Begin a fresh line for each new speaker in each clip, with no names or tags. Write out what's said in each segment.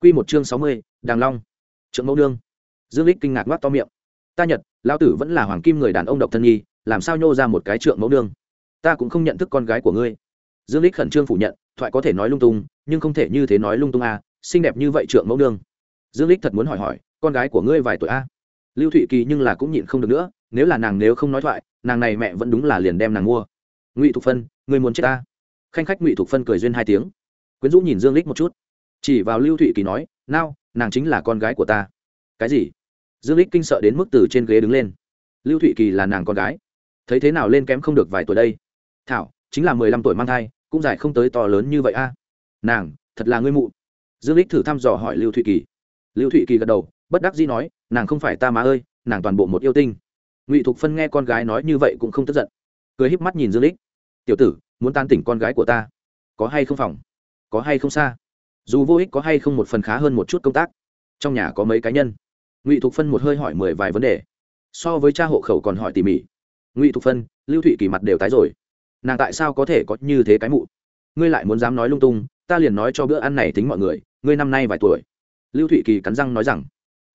Quy một chương sáu mươi, Đàng Long. Trượng Mẫu Nương. Dương Lịch kinh ngạc ngoác to miệng. Ta nhật, lão tử vẫn là hoàng kim người đàn ông độc thân nhi, làm sao nhô ra một cái trượng mẫu nương? Ta cũng không nhận thức con gái của ngươi. Dương Lịch khẩn trương phủ nhận, thoại có thể nói lung tung, nhưng không thể như thế nói lung tung à, xinh đẹp như vậy trượng mẫu nương. Dương Lịch thật muốn hỏi hỏi, con gái của ngươi vài tuổi a? À? Lưu Thụy Kỳ nhưng là cũng nhịn không được nữa, nếu là nàng nếu không nói thoại, nàng này mẹ vẫn đúng là liền đem nàng mua. Ngụy Thục Phân, ngươi muốn chết ta? Khanh khách Ngụy Thục Phân cười duyên hai tiếng. Quyến Dũ nhìn Dương Lịch một chút, chỉ vào Lưu Thụy Kỳ nói, "Nào, nàng chính là con gái của ta." "Cái gì?" Dương lích kinh sợ đến mức từ trên ghế đứng lên. Lưu Thụy Kỳ là nàng con gái, thấy thế nào lên kém không được vài tuổi đây? Thảo, chính là mười lăm tuổi mang thai, cũng dài không tới to lớn như vậy a. Nàng, thật là ngươi mụ. Dương lích thử thăm dò hỏi Lưu Thụy Kỳ. Lưu Thụy Kỳ gật đầu, bất đắc dĩ nói, nàng không phải ta má ơi, nàng toàn bộ một yêu tinh. Ngụy Thục Phân nghe con gái nói như vậy cũng không tức giận, cười híp mắt nhìn Dương lích "Tiểu tử, muốn tan tỉnh con gái của ta, có hay không phòng? Có hay không xa?" Dù vô ích có hay không một phần khá hơn một chút công tác. Trong nhà có mấy cá nhân? Ngụy thục phân một hơi hỏi mười vài vấn đề. So với cha hộ khẩu còn hỏi tỉ mỉ. Ngụy thục phân, lưu thụy kỳ mặt đều tái rồi. Nàng tại sao có thể có như thế cái mụ? Ngươi lại muốn dám nói lung tung, ta liền nói cho bữa ăn này tính mọi người, ngươi năm nay vài tuổi? Lưu thụy kỳ cắn răng nói rằng,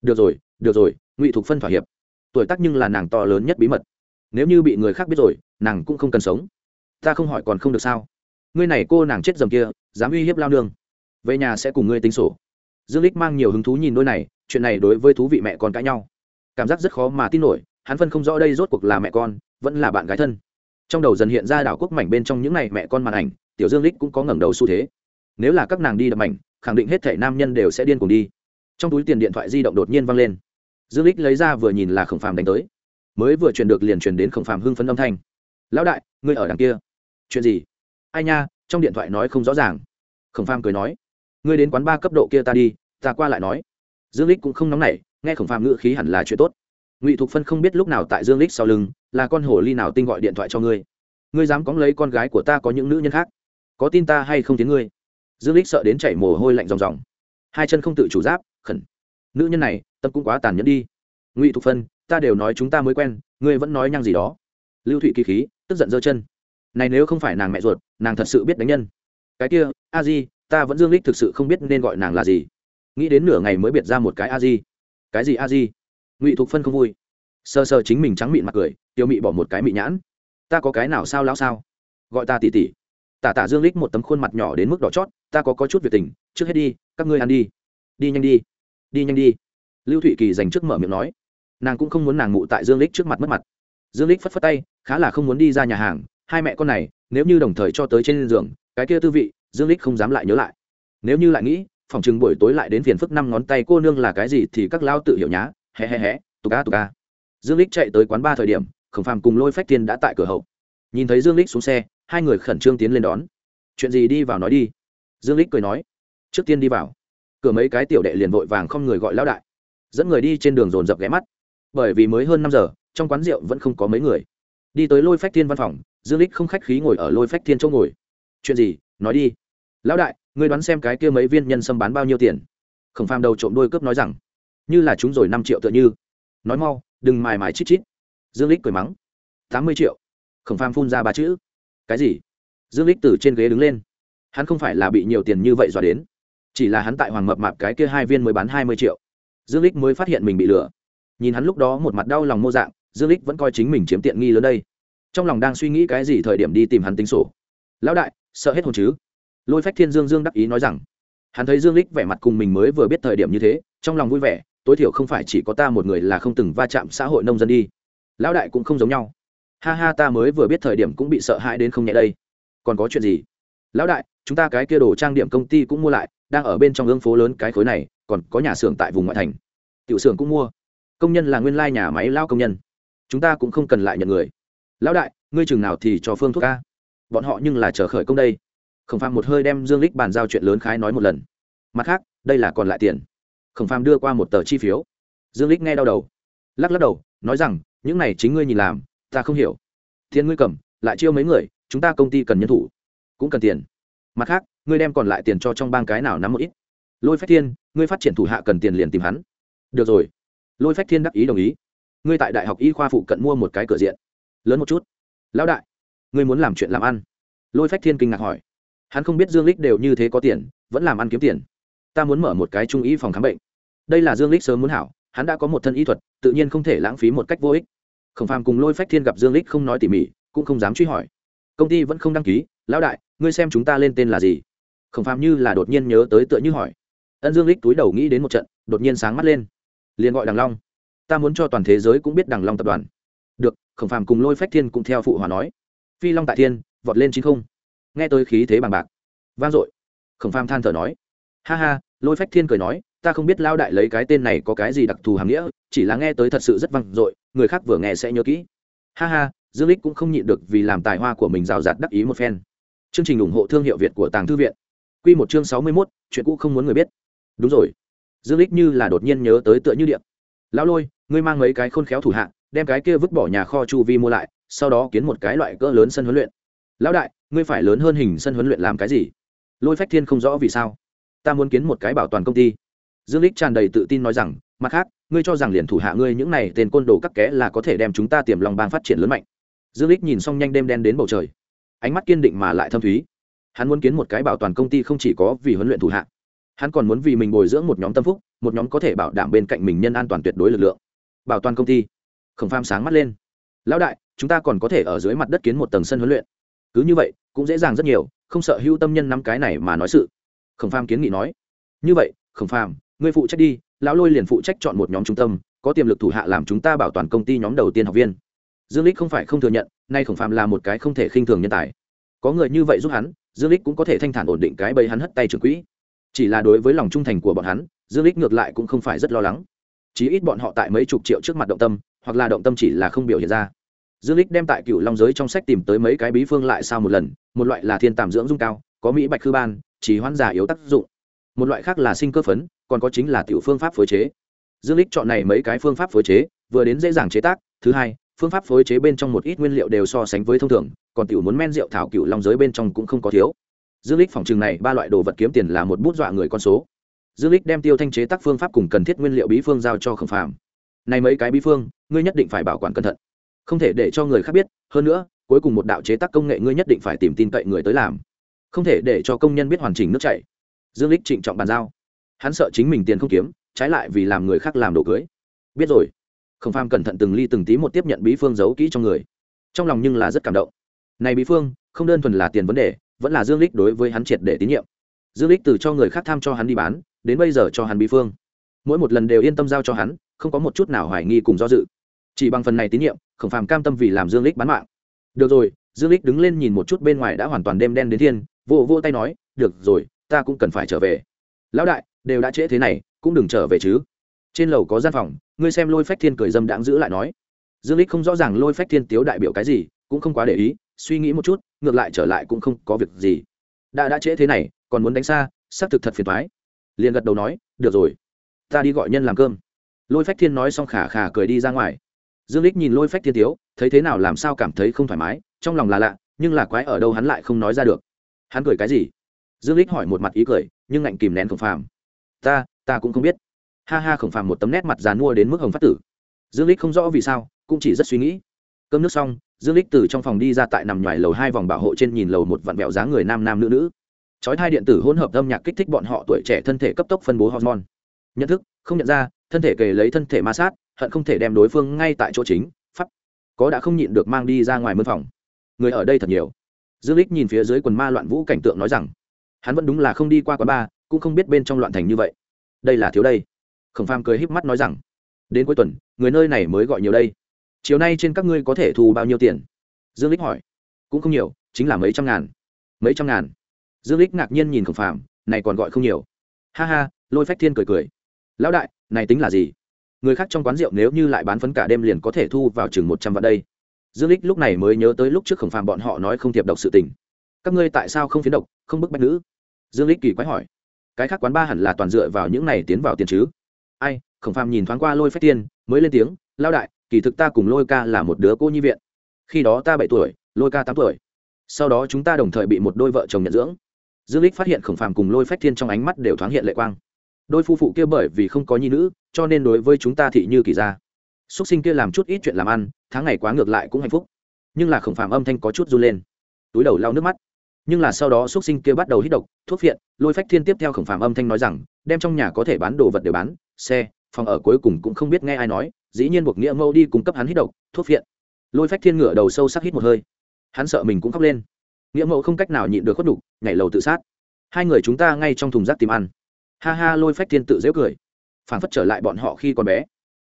được rồi được rồi, ngụy thục phân thỏa hiệp. Tuổi tác nhưng là nàng to lớn nhất bí mật. Nếu như bị người khác biết rồi, nàng cũng không cần sống. Ta không hỏi còn không được sao? Ngươi này cô nàng chết dầm kia, dám uy hiếp lao nương về nhà sẽ cùng ngươi tính sổ. Dương lích mang nhiều hứng thú nhìn đôi này, chuyện này đối với thú vị mẹ con cãi nhau. Cảm giác rất khó mà tin nổi, hắn phân không rõ đây rốt cuộc là mẹ con, vẫn là bạn gái thân. Trong đầu dần hiện ra đảo quốc mảnh bên trong những ngày mẹ con màn ảnh, tiểu dương lích cũng có ngẩng đầu xu thế. Nếu là các nàng đi đập mảnh, khẳng định hết thể nam nhân đều sẽ điên cùng đi. Trong túi tiền điện thoại di động đột nhiên văng lên. Dương lích lấy ra vừa nhìn là khổng phàm đánh tới. Mới vừa truyền được liền truyền đến khổng phàm hưng phấn âm thanh. Lão đại, ngươi ở đằng kia. Chuyện gì? Ai nha, trong điện thoại nói không rõ ràng. Khổng phàm cười nói ngươi đến quán ba cấp độ kia ta đi, ta qua lại nói. Dương lích cũng không nóng nảy, nghe khổng phàm ngữ khí hẳn là chuyện tốt. Ngụy thục phân không biết lúc nào tại dương lích sau lưng, là con hổ ly nào tinh gọi điện thoại cho ngươi. Ngươi dám cóng lấy con gái của ta có những nữ nhân khác? Có tin ta hay không tiếng ngươi? Dương lích sợ đến chảy mồ hôi lạnh ròng ròng. Hai chân không tự chủ giáp, khẩn. Nữ nhân này, tâm cũng quá tàn nhẫn đi. Ngụy thục phân, ta đều nói chúng ta mới quen, ngươi vẫn nói nhăng gì đó. Lưu thụy kỳ khí, tức giận giơ chân. Này nếu không phải nàng mẹ ruột, nàng thật sự biết đánh nhân. Cái kia, a di ta vẫn dương lích thực sự không biết nên gọi nàng là gì. Nghĩ đến nửa ngày mới biệt ra một cái a di. Cái gì a di? Ngụy thục phân không vui. Sơ sơ chính mình trắng mịn mặt cười, tiêu mị bỏ một cái mị nhãn. Ta có cái nào sao lão sao? Gọi ta tỉ tỉ tả tả dương lích một tấm khuôn mặt nhỏ đến mức đỏ chót, ta có có chút việc tình, trước hết đi, các ngươi ăn đi. Đi nhanh đi. Đi nhanh đi. Lưu thụy kỳ dành trước mở miệng nói. Nàng cũng không muốn nàng ngụ tại dương lích trước mặt mất mặt. Dương lích phất phất tay, khá là không muốn đi ra nhà hàng. Hai mẹ con này, nếu như đồng thời cho tới trên giường, cái kia tư vị dương lích không dám lại nhớ lại. Nếu như lại nghĩ, phòng chừng buổi tối lại đến phiền phức năm ngón tay cô nương là cái gì thì các lao tự hiểu nhá. Hé hé hé tù ca tù ca. Dương lích chạy tới quán ba thời điểm, khổng phàm cùng lôi phách tiên đã tại cửa hậu. Nhìn thấy dương lích xuống xe, hai người khẩn trương tiến lên đón. Chuyện gì đi vào nói đi. Dương lích cười nói. Trước tiên đi vào. Cửa mấy cái tiểu đệ liền vội vàng không người gọi lão đại. Dẫn người đi trên đường dồn dập ghé mắt. Bởi vì mới hơn năm giờ, trong quán rượu vẫn không có mấy người. Đi tới lôi phách thiên văn phòng, dương lích không khách khí ngồi ở lôi phách thiên chỗ ngồi. Chuyện gì? Nói đi lão đại, ngươi đoán xem cái kia mấy viên nhân sâm bán bao nhiêu tiền? Khổng phàm đầu trộm đôi cướp nói rằng, như là chúng rồi năm triệu tựa như. Nói mau, đừng mài mài chít chít. Dương lích cười mắng, tám mươi triệu. Khổng phàm phun ra ba chữ, cái gì? Dương lích từ trên ghế đứng lên, hắn không phải là bị nhiều tiền như vậy dọa đến, chỉ là hắn tại hoàng mập mạp cái kia hai viên mới bán hai mươi triệu. Dương lích mới phát hiện mình bị lừa. Nhìn hắn lúc đó một mặt đau lòng mô dạng, dương lích vẫn coi chính mình chiếm tiện nghi lớn đây. Trong lòng đang suy nghĩ cái gì thời điểm đi tìm hắn tính sổ. Lão đại, sợ hết hồn chứ? Lôi phách thiên dương dương đắc ý nói rằng, hắn thấy dương lích vẻ mặt cùng mình mới vừa biết thời điểm như thế, trong lòng vui vẻ, tối thiểu không phải chỉ có ta một người là không từng va chạm xã hội nông dân đi. Lão đại cũng không giống nhau. Ha ha, ta mới vừa biết thời điểm cũng bị sợ hãi đến không nhẹ đây. Còn có chuyện gì? Lão đại, chúng ta cái kia đồ trang điểm công ty cũng mua lại, đang ở bên trong ương phố lớn cái khối này, còn có nhà xưởng tại vùng ngoại thành. Tiểu xưởng cũng mua. Công nhân là nguyên lai nhà máy lao công nhân. Chúng ta cũng không cần lại nhận người. Lão đại, ngươi chừng nào thì cho phương thuốc ca. Bọn họ nhưng là chờ khởi công đây khổng phàm một hơi đem dương lích bàn giao chuyện lớn khái nói một lần. Mặt khác, đây là còn lại tiền. Khổng phàm đưa qua một tờ chi phiếu. Dương lích nghe đau đầu. Lắc lắc đầu, nói rằng, những này chính ngươi nhìn làm, ta không hiểu. Thiên ngươi cầm, lại chiêu mấy người, chúng ta công ty cần nhân thủ. Cũng cần tiền. Mặt khác, ngươi đem còn lại tiền cho trong bang cái nào nắm một ít. Lôi phách thiên, ngươi phát triển thủ hạ cần tiền liền tìm hắn. Được rồi. Lôi phách thiên đắc ý đồng ý. Ngươi tại đại học y khoa phụ cận mua một cái cửa diện. Lớn một chút. Lão đại, ngươi muốn làm chuyện làm ăn. Lôi phách thiên kinh ngạc hỏi hắn không biết dương lích đều như thế có tiền, vẫn làm ăn kiếm tiền. Ta muốn mở một cái trung y phòng khám bệnh. Đây là dương lích sớm muốn hảo, hắn đã có một thân y thuật, tự nhiên không thể lãng phí một cách vô ích. Khổng phàm cùng lôi phách thiên gặp dương lích không nói tỉ mỉ, cũng không dám truy hỏi. Công ty vẫn không đăng ký, lão đại, ngươi xem chúng ta lên tên là gì? Khổng phàm như là đột nhiên nhớ tới tựa như hỏi. Ân dương lích túi đầu nghĩ đến một trận, đột nhiên sáng mắt lên. Liền gọi đằng long. Ta muốn cho toàn thế giới cũng biết đằng long tập đoàn. Được, khổng phàm cùng lôi phách thiên cũng theo phụ hòa nói. Phi long tại thiên, vọt lên chín không nghe tới khí thế bằng bạc. Vang dội. Khổng phàm than thở nói. Ha ha lôi phách thiên cười nói ta không biết lao đại lấy cái tên này có cái gì đặc thù hàm nghĩa chỉ là nghe tới thật sự rất vang dội người khác vừa nghe sẽ nhớ kỹ. Ha ha dương lích cũng không nhịn được vì làm tài hoa của mình rào rạt đắc ý một phen. Chương trình ủng hộ thương hiệu việt của tàng thư viện. Quy một chương sáu mươi 61, chuyện cũ không muốn người biết. Đúng rồi. Dương lích như là đột nhiên nhớ tới tựa như điện. Lão lôi ngươi mang mấy cái khôn khéo thủ hạ đem cái kia vứt bỏ nhà kho chu vi mua lại sau đó kiến một cái loại cỡ lớn sân huấn luyện lão đại, ngươi phải lớn hơn hình sân huấn luyện làm cái gì? Lôi phách thiên không rõ vì sao. Ta muốn kiến một cái bảo toàn công ty. Dương lích tràn đầy tự tin nói rằng, mặt khác, ngươi cho rằng liền thủ hạ ngươi những này tên côn đồ các ké là có thể đem chúng ta tiềm lòng bang phát triển lớn mạnh. Dương lích nhìn xong nhanh đêm đen đến bầu trời. Ánh mắt kiên định mà lại thâm thúy. Hắn muốn kiến một cái bảo toàn công ty không chỉ có vì huấn luyện thủ hạ. Hắn còn muốn vì mình bồi dưỡng một nhóm tâm phúc, một nhóm có thể bảo đảm bên cạnh mình nhân an toàn tuyệt đối lực lượng. Bảo toàn công ty. Khổng pham sáng mắt lên. Lão đại, chúng ta còn có thể ở dưới mặt đất kiến một tầng sân huấn luyện cứ như vậy cũng dễ dàng rất nhiều không sợ hưu tâm nhân nắm cái này mà nói sự. Khổng Phàm kiến nghị nói như vậy khổng Phàm, ngươi phụ trách đi lão lôi liền phụ trách chọn một nhóm trung tâm có tiềm lực thủ hạ làm chúng ta bảo toàn công ty nhóm đầu tiên học viên. Dương lích không phải không thừa nhận nay khổng phàm là một cái không thể khinh thường nhân tài. Có người như vậy giúp hắn dương lích cũng có thể thanh thản ổn định cái bầy hắn hất tay trưởng quỹ. Chỉ là đối với lòng trung thành của bọn hắn dương lích ngược lại cũng không phải rất lo lắng. Chí ít bọn họ tại mấy chục triệu trước mặt động tâm hoặc là động tâm chỉ là không biểu hiện ra dương lích đem tại cựu long giới trong sách tìm tới mấy cái bí phương lại sao một lần, một loại là thiên tàm dưỡng dung cao, có mỹ bạch khư ban chỉ hoãn giả yếu tác dụng. Một loại khác là sinh cơ phấn, còn có chính là tiểu phương pháp phối chế. Dương lích chọn này mấy cái phương pháp phối chế, vừa đến dễ dàng chế tác, thứ hai, phương pháp phối chế bên trong một ít nguyên liệu đều so sánh với thông thường, còn tiểu muốn men rượu thảo cựu long giới bên trong cũng không có thiếu. Dương lích phòng trường này ba loại đồ vật kiếm tiền là một bút dọa người con số. Dương lích đem tiêu thanh chế tác phương pháp cùng cần thiết nguyên liệu bí phương giao cho khổng phàm. Này mấy cái bí phương, ngươi nhất định phải bảo quản cẩn thận không thể để cho người khác biết, hơn nữa, cuối cùng một đạo chế tác công nghệ ngươi nhất định phải tìm tin cậy người tới làm. Không thể để cho công nhân biết hoàn chỉnh nước chảy. Dương lích trịnh trọng bàn giao. Hắn sợ chính mình tiền không kiếm, trái lại vì làm người khác làm đồ cưới. Biết rồi. Khổng pham cẩn thận từng ly từng tí một tiếp nhận bí phương giấu kỹ trong người. Trong lòng nhưng là rất cảm động. Này bí phương, không đơn thuần là tiền vấn đề, vẫn là dương lích đối với hắn triệt để tín nhiệm. Dương lích từ cho người khác tham cho hắn đi bán, đến bây giờ cho hắn bí phương. Mỗi một lần đều yên tâm giao cho hắn, không có một chút nào hoài nghi cùng do dự. Chỉ bằng phần này tín nhiệm khổng phàm cam tâm vì làm dương lích bán mạng. Được rồi, dương lích đứng lên nhìn một chút bên ngoài đã hoàn toàn đêm đen đến thiên vô vô tay nói, được rồi, ta cũng cần phải trở về. Lão đại, đều đã trễ thế này, cũng đừng trở về chứ. Trên lầu có gian phòng, ngươi xem lôi phách thiên cười dâm đãng giữ lại nói. Dương lích không rõ ràng lôi phách thiên tiếu đại biểu cái gì, cũng không quá để ý, suy nghĩ một chút, ngược lại trở lại cũng không có việc gì. Đã đã trễ thế này, còn muốn đánh xa, xác thực thật phiền thoái liền gật đầu nói, được rồi, ta đi gọi nhân làm cơm. Lôi phách thiên nói xong khả khả cười đi ra ngoài dương lích nhìn lôi phách thiên tiếu, thấy thế nào làm sao cảm thấy không thoải mái, trong lòng là lạ, nhưng là quái ở đâu hắn lại không nói ra được. Hắn cười cái gì? Dương lích hỏi một mặt ý cười, nhưng ngạnh kìm nén khổng phàm. Ta ta cũng không biết. Ha ha, khổng phàm một tấm nét mặt dàn mua đến mức hồng phát tử. Dương lích không rõ vì sao, cũng chỉ rất suy nghĩ. Cơm nước xong, dương lích từ trong phòng đi ra tại nằm ngoài lầu hai vòng bảo hộ trên nhìn lầu một vạn vẹo dáng người nam nam nữ nữ. Chói thai điện tử hỗn hợp âm nhạc kích thích bọn họ tuổi trẻ thân thể cấp tốc phân bố hormone. Nhận thức, không nhận ra thân thể kề lấy thân thể ma sát hận không thể đem đối phương ngay tại chỗ chính pháp có đã không nhịn được mang đi ra ngoài mân phòng. Người ở đây thật nhiều. Dương lích nhìn phía dưới quần ma loạn vũ cảnh tượng nói rằng hắn vẫn đúng là không đi qua quán ba, cũng không biết bên trong loạn thành như vậy. Đây là thiếu đây. Khổng phàm cười híp mắt nói rằng đến cuối tuần người nơi này mới gọi nhiều đây. Chiều nay trên các ngươi có thể thu bao nhiêu tiền? Dương lích hỏi. Cũng không nhiều chính là mấy trăm ngàn. Mấy trăm ngàn. Dương lích ngạc nhiên nhìn khổng phàm này còn gọi không nhiều. Ha ha lôi phách thiên cười cười. Lão đại này tính là gì? Người khác trong quán rượu nếu như lại bán phấn cả đêm liền có thể thu vào chừng một trăm vạn đây. Dương lích lúc này mới nhớ tới lúc trước khổng phàm bọn họ nói không thiệp độc sự tình. Các ngươi tại sao không phiến độc, không bức bách nữ? Dương lích kỳ quái hỏi. Cái khác quán ba hẳn là toàn dựa vào những này tiến vào tiền chứ? Ai, khổng phàm nhìn thoáng qua lôi phách tiên, mới lên tiếng lao đại, kỳ thực ta cùng lôi ca là một đứa cô nhi viện. Khi đó ta bảy tuổi, lôi ca tám tuổi. Sau đó chúng ta đồng thời bị một đôi vợ chồng nhận dưỡng. Dương lích phát hiện khổng phàm cùng lôi phách thiên trong ánh mắt đều thoáng hiện lệ quang đôi phu phụ kia bởi vì không có nhi nữ, cho nên đối với chúng ta thị như kỳ gia. Xúc sinh kia làm chút ít chuyện làm ăn, tháng ngày quá ngược lại cũng hạnh phúc. Nhưng là khổng phàm âm thanh có chút run lên. Túi đầu lau nước mắt. Nhưng là sau đó x u ấ t sinh kia bắt đầu hít độc, thuốc phiện, lôi phách thiên tiếp theo khổng phàm âm thanh nói rằng, đem trong nhà có thể bán đồ vật để bán, xe, phòng ở cuối cùng cũng không biết nghe ai nói, dĩ nhiên buộc nghĩa mâu đi cung cấp hắn hít độc, thuốc phiện. Lôi phách thiên ngựa đầu sâu sắc hít một hơi. Hắn sợ mình cũng khóc lên. Nghĩa mẫu không cách nào nhịn được khuất đục nhảy lầu tự sát. Hai người chúng ta ngay trong thùng rác tìm ăn ha ha lôi phách thiên tự dễ cười. Phản phất trở lại bọn họ khi còn bé.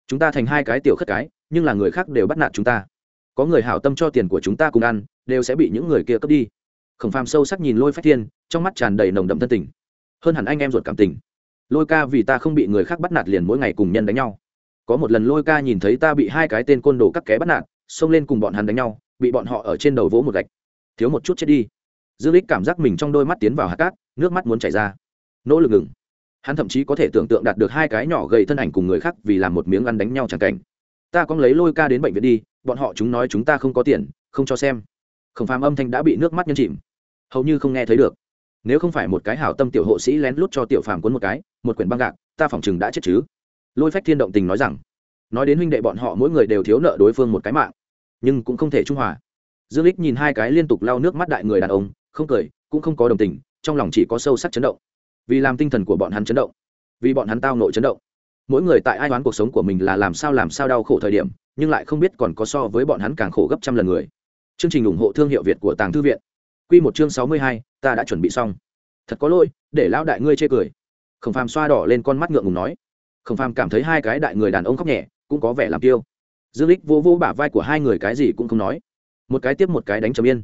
Chúng ta thành hai cái tiểu khất cái, nhưng là người khác đều bắt nạt chúng ta. Có người hảo tâm cho tiền của chúng ta cùng ăn, đều sẽ bị những người kia cướp đi. Khổng phàm sâu sắc nhìn lôi phách thiên, trong mắt tràn đầy nồng đậm thân tình. Hơn hẳn anh em ruột cảm tình. Lôi ca vì ta không bị người khác bắt nạt liền mỗi ngày cùng nhân đánh nhau. Có một lần lôi ca nhìn thấy ta bị hai cái tên côn đồ cắt ké bắt nạt, xông lên cùng bọn hắn đánh nhau, bị bọn họ ở trên đầu vỗ một gạch. Thiếu một chút chết đi. Dương lích cảm giác mình trong đôi mắt tiến vào hạt cát, nước mắt muốn chảy ra. Nỗ lực ngừng hắn thậm chí có thể tưởng tượng đạt được hai cái nhỏ gầy thân ảnh cùng người khác vì làm một miếng ăn đánh nhau chẳng cảnh. Ta có lấy lôi ca đến bệnh viện đi, bọn họ chúng nói chúng ta không có tiền, không cho xem. Khổng phàm âm thanh đã bị nước mắt nhân chìm. Hầu như không nghe thấy được. Nếu không phải một cái hảo tâm tiểu hộ sĩ lén lút cho tiểu phàm cuốn một cái, một quyển băng gạc, ta phỏng chừng đã chết chứ. Lôi phách thiên động tình nói rằng, nói đến huynh đệ bọn họ mỗi người đều thiếu nợ đối phương một cái mạng, nhưng cũng không thể trung hòa. Dương lích nhìn hai cái liên tục lau nước mắt đại người đàn ông, không cười, cũng không có đồng tình, trong lòng chỉ có sâu sắc chấn động vì làm tinh thần của bọn hắn chấn động vì bọn hắn tao nội chấn động. Mỗi người tại ai đoán cuộc sống của mình là làm sao làm sao đau khổ thời điểm nhưng lại không biết còn có so với bọn hắn càng khổ gấp trăm lần người. Chương trình ủng hộ thương hiệu việt của tàng thư viện. Quy một chương sáu mươi hai, ta đã chuẩn bị xong. Thật có lỗi để lão đại ngươi chê cười. Khổng phàm xoa đỏ lên con mắt ngượng ngùng nói. Khổng phàm cảm thấy hai cái đại người đàn ông khóc nhẹ cũng có vẻ làm tiêu dương lích vô vô bả vai của hai người cái gì cũng không nói. Một cái tiếp một cái đánh chấm yên.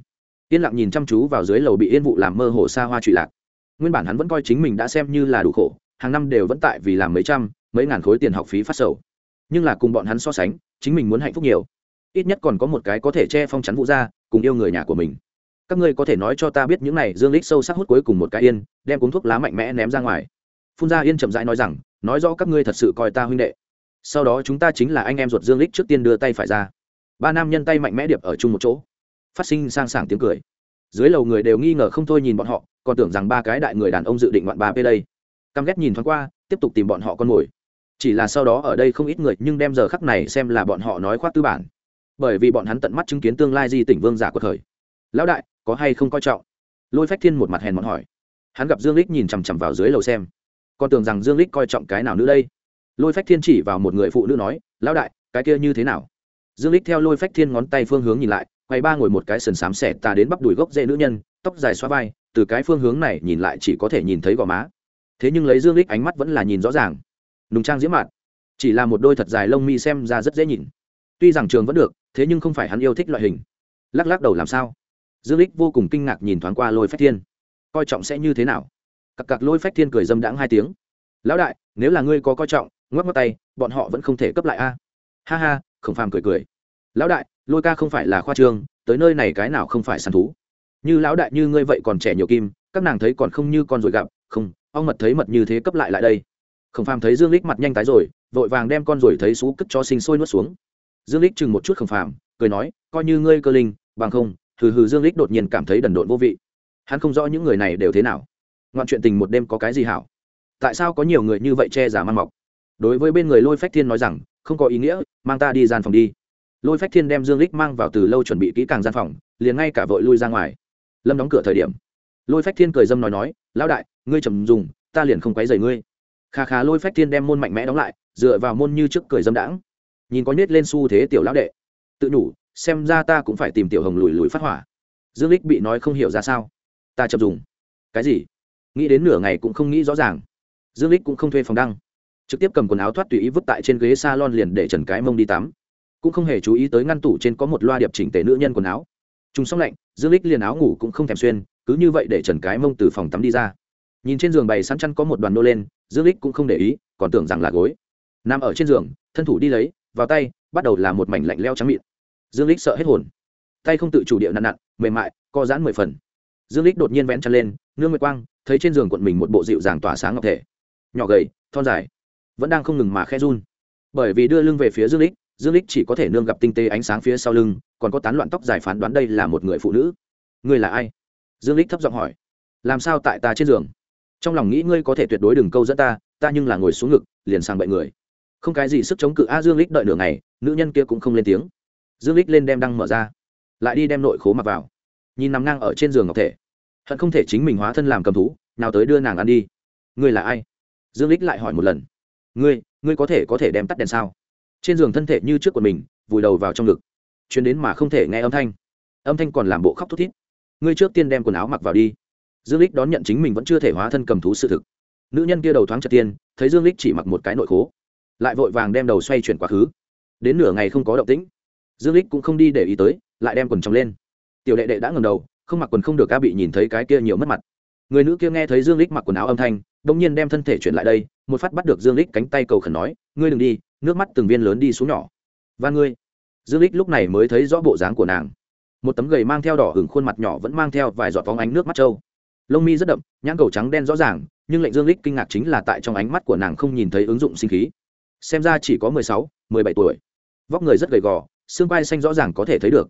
Yên lặng nhìn chăm chú vào dưới lầu bị yên vụ làm mơ hồ xa hoa trụy lạc nguyên bản hắn vẫn coi chính mình đã xem như là đủ khổ, hàng năm đều vẫn tại vì làm mấy trăm, mấy ngàn khối tiền học phí phát sầu. Nhưng là cùng bọn hắn so sánh, chính mình muốn hạnh phúc nhiều. Ít nhất còn có một cái có thể che phong chắn vũ ra, cùng yêu người nhà của mình. Các ngươi có thể nói cho ta biết những này dương lích sâu sắc hút cuối cùng một cái yên, đem cuốn thuốc lá mạnh mẽ ném ra ngoài. Phun ra yên chậm rãi nói rằng, nói rõ các ngươi thật sự coi ta huynh đệ. Sau đó chúng ta chính là anh em ruột dương lích trước tiên đưa tay phải ra. Ba nam nhân tay mạnh mẽ điệp ở chung một chỗ. Phát sinh sang sảng tiếng cười. Dưới lầu người đều nghi ngờ không thôi nhìn bọn họ còn tưởng rằng ba cái đại người đàn ông dự định ngoạn ba p đây. Căm ghét nhìn thoáng qua, tiếp tục tìm bọn họ con mồi. Chỉ là sau đó ở đây không ít người, nhưng đem giờ khắc này xem là bọn họ nói khoác tư bản. Bởi vì bọn hắn tận mắt chứng kiến tương lai di tỉnh vương giả của thời. Lão đại, có hay không coi trọng? Lôi phách thiên một mặt hèn mọn hỏi. Hắn gặp dương lích nhìn chằm chằm vào dưới lầu xem. Còn tưởng rằng dương lích coi trọng cái nào nữa đây? Lôi phách thiên chỉ vào một người phụ nữ nói, lão đại, cái kia như thế nào? Dương lích theo lôi phách thiên ngón tay phương hướng nhìn lại, quay ba ngồi một cái sườn xám xẻ tà đến bắp đùi gốc dễ nữ nhân, tóc dài xóa vai từ cái phương hướng này nhìn lại chỉ có thể nhìn thấy gò má. Thế nhưng lấy dương lích ánh mắt vẫn là nhìn rõ ràng. Nùng trang diễm mạn chỉ là một đôi thật dài lông mi xem ra rất dễ nhìn. Tuy rằng trường vẫn được, thế nhưng không phải hắn yêu thích loại hình. Lắc lắc đầu làm sao? Dương lích vô cùng kinh ngạc nhìn thoáng qua lôi phách thiên. Coi trọng sẽ như thế nào? Cặc cặc lôi phách thiên cười dâm đãng hai tiếng. Lão đại, nếu là ngươi có coi trọng, ngoắc ngoắc tay, bọn họ vẫn không thể cấp lại a. Ha ha, khổng phàm cười cười. Lão đại, lôi ca không phải là khoa trương, tới nơi này cái nào không phải săn thú? Như lão đại như ngươi vậy còn trẻ nhiều kim, các nàng thấy còn không như con rồi gặp, không, ong mật thấy mật như thế cấp lại lại đây. Khổng phàm thấy dương lích mặt nhanh tái rồi, vội vàng đem con rồi thấy xú cất cho sinh sôi nuốt xuống. Dương lích chừng một chút khổng phàm, cười nói, coi như ngươi cơ linh, bằng không, hừ hừ dương lích đột nhiên cảm thấy đần độn vô vị. Hắn không rõ những người này đều thế nào. Ngoạn chuyện tình một đêm có cái gì hảo? Tại sao có nhiều người như vậy che giả man mọc? Đối với bên người lôi phách thiên nói rằng, không có ý nghĩa, mang ta đi gian phòng đi. Lôi phách thiên đem dương lích mang vào từ lâu chuẩn bị kỹ càng gian phòng, liền ngay cả vội lui ra ngoài lâm đóng cửa thời điểm lôi phách thiên cười dâm nói nói lão đại ngươi trầm dùng ta liền không quấy rầy ngươi kha khá lôi phách thiên đem môn mạnh mẽ đóng lại dựa vào môn như trước cười dâm đãng nhìn có nhét lên xu thế tiểu lão đệ tự nhủ xem ra ta cũng phải tìm tiểu hồng lùi lùi phát hỏa dương lích bị nói không hiểu ra sao ta chậm dùng cái gì nghĩ đến nửa ngày cũng không nghĩ rõ ràng dương lích cũng không thuê phòng đăng trực tiếp cầm quần áo thoát tùy ý vứt tại trên ghế salon liền để trần cái mông đi tắm cũng không hề chú ý tới ngăn tủ trên có một loa điệp chỉnh tề nữ nhân quần áo trùng xong lạnh, dương lích liền áo ngủ cũng không thèm xuyên, cứ như vậy để trần cái mông từ phòng tắm đi ra. Nhìn trên giường bày sẵn chăn có một đoàn nô lên, dương lích cũng không để ý, còn tưởng rằng là gối. Nằm ở trên giường, thân thủ đi lấy, vào tay, bắt đầu là một mảnh lạnh leo trắng mịn. Dương lích sợ hết hồn. Tay không tự chủ địa nặn nặn, mềm mại, co giãn mười phần. Dương lích đột nhiên vén chăn lên, nương nguyệt quang, thấy trên giường cuộn mình một bộ dịu dàng tỏa sáng ngọc thể. Nhỏ gầy, thon dài, vẫn đang không ngừng mà khe run. Bởi vì đưa lưng về phía dương lích dương lích chỉ có thể nương gặp tinh tế ánh sáng phía sau lưng, còn có tán loạn tóc dài phán đoán đây là một người phụ nữ. Ngươi là ai? Dương lích thấp giọng hỏi. Làm sao tại ta trên giường? Trong lòng nghĩ ngươi có thể tuyệt đối đừng câu dẫn ta ta nhưng là ngồi xuống ngực, liền sang bậy người. Không cái gì sức chống cự a dương lích đợi nửa ngày, nữ nhân kia cũng không lên tiếng. Dương lích lên đem đăng mở ra, lại đi đem nội khố mặc vào. Nhìn nằm ngang ở trên giường ngọc thể, hận không thể chính mình hóa thân làm cầm thú, nào tới đưa nàng ăn đi. Ngươi là ai? Dương lích lại hỏi một lần. Ngươi ngươi có thể có thể đem tắt đèn sao? Trên giường thân thể như trước của mình, vùi đầu vào trong ngực. Chuyến đến mà không thể nghe âm thanh. Âm thanh còn làm bộ khóc thút thít. Ngươi trước tiên đem quần áo mặc vào đi. Dương lích đón nhận chính mình vẫn chưa thể hóa thân cầm thú sự thực. Nữ nhân kia đầu thoáng trật tiên, thấy dương lích chỉ mặc một cái nội khố, lại vội vàng đem đầu xoay chuyển quá khứ. Đến nửa ngày không có động tĩnh, dương lích cũng không đi để ý tới, lại đem quần trong lên. Tiểu đệ đệ đã ngầm đầu, không mặc quần không được ca bị nhìn thấy cái kia nhiều mất mặt. Người nữ kia nghe thấy dương lích mặc quần áo âm thanh, bỗng nhiên đem thân thể chuyển lại đây, một phát bắt được dương lích cánh tay cầu khẩn nói, ngươi đừng đi nước mắt từng viên lớn đi xuống nhỏ. Và ngươi. Dương lích lúc này mới thấy rõ bộ dáng của nàng. Một tấm gầy mang theo đỏ hửng khuôn mặt nhỏ vẫn mang theo vài giọt phóng ánh nước mắt trâu. Lông mi rất đậm nhãn cầu trắng đen rõ ràng nhưng lệnh dương lích kinh ngạc chính là tại trong ánh mắt của nàng không nhìn thấy ứng dụng sinh khí. Xem ra chỉ có mười sáu, mười bảy tuổi. Vóc người rất gầy gò xương vai xanh rõ ràng có thể thấy được.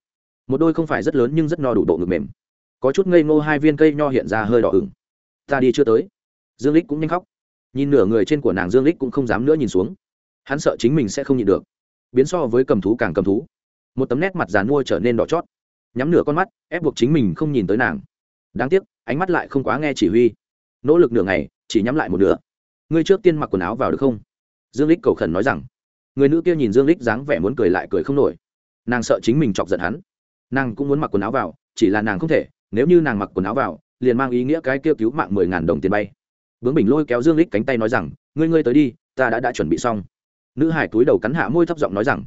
Một đôi không phải rất lớn nhưng rất no đủ độ ngực mềm. Có chút ngây ngô hai viên cây nho hiện ra hơi đỏ ửng. Ta đi chưa tới. Dương lích cũng nhanh khóc. Nhìn nửa người trên của nàng dương lích cũng không dám nữa nhìn xuống hắn sợ chính mình sẽ không nhịn được. Biến so với cầm thú càng cầm thú. Một tấm nét mặt dàn mua trở nên đỏ chót. Nhắm nửa con mắt, ép buộc chính mình không nhìn tới nàng. Đáng tiếc, ánh mắt lại không quá nghe chỉ huy. Nỗ lực nửa ngày, chỉ nhắm lại một nửa. Ngươi trước tiên mặc quần áo vào được không? Dương lích cầu khẩn nói rằng. Người nữ kia nhìn dương lích dáng vẻ muốn cười lại cười không nổi. Nàng sợ chính mình chọc giận hắn. Nàng cũng muốn mặc quần áo vào, chỉ là nàng không thể, nếu như nàng mặc quần áo vào, liền mang ý nghĩa cái kia cứu mạng mười ngàn đồng tiền bay. Bướng bình lôi kéo dương lích cánh tay nói rằng, ngươi ngươi tới đi, ta đã đã chuẩn bị xong nữ hải túi đầu cắn hạ môi thấp giọng nói rằng,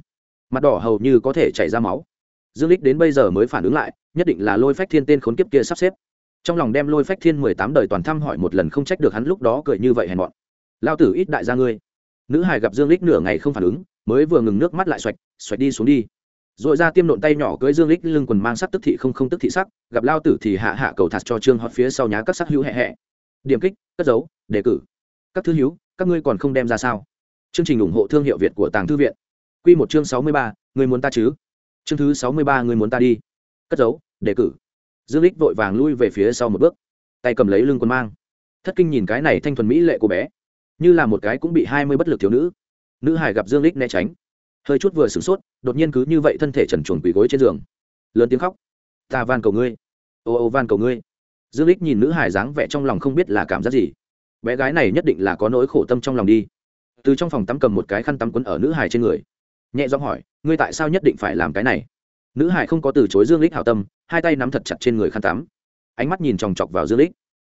mặt đỏ hầu như có thể chảy ra máu. Dương lích đến bây giờ mới phản ứng lại, nhất định là lôi phách thiên tên khốn kiếp kia sắp xếp. Trong lòng đem lôi phách thiên mười tám đời toàn thăm hỏi một lần không trách được hắn lúc đó cười như vậy hèn mọn. Lao tử ít đại gia ngươi. Nữ hải gặp dương lích nửa ngày không phản ứng, mới vừa ngừng nước mắt lại xoạch xoạch đi xuống đi. Rồi ra tiêm nộn tay nhỏ cưới dương lích lưng quần mang sắc tức thị không không tức thị sắc, gặp lao tử thì hạ hạ cầu thạt cho trương họ phía sau nhá các sắc hữu hẹ hẹ. Điểm kích, cất dấu đề cử. Các thứ hữu, các ngươi còn không đem ra sao? Chương trình ủng hộ thương hiệu việt của tàng thư viện. Quy một chương sáu mươi ba, người muốn ta chứ? Chương thứ sáu mươi ba người muốn ta đi. Cất dấu đề cử. Dương Lịch vội vàng lui về phía sau một bước. Tay cầm lấy lưng quần mang. Thất kinh nhìn cái này thanh thuần mỹ lệ của bé. Như là một cái cũng bị hai mươi bất lực thiếu nữ. Nữ hải gặp dương Lịch né tránh. Hơi chút vừa sửng sốt đột nhiên cứ như vậy thân thể trần truồng quỳ gối trên giường. Lớn tiếng khóc. Ta van cầu ngươi. Ô ô van cầu ngươi. Dương Lịch nhìn nữ hải dáng vẻ trong lòng không biết là cảm giác gì. Bé gái này nhất định là có nỗi khổ tâm trong lòng đi từ trong phòng tắm cầm một cái khăn tắm quấn ở nữ hải trên người. Nhẹ giọng hỏi, ngươi tại sao nhất định phải làm cái này? Nữ hải không có từ chối dương lích hảo tâm, hai tay nắm thật chặt trên người khăn tắm. Ánh mắt nhìn chòng chọc vào dương lích,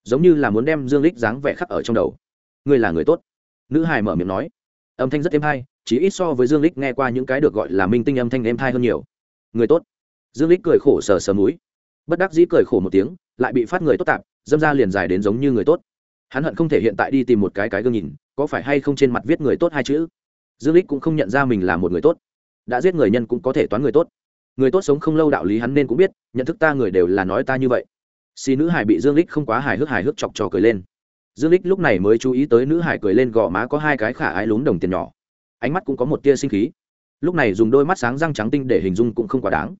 giống như là muốn đem dương lích dáng vẻ khắc ở trong đầu. Ngươi là người tốt. Nữ hải mở miệng nói. Âm thanh rất êm hay chỉ ít so với dương lích nghe qua những cái được gọi là minh tinh âm thanh êm thai hơn nhiều. Người tốt. Dương lích cười khổ sờ sờ múi bất đắc dĩ cười khổ một tiếng, lại bị phát người tốt tạp, dâm ra liền dài đến giống như người tốt hắn hận không thể hiện tại đi tìm một cái cái gương nhìn, có phải hay không trên mặt viết người tốt hai chữ? Dương lích cũng không nhận ra mình là một người tốt. Đã giết người nhân cũng có thể toán người tốt. Người tốt sống không lâu đạo lý hắn nên cũng biết, nhận thức ta người đều là nói ta như vậy. Xì nữ hải bị dương lích không quá hài hước hài hước chọc trò cười lên. Dương lích lúc này mới chú ý tới nữ hải cười lên gò má có hai cái khả ái lún đồng tiền nhỏ. Ánh mắt cũng có một tia sinh khí. Lúc này dùng đôi mắt sáng răng trắng tinh để hình dung cũng không quá đáng.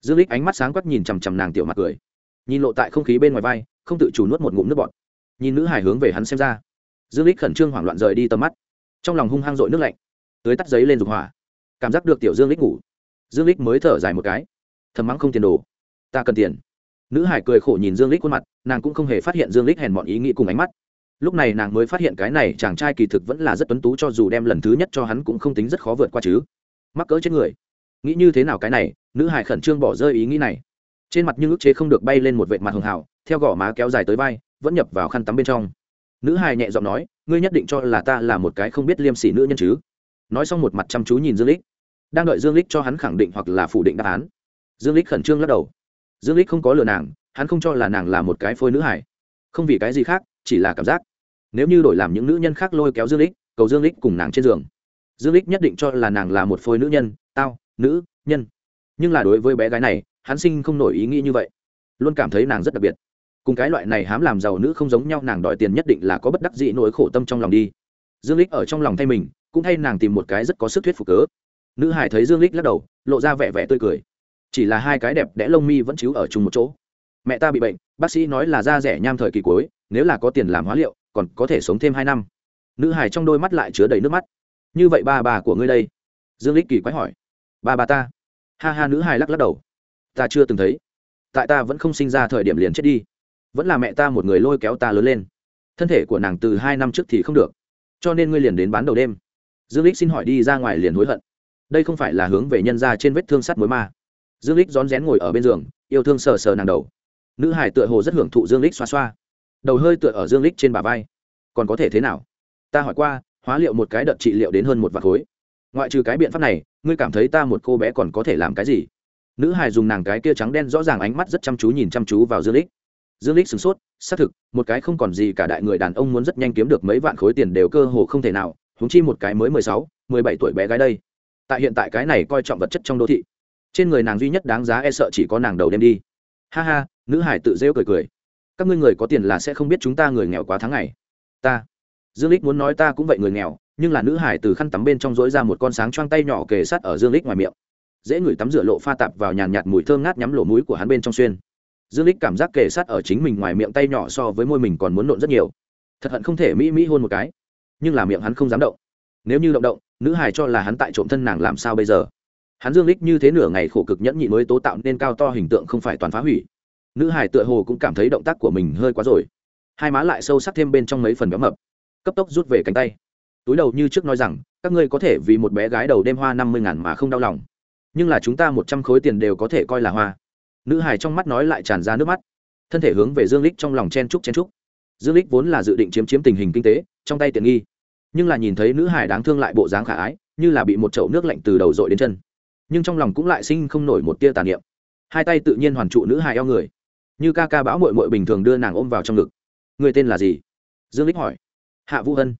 Dương lích ánh mắt sáng quắc nhìn chằm chằm nàng tiểu mặt cười. Nhìn lộ tại không khí bên ngoài vai, không tự chủ nuốt một ngụm nước bọt nhìn nữ hải hướng về hắn xem ra. Dương lích khẩn trương hoảng loạn rời đi tầm mắt. Trong lòng hung hăng dội nước lạnh, tưới tắt giấy lên dục hỏa. Cảm giác được tiểu dương lích ngủ. Dương lích mới thở dài một cái. Thầm mắng không tiền đồ. Ta cần tiền. Nữ hải cười khổ nhìn dương lích khuôn mặt, nàng cũng không hề phát hiện dương lích hèn mọn ý nghĩ cùng ánh mắt. Lúc này nàng mới phát hiện cái này chàng trai kỳ thực vẫn là rất tuấn tú cho dù đem lần thứ nhất cho hắn cũng không tính rất khó vượt qua chứ. Mắc cỡ trên người. Nghĩ như thế nào cái này, nữ hải khẩn trương bỏ rơi ý nghĩ này. Trên mặt nhưng ức chế không được bay lên một vệt mặt hường hảo theo gò má kéo dài tới vai vẫn nhập vào khăn tắm bên trong. Nữ hài nhẹ giọng nói, ngươi nhất định cho là ta là một cái không biết liêm sỉ nữ nhân chứ? Nói xong một mặt chăm chú nhìn dương lích. Đang đợi dương lích cho hắn khẳng định hoặc là phủ định đáp án. Dương lích khẩn trương lắc đầu. Dương lích không có lừa nàng, hắn không cho là nàng là một cái phôi nữ hải không vì cái gì khác, chỉ là cảm giác. Nếu như đổi làm những nữ nhân khác lôi kéo dương lích, cầu dương lích cùng nàng trên giường. Dương lích nhất định cho là nàng là một phôi nữ nhân, tao, nữ, nhân. Nhưng là đối với bé gái này, hắn sinh không nổi ý nghĩ như vậy. Luôn cảm thấy nàng rất đặc biệt cùng cái loại này hám làm giàu nữ không giống nhau, nàng đòi tiền nhất định là có bất đắc dĩ nỗi khổ tâm trong lòng đi. Dương lích ở trong lòng thay mình, cũng thay nàng tìm một cái rất có sức thuyết phục cớ. Nữ hải thấy dương lích lắc đầu, lộ ra vẻ vẻ tươi cười. Chỉ là hai cái đẹp đẽ lông mi vẫn chiếu ở chung một chỗ. Mẹ ta bị bệnh, bác sĩ nói là da rẻ nham thời kỳ cuối, nếu là có tiền làm hóa liệu, còn có thể sống thêm hai năm. Nữ hải trong đôi mắt lại chứa đầy nước mắt. Như vậy ba bà của ngươi đây? Dương lích kỳ quái hỏi. Ba bà ta? Ha ha, nữ hải lắc lắc đầu. Ta chưa từng thấy. Tại ta vẫn không sinh ra thời điểm liền chết đi vẫn là mẹ ta một người lôi kéo ta lớn lên. Thân thể của nàng từ hai năm trước thì không được. Cho nên ngươi liền đến bán đầu đêm. Dương lích xin hỏi đi ra ngoài liền hối hận. Đây không phải là hướng về nhân ra trên vết thương sắt mối ma. Dương lích rón rén ngồi ở bên giường, yêu thương sờ sờ nàng đầu. Nữ hải tựa hồ rất hưởng thụ dương lích xoa xoa. Đầu hơi tựa ở dương lích trên bả vai. Còn có thể thế nào? Ta hỏi qua, hóa liệu một cái đợt trị liệu đến hơn một vạt khối. Ngoại trừ cái biện pháp này, ngươi cảm thấy ta một cô bé còn có thể làm cái gì? Nữ hải dùng nàng cái kia trắng đen rõ ràng ánh mắt rất chăm chú nhìn chăm chú vào dương lích dương lích sửng sốt xác thực một cái không còn gì cả đại người đàn ông muốn rất nhanh kiếm được mấy vạn khối tiền đều cơ hồ không thể nào huống chi một cái mới mười sáu, mười bảy tuổi bé gái đây. Tại hiện tại cái này coi trọng vật chất trong đô thị. Trên người nàng duy nhất đáng giá e sợ chỉ có nàng đầu đem đi. Ha ha nữ hải tự rêu cười cười. Các ngươi người có tiền là sẽ không biết chúng ta người nghèo quá tháng ngày. Ta. Dương lích muốn nói ta cũng vậy người nghèo nhưng là nữ hải từ khăn tắm bên trong rỗi ra một con sáng choang tay nhỏ kề sát ở dương lích ngoài miệng. Dễ người tắm rửa lộ pha tạp vào nhàn nhạt mùi thơm ngát nhắm lỗ mũi của hắn bên trong xuyên dương lích cảm giác kề sát ở chính mình ngoài miệng tay nhỏ so với môi mình còn muốn nộn rất nhiều. Thật hận không thể mỹ mỹ hôn một cái. Nhưng là miệng hắn không dám động. Nếu như động động, nữ hải cho là hắn tại trộm thân nàng làm sao bây giờ? Hắn dương lích như thế nửa ngày khổ cực nhẫn nhị mới tố tạo nên cao to hình tượng không phải toàn phá hủy. Nữ hải tựa hồ cũng cảm thấy động tác của mình hơi quá rồi. Hai má lại sâu sắc thêm bên trong mấy phần béo mập. Cấp tốc rút về cánh tay. Túi đầu như trước nói rằng, các ngươi có thể vì một bé gái đầu đêm hoa năm mươi ngàn mà không đau lòng. Nhưng là chúng ta một trăm khối tiền đều có thể coi là hoa nữ hải trong mắt nói lại tràn ra nước mắt. Thân thể hướng về dương lích trong lòng chen trúc chen trúc dương lích vốn là dự định chiếm chiếm tình hình kinh tế, trong tay tiện nghi. Nhưng là nhìn thấy nữ hải đáng thương lại bộ dáng khả ái, như là bị một chậu nước lạnh từ đầu dội đến chân. Nhưng trong lòng cũng lại sinh không nổi một tia tàn niệm. Hai tay tự nhiên hoàn trụ nữ hải eo người. Như ca ca bão mội mội bình thường đưa nàng ôm vào trong ngực. Người tên là gì? Dương lích hỏi. Hạ vũ hân.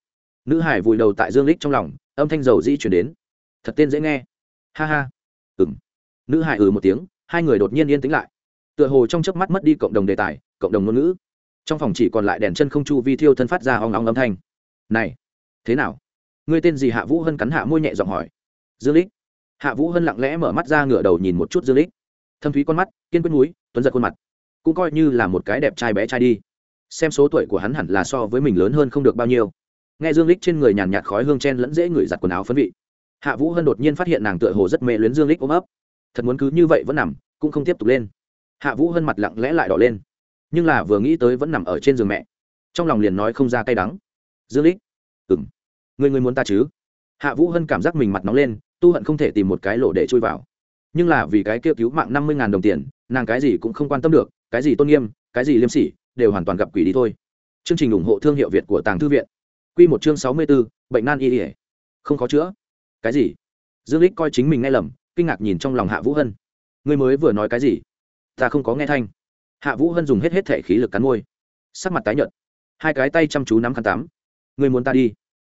Nữ hải vùi đầu tại dương lích trong lòng, âm thanh dầu dĩ chuyển đến. Thật tên dễ nghe. Ha ha. Ừm. Nữ hải ừ một tiếng hai người đột nhiên yên tĩnh lại. Tựa hồ trong chớp mắt mất đi cộng đồng đề tài, cộng đồng ngôn ngữ. Trong phòng chỉ còn lại đèn chân không chu vi thiêu thân phát ra hoang óng âm thanh. Này, thế nào? Ngươi tên gì? Hạ vũ hân cắn hạ môi nhẹ giọng hỏi. Dương lích. Hạ vũ hân lặng lẽ mở mắt ra ngửa đầu nhìn một chút dương lích. Thâm thúy con mắt, kiên quyết núi, tuấn giật khuôn mặt. Cũng coi như là một cái đẹp trai bé trai đi. Xem số tuổi của hắn hẳn là so với mình lớn hơn không được bao nhiêu. Nghe dương lích trên người nhàn nhạt khói hương chen lẫn dễ ngửi giặt quần áo phấn vị. Hạ vũ hân đột nhiên phát hiện nàng tựa hồ rất mê luyến dương lích ôm ấp thật muốn cứ như vậy vẫn nằm, cũng không tiếp tục lên. Hạ vũ hân mặt lặng lẽ lại đỏ lên. Nhưng là vừa nghĩ tới vẫn nằm ở trên giường mẹ, trong lòng liền nói không ra cay đắng. Dương lích ừng người người muốn ta chứ? Hạ vũ hân cảm giác mình mặt nóng lên, tu hận không thể tìm một cái lỗ để chui vào. Nhưng là vì cái kêu cứu mạng năm mươi đồng tiền, nàng cái gì cũng không quan tâm được, cái gì tôn nghiêm, cái gì liêm sỉ, đều hoàn toàn gặp quỷ đi thôi. Chương trình ủng hộ thương hiệu việt của tàng thư viện. Q một chương sáu mươi b ố bệnh nan y ỉa không khó chữa. Cái gì? Dương lích coi chính mình nghe lầm kinh ngạc nhìn trong lòng hạ vũ hân. Người mới vừa nói cái gì? Ta không có nghe thanh. Hạ vũ hân dùng hết hết thể khí lực cắn môi. Sắc mặt tái nhợt. Hai cái tay chăm chú nắm khăn tắm. Người muốn ta đi?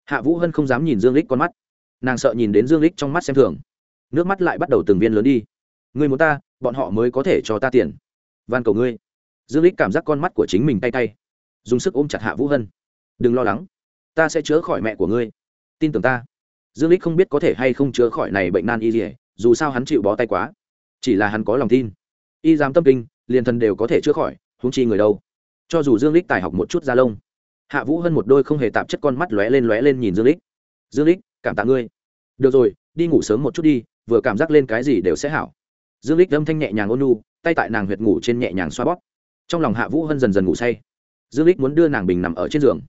Hạ vũ hân không dám nhìn dương lích con mắt. Nàng sợ nhìn đến dương lích trong mắt xem thường. Nước mắt lại bắt đầu từng viên lớn đi. Người muốn ta, bọn họ mới có thể cho ta tiền. Van cầu ngươi. Dương lích cảm giác con mắt của chính mình tay tay. Dùng sức ôm chặt hạ vũ hân. Đừng lo lắng. Ta sẽ chữa khỏi mẹ của ngươi. Tin tưởng ta. Dương lích không biết có thể hay không chữa khỏi này bệnh nan y gì dù sao hắn chịu bó tay quá. Chỉ là hắn có lòng tin. Y dám tâm kinh, liền thần đều có thể chữa khỏi, huống chi người đâu. Cho dù dương lích tài học một chút da lông, hạ vũ hân một đôi không hề tạp chất con mắt lóe lên lóe lên nhìn dương lích. Dương lích, cảm tạ ngươi. Được rồi, đi ngủ sớm một chút đi, vừa cảm giác lên cái gì đều sẽ hảo. Dương lích âm thanh nhẹ nhàng ôn nu tay tại nàng huyệt ngủ trên nhẹ nhàng xoa bóp. Trong lòng hạ vũ hân dần dần ngủ say. Dương lích muốn đưa nàng bình nằm ở trên giường.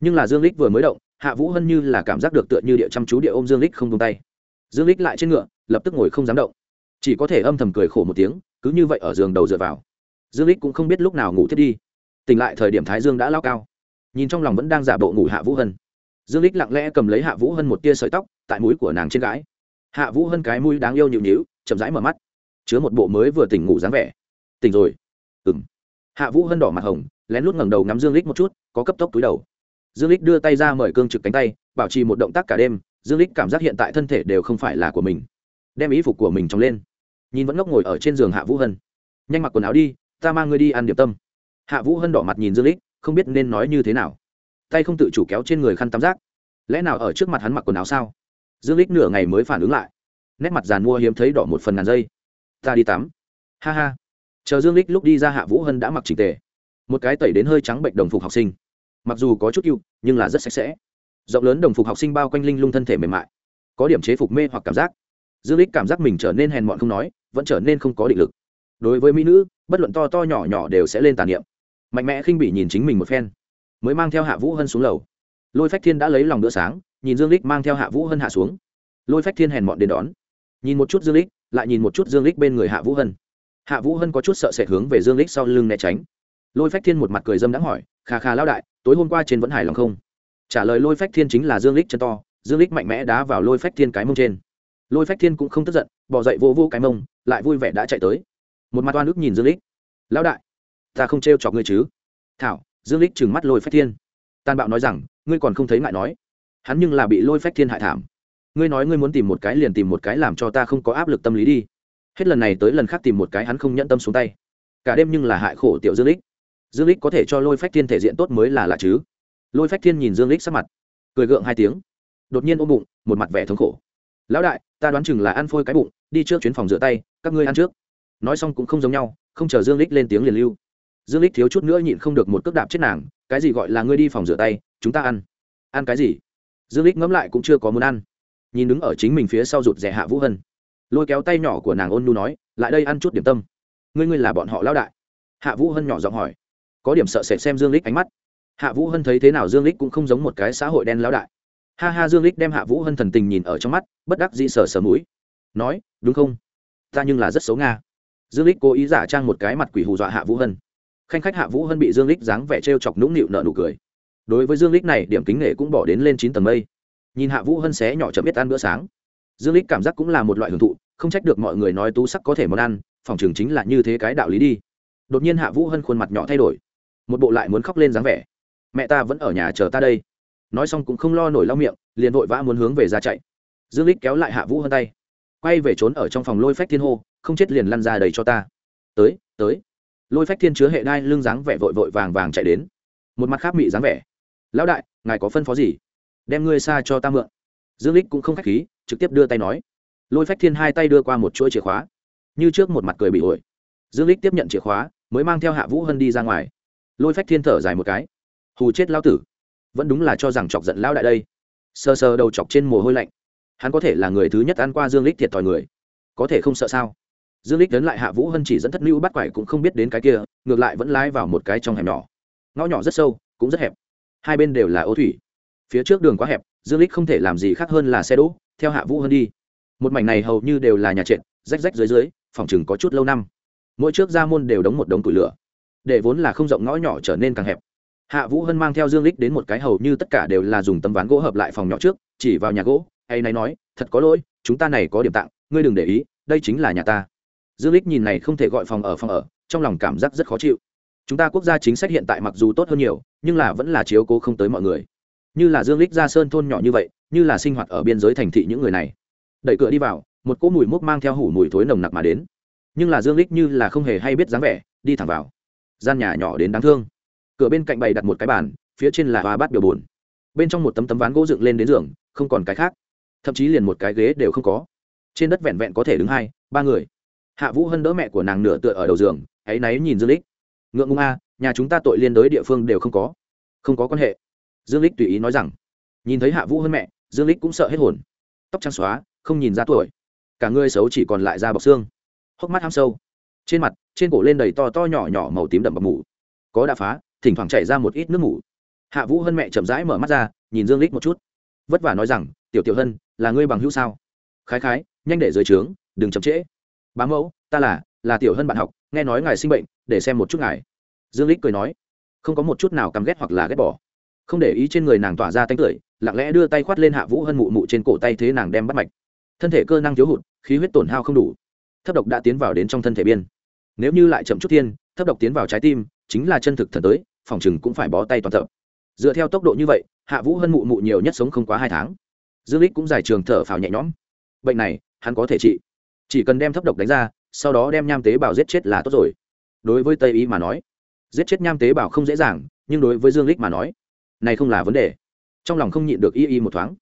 Nhưng là dương lích vừa mới động, hạ vũ hân như là cảm giác được tựa như địa chăm chú địa ôm dương lích không tung tay. Dương lích lại trên ngựa lập tức ngồi không dám động. Chỉ có thể âm thầm cười khổ một tiếng, cứ như vậy ở giường đầu dựa vào. Dương lích cũng không biết lúc nào ngủ thiết đi. Tỉnh lại thời điểm thái dương đã lao cao. Nhìn trong lòng vẫn đang giả bộ ngủ hạ vũ hân. Dương lích lặng lẽ cầm lấy hạ vũ hân một tia sợi tóc, tại mũi của nàng trên gái. Hạ vũ hân cái mũi đáng yêu nhịu nhịu chậm rãi mở mắt. Chứa một bộ mới vừa tỉnh ngủ dáng vẻ. Tỉnh rồi. Ừm. Hạ vũ hân đỏ mặt hồng, lén lút ngẩng đầu ngắm dương lích một chút, có cấp tốc túi đầu. Dương lích đưa tay ra mời cương trực cánh tay, bảo trì một động tác cả đêm. Dương lích cảm giác hiện tại thân thể đều không phải là của mình đem ý phục của mình trong lên. Nhìn vẫn ngốc ngồi ở trên giường hạ vũ hân. Nhanh mặc quần áo đi ta mang ngươi đi ăn điểm tâm. Hạ vũ hân đỏ mặt nhìn dương lích không biết nên nói như thế nào. Tay không tự chủ kéo trên người khăn tắm rác. Lẽ nào ở trước mặt hắn mặc quần áo sao? Dương lích nửa ngày mới phản ứng lại. Nét mặt giàn mua hiếm thấy đỏ một phần ngàn giây. Ta đi tắm. Ha ha. Chờ dương lích lúc đi ra hạ vũ hân đã mặc chỉnh tề. Một cái tẩy đến hơi trắng bệnh đồng phục học sinh. Mặc dù có chút yêu, nhưng là rất sạch sẽ. Rộng lớn đồng phục học sinh bao quanh linh lung thân thể mềm mại. Có điểm chế phục mê hoặc cảm giác dương lích cảm giác mình trở nên hèn mọn không nói, vẫn trở nên không có định lực. Đối với mỹ nữ, bất luận to to nhỏ nhỏ đều sẽ lên tàn niệm. Mạnh mẽ khinh bị nhìn chính mình một phen, mới mang theo hạ vũ hân xuống lầu. Lôi phách thiên đã lấy lòng bữa sáng, nhìn dương lích mang theo hạ vũ hân hạ xuống. Lôi phách thiên hèn mọn đến đón. Nhìn một chút dương lích lại nhìn một chút dương lích bên người hạ vũ hân. Hạ vũ hân có chút sợ sệt hướng về dương lích sau lưng né tránh. Lôi phách thiên một mặt cười dâm đãng hỏi khà khà lao đại, tối hôm qua trên vẫn hài lòng không? Trả lời lôi phách thiên chính là dương lích chân to, dương lích mạnh mẽ đá vào lôi phách thiên cái mông trên lôi phách thiên cũng không tức giận bỏ dậy vô vô cái mông, lại vui vẻ đã chạy tới. Một mặt oan ức nhìn dương lích lão đại, ta không trêu chọc ngươi chứ? Thảo, dương lích trừng mắt lôi phách thiên. Tàn bạo nói rằng, ngươi còn không thấy ngại nói. Hắn nhưng là bị lôi phách thiên hại thảm. Ngươi nói ngươi muốn tìm một cái liền tìm một cái làm cho ta không có áp lực tâm lý đi. Hết lần này tới lần khác tìm một cái hắn không nhẫn tâm xuống tay. Cả đêm nhưng là hại khổ tiểu dương lích dương lích có thể cho lôi phách thiên thể diện tốt mới là lạ chứ? Lôi phách thiên nhìn dương lích sắc mặt, cười gượng hai tiếng. Đột nhiên ôm bụng, một mặt vẻ thống khổ lão đại, ta đoán chừng là ăn phôi cái bụng, đi trước chuyến phòng rửa tay, các ngươi ăn trước. Nói xong cũng không giống nhau, không chờ dương lích lên tiếng liền lưu. Dương lích thiếu chút nữa nhịn không được một cước đạp chết nàng, cái gì gọi là ngươi đi phòng rửa tay, chúng ta ăn. Ăn cái gì? Dương lích ngẫm lại cũng chưa có muốn ăn. Nhìn đứng ở chính mình phía sau rụt rè hạ vũ hân. Lôi kéo tay nhỏ của nàng ôn nu nói, lại đây ăn chút điểm tâm. Ngươi ngươi là bọn họ lão đại? Hạ vũ hân nhỏ giọng hỏi. Có điểm sợ sệt xem dương lích ánh mắt. Hạ vũ hân thấy thế nào dương lích cũng không giống một cái xã hội đen lão đại ha ha, dương lích đem hạ vũ hân thần tình nhìn ở trong mắt, bất đắc dĩ sờ sờ mũi. Nói, đúng không? Ta nhưng là rất xấu nga. Dương lích cố ý giả trang một cái mặt quỷ hù dọa hạ vũ hân. Khanh khách hạ vũ hân bị dương lích dáng vẻ trêu chọc nũng nịu nợ nụ cười. Đối với dương lích này, điểm kính nghệ cũng bỏ đến lên chín tầng mây. Nhìn hạ vũ hân xé nhỏ chậm biết ăn bữa sáng. Dương lích cảm giác cũng là một loại hưởng thụ, không trách được mọi người nói tú sắc có thể món ăn, phòng trường chính là như thế cái đạo lý đi. Đột nhiên hạ vũ hân khuôn mặt nhỏ thay đổi. Một bộ lại muốn khóc lên dáng vẻ. Mẹ ta vẫn ở nhà chờ ta đây nói xong cũng không lo nổi lau miệng, liền vội vã muốn hướng về ra chạy. Dương lích kéo lại hạ vũ hân tay. Quay về trốn ở trong phòng lôi phách thiên hô, không chết liền lăn ra đầy cho ta. Tới tới. Lôi phách thiên chứa hệ đai lưng dáng vẻ vội vội vàng vàng chạy đến. Một mặt khác mị dáng vẻ. Lão đại, ngài có phân phó gì? Đem ngươi xa cho ta mượn. Dương lích cũng không khách khí, trực tiếp đưa tay nói. Lôi phách thiên hai tay đưa qua một chuỗi chìa khóa. Như trước một mặt cười bị ổi. Dương lích tiếp nhận chìa khóa, mới mang theo hạ vũ hân đi ra ngoài. Lôi phách thiên thở dài một cái. Hù chết lão tử vẫn đúng là cho rằng chọc giận lão đại đây. Sờ sờ đầu chọc trên mồ hôi lạnh. Hắn có thể là người thứ nhất ăn qua dương lích thiệt thòi người. Có thể không sợ sao? Dương lích đến lại hạ vũ hân chỉ dẫn thất lưu bắt quải cũng không biết đến cái kia, ngược lại vẫn lái vào một cái trong hẻm nhỏ. Ngõ nhỏ rất sâu, cũng rất hẹp. Hai bên đều là ô thủy. Phía trước đường quá hẹp, dương lích không thể làm gì khác hơn là xe đỗ, theo hạ vũ hân đi. Một mảnh này hầu như đều là nhà trệt, rách rách dưới dưới, phòng chừng có chút lâu năm. Mỗi trước ra môn đều đóng một đống củi lửa. Để vốn là không rộng ngõ nhỏ trở nên càng hẹp hạ vũ hân mang theo dương lích đến một cái hầu như tất cả đều là dùng tấm ván gỗ hợp lại phòng nhỏ trước, chỉ vào nhà gỗ hay này nói, thật có lỗi, chúng ta này có điểm tặng, ngươi đừng để ý, đây chính là nhà ta. Dương lích nhìn này không thể gọi phòng ở phòng ở, trong lòng cảm giác rất khó chịu. Chúng ta quốc gia chính sách hiện tại mặc dù tốt hơn nhiều, nhưng là vẫn là chiếu cố không tới mọi người. Như là dương lích ra sơn thôn nhỏ như vậy, như là sinh hoạt ở biên giới thành thị những người này. Đẩy cửa đi vào, một cỗ mùi mốc mang theo hủ mùi thối nồng nặc mà đến. Nhưng là dương lích như là không hề hay biết dáng vẻ, đi thẳng vào. Gian nhà nhỏ đến đáng thương cửa bên cạnh bày đặt một cái bàn, phía trên là hoa bát biểu bồn. Bên trong một tấm tấm ván gỗ dựng lên đến giường, không còn cái khác. Thậm chí liền một cái ghế đều không có. Trên đất vẹn vẹn có thể đứng hai, ba người. Hạ vũ hân đỡ mẹ của nàng nửa tựa ở đầu giường, áy náy nhìn dương lích ngượng ngung a, nhà chúng ta tội liên đối địa phương đều không có. Không có quan hệ. Dương lích tùy ý nói rằng. Nhìn thấy hạ vũ hơn mẹ, dương lích cũng sợ hết hồn. Tóc trắng xóa, không nhìn ra tuổi. Cả người xấu chỉ còn lại da bọc xương. Hốc mắt ham sâu. Trên mặt, trên cổ lên đầy to to nhỏ nhỏ màu tím đậm bọc mủ có đã phá thỉnh thoảng chảy ra một ít nước mủ. Hạ vũ hân mẹ chậm rãi mở mắt ra, nhìn dương lích một chút. Vất vả nói rằng, tiểu tiểu hân, là ngươi bằng hữu sao? Khái khái, nhanh để dưới trướng, đừng chậm trễ. Bá mẫu, ta là là tiểu hân bạn học, nghe nói ngài sinh bệnh, để xem một chút ngài. Dương lích cười nói, không có một chút nào căm ghét hoặc là ghét bỏ. Không để ý trên người nàng tỏa ra tánh cười lặng lẽ đưa tay khoát lên hạ vũ hân mụ mụ trên cổ tay thế nàng đem bắt mạch. Thân thể cơ năng thiếu hụt, khí huyết tổn hao không đủ. Thấp độc đã tiến vào đến trong thân thể biên. Nếu như lại chậm chút thiên thấp độc tiến vào trái tim, chính là chân thực thần tới phòng chừng cũng phải bó tay toàn thợ. Dựa theo tốc độ như vậy hạ vũ hân mụ mụ nhiều nhất sống không quá hai tháng. Dương lích cũng giải trường thở phào nhẹ nhõm. Bệnh này hắn có thể trị. Chỉ cần đem thấp độc đánh ra sau đó đem nham tế bào giết chết là tốt rồi. Đối với tây y mà nói giết chết nham tế bào không dễ dàng nhưng đối với dương lích mà nói này không là vấn đề. Trong lòng không nhịn được y y một thoáng.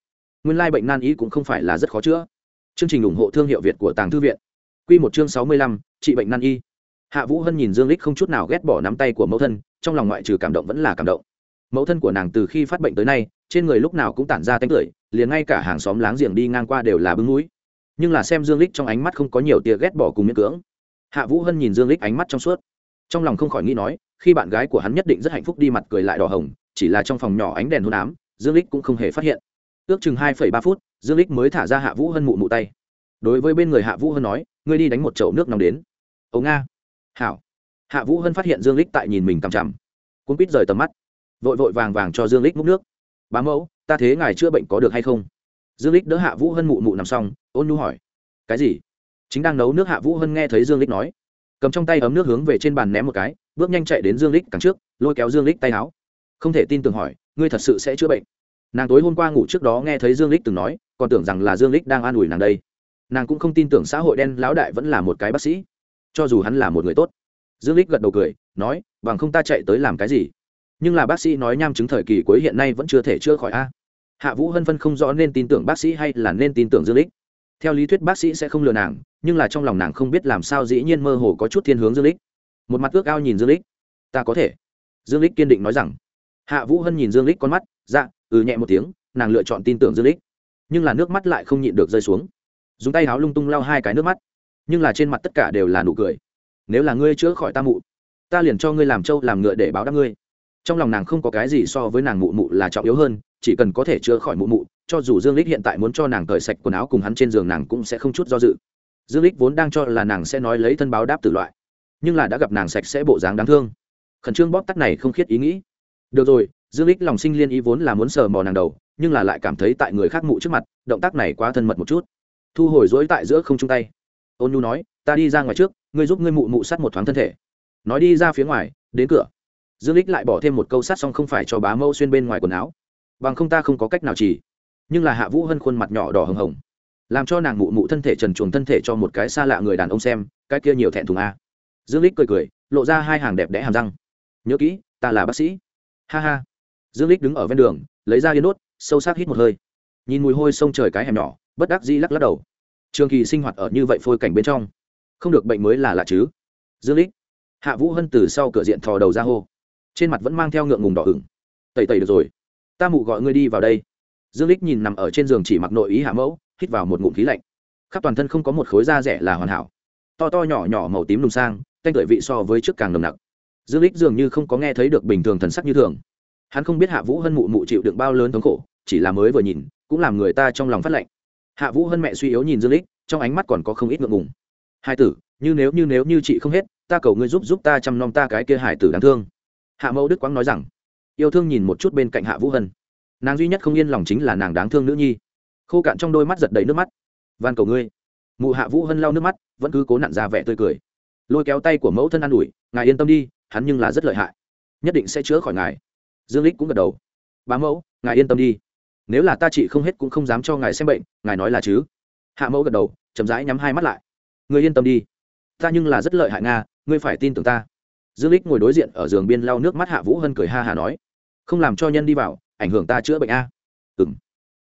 Nguyên lai bệnh nan y cũng không phải là rất khó chữa. Chương trình ủng hộ thương hiệu việt của tàng thư viện. Quy một chương sáu mươi lăm, trị bệnh nan y hạ vũ hân nhìn dương lích không chút nào ghét bỏ nắm tay của mẫu thân, trong lòng ngoại trừ cảm động vẫn là cảm động. Mẫu thân của nàng từ khi phát bệnh tới nay, trên người lúc nào cũng tản ra tánh cười liền ngay cả hàng xóm láng giềng đi ngang qua đều là bưng mũi. Nhưng là xem dương lích trong ánh mắt không có nhiều tia ghét bỏ cùng miễn cưỡng. Hạ vũ hân nhìn dương lích ánh mắt trong suốt. Trong lòng không khỏi nghĩ nói, khi bạn gái của hắn nhất định rất hạnh phúc đi mặt cười lại đỏ hồng, chỉ là trong phòng nhỏ ánh đèn hôn ám, dương lích cũng không hề phát hiện. Ước chừng hai ba phút, dương lích mới thả ra hạ vũ hân mụ mụ tay. Đối với bên người hạ vũ hân nói, ngươi đi đánh một chậu nước nóng đến. Ấu nga hảo. Hạ vũ hân phát hiện dương lích tại nhìn mình cằm chằm. Cuốn quýt rời tầm mắt. Vội vội vàng vàng cho dương lích múc nước. Bá mẫu, ta thế ngài chữa bệnh có được hay không? Dương lích đỡ hạ vũ hân mụ mụ nằm xong, ôn nhu hỏi. Cái gì? Chính đang nấu nước hạ vũ hân nghe thấy dương lích nói. Cầm trong tay ấm nước hướng về trên bàn ném một cái, bước nhanh chạy đến dương lích càng trước, lôi kéo dương lích tay áo. Không thể tin tưởng hỏi, ngươi thật sự sẽ chữa bệnh? Nàng tối hôm qua ngủ trước đó nghe thấy dương lích từng nói, còn tưởng rằng là dương lích đang an ủi nàng đây. Nàng cũng không tin tưởng xã hội đen lão đại vẫn là một cái bác sĩ cho dù hắn là một người tốt. Dương lích gật đầu cười, nói, bằng không ta chạy tới làm cái gì? Nhưng là bác sĩ nói nham chứng thời kỳ cuối hiện nay vẫn chưa thể chữa khỏi a. Hạ vũ hân phân không rõ nên tin tưởng bác sĩ hay là nên tin tưởng dương lích theo lý thuyết bác sĩ sẽ không lừa nàng, nhưng là trong lòng nàng không biết làm sao dĩ nhiên mơ hồ có chút thiên hướng dương lích một mặt ước ao nhìn dương lích ta có thể. Dương lích kiên định nói rằng. Hạ vũ hân nhìn dương lích con mắt dạ ừ nhẹ một tiếng, nàng lựa chọn tin tưởng dương lích nhưng là nước mắt lại không nhịn được rơi xuống. Dùng tay áo lung tung lau hai cái nước mắt nhưng là trên mặt tất cả đều là nụ cười. Nếu là ngươi chữa khỏi ta mụ, ta liền cho ngươi làm trâu làm ngựa để báo đáp ngươi. Trong lòng nàng không có cái gì so với nàng mụ mụ là trọng yếu hơn, chỉ cần có thể chữa khỏi mụ mụ, cho dù dương lích hiện tại muốn cho nàng cởi sạch quần áo cùng hắn trên giường nàng cũng sẽ không chút do dự. Dương lích vốn đang cho là nàng sẽ nói lấy thân báo đáp từ loại, nhưng là đã gặp nàng sạch sẽ bộ dáng đáng thương. Khẩn trương bóp tắt này không khiết ý nghĩ. Được rồi, dương lích lòng sinh liên ý vốn là muốn sờ mò nàng đầu, nhưng là lại cảm thấy tại người khác mụ trước mặt, động tác này quá thân mật một chút. Thu hồi dối tại giữa không chung tay ôn nhu nói, ta đi ra ngoài trước, ngươi giúp ngươi mụ mụ sát một thoáng thân thể. Nói đi ra phía ngoài, đến cửa. Dương lích lại bỏ thêm một câu sát xong không phải cho bá mâu xuyên bên ngoài quần áo. Bằng không ta không có cách nào chỉ. Nhưng là hạ vũ hân khuôn mặt nhỏ đỏ hồng hồng. Làm cho nàng mụ mụ thân thể trần chuồng thân thể cho một cái xa lạ người đàn ông xem, cái kia nhiều thẹn thùng a. Dương lích cười cười, lộ ra hai hàng đẹp đẽ hàm răng. Nhớ kỹ, ta là bác sĩ. Ha ha. Dương lích đứng ở ven đường, lấy ra yên đốt, sâu sắc hít một hơi. Nhìn mùi hôi sông trời cái hẻm nhỏ, bất đắc dĩ lắc lắc đầu trường kỳ sinh hoạt ở như vậy phôi cảnh bên trong, không được bệnh mới là lạ chứ? Dương lích, hạ vũ hân từ sau cửa diện thò đầu ra hô. Trên mặt vẫn mang theo ngượng ngùng đỏ ửng. Tẩy tẩy được rồi. Ta mụ gọi ngươi đi vào đây. Dương lích nhìn nằm ở trên giường chỉ mặc nội ý hạ mẫu, hít vào một ngụm khí lạnh. Khắp toàn thân không có một khối da rẻ là hoàn hảo. To to nhỏ nhỏ màu tím lùng sang, canh tưởi vị so với trước càng nồng nặc. Dương lích dường như không có nghe thấy được bình thường thần sắc như thường. Hắn không biết hạ vũ hân mụ mụ chịu đựng bao lớn thống khổ, chỉ là mới vừa nhìn, cũng làm người ta trong lòng phát lạnh hạ vũ hân mẹ suy yếu nhìn dương lích, trong ánh mắt còn có không ít ngượng ngùng. Hai tử, như nếu như nếu như chị không hết, ta cầu ngươi giúp giúp ta chăm nom ta cái kia hải tử đáng thương. Hạ mẫu đức quang nói rằng, yêu thương nhìn một chút bên cạnh hạ vũ hân. Nàng duy nhất không yên lòng chính là nàng đáng thương nữ nhi. Khô cạn trong đôi mắt giật đầy nước mắt. Van cầu ngươi. Mụ hạ vũ hân lau nước mắt, vẫn cứ cố nặn ra vẻ tươi cười. Lôi kéo tay của mẫu thân an ủi, ngài yên tâm đi, hắn nhưng là rất lợi hại. Nhất định sẽ chữa khỏi ngài. Dương lích cũng gật đầu. Bá mẫu, ngài yên tâm đi nếu là ta chị không hết cũng không dám cho ngài xem bệnh, ngài nói là chứ? Hạ mẫu gật đầu, chậm rãi nhắm hai mắt lại. Người yên tâm đi. Ta nhưng là rất lợi hại nga, ngươi phải tin tưởng ta. Dương lích ngồi đối diện ở giường biên lau nước mắt hạ vũ hân cười ha hà nói. Không làm cho nhân đi vào, ảnh hưởng ta chữa bệnh a. Ừng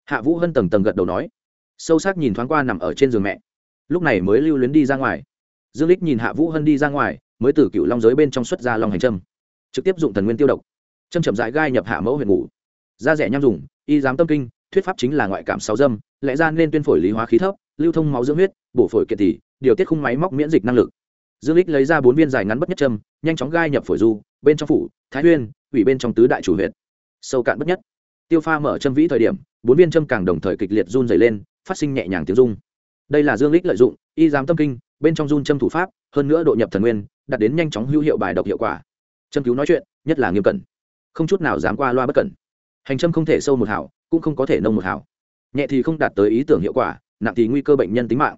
hạ vũ hân tầng tầng gật đầu nói. Sâu sắc nhìn thoáng qua nằm ở trên giường mẹ. Lúc này mới lưu luyến đi ra ngoài. Dương lích nhìn hạ vũ hân đi ra ngoài, mới từ cựu long giới bên trong xuất ra long hành trâm trực tiếp dụng thần nguyên tiêu độc. Châm chậm rãi gai nhập hạ mẫu huyện ngủ. Da rẻ nham dùng y giám tâm kinh, thuyết pháp chính là ngoại cảm sáu dâm, lẽ ra nên tuyên phổi lý hóa khí thấp, lưu thông máu dưỡng huyết, bổ phổi kiệt tỷ điều tiết khung máy móc miễn dịch năng lực. Dương lích lấy ra bốn viên dài ngắn bất nhất châm, nhanh chóng gai nhập phổi du, bên trong phủ, thái huyên ủy bên trong tứ đại chủ huyện sâu cạn bất nhất. Tiêu pha mở châm vĩ thời điểm, bốn viên châm càng đồng thời kịch liệt run dày lên, phát sinh nhẹ nhàng tiếng rung. Đây là dương lích lợi dụng, y giám tâm kinh, bên trong run châm thủ pháp, hơn nữa độ nhập thần nguyên, đạt đến nhanh chóng hữu hiệu bài độc hiệu quả. Châm cứu nói chuyện, nhất là nghiêm cẩn. Không chút nào dám qua loa bất cẩn hành châm không thể sâu một hảo, cũng không có thể nông một hảo. Nhẹ thì không đạt tới ý tưởng hiệu quả, nặng thì nguy cơ bệnh nhân tính mạng.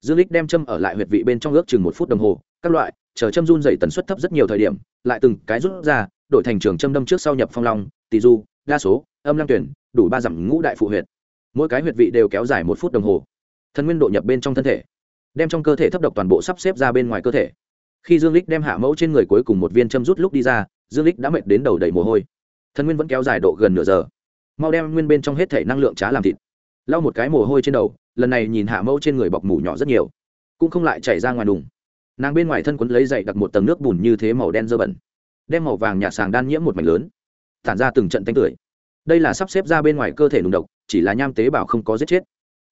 Dương lích đem châm ở lại huyệt vị bên trong ước chừng một phút đồng hồ, các loại, chờ châm run dày tần suất thấp rất nhiều thời điểm, lại từng cái rút ra, đổi thành trường châm đâm trước sau nhập phong long tỷ du, đa số, âm lăng tuyển, đủ ba dặm ngũ đại phụ huyệt. Mỗi cái huyệt vị đều kéo dài một phút đồng hồ. Thân nguyên độ nhập bên trong thân thể, đem trong cơ thể thấp độc toàn bộ sắp xếp ra bên ngoài cơ thể. Khi dương lích đem hạ mẫu trên người cuối cùng một viên châm rút lúc đi ra, dương lích đã mệt đến đầu đầy mồ hôi. Thần nguyên vẫn kéo dài độ gần nửa giờ. Mau đem nguyên bên trong hết thể năng lượng trá làm thịt. Lau một cái mồ hôi trên đầu, lần này nhìn hạ mẫu trên người bọc mủ nhỏ rất nhiều, cũng không lại chảy ra ngoài đùng. Nàng bên ngoài thân quấn lấy dậy đặt một tầng nước bùn như thế màu đen dơ bẩn, đem màu vàng nhạt sàng đan nhiễm một mảnh lớn, tản ra từng trận tanh tưởi. Đây là sắp xếp ra bên ngoài cơ thể nùng độc, chỉ là nham tế bào không có giết chết.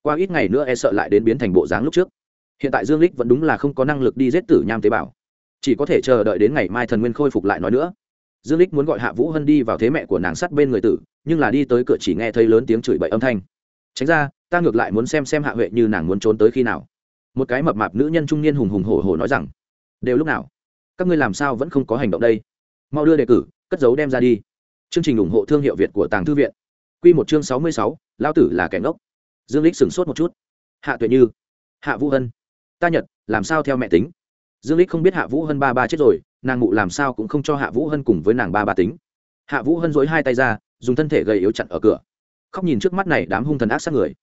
Qua ít ngày nữa e sợ lại đến biến thành bộ dáng lúc trước. Hiện tại dương lích vẫn đúng là không có năng lực đi giết tử nham tế bào. Chỉ có thể chờ đợi đến ngày mai thần nguyên khôi phục lại nói nữa dương lích muốn gọi hạ vũ hân đi vào thế mẹ của nàng sát bên người tử, nhưng là đi tới cửa chỉ nghe thấy lớn tiếng chửi bậy âm thanh. Tránh ra, ta ngược lại muốn xem xem hạ huệ như nàng muốn trốn tới khi nào. Một cái mập mạp nữ nhân trung niên hùng hùng hổ hổ nói rằng, đều lúc nào? Các ngươi làm sao vẫn không có hành động đây? Mau đưa đề cử cất dấu đem ra đi. Chương trình ủng hộ thương hiệu việt của tàng thư viện. Q một chương sáu mươi sáu, lão tử là kẻ ngốc. Dương lích sửng sốt một chút. Hạ tuệ như, hạ vũ hân, ta nhật, làm sao theo mẹ tính? Dương lích không biết hạ vũ hân ba ba chết rồi nàng mụ làm sao cũng không cho hạ vũ hân cùng với nàng ba ba tính. Hạ vũ hân dối hai tay ra, dùng thân thể gầy yếu chặn ở cửa. Khóc nhìn trước mắt này đám hung thần ác sát người.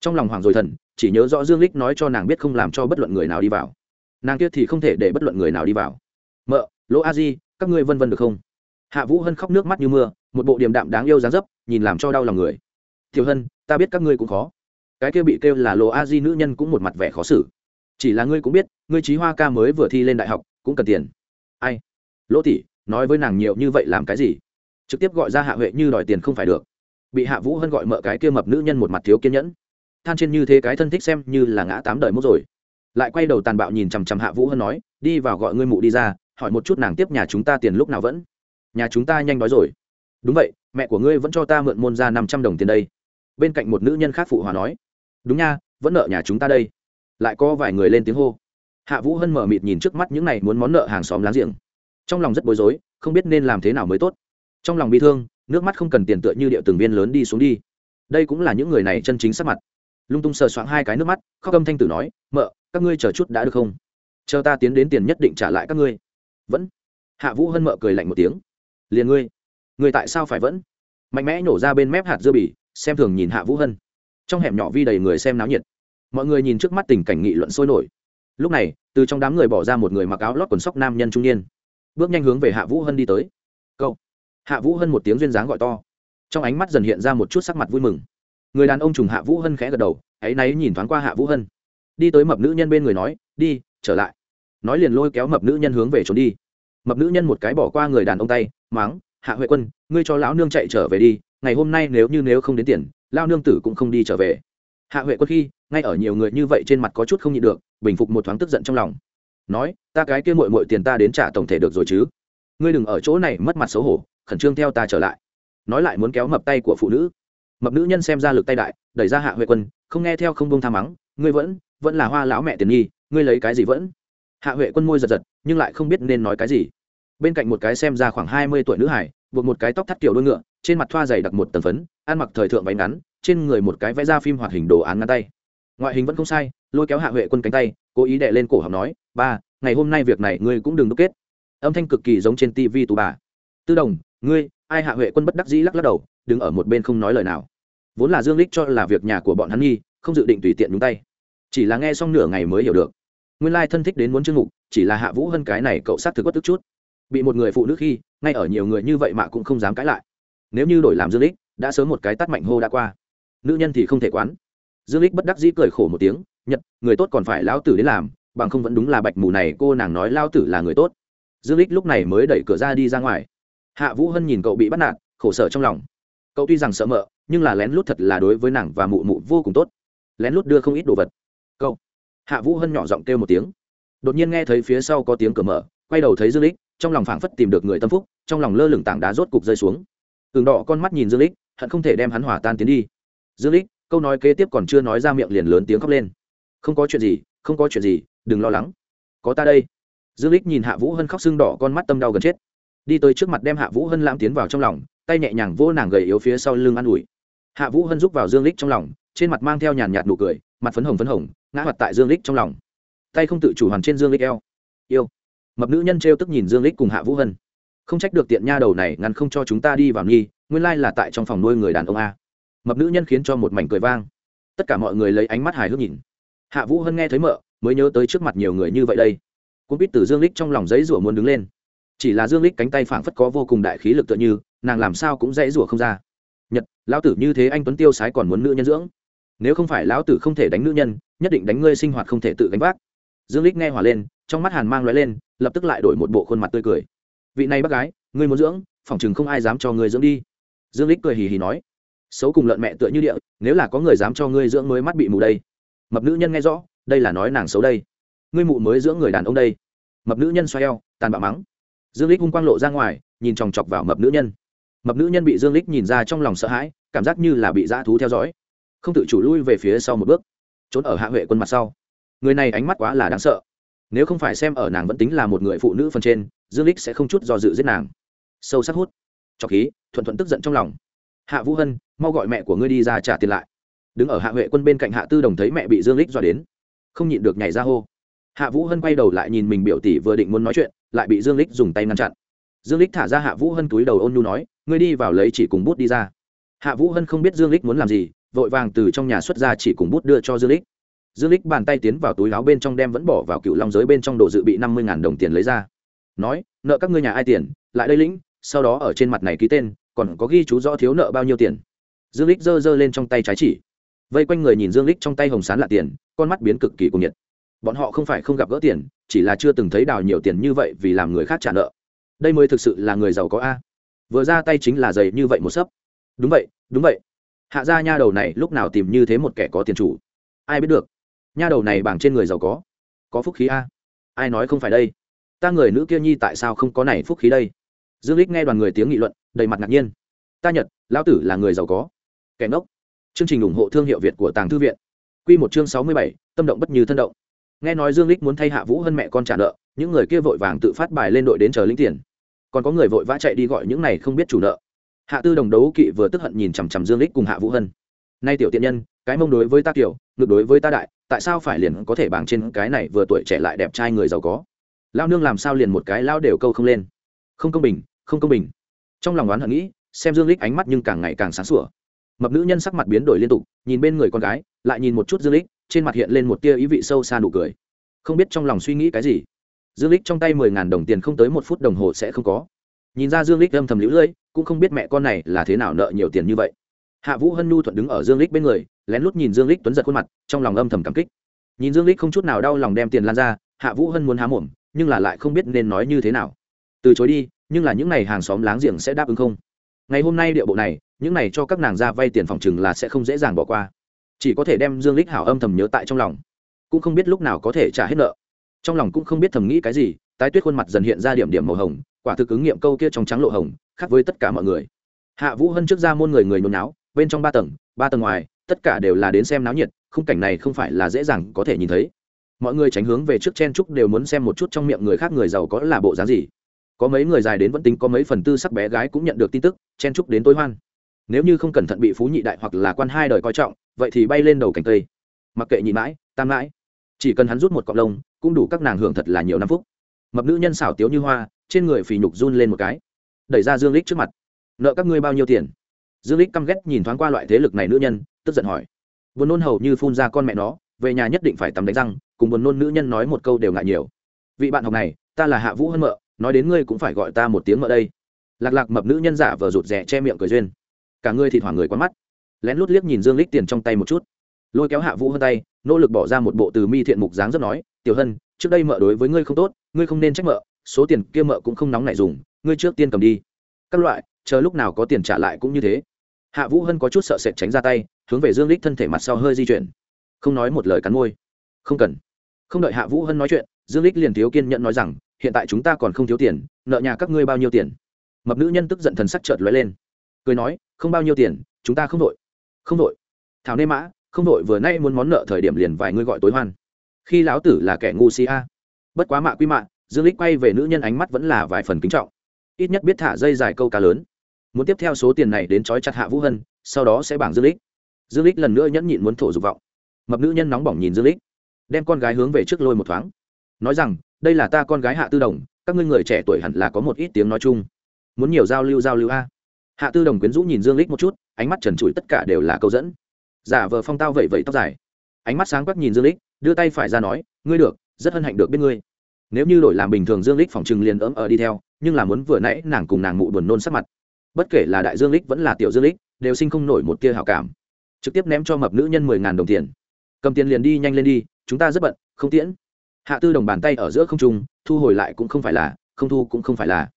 Trong lòng hoàng rồi thần, chỉ nhớ rõ dương lích nói cho nàng biết không làm cho bất luận người nào đi vào. Nàng kia thì không thể để bất luận người nào đi vào. Mợ, lỗ a di, các ngươi vân vân được không? Hạ vũ hân khóc nước mắt như mưa, một bộ điềm đạm đáng yêu dáng dấp, nhìn làm cho đau lòng người. Thiếu hân, ta biết các ngươi cũng khó. Cái kia bị kêu là lỗ a di nữ nhân cũng một mặt vẻ khó xử. Chỉ là ngươi cũng biết, ngươi trí hoa ca mới vừa thi lên đại học, cũng cần tiền ai? Lỗ tỷ, nói với nàng nhiều như vậy làm cái gì? Trực tiếp gọi ra hạ huệ như đòi tiền không phải được. Bị hạ vũ hân gọi mợ cái kia mập nữ nhân một mặt thiếu kiên nhẫn. Than trên như thế cái thân thích xem như là ngã tám đời mốt rồi. Lại quay đầu tàn bạo nhìn chằm chằm hạ vũ hân nói, đi vào gọi ngươi mụ đi ra, hỏi một chút nàng tiếp nhà chúng ta tiền lúc nào vẫn. Nhà chúng ta nhanh nói rồi. Đúng vậy, mẹ của ngươi vẫn cho ta mượn môn ra năm trăm đồng tiền đây. Bên cạnh một nữ nhân khác phụ hòa nói, đúng nha, vẫn nợ nhà chúng ta đây. Lại có vài người lên tiếng hô hạ vũ hân mở mịt nhìn trước mắt những này muốn món nợ hàng xóm láng giềng. Trong lòng rất bối rối, không biết nên làm thế nào mới tốt. Trong lòng bị thương, nước mắt không cần tiền tựa như điệu từng viên lớn đi xuống đi. Đây cũng là những người này chân chính sắc mặt. Lung tung sờ soạng hai cái nước mắt, khóc âm thanh tử nói, mợ, các ngươi chờ chút đã được không? Chờ ta tiến đến tiền nhất định trả lại các ngươi. Vẫn. Hạ vũ hân mợ cười lạnh một tiếng. Liền ngươi. Ngươi tại sao phải vẫn? Mạnh mẽ nổ ra bên mép hạt dưa bỉ, xem thường nhìn hạ vũ hân. Trong hẻm nhỏ vi đầy người xem náo nhiệt. Mọi người nhìn trước mắt tình cảnh nghị luận sôi nổi lúc này, từ trong đám người bỏ ra một người mặc áo lót quần sóc nam nhân trung niên, bước nhanh hướng về hạ vũ hân đi tới. Câu hạ vũ hân một tiếng duyên dáng gọi to. Trong ánh mắt dần hiện ra một chút sắc mặt vui mừng. Người đàn ông trùng hạ vũ hân khẽ gật đầu áy náy nhìn thoáng qua hạ vũ hân. Đi tới mập nữ nhân bên người nói, đi, trở lại. Nói liền lôi kéo mập nữ nhân hướng về trốn đi. Mập nữ nhân một cái bỏ qua người đàn ông tay máng hạ huệ quân, ngươi cho lão nương chạy trở về đi, ngày hôm nay nếu như nếu không đến tiền lao nương tử cũng không đi trở về. Hạ huệ quân khi ngay ở nhiều người như vậy trên mặt có chút không nhịn được, bình phục một thoáng tức giận trong lòng. Nói, ta cái kia mội mội tiền ta đến trả tổng thể được rồi chứ? Ngươi đừng ở chỗ này mất mặt xấu hổ, khẩn trương theo ta trở lại. Nói lại muốn kéo mập tay của phụ nữ. Mập nữ nhân xem ra lực tay đại, đẩy ra hạ huệ quân, không nghe theo không bông tha mắng, ngươi vẫn vẫn là hoa lão mẹ tiền nhi, ngươi lấy cái gì vẫn? Hạ huệ quân môi giật giật, nhưng lại không biết nên nói cái gì. Bên cạnh một cái xem ra khoảng hai mươi tuổi nữ hải, buộc một cái tóc thắt kiểu đôi ngựa, trên mặt thoa dày đặc một tầng phấn, ăn mặc thời thượng váy ngắn, trên người một cái vẽ ra phim hoạt hình đồ án ngăn tay ngoại hình vẫn không sai, lôi kéo hạ huệ quân cánh tay, cố ý đệ lên cổ học nói, ba, ngày hôm nay việc này ngươi cũng đừng đúc kết. Âm thanh cực kỳ giống trên tv tù bà. Tư đồng, ngươi, ai? Hạ huệ quân bất đắc dĩ lắc lắc đầu, đứng ở một bên không nói lời nào. Vốn là dương lích cho là việc nhà của bọn hắn nghi, không dự định tùy tiện nhúng tay. Chỉ là nghe xong nửa ngày mới hiểu được. Nguyên lai thân thích đến muốn chương mục, chỉ là hạ vũ hơn cái này cậu sát thực bất tức chút. Bị một người phụ nữ khi, ngay ở nhiều người như vậy mà cũng không dám cãi lại. Nếu như đổi làm dương lích, đã sớm một cái tắt mạnh hô đã qua. Nữ nhân thì không thể quán dương lích bất đắc dĩ cười khổ một tiếng, nhật, người tốt còn phải lão tử đến làm, bằng không vẫn đúng là bạch mù này, cô nàng nói lao tử là người tốt. Dương lích lúc này mới đẩy cửa ra đi ra ngoài. Hạ vũ hân nhìn cậu bị bắt nạt, khổ sở trong lòng. Cậu tuy rằng sợ mợ, nhưng là lén lút thật là đối với nàng và mụ mụ vô cùng tốt. Lén lút đưa không ít đồ vật. Cậu. Hạ vũ hân nhỏ giọng kêu một tiếng. Đột nhiên nghe thấy phía sau có tiếng cửa mở, quay đầu thấy dương lích trong lòng phảng phất tìm được người tâm phúc, trong lòng lơ lửng tảng đá rốt cục rơi xuống. Tường đỏ con mắt nhìn dương lích hận không thể đem hắn hỏa tan tiến đi. Dương lích câu nói kế tiếp còn chưa nói ra miệng liền lớn tiếng khóc lên. Không có chuyện gì, không có chuyện gì, đừng lo lắng. Có ta đây. Dương lích nhìn hạ vũ hân khóc sưng đỏ con mắt tâm đau gần chết. Đi tới trước mặt đem hạ vũ hân lãm tiến vào trong lòng, tay nhẹ nhàng vỗ nàng gầy yếu phía sau lưng an ủi. Hạ vũ hân rúc vào dương lích trong lòng, trên mặt mang theo nhàn nhạt nụ cười, mặt phấn hồng phấn hồng, ngã mặt tại dương lích trong lòng. Tay không tự chủ hoàn trên dương lích eo. Yêu. Mập nữ nhân trêu tức nhìn dương lích cùng hạ vũ hân. Không trách được tiện nha đầu này ngăn không cho chúng ta đi vào nghi, nguyên lai là tại trong phòng nuôi người đàn ông a mập nữ nhân khiến cho một mảnh cười vang. Tất cả mọi người lấy ánh mắt hài hước nhìn. Hạ vũ hân nghe thấy mợ, mới nhớ tới trước mặt nhiều người như vậy đây. Cũng biết từ dương lích trong lòng giấy rủa muốn đứng lên. Chỉ là dương lích cánh tay phảng phất có vô cùng đại khí lực tựa như, nàng làm sao cũng dãy rủa không ra. Nhật, lão tử như thế anh tuấn tiêu sái còn muốn nữ nhân dưỡng. Nếu không phải lão tử không thể đánh nữ nhân, nhất định đánh ngươi sinh hoạt không thể tự gánh vác. Dương lích nghe hỏa lên, trong mắt hàn mang lóe lên, lập tức lại đổi một bộ khuôn mặt tươi cười. Vị này bác gái, ngươi muốn dưỡng phỏng chừng không ai dám cho ngươi dưỡng đi. Dương lích cười hì hì nói xấu cùng lợn mẹ tựa như địa, nếu là có người dám cho ngươi dưỡng mới mắt bị mù đây. Mập nữ nhân nghe rõ, đây là nói nàng xấu đây. Ngươi mụ mới dưỡng người đàn ông đây. Mập nữ nhân xoay eo, tàn bạo mắng. Dương lích hung quang lộ ra ngoài, nhìn chòng chọc vào mập nữ nhân. Mập nữ nhân bị dương lích nhìn ra trong lòng sợ hãi, cảm giác như là bị dã thú theo dõi. Không tự chủ lui về phía sau một bước, trốn ở hạ huệ quân mặt sau. Người này ánh mắt quá là đáng sợ. Nếu không phải xem ở nàng vẫn tính là một người phụ nữ phần trên, dương lích sẽ không chút do dự giết nàng. Sâu sắc hút. Chọc khí, thuận thuận tức giận trong lòng hạ vũ hân, mau gọi mẹ của ngươi đi ra trả tiền lại. Đứng ở hạ huệ quân bên cạnh hạ tư đồng thấy mẹ bị dương lích dọa đến, không nhịn được nhảy ra hô. Hạ vũ hân quay đầu lại nhìn mình biểu tỷ vừa định muốn nói chuyện, lại bị dương lích dùng tay ngăn chặn. Dương lích thả ra hạ vũ hân túi đầu ôn nhu nói, ngươi đi vào lấy chỉ cùng bút đi ra. Hạ vũ hân không biết dương lích muốn làm gì, vội vàng từ trong nhà xuất ra chỉ cùng bút đưa cho dương lích. Dương lích bàn tay tiến vào túi áo bên trong đem vẫn bỏ vào cựu long giới bên trong đồ dự bị năm mươi đồng tiền lấy ra. Nói, nợ các ngươi nhà ai tiền? Lại đây lĩnh, sau đó ở trên mặt này ký tên còn có ghi chú rõ thiếu nợ bao nhiêu tiền. Dương lích giơ giơ lên trong tay trái chỉ. Vây quanh người nhìn dương lích trong tay hồng sán là tiền, con mắt biến cực kỳ cuồng nhiệt. Bọn họ không phải không gặp gỡ tiền, chỉ là chưa từng thấy đào nhiều tiền như vậy vì làm người khác trả nợ. Đây mới thực sự là người giàu có a. Vừa ra tay chính là giày như vậy một sấp. Đúng vậy đúng vậy. Hạ gia nha đầu này lúc nào tìm như thế một kẻ có tiền chủ? Ai biết được. Nha đầu này bảng trên người giàu có. Có phúc khí a. Ai nói không phải đây? Ta người nữ kia nhi tại sao không có này phúc khí đây? Dương lích nghe đoàn người tiếng nghị luận đầy mặt ngạc nhiên. Ta nhật lão tử là người giàu có. Kẻ ngốc. Chương trình ủng hộ thương hiệu việt của tàng thư viện. Quy một chương sáu mươi bảy, tâm động bất như thân động. Nghe nói dương lích muốn thay hạ vũ hơn mẹ con trả nợ những người kia vội vàng tự phát bài lên đội đến chờ lĩnh tiền. Còn có người vội vã chạy đi gọi những này không biết chủ nợ. Hạ tư đồng đấu kỵ vừa tức hận nhìn chằm chằm dương lích cùng hạ vũ hân. Nay tiểu tiện nhân cái mông đối với ta tiểu, ngược đối với ta đại tại sao phải liền có thể bảng trên cái này vừa tuổi trẻ lại đẹp trai người giàu có? Lao nương làm sao liền một cái lao đều câu không lên? Không công bình không công bình trong lòng đoán hận nghĩ, xem dương lích ánh mắt nhưng càng ngày càng sáng sủa. Mập nữ nhân sắc mặt biến đổi liên tục, nhìn bên người con gái, lại nhìn một chút dương lích, trên mặt hiện lên một tia ý vị sâu xa nụ cười. Không biết trong lòng suy nghĩ cái gì. Dương lích trong tay mười ngàn đồng tiền không tới một phút đồng hồ sẽ không có. Nhìn ra dương lích âm thầm lũ lưỡi cũng không biết mẹ con này là thế nào nợ nhiều tiền như vậy. Hạ vũ hân nhu thuận đứng ở dương lích bên người, lén lút nhìn dương lích tuấn giật khuôn mặt, trong lòng âm thầm cảm kích. Nhìn dương lích không chút nào đau lòng đem tiền lan ra, hạ vũ hân muốn há mồm, nhưng là lại không biết nên nói như thế nào. Từ chối đi nhưng là những n à y hàng xóm láng giềng sẽ đáp ứng không? Ngày hôm nay địa bộ này, những này cho các nàng ra vay tiền phòng chừng là sẽ không dễ dàng bỏ qua. Chỉ có thể đem dương lích hảo âm thầm nhớ tại trong lòng. Cũng không biết lúc nào có thể trả hết nợ. Trong lòng cũng không biết thầm nghĩ cái gì, tái tuyết khuôn mặt dần hiện ra điểm điểm màu hồng, quả thực ứng nghiệm câu kia trong trắng lộ hồng, khác với tất cả mọi người. Hạ vũ hân trước ra môn người người nhốn náo, bên trong ba tầng ba tầng ngoài, tất cả đều là đến xem náo nhiệt, khung cảnh này không phải là dễ dàng có thể nhìn thấy. Mọi người tránh hướng về trước chen trúc đều muốn xem một chút trong miệng người khác người giàu có là bộ dáng gì có mấy người dài đến vẫn tính, có mấy phần tư sắc bé gái cũng nhận được tin tức, chen trúc đến tối hoan. Nếu như không cẩn thận bị phú nhị đại hoặc là quan hai đời coi trọng, vậy thì bay lên đầu cành cây. Mặc kệ nhị mãi, tam mãi. Chỉ cần hắn rút một cọng lông, cũng đủ các nàng hưởng thật là nhiều năm phúc. Mập nữ nhân xảo tiếu như hoa, trên người phì nhục run lên một cái. Đẩy ra dương lích trước mặt. Nợ các ngươi bao nhiêu tiền? Dương lích căm ghét nhìn thoáng qua loại thế lực này nữ nhân, tức giận hỏi. Buồn nôn hầu như phun ra con mẹ nó, về nhà nhất định phải tắm đánh răng, cùng buồn nôn nữ nhân nói một câu đều ngại nhiều. Vị bạn học này, ta là hạ vũ hân mợ nói đến ngươi cũng phải gọi ta một tiếng mợ đây. Lạc lạc mập nữ nhân giả vờ rụt rè che miệng cười duyên. Cả ngươi thì thoảng người quán mắt. Lén lút liếc nhìn dương lích tiền trong tay một chút. Lôi kéo hạ vũ hơn tay, nỗ lực bỏ ra một bộ từ mi thiện mục dáng rất nói, tiểu hân, trước đây mợ đối với ngươi không tốt, ngươi không nên trách mợ, số tiền kia mợ cũng không nóng nảy dùng, ngươi trước tiên cầm đi. Các loại, chờ lúc nào có tiền trả lại cũng như thế. Hạ vũ hân có chút sợ sệt tránh ra tay, hướng về dương lích thân thể mặt sau hơi di chuyển. Không nói một lời cắn môi. Không cần. Không đợi hạ vũ hân nói chuyện, dương lích liền thiếu kiên nhẫn nói rằng hiện tại chúng ta còn không thiếu tiền, nợ nhà các ngươi bao nhiêu tiền? Mập nữ nhân tức giận thần sắc chợt lóe lên. Cười nói, không bao nhiêu tiền, chúng ta không đội. Không đội. Thảo nê mã, không đội vừa nay muốn món nợ thời điểm liền vài ngươi gọi tối hoan. Khi lão tử là kẻ ngu si a. Bất quá mạ quy mạ, dương lích quay về nữ nhân ánh mắt vẫn là vài phần kính trọng. Ít nhất biết thả dây dài câu cá lớn. Muốn tiếp theo số tiền này đến trói chặt hạ vũ hân, sau đó sẽ bảng dương lích dương lích lần nữa nhẫn nhịn muốn thổ dục vọng. Mập nữ nhân nóng bỏng nhìn dương lích đem con gái hướng về trước lôi một thoáng. Nói rằng đây là ta con gái hạ tư đồng, các ngươi người trẻ tuổi hẳn là có một ít tiếng nói chung. Muốn nhiều giao lưu giao lưu a. Hạ tư đồng quyến rũ nhìn dương lích một chút, ánh mắt trần trụi tất cả đều là câu dẫn. Giả vờ phong tao vẩy vẩy tóc dài. Ánh mắt sáng quắc nhìn dương lích, đưa tay phải ra nói, ngươi được, rất hân hạnh được biết ngươi. Nếu như đổi làm bình thường dương lích phòng trừng liền ấm ở đi theo, nhưng là muốn vừa nãy nàng cùng nàng mụ buồn nôn sắc mặt. Bất kể là đại dương lích vẫn là tiểu dương lích, đều sinh không nổi một tia hảo cảm. Trực tiếp ném cho mập nữ nhân mười ngàn đồng tiền. Cầm tiền liền đi, nhanh lên đi, chúng ta rất bận, không tiễn hạ tư đồng bàn tay ở giữa không trung, thu hồi lại cũng không phải là, không thu cũng không phải là.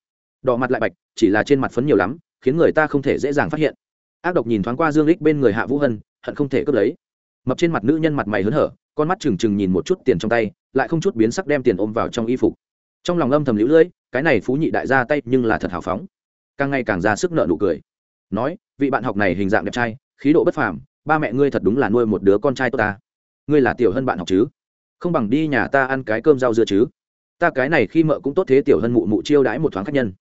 Đỏ mặt lại bạch, chỉ là trên mặt phấn nhiều lắm, khiến người ta không thể dễ dàng phát hiện. Ác độc nhìn thoáng qua dương lích bên người hạ vũ hân, hận không thể cướp lấy. Mập trên mặt nữ nhân mặt mày hớn hở, con mắt trừng trừng nhìn một chút tiền trong tay, lại không chút biến sắc đem tiền ôm vào trong y phục. Trong lòng âm thầm lũ lưỡi, cái này phú nhị đại ra tay nhưng là thật hào phóng. Càng ngày càng ra sức nợ nụ cười. Nói, vị bạn học này hình dạng đẹp trai, khí độ bất phàm, ba mẹ ngươi thật đúng là nuôi một đứa con trai tốt ta. Ngươi là tiểu hơn bạn học chứ? Không bằng đi nhà ta ăn cái cơm rau dưa chứ. Ta cái này khi mợ cũng tốt thế, tiểu hân mụ mụ chiêu đãi một thoáng khách nhân.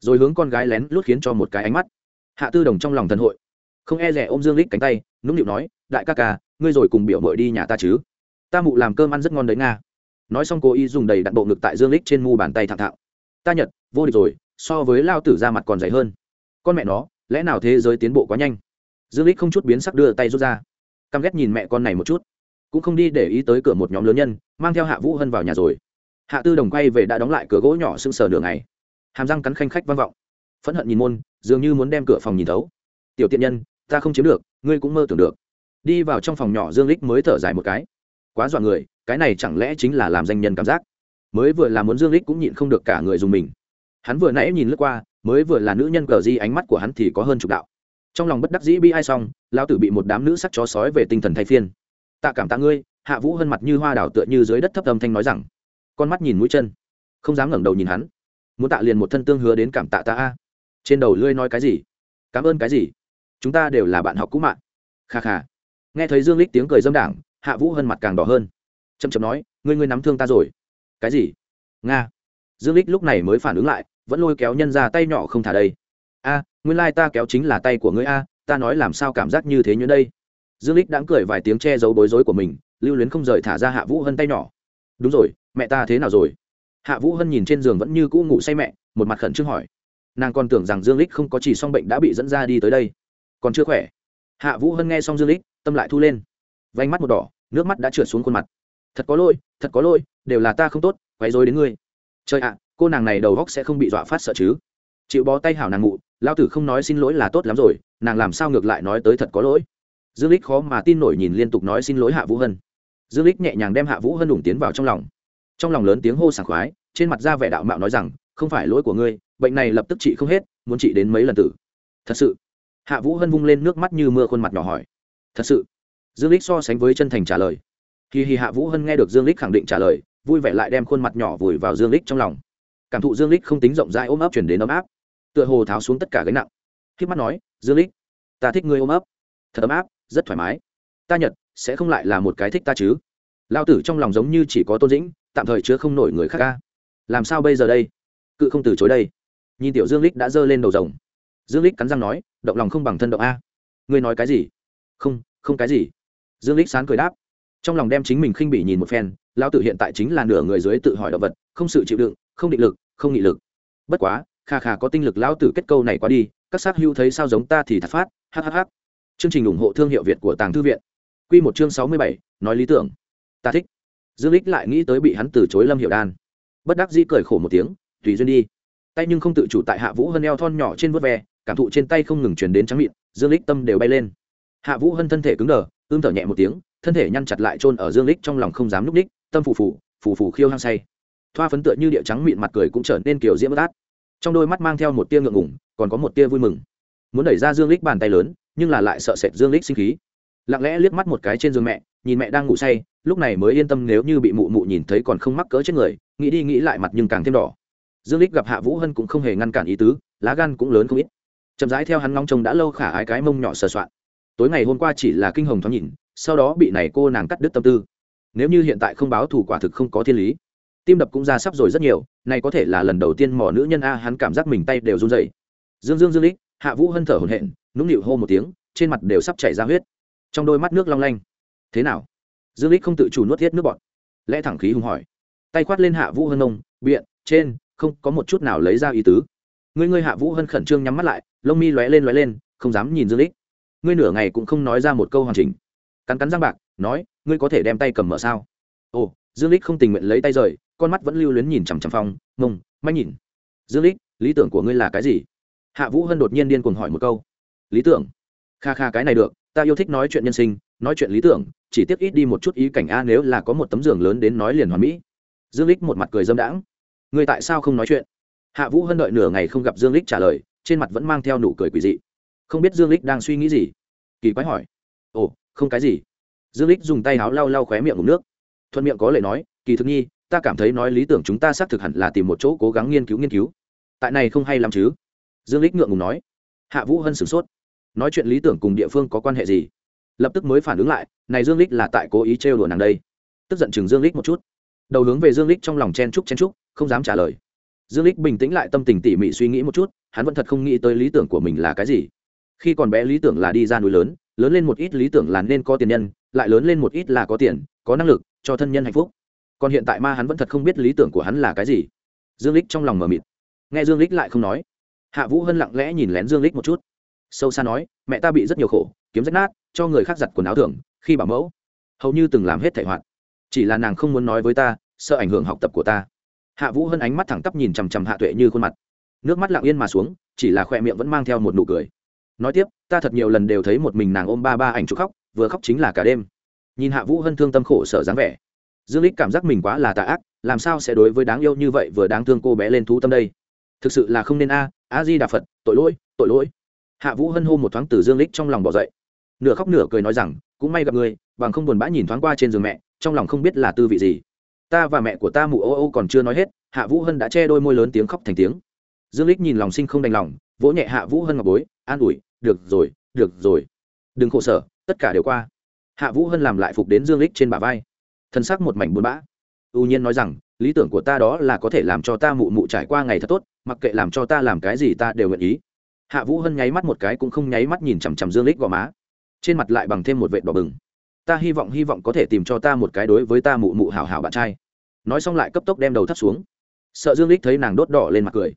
Rồi hướng con gái lén lút khiến cho một cái ánh mắt. Hạ tư đồng trong lòng thần hội. Không e rẻ ôm dương lích cánh tay, nũng nịu nói, đại ca ca, ngươi rồi cùng biểu mội đi nhà ta chứ. Ta mụ làm cơm ăn rất ngon đấy nga. Nói xong cô y dùng đầy đặn bộ ngực tại dương lích trên mu bàn tay thẳng thạo. Ta nhật, vô địch rồi, so với lao tử ra mặt còn dày hơn. Con mẹ nó, lẽ nào thế giới tiến bộ quá nhanh? Dương lích không chút biến sắc đưa tay rút ra. Căm ghét nhìn mẹ con này một chút cũng không đi để ý tới cửa một nhóm lớn nhân, mang theo hạ vũ hân vào nhà rồi. Hạ tư đồng quay về đã đóng lại cửa gỗ nhỏ sưng sờ nửa ngày. Hàm răng cắn khanh khách vang vọng. Phẫn hận nhìn môn, dường như muốn đem cửa phòng nhìn thấu. Tiểu tiện nhân, ta không chiếm được, ngươi cũng mơ tưởng được. Đi vào trong phòng nhỏ, dương lích mới thở dài một cái. Quá dọa người, cái này chẳng lẽ chính là làm danh nhân cảm giác? Mới vừa là muốn dương lích cũng nhịn không được cả người dùng mình. Hắn vừa nãy nhìn lướt qua, mới vừa là nữ nhân cờ di ánh mắt của hắn thì có hơn chục đạo. Trong lòng bất đắc dĩ bi ai xong, lão tử bị một đám nữ sắc chó sói về tinh thần thay phiên tạ cảm tạ ngươi, hạ vũ hơn mặt như hoa đảo tựa như dưới đất thấp âm thanh nói rằng. Con mắt nhìn mũi chân, không dám ngẩng đầu nhìn hắn. Muốn tạ liền một thân tương hứa đến cảm tạ ta a. Trên đầu lươi nói cái gì? Cảm ơn cái gì? Chúng ta đều là bạn học cũ mạng. Kha kha. Nghe thấy dương lích tiếng cười dâm đảng, hạ vũ hơn mặt càng đỏ hơn. Chậm chậm nói, ngươi ngươi nắm thương ta rồi. Cái gì? Nga. Dương lích lúc này mới phản ứng lại, vẫn lôi kéo nhân ra tay nhỏ không thả đây. A, nguyên lai ta kéo chính là tay của ngươi a, ta nói làm sao cảm giác như thế như đây? Dương lích đãng cười vài tiếng che giấu bối rối của mình, lưu luyến không rời thả ra hạ vũ hân tay nhỏ. Đúng rồi, mẹ ta thế nào rồi? Hạ vũ hân nhìn trên giường vẫn như cũ ngủ say mẹ, một mặt khẩn trương hỏi. Nàng còn tưởng rằng dương lích không có chỉ song bệnh đã bị dẫn ra đi tới đây. Còn chưa khỏe. Hạ vũ hân nghe xong dương lích tâm lại thu lên. Vánh mắt một đỏ, nước mắt đã trượt xuống khuôn mặt. Thật có lỗi, thật có lỗi, đều là ta không tốt, quấy rối đến ngươi. Trời ạ, cô nàng này đầu góc sẽ không bị dọa phát sợ chứ? Chịu bó tay hảo nàng ngụ lao tử không nói xin lỗi là tốt lắm rồi, nàng làm sao ngược lại nói tới thật có lỗi? Dương lích khó mà tin nổi nhìn liên tục nói xin lỗi hạ vũ hân. Dương lích nhẹ nhàng đem hạ vũ hân đủng tiến vào trong lòng. Trong lòng lớn tiếng hô sảng khoái, trên mặt ra vẻ đạo mạo nói rằng, không phải lỗi của ngươi, bệnh này lập tức trị không hết, muốn trị đến mấy lần tử. Thật sự? Hạ vũ hân vung lên nước mắt như mưa khuôn mặt nhỏ hỏi. Thật sự? Dương lích so sánh với chân thành trả lời. Kỳ hì hạ vũ hân nghe được dương lích khẳng định trả lời, vui vẻ lại đem khuôn mặt nhỏ vùi vào dương lích trong lòng. Cảm thụ dương lích không tính rộng rãi ôm ấp chuyển đến ấm áp, tựa hồ tháo xuống tất cả gánh nặng. Khi mắt nói, dương lích ta thích ngươi ôm ấp, thật ấm áp rất thoải mái. Ta nhật, sẽ không lại là một cái thích ta chứ? Lao tử trong lòng giống như chỉ có tôn dĩnh, tạm thời chứa không nổi người khác ca làm sao bây giờ đây? Cự không từ chối đây. Nhìn tiểu dương lích đã giơ lên đầu rồng. Dương lích cắn răng nói, động lòng không bằng thân động a. Ngươi nói cái gì? Không không cái gì. Dương lích sán cười đáp. Trong lòng đem chính mình khinh bỉ nhìn một phen lao tử hiện tại chính là nửa người dưới tự hỏi động vật, không sự chịu đựng, không định lực, không nghị lực. Bất quá, kha kha có tinh lực lao tử kết câu này quá đi, các sát hưu thấy sao giống ta thì thật phát hhh chương trình ủng hộ thương hiệu việt của tàng thư viện. Quy một chương sáu mươi bảy, nói lý tưởng. Ta thích. Dương Lịch lại nghĩ tới bị hắn từ chối lâm Hiểu đan. Bất đắc dĩ cười khổ một tiếng, tùy duyên đi. Tay nhưng không tự chủ tại hạ vũ hân eo thon nhỏ trên vớt ve, cảm thụ trên tay không ngừng truyền đến trắng mịn, dương Lịch tâm đều bay lên. Hạ vũ hân thân thể cứng đờ, ưm thở nhẹ một tiếng, thân thể nhăn chặt lại chôn ở dương Lịch trong lòng không dám lúc đích, tâm phù phù phù phù khiêu hăng say. Thoa phấn tựa như địa trắng mịn mặt cười cũng trở nên kiểu diễm bất át trong đôi mắt mang theo một tia ngượng ngùng, còn có một tia vui mừng. Muốn đẩy ra dương Lịch bàn tay lớn nhưng là lại sợ sệt dương lích sinh khí. Lặng lẽ liếc mắt một cái trên giường mẹ, nhìn mẹ đang ngủ say, lúc này mới yên tâm nếu như bị mụ mụ nhìn thấy còn không mắc cỡ chết người, nghĩ đi nghĩ lại mặt nhưng càng thêm đỏ. Dương lích gặp hạ vũ hân cũng không hề ngăn cản ý tứ, lá gan cũng lớn không ít. Chậm rãi theo hắn ngóng trông đã lâu khả ái cái mông nhỏ sờ soạn. Tối ngày hôm qua chỉ là kinh hồng thoáng nhìn, sau đó bị này cô nàng cắt đứt tâm tư. Nếu như hiện tại không báo thù quả thực không có thiên lý. Tim đập cũng ra sắp rồi rất nhiều, này có thể là lần đầu tiên mỏ nữ nhân a, hắn cảm giác mình tay đều run rẩy. Dương dương dương lích, hạ vũ hân thở hổn hển nũng nịu hô một tiếng, trên mặt đều sắp chảy ra huyết. Trong đôi mắt nước long lanh. Thế nào? Dương lích không tự chủ nuốt thiết nước bọt. Lẽ thẳng khí hùng hỏi. Tay khoát lên hạ vũ hân ông, biện, trên, không có một chút nào lấy ra ý tứ. Ngươi ngươi hạ vũ hân khẩn trương nhắm mắt lại, lông mi lóe lên lóe lên, không dám nhìn dương lích ngươi nửa ngày cũng không nói ra một câu hoàn chỉnh. Cắn cắn răng bạc, nói, ngươi có thể đem tay cầm mở sao? Ồ, dương lích không tình nguyện lấy tay rời, con mắt vẫn lưu luyến nhìn chằm chằm phong mông manh nhìn. Dương lích lý tưởng của ngươi là cái gì? Hạ vũ hân đột nhiên điên cuồng hỏi một câu lý tưởng. Kha kha cái này được, ta yêu thích nói chuyện nhân sinh, nói chuyện lý tưởng, chỉ tiếc ít đi một chút ý cảnh a nếu là có một tấm giường lớn đến nói liền hoàn mỹ. Dương lích một mặt cười dâm đãng. Người tại sao không nói chuyện? Hạ vũ hân đợi nửa ngày không gặp dương lích trả lời, trên mặt vẫn mang theo nụ cười quỷ dị. Không biết dương lích đang suy nghĩ gì? Kỳ quái hỏi. Ồ, không cái gì. Dương lích dùng tay áo lau lau khóe miệng ngụm nước. Thuận miệng có lời nói, kỳ thực nhi, ta cảm thấy nói lý tưởng chúng ta xác thực hẳn là tìm một chỗ cố gắng nghiên cứu nghiên cứu. Tại này không hay lắm chứ? Dương lích ngượng ngùng nói. Hạ vũ hân sửng sốt nói chuyện lý tưởng cùng địa phương có quan hệ gì? Lập tức mới phản ứng lại, này dương lích là tại cố ý trêu đùa nàng đây. Tức giận chừng dương lích một chút. Đầu hướng về dương lích trong lòng chen trúc chen trúc không dám trả lời. Dương lích bình tĩnh lại tâm tình tỉ mỉ suy nghĩ một chút, hắn vẫn thật không nghĩ tới lý tưởng của mình là cái gì. Khi còn bé lý tưởng là đi ra núi lớn lớn lên một ít lý tưởng là nên có tiền nhân, lại lớn lên một ít là có tiền, có năng lực, cho thân nhân hạnh phúc. Còn hiện tại ma hắn vẫn thật không biết lý tưởng của hắn là cái gì. Dương lích trong lòng mờ mịt. Nghe dương lích lại không nói. Hạ vũ hân lặng lẽ nhìn lén dương lích một chút sâu xa nói, mẹ ta bị rất nhiều khổ, kiếm rách nát, cho người khác giặt quần áo thưởng, khi bảo mẫu. Hầu như từng làm hết thể hoạt. Chỉ là nàng không muốn nói với ta, sợ ảnh hưởng học tập của ta. Hạ vũ hân ánh mắt thẳng tắp nhìn chằm chằm hạ tuệ như khuôn mặt. Nước mắt lặng yên mà xuống, chỉ là khoe miệng vẫn mang theo một nụ cười. Nói tiếp, ta thật nhiều lần đều thấy một mình nàng ôm ba ba ảnh chụp khóc, vừa khóc chính là cả đêm. Nhìn hạ vũ hân thương tâm khổ sở dáng vẻ. Dương lích cảm giác mình quá là tà ác, làm sao sẽ đối với đáng yêu như vậy vừa đáng thương cô bé lên thú tâm đây? Thực sự là không nên a a di đà phật, tội lỗi tội lỗi hạ vũ hân hô một thoáng từ dương lích trong lòng bỏ dậy. Nửa khóc nửa cười nói rằng, cũng may gặp người, bằng không buồn bã nhìn thoáng qua trên giường mẹ, trong lòng không biết là tư vị gì. Ta và mẹ của ta mụ ô ô còn chưa nói hết. Hạ vũ hân đã che đôi môi lớn tiếng khóc thành tiếng. Dương lích nhìn lòng sinh không đành lòng, vỗ nhẹ hạ vũ hân ngọc bối, an ủi, được rồi được rồi. Đừng khổ sở, tất cả đều qua. Hạ vũ hân làm lại phục đến dương lích trên bả vai. Thân xác một mảnh buồn bã. Ưu nhiên nói rằng, lý tưởng của ta đó là có thể làm cho ta mụ mụ trải qua ngày thật tốt, mặc kệ làm cho ta làm cái gì ta đều nguyện ý hạ vũ hân nháy mắt một cái cũng không nháy mắt nhìn chằm chằm dương lích gò má. Trên mặt lại bằng thêm một vệ đỏ bừng. Ta hy vọng hy vọng có thể tìm cho ta một cái đối với ta mụ mụ hảo hảo bạn trai. Nói xong lại cấp tốc đem đầu thắt xuống. Sợ dương lích thấy nàng đốt đỏ lên mặt cười.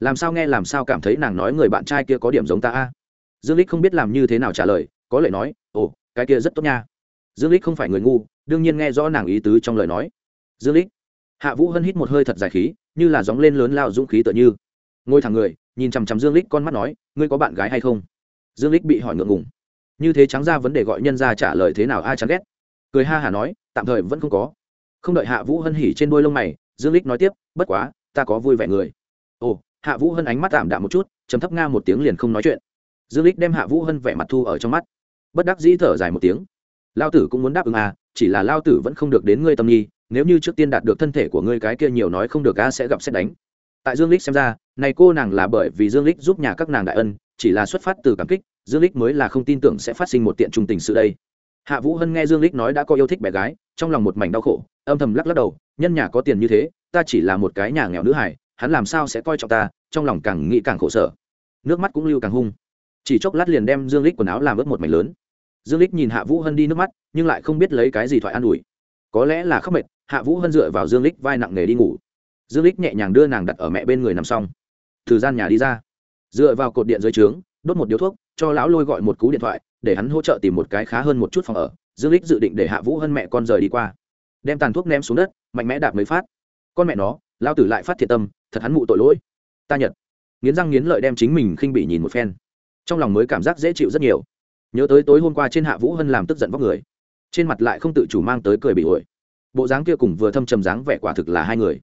Làm sao nghe, làm sao cảm thấy nàng nói người bạn trai kia có điểm giống ta a? Dương lích không biết làm như thế nào trả lời, có lệ nói, ồ, cái kia rất tốt nha. Dương lích không phải người ngu, đương nhiên nghe rõ nàng ý tứ trong lời nói. Dương lích. Hạ vũ hân hít một hơi thật dài khí, như là gióng lên lớn lao dũng khí tựa như. Ngồi thẳng người nhìn chằm chằm dương lích con mắt nói, ngươi có bạn gái hay không? Dương lích bị hỏi ngượng ngùng. Như thế trắng ra vấn đề gọi nhân ra trả lời thế nào ai chán ghét. Cười ha hà nói, tạm thời vẫn không có. Không đợi hạ vũ hân hỉ trên đôi lông mày, dương lích nói tiếp, bất quá, ta có vui vẻ người. Ồ. Hạ vũ hân ánh mắt tạm đạm một chút chấm thấp nga một tiếng liền không nói chuyện. Dương lích đem hạ vũ hân vẻ mặt thu ở trong mắt. Bất đắc dĩ thở dài một tiếng. Lao tử cũng muốn đáp ứng à chỉ là lao tử vẫn không được đến ngươi tâm nhi nếu như trước tiên đạt được thân thể của ngươi cái kia nhiều nói không được a sẽ gặp xét đánh tại dương lích xem ra, này cô nàng là bởi vì dương lích giúp nhà các nàng đại ân, chỉ là xuất phát từ cảm kích, dương lích mới là không tin tưởng sẽ phát sinh một tiện trung tình sự đây. Hạ vũ hân nghe dương lích nói đã có yêu thích bé gái, trong lòng một mảnh đau khổ, âm thầm lắc lắc đầu, nhân nhà có tiền như thế, ta chỉ là một cái nhà nghèo nữ hải hắn làm sao sẽ coi trọng ta? Trong lòng càng nghĩ càng khổ sở. Nước mắt cũng lưu càng hung. Chỉ chốc lát liền đem dương lích quần áo làm ướt một mảnh lớn. Dương lích nhìn hạ vũ hân đi nước mắt, nhưng lại không biết lấy cái gì thoại an ủi. Có lẽ là khóc mệt, hạ vũ hân dựa vào dương lích vai nặng nề đi ngủ dương lích nhẹ nhàng đưa nàng đặt ở mẹ bên người nằm xong. Từ gian nhà đi ra. Dựa vào cột điện dưới trướng, đốt một điếu thuốc, cho lão lôi gọi một cú điện thoại, để hắn hỗ trợ tìm một cái khá hơn một chút phòng ở. Dương lích dự định để hạ vũ hơn mẹ con rời đi qua. Đem tàn thuốc ném xuống đất, mạnh mẽ đạp mới phát. Con mẹ nó lao tử lại phát thiệt tâm, thật hắn mụ tội lỗi. Ta nhật. Nghiến răng nghiến lợi đem chính mình khinh bị nhìn một phen. Trong lòng mới cảm giác dễ chịu rất nhiều. Nhớ tới tối hôm qua trên hạ vũ hân làm tức giận vóc người. Trên mặt lại không tự chủ mang tới cười bị ổi bộ dáng kia cùng vừa thâm trầm dáng vẻ quả thực là hai người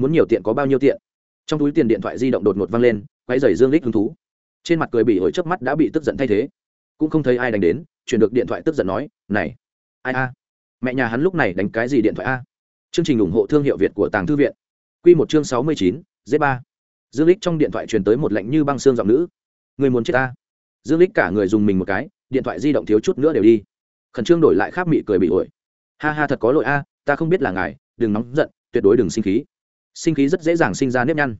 muốn nhiều tiện có bao nhiêu tiện. Trong túi tiền điện thoại di động đột ngột văng lên quay dày dương lích hứng thú. Trên mặt cười bị hồi trước mắt đã bị tức giận thay thế. Cũng không thấy ai đánh đến, chuyển được điện thoại tức giận nói, này, ai a? Mẹ nhà hắn lúc này đánh cái gì điện thoại a? Chương trình ủng hộ thương hiệu việt của tàng thư viện. Q một chương sáu mươi chín z ba. Dương lích trong điện thoại truyền tới một lệnh như băng xương giọng nữ. Người muốn chết ta? Dương lích cả người dùng mình một cái, điện thoại di động thiếu chút nữa đều đi. Khẩn trương đổi lại kháp mị cười bị ổi ha ha, thật có lỗi a, ta không biết là ngài, đừng nóng giận, tuyệt đối đừng sinh khí sinh khí rất dễ dàng sinh ra nếp nhăn.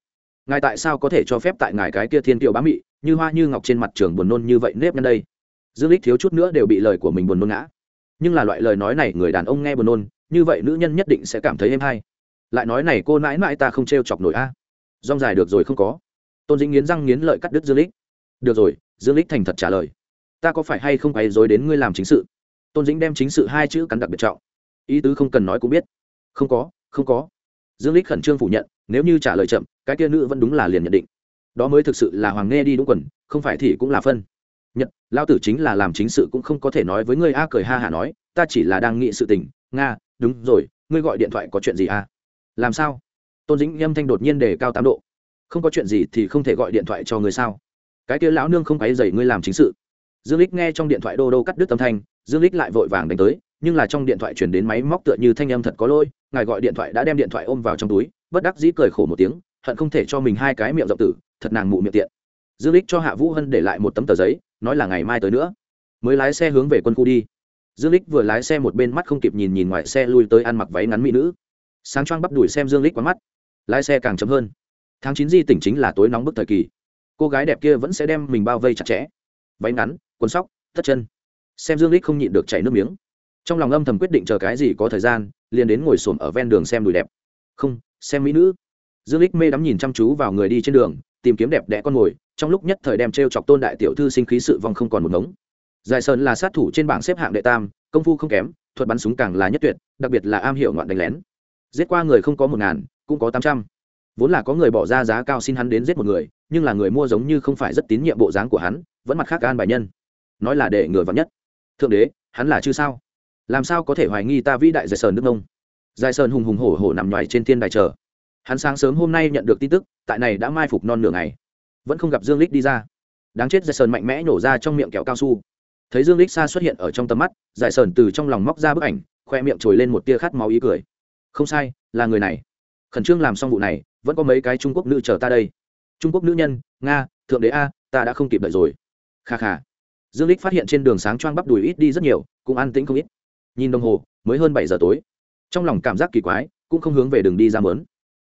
Ngài tại sao có thể cho phép tại ngài cái kia thiên kiều bá mị, như hoa như ngọc trên mặt trường buồn nôn như vậy nếp nhăn đây? Dương lích thiếu chút nữa đều bị lời của mình buồn nôn ngã. Nhưng là loại lời nói này, người đàn ông nghe buồn nôn, như vậy nữ nhân nhất định sẽ cảm thấy êm hay. Lại nói này, cô mãi mãi ta không trêu chọc nổi a. Rong dài được rồi không có. Tôn dĩnh nghiến răng nghiến lợi cắt đứt dương lích được rồi, dương lích thành thật trả lời. Ta có phải hay không quấy dối đến ngươi làm chính sự? Tôn dĩnh đem chính sự hai chữ cắn đặc biệt trọng. Ý tứ không cần nói cũng biết. Không có không có dương lích khẩn trương phủ nhận, nếu như trả lời chậm, cái kia nữ vẫn đúng là liền nhận định. Đó mới thực sự là hoàng nghe đi đúng quần, không phải thì cũng là phân. Nhật lao tử chính là làm chính sự cũng không có thể nói với ngươi a, cười ha hả nói, ta chỉ là đang nghị sự tình. Nga, đúng rồi, ngươi gọi điện thoại có chuyện gì a? Làm sao? Tôn dĩnh âm thanh đột nhiên đề cao tám độ. Không có chuyện gì thì không thể gọi điện thoại cho ngươi sao? Cái kia lão nương không phải dày ngươi làm chính sự. Dương lích nghe trong điện thoại đô đô cắt đứt âm thanh, dương lích lại vội vàng đánh tới nhưng là trong điện thoại chuyển đến máy móc tựa như thanh âm thật có lỗi, ngài gọi điện thoại đã đem điện thoại ôm vào trong túi, bất đắc dĩ cười khổ một tiếng, hận không thể cho mình hai cái miệng rộng tử, thật nàng mụ miệng tiện. Dương lích cho hạ vũ hân để lại một tấm tờ giấy, nói là ngày mai tới nữa. Mới lái xe hướng về quân khu đi. Dương lích vừa lái xe một bên mắt không kịp nhìn nhìn ngoài xe lui tới ăn mặc váy ngắn mỹ nữ. Sáng choang bắp đuổi xem dương lích quá mắt. Lái xe càng chậm hơn. Tháng chín di tỉnh chính là tối nóng bức thời kỳ. Cô gái đẹp kia vẫn sẽ đem mình bao vây chặt chẽ. Váy ngắn, quần sóc, tất chân. Xem dương lích không nhịn được chảy nước miếng trong lòng âm thầm quyết định chờ cái gì có thời gian, liền đến ngồi xổm ở ven đường xem đùi đẹp. Không, xem mỹ nữ. Dương lích mê đắm nhìn chăm chú vào người đi trên đường, tìm kiếm đẹp đẽ con mồi trong lúc nhất thời đem t chọc tôn đại tiểu thư sinh khí sự vong không còn một ngống. Giải sơn là sát thủ trên bảng xếp hạng đệ tam, công phu không kém, thuật bắn súng càng là nhất tuyệt, đặc biệt là am hiểu ngoạn đánh lén. Giết qua người không có một ngàn, cũng có tám trăm. Vốn là có người bỏ ra giá cao xin hắn đến giết một người, nhưng là người mua giống như không phải rất tín nhiệm bộ dáng của hắn, vẫn mặt khác gan bài nhân. Nói là để người vắn nhất. Thượng đế, hắn là chứ sao? Làm sao có thể hoài nghi ta vĩ đại giải sơn nước ông giải sơn hùng hùng hổ hổ nằm ngoài trên thiên đài chờ. Hắn sáng sớm hôm nay nhận được tin tức, tại này đã mai phục non nửa ngày. Vẫn không gặp dương lích đi ra. Đáng chết giải sơn mạnh mẽ nổ ra trong miệng kẹo cao su. Thấy dương lích xa xuất hiện ở trong tầm mắt, giải sơn từ trong lòng móc ra bức ảnh, khoe miệng trồi lên một tia khát máu ý cười. Không sai, là người này. Khẩn trương làm xong vụ này, vẫn có mấy cái trung quốc nữ chờ ta đây. Trung quốc nữ nhân, nga, thượng đế a, ta đã không kịp đợi rồi. Kha kha. Dương lích phát hiện trên đường sáng choang bắp đùi ít đi rất nhiều, cũng an tĩnh không ít nhìn đồng hồ, mới hơn bảy giờ tối. Trong lòng cảm giác kỳ quái, cũng không hướng về đường đi ra mớn.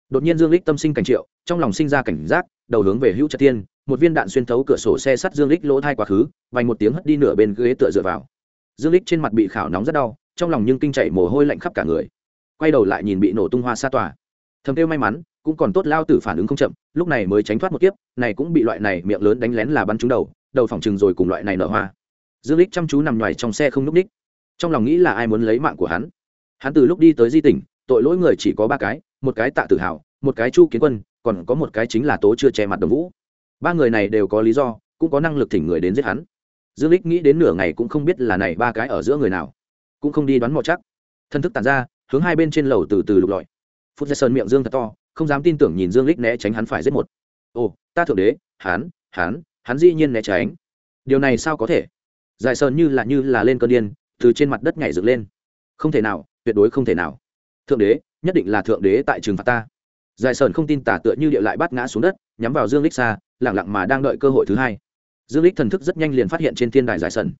Đột nhiên dương lích tâm sinh cảnh triệu, trong lòng sinh ra cảnh giác, đầu hướng về hữu trật tiên một viên đạn xuyên thấu cửa sổ xe sắt dương lích lỗ thai quá khứ, vành một tiếng hất đi nửa bên ghế tựa dựa vào. Dương lích trên mặt bị khảo nóng rất đau, trong lòng nhưng kinh chạy mồ hôi lạnh khắp cả người. Quay đầu lại nhìn bị nổ tung hoa xa tỏa. Thầm kêu may mắn, cũng còn tốt lao tử phản ứng không chậm, lúc này mới tránh thoát một kiếp, này cũng bị loại này miệng lớn đánh lén là bắn trúng đầu đầu phòng trừng rồi cùng loại này nở hoa. Dương lích chăm chú nằm ngoài trong xe không núp ních trong lòng nghĩ là ai muốn lấy mạng của hắn. Hắn từ lúc đi tới di tỉnh, tội lỗi người chỉ có ba cái, một cái tạ tự hào, một cái chu kiến quân, còn có một cái chính là tố chưa che mặt đồng vũ. Ba người này đều có lý do, cũng có năng lực thỉnh người đến giết hắn. Dương lích nghĩ đến nửa ngày cũng không biết là này ba cái ở giữa người nào. Cũng không đi đoán mò chắc. Thân thức tàn ra, hướng hai bên trên lầu từ từ lục lọi. Phút giai sơn miệng dương thật to, không dám tin tưởng nhìn dương lích né tránh hắn phải giết một. Ồ, ta thượng đế, hắn hắn hắn dĩ nhiên né tránh. Điều này sao có thể? Giải sơn như là như là lên cơn điên từ trên mặt đất nhảy dựng lên. Không thể nào, tuyệt đối không thể nào. Thượng đế, nhất định là thượng đế tại trường phạt ta. Giải sơn không tin tả tựa như địa lại bắt ngã xuống đất, nhắm vào dương lích xa lẳng lặng mà đang đợi cơ hội thứ hai. Dương lích thần thức rất nhanh liền phát hiện trên thiên đài giải sơn.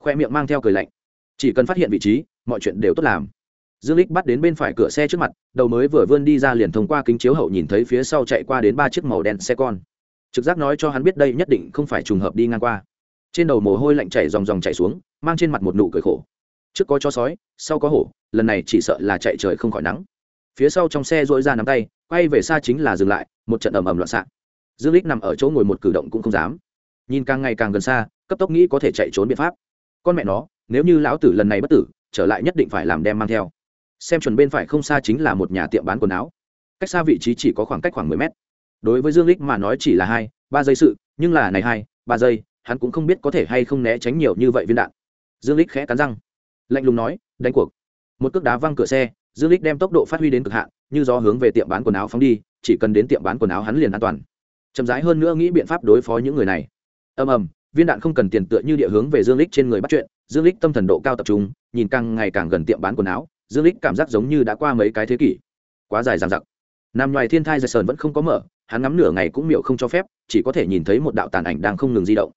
Khoe miệng mang theo cười lạnh. Chỉ cần phát hiện vị trí, mọi chuyện đều tốt làm. Dương lích bắt đến bên phải cửa xe trước mặt, đầu mới vừa vươn đi ra liền thông qua kính chiếu hậu nhìn thấy phía sau chạy qua đến ba chiếc màu đen xe con. Trực giác nói cho hắn biết đây nhất định không phải trùng hợp đi ngang qua trên đầu mồ hôi lạnh chảy dòng dòng chảy xuống, mang trên mặt một nụ cười khổ. Trước có chó sói, sau có hổ, lần này chỉ sợ là chạy trời không khỏi nắng. Phía sau trong xe dỗi ra nắm tay, quay về xa chính là dừng lại, một trận ầm ầm loạn xạ. Dương lích nằm ở chỗ ngồi một cử động cũng không dám. Nhìn càng ngày càng gần xa, cấp tốc nghĩ có thể chạy trốn biện pháp. Con mẹ nó, nếu như lão tử lần này bất tử, trở lại nhất định phải làm đem mang theo. Xem chuẩn bên phải không xa chính là một nhà tiệm bán quần áo. Cách xa vị trí chỉ có khoảng cách khoảng mười mét. Đối với dương lích mà nói chỉ là hai, ba giây sự, nhưng là này hai, ba giây hắn cũng không biết có thể hay không né tránh nhiều như vậy viên đạn. Dương lích khẽ cắn răng, lạnh lùng nói, đánh cuộc. Một cước đá văng cửa xe, dương lích đem tốc độ phát huy đến cực hạn, như gió hướng về tiệm bán quần áo phóng đi, chỉ cần đến tiệm bán quần áo hắn liền an toàn. Chậm rãi hơn nữa nghĩ biện pháp đối phó những người này. Ầm ầm, viên đạn không cần tiền tựa như địa hướng về dương lích trên người bắt chuyện, dương lích tâm thần độ cao tập trung, nhìn càng ngày càng gần tiệm bán quần áo, dương lích cảm giác giống như đã qua mấy cái thế kỷ. Quá dài dằng dặc. Nằm ngoài thiên thai giật sờn vẫn không có mở, hắn ngắm nửa ngày cũng miệu không cho phép, chỉ có thể nhìn thấy một đạo tàn ảnh đang không ngừng di động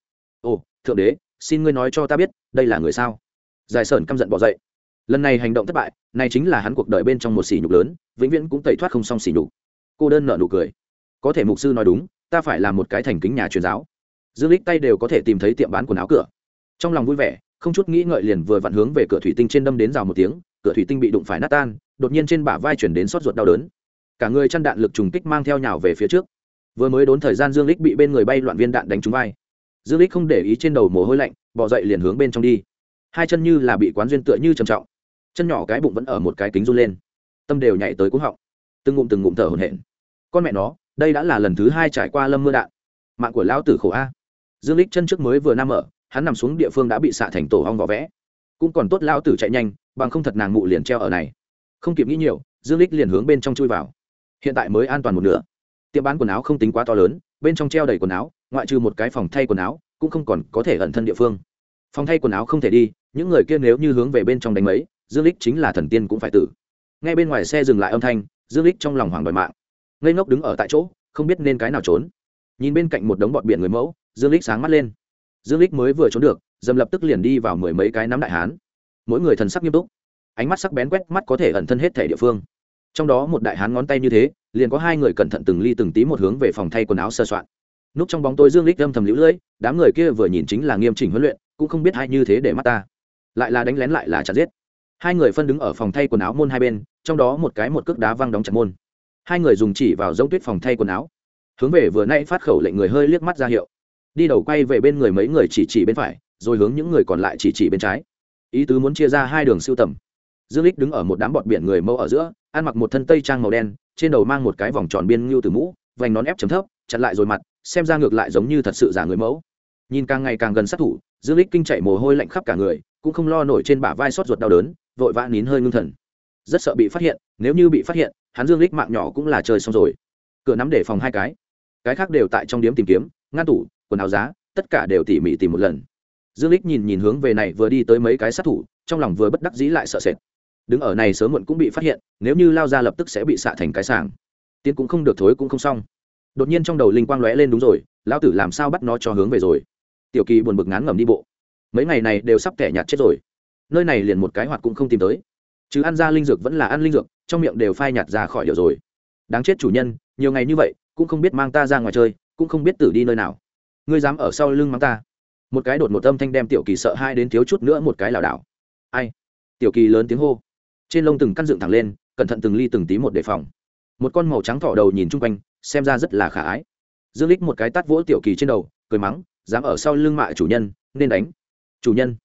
ồ, thượng đế, xin ngươi nói cho ta biết, đây là người sao? Giải sơn căm giận bỏ dậy. Lần này hành động thất bại, này chính là hắn cuộc đời bên trong một sỉ nhục lớn, vĩnh viễn cũng tẩy thoát không xong sỉ nhục. Cô đơn nợ nụ cười. Có thể mục sư nói đúng, ta phải làm một cái thành kính nhà truyền giáo. Dương lích tay đều có thể tìm thấy tiệm bán quần áo cửa. Trong lòng vui vẻ, không chút nghĩ ngợi liền vừa vặn hướng về cửa thủy tinh trên đâm đến rào một tiếng, cửa thủy tinh bị đụng phải nát tan, đột nhiên trên bả vai chuyển đến xót ruột đau đớn. Cả người chăn đạn lực trùng kích mang theo nhào về phía trước. Vừa mới đốn thời gian dương lích bị bên người bay loạn viên đạn đánh trúng vai dương lích không để ý trên đầu mồ hôi lạnh bỏ dậy liền hướng bên trong đi. Hai chân như là bị quán duyên tựa như trầm trọng. Chân nhỏ cái bụng vẫn ở một cái kính run lên. Tâm đều nhảy tới cúng họng. Từng ngụm từng ngụm thở hổn hển. Con mẹ nó, đây đã là lần thứ hai trải qua lâm mưa đạn. Mạng của lão tử khổ a. Dương lích chân trước mới vừa nam ở hắn nằm xuống địa phương đã bị xạ thành tổ hong vỏ vẽ. Cũng còn tốt lão tử chạy nhanh, bằng không thật nàng mụ liền treo ở này. Không kịp nghĩ nhiều, dương lích liền hướng bên trong chui vào. Hiện tại mới an toàn một nửa. Tiệm bán quần áo không tính quá to lớn bên trong treo đầy quần áo, ngoại trừ một cái phòng thay quần áo, cũng không còn có thể ẩn thân địa phương. Phòng thay quần áo không thể đi, những người kia nếu như hướng về bên trong đánh mấy, dương lích chính là thần tiên cũng phải tử. Ngay bên ngoài xe dừng lại âm thanh, dương lích trong lòng hoàng đòi mạng. Ngây ngốc đứng ở tại chỗ, không biết nên cái nào trốn. Nhìn bên cạnh một đống bọt biển người mẫu, dương lích sáng mắt lên. Dương lích mới vừa trốn được, dầm lập tức liền đi vào mười mấy cái nắm đại hán. Mỗi người thần sắc nghiêm túc. Ánh mắt sắc bén quét mắt có thể ẩn thân hết thể địa phương. Trong đó một đại hán ngón tay như thế liền có hai người cẩn thận từng ly từng tí một hướng về phòng thay quần áo sơ soạn. Núp trong bóng tôi dương lích âm thầm lũ lưỡi đám người kia vừa nhìn chính là nghiêm chỉnh huấn luyện, cũng không biết hay như thế để mắt ta. Lại là đánh lén lại là chặt giết. Hai người phân đứng ở phòng thay quần áo môn hai bên, trong đó một cái một cước đá văng đóng chặt môn. Hai người dùng chỉ vào giống tuyết phòng thay quần áo. Hướng về vừa nay phát khẩu lệnh người hơi liếc mắt ra hiệu. Đi đầu quay về bên người mấy người chỉ chỉ bên phải, rồi hướng những người còn lại chỉ chỉ bên trái. Ý tứ muốn chia ra hai đường siêu tầm. Dương lích đứng ở một đám bọt biển người mẫu ở giữa ăn mặc một thân tây trang màu đen, trên đầu mang một cái vòng tròn biên ngưu từ mũ, vành nón ép chấm thấp chặt lại rồi mặt, xem ra ngược lại giống như thật sự giả người mẫu. Nhìn càng ngày càng gần sát thủ, dương lích kinh chạy mồ hôi lạnh khắp cả người, cũng không lo nổi trên bả vai xót ruột đau đớn, vội vã nín hơi ngưng thần. Rất sợ bị phát hiện, nếu như bị phát hiện, hắn dương lích mạng nhỏ cũng là chơi xong rồi. Cửa nắm để phòng hai cái. Cái khác đều tại trong điếm tìm kiếm, ngăn tủ, quần áo giá, tất cả đều tỉ mỉ tìm một lần. Dương lích nhìn nhìn hướng về này vừa đi tới mấy cái sát thủ, trong lòng vừa bất đắc dĩ lại sợ sệt đứng ở này sớm muộn cũng bị phát hiện, nếu như lao ra lập tức sẽ bị xạ thành cái sàng tiến cũng không được, thối cũng không xong. Đột nhiên trong đầu linh quang lóe lên đúng rồi, lão tử làm sao bắt nó cho hướng về rồi? Tiểu kỳ buồn bực ngán ngẩm đi bộ. Mấy ngày này đều sắp kẻ nhạt chết rồi. Nơi này liền một cái hoạt cũng không tìm tới. Chứ ăn ra linh dược vẫn là ăn linh dược, trong miệng đều phai nhạt ra khỏi điều rồi. Đáng chết chủ nhân, nhiều ngày như vậy, cũng không biết mang ta ra ngoài chơi, cũng không biết tử đi nơi nào. Ngươi dám ở sau lưng mang ta. Một cái đột một âm thanh đem tiểu kỳ sợ hai đến thiếu chút nữa một cái lảo đảo. Ai? Tiểu kỳ lớn tiếng hô trên lông từng căn dựng thẳng lên, cẩn thận từng ly từng tí một đề phòng. Một con màu trắng thỏ đầu nhìn chung quanh, xem ra rất là khả ái. Dương lích một cái tát vỗ tiểu kỳ trên đầu, cười mắng, dám ở sau lưng mạ chủ nhân, nên đánh. Chủ nhân?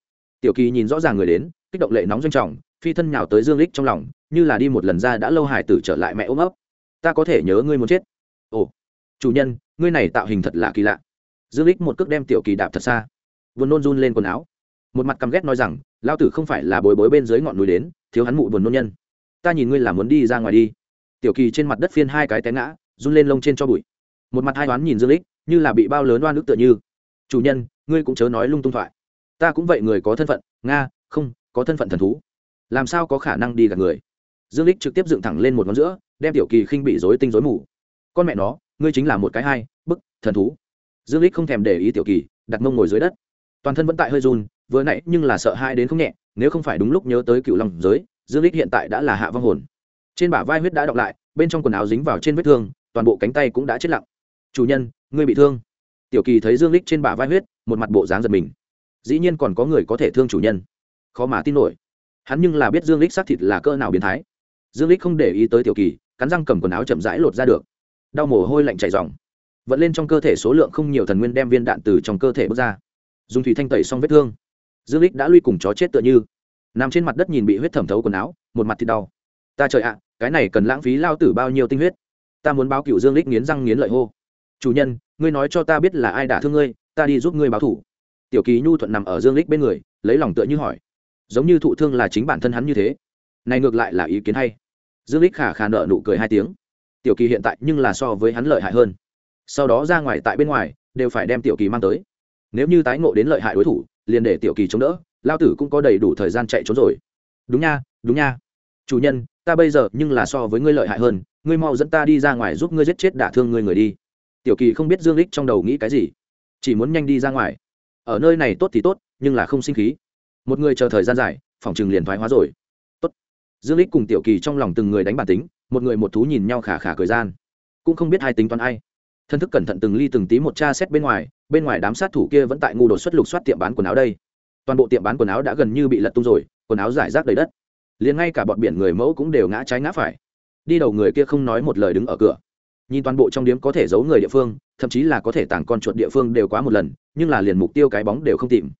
Tiểu kỳ nhìn rõ ràng người đến, kích động lệ nóng doanh trọng, phi thân nhào tới dương lích trong lòng, như là đi một lần ra đã lâu hải tử trở lại mẹ ôm ấp. Ta có thể nhớ ngươi muốn chết. Ồ, chủ nhân, ngươi này tạo hình thật là kỳ lạ. Dương lích một cước đem tiểu kỳ đạp thật xa. Vừa nôn run lên quần áo. Một mặt căm ghét nói rằng lao tử không phải là bối bối bên dưới ngọn núi đến thiếu hắn mụ buồn nôn nhân. Ta nhìn ngươi là muốn đi ra ngoài đi. Tiểu kỳ trên mặt đất phiên hai cái té ngã, run lên lông trên cho bụi. Một mặt hai đoán nhìn dương lích, như là bị bao lớn oan ức tựa như. Chủ nhân, ngươi cũng chớ nói lung tung thoại. Ta cũng vậy người có thân phận, nga, không, có thân phận thần thú. Làm sao có khả năng đi gặp người? Dương lích trực tiếp dựng thẳng lên một ngón giữa, đem tiểu kỳ khinh bị rối tinh rối mù. Con mẹ nó, ngươi chính là một cái hai, bức, thần thú. Dương lích không thèm để ý tiểu kỳ, đặt mông ngồi dưới đất. Toàn thân vẫn tại hơi run, vừa nãy nhưng là sợ hai đến không nhẹ nếu không phải đúng lúc nhớ tới cựu long giới, dương lích hiện tại đã là hạ vong hồn. Trên bả vai huyết đã đọc lại, bên trong quần áo dính vào trên vết thương, toàn bộ cánh tay cũng đã chết lặng. Chủ nhân, ngươi bị thương. Tiểu kỳ thấy dương lích trên bả vai huyết, một mặt bộ dáng giật mình. Dĩ nhiên còn có người có thể thương chủ nhân. Khó mà tin nổi. Hắn nhưng là biết dương lích xác thịt là cỡ nào biến thái. Dương lích không để ý tới tiểu kỳ, cắn răng cầm quần áo chậm rãi lột ra được. Đau mồ hôi lạnh chảy ròng. Vẫn lên trong cơ thể số lượng không nhiều thần nguyên đem viên đạn từ trong cơ thể bước ra. Dùng thủy thanh tẩy xong vết thương dương lích đã lui cùng chó chết tựa như. Nằm trên mặt đất nhìn bị huyết thẩm thấu quần áo, một mặt thì đau. Ta trời ạ, cái này cần lãng phí lao tử bao nhiêu tinh huyết? Ta muốn báo cựu dương lích nghiến răng nghiến lợi hô. Chủ nhân, ngươi nói cho ta biết là ai đả thương ngươi, ta đi giúp ngươi báo thủ. Tiểu kỳ nhu thuận nằm ở dương lích bên người, lấy lòng tựa như hỏi. Giống như thụ thương là chính bản thân hắn như thế. Này ngược lại là ý kiến hay. Dương lích khả khả nợ nụ cười hai tiếng. Tiểu kỳ hiện tại nhưng là so với hắn lợi hại hơn. Sau đó ra ngoài tại bên ngoài, đều phải đem tiểu kỳ mang tới. Nếu như tái ngộ đến lợi hại đối thủ liền để tiểu kỳ chống đỡ, lao tử cũng có đầy đủ thời gian chạy trốn rồi. Đúng nha đúng nha. Chủ nhân, ta bây giờ nhưng là so với ngươi lợi hại hơn, ngươi mau dẫn ta đi ra ngoài giúp ngươi giết chết đả thương ngươi người đi. Tiểu kỳ không biết dương lích trong đầu nghĩ cái gì, chỉ muốn nhanh đi ra ngoài. Ở nơi này tốt thì tốt, nhưng là không sinh khí. Một người chờ thời gian dài, phòng chừng liền thoái hóa rồi. Tốt. Dương lích cùng tiểu kỳ trong lòng từng người đánh bản tính, một người một thú nhìn nhau khả khả cười gian. Cũng không biết hai tính toán ai thân thức cẩn thận từng ly từng tí một cha xét bên ngoài bên ngoài đám sát thủ kia vẫn tại ngu đột xuất lục soát tiệm bán quần áo đây. Toàn bộ tiệm bán quần áo đã gần như bị lật tung rồi, quần áo giải rác đầy đất. Liền ngay cả bọn biển người mẫu cũng đều ngã trái ngã phải. Đi đầu người kia không nói một lời đứng ở cửa. Nhìn toàn bộ trong điếm có thể giấu người địa phương, thậm chí là có thể tàng con chuột địa phương đều quá một lần, nhưng là liền mục tiêu cái bóng đều không tìm.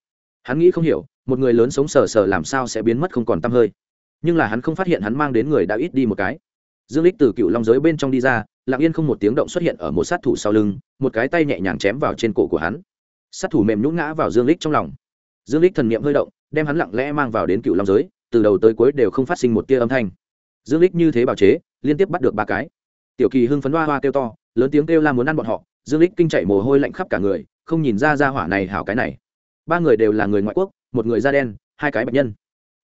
Hắn nghĩ không hiểu, một người lớn sống sờ sờ làm sao sẽ biến mất không còn tăm hơi. Nhưng là hắn không phát hiện hắn mang đến người đã ít đi một cái. Dương lích từ cựu long giới bên trong đi ra lặng yên không một tiếng động xuất hiện ở một sát thủ sau lưng, một cái tay nhẹ nhàng chém vào trên cổ của hắn. Sát thủ mềm nhũ ngã vào dương lích trong lòng. Dương lích thần niệm hơi động, đem hắn lặng lẽ mang vào đến cựu long giới, từ đầu tới cuối đều không phát sinh một tia âm thanh. Dương lích như thế bảo chế, liên tiếp bắt được ba cái. Tiểu kỳ hưng phấn hoa hoa kêu to, lớn tiếng kêu la muốn ăn bọn họ, dương lích kinh chạy mồ hôi lạnh khắp cả người, không nhìn ra ra hỏa này hảo cái này. Ba người đều là người ngoại quốc, một người da đen, hai cái bạch nhân.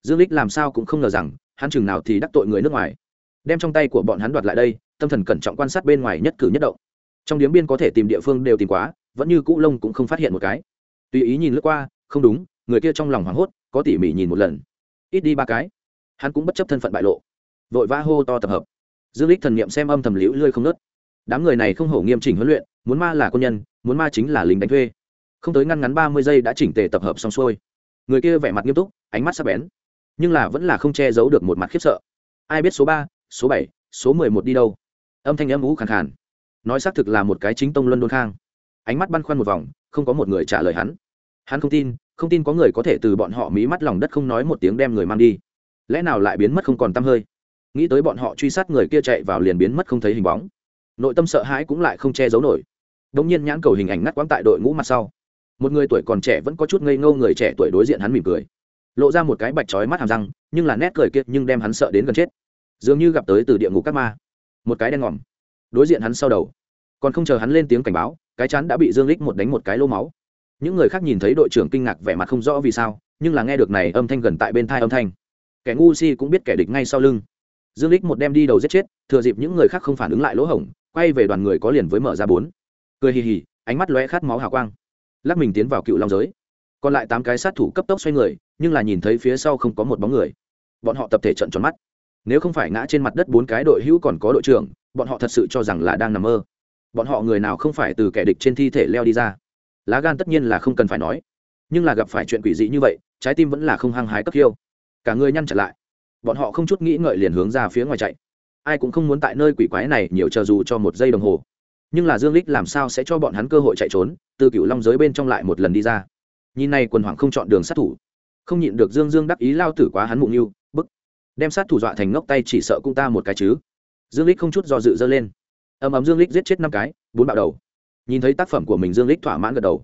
Dương lích làm sao cũng không ngờ rằng, hắn chừng nào thì đắc tội người nước ngoài đem trong tay của bọn hắn đoạt lại đây, tâm thần cẩn trọng quan sát bên ngoài nhất cử nhất động. Trong điếm biên có thể tìm địa phương đều tìm quá, vẫn như cũ lông cũng không phát hiện một cái. Tùy ý nhìn lướt qua, không đúng, người kia trong lòng hoảng hốt, có tỉ mỉ nhìn một lần. Ít đi ba cái. Hắn cũng bất chấp thân phận bại lộ. Vội vã hô to tập hợp. Dương lích thần niệm xem âm thầm liễu lươi không nớt đám người này không hổ nghiêm chỉnh huấn luyện, muốn ma là quân nhân, muốn ma chính là lính đánh thuê. Không tới ngăn ngắn ba mươi giây đã chỉnh tề tập hợp xong xuôi. Người kia vẻ mặt nghiêm túc, ánh mắt sắc bén. Nhưng là vẫn là không che giấu được một mặt khiếp sợ. Ai biết số ba số bảy, số mười một đi đâu? Âm thanh âm ú khàn khàn. Nói xác thực là một cái chính tông luân đôn khang. Ánh mắt băn khoăn một vòng, không có một người trả lời hắn. Hắn không tin không tin có người có thể từ bọn họ mí mắt lòng đất không nói một tiếng đem người mang đi. Lẽ nào lại biến mất không còn t hơi? Nghĩ tới bọn họ truy sát người kia chạy vào liền biến mất không thấy hình bóng. Nội tâm sợ hãi cũng lại không che giấu nổi. Đ ỗ n g nhiên nhãn cầu hình ảnh ngắt quãng tại đội ngũ mặt sau. Một người tuổi còn trẻ vẫn có chút ngây ngâu người trẻ tuổi đối diện hắn mỉm cười. Lộ ra một cái bạch trói mắt hàm răng, nhưng là nét cười kia nhưng đem hắn sợ đến gần chết dường như gặp tới từ địa ngục các ma. Một cái đen ngòm. Đối diện hắn sau đầu. Còn không chờ hắn lên tiếng cảnh báo, cái chắn đã bị dương lích một đánh một cái lô máu. Những người khác nhìn thấy đội trưởng kinh ngạc vẻ mặt không rõ vì sao, nhưng là nghe được này âm thanh gần tại bên thai âm thanh. Kẻ ngu si cũng biết kẻ địch ngay sau lưng. Dương lích một đem đi đầu giết chết, thừa dịp những người khác không phản ứng lại lỗ hổng, quay về đoàn người có liền với mở ra bốn. Cười hì hì, ánh mắt lóe khát máu hào quang. Lắc mình tiến vào cựu long giới. Còn lại tám cái sát thủ cấp tốc xoay người, nhưng là nhìn thấy phía sau không có một bóng người. Bọn họ tập thể trận tròn mắt nếu không phải ngã trên mặt đất bốn cái đội hữu còn có đội trưởng, bọn họ thật sự cho rằng là đang nằm mơ. Bọn họ người nào không phải từ kẻ địch trên thi thể leo đi ra? Lá gan tất nhiên là không cần phải nói. Nhưng là gặp phải chuyện quỷ dị như vậy, trái tim vẫn là không hăng hái cấp khiêu cả người nhăn chặt lại. Bọn họ không chút nghĩ ngợi liền hướng ra phía ngoài chạy. Ai cũng không muốn tại nơi quỷ quái này nhiều chờ dù cho một giây đồng hồ. Nhưng là dương lích làm sao sẽ cho bọn hắn cơ hội chạy trốn, từ cựu long giới bên trong lại một lần đi ra? Nhìn này quần hoàng không chọn đường sát thủ. Không nhịn được dương dương đắc ý lao tử quá hắn mụng yêu đem sát thủ dọa thành ngốc tay chỉ sợ cũng ta một cái chứ. Dương lích không chút do dự dơ lên. Ầm ầm dương lích giết chết năm cái, bốn bạo đầu. Nhìn thấy tác phẩm của mình dương lích thỏa mãn gật đầu.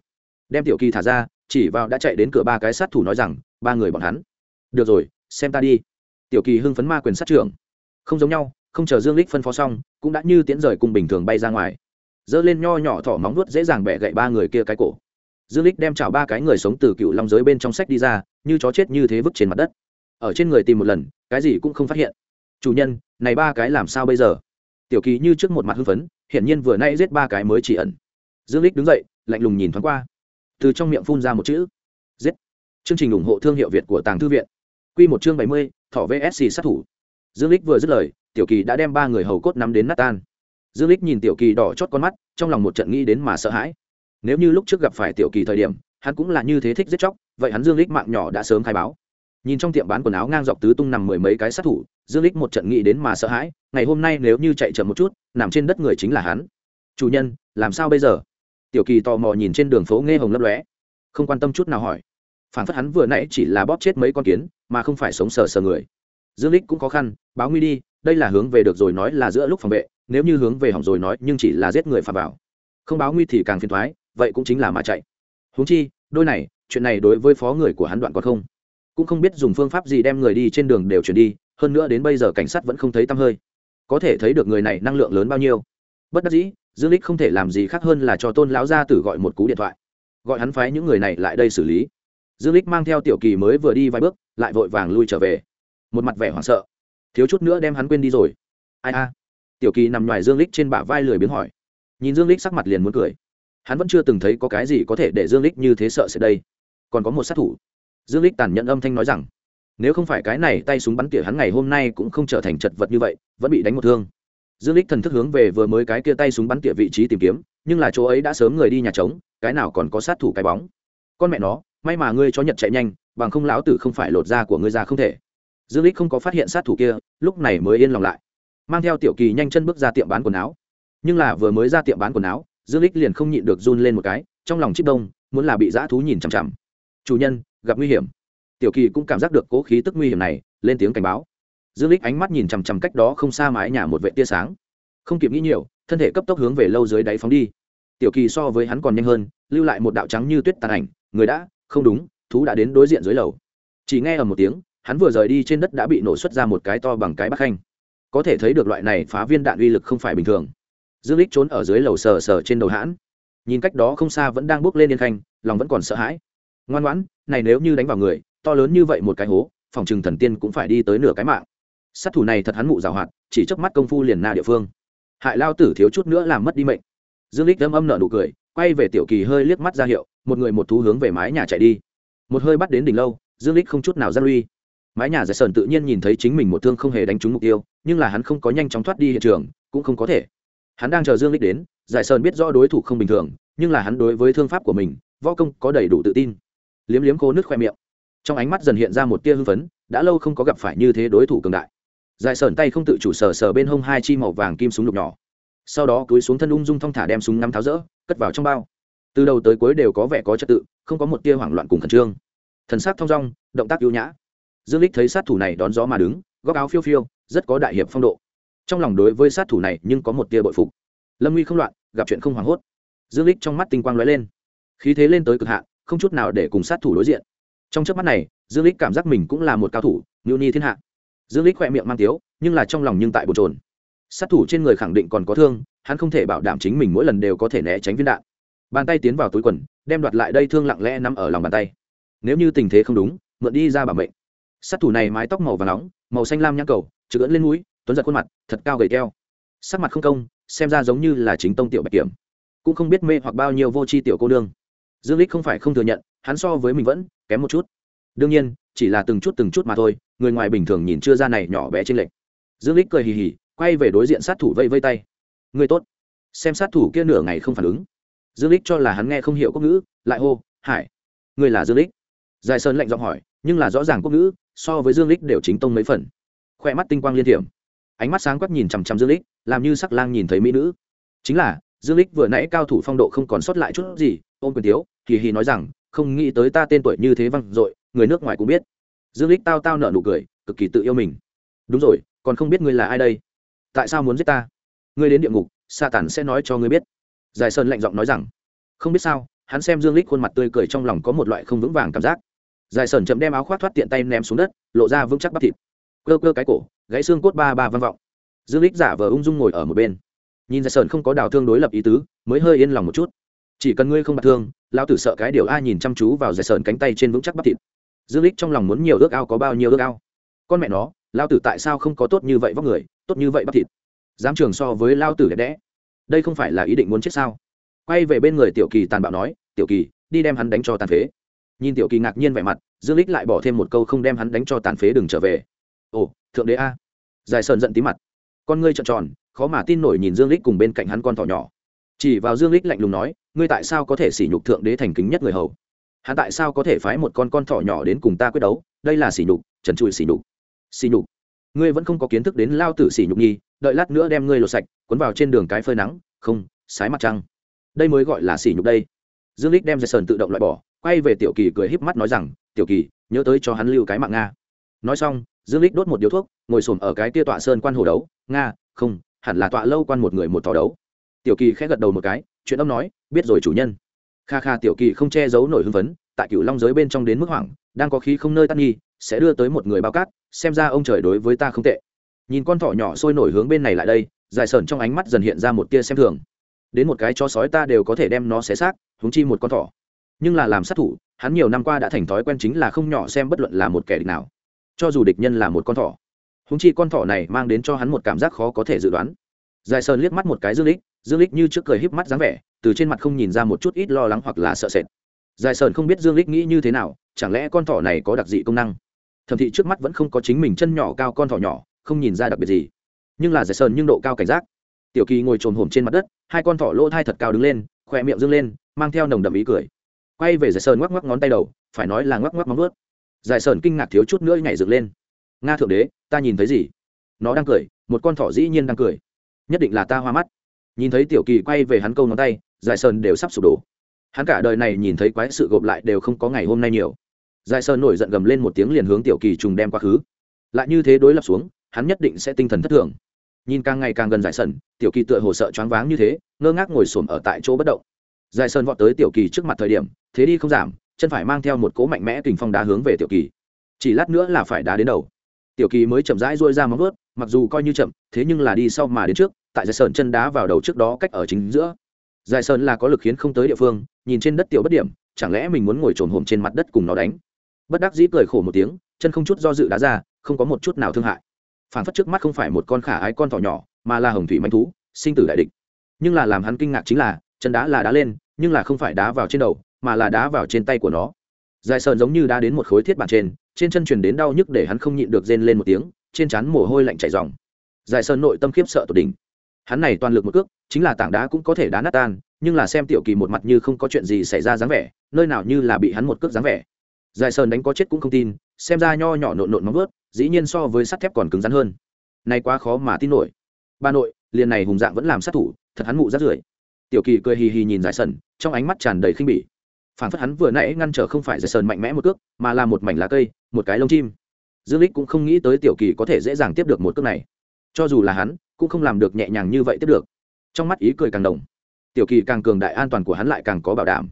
Đem tiểu kỳ thả ra, chỉ vào đã chạy đến cửa ba cái sát thủ nói rằng, ba người bọn hắn. Được rồi, xem ta đi. Tiểu kỳ hưng phấn ma quyền sát trưởng. Không giống nhau, không chờ dương lích phân phó xong, cũng đã như tiễn rời cùng bình thường bay ra ngoài. Dơ lên nho nhỏ thỏ móng nuốt dễ dàng bẻ gậy ba người kia cái cổ. Dương lích đem chảo ba cái người sống từ cựu long giới bên trong sách đi ra, như chó chết như thế vứt trên mặt đất ở trên người tìm một lần cái gì cũng không phát hiện. Chủ nhân này ba cái làm sao bây giờ? Tiểu kỳ như trước một mặt hưng phấn hiển nhiên vừa nay giết ba cái mới chỉ ẩn. Dương lích đứng dậy lạnh lùng nhìn thoáng qua. Từ trong miệng phun ra một chữ giết. Chương trình ủng hộ thương hiệu việt của tàng thư viện. Quy một chương bảy mươi, thỏ vsc sát thủ. Dương lích vừa dứt lời tiểu kỳ đã đem ba người hầu cốt nắm đến nát tan. Dương lích nhìn tiểu kỳ đỏ chót con mắt trong lòng một trận nghĩ đến mà sợ hãi. Nếu như lúc trước gặp phải tiểu kỳ thời điểm hắn cũng là như thế thích giết chóc vậy hắn dương lích mạng nhỏ đã sớm khai báo nhìn trong tiệm bán quần áo ngang dọc tứ tung nằm mười mấy cái sát thủ, dương lích một trận nghĩ đến mà sợ hãi, ngày hôm nay nếu như chạy chậm một chút, nằm trên đất người chính là hắn. Chủ nhân, làm sao bây giờ? Tiểu kỳ tò mò nhìn trên đường phố nghe hồng lấp lóe. Không quan tâm chút nào hỏi. Phản phất hắn vừa nãy chỉ là bóp chết mấy con kiến, mà không phải sống sờ sờ người. Dương lích cũng khó khăn, báo nguy đi, đây là hướng về được rồi nói là giữa lúc phòng vệ, nếu như hướng về hỏng rồi nói nhưng chỉ là giết người phạm vào. Không báo nguy thì càng phiền thoái vậy cũng chính là mà chạy. Huống chi, đôi này, chuyện này đối với phó người của hắn đoạn còn không cũng không biết dùng phương pháp gì đem người đi trên đường đều chuyển đi, hơn nữa đến bây giờ cảnh sát vẫn không thấy tăm hơi. Có thể thấy được người này năng lượng lớn bao nhiêu. Bất đắc dĩ, dương lích không thể làm gì khác hơn là cho tôn lão gia tử gọi một cú điện thoại. Gọi hắn phái những người này lại đây xử lý. Dương lích mang theo tiểu kỳ mới vừa đi vài bước, lại vội vàng lui trở về. Một mặt vẻ hoảng sợ. Thiếu chút nữa đem hắn quên đi rồi. Ai a? Tiểu kỳ nằm ngoài dương lích trên bả vai lười biếng hỏi. Nhìn dương lích sắc mặt liền muốn cười. Hắn vẫn chưa từng thấy có cái gì có thể để dương lích như thế sợ sẽ đây. Còn có một sát thủ dương lích tàn nhẫn âm thanh nói rằng, nếu không phải cái này tay súng bắn tỉa hắn ngày hôm nay cũng không trở thành chật vật như vậy, vẫn bị đánh một thương. Dương lích thần thức hướng về vừa mới cái kia tay súng bắn tỉa vị trí tìm kiếm, nhưng là chỗ ấy đã sớm người đi nhà trống, cái nào còn có sát thủ cái bóng. Con mẹ nó, may mà ngươi cho nhật chạy nhanh, bằng không lão tử không phải lột da của ngươi ra không thể. Dương lích không có phát hiện sát thủ kia, lúc này mới yên lòng lại. Mang theo tiểu kỳ nhanh chân bước ra tiệm bán quần áo. Nhưng là vừa mới ra tiệm bán quần áo, dương lích liền không nhịn được run lên một cái, trong lòng chip đông, muốn là bị dã thú nhìn chằm chằm. Chủ nhân gặp nguy hiểm. Tiểu kỳ cũng cảm giác được cố khí tức nguy hiểm này, lên tiếng cảnh báo. Dương lích ánh mắt nhìn chằm chằm cách đó không xa mái nhà một vệ tia sáng. Không kịp nghĩ nhiều, thân thể cấp tốc hướng về lâu dưới đáy phóng đi. Tiểu kỳ so với hắn còn nhanh hơn, lưu lại một đạo trắng như tuyết tàn ảnh. Người đã, không đúng, thú đã đến đối diện dưới lầu. Chỉ nghe ở một tiếng, hắn vừa rời đi trên đất đã bị nổ xuất ra một cái to bằng cái bát khanh. Có thể thấy được loại này phá viên đạn uy lực không phải bình thường. Dương lích trốn ở dưới lầu sờ sờ trên đầu hãn. Nhìn cách đó không xa vẫn đang bước lên yên khanh, lòng vẫn còn sợ hãi. Ngoan ngoãn này nếu như đánh vào người, to lớn như vậy một cái hố, phòng trừng thần tiên cũng phải đi tới nửa cái mạng. Sát thủ này thật hắn mụ rào hoạt, chỉ chớp mắt công phu liền na địa phương. Hại lao tử thiếu chút nữa làm mất đi mệnh. Dương lích âm âm nở nụ cười, quay về tiểu kỳ hơi liếc mắt ra hiệu, một người một thú hướng về mái nhà chạy đi. Một hơi bắt đến đỉnh lâu, dương lích không chút nào gian lui mái nhà giải sơn tự nhiên nhìn thấy chính mình một thương không hề đánh trúng mục tiêu, nhưng là hắn không có nhanh chóng thoát đi hiện trường, cũng không có thể. Hắn đang chờ dương lích đến, giải sơn biết rõ đối thủ không bình thường, nhưng là hắn đối với thương pháp của mình, võ công có đầy đủ tự tin liếm liếm khô nước khoe miệng. Trong ánh mắt dần hiện ra một tia hưng phấn, đã lâu không có gặp phải như thế đối thủ cường đại. Dài sởn tay không tự chủ sờ sờ bên hông hai chi màu vàng kim súng lục nhỏ. Sau đó cúi xuống thân ung dung thong thả đem súng ngắm tháo rỡ, cất vào trong bao. Từ đầu tới cuối đều có vẻ có trật tự, không có một tia hoảng loạn cùng khẩn trương. Thần sát thong dong, động tác ưu nhã. Dương lích thấy sát thủ này đón gió mà đứng, góc áo phiêu phiêu, rất có đại hiệp phong độ. Trong lòng đối với sát thủ này nhưng có một tia bội phục. Lâm nguy không loạn, gặp chuyện không hoảng hốt. Dương lích trong mắt tinh quang lóe lên. Khí thế lên tới cực hạn không chút nào để cùng sát thủ đối diện. Trong chớp mắt này, dương lích cảm giác mình cũng là một cao thủ ngưu ni thiên hạ. Dương lích khỏe miệng mang tiếu, nhưng là trong lòng nhưng tại bồn trồn sát thủ trên người khẳng định còn có thương, hắn không thể bảo đảm chính mình mỗi lần đều có thể né tránh viên đạn. Bàn tay tiến vào túi quần, đem đoạt lại đây thương lặng lẽ nằm ở lòng bàn tay. Nếu như tình thế không đúng, mượn đi ra bảo mệnh. Sát thủ này mái tóc màu và nóng, màu xanh lam nhăn cầu trực ưỡn lên mũi, tuấn giật khuôn mặt, thật cao gầy keo. sắc mặt không công, xem ra giống như là chính tông tiểu bạch kiểm. Cũng không biết mê hoặc bao nhiêu vô tri tiểu cô nương dương lích không phải không thừa nhận, hắn so với mình vẫn kém một chút. Đương nhiên, chỉ là từng chút từng chút mà thôi, người ngoài bình thường nhìn chưa ra này nhỏ bé trên lệch. Dương lích cười hì hì, quay về đối diện sát thủ vây vây tay. Người tốt. Xem sát thủ kia nửa ngày không phản ứng. Dương lích cho là hắn nghe không hiểu quốc ngữ, lại hô, hải, người là dương lích Dài sơn lạnh giọng hỏi, nhưng là rõ ràng quốc ngữ, so với dương lích đều chính tông mấy phần. Khoe mắt tinh quang liên thiểm. Ánh mắt sáng quắc nhìn chằm chằm dương lích làm như sắc lang nhìn thấy mỹ nữ. Chính là, dương lích vừa nãy cao thủ phong độ không còn sót lại chút gì, ôm quyền thiếu hì hì nói rằng, không nghĩ tới ta tên tuổi như thế văng dội, người nước ngoài cũng biết. Dương lích tao tao nở nụ cười, cực kỳ tự yêu mình. Đúng rồi, còn không biết ngươi là ai đây? Tại sao muốn giết ta? Ngươi đến địa ngục, sa tản sẽ nói cho ngươi biết. Giải sơn lạnh giọng nói rằng, không biết sao, hắn xem dương lích khuôn mặt tươi cười trong lòng có một loại không vững vàng cảm giác. Giải sơn chậm đem áo khoác thoát tiện tay ném xuống đất, lộ ra vững chắc bắp thịt. Cơ cơ cái cổ, gãy xương cốt ba ba văn vọng. Dương lích giả vờ ung dung ngồi ở một bên. Nhìn giải sơn không có đào thương đối lập ý tứ, mới hơi yên lòng một chút chỉ cần ngươi không bạc thương, lão tử sợ cái điều a nhìn chăm chú vào giải sơn cánh tay trên vững chắc bắp thịt. Dương lích trong lòng muốn nhiều ước ao có bao nhiêu ước ao? Con mẹ nó lao tử tại sao không có tốt như vậy vóc người, tốt như vậy bắp thịt? Dám trường so với lao tử đẹp đẽ. Đây không phải là ý định muốn chết sao? Quay về bên người tiểu kỳ tàn bạo nói, tiểu kỳ, đi đem hắn đánh cho tàn phế. Nhìn tiểu kỳ ngạc nhiên vẻ mặt, dương lích lại bỏ thêm một câu không đem hắn đánh cho tàn phế đừng trở về. Ồ, thượng đế a. Dài sơn giận tí mặt. Con ngươi trợn tròn, khó mà tin nổi nhìn dương lích cùng bên cạnh hắn con thỏ nhỏ chỉ vào dương lích lạnh lùng nói, ngươi tại sao có thể sỉ nhục thượng đế thành kính nhất người hầu? Hắn tại sao có thể phái một con con thỏ nhỏ đến cùng ta quyết đấu? Đây là sỉ nhục, trần trụi sỉ nhục. Sỉ nhục? Ngươi vẫn không có kiến thức đến lao tử sỉ nhục nhi, đợi lát nữa đem ngươi lột sạch, cuốn vào trên đường cái phơi nắng, không, sái mặt trăng. Đây mới gọi là sỉ nhục đây. Dương lích đem dây sờn tự động loại bỏ, quay về tiểu kỳ cười híp mắt nói rằng, tiểu kỳ, nhớ tới cho hắn lưu cái mạng nga. Nói xong, dương lích đốt một điếu thuốc, ngồi xổm ở cái tia tọa sơn quan hồ đấu. Nga, không, hẳn là tọa lâu quan một người một thỏ đấu tiểu kỳ khẽ gật đầu một cái, chuyện ông nói, biết rồi chủ nhân. Kha kha, tiểu kỳ không che giấu nổi hưng phấn, tại cựu long giới bên trong đến mức hoảng, đang có khí không nơi tắt nghi, sẽ đưa tới một người bao cát, xem ra ông trời đối với ta không tệ. Nhìn con thỏ nhỏ sôi nổi hướng bên này lại đây, dài sờn trong ánh mắt dần hiện ra một tia xem thường. Đến một cái cho sói ta đều có thể đem nó xé xác húng chi một con thỏ. Nhưng là làm sát thủ, hắn nhiều năm qua đã thành thói quen chính là không nhỏ xem bất luận là một kẻ địch nào. Cho dù địch nhân là một con thỏ húng chi con thỏ này mang đến cho hắn một cảm giác khó có thể dự đoán. Dài sơn liếc mắt một cái dương lích dương lích như trước cười híp mắt dáng vẻ, từ trên mặt không nhìn ra một chút ít lo lắng hoặc là sợ sệt. Dài sơn không biết dương lích nghĩ như thế nào, chẳng lẽ con thỏ này có đặc dị công năng? Thẩm thị trước mắt vẫn không có chính mình chân nhỏ cao con thỏ nhỏ, không nhìn ra đặc biệt gì. Nhưng là dài sơn nhưng độ cao cảnh giác. Tiểu kỳ ngồi trồm hổm trên mặt đất, hai con thỏ lỗ thai thật cao đứng lên, khỏe miệng dương lên, mang theo nồng đậm ý cười. Quay về dài sơn ngoắc ngoắc ngón tay đầu, phải nói là ngoắc ngoắc móng vớt dài sơn kinh ngạc thiếu chút nữa nhảy dựng lên. Nga thượng đế, ta nhìn thấy gì? Nó đang cười, một con thỏ dĩ nhiên đang cười. Nhất định là ta hoa mắt nhìn thấy tiểu kỳ quay về hắn câu ngón tay, giải sơn đều sắp sụp đổ. Hắn cả đời này nhìn thấy quái sự gộp lại đều không có ngày hôm nay nhiều. Giải sơn nổi giận gầm lên một tiếng liền hướng tiểu kỳ trùng đem quá khứ. Lại như thế đối lập xuống, hắn nhất định sẽ tinh thần thất thường. Nhìn càng ngày càng gần giải sơn, tiểu kỳ tựa hồ sợ choáng váng như thế, ngơ ngác ngồi xổm ở tại chỗ bất động. Giải sơn vọt tới tiểu kỳ trước mặt thời điểm, thế đi không giảm, chân phải mang theo một cỗ mạnh mẽ kình phong đá hướng về tiểu kỳ. Chỉ lát nữa là phải đá đến đầu. Tiểu kỳ mới chậm rãi rôi ra móng vớt mặc dù coi như chậm, thế nhưng là đi sau mà đến trước, tại giải sơn chân đá vào đầu trước đó cách ở chính giữa. Giải sơn là có lực khiến không tới địa phương, nhìn trên đất tiểu bất điểm, chẳng lẽ mình muốn ngồi trồn hồm trên mặt đất cùng nó đánh? Bất đắc dĩ cười khổ một tiếng, chân không chút do dự đá ra, không có một chút nào thương hại. Phản phất trước mắt không phải một con khả ái con thỏ nhỏ, mà là hồng thủy manh thú, sinh tử đại địch. Nhưng là làm hắn kinh ngạc chính là, chân đá là đá lên, nhưng là không phải đá vào trên đầu, mà là đá vào trên tay của nó. Dài sơn giống như đá đến một khối thiết bản trên trên chân truyền đến đau nhức để hắn không nhịn được rên lên một tiếng trên trán mồ hôi lạnh chảy ròng giải sơn nội tâm khiếp sợ tột đỉnh. Hắn này toàn lực một cước chính là tảng đá cũng có thể đá nát tan nhưng là xem tiểu kỳ một mặt như không có chuyện gì xảy ra dáng vẻ nơi nào như là bị hắn một cước dáng vẻ. Giải sơn đánh có chết cũng không tin xem ra nho nhỏ nộn nộn móng vớt dĩ nhiên so với sắt thép còn cứng rắn hơn. Này quá khó mà tin nổi. Ba nội liền này hùng dạng vẫn làm sát thủ thật hắn mụ rát rưởi. Tiểu kỳ cười hì hì nhìn giải sơn, trong ánh mắt tràn đầy khinh bỉ. Phản phất hắn vừa nãy ngăn trở không phải giải sơn mạnh mẽ một cước mà là một mảnh lá cây một cái lông chim dương lích cũng không nghĩ tới tiểu kỳ có thể dễ dàng tiếp được một cước này. Cho dù là hắn, cũng không làm được nhẹ nhàng như vậy tiếp được. Trong mắt ý cười càng đồng. Tiểu kỳ càng cường đại an toàn của hắn lại càng có bảo đảm.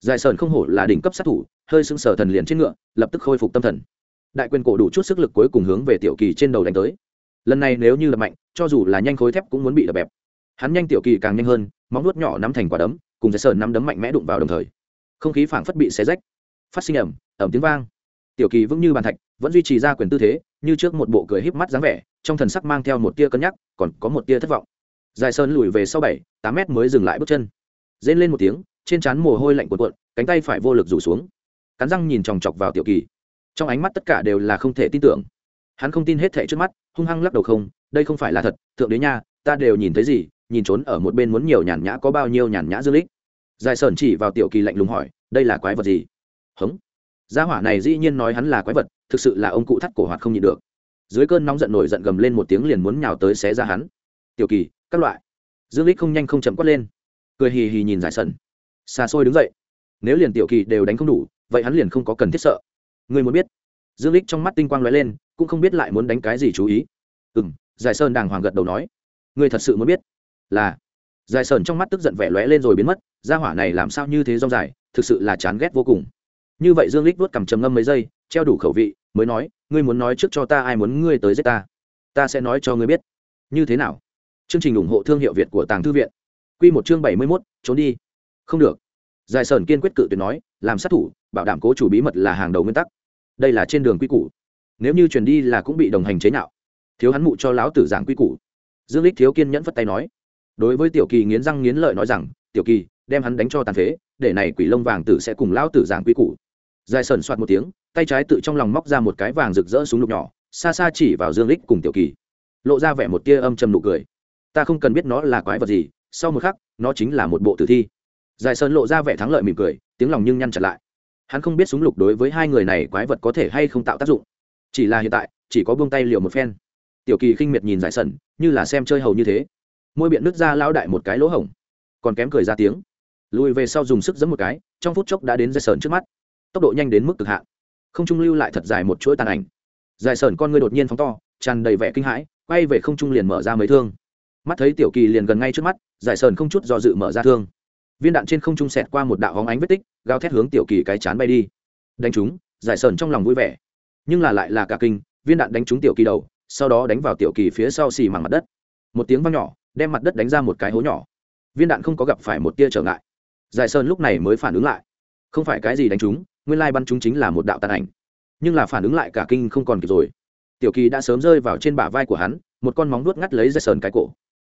Giải sơn không hổ là đỉnh cấp sát thủ, hơi sững sờ thần liền trên ngựa, lập tức khôi phục tâm thần. Đại quyền cổ đủ chút sức lực cuối cùng hướng về tiểu kỳ trên đầu đánh tới. Lần này nếu như là mạnh, cho dù là nhanh khối thép cũng muốn bị đập bẹp. Hắn nhanh tiểu kỳ càng nhanh hơn, móng nuốt nhỏ nắm thành quả đấm, cùng giải sơn nắm đấm mạnh mẽ đụng vào đồng thời. Không khí phảng phất bị xé rách. Phát sinh ẩm ẩm tiếng vang. Tiểu kỳ vững như bàn thạch vẫn duy trì ra quyền tư thế, như trước một bộ cười híp mắt dáng vẻ, trong thần sắc mang theo một tia cân nhắc, còn có một tia thất vọng. Dài sơn lùi về sau bảy, tám mét mới dừng lại bước chân. Rên lên một tiếng, trên trán mồ hôi lạnh cuộn cuộn, cánh tay phải vô lực rủ xuống. Cắn răng nhìn chòng chọc vào tiểu kỳ. Trong ánh mắt tất cả đều là không thể tin tưởng. Hắn không tin hết thệ trước mắt, hung hăng lắc đầu không, đây không phải là thật, thượng đế nha, ta đều nhìn thấy gì, nhìn trốn ở một bên muốn nhiều nhàn nhã có bao nhiêu nhàn nhã dương lích. Dài sơn chỉ vào tiểu kỳ lạnh lùng hỏi, đây là quái vật gì? Hống. Gia hỏa này dĩ nhiên nói hắn là quái vật thực sự là ông cụ thắt cổ hoạt không nhịn được. Dưới cơn nóng giận nổi giận gầm lên một tiếng liền muốn nhào tới xé ra hắn. Tiểu kỳ, các loại. Dương lích không nhanh không chậm quát lên. Cười hì hì nhìn giải sần xa xôi đứng dậy. Nếu liền tiểu kỳ đều đánh không đủ, vậy hắn liền không có cần thiết sợ. Người muốn biết? Dương lích trong mắt tinh quang lóe lên, cũng không biết lại muốn đánh cái gì chú ý. Ừ m giải sơn đàng hoàng gật đầu nói. Người thật sự muốn biết? Là. Giải sơn trong mắt tức giận vẻ lóe lên rồi biến mất. Gia hỏa này làm sao như thế rong dài, thực sự là chán ghét vô cùng. Như vậy dương lích vuốt cầm trầm ngâm mấy giây, treo đủ khẩu vị mới nói, ngươi muốn nói trước cho ta, ai muốn ngươi tới giết ta? Ta sẽ nói cho ngươi biết. Như thế nào? Chương trình ủng hộ thương hiệu việt của tàng thư viện. Q một chương bảy mươi mốt, trốn đi. Không được. Giải sơn kiên quyết cự tuyệt nói, làm sát thủ, bảo đảm cố chủ bí mật là hàng đầu nguyên tắc. Đây là trên đường quy củ. Nếu như truyền đi là cũng bị đồng hành chế nhạo. Thiếu hắn mụ cho lão tử giảng quy củ. Dương lích thiếu kiên nhẫn phất tay nói. Đối với tiểu kỳ nghiến răng nghiến lợi nói rằng, tiểu kỳ, đem hắn đánh cho tàn phế, để này quỷ lông vàng tử sẽ cùng lão tử giảng quy củ dài sần soạt một tiếng, tay trái tự trong lòng móc ra một cái vàng rực rỡ súng lục nhỏ, xa xa chỉ vào dương lích cùng tiểu kỳ. Lộ ra vẻ một tia âm trầm nụ cười. Ta không cần biết nó là quái vật gì, sau một khắc, nó chính là một bộ tử thi. Dài sơn lộ ra vẻ thắng lợi mỉm cười, tiếng lòng nhưng nhăn chặt lại. Hắn không biết súng lục đối với hai người này quái vật có thể hay không tạo tác dụng. Chỉ là hiện tại, chỉ có buông tay liều một phen. Tiểu kỳ khinh miệt nhìn giải sần, như là xem chơi hầu như thế. Môi biện nứt ra lao đại một cái lỗ hổng. Còn kém cười ra tiếng. Lùi về sau dùng sức giấm một cái, trong phút chốc đã đến giải sần trước mắt tốc độ nhanh đến mức cực hạn. Không trung lưu lại thật dài một chuỗi tàn ảnh. Giải sởn con ngươi đột nhiên phóng to, tràn đầy vẻ kinh hãi, quay về không trung liền mở ra mấy thương. Mắt thấy tiểu kỳ liền gần ngay trước mắt, giải sờn không chút do dự mở ra thương. Viên đạn trên không trung xẹt qua một đạo hóng ánh vết tích gao thét hướng tiểu kỳ cái chán bay đi. Đánh trúng, giải sờn trong lòng vui vẻ. Nhưng là lại là cả kinh, viên đạn đánh trúng tiểu kỳ đầu, sau đó đánh vào tiểu kỳ phía sau xì mảng mặt đất. Một tiếng vang nhỏ, đem mặt đất đánh ra một cái hố nhỏ. Viên đạn không có gặp phải một tia trở ngại. Giải sơn lúc này mới phản ứng lại. Không phải cái gì đánh trúng nguyên lai bắn chúng chính là một đạo tàn ảnh. Nhưng là phản ứng lại cả kinh không còn kịp rồi. Tiểu kỳ đã sớm rơi vào trên bả vai của hắn, một con móng nuốt ngắt lấy dây sờn cái cổ.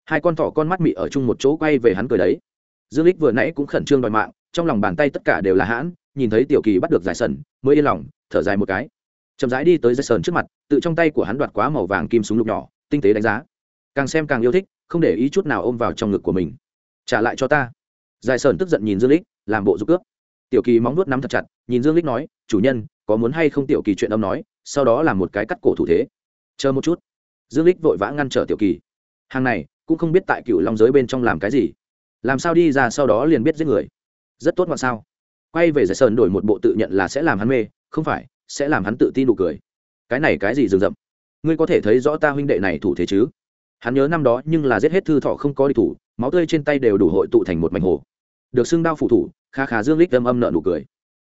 Hai con thỏ con mắt mị ở chung một chỗ quay về hắn cười đấy. Dương lích vừa nãy cũng khẩn trương đòi mạng, trong lòng bàn tay tất cả đều là hãn, nhìn thấy tiểu kỳ bắt được giải sần, mới yên lòng, thở dài một cái. Chậm rãi đi tới dây sờn trước mặt, tự trong tay của hắn đoạt quá màu vàng kim súng lục nhỏ, tinh tế đánh giá. Càng xem càng yêu thích, không để ý chút nào ôm vào trong ngực của mình. Trả lại cho ta. Giải sờn tức giận nhìn dương lích làm bộ giúp cướp tiểu kỳ móng nuốt nắm thật chặt, nhìn dương lích nói, chủ nhân, có muốn hay không tiểu kỳ chuyện âm nói, sau đó là một cái cắt cổ thủ thế. Chờ một chút. Dương lích vội vã ngăn trở tiểu kỳ. Hàng này, cũng không biết tại cựu long giới bên trong làm cái gì. Làm sao đi ra sau đó liền biết giết người. Rất tốt ngoạn sao? Quay về giải sơn đổi một bộ tự nhận là sẽ làm hắn mê, không phải, sẽ làm hắn tự tin nụ cười. Cái này cái gì rừng rậm? Ngươi có thể thấy rõ ta huynh đệ này thủ thế chứ? Hắn nhớ năm đó nhưng là giết hết thư thọ không có đi thủ, máu tươi trên tay đều đủ hội tụ thành một mảnh hồ. Được xưng đao phụ thủ kha khá dương lích âm âm nợ nụ cười.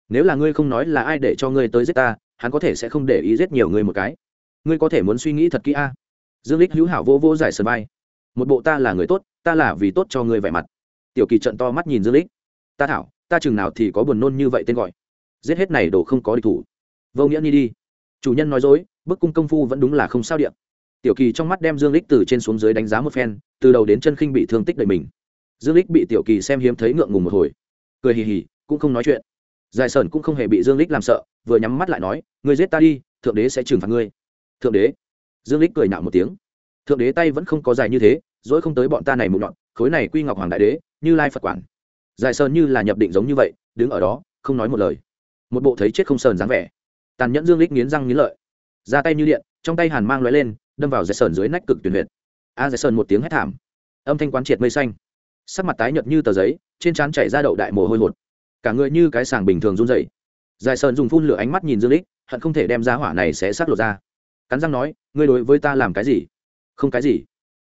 Nếu là ngươi không nói là ai để cho ngươi tới giết ta, hắn có thể sẽ không để ý giết nhiều người một cái. Ngươi có thể muốn suy nghĩ thật kỹ a. Dương lích hữu hảo vô vô giải sơn bay. Một bộ ta là người tốt, ta là vì tốt cho ngươi vẻ mặt. Tiểu kỳ trận to mắt nhìn dương lích ta thảo, ta chừng nào thì có buồn nôn như vậy tên gọi. Giết hết này đồ không có địch thủ. Vô nghĩa ni đi. Chủ nhân nói dối, bức cung công phu vẫn đúng là không sao điện tiểu kỳ trong mắt đem dương lích từ trên xuống dưới đánh giá một phen, từ đầu đến chân khinh bị thương tích đầy mình. Dương lích bị tiểu kỳ xem hiếm thấy ngượng ngùng một hồi cười hì hì, cũng không nói chuyện. Giải sơn cũng không hề bị dương lích làm sợ, vừa nhắm mắt lại nói người giết ta đi, thượng đế sẽ trừng phạt ngươi. Thượng đế? Dương lích cười nạo một tiếng. Thượng đế tay vẫn không có dài như thế, dỗi không tới bọn ta này mụn nhọn, khối này quy ngọc hoàng đại đế, như lai phật quản. Giải sơn như là nhập định giống như vậy, đứng ở đó, không nói một lời. Một bộ thấy chết không sờn dáng vẻ. Tàn nhẫn dương lích nghiến răng nghiến lợi. Ra tay như điện, trong tay hàn mang lóe lên, đâm vào giải sơn dưới nách cực tuyển huyệt. A giải sơn một tiếng hét thảm. Âm thanh quán triệt mây xanh. Sắc mặt tái nhợt như tờ giấy trên trán chảy ra đậu đại mồ hôi hột. Cả người như cái sàng bình thường run rẩy. Dài sơn dùng phun lửa ánh mắt nhìn dương lích hận không thể đem ra hỏa này sẽ sát lột ra. Cắn răng nói, ngươi đối với ta làm cái gì? Không cái gì.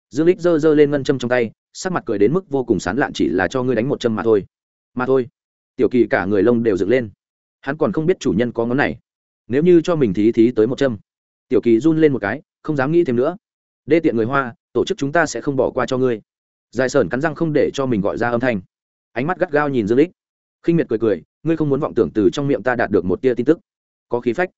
Dương lích giơ giơ lên ngân châm trong tay, sắc mặt cười đến mức vô cùng sán lạn chỉ là cho ngươi đánh một châm mà thôi. Mà thôi. Tiểu kỳ cả người lông đều dựng lên. Hắn còn không biết chủ nhân có ngón này. Nếu như cho mình thí thí tới một châm. Tiểu kỳ run lên một cái, không dám nghĩ thêm nữa. Đê tiện người hoa, tổ chức chúng ta sẽ không bỏ qua cho ngươi. Dài sởn cắn răng không để cho mình gọi ra âm thanh ánh mắt gắt gao nhìn dương lích khinh miệt cười cười, ngươi không muốn vọng tưởng từ trong miệng ta đạt được một tia tin tức. Có khí phách.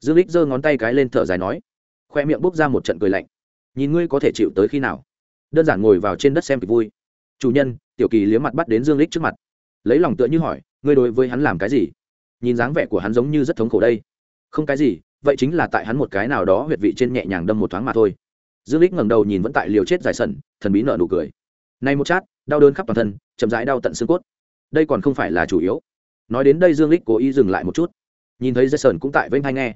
Dương lích giơ ngón tay cái lên thở dài nói, khoe miệng bốc ra một trận cười lạnh. Nhìn ngươi có thể chịu tới khi nào? Đơn giản ngồi vào trên đất xem kịch vui. Chủ nhân, tiểu kỳ liếm mặt bắt đến dương lích trước mặt. Lấy lòng tựa như hỏi, ngươi đối với hắn làm cái gì? Nhìn dáng vẻ của hắn giống như rất thống khổ đây. Không cái gì, vậy chính là tại hắn một cái nào đó huyệt vị trên nhẹ nhàng đâm một thoáng mà thôi. Dương lích ngẩng đầu nhìn vẫn tại liều chết dài sần, thần bí nở nụ cười nay một chát, đau đớn khắp toàn thân, chậm rãi đau tận xương cốt. Đây còn không phải là chủ yếu. Nói đến đây dương lích cố ý dừng lại một chút. Nhìn thấy dây sờn cũng tại vênh hay nghe.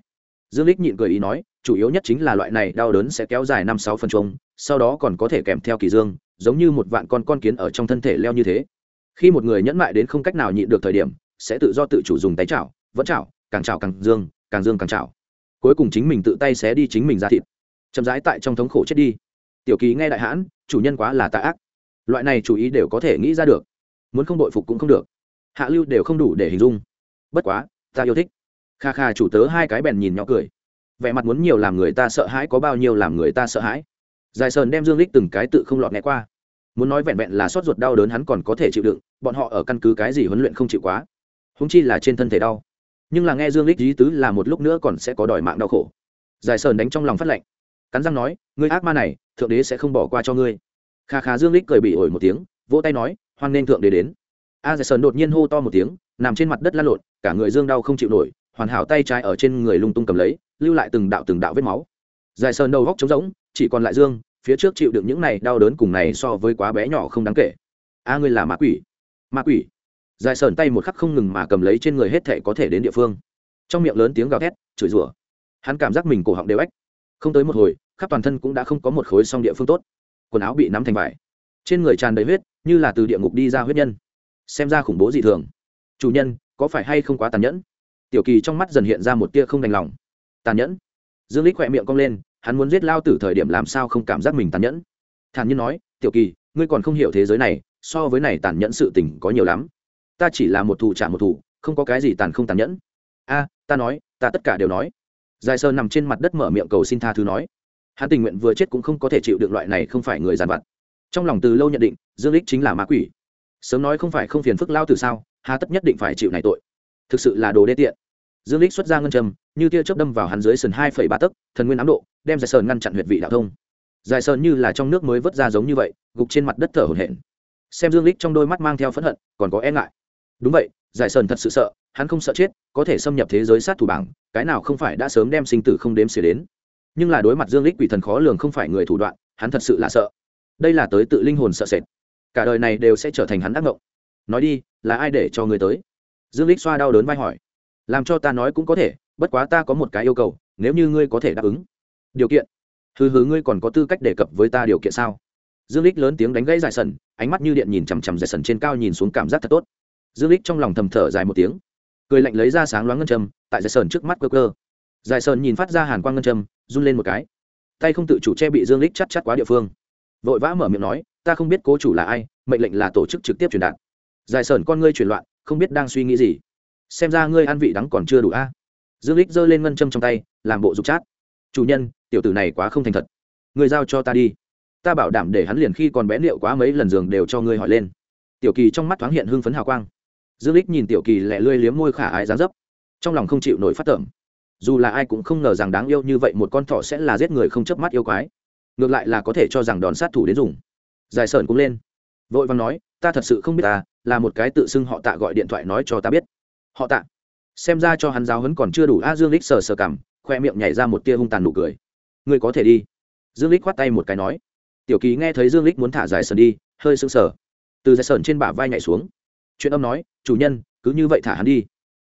Dương lích nhịn cười ý nói, chủ yếu nhất chính là loại này đau đớn sẽ kéo dài năm sáu phần chung sau đó còn có thể kèm theo kỳ dương, giống như một vạn con con kiến ở trong thân thể leo như thế. Khi một người nhẫn mại đến không cách nào nhịn được thời điểm, sẽ tự do tự chủ dùng tay chảo, vẫn chảo, càng chảo càng dương càng dương càng chảo. Cuối cùng chính mình tự tay xé đi chính mình ra thịt. Chậm rãi tại trong thống khổ chết đi. Tiểu kỳ nghe đại hãn, chủ nhân quá là tà ác loại này chủ ý đều có thể nghĩ ra được. Muốn không đội phục cũng không được. Hạ lưu đều không đủ để hình dung. Bất quá ta yêu thích. Kha kha chủ tớ hai cái bèn nhìn nhỏ cười. Vẻ mặt muốn nhiều làm người ta sợ hãi có bao nhiêu làm người ta sợ hãi. Dài sơn đem dương lích từng cái tự không lọt nghe qua. Muốn nói vẹn vẹn là sốt ruột đau đớn hắn còn có thể chịu đựng bọn họ ở căn cứ cái gì huấn luyện không chịu quá. Húng chi là trên thân thể đau. Nhưng là nghe dương lích lý tứ là một lúc nữa còn sẽ có đòi mạng đau khổ. Dài sơn đánh trong lòng phát lạnh, cắn răng nói ngươi ác ma này thượng đế sẽ không bỏ qua cho ngươi kha kha dương lích cười bị ổi một tiếng, vỗ tay nói, hoan nên thượng đế đến. A dài sơn đột nhiên hô to một tiếng, nằm trên mặt đất lăn lộn, cả người dương đau không chịu nổi, hoàn hảo tay trái ở trên người lung tung cầm lấy, lưu lại từng đạo từng đạo vết máu. Dài sơn đầu góc trống rỗng, chỉ còn lại dương, phía trước chịu đựng những này đau đớn cùng này so với quá bé nhỏ không đáng kể. A ngươi là ma quỷ. Ma quỷ? Dài sơn tay một khắc không ngừng mà cầm lấy trên người hết thể có thể đến địa phương. Trong miệng lớn tiếng gào thét, chửi rủa. Hắn cảm giác mình cổ họng đều ếch. Không tới một hồi, khắp toàn thân cũng đã không có một khối song địa phương tốt quần áo bị nắm thành vải. Trên người tràn đầy huyết, như là từ địa ngục đi ra huyết nhân. Xem ra khủng bố dị thường. Chủ nhân, có phải hay không quá tàn nhẫn? Tiểu kỳ trong mắt dần hiện ra một tia không đành lòng. Tàn nhẫn? Dương lích khỏe miệng cong lên, hắn muốn giết lao tử thời điểm làm sao không cảm giác mình tàn nhẫn? Thản nhiên nói, tiểu kỳ, ngươi còn không hiểu thế giới này, so với này tàn nhẫn sự tình có nhiều lắm. Ta chỉ là một thủ trả một thủ không có cái gì tàn không tàn nhẫn. A, ta nói, ta tất cả đều nói. Dài sơn nằm trên mặt đất mở miệng cầu xin tha thứ nói hắn tình nguyện vừa chết cũng không có thể chịu được loại này không phải người giàn vặt. Trong lòng từ lâu nhận định, dương lích chính là ma quỷ. Sớm nói không phải không phiền phức lao từ sao, hà tất nhất định phải chịu này tội. Thực sự là đồ đê tiện. Dương lích xuất ra ngân trầm như tia chớp đâm vào hắn dưới sườn hai phẩy ba tấc, thần nguyên ám độ, đem dài sơn ngăn chặn huyệt vị đạo thông. Dài sơn như là trong nước mới vớt ra giống như vậy, gục trên mặt đất thở hổn hển. Xem dương lích trong đôi mắt mang theo phẫn hận, còn có e ngại. Đúng vậy, giải sơn thật sự sợ, hắn không sợ chết, có thể xâm nhập thế giới sát thủ bảng, cái nào không phải đã sớm đem sinh tử không đếm xỉa đến nhưng là đối mặt dương lích quỷ thần khó lường không phải người thủ đoạn, hắn thật sự là sợ. Đây là tới tự linh hồn sợ sệt. Cả đời này đều sẽ trở thành hắn ác ngộng. Nói đi, là ai để cho người tới? Dương lích xoa đau đớn vai hỏi. Làm cho ta nói cũng có thể, bất quá ta có một cái yêu cầu, nếu như ngươi có thể đáp ứng. Điều kiện? Hừ hừ, ngươi còn có tư cách đề cập với ta điều kiện sao? Dương lích lớn tiếng đánh gãy dài sần, ánh mắt như điện nhìn chằm chằm dài sần trên cao nhìn xuống cảm giác thật tốt. Dương lích trong lòng thầm thở dài một tiếng. Cười lạnh lấy ra sáng loáng ngân châm, tại dài sần trước mắt cơ cơ dài sần nhìn phát ra hàn quang ngân châm run lên một cái. Tay không tự chủ che bị dương lích chắt chắt quá địa phương. Vội vã mở miệng nói, ta không biết cố chủ là ai, mệnh lệnh là tổ chức trực tiếp truyền đạt. Dài sởn con ngươi truyền loạn, không biết đang suy nghĩ gì. Xem ra ngươi ăn vị đắng còn chưa đủ a. Dương lích giơ lên ngân châm trong tay, làm bộ dục chát. Chủ nhân, tiểu tử này quá không thành thật. Ngươi giao cho ta đi. Ta bảo đảm để hắn liền khi còn bé liệu quá mấy lần giường đều cho ngươi hỏi lên. Tiểu kỳ trong mắt thoáng hiện hưng phấn hào quang. Dương lích nhìn tiểu kỳ lẹ lươi liếm môi khả ái dáng dấp, trong lòng không chịu nổi phát tưởng dù là ai cũng không ngờ rằng đáng yêu như vậy một con thỏ sẽ là giết người không chớp mắt yêu quái. Ngược lại là có thể cho rằng đòn sát thủ đến dùng. Giải sởn cũng lên. Vội văn nói, ta thật sự không biết ta là một cái tự xưng họ tạ gọi điện thoại nói cho ta biết. Họ tạ? Xem ra cho hắn giáo hấn còn chưa đủ, a dương lích sờ sờ cảm khoe miệng nhảy ra một tia hung tàn nụ cười. Ngươi có thể đi. Dương lích khoát tay một cái nói. Tiểu kỳ nghe thấy dương lích muốn thả giải sờn đi, hơi sững sờ. Từ giải sờn trên bả vai nhảy xuống. Chuyện âm nói, chủ nhân, cứ như vậy thả hắn đi.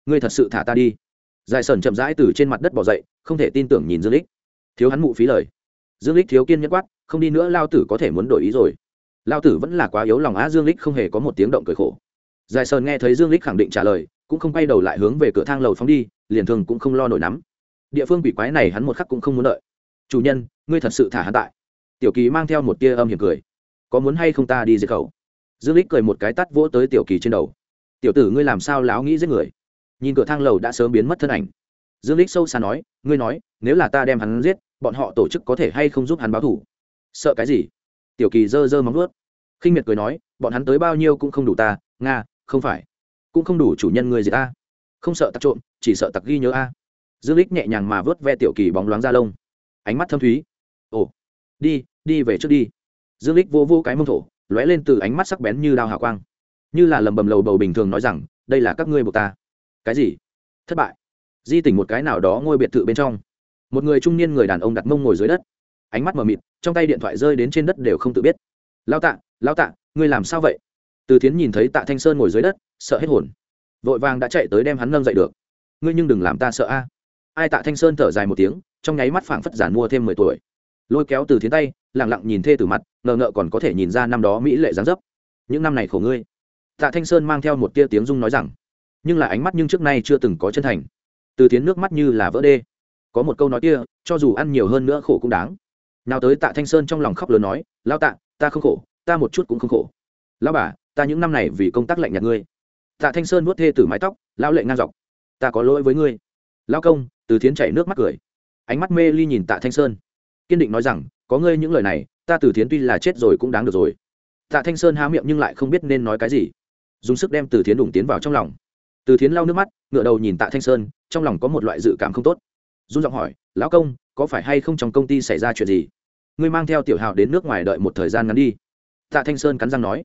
Ngươi thật sự thả ta đi giải sờn chậm rãi từ trên mặt đất bỏ dậy, không thể tin tưởng nhìn dương lích. Thiếu hắn mụ phí lời. Dương lích thiếu kiên nhẫn quát, không đi nữa, lao tử có thể muốn đổi ý rồi. Lao tử vẫn là quá yếu lòng á, dương lích không hề có một tiếng động cười khổ. Giải sơn nghe thấy dương lích khẳng định trả lời, cũng không quay đầu lại hướng về cửa thang lầu phóng đi, liền thường cũng không lo nổi nắm địa phương quỷ quái này hắn một khắc cũng không muốn đợi. Chủ nhân, ngươi thật sự thả hắn tại. Tiểu kỳ mang theo một tia âm hiểm cười. Có muốn hay không ta đi diệt khẩu? Dương lích cười một cái tắt vỗ tới tiểu kỳ trên đầu. Tiểu tử, ngươi làm sao láo nghĩ giết người? Nhìn cửa thang lầu đã sớm biến mất thân ảnh. Dương lích sâu xa nói, ngươi nói, nếu là ta đem hắn giết, bọn họ tổ chức có thể hay không giúp hắn báo thủ? Sợ cái gì? Tiểu kỳ dơ dơ móng vuốt. Khinh miệt cười nói, bọn hắn tới bao nhiêu cũng không đủ ta, nga, không phải. Cũng không đủ chủ nhân người gì ta. Không sợ tặc trộm, chỉ sợ tặc ghi nhớ a. Dương lích nhẹ nhàng mà vớt ve tiểu kỳ bóng loáng ra lông. Ánh mắt thâm thúy. Ồ, đi đi về trước đi. Dương lích vô vô cái mông thổ, lóe lên từ ánh mắt sắc bén như đao hào quang. Như là lầm bầm lầu bầu bình thường nói rằng, đây là các ngươi buộc ta cái gì? Thất bại. Di tỉnh một cái nào đó ngôi biệt thự bên trong. Một người trung niên người đàn ông đặt mông ngồi dưới đất. Ánh mắt mờ mịt, trong tay điện thoại rơi đến trên đất đều không tự biết. Lao tạ lao tạ, ngươi làm sao vậy? Từ thiến nhìn thấy tạ thanh sơn ngồi dưới đất, sợ hết hồn. Vội vàng đã chạy tới đem hắn nâng dậy được. Ngươi nhưng đừng làm ta sợ a. À. Ai tạ thanh sơn thở dài một tiếng, trong nháy mắt phảng phất giản mua thêm mười tuổi. Lôi kéo từ thiến tay lẳng lặng nhìn thê từ mặt, ngờ ngợ còn có thể nhìn ra năm đó mỹ lệ dáng dấp. Những năm này khổ ngươi. Tạ thanh sơn mang theo một tia tiếng dung nói rằng nhưng là ánh mắt nhưng trước nay chưa từng có chân thành. Từ tiến nước mắt như là vỡ đê. Có một câu nói kia, cho dù ăn nhiều hơn nữa khổ cũng đáng. Nào tới tạ thanh sơn trong lòng khóc lớn nói lao tạ, ta không khổ, ta một chút cũng không khổ. Lao bà, ta những năm này vì công tác lạnh nhạt ngươi. Tạ thanh sơn vuốt thê từ mái tóc, lão lệ ngang dọc, ta có lỗi với ngươi. Lao công, từ thiến chảy nước mắt cười. Ánh mắt mê ly nhìn tạ thanh sơn. Kiên định nói rằng, có ngươi những lời này, ta từ thiến tuy là chết rồi cũng đáng được rồi. Tạ thanh sơn há miệng nhưng lại không biết nên nói cái gì. Dùng sức đem từ thiến đủng tiến vào trong lòng từ thiến lau nước mắt ngựa đầu nhìn tạ thanh sơn, trong lòng có một loại dự cảm không tốt. Dung giọng hỏi, lão công, có phải hay không trong công ty xảy ra chuyện gì? Ngươi mang theo tiểu hào đến nước ngoài đợi một thời gian ngắn đi. Tạ thanh sơn cắn răng nói,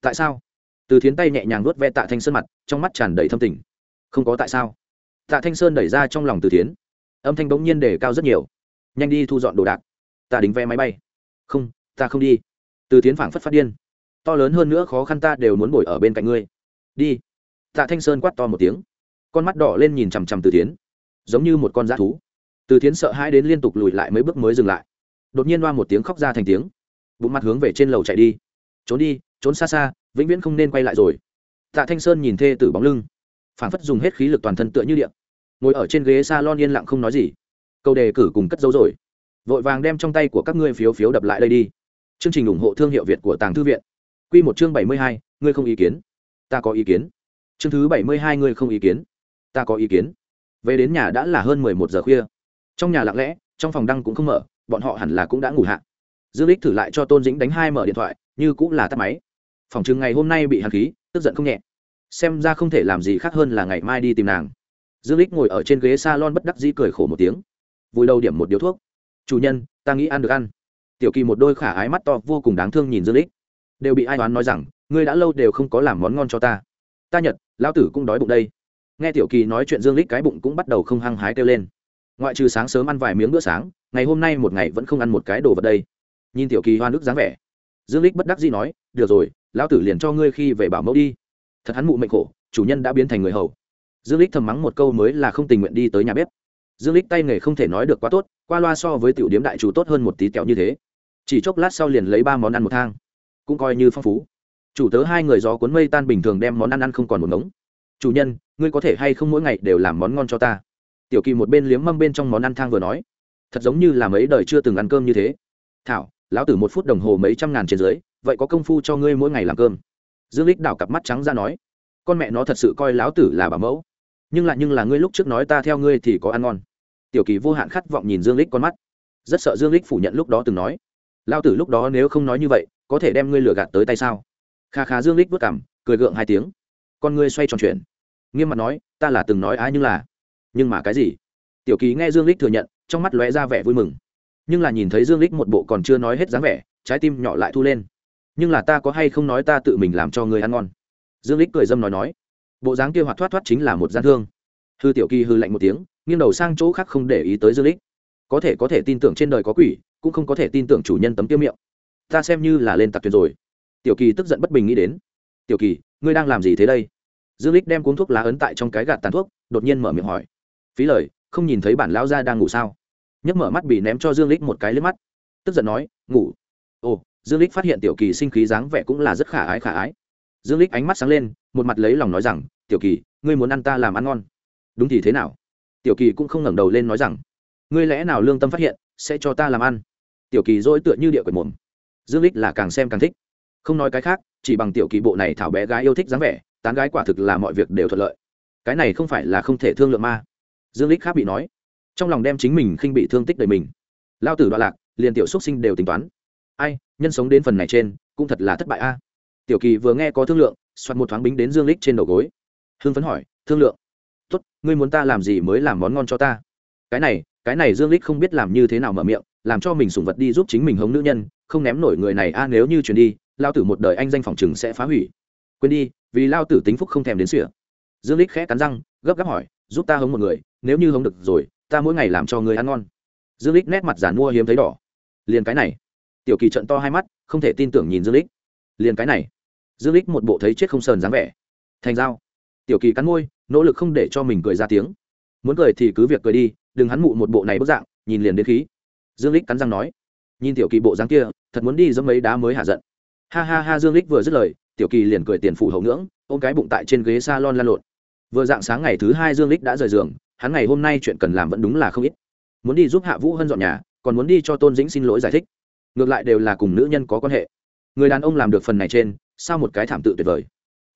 tại sao? Từ thiến tay nhẹ nhàng nuốt ve tạ thanh sơn mặt, trong mắt tràn đầy thâm tình. Không có tại sao? Tạ thanh sơn đẩy ra trong lòng từ thiến. Âm thanh bỗng nhiên để cao rất nhiều. Nhanh đi thu dọn đồ đạc. Ta đính vé máy bay. Không, ta không đi. Từ thiến phảng phất phát điên. To lớn hơn nữa khó khăn ta đều muốn ngồi ở bên cạnh ngươi. Đi tạ thanh sơn quát to một tiếng. Con mắt đỏ lên nhìn chằm chằm từ thiến. Giống như một con dã thú. Từ thiến sợ hãi đến liên tục lùi lại mấy bước mới dừng lại. Đột nhiên loa một tiếng khóc ra thành tiếng. Bụng mặt hướng về trên lầu chạy đi. Trốn đi, trốn xa xa, vĩnh viễn không nên quay lại rồi. Tạ thanh sơn nhìn thê tử bóng lưng. Phản phất dùng hết khí lực toàn thân tựa như điện. Ngồi ở trên ghế s a lon yên lặng không nói gì. Câu đề cử cùng cất dấu rồi. Vội vàng đem trong tay của các ngươi phiếu phiếu đập lại đây đi. Chương trình ủng hộ thương hiệu việt của tàng thư viện. Q một chương bảy mươi hai, ngươi không ý kiến. Ta có ý kiến chương thứ bảy mươi hai ngươi không ý kiến. Ta có ý kiến. Về đến nhà đã là hơn mười một giờ khuya. Trong nhà lặng lẽ, trong phòng đăng cũng không mở, bọn họ hẳn là cũng đã ngủ hạ. Dương lích thử lại cho tôn dĩnh đánh hai mở điện thoại, như cũng là tắt máy. Phòng chừng ngày hôm nay bị hàn khí, tức giận không nhẹ. Xem ra không thể làm gì khác hơn là ngày mai đi tìm nàng. Dương lích ngồi ở trên ghế salon bất đắc dĩ cười khổ một tiếng. Vùi đầu điểm một điếu thuốc. Chủ nhân, ta nghĩ ăn được ăn. Tiểu kỳ một đôi khả ái mắt to vô cùng đáng thương nhìn dương lích đều bị ai đoán nói rằng, ngươi đã lâu đều không có làm món ngon cho ta. Ta nhật lão tử cũng đói bụng đây. Nghe tiểu kỳ nói chuyện dương lích cái bụng cũng bắt đầu không hăng hái kêu lên. Ngoại trừ sáng sớm ăn vài miếng bữa sáng, ngày hôm nay một ngày vẫn không ăn một cái đồ vật đây. Nhìn tiểu kỳ hoa nước dáng vẻ, dương lích bất đắc dĩ nói, được rồi, lão tử liền cho ngươi khi về bảo mẫu đi. Thật hắn mụ mệnh khổ, chủ nhân đã biến thành người hầu. Dương lích thầm mắng một câu mới là không tình nguyện đi tới nhà bếp. Dương lích tay nghề không thể nói được quá tốt, qua loa so với tiểu điếm đại chủ tốt hơn một tí kẹo như thế. Chỉ chốc lát sau liền lấy ba món ăn một thang. Cũng coi như phong phú chủ tớ hai người gió cuốn mây tan bình thường đem món ăn ăn không còn một ngống. Chủ nhân, ngươi có thể hay không mỗi ngày đều làm món ngon cho ta? Tiểu kỳ một bên liếm mâm bên trong món ăn thang vừa nói. Thật giống như là mấy đời chưa từng ăn cơm như thế. Thảo, lão tử một phút đồng hồ mấy trăm ngàn trên dưới, vậy có công phu cho ngươi mỗi ngày làm cơm? Dương lích đảo cặp mắt trắng ra nói. Con mẹ nó thật sự coi lão tử là bà mẫu. Nhưng lại nhưng là ngươi lúc trước nói ta theo ngươi thì có ăn ngon. Tiểu kỳ vô hạn khát vọng nhìn dương lích con mắt. Rất sợ dương lích phủ nhận lúc đó từng nói. Lao tử lúc đó nếu không nói như vậy, có thể đem ngươi lừa gạt tới tay sao? Kha khá dương lích vất cảm cười gượng hai tiếng. Con ngươi xoay tròn chuyện nghiêm mặt nói, ta là từng nói ai nhưng là nhưng mà cái gì? Tiểu kỳ nghe dương lích thừa nhận, trong mắt lóe ra vẻ vui mừng. Nhưng là nhìn thấy dương lích một bộ còn chưa nói hết dáng vẻ, trái tim nhỏ lại thu lên. Nhưng là ta có hay không nói ta tự mình làm cho người ăn ngon? Dương lích cười dâm nói nói. Bộ dáng kia hoạt thoát thoát chính là một gian thương. Hư tiểu kỳ hư lạnh một tiếng, nghiêng đầu sang chỗ khác không để ý tới dương lích có thể có thể tin tưởng trên đời có quỷ, cũng không có thể tin tưởng chủ nhân tấm tiêu miệng. Ta xem như là lên tặc thuyền rồi tiểu kỳ tức giận bất bình nghĩ đến. Tiểu kỳ, ngươi đang làm gì thế đây? Dương lích đem cuốn thuốc lá ấn tại trong cái gạt tàn thuốc, đột nhiên mở miệng hỏi. Phí lời, không nhìn thấy bản lão gia đang ngủ sao? Nhấc mở mắt bị ném cho dương lích một cái lên mắt. Tức giận nói, ngủ. Ồ, dương lích phát hiện tiểu kỳ sinh khí dáng vẻ cũng là rất khả ái khả ái. Dương lích ánh mắt sáng lên, một mặt lấy lòng nói rằng, tiểu kỳ, ngươi muốn ăn ta làm ăn ngon. Đúng thì thế nào? Tiểu kỳ cũng không ngẩng đầu lên nói rằng, ngươi lẽ nào lương tâm phát hiện, sẽ cho ta làm ăn? Tiểu kỳ dỗi tựa như địa quệt mồm. Dương lích là càng xem càng thích không nói cái khác, chỉ bằng tiểu kỳ bộ này thảo bé gái yêu thích dáng vẻ, tán gái quả thực là mọi việc đều thuận lợi. Cái này không phải là không thể thương lượng ma. Dương lích khác bị nói. Trong lòng đem chính mình khinh bị thương tích đầy mình. Lao tử đoạn lạc, liền tiểu xuất sinh đều tính toán. Ai, nhân sống đến phần này trên, cũng thật là thất bại a. Tiểu kỳ vừa nghe có thương lượng, soạt một thoáng bính đến dương lích trên đầu gối. Hương phấn hỏi, thương lượng? Tốt, ngươi muốn ta làm gì mới làm món ngon cho ta? Cái này cái này dương lích không biết làm như thế nào mở miệng, làm cho mình sủng vật đi giúp chính mình hống nữ nhân, không ném nổi người này a, nếu như chuyển đi lao tử một đời anh danh phòng chừng sẽ phá hủy. Quên đi, vì lao tử tính phúc không thèm đến sỉa. Dương lích khẽ cắn răng, gấp gáp hỏi, giúp ta hống một người, nếu như hống được rồi, ta mỗi ngày làm cho người ăn ngon. Dương lích nét mặt giản mua hiếm thấy đỏ. Liền cái này. Tiểu kỳ trận to hai mắt, không thể tin tưởng nhìn dương lích liền cái này. Dương lích một bộ thấy chết không sờn dáng vẻ. Thành dao tiểu kỳ cắn môi, nỗ lực không để cho mình cười ra tiếng. Muốn cười thì cứ việc cười đi, đừng hắn mụ một bộ này bức dạng, nhìn liền đến khí. Dương lích cắn răng nói. Nhìn tiểu kỳ bộ dáng kia, thật muốn đi dẫm mấy đá mới hạ giận ha ha ha dương lích vừa dứt lời, tiểu kỳ liền cười tiền phủ hậu ngưỡng, ôm cái bụng tại trên ghế salon lan lộn. Vừa dạng sáng ngày thứ hai dương lích đã rời giường, hắn ngày hôm nay chuyện cần làm vẫn đúng là không ít. Muốn đi giúp hạ vũ hân dọn nhà, còn muốn đi cho tôn dĩnh xin lỗi giải thích. Ngược lại đều là cùng nữ nhân có quan hệ. Người đàn ông làm được phần này trên, sao một cái thảm tự tuyệt vời.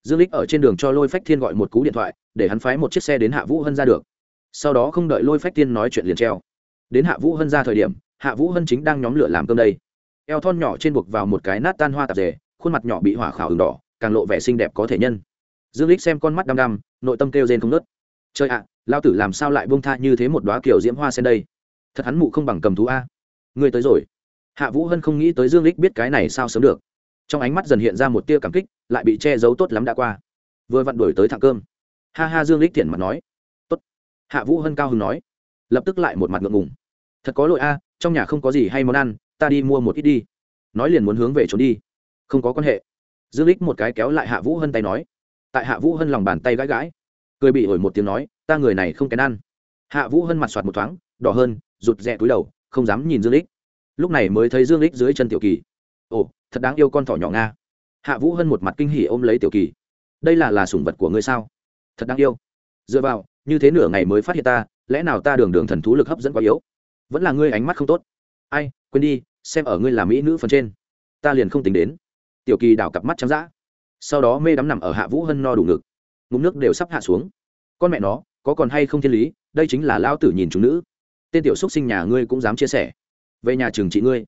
Dương lích ở trên đường cho lôi phách thiên gọi một cú điện thoại, để hắn phái một chiếc xe đến hạ vũ hân ra được. Sau đó không đợi lôi phách thiên nói chuyện liền treo. Đến hạ vũ hân ra thời điểm, hạ vũ hân chính đang nhóm lửa làm cơm đây eo thon nhỏ trên buộc vào một cái nát tan hoa tạp dề khuôn mặt nhỏ bị hỏa khảo ửng đỏ càng lộ vẻ xinh đẹp có thể nhân. Dương lích xem con mắt đăm đăm nội tâm kêu rên không nớt chơi ạ à, lao tử làm sao lại buông tha như thế một đóa kiểu diễm hoa sen đây? Thật hắn mụ không bằng cầm thú a. Người tới rồi. Hạ vũ hân không nghĩ tới dương lích biết cái này sao sớm được. Trong ánh mắt dần hiện ra một tia cảm kích lại bị che giấu tốt lắm đã qua. Vừa vặn đuổi tới thẳng cơm. Ha ha dương lích thiện mặt nói. Tốt. Hạ vũ hân cao hứng nói. Lập tức lại một mặt ngượng ngùng. Thật có lỗi a trong nhà không có gì hay món ăn ta đi mua một ít đi. Nói liền muốn hướng về trốn đi. Không có quan hệ. Dương lích một cái kéo lại hạ vũ hân tay nói. Tại hạ vũ hân lòng bàn tay gãi gãi, cười bị ổi một tiếng nói, ta người này không kén ăn. Hạ vũ hân mặt soạt một thoáng, đỏ hơn, rụt rè túi đầu, không dám nhìn dương lích lúc này mới thấy dương lích dưới chân tiểu kỳ. Ồ, thật đáng yêu con thỏ nhỏ nga. Hạ vũ hân một mặt kinh hỉ ôm lấy tiểu kỳ. Đây là là sủng vật của ngươi sao? Thật đáng yêu. Dựa vào, như thế nửa ngày mới phát hiện ta, lẽ nào ta đường đường thần thú lực hấp dẫn quá yếu? Vẫn là ngươi ánh mắt không tốt ai, quên đi, xem ở ngươi là mỹ nữ phần trên. Ta liền không tính đến. Tiểu kỳ đảo cặp mắt trắng dã. Sau đó mê đắm nằm ở hạ vũ hân no đủ ngực. Ngụm nước đều sắp hạ xuống. Con mẹ nó, có còn hay không thiên lý, đây chính là lao tử nhìn chúng nữ. Tên tiểu xúc sinh nhà ngươi cũng dám chia sẻ. Về nhà trường chị ngươi.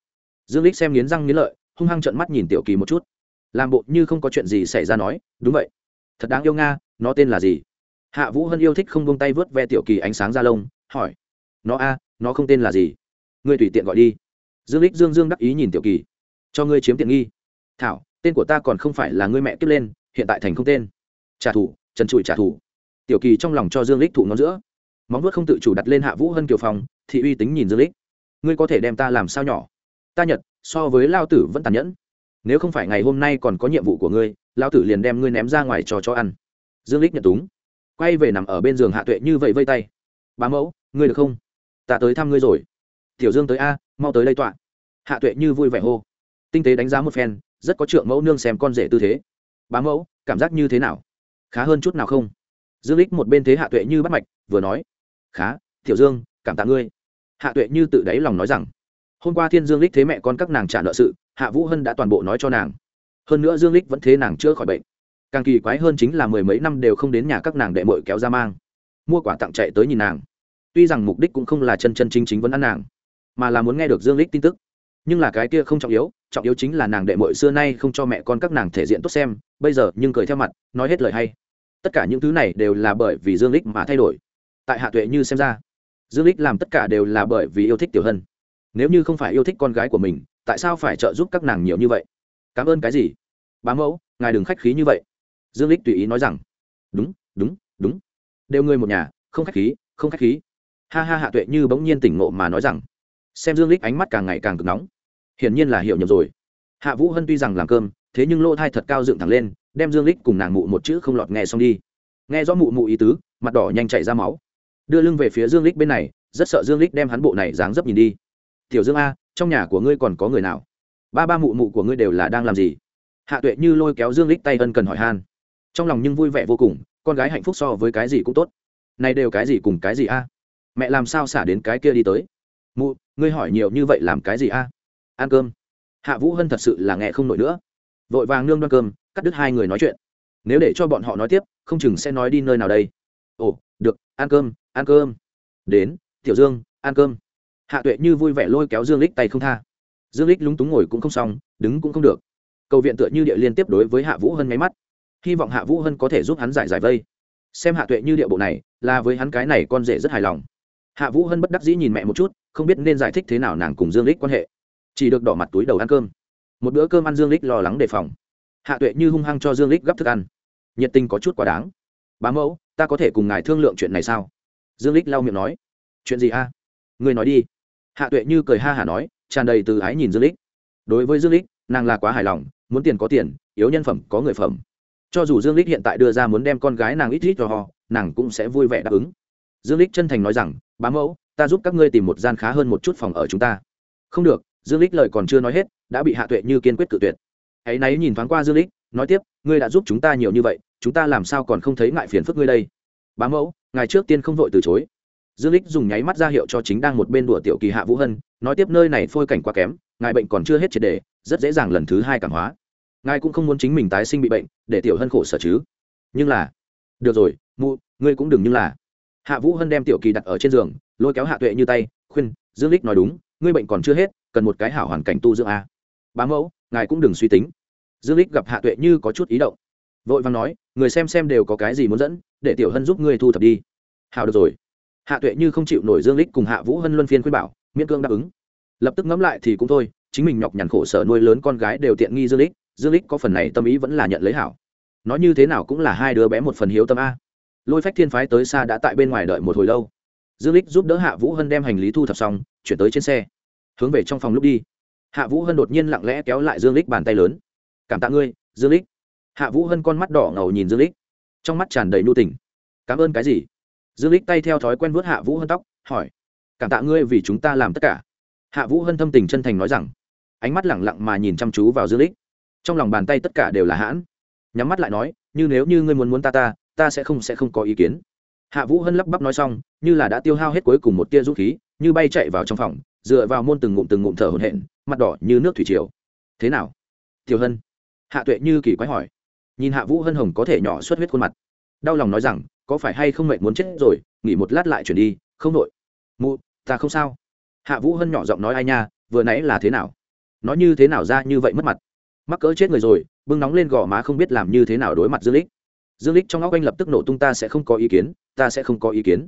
Dương lích xem nghiến răng nghiến lợi, hung hăng trợn mắt nhìn tiểu kỳ một chút. Làm bộ như không có chuyện gì xảy ra nói, đúng vậy. Thật đáng yêu nga, nó tên là gì? Hạ vũ hân yêu thích không buông tay vớt ve tiểu kỳ ánh sáng ra lông, hỏi, nó a, nó không tên là gì? Ngươi tùy tiện gọi đi. Dương lích dương dương đắc ý nhìn tiểu kỳ. Cho ngươi chiếm tiện nghi. Thảo, tên của ta còn không phải là ngươi mẹ kiếp lên, hiện tại thành không tên. Trả thù, trần trụi trả thù. Tiểu kỳ trong lòng cho dương lích thụ nó giữa. Móng vuốt không tự chủ đặt lên hạ vũ hân kiều phòng thị uy tính nhìn dương lích. Ngươi có thể đem ta làm sao nhỏ? Ta nhật, so với lao tử vẫn tàn nhẫn. Nếu không phải ngày hôm nay còn có nhiệm vụ của ngươi, lao tử liền đem ngươi ném ra ngoài cho cho ăn. Dương lích nhận túng. Quay về nằm ở bên giường hạ tuệ như vậy vây tay. Bá mẫu, ngươi được không? Ta tới thăm ngươi rồi tiểu dương tới a, mau tới đây tọa. Hạ tuệ như vui vẻ hô. Tinh tế đánh giá một phen, rất có trượng mẫu nương xem con rể tư thế. Bá mẫu, cảm giác như thế nào? Khá hơn chút nào không? Dương lích một bên thế hạ tuệ như bắt mạch, vừa nói. Khá, tiểu dương, cảm tạ ngươi. Hạ tuệ như tự đáy lòng nói rằng. Hôm qua thiên dương lích thế mẹ con các nàng trả nợ sự, hạ vũ hân đã toàn bộ nói cho nàng. Hơn nữa dương lích vẫn thế nàng chữa khỏi bệnh. Càng kỳ quái hơn chính là mười mấy năm đều không đến nhà các nàng đệ mội kéo ra mang. Mua quả tặng chạy tới nhìn nàng. Tuy rằng mục đích cũng không là chân chân chính chính vẫn ăn nàng mà là muốn nghe được dương lích tin tức. Nhưng là cái kia không trọng yếu trọng yếu chính là nàng đệ mội xưa nay không cho mẹ con các nàng thể diện tốt xem, bây giờ nhưng cười theo mặt, nói hết lời hay. Tất cả những thứ này đều là bởi vì dương lích mà thay đổi. Tại hạ tuệ như xem ra, dương lích làm tất cả đều là bởi vì yêu thích tiểu hân. Nếu như không phải yêu thích con gái của mình, tại sao phải trợ giúp các nàng nhiều như vậy? Cảm ơn cái gì? Bá mẫu, ngài đừng khách khí như vậy. Dương lích tùy ý nói rằng, đúng đúng đúng. Đều người một nhà, không khách khí, không khách khí. Ha ha hạ tuệ như bỗng nhiên tỉnh ngộ mà nói rằng xem dương lích ánh mắt càng ngày càng cực nóng. Hiển nhiên là hiểu nhầm rồi. Hạ vũ hân tuy rằng làm cơm, thế nhưng lỗ thai thật cao dựng thẳng lên, đem dương lích cùng nàng mụ một chữ không lọt nghe xong đi. Nghe rõ mụ mụ ý tứ, mặt đỏ nhanh chảy ra máu. Đưa lưng về phía dương lích bên này, rất sợ dương lích đem hắn bộ này dáng dấp nhìn đi. Tiểu dương a, trong nhà của ngươi còn có người nào? Ba ba mụ mụ của ngươi đều là đang làm gì? Hạ tuệ như lôi kéo dương lích tay ân cần hỏi han. Trong lòng nhưng vui vẻ vô cùng, con gái hạnh phúc so với cái gì cũng tốt. Này đều cái gì cùng cái gì a? Mẹ làm sao xả đến cái kia đi tới? Mụ ngươi hỏi nhiều như vậy làm cái gì a? À? Ăn cơm. Hạ vũ hân thật sự là nghe không nổi nữa. Vội vàng nương đoan cơm, cắt đứt hai người nói chuyện. Nếu để cho bọn họ nói tiếp, không chừng sẽ nói đi nơi nào đây? Ồ, được, ăn cơm ăn cơm. Đến, tiểu dương, ăn cơm. Hạ tuệ như vui vẻ lôi kéo dương lích tay không tha. Dương lích lúng túng ngồi cũng không xong, đứng cũng không được. Cầu viện tựa như địa liên tiếp đối với hạ vũ hân máy mắt. Hy vọng hạ vũ hân có thể giúp hắn giải giải vây. Xem hạ tuệ như địa bộ này, là với hắn cái này con rể rất hài lòng. Hạ vũ hân bất đắc dĩ nhìn mẹ một chút không biết nên giải thích thế nào nàng cùng dương lích quan hệ. Chỉ được đỏ mặt túi đầu ăn cơm. Một bữa cơm ăn dương lích lo lắng đề phòng. Hạ tuệ như hung hăng cho dương lích gấp thức ăn. Nhiệt tình có chút quá đáng. Bá mẫu, ta có thể cùng ngài thương lượng chuyện này sao? Dương lích lau miệng nói. Chuyện gì a? Người nói đi. Hạ tuệ như cười ha hả nói, tràn đầy từ ái nhìn dương lích. Đối với dương lích, nàng là quá hài lòng, muốn tiền có tiền, yếu nhân phẩm có người phẩm. Cho dù dương lích hiện tại đưa ra muốn đem con gái nàng ít ít cho họ, nàng cũng sẽ vui vẻ đáp ứng. Dương lích chân thành nói rằng, bá mẫu ta giúp các ngươi tìm một gian khá hơn một chút phòng ở chúng ta. Không được, dương lích lời còn chưa nói hết, đã bị hạ tuệ như kiên quyết cự tuyệt. Hãy náy nhìn thoáng qua dương lích, nói tiếp, ngươi đã giúp chúng ta nhiều như vậy, chúng ta làm sao còn không thấy ngại phiền phức ngươi đây? Bá mẫu, ngài trước tiên không vội từ chối. Dương lích dùng nháy mắt ra hiệu cho chính đang một bên đùa tiểu kỳ hạ vũ hân, nói tiếp nơi này phôi cảnh quá kém, ngài bệnh còn chưa hết triệt đề, rất dễ dàng lần thứ hai cảm hóa. Ngài cũng không muốn chính mình tái sinh bị bệnh, để tiểu hân khổ sở chứ. Nhưng là, được rồi, mụ, ngươi cũng đừng nhưng là. Hạ vũ hân đem tiểu kỳ đặt ở trên giường lôi kéo hạ tuệ như tay, khuyên, dương lích nói đúng, ngươi bệnh còn chưa hết, cần một cái hảo hoàn cảnh tu dưỡng a. Bá mẫu, ngài cũng đừng suy tính. Dương lích gặp hạ tuệ như có chút ý động, vội vàng nói, người xem xem đều có cái gì muốn dẫn, để tiểu hân giúp ngươi thu thập đi. Hào được rồi. Hạ tuệ như không chịu nổi dương lích cùng hạ vũ hân luân phiên khuyên bảo, miễn cương đáp ứng. Lập tức ngẫm lại thì cũng thôi, chính mình nhọc nhằn khổ sở nuôi lớn con gái đều tiện nghi dương lích dương lích có phần này tâm ý vẫn là nhận lấy hảo. Nói như thế nào cũng là hai đứa bé một phần hiếu tâm a. Lôi phách thiên phái tới xa đã tại bên ngoài đợi một hồi lâu dương lích giúp đỡ hạ vũ hân đem hành lý thu thập xong, chuyển tới trên xe. Hướng về trong phòng lúc đi. Hạ vũ hân đột nhiên lặng lẽ kéo lại dương lích bàn tay lớn. Cảm tạ ngươi, dương lích hạ vũ hân con mắt đỏ ngầu nhìn dương lích trong mắt tràn đầy nhu tình. Cảm ơn cái gì? Dương lích tay theo thói quen vuốt hạ vũ hân tóc, hỏi. Cảm tạ ngươi vì chúng ta làm tất cả. Hạ vũ hân thâm tình chân thành nói rằng. Ánh mắt lẳng lặng mà nhìn chăm chú vào dương lích trong lòng bàn tay tất cả đều là hãn. Nhắm mắt lại nói, như nếu như ngươi muốn muốn ta ta ta sẽ không sẽ không có ý kiến hạ vũ hân lắp bắp nói xong, như là đã tiêu hao hết cuối cùng một tia dũng khí, như bay chạy vào trong phòng, dựa vào môn từng ngụm từng ngụm thở hổn hển, mặt đỏ như nước thủy triều. Thế nào? Tiểu hân. Hạ tuệ như kỳ quái hỏi. Nhìn hạ vũ hân hồng có thể nhỏ xuất huyết khuôn mặt, đau lòng nói rằng, có phải hay không mệnh muốn chết rồi, nghỉ một lát lại chuyển đi, không nội mụ, ta không sao. Hạ vũ hân nhỏ giọng nói, ai nha, vừa nãy là thế nào? Nói như thế nào ra như vậy mất mặt? Mắc cỡ chết người rồi, bưng nóng lên gò má không biết làm như thế nào đối mặt dương lích dương lích trong óc anh lập tức nổ tung, ta sẽ không có ý kiến, ta sẽ không có ý kiến.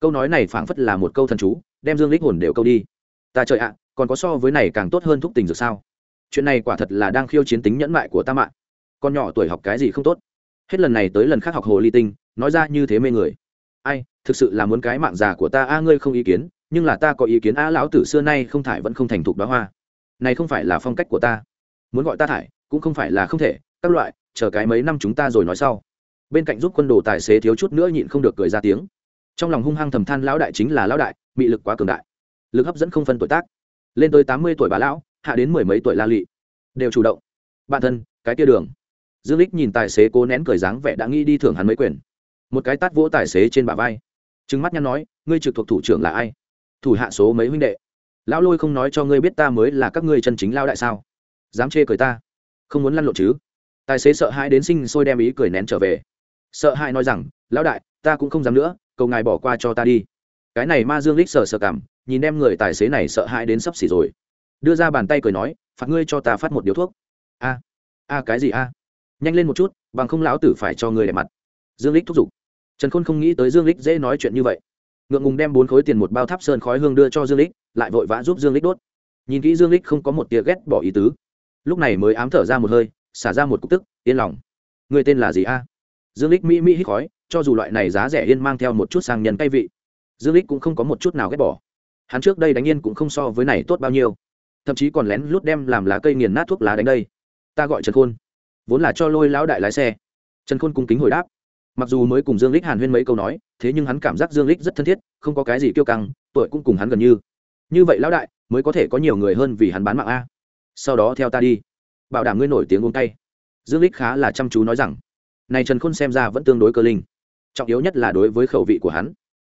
Câu nói này phảng phất là một câu thần chú, đem dương lích hồn đều câu đi. Ta trời ạ, còn có so với này càng tốt hơn thúc tình dược sao? Chuyện này quả thật là đang khiêu chiến tính nhẫn mại của ta mạng con nhỏ tuổi học cái gì không tốt? Hết lần này tới lần khác học hồ ly tinh, nói ra như thế mê người. Ai, thực sự là muốn cái mạng già của ta, a, ngươi không ý kiến, nhưng là ta có ý kiến, a, lão tử xưa nay không thải vẫn không thành thục đó hoa. Này không phải là phong cách của ta. Muốn gọi ta thải, cũng không phải là không thể. Các loại, chờ cái mấy năm chúng ta rồi nói sau bên cạnh giúp quân đồ tài xế thiếu chút nữa nhịn không được cười ra tiếng. Trong lòng hung hăng thầm than lão đại chính là lão đại bị lực quá cường đại. Lực hấp dẫn không phân tuổi tác. Lên tới tám mươi tuổi bà lão, hạ đến mười mấy tuổi la lị. Đều chủ động. Bản thân, cái tia đường. Dương lích nhìn tài xế cố nén cười dáng vẻ đã nghĩ đi thưởng hắn mấy quyền. Một cái tát vỗ tài xế trên bả vai. Trừng mắt nhăn nói, ngươi trực thuộc thủ trưởng là ai? Thủ hạ số mấy huynh đệ? Lão lôi không nói cho ngươi biết ta mới là các ngươi chân chính lao đại sao? Dám chê cười ta? Không muốn lăn lộn chứ? Tài xế sợ hãi đến sinh sôi đem ý cười nén trở về sợ hãi nói rằng, lão đại, ta cũng không dám nữa, cầu ngài bỏ qua cho ta đi. Cái này ma dương lích sợ sợ cảm, nhìn đem người tài xế này sợ hãi đến sắp xỉ rồi. Đưa ra bàn tay cười nói, phạt ngươi cho ta phát một điếu thuốc. A a, cái gì a? Nhanh lên một chút, bằng không lão tử phải cho người đẹp mặt. Dương lích thúc giục. Trần khôn không nghĩ tới dương lích dễ nói chuyện như vậy. Ngượng ngùng đem bốn khối tiền một bao tháp sơn khói hương đưa cho dương lích, lại vội vã giúp dương lích đốt. Nhìn kỹ dương lích không có một tia ghét bỏ ý tứ. Lúc này mới ám thở ra một hơi, xả ra một cục tức, yên lòng. Người tên là gì a? Dương lích mỹ mỹ hít khói, cho dù loại này giá rẻ yên mang theo một chút sang nhân cay vị, dương lích cũng không có một chút nào ghét bỏ. Hắn trước đây đánh yên cũng không so với này tốt bao nhiêu. Thậm chí còn lén lút đem làm lá cây nghiền nát thuốc lá đánh đây. Ta gọi trần khôn. Vốn là cho lôi lão đại lái xe. Trần khôn cung kính hồi đáp. Mặc dù mới cùng dương lích hàn huyên mấy câu nói, thế nhưng hắn cảm giác dương lích rất thân thiết, không có cái gì kiêu căng, tuổi cũng cùng hắn gần như. Như vậy lão đại, mới có thể có nhiều người hơn vì hắn bán mạng a. Sau đó theo ta đi. Bảo đảm ngươi nổi tiếng uống tay dương lích khá là chăm chú nói rằng này trần khôn xem ra vẫn tương đối cơ linh. Trọng yếu nhất là đối với khẩu vị của hắn.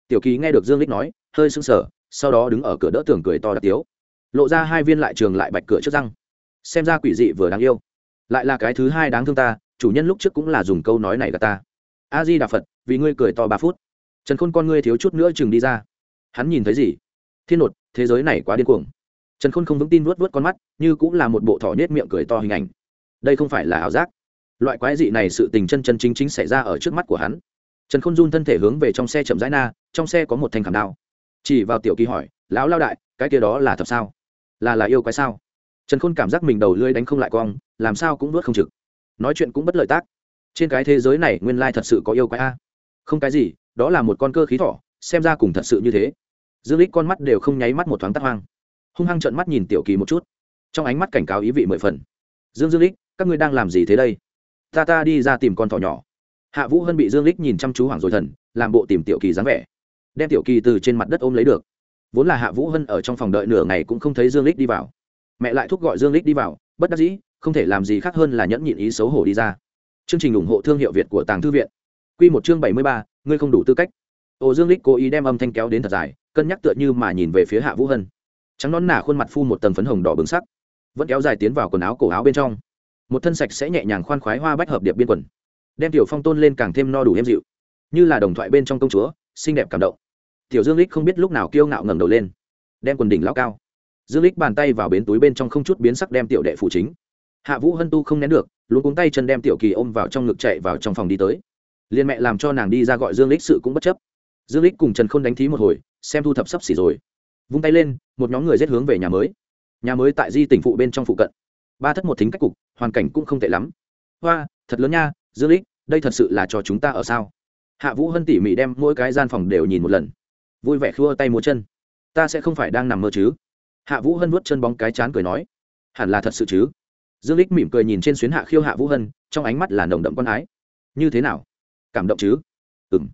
Tiểu kỳ nghe được dương lích nói, hơi sưng sờ, sau đó đứng ở cửa đỡ tường cười to đặc tiếu. Lộ ra hai viên lại trường lại bạch cửa trước răng. Xem ra quỷ dị vừa đáng yêu. Lại là cái thứ hai đáng thương ta, chủ nhân lúc trước cũng là dùng câu nói này gà ta. A di đà phật, vì ngươi cười to ba phút. Trần khôn con ngươi thiếu chút nữa chừng đi ra. Hắn nhìn thấy gì? Thiên nột, thế giới này quá điên cuồng. Trần khôn không vững tin vuốt vuốt con mắt, như cũng là một bộ thỏ nhét miệng cười to hình ảnh. Đây không phải là ảo giác loại quái dị này sự tình chân chân chính chính xảy ra ở trước mắt của hắn. Trần khôn run thân thể hướng về trong xe chậm rãi na, trong xe có một thanh khảm đao. Chỉ vào tiểu kỳ hỏi, lão lao đại, cái kia đó là thật sao? Là là yêu quái sao? Trần khôn cảm giác mình đầu lưỡi đánh không lại cong, làm sao cũng nuốt không trực. Nói chuyện cũng bất lợi tác. Trên cái thế giới này nguyên lai thật sự có yêu quái a. Không cái gì, đó là một con cơ khí thỏ, xem ra cùng thật sự như thế. Dương lích con mắt đều không nháy mắt một thoáng tắt hoang. Hung hăng trợn mắt nhìn tiểu kỳ một chút. Trong ánh mắt cảnh cáo ý vị mười phần. Dương dương lích, các ngươi đang làm gì thế đây? Ta ta đi ra tìm con thỏ nhỏ. Hạ vũ hân bị dương lích nhìn chăm chú hoảng rồi thần làm bộ tìm tiểu kỳ dáng vẻ. Đem tiểu kỳ từ trên mặt đất ôm lấy được. Vốn là hạ vũ hân ở trong phòng đợi nửa ngày cũng không thấy dương lích đi vào. Mẹ lại thúc gọi dương lích đi vào bất đắc dĩ không thể làm gì khác hơn là nhẫn nhịn ý xấu hổ đi ra. Chương trình ủng hộ thương hiệu việt của tàng thư viện. Quy một chương bảy mươi ba, ngươi không đủ tư cách. Ô dương lích cố ý đem âm thanh kéo đến thật dài cân nhắc tựa như mà nhìn về phía hạ vũ hân. Trắng nón nả khuôn mặt phu một tầng phấn hồng đỏ bừng sắc. Vẫn kéo dài tiến vào quần áo cổ áo bên trong một thân sạch sẽ nhẹ nhàng khoan khoái hoa bách hợp điệp biên quần, đem tiểu phong tôn lên càng thêm no đủ êm dịu, như là đồng thoại bên trong công chúa, xinh đẹp cảm động. Tiểu dương lích không biết lúc nào kiêu ngạo ngẩng đầu lên, đem quần đỉnh lao cao. Dương lích bàn tay vào bến túi bên trong không chút biến sắc đem tiểu đệ phụ chính. Hạ vũ hân tu không nén được luôn cuống tay chân đem tiểu kỳ ôm vào trong ngực chạy vào trong phòng đi tới. Liên mẹ làm cho nàng đi ra gọi dương lích sự cũng bất chấp. Dương lích cùng trần khôn đánh thí một hồi, xem thu thập sắp xỉ rồi. Vung tay lên, một nhóm người rét hướng về nhà mới. Nhà mới tại di tỉnh phụ bên trong phụ cận ba thất một thính cách cục, hoàn cảnh cũng không tệ lắm. Hoa, thật lớn nha, dương lích, đây thật sự là cho chúng ta ở sao? Hạ vũ hân tỉ mỉ đem mỗi cái gian phòng đều nhìn một lần. Vui vẻ khua tay múa chân. Ta sẽ không phải đang nằm mơ chứ? Hạ vũ hân vuốt chân bóng cái chán cười nói. Hẳn là thật sự chứ? Dương lích mỉm cười nhìn trên xuyến hạ khiêu hạ vũ hân, trong ánh mắt là nồng đậm con ái. Như thế nào? Cảm động chứ? Ừm.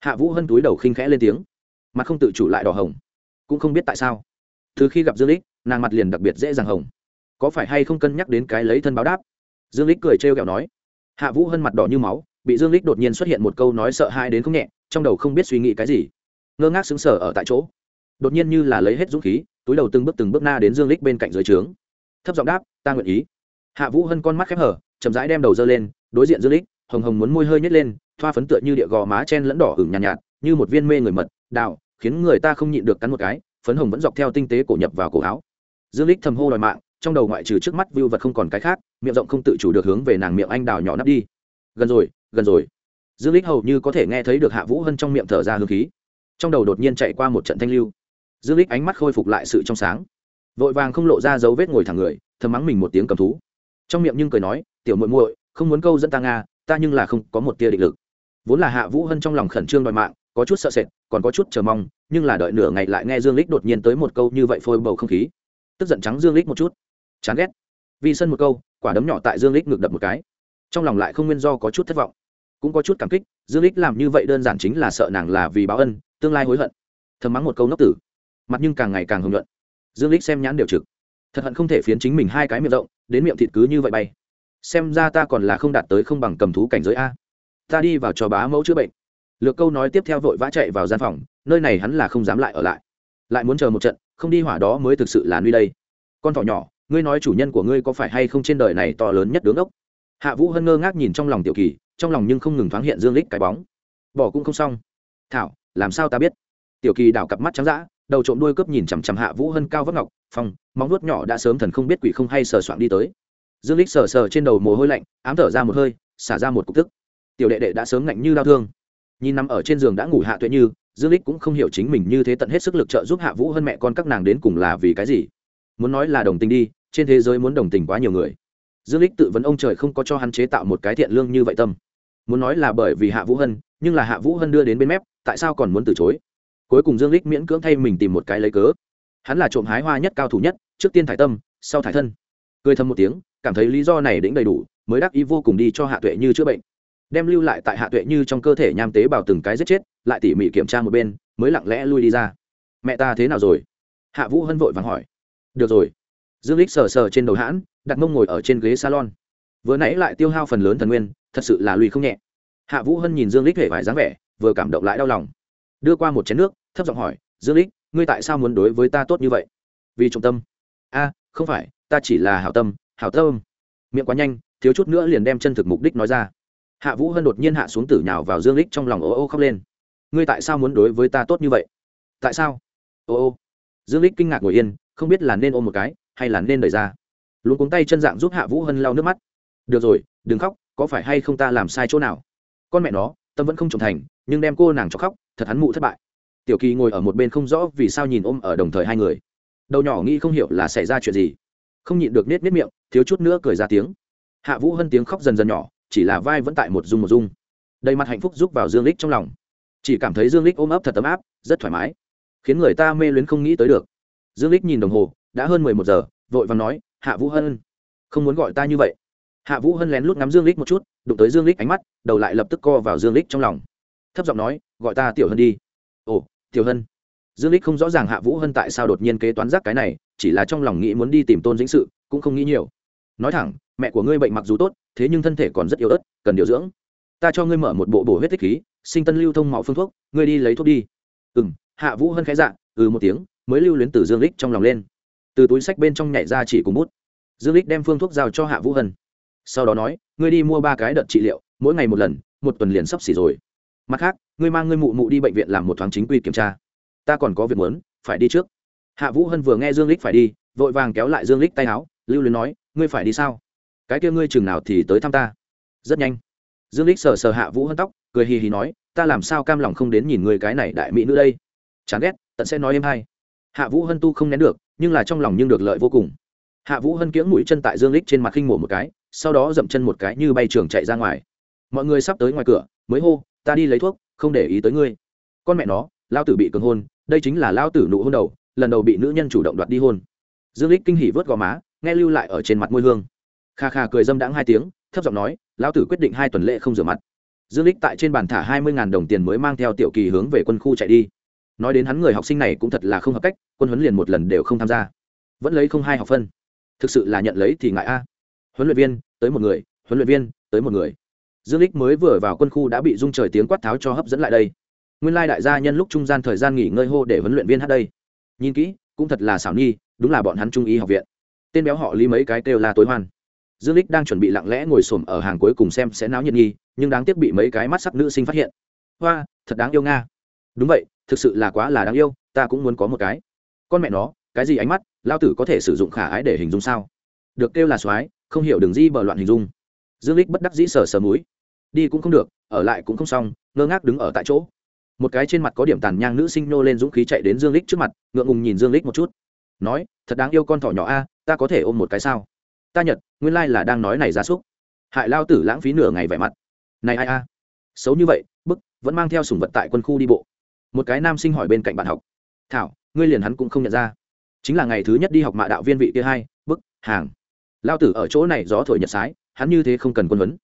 Hạ vũ hân túi đầu khinh khẽ lên tiếng. Mặt không tự chủ lại đỏ hồng. Cũng không biết tại sao. Từ khi gặp dương lích, nàng mặt liền đặc biệt dễ dàng hồng có phải hay không cân nhắc đến cái lấy thân báo đáp? Dương lích cười trêu ghẹo nói. Hạ vũ hân mặt đỏ như máu bị dương lích đột nhiên xuất hiện một câu nói sợ hãi đến không nhẹ trong đầu không biết suy nghĩ cái gì. Ngơ ngác sững sờ ở tại chỗ. Đột nhiên như là lấy hết dũng khí túi đầu từng bước từng bước na đến dương lích bên cạnh dưới trướng. Thấp giọng đáp ta nguyện ý. Hạ vũ hân con mắt khép hở chậm rãi đem đầu dơ lên đối diện dương lích hồng hồng muốn môi hơi nhét lên thoa phấn tựa như địa gò má chen lẫn đỏ hửng nhàn nhạt, nhạt như một viên mê người mật đào khiến người ta không nhịn được cắn một cái phấn hồng vẫn dọc theo tinh tế cổ nhập vào cổ áo. Dương lích thầm hô đòi mạng trong đầu ngoại trừ trước mắt view vật không còn cái khác, miệng rộng không tự chủ được hướng về nàng miệng anh đào nhỏ nắp đi. Gần rồi gần rồi. Dương lích hầu như có thể nghe thấy được hạ vũ hân trong miệng thở ra hương khí. Trong đầu đột nhiên chạy qua một trận thanh lưu. Dương lích ánh mắt khôi phục lại sự trong sáng. Vội vàng không lộ ra dấu vết ngồi thẳng người, thầm mắng mình một tiếng cầm thú. Trong miệng nhưng cười nói, tiểu muội muội, không muốn câu dẫn ta nga, ta nhưng là không có một tia định lực. Vốn là hạ vũ hân trong lòng khẩn trương đòi mạng, có chút sợ sệt, còn có chút chờ mong, nhưng là đợi nửa ngày lại nghe dương lích đột nhiên tới một câu như vậy phôi bầu không khí. Tức giận trắng dương lích một chút chán ghét. Vì sân một câu, quả đấm nhỏ tại dương lích ngược đập một cái. Trong lòng lại không nguyên do có chút thất vọng. Cũng có chút cảm kích, dương lích làm như vậy đơn giản chính là sợ nàng là vì báo ân, tương lai hối hận. Thầm mắng một câu ngốc tử. Mặt nhưng càng ngày càng hồng luận dương lích xem nhãn đều trực. Thật hận không thể phiến chính mình hai cái miệng rộng, đến miệng thịt cứ như vậy bay. Xem ra ta còn là không đạt tới không bằng cầm thú cảnh giới a. Ta đi vào cho bá mẫu chữa bệnh. Lược câu nói tiếp theo vội vã chạy vào gian phòng, nơi này hắn là không dám lại ở lại. Lại muốn chờ một trận, không đi hỏa đó mới thực sự là nuôi đây. Con thỏ nhỏ ngươi nói chủ nhân của ngươi có phải hay không trên đời này to lớn nhất đứng ốc hạ vũ hân ngơ ngác nhìn trong lòng tiểu kỳ, trong lòng nhưng không ngừng thoáng hiện dương lích cái bóng. Bỏ cũng không xong. Thảo, làm sao ta biết? Tiểu kỳ đảo cặp mắt trắng dã, đầu trộm đuôi cướp nhìn chằm chằm hạ vũ hân cao vấp ngọc, phong, móng nuốt nhỏ đã sớm thần không biết quỷ không hay sờ soạn đi tới. Dương lích sờ sờ trên đầu mồ hôi lạnh, ám thở ra một hơi, xả ra một cục tức tiểu đệ đệ đã sớm ngạnh như đau thương. Nhìn nằm ở trên giường đã ngủ hạ tuệ như, dương lích cũng không hiểu chính mình như thế tận hết sức lực trợ giúp hạ vũ hơn mẹ con các nàng đến cùng là vì cái gì. Muốn nói là đồng tình đi trên thế giới muốn đồng tình quá nhiều người. Dương lích tự vấn ông trời không có cho hắn chế tạo một cái thiện lương như vậy tâm. Muốn nói là bởi vì hạ vũ hân, nhưng là hạ vũ hân đưa đến bên mép, tại sao còn muốn từ chối? Cuối cùng dương lích miễn cưỡng thay mình tìm một cái lấy cớ. Hắn là trộm hái hoa nhất cao thủ nhất, trước tiên thải tâm, sau thải thân. Cười thầm một tiếng, cảm thấy lý do này đĩnh đầy đủ, mới đắc ý vô cùng đi cho hạ tuệ như chữa bệnh. Đem lưu lại tại hạ tuệ như trong cơ thể nham tế bào từng cái giết chết, lại tỉ mỉ kiểm tra một bên, mới lặng lẽ lui đi ra. Mẹ ta thế nào rồi? Hạ vũ hân vội vàng hỏi. Được rồi dương lích sờ sờ trên đầu hãn, đặt mông ngồi ở trên ghế salon. Vừa nãy lại tiêu hao phần lớn thần nguyên, thật sự là lùi không nhẹ. Hạ vũ hân nhìn dương lích hề vải dáng vẻ, vừa cảm động lại đau lòng. Đưa qua một chén nước, thấp giọng hỏi, dương lích, ngươi tại sao muốn đối với ta tốt như vậy? Vì trọng tâm. A, không phải, ta chỉ là hảo tâm hảo tâm. Miệng quá nhanh, thiếu chút nữa liền đem chân thực mục đích nói ra. Hạ vũ hân đột nhiên hạ xuống tử nhào vào dương lích trong lòng ô ô khóc lên. Ngươi tại sao muốn đối với ta tốt như vậy? Tại sao? Ô ô. Dương lích kinh ngạc ngồi yên, không biết là nên ôm một cái hay là nên đẩy ra? Luôn cuống tay chân dạng giúp hạ vũ hân lau nước mắt. Được rồi, đừng khóc, có phải hay không ta làm sai chỗ nào? Con mẹ nó, tâm vẫn không trưởng thành, nhưng đem cô nàng cho khóc, thật hắn mụ thất bại. Tiểu kỳ ngồi ở một bên không rõ vì sao nhìn ôm ở đồng thời hai người. Đầu nhỏ nghĩ không hiểu là xảy ra chuyện gì. Không nhịn được nết nết miệng, thiếu chút nữa cười ra tiếng. Hạ vũ hân tiếng khóc dần dần nhỏ, chỉ là vai vẫn tại một dung một dung đầy mặt hạnh phúc giúp vào dương lích trong lòng. Chỉ cảm thấy dương lích ôm ấp thật ấm áp, rất thoải mái, khiến người ta mê luyến không nghĩ tới được. Dương lích nhìn đồng hồ đã hơn mười một giờ, vội vàng nói, hạ vũ hân, không muốn gọi ta như vậy. Hạ vũ hân lén lút ngắm dương lích một chút, đụng tới dương lích ánh mắt, đầu lại lập tức co vào dương lích trong lòng. Thấp giọng nói, gọi ta tiểu hân đi. Ồ, tiểu hân. Dương lích không rõ ràng hạ vũ hân tại sao đột nhiên kế toán giác cái này, chỉ là trong lòng nghĩ muốn đi tìm tôn dĩnh sự, cũng không nghĩ nhiều. Nói thẳng, mẹ của ngươi bệnh mặc dù tốt, thế nhưng thân thể còn rất yếu ớt, cần điều dưỡng. Ta cho ngươi mở một bộ bổ huyết tích khí, sinh tân lưu thông máu phương thuốc, ngươi đi lấy thuốc đi. Ừ hạ vũ hân khẽ dạ ừ một tiếng, mới lưu luyến từ dương lích trong lòng lên từ túi sách bên trong nhảy ra chỉ cùng bút. Dương lích đem phương thuốc giao cho hạ vũ hân. Sau đó nói, ngươi đi mua ba cái đợt trị liệu, mỗi ngày một lần, một tuần liền sắp xỉ rồi. Mặt khác, ngươi mang ngươi mụ mụ đi bệnh viện làm một thoáng chính quy kiểm tra. Ta còn có việc muốn, phải đi trước. Hạ vũ hân vừa nghe dương lích phải đi, vội vàng kéo lại dương lích tay áo, lưu luyến nói, ngươi phải đi sao? Cái kia ngươi chừng nào thì tới thăm ta? Rất nhanh. Dương lích sờ sờ hạ vũ hân tóc, cười hì hì nói, ta làm sao cam lòng không đến nhìn người cái này đại mỹ nữ đây? Chán ghét, tận sẽ nói em hay. Hạ vũ hân tu không nén được nhưng là trong lòng nhưng được lợi vô cùng. Hạ vũ hân kiễng mũi chân tại dương lích trên mặt khinh mổ một cái, sau đó dậm chân một cái như bay trường chạy ra ngoài. Mọi người sắp tới ngoài cửa, mới hô, ta đi lấy thuốc, không để ý tới ngươi. Con mẹ nó, lao tử bị cường hôn, đây chính là lao tử nụ hôn đầu, lần đầu bị nữ nhân chủ động đoạt đi hôn. Dương lích kinh hỉ vớt gò má, nghe lưu lại ở trên mặt môi hương. Kha kha cười dâm đãng hai tiếng, thấp giọng nói, lão tử quyết định hai tuần lễ không rửa mặt. Dương lích tại trên bàn thả hai mươi đồng tiền mới mang theo tiểu kỳ hướng về quân khu chạy đi nói đến hắn người học sinh này cũng thật là không hợp cách, quân huấn liền một lần đều không tham gia. Vẫn lấy không hai học phân. Thực sự là nhận lấy thì ngại a. Huấn luyện viên, tới một người, huấn luyện viên, tới một người. Dương lích mới vừa vào quân khu đã bị dung trời tiếng quát tháo cho hấp dẫn lại đây. Nguyên lai đại gia nhân lúc trung gian thời gian nghỉ ngơi hô để huấn luyện viên hát đây. Nhìn kỹ, cũng thật là xảo nhi đúng là bọn hắn trung y học viện. Tên béo họ lý mấy cái kêu là tối hoan. Dương lích đang chuẩn bị lặng lẽ ngồi xổm ở hàng cuối cùng xem sẽ náo nhiệt nghi, nhưng đáng tiếc bị mấy cái mắt sắc nữ sinh phát hiện. Hoa, thật đáng yêu nga đúng vậy, thực sự là quá là đáng yêu, ta cũng muốn có một cái. Con mẹ nó, cái gì ánh mắt lao tử có thể sử dụng khả ái để hình dung sao? Được kêu là soái, không hiểu đường di bờ loạn hình dung. Dương lích bất đắc dĩ sờ sờ múi đi cũng không được, ở lại cũng không xong, ngơ ngác đứng ở tại chỗ. Một cái trên mặt có điểm tàn nhang nữ sinh nô lên dũng khí chạy đến dương lích trước mặt, ngượng ngùng nhìn dương lích một chút. Nói, thật đáng yêu con thỏ nhỏ a, ta có thể ôm một cái sao? Ta nhật, nguyên lai là đang nói này ra súc. Hại lao tử lãng phí nửa ngày vẻ mặt. Này ai a, xấu như vậy, bức, vẫn mang theo sùng vật tại quân khu đi bộ một cái nam sinh hỏi bên cạnh bạn học. Thảo, ngươi liền hắn cũng không nhận ra. Chính là ngày thứ nhất đi học mạ đạo viên vị kia hai, bức, hàng. Lao tử ở chỗ này gió thổi nhật sái, hắn như thế không cần quân huấn.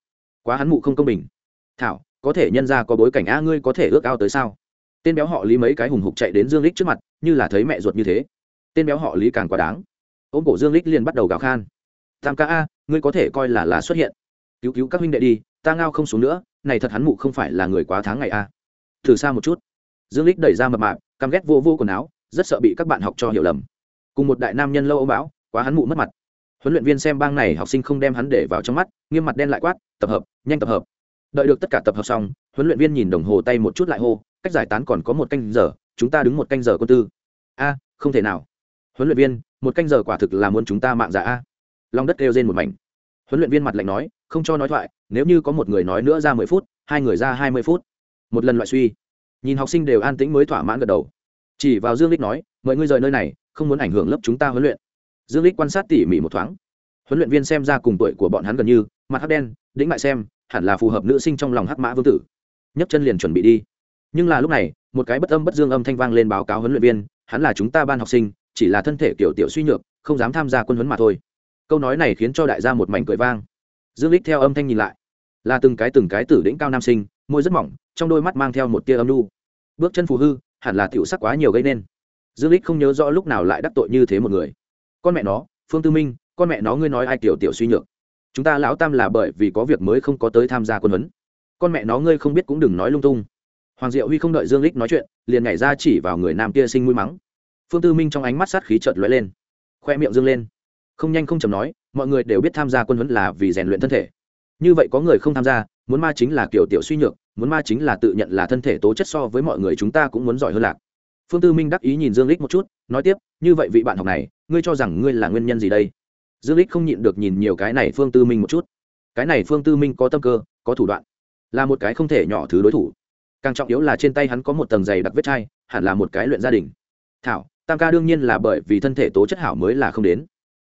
Quá hắn mụ không công bình. Thảo, có thể nhân ra có bối cảnh a, ngươi có thể ước ao tới sao? Tên béo họ lý mấy cái hùng hục chạy đến dương lích trước mặt, như là thấy mẹ ruột như thế. Tên béo họ lý càng quá đáng. Ôm cổ dương lích liền bắt đầu gào khan. Tam ca a, ngươi có thể coi là là xuất hiện. Cứu cứu các huynh đệ đi, ta ngao không xuống nữa, này thật hắn mụ không phải là người quá tháng ngày a. Thử xa một chút dương lích đẩy ra mập mạp, căm ghét vô vô quần áo, rất sợ bị các bạn học cho hiểu lầm. Cùng một đại nam nhân lâu ôm bão quá hắn mụ mất mặt. Huấn luyện viên xem bang này học sinh không đem hắn để vào trong mắt, nghiêm mặt đen lại quát, tập hợp, nhanh tập hợp. Đợi được tất cả tập hợp xong, huấn luyện viên nhìn đồng hồ tay một chút lại hô, cách giải tán còn có một canh giờ, chúng ta đứng một canh giờ quân tư. A, không thể nào. Huấn luyện viên, một canh giờ quả thực là muốn chúng ta mạng giả a. Long đất kêu trên một mảnh. Huấn luyện viên mặt lạnh nói, không cho nói thoại, nếu như có một người nói nữa ra mười phút, hai người ra hai mươi phút. Một lần loại suy nhìn học sinh đều an tĩnh mới thỏa mãn gật đầu. Chỉ vào dương lích nói, mời ngươi rời nơi này, không muốn ảnh hưởng lớp chúng ta huấn luyện. Dương lích quan sát tỉ mỉ một thoáng. Huấn luyện viên xem ra cùng tuổi của bọn hắn gần như, mặt hắc đen, đĩnh lại xem, hẳn là phù hợp nữ sinh trong lòng hắc mã vương tử. Nhấc chân liền chuẩn bị đi. Nhưng là lúc này, một cái bất âm bất dương âm thanh vang lên báo cáo huấn luyện viên, hắn là chúng ta ban học sinh, chỉ là thân thể kiểu tiểu suy nhược, không dám tham gia quân huấn mà thôi. Câu nói này khiến cho đại gia một mảnh cười vang. Dương lích theo âm thanh nhìn lại. Là từng cái từng cái tử đỉnh cao nam sinh, môi rất mỏng, trong đôi mắt mang theo một tia âm lu bước chân phù hư, hẳn là tiểu sắc quá nhiều gây nên. Dương lích không nhớ rõ lúc nào lại đắc tội như thế một người. Con mẹ nó, phương tư minh, con mẹ nó ngươi nói ai tiểu tiểu suy nhược. Chúng ta lão tam là bởi vì có việc mới không có tới tham gia quân huấn. Con mẹ nó ngươi không biết cũng đừng nói lung tung. Hoàng diệu huy không đợi dương lích nói chuyện, liền nhảy ra chỉ vào người nam kia sinh mũi mắng. Phương tư minh trong ánh mắt sát khí chợt lóe lên. Khoe miệng dương lên. Không nhanh không chầm nói, mọi người đều biết tham gia quân huấn là vì rèn luyện thân thể. Như vậy có người không tham gia, muốn ma chính là kiểu tiểu suy nhược muốn ma chính là tự nhận là thân thể tố chất so với mọi người chúng ta cũng muốn giỏi hơn lạc. Phương tư minh đắc ý nhìn dương lích một chút, nói tiếp, như vậy vị bạn học này, ngươi cho rằng ngươi là nguyên nhân gì đây? Dương lích không nhịn được nhìn nhiều cái này phương tư minh một chút. Cái này phương tư minh có tâm cơ, có thủ đoạn, là một cái không thể nhỏ thứ đối thủ. Càng trọng yếu là trên tay hắn có một tầng dày đặc vết chai, hẳn là một cái luyện gia đình. Thảo, tam ca đương nhiên là bởi vì thân thể tố chất hảo mới là không đến.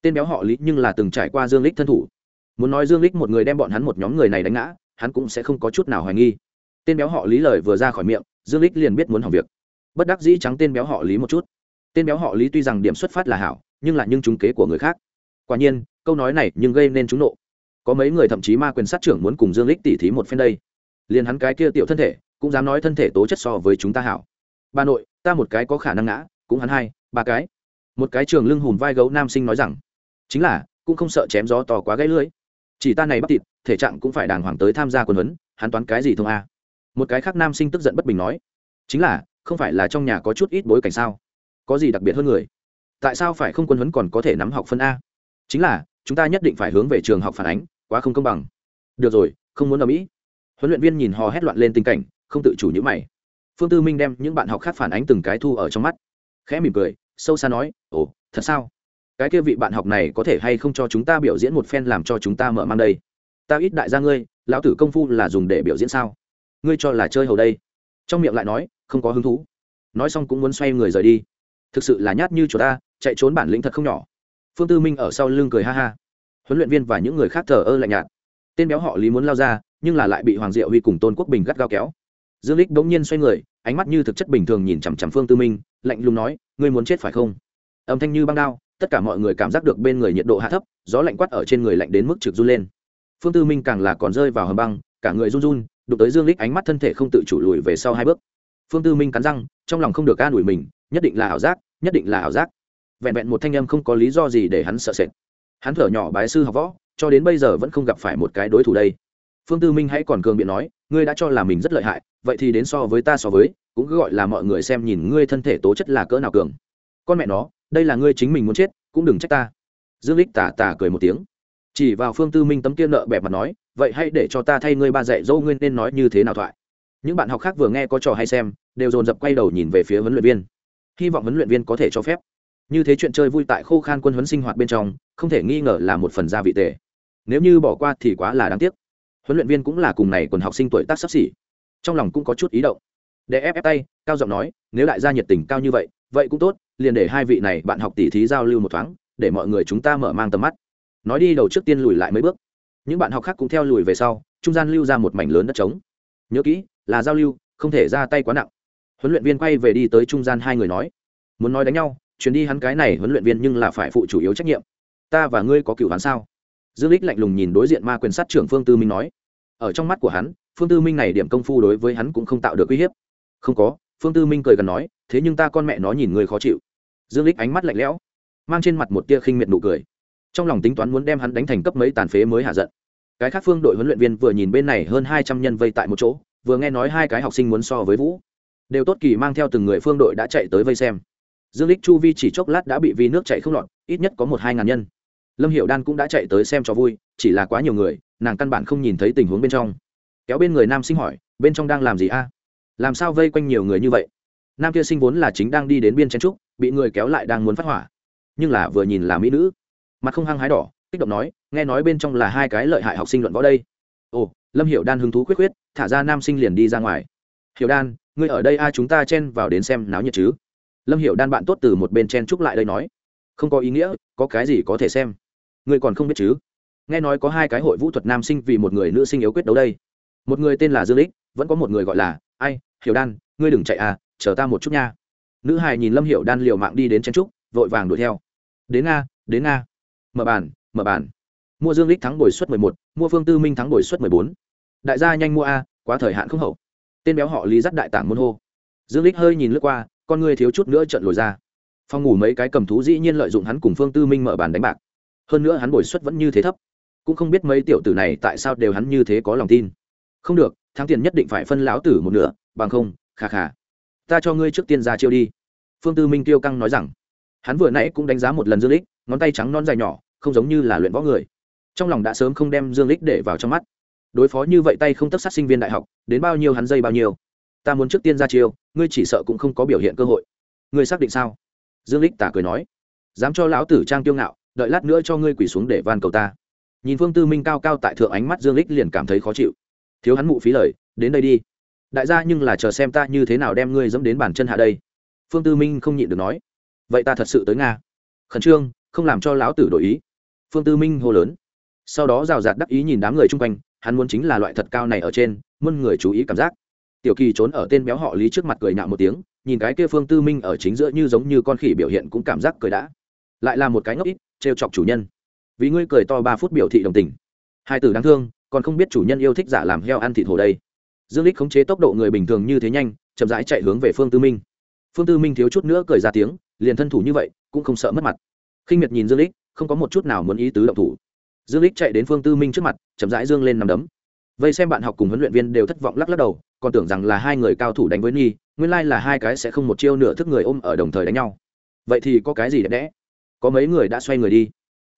Tên béo họ lý nhưng là từng trải qua dương lích thân thủ. Muốn nói dương lích một người đem bọn hắn một nhóm người này đánh ngã, hắn cũng sẽ không có chút nào hoài nghi tên béo họ lý lời vừa ra khỏi miệng, dương lích liền biết muốn hỏng việc. Bất đắc dĩ trắng tên béo họ lý một chút. Tên béo họ lý tuy rằng điểm xuất phát là hảo, nhưng là những trúng kế của người khác. Quả nhiên, câu nói này nhưng gây nên trúng nộ. Có mấy người thậm chí ma quyền sát trưởng muốn cùng dương lích tỉ thí một phen đây. Liền hắn cái kia tiểu thân thể, cũng dám nói thân thể tố chất so với chúng ta hảo. Bà nội, ta một cái có khả năng ngã, cũng hắn hai, ba cái. Một cái trường lưng hùm vai gấu nam sinh nói rằng, chính là, cũng không sợ chém gió to quá gãy lưỡi. Chỉ ta này bắt thịt, thể trạng cũng phải đàng hoàng tới tham gia quân huấn, hắn toán cái gì thông a? Một cái khác nam sinh tức giận bất bình nói, chính là, không phải là trong nhà có chút ít bối cảnh sao? Có gì đặc biệt hơn người? Tại sao phải không quân huấn còn có thể nắm học phân a? Chính là, chúng ta nhất định phải hướng về trường học phản ánh, quá không công bằng. Được rồi, không muốn ở mỹ. Huấn luyện viên nhìn hò hét loạn lên tình cảnh, không tự chủ nhữ mày. Phương tư minh đem những bạn học khác phản ánh từng cái thu ở trong mắt. Khẽ mỉm cười, sâu xa nói, ồ, thật sao? Cái kia vị bạn học này có thể hay không cho chúng ta biểu diễn một phen làm cho chúng ta mở mang đây? Ta ít đại gia ngươi, lão tử công phu là dùng để biểu diễn sao? Ngươi cho là chơi hầu đây? Trong miệng lại nói, không có hứng thú. Nói xong cũng muốn xoay người rời đi. Thực sự là nhát như chỗ ta, chạy trốn bản lĩnh thật không nhỏ. Phương tư minh ở sau lưng cười ha ha. Huấn luyện viên và những người khác thờ ơ lạnh nhạt. Tên béo họ lý muốn lao ra, nhưng là lại bị hoàng diệu huy cùng tôn quốc bình gắt gao kéo. Dương lích bỗng nhiên xoay người, ánh mắt như thực chất bình thường nhìn chằm chằm phương tư minh, lạnh lùng nói, ngươi muốn chết phải không? Âm thanh như băng đao, tất cả mọi người cảm giác được bên người nhiệt độ hạ thấp, gió lạnh quát ở trên người lạnh đến mức trực run lên. Phương tư minh càng là còn rơi vào hầm băng, cả người run run đụng tới dương lích ánh mắt thân thể không tự chủ lùi về sau hai bước. Phương tư minh cắn răng, trong lòng không được ca đuổi mình, nhất định là ảo giác, nhất định là ảo giác. Vẹn vẹn một thanh âm không có lý do gì để hắn sợ sệt. Hắn thở nhỏ bái sư học võ, cho đến bây giờ vẫn không gặp phải một cái đối thủ đây. Phương tư minh hãy còn cường biện nói, ngươi đã cho là mình rất lợi hại, vậy thì đến so với ta so với, cũng cứ gọi là mọi người xem nhìn ngươi thân thể tố chất là cỡ nào cường. Con mẹ nó, đây là ngươi chính mình muốn chết, cũng đừng trách ta. Dương lích tà tà cười một tiếng. Chỉ vào phương tư minh tấm kia nợ bẹp mặt nói vậy hãy để cho ta thay ngươi ba dạy dỗ ngươi nên nói như thế nào thoại. Những bạn học khác vừa nghe có trò hay xem, đều dồn dập quay đầu nhìn về phía huấn luyện viên. Hy vọng huấn luyện viên có thể cho phép. Như thế chuyện chơi vui tại khô khan quân huấn sinh hoạt bên trong, không thể nghi ngờ là một phần gia vị tệ. Nếu như bỏ qua thì quá là đáng tiếc. Huấn luyện viên cũng là cùng này quần học sinh tuổi tác sắp xỉ. Trong lòng cũng có chút ý động. Để ép ép tay, cao giọng nói, nếu đại gia nhiệt tình cao như vậy vậy cũng tốt, liền để hai vị này bạn học tỉ thí giao lưu một thoáng, để mọi người chúng ta mở mang tầm mắt. Nói đi đầu trước tiên lùi lại mấy bước những bạn học khác cũng theo lùi về sau, trung gian lưu ra một mảnh lớn đất trống. Nhớ kỹ, là giao lưu, không thể ra tay quá nặng. Huấn luyện viên quay về đi tới trung gian hai người nói, muốn nói đánh nhau, chuyến đi hắn cái này huấn luyện viên nhưng là phải phụ chủ yếu trách nhiệm. Ta và ngươi có cựu hắn sao? Dương lích lạnh lùng nhìn đối diện ma quyền sát trưởng phương tư minh nói. Ở trong mắt của hắn, phương tư minh này điểm công phu đối với hắn cũng không tạo được uy hiếp. Không có, phương tư minh cười gần nói, thế nhưng ta con mẹ nó nhìn người khó chịu. Dương lích ánh mắt lạnh lẽo, mang trên mặt một tia khinh miệt nụ cười trong lòng tính toán muốn đem hắn đánh thành cấp mấy tàn phế mới hạ giận. Cái khác phương đội huấn luyện viên vừa nhìn bên này hơn hai trăm nhân vây tại một chỗ, vừa nghe nói hai cái học sinh muốn so với vũ. Đều tốt kỳ mang theo từng người phương đội đã chạy tới vây xem. Dương lích chu vi chỉ chốc lát đã bị vi nước chạy không lọt, ít nhất có một hai ngàn nhân. Lâm hiệu đan cũng đã chạy tới xem cho vui, chỉ là quá nhiều người, nàng căn bản không nhìn thấy tình huống bên trong. Kéo bên người nam sinh hỏi, bên trong đang làm gì a? Làm sao vây quanh nhiều người như vậy? Nam kia sinh vốn là chính đang đi đến biên chen trúc, bị người kéo lại đang muốn phát hỏa. Nhưng là vừa nhìn là mỹ nữ mặt không hăng hái đỏ, kích động nói, nghe nói bên trong là hai cái lợi hại học sinh luận võ đây. Ồ, lâm hiểu đan hứng thú quyết quyết thả ra nam sinh liền đi ra ngoài. Hiểu đan, ngươi ở đây ai chúng ta chen vào đến xem náo nhiệt chứ? Lâm hiểu đan bạn tốt từ một bên chen chúc lại đây nói. Không có ý nghĩa, có cái gì có thể xem. Ngươi còn không biết chứ? Nghe nói có hai cái hội vũ thuật nam sinh vì một người nữ sinh yếu quyết đấu đây. Một người tên là dương lích, vẫn có một người gọi là, ai, hiểu đan, ngươi đừng chạy à chờ ta một chút nha. Nữ hài nhìn lâm hiểu đan liều mạng đi đến chen trúc vội vàng đuổi theo. Đến nga đến nga mở bàn mở bàn. Mua dương lích thắng bồi suất 11, mua phương tư minh thắng bồi suất 14. đại gia nhanh mua a quá thời hạn không hậu. Tên béo họ lý dắt đại tảng môn hô. Dương lích hơi nhìn lướt qua con người thiếu chút nữa trận lồi ra. Phòng ngủ mấy cái cầm thú dĩ nhiên lợi dụng hắn cùng phương tư minh mở bàn đánh bạc. Hơn nữa hắn bồi suất vẫn như thế thấp. Cũng không biết mấy tiểu tử này tại sao đều hắn như thế có lòng tin. Không được thắng tiền nhất định phải phân lão tử một nửa bằng không khà khà. Ta cho ngươi trước tiên ra chiêu đi. Phương tư minh tiêu căng nói rằng. Hắn vừa nãy cũng đánh giá một lần dương lích ngón tay trắng non dài nhỏ, không giống như là luyện võ người. Trong lòng đã sớm không đem dương lích để vào trong mắt. Đối phó như vậy tay không tất sát sinh viên đại học, đến bao nhiêu hắn dây bao nhiêu. Ta muốn trước tiên ra chiêu, ngươi chỉ sợ cũng không có biểu hiện cơ hội. Ngươi xác định sao? Dương lích tả cười nói. Dám cho lão tử trang tiêu ngạo, đợi lát nữa cho ngươi quỳ xuống để van cầu ta. Nhìn phương tư minh cao cao tại thượng ánh mắt dương lích liền cảm thấy khó chịu. Thiếu hắn mụ phí lời, đến đây đi. Đại gia nhưng là chờ xem ta như thế nào đem ngươi dẫm đến bàn chân hạ đây. Phương tư minh không nhịn được nói. Vậy ta thật sự tới nga. Khẩn trương không làm cho lão tử đổi ý. Phương tư minh hô lớn. Sau đó rào rạt đắc ý nhìn đám người chung quanh, hắn muốn chính là loại thật cao này ở trên, muôn người chú ý cảm giác. Tiểu kỳ trốn ở tên béo họ lý trước mặt cười nhạo một tiếng, nhìn cái kia phương tư minh ở chính giữa như giống như con khỉ biểu hiện cũng cảm giác cười đã. Lại là một cái ngốc ít, trêu chọc chủ nhân. Vì ngươi cười to ba phút biểu thị đồng tình. Hai từ đáng thương, còn không biết chủ nhân yêu thích giả làm heo ăn thịt hồ đây. Dương lích khống chế tốc độ người bình thường như thế nhanh, chậm rãi chạy hướng về phương tư minh. Phương tư minh thiếu chút nữa cười ra tiếng, liền thân thủ như vậy, cũng không sợ mất mặt khinh miệt nhìn dương lích không có một chút nào muốn ý tứ động thủ. Dương lích chạy đến phương tư minh trước mặt chậm rãi dương lên nằm đấm. Vây xem bạn học cùng huấn luyện viên đều thất vọng lắc lắc đầu còn tưởng rằng là hai người cao thủ đánh với nghi nguyên lai là hai cái sẽ không một chiêu nửa thức người ôm ở đồng thời đánh nhau. Vậy thì có cái gì đẹp đẽ? Có mấy người đã xoay người đi.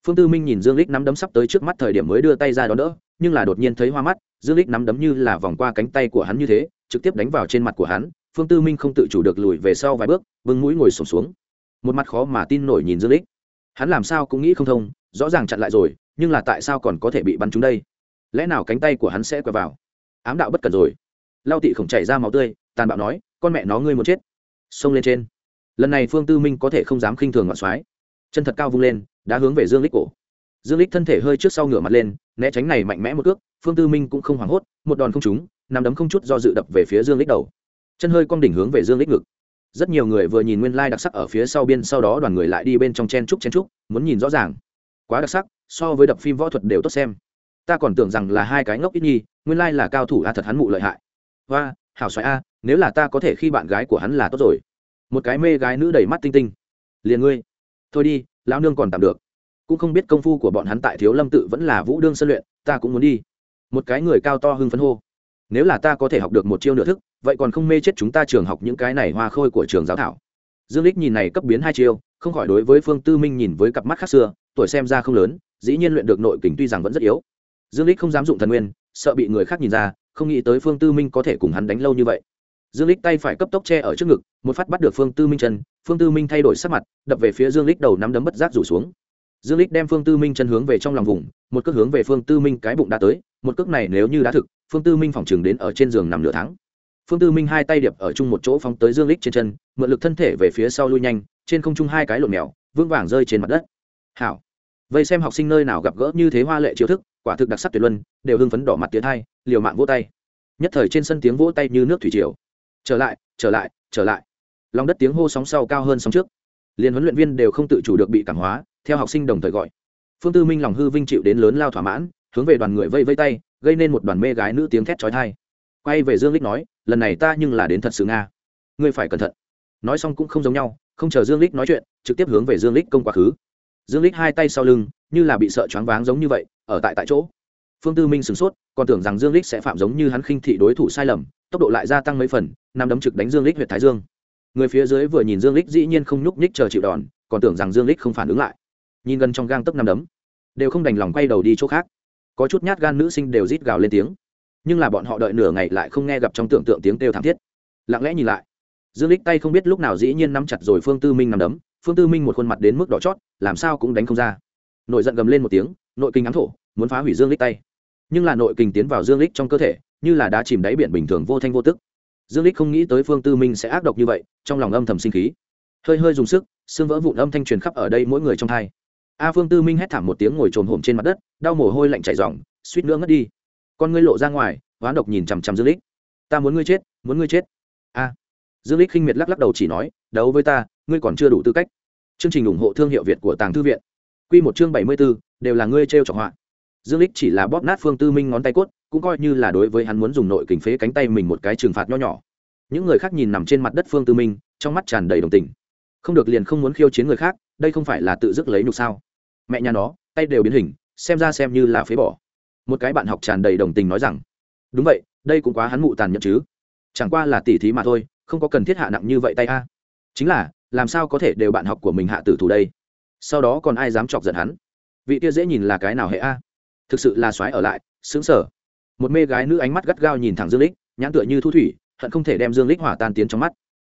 Phương tư minh nhìn dương lích nắm đấm sắp tới trước mắt thời điểm mới đưa tay ra đón đỡ nhưng là đột nhiên thấy hoa mắt dương lích nắm đấm như là vòng qua cánh tay của hắn như thế trực tiếp đánh vào trên mặt của hắn phương tư minh không tự chủ được lùi về sau vài bước vương mũi ngồi sổm xuống, xuống. Một mặt khó mà tin nổi nhìn dương lích hắn làm sao cũng nghĩ không thông, rõ ràng chặn lại rồi, nhưng là tại sao còn có thể bị bắn trúng đây? Lẽ nào cánh tay của hắn sẽ quẹo vào? Ám đạo bất cần rồi. Lao tị khổng chảy ra máu tươi, tàn bạo nói, con mẹ nó ngươi muốn chết. Xông lên trên. Lần này phương tư minh có thể không dám khinh thường ngọn soái. Chân thật cao vung lên, đã hướng về dương lích cổ. Dương lích thân thể hơi trước sau ngửa mặt lên, né tránh này mạnh mẽ một cước, phương tư minh cũng không hoảng hốt, một đòn không trúng nằm đấm không chút do dự đập về phía dương lích đầu. Chân hơi cong đỉnh hướng về dương lích ngực rất nhiều người vừa nhìn nguyên lai đặc sắc ở phía sau biên sau đó đoàn người lại đi bên trong chen trúc chen trúc, muốn nhìn rõ ràng. Quá đặc sắc, so với đập phim võ thuật đều tốt xem. Ta còn tưởng rằng là hai cái ngốc ít nhi, nguyên lai là cao thủ a thật hắn mụ lợi hại. Hoa, hảo xoài a, nếu là ta có thể khi bạn gái của hắn là tốt rồi. Một cái mê gái nữ đầy mắt tinh tinh. Liền ngươi. Thôi đi, lão nương còn tạm được. Cũng không biết công phu của bọn hắn tại thiếu lâm tự vẫn là vũ đương sân luyện, ta cũng muốn đi. Một cái người cao to hưng phấn hô. Nếu là ta có thể học được một chiêu nửa thức vậy còn không mê chết chúng ta trường học những cái này hoa khôi của trường giáo thảo. Dương lích nhìn này cấp biến hai chiêu, không khỏi đối với phương tư minh nhìn với cặp mắt khác xưa, tuổi xem ra không lớn, dĩ nhiên luyện được nội kình tuy rằng vẫn rất yếu. Dương lích không dám dụng thần nguyên, sợ bị người khác nhìn ra, không nghĩ tới phương tư minh có thể cùng hắn đánh lâu như vậy. Dương lích tay phải cấp tốc che ở trước ngực, một phát bắt được phương tư minh chân, phương tư minh thay đổi sắc mặt, đập về phía dương lích đầu nắm đấm bất giác rủ xuống. Dương lích đem phương tư minh chân hướng về trong lòng vùng, một cước hướng về phương tư minh cái bụng đã tới, một cước này nếu như đã thực, phương tư minh phòng trường đến ở trên giường nằm nửa tháng phương tư minh hai tay điệp ở chung một chỗ phóng tới dương lích trên chân, mượn lực thân thể về phía sau lui nhanh, trên không trung hai cái lộn mèo, vững vàng rơi trên mặt đất. Hảo. Vậy xem học sinh nơi nào gặp gỡ như thế hoa lệ chiêu thức, quả thực đặc sắc tuyệt luân, đều hưng phấn đỏ mặt tiến thai liều mạng vỗ tay. Nhất thời trên sân tiếng vỗ tay như nước thủy triều. Trở lại trở lại trở lại. Lòng đất tiếng hô sóng sau cao hơn sóng trước. Liền huấn luyện viên đều không tự chủ được bị cảm hóa, theo học sinh đồng thời gọi. Phương tư minh lòng hư vinh chịu đến lớn lao thỏa mãn, hướng về đoàn người vây vây tay, gây nên một đoàn mê gái nữ tiếng thét trói thai quay về dương lích nói, lần này ta nhưng là đến thật sự nga. Ngươi phải cẩn thận. Nói xong cũng không giống nhau, không chờ dương lích nói chuyện, trực tiếp hướng về dương lích công quá khứ. Dương lích hai tay sau lưng, như là bị sợ choáng váng giống như vậy, ở tại tại chỗ. Phương tư minh sửng sốt, còn tưởng rằng dương lích sẽ phạm giống như hắn khinh thị đối thủ sai lầm, tốc độ lại gia tăng mấy phần nằm đấm trực đánh dương lích huyệt thái dương. Người phía dưới vừa nhìn dương lích dĩ nhiên không nhúc nhích chờ chịu đòn, còn tưởng rằng dương lích không phản ứng lại. Nhìn gần trong gang tấc nằm đấm, đều không đành lòng quay đầu đi chỗ khác. Có chút nhát gan nữ sinh đều rít gào lên tiếng nhưng là bọn họ đợi nửa ngày lại không nghe gặp trong tưởng tượng tiếng kêu thảm thiết. Lặng lẽ nhìn lại. Dương lích tay không biết lúc nào dĩ nhiên nắm chặt rồi phương tư minh nằm đấm, phương tư minh một khuôn mặt đến mức đỏ chót, làm sao cũng đánh không ra. Nội giận gầm lên một tiếng, nội kinh ám thổ, muốn phá hủy dương lích tay. Nhưng là nội kinh tiến vào dương lích trong cơ thể, như là đá chìm đáy biển bình thường vô thanh vô tức. Dương lích không nghĩ tới phương tư minh sẽ ác độc như vậy, trong lòng âm thầm sinh khí. Hơi hơi dùng sức, xương vỡ vụn âm thanh truyền khắp ở đây mỗi người trong thai a phương tư minh hét thảm một tiếng ngồi trồm hổm trên mặt đất, đau mồ hôi lạnh chảy ròng, suýt nữa ngất đi con ngươi lộ ra ngoài hoán độc nhìn chằm chằm dương lích ta muốn ngươi chết muốn ngươi chết. A. Dương lích khinh miệt lắc lắc đầu chỉ nói đấu với ta ngươi còn chưa đủ tư cách. Chương trình ủng hộ thương hiệu việt của tàng thư viện. Quy một chương bảy mươi 74, đều là ngươi trêu chọc họa. Dương lích chỉ là bóp nát phương tư minh ngón tay cốt cũng coi như là đối với hắn muốn dùng nội kình phế cánh tay mình một cái trừng phạt nho nhỏ. Những người khác nhìn nằm trên mặt đất phương tư minh trong mắt tràn đầy đồng tình. Không được liền không muốn khiêu chiến người khác đây không phải là tự dứt lấy nhục sao. Mẹ nhà nó tay đều biến hình xem ra xem như là phế bỏ một cái bạn học tràn đầy đồng tình nói rằng, đúng vậy, đây cũng quá hắn mụ tàn nhẫn chứ. Chẳng qua là tỉ thí mà thôi, không có cần thiết hạ nặng như vậy tay a. Chính là, làm sao có thể đều bạn học của mình hạ tử thủ đây? Sau đó còn ai dám chọc giận hắn? Vị kia dễ nhìn là cái nào hệ a? Thực sự là xoáy ở lại xứng sở một mê gái nữ ánh mắt gắt gao nhìn thẳng dương lích, nhãn tựa như thu thủy, hận không thể đem dương lích hỏa tan tiến trong mắt.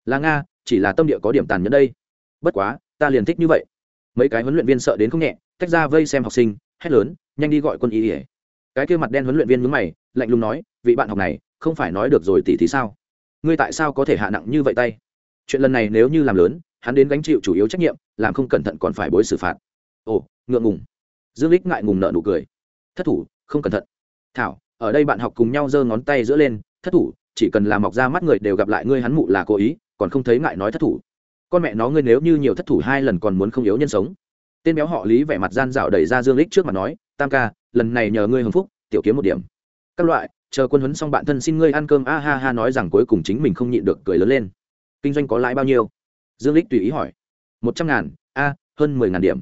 Là nga, chỉ là tâm địa có điểm tàn nhẫn đây. Bất quá, ta liền thích như vậy. Mấy cái huấn luyện viên sợ đến không nhẹ, tách ra vây xem học sinh, hét lớn, nhanh đi gọi quân y ỉa cái kia mặt đen huấn luyện viên mướn mày, lạnh lùng nói, vị bạn học này, không phải nói được rồi tỉ thì sao? Ngươi tại sao có thể hạ nặng như vậy tay? Chuyện lần này nếu như làm lớn, hắn đến gánh chịu chủ yếu trách nhiệm, làm không cẩn thận còn phải bối xử phạt. Ồ, ngượng ngùng. Dương lích ngại ngùng nợ nụ cười. Thất thủ, không cẩn thận. Thảo, ở đây bạn học cùng nhau giơ ngón tay giữa lên, thất thủ, chỉ cần làm mọc ra mắt người đều gặp lại ngươi hắn mụ là cố ý, còn không thấy ngại nói thất thủ. Con mẹ nó ngươi nếu như nhiều thất thủ hai lần còn muốn không yếu nhân sống. Tên béo họ lý vẻ mặt gian dạo đẩy ra dương lích trước mặt nói, tam ca lần này nhờ ngươi hưởng phúc, tiểu kiếm một điểm. Các loại, chờ quân huấn xong bạn thân xin ngươi ăn cơm, a ha ha nói rằng cuối cùng chính mình không nhịn được cười lớn lên. Kinh doanh có lãi bao nhiêu? Dương lích tùy ý hỏi. Một trăm ngàn, a, hơn mười ngàn điểm.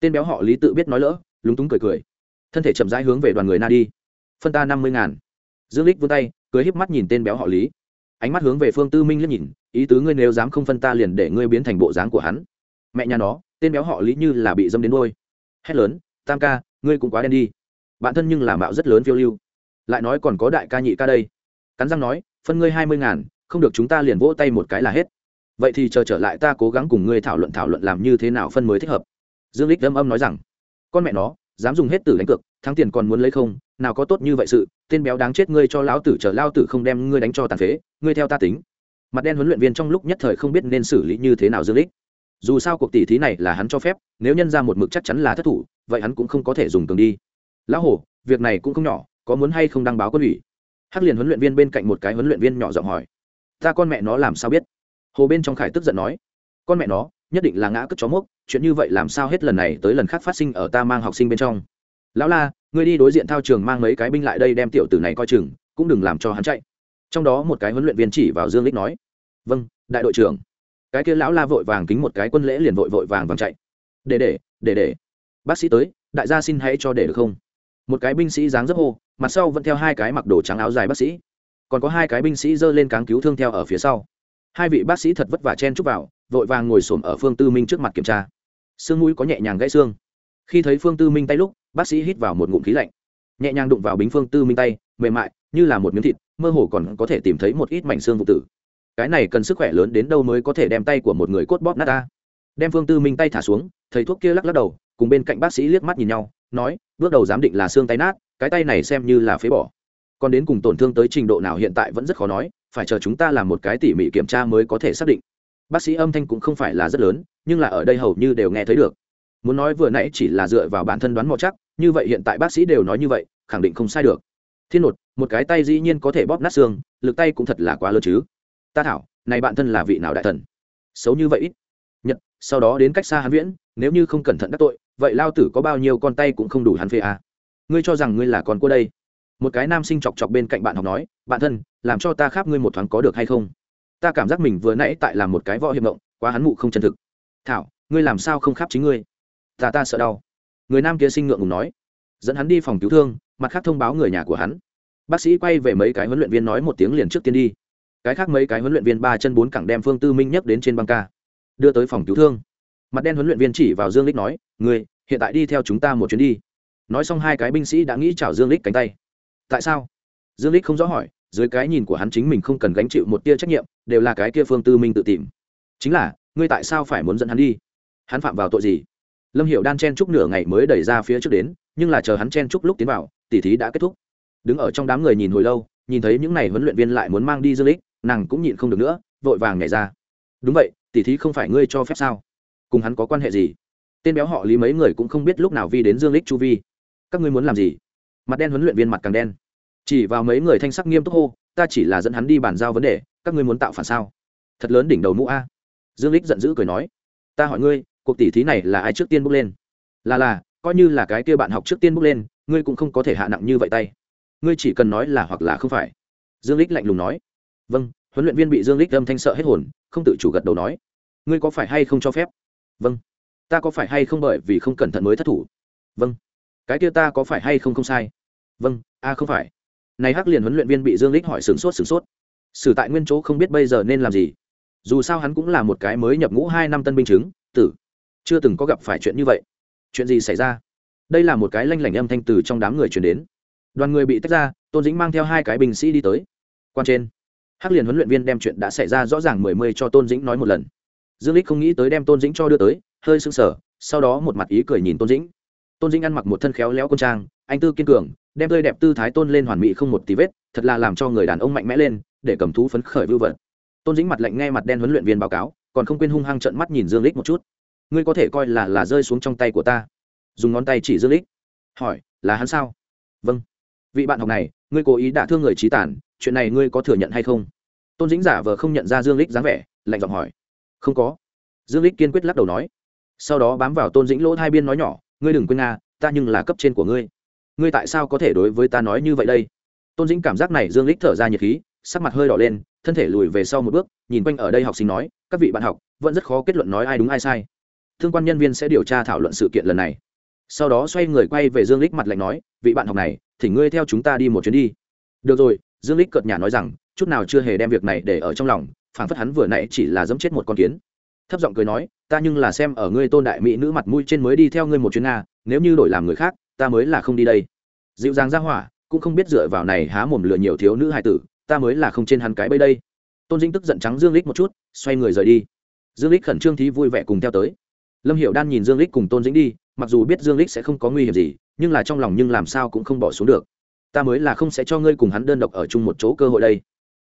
Tên béo họ lý tự biết nói lỡ, lúng túng cười cười. Thân thể chậm rãi hướng về đoàn người na đi. Phân ta năm mươi ngàn. Dương lích vươn tay, cười híp mắt nhìn tên béo họ lý. Ánh mắt hướng về phương tư minh liếc nhìn, ý tứ ngươi nếu dám không phân ta liền để ngươi biến thành bộ dáng của hắn. Mẹ nhà nó, tên béo họ lý như là bị dâm đến đôi hét lớn, tam ca, ngươi cũng quá đen đi bạn thân nhưng là mạo rất lớn phiêu lưu. Lại nói còn có đại ca nhị ca đây. Cắn răng nói, phân ngươi hai mươi ngàn, không được chúng ta liền vỗ tay một cái là hết. Vậy thì chờ trở lại ta cố gắng cùng ngươi thảo luận thảo luận làm như thế nào phân mới thích hợp. Dương lích âm âm nói rằng, con mẹ nó, dám dùng hết tử đánh cược, thắng tiền còn muốn lấy không, nào có tốt như vậy sự, tên béo đáng chết ngươi cho lão tử chờ lao tử không đem ngươi đánh cho tàn phế, ngươi theo ta tính. Mặt đen huấn luyện viên trong lúc nhất thời không biết nên xử lý như thế nào dương lích dù sao cuộc tỷ thí này là hắn cho phép, nếu nhân ra một mực chắc chắn là thất thủ, vậy hắn cũng không có thể dùng cường đi lão hổ, việc này cũng không nhỏ, có muốn hay không đăng báo quân ủy? Hắc liền huấn luyện viên bên cạnh một cái huấn luyện viên nhỏ giọng hỏi. Ta con mẹ nó làm sao biết? Hồ bên trong khải tức giận nói. Con mẹ nó, nhất định là ngã cất chó mốc, chuyện như vậy làm sao hết lần này tới lần khác phát sinh ở ta mang học sinh bên trong. Lão la, ngươi đi đối diện thao trường mang mấy cái binh lại đây đem tiểu tử này coi chừng, cũng đừng làm cho hắn chạy. Trong đó một cái huấn luyện viên chỉ vào dương lích nói. Vâng đại đội trưởng. Cái kia lão la vội vàng kính một cái quân lễ liền vội vội vàng vàng chạy. Để để để để. Bác sĩ tới, đại gia xin hãy cho để được không? Một cái binh sĩ dáng dấp hô, mặt sau vẫn theo hai cái mặc đồ trắng áo dài bác sĩ. Còn có hai cái binh sĩ giơ lên cáng cứu thương theo ở phía sau. Hai vị bác sĩ thật vất vả chen chúc vào, vội vàng ngồi xổm ở phương tư minh trước mặt kiểm tra. Xương mũi có nhẹ nhàng gãy xương. Khi thấy phương tư minh tay lúc, bác sĩ hít vào một ngụm khí lạnh. Nhẹ nhàng đụng vào bính phương tư minh tay, mềm mại, như là một miếng thịt, mơ hồ còn có thể tìm thấy một ít mảnh xương vụ tử. Cái này cần sức khỏe lớn đến đâu mới có thể đem tay của một người cốt bóp nát ta? Đem phương tư minh tay thả xuống, thầy thuốc kia lắc lắc đầu, cùng bên cạnh bác sĩ liếc mắt nhìn nhau nói, bước đầu giám định là xương tay nát, cái tay này xem như là phế bỏ. Còn đến cùng tổn thương tới trình độ nào hiện tại vẫn rất khó nói, phải chờ chúng ta làm một cái tỉ mỉ kiểm tra mới có thể xác định. Bác sĩ âm thanh cũng không phải là rất lớn, nhưng là ở đây hầu như đều nghe thấy được. Muốn nói vừa nãy chỉ là dựa vào bản thân đoán mò chắc, như vậy hiện tại bác sĩ đều nói như vậy, khẳng định không sai được. Thiên nột, một cái tay dĩ nhiên có thể bóp nát xương, lực tay cũng thật là quá lớn chứ. Ta thảo, này bạn thân là vị nào đại thần? Xấu như vậy ít. Nhật, sau đó đến cách xa hắn viễn, nếu như không cẩn thận đắc tội vậy lao tử có bao nhiêu con tay cũng không đủ hắn phê à. ngươi cho rằng ngươi là con cô đây? Một cái nam sinh chọc chọc bên cạnh bạn học nói, bạn thân, làm cho ta kháp ngươi một thoáng có được hay không? Ta cảm giác mình vừa nãy tại làm một cái võ hiệp mộng quá hắn mụ không chân thực. Thảo, ngươi làm sao không kháp chính ngươi? Ta ta sợ đau. Người nam kia sinh ngượng ngùng nói. Dẫn hắn đi phòng cứu thương, mặt khác thông báo người nhà của hắn. Bác sĩ quay về mấy cái huấn luyện viên nói một tiếng liền trước tiên đi. Cái khác mấy cái huấn luyện viên ba chân bốn cẳng đem phương tư minh nhấc đến trên băng ca. Đưa tới phòng cứu thương mặt đen huấn luyện viên chỉ vào dương lích nói người hiện tại đi theo chúng ta một chuyến đi. Nói xong hai cái binh sĩ đã nghĩ chào dương lích cánh tay. Tại sao? Dương lích không rõ hỏi, dưới cái nhìn của hắn chính mình không cần gánh chịu một tia trách nhiệm, đều là cái kia phương tư minh tự tìm. Chính là, ngươi tại sao phải muốn dẫn hắn đi? Hắn phạm vào tội gì? Lâm hiểu đan chen chúc nửa ngày mới đẩy ra phía trước đến, nhưng là chờ hắn chen chúc lúc tiến vào, tỉ thí đã kết thúc. Đứng ở trong đám người nhìn hồi lâu, nhìn thấy những n à y huấn luyện viên lại muốn mang đi dương lích, nàng cũng nhịn không được nữa, vội vàng nhảy ra. Đúng vậy, tỉ thí không phải ngươi cho phép sao? Cùng hắn có quan hệ gì? Tên béo họ lý mấy người cũng không biết lúc nào vi đến dương lích chu vi. Các ngươi muốn làm gì? Mặt đen huấn luyện viên mặt càng đen. Chỉ vào mấy người thanh sắc nghiêm túc hô, ta chỉ là dẫn hắn đi bàn giao vấn đề, các ngươi muốn tạo phản sao? Thật lớn đỉnh đầu mũ a. Dương lích giận dữ cười nói, ta hỏi ngươi, cuộc tỷ thí này là ai trước tiên bước lên? Là là, coi như là cái kia bạn học trước tiên bước lên, ngươi cũng không có thể hạ nặng như vậy tay. Ngươi chỉ cần nói là hoặc là không phải. Dương lích lạnh lùng nói. Vâng. Huấn luyện viên bị dương lích âm thanh sợ hết hồn, không tự chủ gật đầu nói, ngươi có phải hay không cho phép? Vâng. Ta có phải hay không bởi vì không cẩn thận mới thất thủ? Vâng. Cái kia ta có phải hay không không sai? Vâng a, không phải. Này hắc liền huấn luyện viên bị dương lích hỏi sửng sốt sửng sốt. Xử tại nguyên chỗ không biết bây giờ nên làm gì. Dù sao hắn cũng là một cái mới nhập ngũ hai năm tân binh chứng, tử. Chưa từng có gặp phải chuyện như vậy. Chuyện gì xảy ra? Đây là một cái lanh lảnh âm thanh từ trong đám người chuyển đến. Đoàn người bị tách ra, tôn dĩnh mang theo hai cái binh sĩ đi tới. Quan trên, hắc liền huấn luyện viên đem chuyện đã xảy ra rõ ràng mười mươi cho tôn dĩnh nói một lần dương lích không nghĩ tới đem tôn dĩnh cho đưa tới, hơi sưng sở sau đó một mặt ý cười nhìn tôn dĩnh. Tôn dĩnh ăn mặc một thân khéo léo quân trang, anh tư kiên cường, đem tươi đẹp tư thái tôn lên hoàn mỹ không một tí vết, thật là làm cho người đàn ông mạnh mẽ lên, để cầm thú phấn khởi vưu vật tôn dĩnh mặt lạnh nghe mặt đen huấn luyện viên báo cáo, còn không quên hung hăng trận mắt nhìn dương lích một chút. Ngươi có thể coi là là rơi xuống trong tay của ta. Dùng ngón tay chỉ dương lích hỏi, là hắn sao? Vâng. Vị bạn học này, ngươi cố ý đã thương người trí tản chuyện này ngươi có thừa nhận hay không? Tôn dĩnh giả vờ không nhận ra dương lích dáng vẻ, lạnh giọng hỏi không có. Dương lích kiên quyết lắc đầu nói. Sau đó bám vào tôn dĩnh lỗ hai biên nói nhỏ, ngươi đừng quên nga, ta nhưng là cấp trên của ngươi. Ngươi tại sao có thể đối với ta nói như vậy đây? Tôn dĩnh cảm giác này dương lích thở ra nhiệt khí, sắc mặt hơi đỏ lên, thân thể lùi về sau một bước, nhìn quanh ở đây học sinh nói, các vị bạn học, vẫn rất khó kết luận nói ai đúng ai sai. Thương quan nhân viên sẽ điều tra thảo luận sự kiện lần này. Sau đó xoay người quay về dương lích mặt lạnh nói, vị bạn học này, thì ngươi theo chúng ta đi một chuyến đi. Được rồi, dương lích cợt nhà nói rằng, chút nào chưa hề đem việc này để ở trong lòng phảng phất hắn vừa nãy chỉ là giẫm chết một con kiến. Thấp giọng cười nói, ta nhưng là xem ở ngươi tôn đại mỹ nữ mặt mũi trên mới đi theo ngươi một chuyến nga, nếu như đổi làm người khác, ta mới là không đi đây. Dịu dàng ra hỏa, cũng không biết dựa vào này há mồm lừa nhiều thiếu nữ hài tử, ta mới là không trên hắn cái bây đây. Tôn dĩnh tức giận trắng dương lích một chút, xoay người rời đi. Dương lích khẩn trương thí vui vẻ cùng theo tới. Lâm hiểu đan nhìn dương lích cùng tôn dĩnh đi, mặc dù biết dương lích sẽ không có nguy hiểm gì, nhưng là trong lòng nhưng làm sao cũng không bỏ xuống được. Ta mới là không sẽ cho ngươi cùng hắn đơn độc ở chung một chỗ cơ hội đây.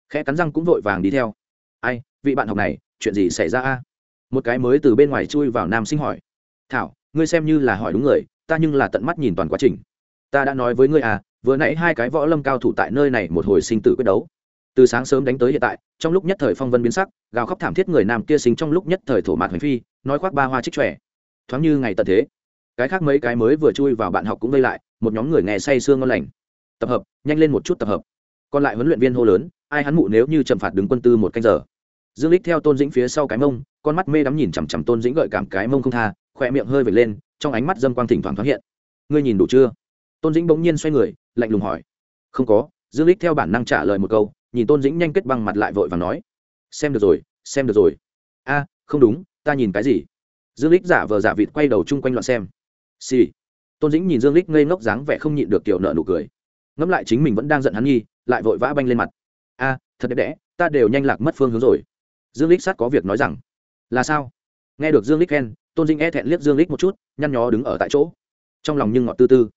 Khẽ cắn răng cũng vội vàng đi theo ai, vị bạn học này, chuyện gì xảy ra a? Một cái mới từ bên ngoài chui vào nam sinh hỏi. Thảo, ngươi xem như là hỏi đúng người, ta nhưng là tận mắt nhìn toàn quá trình. Ta đã nói với ngươi à vừa nãy hai cái võ lâm cao thủ tại nơi này một hồi sinh tử quyết đấu. Từ sáng sớm đánh tới hiện tại, trong lúc nhất thời phong vân biến sắc, gào khóc thảm thiết người nam kia sinh trong lúc nhất thời thổ mạt hành phi, nói khoác ba hoa trích trẻ thoáng như ngày tận thế. Cái khác mấy cái mới vừa chui vào bạn học cũng vây lại, một nhóm người nghe say sương ngon lành. Tập hợp, nhanh lên một chút tập hợp. Còn lại huấn luyện viên hô lớn, ai hắn mụ nếu như chậm phạt đứng quân tư một canh giờ dương lích theo tôn dĩnh phía sau cái mông, con mắt mê đắm nhìn chằm chằm tôn dĩnh gợi cảm cái mông không tha, khỏe miệng hơi vệt lên, trong ánh mắt dâm quang thỉnh thoảng thoáng hiện. Ngươi nhìn đủ chưa? Tôn dĩnh bỗng nhiên xoay người, lạnh lùng hỏi. Không có. Dương lích theo bản năng trả lời một câu, nhìn tôn dĩnh nhanh kết băng mặt lại vội và nói. Xem được rồi, xem được rồi. A, không đúng, ta nhìn cái gì? Dương lích giả vờ giả vịt quay đầu chung quanh loạn xem. Xì、sì. tôn dĩnh nhìn dương lích ngây ngốc dáng vẻ không nhịn được kiểu nợ nụ cười. Ngẫm lại chính mình vẫn đang giận hắn nhi lại vội vã banh lên mặt. A, thật đẹp đẽ, ta đều nhanh lạc mất phương hướng rồi dương lích sát có việc nói rằng, là sao? Nghe được dương lích khen, tôn dĩnh e thẹn liếc dương lích một chút, nhăn nhó đứng ở tại chỗ. Trong lòng nhưng ngọt tư tư.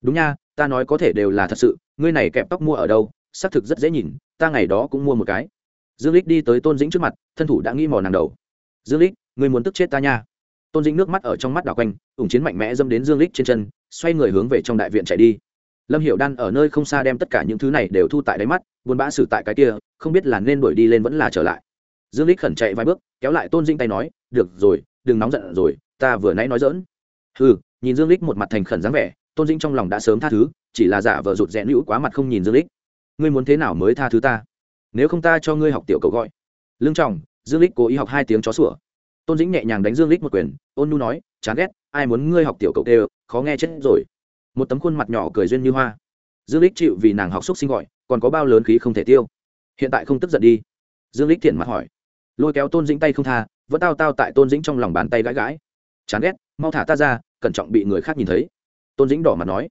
Đúng nha, ta nói có thể đều là thật sự, ngươi này kẹp tóc mua ở đâu, xác thực rất dễ nhìn, ta ngày đó cũng mua một cái. Dương lích đi tới tôn dĩnh trước mặt, thân thủ đã nghi mò nàng đầu. Dương lích, ngươi muốn tức chết ta nha. Tôn dĩnh nước mắt ở trong mắt đảo quanh, ủng chiến mạnh mẽ dâm đến dương lích trên chân, xoay người hướng về trong đại viện chạy đi. Lâm hiểu đan ở nơi không xa đem tất cả những thứ này đều thu tại đáy mắt, buồn bã xử tại cái kia, không biết là nên đuổi đi lên vẫn là trở lại dương lích khẩn chạy vài bước, kéo lại tôn dĩnh tay nói, được rồi, đừng nóng giận rồi, ta vừa nãy nói dỡn hừ, nhìn dương lích một mặt thành khẩn dáng vẻ, tôn dĩnh trong lòng đã sớm tha thứ, chỉ là giả vờ rụt rẽ nữ quá mặt không nhìn dương lích ngươi muốn thế nào mới tha thứ ta? Nếu không ta cho ngươi học tiểu cầu gọi. Lương trọng, dương lích cố ý học hai tiếng chó sủa. Tôn dĩnh nhẹ nhàng đánh dương lích một quyền, ôn nu nói, chán ghét, ai muốn ngươi học tiểu cầu đều khó nghe chết rồi. Một tấm khuôn mặt nhỏ cười duyên như hoa. Dương lích chịu vì nàng học xúc sinh gọi, còn có bao lớn khí không thể tiêu. Hiện tại không tức giận đi. Dương lích thiện mặt hỏi lôi kéo tôn dĩnh tay không tha, vẫn tao tao tại tôn dĩnh trong lòng bàn tay gãi gãi. Chán ghét, mau thả ta ra, cẩn trọng bị người khác nhìn thấy. Tôn dĩnh đỏ mặt nói.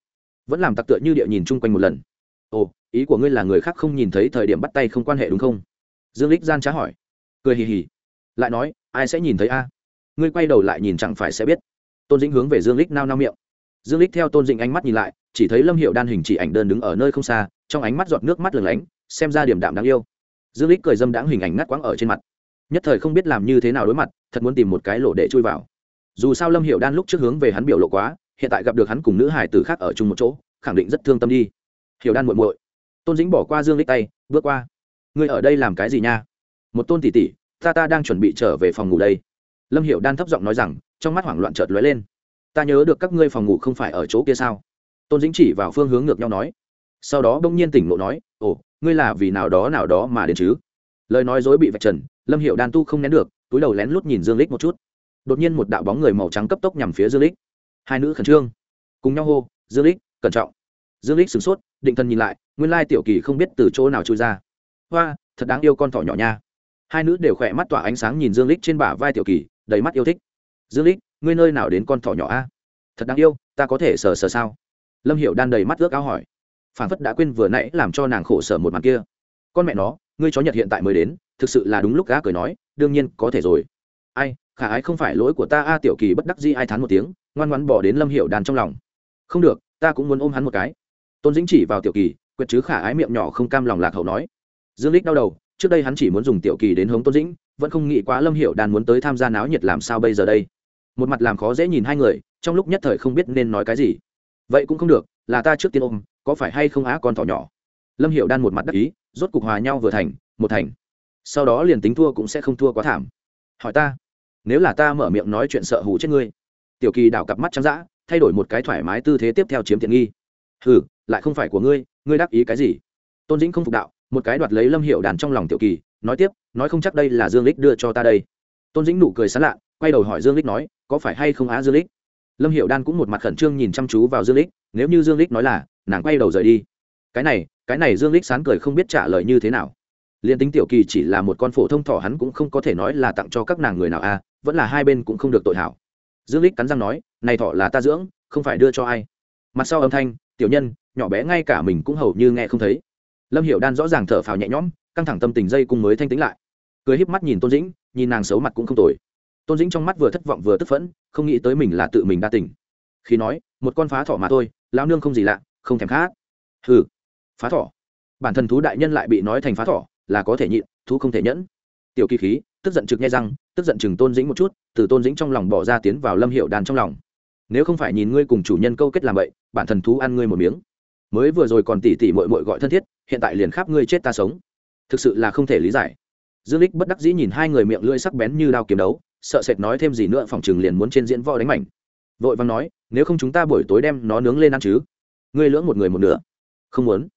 Vẫn làm tặc tựa như địa nhìn chung quanh một lần. Ồ, ý của ngươi là người khác không nhìn thấy thời điểm bắt tay không quan hệ đúng không? Dương lích gian trá hỏi. Cười hì hì. Lại nói, ai sẽ nhìn thấy a? Ngươi quay đầu lại nhìn chẳng phải sẽ biết. Tôn dĩnh hướng về dương lích nao nao miệng. Dương lích theo tôn dĩnh ánh mắt nhìn lại, chỉ thấy lâm hiệu đan hình chỉ ảnh đơn đứng ở nơi không xa, trong ánh mắt giọt nước mắt lửng lánh, xem ra điểm đạm đáng yêu. Dương lích cười dâm đãng hình ảnh ngắt quãng ở trên mặt nhất thời không biết làm như thế nào đối mặt, thật muốn tìm một cái lỗ để chui vào. Dù sao lâm hiệu đan lúc trước hướng về hắn biểu lộ quá, hiện tại gặp được hắn cùng nữ hải tử khác ở chung một chỗ, khẳng định rất thương tâm đi. Hiểu đan muội muội. Tôn dĩnh bỏ qua dương lích tay, bước qua. Ngươi ở đây làm cái gì nha? Một tôn tỷ tỷ, ta ta đang chuẩn bị trở về phòng ngủ đây. Lâm hiểu đan thấp giọng nói rằng, trong mắt hoảng loạn chợt lóe lên. Ta nhớ được các ngươi phòng ngủ không phải ở chỗ kia sao? Tôn dĩnh chỉ vào phương hướng ngược nhau nói. Sau đó đông nhiên tỉnh lộ nói, ồ, ngươi là vì nào đó nào đó mà đến chứ? Lời nói dối bị vạch trần lâm hiệu đan tu không nén được, túi đầu lén lút nhìn dương lích một chút. Đột nhiên một đạo bóng người màu trắng cấp tốc nhằm phía dương lích hai nữ khẩn trương. Cùng nhau hô, dương lích cẩn trọng. Dương lích sửng sốt, định thần nhìn lại, nguyên lai tiểu kỳ không biết từ chỗ nào trôi ra. Hoa, thật đáng yêu con thỏ nhỏ nha. Hai nữ đều khỏe mắt tỏa ánh sáng nhìn dương lích trên bả vai tiểu kỳ, đầy mắt yêu thích. Dương lích ngươi nơi nào đến con thỏ nhỏ a? Thật đáng yêu, ta có thể sờ sờ sao? Lâm hiệu đan đầy mắt ước áo hỏi. Phản phất đã quên vừa nãy làm cho nàng khổ sở một màn kia. Con mẹ nó, ngươi chó nhật hiện tại mới đến thực sự là đúng lúc gã cười nói, đương nhiên, có thể rồi. Ai, khả ái không phải lỗi của ta, a tiểu kỳ bất đắc di ai thán một tiếng, ngoan ngoãn bỏ đến lâm hiệu đàn trong lòng. Không được, ta cũng muốn ôm hắn một cái. Tôn dĩnh chỉ vào tiểu kỳ quyệt chứ khả ái miệng nhỏ không cam lòng lạc hậu nói. Dương lích đau đầu, trước đây hắn chỉ muốn dùng tiểu kỳ đến hống tôn dĩnh, vẫn không nghĩ quá lâm hiệu đàn muốn tới tham gia náo nhiệt làm sao bây giờ đây. Một mặt làm khó dễ nhìn hai người, trong lúc nhất thời không biết nên nói cái gì. Vậy cũng không được, là ta trước tiên ôm, có phải hay không á con thỏ nhỏ? Lâm hiệu đan một mặt đắc ý, rốt cục hòa nhau vừa thành, một thành sau đó liền tính thua cũng sẽ không thua quá thảm. Hỏi ta, nếu là ta mở miệng nói chuyện sợ hù chết ngươi. Tiểu kỳ đảo cặp mắt trắng d ã thay đổi một cái thoải mái tư thế tiếp theo chiếm tiện nghi. Hừ, lại không phải của ngươi ngươi đắc ý cái gì? Tôn dĩnh không phục đạo, một cái đoạt lấy lâm hiệu đàn trong lòng tiểu kỳ, nói tiếp, nói không chắc đây là dương lích đưa cho ta đây. Tôn dĩnh nụ cười sán lạ, quay đầu hỏi dương lích nói, có phải hay không á dương lích? Lâm hiệu đan cũng một mặt khẩn trương nhìn chăm chú vào dương lích, nếu như dương lích nói là, nàng quay đầu rời đi. Cái này cái này dương lích sán cười không biết trả lời như thế nào liền tính tiểu kỳ chỉ là một con phổ thông thỏ, hắn cũng không có thể nói là tặng cho các nàng người nào a, vẫn là hai bên cũng không được tội hảo. Dương lích cắn răng nói, này thỏ là ta dưỡng, không phải đưa cho ai. Mặt sau âm thanh, tiểu nhân, nhỏ bé ngay cả mình cũng hầu như nghe không thấy. Lâm hiểu đan rõ ràng thở phào nhẹ nhõm, căng thẳng tâm tình dây cung mới thanh tĩnh lại. Cười híp mắt nhìn tôn dĩnh, nhìn nàng xấu mặt cũng không tồi. Tôn dĩnh trong mắt vừa thất vọng vừa tức phẫn, không nghĩ tới mình là tự mình đa tình. Khi nói, một con phá thỏ mà thôi, lão nương không gì lạ, không thèm khác hừ, phá thỏ. Bản thân thú đại nhân lại bị nói thành phá thỏ là có thể nhịn, thú không thể nhẫn. Tiểu kỳ khí, tức giận trực nghe răng, tức giận chừng tôn dĩnh một chút, từ tôn dĩnh trong lòng bỏ ra tiến vào lâm hiệu đàn trong lòng. Nếu không phải nhìn ngươi cùng chủ nhân câu kết làm vậy, bản thân thú ăn ngươi một miếng. Mới vừa rồi còn tỉ tỉ mội mội gọi thân thiết, hiện tại liền khắp ngươi chết ta sống. Thực sự là không thể lý giải. Dương lích bất đắc dĩ nhìn hai người miệng lưỡi sắc bén như đao kiếm đấu, sợ sệt nói thêm gì nữa, phòng chừng liền muốn trên diễn võ đánh mảnh. Vội vàng nói, nếu không chúng ta buổi tối đem nó nướng lên ăn chứ? Ngươi lưỡng một người một nửa. Không muốn.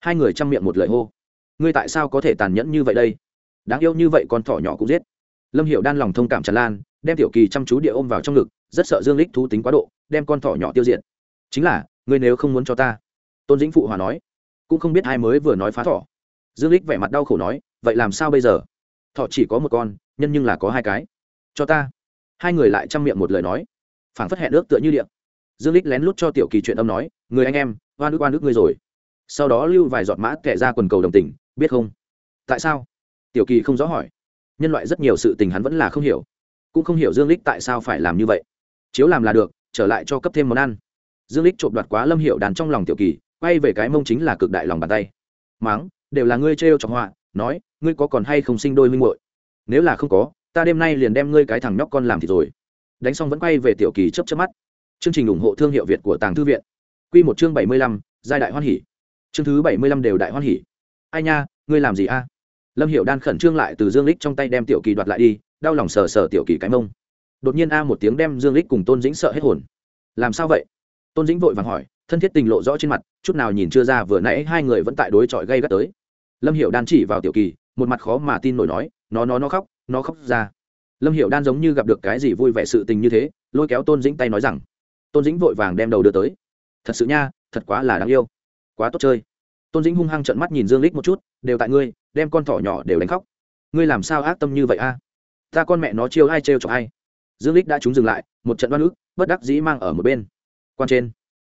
Hai người chăm miệng một lời hô ngươi tại sao có thể tàn nhẫn như vậy đây? Đáng yêu như vậy con thỏ nhỏ cũng giết. Lâm hiệu đan lòng thông cảm tràn lan, đem tiểu kỳ chăm chú địa ôm vào trong ngực, rất sợ dương lích thú tính quá độ, đem con thỏ nhỏ tiêu diệt. Chính là, ngươi nếu không muốn cho ta, tôn dĩnh phụ hòa nói, cũng không biết ai mới vừa nói phá thỏ. Dương lích vẻ mặt đau khổ nói, vậy làm sao bây giờ? Thọ chỉ có một con, nhân nhưng là có hai cái. Cho ta. Hai người lại chăm miệng một lời nói. Phảng phất hẹn ước tựa như điện dương lích lén lút cho tiểu kỳ chuyện âm nói, người anh em, oan ức oan ức ngươi rồi. Sau đó lưu vài giọt mã kẻ ra quần cầu đồng tình biết không? Tại sao? Tiểu kỳ không rõ hỏi. Nhân loại rất nhiều sự tình hắn vẫn là không hiểu. Cũng không hiểu dương lích tại sao phải làm như vậy. Chiếu làm là được, trở lại cho cấp thêm món ăn. Dương lích trộm đoạt quá lâm hiệu đàn trong lòng tiểu kỳ, quay về cái mông chính là cực đại lòng bàn tay. Máng, đều là ngươi trêu trọng họa, nói, ngươi có còn hay không sinh đôi minh muội? Nếu là không có, ta đêm nay liền đem ngươi cái thằng nhóc con làm thì rồi. Đánh xong vẫn quay về tiểu kỳ chấp chấp mắt. Chương trình ủng hộ thương hiệu việt của tàng thư viện. Quy một chương bảy mươi lăm, giai đại hoan hỉ. Chương thứ bảy mươi lăm đều đại hoan hỉ ai nha, ngươi làm gì a? Lâm hiệu đan khẩn trương lại từ dương lích trong tay đem tiểu kỳ đoạt lại đi, đau lòng sờ sờ tiểu kỳ cái mông. Đột nhiên a một tiếng đem dương lích cùng tôn dĩnh sợ hết hồn. Làm sao vậy? Tôn dĩnh vội vàng hỏi, thân thiết tình lộ rõ trên mặt, chút nào nhìn chưa ra vừa nãy hai người vẫn tại đối chọi gây gắt tới. Lâm hiệu đan chỉ vào tiểu kỳ, một mặt khó mà tin nổi nói, nó nó nó khóc nó khóc ra. Lâm hiệu đan giống như gặp được cái gì vui vẻ sự tình như thế, lôi kéo tôn dĩnh tay nói rằng, tôn dĩnh vội vàng đem đầu đưa tới. Thật sự nha, thật quá là đáng yêu, quá tốt chơi tôn dĩnh hung hăng trợn mắt nhìn dương lích một chút, đều tại ngươi, đem con thỏ nhỏ đều đánh khóc. Ngươi làm sao ác tâm như vậy a? Ta con mẹ nó chiêu ai trêu cho ai? Dương lích đã trúng dừng lại, một trận đoan ức, bất đắc dĩ mang ở một bên. Quan trên.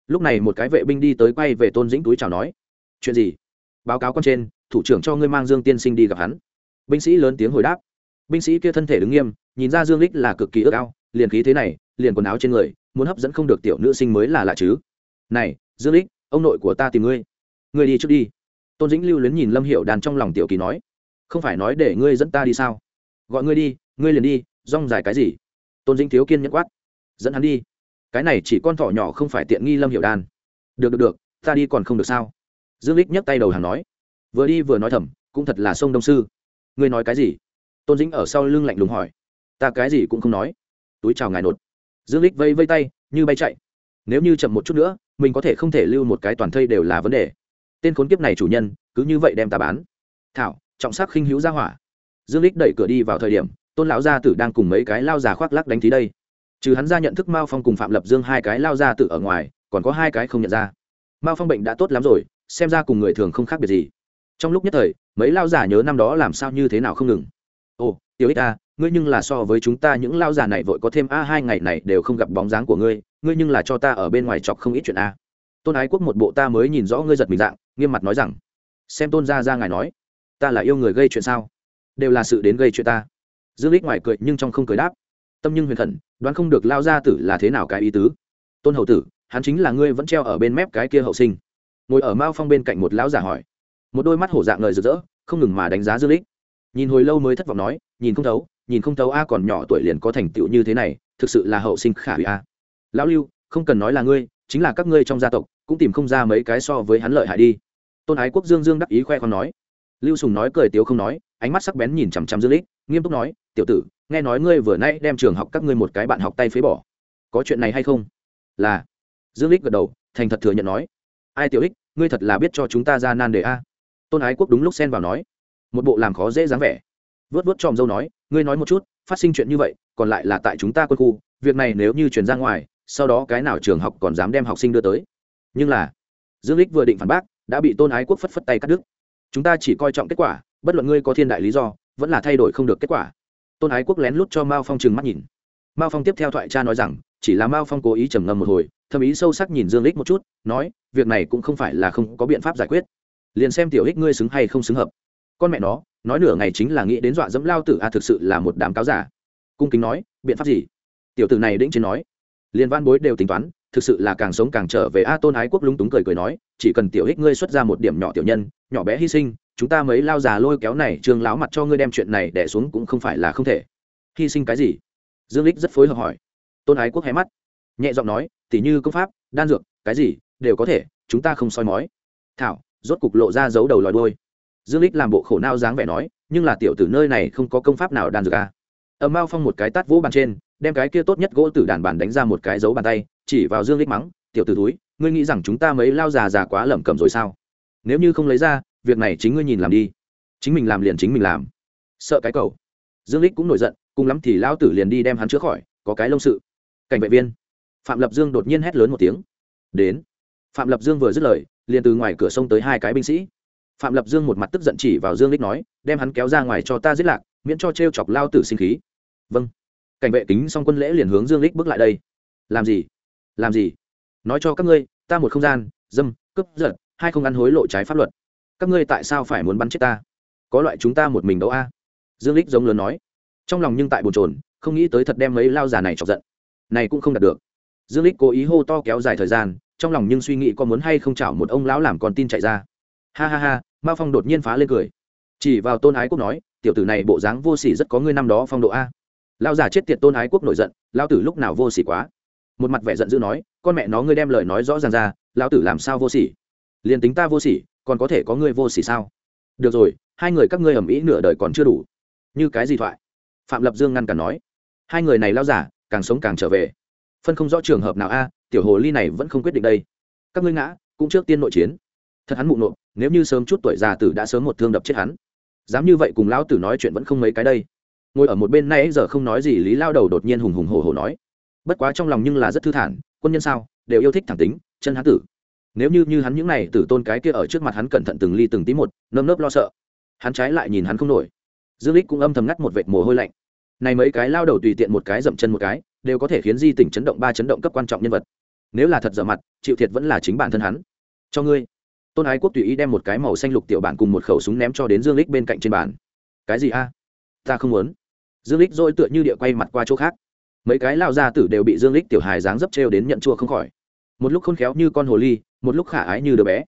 Lúc này một cái vệ binh đi tới quay về tôn dĩnh túi chào nói, chuyện gì? Báo cáo quan trên, thủ trưởng cho ngươi mang dương tiên sinh đi gặp hắn. Binh sĩ lớn tiếng hồi đáp. Binh sĩ kia thân thể đứng nghiêm, nhìn ra dương lích là cực kỳ ước ao, liền khí thế này, liền quần áo trên người, muốn hấp dẫn không được tiểu nữ sinh mới là lạ chứ. Này, dương lích ông nội của ta tìm ngươi ngươi đi trước đi. Tôn dĩnh lưu luyến nhìn lâm hiệu đàn trong lòng tiểu kỳ nói, không phải nói để ngươi dẫn ta đi sao? Gọi ngươi đi, ngươi liền đi, rong dài cái gì? Tôn dĩnh thiếu kiên nhẫn quát, dẫn hắn đi. Cái này chỉ con thỏ nhỏ không phải tiện nghi lâm hiệu Đàn. được được được, ta đi còn không được sao? Dương lích nhấc tay đầu hàng nói, vừa đi vừa nói thầm, cũng thật là sông đông sư. Ngươi nói cái gì? Tôn dĩnh ở sau lưng lạnh lùng hỏi, ta cái gì cũng không nói. Túi chào ngài nột. Dương lích vây vây tay, như bay chạy. Nếu như chậm một chút nữa, mình có thể không thể lưu một cái toàn thây đều là vấn đề tên khốn kiếp này chủ nhân, cứ như vậy đem ta bán. Thảo, trọng sắc khinh hữu ra hỏa. Dương lích đẩy cửa đi vào thời điểm, tôn lão gia tử đang cùng mấy cái lao già khoác lắc đánh thí đây. Trừ hắn ra nhận thức mao phong cùng phạm lập dương hai cái lao gia tử ở ngoài, còn có hai cái không nhận ra. Mao phong bệnh đã tốt lắm rồi, xem ra cùng người thường không khác biệt gì. Trong lúc nhất thời, mấy lao già nhớ năm đó làm sao như thế nào không ngừng. Ồ, tiểu ích a ngươi nhưng là so với chúng ta những lao già này vội có thêm a hai ngày này đều không gặp bóng dáng của ngươi ngươi nhưng là cho ta ở bên ngoài chọc không ít chuyện a. Tôn ái quốc một bộ ta mới nhìn rõ ngươi giật mình dạng nghiêm mặt nói rằng xem tôn gia ra ngài nói ta là yêu người gây chuyện sao? Đều là sự đến gây chuyện ta. Dương lích ngoài cười nhưng trong không cười đáp tâm nhưng huyền thần, đoán không được lao gia tử là thế nào cái ý tứ. Tôn hậu tử hắn chính là ngươi vẫn treo ở bên mép cái kia hậu sinh. Ngồi ở mao phong bên cạnh một lão giả hỏi. Một đôi mắt hổ dạng ngời rực rỡ không ngừng mà đánh giá dương lích. Nhìn hồi lâu mới thất vọng nói nhìn không thấu nhìn không thấu a còn nhỏ tuổi liền có thành tựu như thế này thực sự là hậu sinh khả hủy a. Lão lưu không cần nói là ngươi chính là các ngươi trong gia tộc cũng tìm không ra mấy cái so với hắn lợi hại đi. Tôn ái quốc dương dương đắc ý khoe con nói. Lưu sùng nói cười tiếu không nói, ánh mắt sắc bén nhìn chằm chằm dương lích, nghiêm túc nói, tiểu tử, nghe nói ngươi vừa nay đem trường học các ngươi một cái bạn học tay phế bỏ. Có chuyện này hay không? Là. Dương lích gật đầu, thành thật thừa nhận nói. Ai tiểu ích ngươi thật là biết cho chúng ta ra nan đề a. Tôn ái quốc đúng lúc xen vào nói. Một bộ làm khó dễ dáng vẻ. Vớt vớt tròm dâu nói, ngươi nói một chút, phát sinh chuyện như vậy, còn lại là tại chúng ta quân khu, việc này nếu như truyền ra ngoài, sau đó cái nào trường học còn dám đem học sinh đưa tới? Nhưng là, dương lích vừa định phản bác, đã bị tôn ái quốc phất phất tay cắt đứt. Chúng ta chỉ coi trọng kết quả, bất luận ngươi có thiên đại lý do, vẫn là thay đổi không được kết quả. Tôn ái quốc lén lút cho mao phong trừng mắt nhìn. Mao phong tiếp theo thoại cha nói rằng, chỉ là mao phong cố ý trầm ngâm một hồi thâm ý sâu sắc nhìn dương lích một chút, nói, việc này cũng không phải là không có biện pháp giải quyết. Liền xem tiểu ích ngươi xứng hay không xứng hợp. Con mẹ nó, nói nửa ngày chính là nghĩ đến dọa dẫm lao tử a, thực sự là một đám cáo giả. Cung kính nói, biện pháp gì? Tiểu tử này đĩnh trên nói. Liền văn bối đều tính toán thực sự là càng sống càng trở về a tôn ái quốc lúng túng cười cười nói, chỉ cần tiểu ích ngươi xuất ra một điểm nhỏ tiểu nhân, nhỏ bé hy sinh, chúng ta mấy lao già lôi kéo này trương láo mặt cho ngươi đem chuyện này đẻ xuống cũng không phải là không thể. Hy sinh cái gì? Dương lích rất phối hợp hỏi. Tôn ái quốc hé mắt, nhẹ giọng nói, tỉ như công pháp, đan dược, cái gì, đều có thể, chúng ta không soi mói. Thảo, rốt cục lộ ra dấu đầu lòi đôi dương lích làm bộ khổ nao dáng vẻ nói, nhưng là tiểu tử nơi này không có công pháp nào đan dược à. ầm mao phong một cái tát vỗ bàn trên đem cái kia tốt nhất gỗ tử đàn bàn đánh ra một cái dấu bàn tay, chỉ vào dương lích mắng, tiểu tử túi ngươi nghĩ rằng chúng ta mấy lao già già quá lẩm cẩm rồi sao? Nếu như không lấy ra, việc này chính ngươi nhìn làm đi. Chính mình làm liền chính mình làm. Sợ cái cầu dương lích cũng nổi giận, cùng lắm thì lao tử liền đi đem hắn chữa khỏi, có cái lông sự. Cảnh vệ viên. Phạm lập dương đột nhiên hét lớn một tiếng. Đến. Phạm lập dương vừa dứt lời, liền từ ngoài cửa sông tới hai cái binh sĩ. Phạm lập dương một mặt tức giận chỉ vào dương lích nói, đem hắn kéo ra ngoài cho ta giết lạc, miễn cho t chọc lao tử sinh khí. Vâng cảnh vệ kính xong quân lễ liền hướng dương lích bước lại đây. Làm gì? Làm gì? Nói cho các ngươi, ta một không gian, dâm, cướp, giật, hai không ăn hối lộ trái pháp luật. Các ngươi tại sao phải muốn bắn chết ta? Có loại chúng ta một mình đấu a? Dương lích giống lớn nói. Trong lòng nhưng tại bồn trồn không nghĩ tới thật đem mấy lao già này chọc giận. Này cũng không đạt được. Dương lích cố ý hô to kéo dài thời gian, trong lòng nhưng suy nghĩ có muốn hay không chảo một ông lão làm con tin chạy ra. Ha ha ha, mao phong đột nhiên phá lên cười. Chỉ vào tôn ái quốc nói, tiểu tử này bộ dáng vô sỉ rất có ngươi năm đó phong độ a lao giả chết tiệt tôn ái quốc nổi giận lao tử lúc nào vô sỉ quá. Một mặt vẻ giận dữ nói, con mẹ nó ngươi đem lời nói rõ ràng ra lao tử làm sao vô sỉ? Liền tính ta vô sỉ, còn có thể có ngươi vô sỉ sao? Được rồi, hai người các ngươi ầm ĩ nửa đời còn chưa đủ. Như cái gì thoại? Phạm lập dương ngăn cản nói. Hai người này lao giả càng sống càng trở về. Phân không rõ trường hợp nào a, tiểu hồ ly này vẫn không quyết định đây. Các ngươi ngã, cũng trước tiên nội chiến. Thật hắn mụ nộp, nếu như sớm chút tuổi già tử đã sớm một thương đập chết hắn. Dám như vậy cùng lão tử nói chuyện vẫn không mấy cái đây ngồi ở một bên nay giờ không nói gì, lý lao đầu đột nhiên hùng hùng hổ hổ nói. Bất quá trong lòng nhưng là rất thư thản, quân nhân sao, đều yêu thích thẳng tính, chân hắn tử. Nếu như như hắn những này tử tôn cái kia ở trước mặt hắn cẩn thận từng ly từng tí một, nơm nớp lo sợ. Hắn trái lại nhìn hắn không nổi. Dương lích cũng âm thầm ngắt một vệt mồ hôi lạnh. Này mấy cái lao đầu tùy tiện một cái dậm chân một cái, đều có thể khiến di tỉnh chấn động ba chấn động cấp quan trọng nhân vật. Nếu là thật dở mặt, chịu thiệt vẫn là chính bản thân hắn. Cho ngươi. Tôn ái quốc tùy ý đem một cái màu xanh lục tiểu bản cùng một khẩu súng ném cho đến dương lích bên cạnh trên bàn. Cái gì a? Ta không muốn dương lích rồi tựa như địa quay mặt qua chỗ khác. Mấy cái lao gia tử đều bị dương lích tiểu hài dáng dấp trêu đến nhận chua không khỏi. Một lúc khôn khéo như con hồ ly, một lúc khả ái như đứa bé.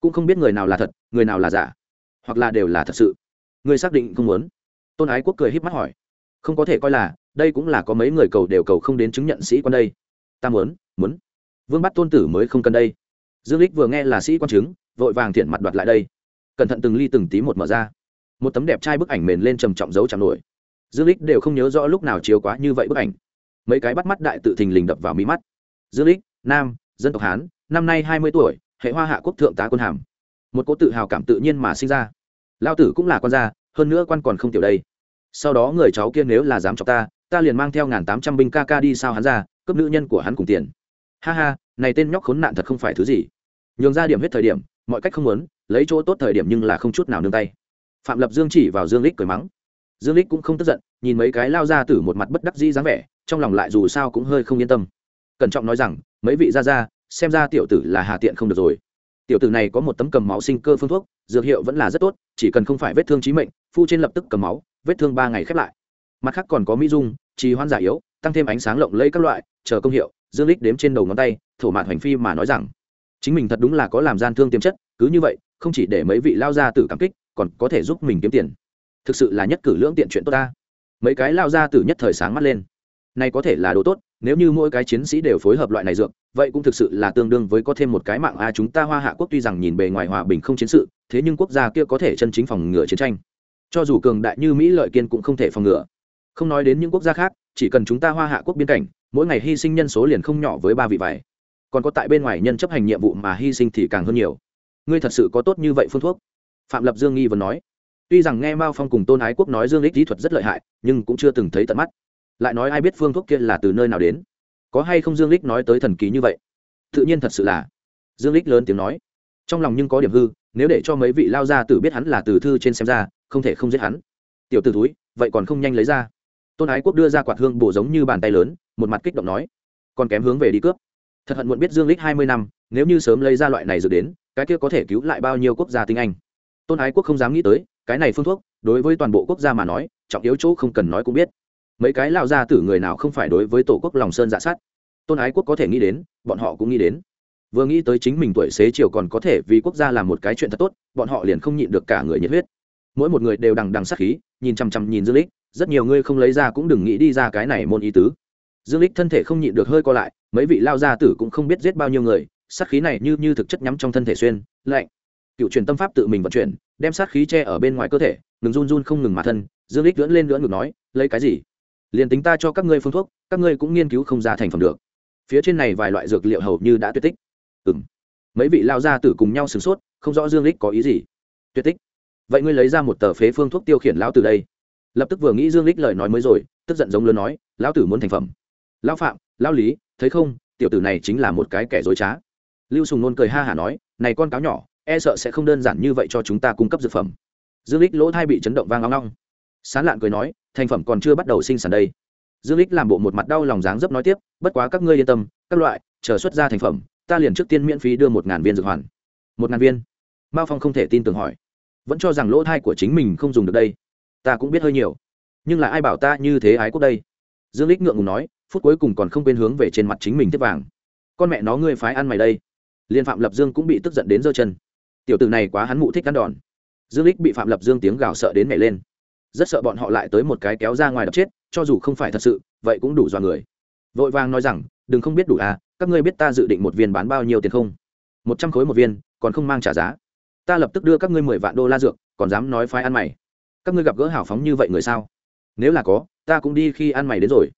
Cũng không biết người nào là thật, người nào là giả. Hoặc là đều là thật sự. Người xác định không muốn. Tôn ái quốc cười híp mắt hỏi. Không có thể coi là, đây cũng là có mấy người cầu đều cầu không đến chứng nhận sĩ quan đây. Ta muốn muốn. Vương bắt tôn tử mới không cần đây. Dương lích vừa nghe là sĩ quan chứng, vội vàng thiện mặt đoạt lại đây. Cẩn thận từng ly từng tí một mở ra. Một tấm đẹp trai bức ảnh mền lên trầm trọng dấu chạm nổi dương lích đều không nhớ rõ lúc nào chiếu quá như vậy bức ảnh. Mấy cái bắt mắt đại tự thình lình đập vào mí mắt. Dương lích, nam, dân tộc hán, năm nay hai mươi tuổi, hệ hoa hạ quốc thượng tá quân hàm. Một cỗ tự hào cảm tự nhiên mà sinh ra. Lao tử cũng là con gia, hơn nữa quan còn không tiểu đây. Sau đó người cháu kia nếu là dám chọc ta ta liền mang theo ngàn tám trăm binh ca ca đi sao hắn ra, cướp nữ nhân của hắn cùng tiền. Ha ha, này tên nhóc khốn nạn thật không phải thứ gì. Nhường ra điểm hết thời điểm, mọi cách không muốn, lấy chỗ tốt thời điểm nhưng là không chút nào nương tay. Phạm lập dương chỉ vào dương lích cười mắng dương lích cũng không tức giận, nhìn mấy cái lao ra từ một mặt bất đắc dĩ dáng vẻ, trong lòng lại dù sao cũng hơi không yên tâm. Cẩn trọng nói rằng, mấy vị ra ra xem ra tiểu tử là hà tiện không được rồi. Tiểu tử này có một tấm cầm máu sinh cơ phương thuốc, dược hiệu vẫn là rất tốt, chỉ cần không phải vết thương chí mệnh, phu trên lập tức cầm máu, vết thương ba ngày khép lại. Mặt khác còn có mỹ dung, trì hoan giả yếu, tăng thêm ánh sáng lộng lẫy các loại, chờ công hiệu. Dương lích đếm trên đầu ngón tay, thổ mạn hoành phi mà nói rằng, chính mình thật đúng là có làm gian thương tiềm chất, cứ như vậy, không chỉ để mấy vị lao ra tử cảm kích, còn có thể giúp mình kiếm tiền thực sự là nhất cử lưỡng tiện chuyện tốt ta. Mấy cái lao ra từ nhất thời sáng mắt lên. Nay có thể là đồ tốt, nếu như mỗi cái chiến sĩ đều phối hợp loại này dược, vậy cũng thực sự là tương đương với có thêm một cái mạng. A, chúng ta hoa hạ quốc tuy rằng nhìn bề ngoài hòa bình không chiến sự, thế nhưng quốc gia kia có thể chân chính phòng ngừa chiến tranh. Cho dù cường đại như mỹ lợi kiên cũng không thể phòng ngừa. Không nói đến những quốc gia khác, chỉ cần chúng ta hoa hạ quốc biên cảnh, mỗi ngày hy sinh nhân số liền không nhỏ với ba vị vải. Còn có tại bên ngoài nhân chấp hành nhiệm vụ mà hy sinh thì càng hơn nhiều. Ngươi thật sự có tốt như vậy phương thuốc? Phạm lập dương nghi vẫn nói tuy rằng nghe mao phong cùng tôn ái quốc nói dương lích kỹ thuật rất lợi hại, nhưng cũng chưa từng thấy tận mắt. Lại nói ai biết phương thuốc kia là từ nơi nào đến? Có hay không dương lích nói tới thần kỳ như vậy? Tự nhiên thật sự là. Dương lích lớn tiếng nói. Trong lòng nhưng có điểm hư, nếu để cho mấy vị lao ra tử biết hắn là từ thư trên xem ra, không thể không giết hắn. Tiểu t túi vậy còn không nhanh lấy ra. Tôn ái quốc đưa ra quạt hương bổ giống như bàn tay lớn, một mặt kích động nói. Còn kém hướng về đi cướp. Thật hận muộn biết dương lích hai mươi năm, nếu như sớm lấy ra loại này rồi đến, cái kia có thể cứu lại bao nhiêu quốc gia tinh anh? Tôn ái quốc không dám nghĩ tới cái này phương thuốc, đối với toàn bộ quốc gia mà nói, trọng yếu chỗ không cần nói cũng biết. Mấy cái lao ra tử người nào không phải đối với tổ quốc lòng sơn dạ sát? Tôn ái quốc có thể nghĩ đến, bọn họ cũng nghĩ đến. Vừa nghĩ tới chính mình tuổi xế chiều còn có thể vì quốc gia làm một cái chuyện thật tốt, bọn họ liền không nhịn được cả người nhiệt huyết. Mỗi một người đều đằng đằng sát khí, nhìn chằm chằm nhìn dương lích rất nhiều người không lấy ra cũng đừng nghĩ đi ra cái này môn ý tứ. Dương lích thân thể không nhịn được hơi co lại, mấy vị lao gia tử cũng không biết giết bao nhiêu người, sát khí này như như thực chất nhắm trong thân thể xuyên, lạnh cựu truyền tâm pháp tự mình vận chuyển, đem sát khí che ở bên ngoài cơ thể, ngừng run run không ngừng mà thân, dương lích lưỡn lên lưỡn ngược nói, lấy cái gì? Liền tính ta cho các ngươi phương thuốc, các ngươi cũng nghiên cứu không ra thành phẩm được. Phía trên này vài loại dược liệu hầu như đã tuyệt tích. Ừm. mấy vị lao gia tử cùng nhau sửng sốt, không rõ dương lích có ý gì. Tuyệt tích? Vậy ngươi lấy ra một tờ phế phương thuốc tiêu khiển lão tử đây. Lập tức vừa nghĩ dương lích lời nói mới rồi, tức giận giống lớn nói, lão tử muốn thành phẩm. Lão phạm, lão lý, thấy không? Tiểu tử này chính là một cái kẻ dối trá. Lưu sùng nôn cười ha hả nói, này con cáo nhỏ e sợ sẽ không đơn giản như vậy cho chúng ta cung cấp dược phẩm. Dương lích lỗ thai bị chấn động vang ngong ngong sán lạn cười nói, thành phẩm còn chưa bắt đầu sinh sản đây. Dương lích làm bộ một mặt đau lòng dáng dấp nói tiếp, bất quá các ngươi yên tâm, các loại, chờ xuất ra thành phẩm, ta liền trước tiên miễn phí đưa một ngàn viên dược hoàn. Một ngàn viên? Mao phong không thể tin tưởng hỏi. Vẫn cho rằng lỗ thai của chính mình không dùng được đây. Ta cũng biết hơi nhiều. Nhưng là ai bảo ta như thế ái quốc đây? Dương lích ngượng ngùng nói, phút cuối cùng còn không quên hướng về trên mặt chính mình tiếp vàng. Con mẹ nó ngươi phái ăn mày đây. Liên phạm lập dương cũng bị tức giận đến giơ chân tiểu tử này quá hắn mụ thích ăn đòn. Dương lích bị phạm lập dương tiếng gào sợ đến mẹ lên. Rất sợ bọn họ lại tới một cái kéo ra ngoài đập chết, cho dù không phải thật sự, vậy cũng đủ dọa người. Vội vàng nói rằng, đừng không biết đủ à các ngươi biết ta dự định một viên bán bao nhiêu tiền không? Một trăm khối một viên, còn không mang trả giá. Ta lập tức đưa các ngươi mười vạn đô la dược, còn dám nói phái ăn mày. Các ngươi gặp gỡ hảo phóng như vậy người sao? Nếu là có, ta cũng đi khi ăn mày đến rồi.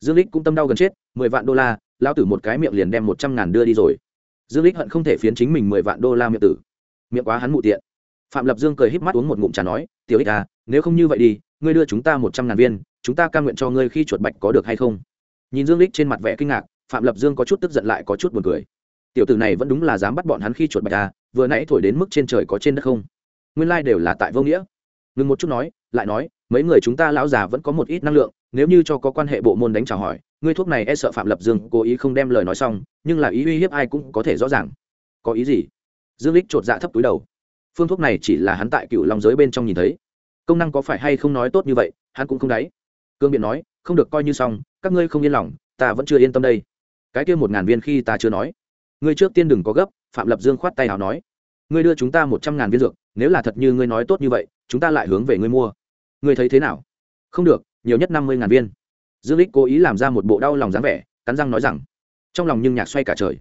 Dương lích cũng tâm đau gần chết, mười vạn đô la lao tử một cái miệng liền đem một trăm ngàn đưa đi rồi. Dương lích hận không thể phiến chính mình mười vạn đô la miệng tử miệng quá hắn mụ tiện. Phạm lập dương cười híp mắt uống một ngụm trà nói, tiểu ích à nếu không như vậy đi, ngươi đưa chúng ta một trăm ngàn viên, chúng ta cam nguyện cho ngươi khi chuột bạch có được hay không? Nhìn dương lích trên mặt vẻ kinh ngạc, phạm lập dương có chút tức giận lại có chút buồn cười. Tiểu tử này vẫn đúng là dám bắt bọn hắn khi chuột bạch à vừa nãy thổi đến mức trên trời có trên đất không? Nguyên lai đều là tại vô nghĩa. Ngừng một chút nói, lại nói, mấy người chúng ta lão già vẫn có một ít năng lượng, nếu như cho có quan hệ bộ môn đánh trả hỏi, ngươi thuốc này e sợ phạm lập dương cố ý không đem lời nói xong, nhưng là ý uy hiếp ai cũng có thể rõ ràng. Có ý gì? Dương lích chột dạ thấp túi đầu. Phương thuốc này chỉ là hắn tại cựu long giới bên trong nhìn thấy. Công năng có phải hay không nói tốt như vậy, hắn cũng không đáy. Cương biện nói, không được, coi như xong, các ngươi không yên lòng, ta vẫn chưa yên tâm đây. Cái kia một ngàn viên khi ta chưa nói. Ngươi trước tiên đừng có gấp, phạm lập dương khoát tay nào nói. Ngươi đưa chúng ta một trăm ngàn viên dược, nếu là thật như ngươi nói tốt như vậy, chúng ta lại hướng về ngươi mua. Ngươi thấy thế nào? Không được, nhiều nhất năm mươi ngàn viên. Dương lích cố ý làm ra một bộ đau lòng dáng vẻ, cắn răng nói rằng, trong lòng nhưng nhạc xoay cả trời.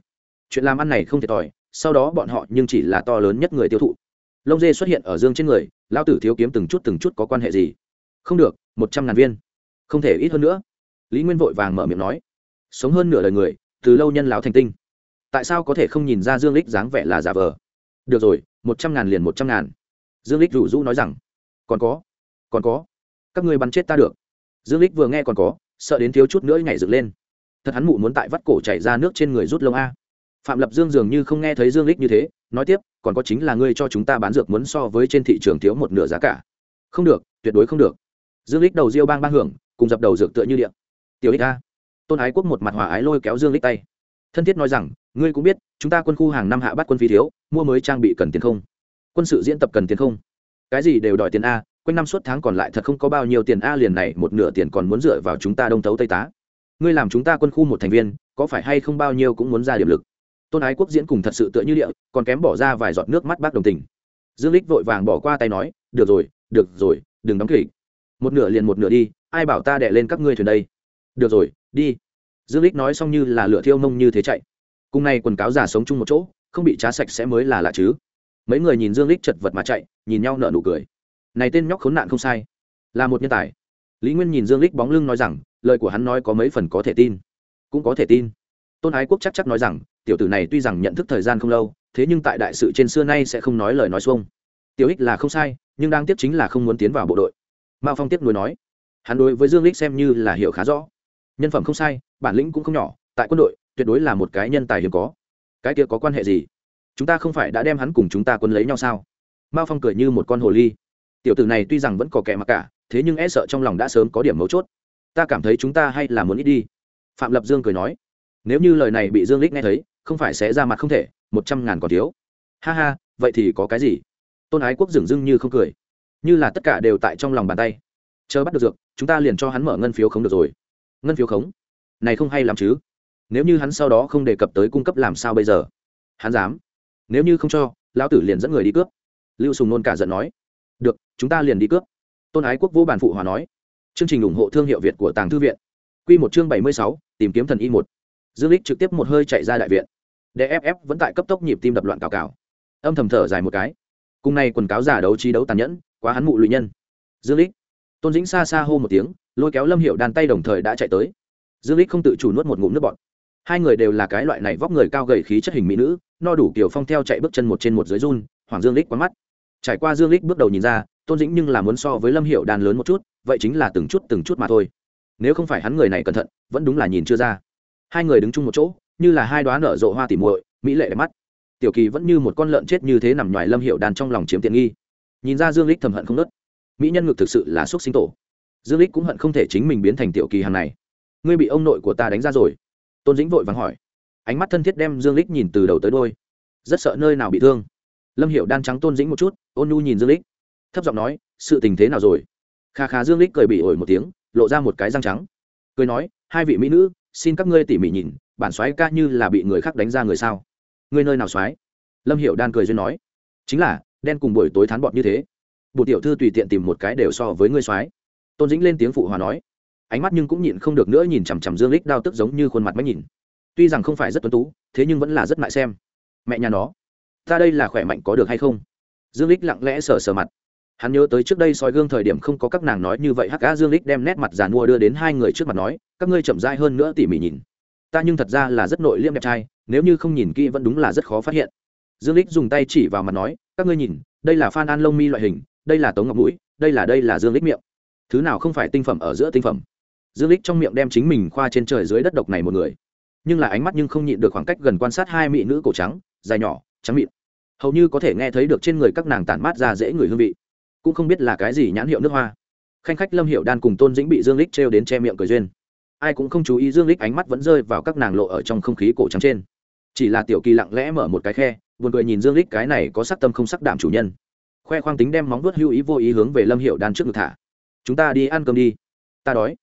Chuyện làm ăn này không thiệt thòi sau đó bọn họ nhưng chỉ là to lớn nhất người tiêu thụ. Lông dê xuất hiện ở dương trên người lao tử thiếu kiếm từng chút từng chút có quan hệ gì? Không được, một trăm ngàn viên. Không thể ít hơn nữa. Lý nguyên vội vàng mở miệng nói. Sống hơn nửa đời người, từ lâu nhân láo thành tinh. Tại sao có thể không nhìn ra dương lích dáng vẻ là giả vờ? Được rồi, một trăm ngàn liền một trăm ngàn. Dương lích rủ rũ nói rằng. Còn có còn có. Các ngươi bắn chết ta được. Dương lích vừa nghe còn có, sợ đến thiếu chút nữa nhảy dựng lên. Thật hắn mụ muốn tại vắt cổ chảy ra nước trên người rút lông a phạm lập dương dường như không nghe thấy dương lích như thế, nói tiếp, còn có chính là ngươi cho chúng ta bán dược muốn so với trên thị trường thiếu một nửa giá cả. Không được, tuyệt đối không được. Dương lích đầu riêu bang bang hưởng, cùng dập đầu dược tựa như điện tiểu ích a. Tôn ái quốc một mặt hòa ái lôi kéo dương lích tay. Thân thiết nói rằng, ngươi cũng biết, chúng ta quân khu hàng năm hạ bắt quân phí thiếu, mua mới trang bị cần tiền không? Quân sự diễn tập cần tiền không? Cái gì đều đòi tiền a, quanh năm suốt tháng còn lại thật không có bao nhiêu tiền a, liền này một nửa tiền còn muốn dựa vào chúng ta đông tấu tây tá. Ngươi làm chúng ta quân khu một thành viên, có phải hay không bao nhiêu cũng muốn ra điểm lực? Tôn ái quốc diễn cùng thật sự tựa như địa, còn kém bỏ ra vài giọt nước mắt bác đồng tình. Dương lích vội vàng bỏ qua tay nói, được rồi được rồi, đừng đóng kịch. một nửa liền một nửa đi, ai bảo ta đẻ lên các ngươi thuyền đây? Được rồi, đi. Dương lích nói xong như là lửa thiêu mông như thế chạy. Cùng nay quần cáo già sống chung một chỗ, không bị trá sạch sẽ mới là lạ chứ. Mấy người nhìn dương lích chật vật mà chạy, nhìn nhau nở nụ cười. Này tên nhóc khốn nạn không sai. Là một nhân tài. Lý nguyên nhìn dương lích bóng lưng nói rằng, lời của hắn nói có mấy phần có thể tin. Cũng có thể tin. Tôn ái quốc chắc chắc nói rằng tiểu tử này tuy rằng nhận thức thời gian không lâu, thế nhưng tại đại sự trên xưa nay sẽ không nói lời nói xuông. Tiểu ích là không sai, nhưng đang tiếp chính là không muốn tiến vào bộ đội. Mao phong tiếp nối nói, hắn đối với dương lích xem như là hiểu khá rõ. Nhân phẩm không sai, bản lĩnh cũng không nhỏ, tại quân đội, tuyệt đối là một cái nhân tài hiếm có. Cái kia có quan hệ gì? Chúng ta không phải đã đem hắn cùng chúng ta quân lấy nhau sao? Mao phong cười như một con hồ ly. Tiểu tử này tuy rằng vẫn có kẻ mặc cả, thế nhưng e sợ trong lòng đã sớm có điểm mấu chốt. Ta cảm thấy chúng ta hay là muốn ít đi. Phạm lập dương cười nói, nếu như lời này bị dương lích nghe thấy không phải sẽ ra mặt không thể, một trăm ngàn còn thiếu. Ha ha, vậy thì có cái gì? Tôn ái quốc dửng dưng như không cười. Như là tất cả đều tại trong lòng bàn tay. Chờ bắt được dược, chúng ta liền cho hắn mở ngân phiếu khống được rồi. Ngân phiếu khống? Này không hay làm chứ. Nếu như hắn sau đó không đề cập tới cung cấp làm sao bây giờ? Hắn dám? Nếu như không cho, lão tử liền dẫn người đi cướp. Lưu sùng nôn cả giận nói. Được, chúng ta liền đi cướp. Tôn ái quốc vô bản phụ hòa nói. Chương trình ủng hộ thương hiệu việt của tàng thư viện. Q một chương bảy mươi sáu, tìm kiếm thần y một. Dương lích trực tiếp một hơi chạy ra đại viện dff vẫn tại cấp tốc nhịp tim đập loạn cào cào. Âm thầm thở dài một cái. Cùng nay quần cáo giả đấu trí đấu tàn nhẫn, quá hắn mụ lụy nhân. Dương lích. Tôn dĩnh xa xa hô một tiếng, lôi kéo lâm hiệu đàn tay đồng thời đã chạy tới. Dương lích không tự chủ nuốt một ngụm nước bọt. Hai người đều là cái loại này vóc người cao gầy khí chất hình mỹ nữ, no đủ kiểu phong theo chạy bước chân một trên một dưới run, hoàng dương lích quá mắt. Trải qua dương lích bước đầu nhìn ra, tôn dĩnh nhưng là muốn so với lâm hiệu đàn lớn một chút, vậy chính là từng chút từng chút mà thôi. Nếu không phải hắn người này cẩn thận, vẫn đúng là nhìn chưa ra. Hai người đứng chung một chỗ như là hai đoá nở rộ hoa tỉ muội, mỹ lệ đẹp mắt. Tiểu kỳ vẫn như một con lợn chết như thế nằm ngoài lâm hiệu đàn trong lòng chiếm tiện nghi. Nhìn ra dương lích thầm hận không nớt. Mỹ nhân ngực thực sự là xúc sinh tổ. Dương lích cũng hận không thể chính mình biến thành tiểu kỳ hàng này. Ngươi bị ông nội của ta đánh ra rồi. Tôn dĩnh vội vàng hỏi. Ánh mắt thân thiết đem dương lích nhìn từ đầu tới đôi rất sợ nơi nào bị thương. Lâm hiệu đan trắng tôn dĩnh một chút, ôn nhu nhìn dương lích thấp giọng nói, sự tình thế nào rồi? Kha kha dương lích cười bị ổi một tiếng, lộ ra một cái răng trắng. Cười nói, hai vị mỹ nữ, xin các ngươi tỉ mỉ nhìn bản soái ca như là bị người khác đánh ra người sao? Người nơi nào soái? Lâm Hiểu đan cười duyên nói. Chính là, đen cùng buổi tối thán bọn như thế. Bộ tiểu thư tùy tiện tìm một cái đều so với ngươi soái. Tôn dĩnh lên tiếng phụ hòa nói. Ánh mắt nhưng cũng nhịn không được nữa nhìn chằm chằm dương lích đao tức giống như khuôn mặt máy nhìn. Tuy rằng không phải rất tuấn tú, thế nhưng vẫn là rất mại xem. Mẹ nhà nó, ta đây là khỏe mạnh có được hay không? Dương lích lặng lẽ sờ sờ mặt. Hắn nhớ tới trước đây soi gương thời điểm không có các nàng nói như vậy, hắc cá dương lích đem nét mặt giàn mua đưa đến hai người trước mặt nói, các ngươi chậm dai hơn nữa tỉ mỉ nhìn ta nhưng thật ra là rất nội liêm đẹp trai, nếu như không nhìn kỹ vẫn đúng là rất khó phát hiện. Dương lích dùng tay chỉ vào mặt nói, các ngươi nhìn, đây là phan an lông mi loại hình, đây là tống ngọc mũi, đây là đây là dương lích miệng. Thứ nào không phải tinh phẩm ở giữa tinh phẩm. Dương lích trong miệng đem chính mình khoa trên trời dưới đất độc này một người. Nhưng là ánh mắt nhưng không nhịn được khoảng cách gần quan sát hai mỹ nữ cổ trắng, dài nhỏ, trắng mịn. Hầu như có thể nghe thấy được trên người các nàng tản mát ra dễ người hương vị. Cũng không biết là cái gì nhãn hiệu nước hoa. Khanh khách lâm hiệu đan cùng tôn dĩnh bị dương lích trêu đến che miệng cười duyên ai cũng không chú ý dương lích ánh mắt vẫn rơi vào các nàng lộ ở trong không khí cổ trắng trên. Chỉ là tiểu kỳ lặng lẽ mở một cái khe, buồn cười nhìn dương lích cái này có sắc tâm không sắc đảm chủ nhân. Khoe khoang tính đem móng vuốt hưu ý vô ý hướng về lâm hiệu đan trước ngực thả. Chúng ta đi ăn cơm đi. Ta đói.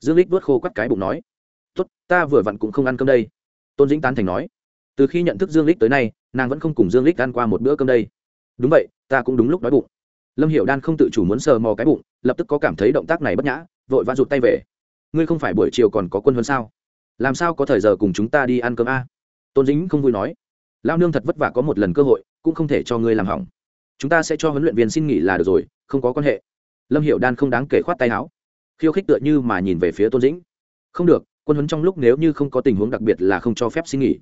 Dương lích vuốt khô quắt cái bụng nói. Tốt, ta vừa vặn cũng không ăn cơm đây. Tôn dĩnh tán thành nói. Từ khi nhận thức dương lích tới nay, nàng vẫn không cùng dương lích ăn qua một bữa cơm đây. Đúng vậy, ta cũng đúng lúc đói bụng. Lâm hiểu đan không tự chủ muốn sờ mò cái bụng, lập tức có cảm thấy động tác này bất nhã, vội vã rụt tay về ngươi không phải buổi chiều còn có quân huấn sao? Làm sao có thời giờ cùng chúng ta đi ăn cơm a? Tôn dính không vui nói. Lao nương thật vất vả có một lần cơ hội, cũng không thể cho ngươi làm hỏng. Chúng ta sẽ cho huấn luyện viên xin nghỉ là được rồi, không có quan hệ. Lâm hiểu đan không đáng kể khoát tay áo. Khiêu khích tựa như mà nhìn về phía tôn dĩnh. Không được, quân huấn trong lúc nếu như không có tình huống đặc biệt là không cho phép xin nghỉ.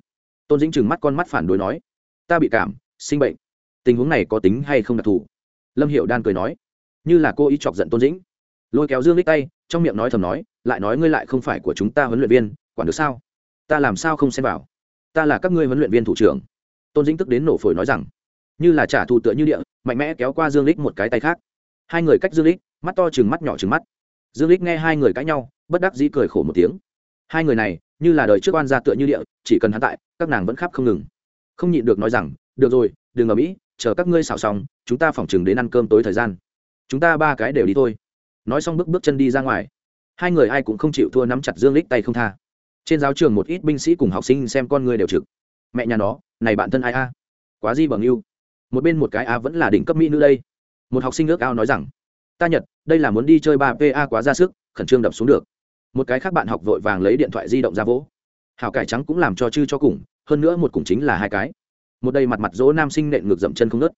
Tôn dĩnh trừng mắt con mắt phản đối nói. Ta bị cảm, sinh bệnh. Tình huống này có tính hay không đặc thù? Lâm hiệu đan cười nói. Như là cô ý chọc giận tôn dĩnh. Lôi kéo dương lích tay, trong miệng nói thầm nói lại nói ngươi lại không phải của chúng ta huấn luyện viên, quản được sao? Ta làm sao không xem vào? Ta là các ngươi huấn luyện viên thủ trưởng. Tôn dĩnh tức đến nổ phổi nói rằng, như là trả thù tựa như địa, mạnh mẽ kéo qua dương lích một cái tay khác. Hai người cách dương lích mắt to chừng mắt nhỏ chừng mắt. Dương lích nghe hai người cãi nhau, bất đắc dĩ cười khổ một tiếng. Hai người này, như là đời trước oan gia tựa như địa, chỉ cần hắn tại, các nàng vẫn khắp không ngừng. Không nhịn được nói rằng, được rồi, đừng ở mỹ, chờ các ngươi xào xong, chúng ta phỏng chừng đến ăn cơm tối thời gian. Chúng ta ba cái đều đi thôi. Nói xong bước bước chân đi ra ngoài hai người ai cũng không chịu thua nắm chặt dương lích tay không tha. Trên giáo trường một ít binh sĩ cùng học sinh xem con người đều trực. Mẹ nhà nó, này bạn thân ai a? Quá di bằng yêu. Một bên một cái a vẫn là đỉnh cấp mỹ nữ đây. Một học sinh ước ao nói rằng, ta nhật, đây là muốn đi chơi ba pa quá ra sức, khẩn trương đập xuống được. Một cái khác bạn học vội vàng lấy điện thoại di động ra vỗ. Hào cải trắng cũng làm cho chư cho cùng, hơn nữa một cùng chính là hai cái. Một đây mặt mặt dỗ nam sinh nện ngược dậm chân không nớt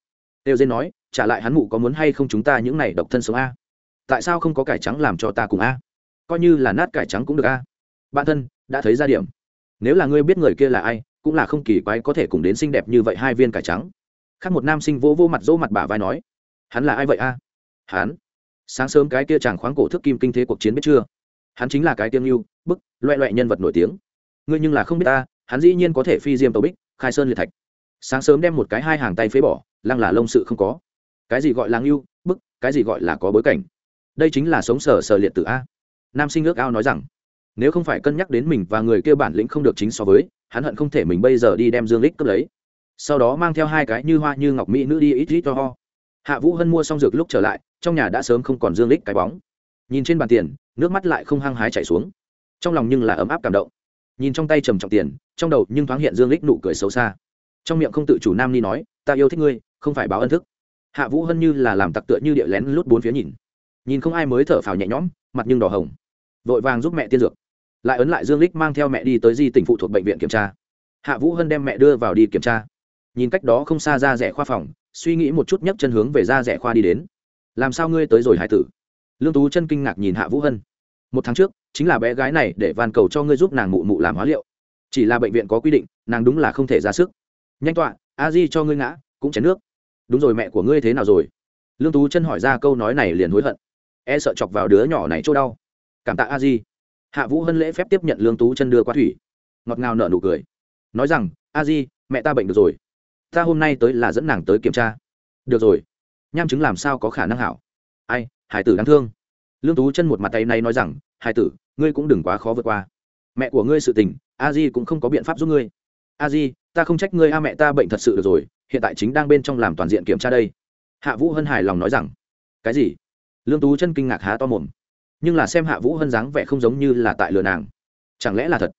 têu dên nói, trả lại hắn mụ có muốn hay không chúng ta những này độc thân sống a? Tại sao không có cải trắng làm cho ta cùng a? Coi như là nát cải trắng cũng được a. Bạn thân, đã thấy ra điểm. Nếu là ngươi biết người kia là ai, cũng là không kỳ quái có thể cùng đến xinh đẹp như vậy hai viên cải trắng. Khác một nam sinh vô vô mặt dỗ mặt bả vai nói, hắn là ai vậy a? Hắn. Sáng sớm cái kia chàng khoáng cổ thước kim kinh thế cuộc chiến biết chưa? Hắn chính là cái tiêm lưu bức loại loại nhân vật nổi tiếng. Ngươi nhưng là không biết ta, hắn dĩ nhiên có thể phi diêm tàu bích, khai sơn liệt thạch. Sáng sớm đem một cái hai hàng tay phế bỏ, lăng là lông sự không có. Cái gì gọi là ngưu bức, cái gì gọi là có bối cảnh? Đây chính là sống sờ sờ liệt tử a nam sinh ước ao nói rằng, nếu không phải cân nhắc đến mình và người kia bản lĩnh không được chính so với, hắn hận không thể mình bây giờ đi đem dương lích cướp lấy. Sau đó mang theo hai cái như hoa như ngọc mỹ nữ đi ít ít cho ho. Hạ vũ hân mua xong dược lúc trở lại, trong nhà đã sớm không còn dương lích cái bóng. Nhìn trên bàn tiền, nước mắt lại không hăng hái chảy xuống. Trong lòng nhưng là ấm áp cảm động. Nhìn trong tay trầm trọng tiền, trong đầu nhưng thoáng hiện dương lích nụ cười xấu xa. Trong miệng không tự chủ nam ni nói, ta yêu thích ngươi, không phải báo ân thức. Hạ vũ hân như là làm tặc tựa như địa lén lút bốn phía nhìn. Nhìn không ai mới thở phào nhẹ nhõm, mặt nhưng đỏ hồng vội vàng giúp mẹ tiên dược. Lại ấn lại dương lích mang theo mẹ đi tới di tỉnh phụ thuộc bệnh viện kiểm tra. Hạ vũ hân đem mẹ đưa vào đi kiểm tra. Nhìn cách đó không xa ra rẻ khoa phòng, suy nghĩ một chút nhấc chân hướng về ra rẻ khoa đi đến. Làm sao ngươi tới rồi hải tử? Lương tú chân kinh ngạc nhìn hạ vũ hân. Một tháng trước, chính là bé gái này để van cầu cho ngươi giúp nàng mụ mụ làm hóa liệu. Chỉ là bệnh viện có quy định, nàng đúng là không thể ra sức. Nhanh tọa, a di cho ngươi ngã, cũng chén nước. Đúng rồi mẹ của ngươi thế nào rồi? Lương tú chân hỏi ra câu nói này liền hối hận. E sợ chọc vào đứa nhỏ này chỗ đau cảm tạ a di hạ vũ hân lễ phép tiếp nhận lương tú chân đưa qua thủy ngọt ngào nở nụ cười nói rằng a di mẹ ta bệnh được rồi ta hôm nay tới là dẫn nàng tới kiểm tra được rồi nham chứng làm sao có khả năng hảo ai hải tử đáng thương lương tú chân một mặt tay này nói rằng hải tử ngươi cũng đừng quá khó vượt qua mẹ của ngươi sự tình a di cũng không có biện pháp giúp ngươi a di ta không trách ngươi a mẹ ta bệnh thật sự được rồi hiện tại chính đang bên trong làm toàn diện kiểm tra đây hạ vũ hân hài lòng nói rằng cái gì lương tú chân kinh ngạc há to mồm nhưng là xem hạ vũ hân dáng vẻ không giống như là tại lừa nàng. Chẳng lẽ là thật?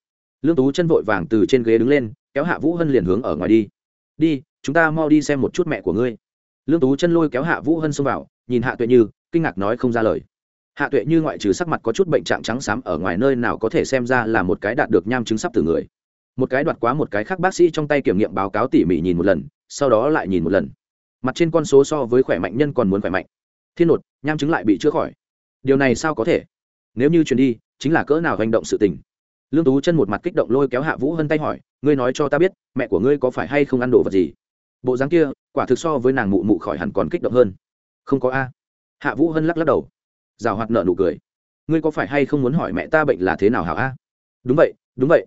Lương tú chân vội vàng từ trên ghế đứng lên, kéo hạ vũ hân liền hướng ở ngoài đi. Đi, chúng ta mau đi xem một chút mẹ của ngươi. Lương tú chân lôi kéo hạ vũ hân xông vào, nhìn hạ tuệ như, kinh ngạc nói không ra lời. Hạ tuệ như ngoại trừ sắc mặt có chút bệnh trạng trắng xám ở ngoài nơi nào có thể xem ra là một cái đạt được nham chứng sắp từ người. Một cái đoạt quá một cái khác bác sĩ trong tay kiểm nghiệm báo cáo tỉ mỉ nhìn một lần, sau đó lại nhìn một lần. Mặt trên con số so với khỏe mạnh nhân còn muốn khỏe mạnh. Thiên nột, nham chứng lại bị chữa khỏi điều này sao có thể? Nếu như truyền đi, chính là cỡ nào hành động sự tình? Lương tú chân một mặt kích động lôi kéo hạ vũ hân tay hỏi, ngươi nói cho ta biết, mẹ của ngươi có phải hay không ăn đồ vật gì? Bộ dáng kia, quả thực so với nàng mụ mụ khỏi hẳn còn kích động hơn. Không có a. Hạ vũ hân lắc lắc đầu. Rào hoạt nợ nụ cười. Ngươi có phải hay không muốn hỏi mẹ ta bệnh là thế nào hảo a? Đúng vậy đúng vậy.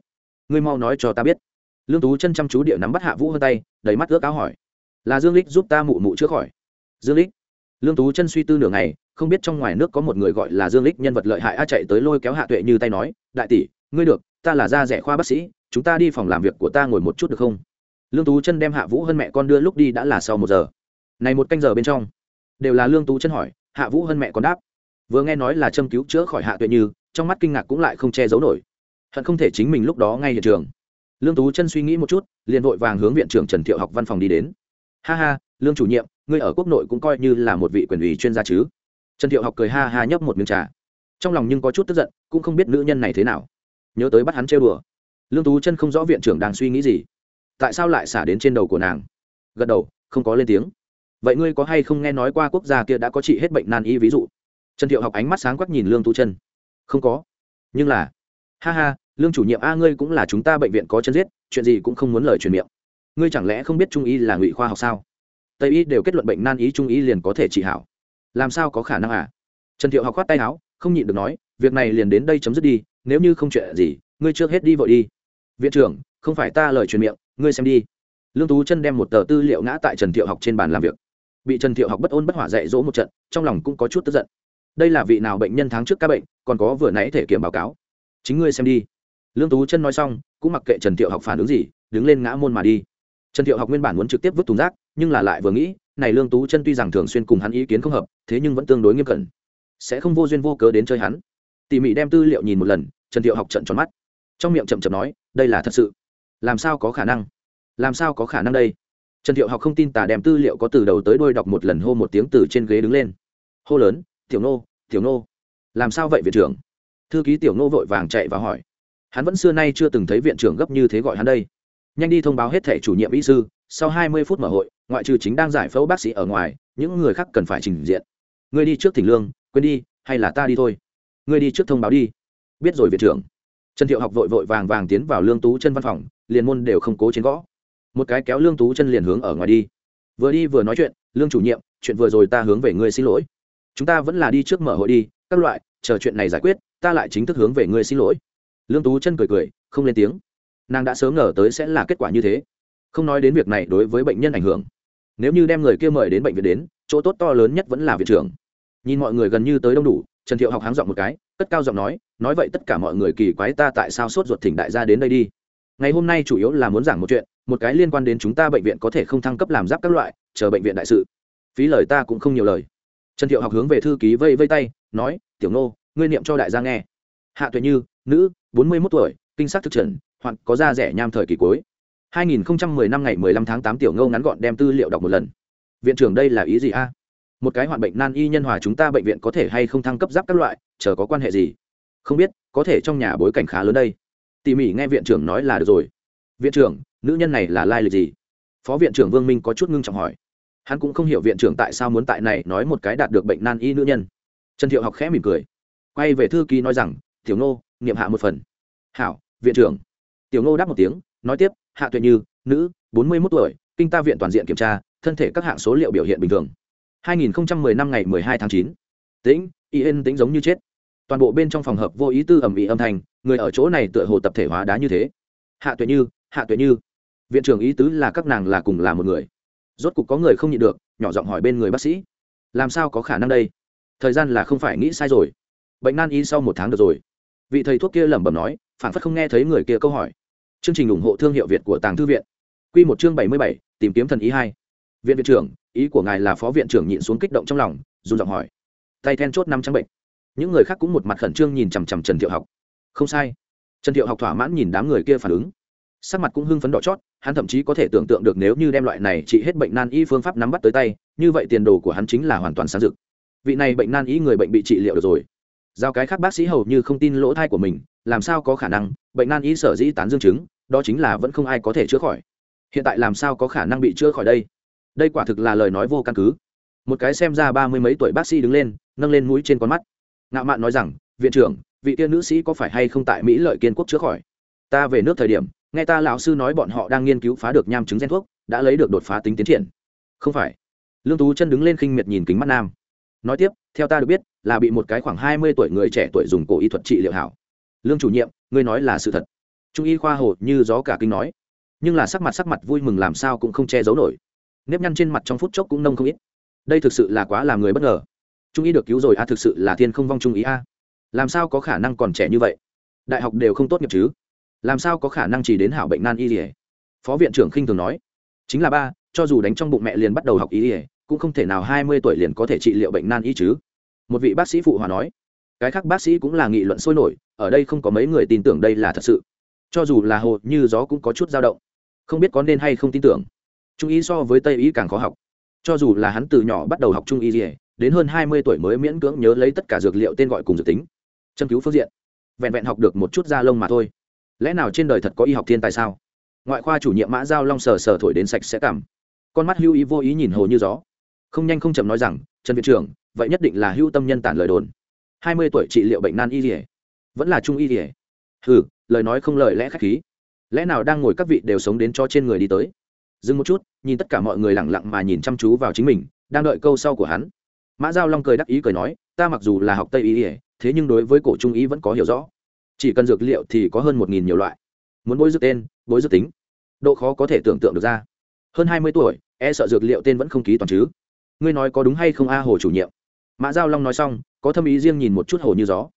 Ngươi mau nói cho ta biết. Lương tú chân chăm chú địa nắm bắt hạ vũ hân tay, đầy mắt ước áo hỏi. Là dương lích giúp ta mụ mụ chữa khỏi. Dương lích? Lương tú chân suy tư nửa ngày, không biết trong ngoài nước có một người gọi là dương lích nhân vật lợi hại a chạy tới lôi kéo hạ tuệ như tay nói, đại tỷ, ngươi được, ta là gia rẻ khoa bác sĩ, chúng ta đi phòng làm việc của ta ngồi một chút được không? Lương tú chân đem hạ vũ hơn mẹ con đưa lúc đi đã là sau một giờ. Này một canh giờ bên trong, đều là lương tú chân hỏi, hạ vũ hơn mẹ con đáp? Vừa nghe nói là châm cứu chữa khỏi hạ tuệ như, trong mắt kinh ngạc cũng lại không che giấu nổi. Hận không thể chính mình lúc đó ngay hiện trường. Lương tú chân suy nghĩ một chút, liền vội vàng hướng viện trưởng trần thiệu học văn phòng đi đến. Ha ha, lương chủ nhiệm ngươi ở quốc nội cũng coi như là một vị quyền ủy chuyên gia chứ? Trần thiệu học cười ha ha nhấp một miếng trà. Trong lòng nhưng có chút tức giận, cũng không biết nữ nhân này thế nào. Nhớ tới bắt hắn chơi bừa lương tú chân không rõ viện trưởng đang suy nghĩ gì. Tại sao lại xả đến trên đầu của nàng? Gật đầu, không có lên tiếng. Vậy ngươi có hay không nghe nói qua quốc gia kia đã có trị hết bệnh nan y ví dụ? Trần thiệu học ánh mắt sáng quắc nhìn lương tú chân. Không có. Nhưng là, ha ha, lương chủ nhiệm a ngươi cũng là chúng ta bệnh viện có chân giết, chuyện gì cũng không muốn lời truyền miệng. Ngươi chẳng lẽ không biết trung y là ngụy khoa học sao? Tây y đều kết luận bệnh nan y trung y liền có thể trị hảo. Làm sao có khả năng à? Trần thiệu học khoát tay áo, không nhịn được nói, việc này liền đến đây chấm dứt đi, nếu như không chuyện gì, ngươi trước hết đi vội đi. Viện trưởng, không phải ta lời truyền miệng, ngươi xem đi. Lương tú chân đem một tờ tư liệu ngã tại trần thiệu học trên bàn làm việc. Bị trần thiệu học bất ôn bất hỏa dạy dỗ một trận, trong lòng cũng có chút tức giận. Đây là vị nào bệnh nhân tháng trước ca bệnh, còn có vừa nãy thể kiểm báo cáo. Chính ngươi xem đi. Lương tú chân nói xong, cũng mặc kệ trần thiệu học phản ứng gì, đứng lên ngã môn mà đi trần thiệu học nguyên bản muốn trực tiếp vứt thùng rác, nhưng là lại vừa nghĩ, này lương tú chân tuy rằng thường xuyên cùng hắn ý kiến không hợp, thế nhưng vẫn tương đối nghiêm cẩn. Sẽ không vô duyên vô cớ đến chơi hắn. Tỉ mỉ đem tư liệu nhìn một lần, trần thiệu học trận tròn mắt. Trong miệng chậm chậm nói, đây là thật sự. Làm sao có khả năng? Làm sao có khả năng đây? Trần thiệu học không tin tà đem tư liệu có từ đầu tới đôi đọc một lần hô một tiếng từ trên ghế đứng lên. Hô lớn, tiểu nô tiểu nô. Làm sao vậy, viện trưởng? Thư ký tiểu nô vội vàng chạy và hỏi. Hắn vẫn xưa nay chưa từng thấy viện trưởng gấp như thế gọi hắn đây nhanh đi thông báo hết thẻ chủ nhiệm y sư, sau hai mươi phút mở hội, ngoại trừ chính đang giải phẫu bác sĩ ở ngoài, những người khác cần phải trình diện. Ngươi đi trước thỉnh lương, quên đi, hay là ta đi thôi? Ngươi đi trước thông báo đi. Biết rồi, viện trưởng. Trần thiệu học vội vội vàng vàng tiến vào lương tú chân văn phòng, liền môn đều không cố chiến gõ. Một cái kéo lương tú chân liền hướng ở ngoài đi. Vừa đi vừa nói chuyện, lương chủ nhiệm, chuyện vừa rồi ta hướng về ngươi xin lỗi. Chúng ta vẫn là đi trước mở hội đi, các loại, chờ chuyện này giải quyết, ta lại chính thức hướng về ngươi xin lỗi. Lương tú chân cười cười, không lên tiếng nàng đã sớm ngờ tới sẽ là kết quả như thế. Không nói đến việc này đối với bệnh nhân ảnh hưởng. Nếu như đem người kia mời đến bệnh viện đến, chỗ tốt to lớn nhất vẫn là viện trưởng. Nhìn mọi người gần như tới đông đủ, trần thiệu học háng giọng một cái, cất cao giọng nói nói vậy tất cả mọi người kỳ quái ta tại sao sốt ruột thỉnh đại gia đến đây đi. Ngày hôm nay chủ yếu là muốn giảng một chuyện, một cái liên quan đến chúng ta bệnh viện có thể không thăng cấp làm giáp các loại, chờ bệnh viện đại sự. Phí lời ta cũng không nhiều lời. Trần thiệu học hướng về thư ký vây vây tay, nói, tiểu nô ngươi niệm cho đại gia nghe. Hạ tuệ như, nữ, bốn mươi mốt tuổi, kinh sắc thực trần hoặc có da rẻ nham thời kỳ cuối. 2010 năm ngày 15 tháng 8 tiểu ngâu ngắn gọn đem tư liệu đọc một lần. Viện trưởng đây là ý gì a? Một cái hoạn bệnh nan y nhân hòa chúng ta bệnh viện có thể hay không thăng cấp giáp các loại, chờ có quan hệ gì? Không biết, có thể trong nhà bối cảnh khá lớn đây. Tỉ mỉ nghe viện trưởng nói là được rồi. Viện trưởng, nữ nhân này là lai lịch gì? Phó viện trưởng vương minh có chút ngưng trọng hỏi. Hắn cũng không hiểu viện trưởng tại sao muốn tại này nói một cái đạt được bệnh nan y nữ nhân. Trần thiệu học khẽ mỉm cười. Quay về thư ký nói rằng, tiểu nô niệm hạ một phần. Hảo, viện trưởng tiểu Ngô đáp một tiếng, nói tiếp, hạ tuệ như, nữ, bốn mươi mốt tuổi, kinh ta viện toàn diện kiểm tra, thân thể các hạng số liệu biểu hiện bình thường. 2010 năm ngày 12 tháng 9. tĩnh yên tĩnh giống như chết. Toàn bộ bên trong phòng hợp vô ý tư ẩm ĩ âm thanh, người ở chỗ này tựa hồ tập thể hóa đá như thế. Hạ tuệ như, hạ tuệ như. Viện trưởng ý tứ là các nàng là cùng là một người. Rốt cục có người không nhịn được, nhỏ giọng hỏi bên người bác sĩ. Làm sao có khả năng đây? Thời gian là không phải nghĩ sai rồi. Bệnh nan y sau một tháng được rồi. Vị thầy thuốc kia lẩm bẩm nói phản phất không nghe thấy người kia câu hỏi chương trình ủng hộ thương hiệu việt của tàng thư viện. Q một chương bảy mươi bảy, tìm kiếm thần ý hai. Viện viện trưởng, ý của ngài là phó viện trưởng nhịn xuống kích động trong lòng dùng giọng hỏi. Tay then chốt năm trắng bệnh. Những người khác cũng một mặt khẩn trương nhìn chằm chằm trần thiệu học. Không sai. Trần thiệu học thỏa mãn nhìn đám người kia phản ứng. Sắc mặt cũng hưng phấn đỏ chót, hắn thậm chí có thể tưởng tượng được nếu như đem loại này trị hết bệnh nan y phương pháp nắm bắt tới tay, như vậy tiền đồ của hắn chính là hoàn toàn sáng rực. Vị này bệnh nan y người bệnh bị trị liệu được rồi. Giao cái khác bác sĩ hầu như không tin lỗ thai của mình, làm sao có khả năng, bệnh nan y sở dĩ tán dương chứng đó chính là vẫn không ai có thể chữa khỏi. Hiện tại làm sao có khả năng bị chữa khỏi đây? Đây quả thực là lời nói vô căn cứ. Một cái xem ra ba mươi mấy tuổi bác sĩ đứng lên, nâng lên mũi trên con mắt. Ngạo mạn nói rằng, viện trưởng, vị tiên nữ sĩ có phải hay không tại mỹ lợi kiên quốc chữa khỏi? Ta về nước thời điểm, nghe ta lão sư nói bọn họ đang nghiên cứu phá được nham chứng gen thuốc, đã lấy được đột phá tính tiến triển. Không phải. Lương tú chân đứng lên khinh miệt nhìn kính mắt nam. Nói tiếp, theo ta được biết, là bị một cái khoảng hai mươi tuổi người trẻ tuổi dùng cổ y thuật trị liệu hảo. Lương chủ nhiệm, ngươi nói là sự thật trung y khoa hồ như gió cả kinh nói. Nhưng là sắc mặt sắc mặt vui mừng làm sao cũng không che giấu nổi. Nếp nhăn trên mặt trong phút chốc cũng nông không ít. Đây thực sự là quá làm người bất ngờ. Trung y được cứu rồi, a, thực sự là thiên không vong trung ý a. Làm sao có khả năng còn trẻ như vậy? Đại học đều không tốt nghiệp chứ? Làm sao có khả năng chỉ đến hảo bệnh nan y ỉa phó viện trưởng khinh thường nói. Chính là ba, cho dù đánh trong bụng mẹ liền bắt đầu học y ỉa cũng không thể nào hai mươi tuổi liền có thể trị liệu bệnh nan y chứ. Một vị bác sĩ phụ hòa nói. Cái khác bác sĩ cũng là nghị luận sôi nổi, ở đây không có mấy người tin tưởng đây là thật sự cho dù là hồ như gió cũng có chút dao động. Không biết có nên hay không tin tưởng. Trung ý so với tây ý càng khó học. Cho dù là hắn từ nhỏ bắt đầu học trung y gì đến hơn hai mươi tuổi mới miễn cưỡng nhớ lấy tất cả dược liệu tên gọi cùng dược tính. Châm cứu phương diện. Vẹn vẹn học được một chút da lông mà thôi. Lẽ nào trên đời thật có y học thiên tài sao? Ngoại khoa chủ nhiệm mã giao long sờ sờ thổi đến sạch sẽ cảm. Con mắt hưu ý vô ý nhìn hồ như gió. Không nhanh không chậm nói rằng, trần viện trưởng, vậy nhất định là hưu tâm nhân tản lời đồn. Hai mươi tuổi trị liệu bệnh nan y dỉa vẫn là trung y dỉa hừ, lời nói không lời lẽ khách khí. Lẽ nào đang ngồi các vị đều sống đến cho trên người đi tới? Dừng một chút, nhìn tất cả mọi người lẳng lặng mà nhìn chăm chú vào chính mình, đang đợi câu sau của hắn. Mã giao long cười đắc ý cười nói, ta mặc dù là học tây y ỉa thế nhưng đối với cổ trung ý vẫn có hiểu rõ. Chỉ cần dược liệu thì có hơn một nghìn nhiều loại. Muốn bối dược tên bối dược tính. Độ khó có thể tưởng tượng được ra. Hơn hai mươi tuổi e sợ dược liệu tên vẫn không ký toàn chứ. Ngươi nói có đúng hay không a hồ chủ nhiệm? Mã giao long nói xong, có thâm ý riêng nhìn một chút hồ như gió.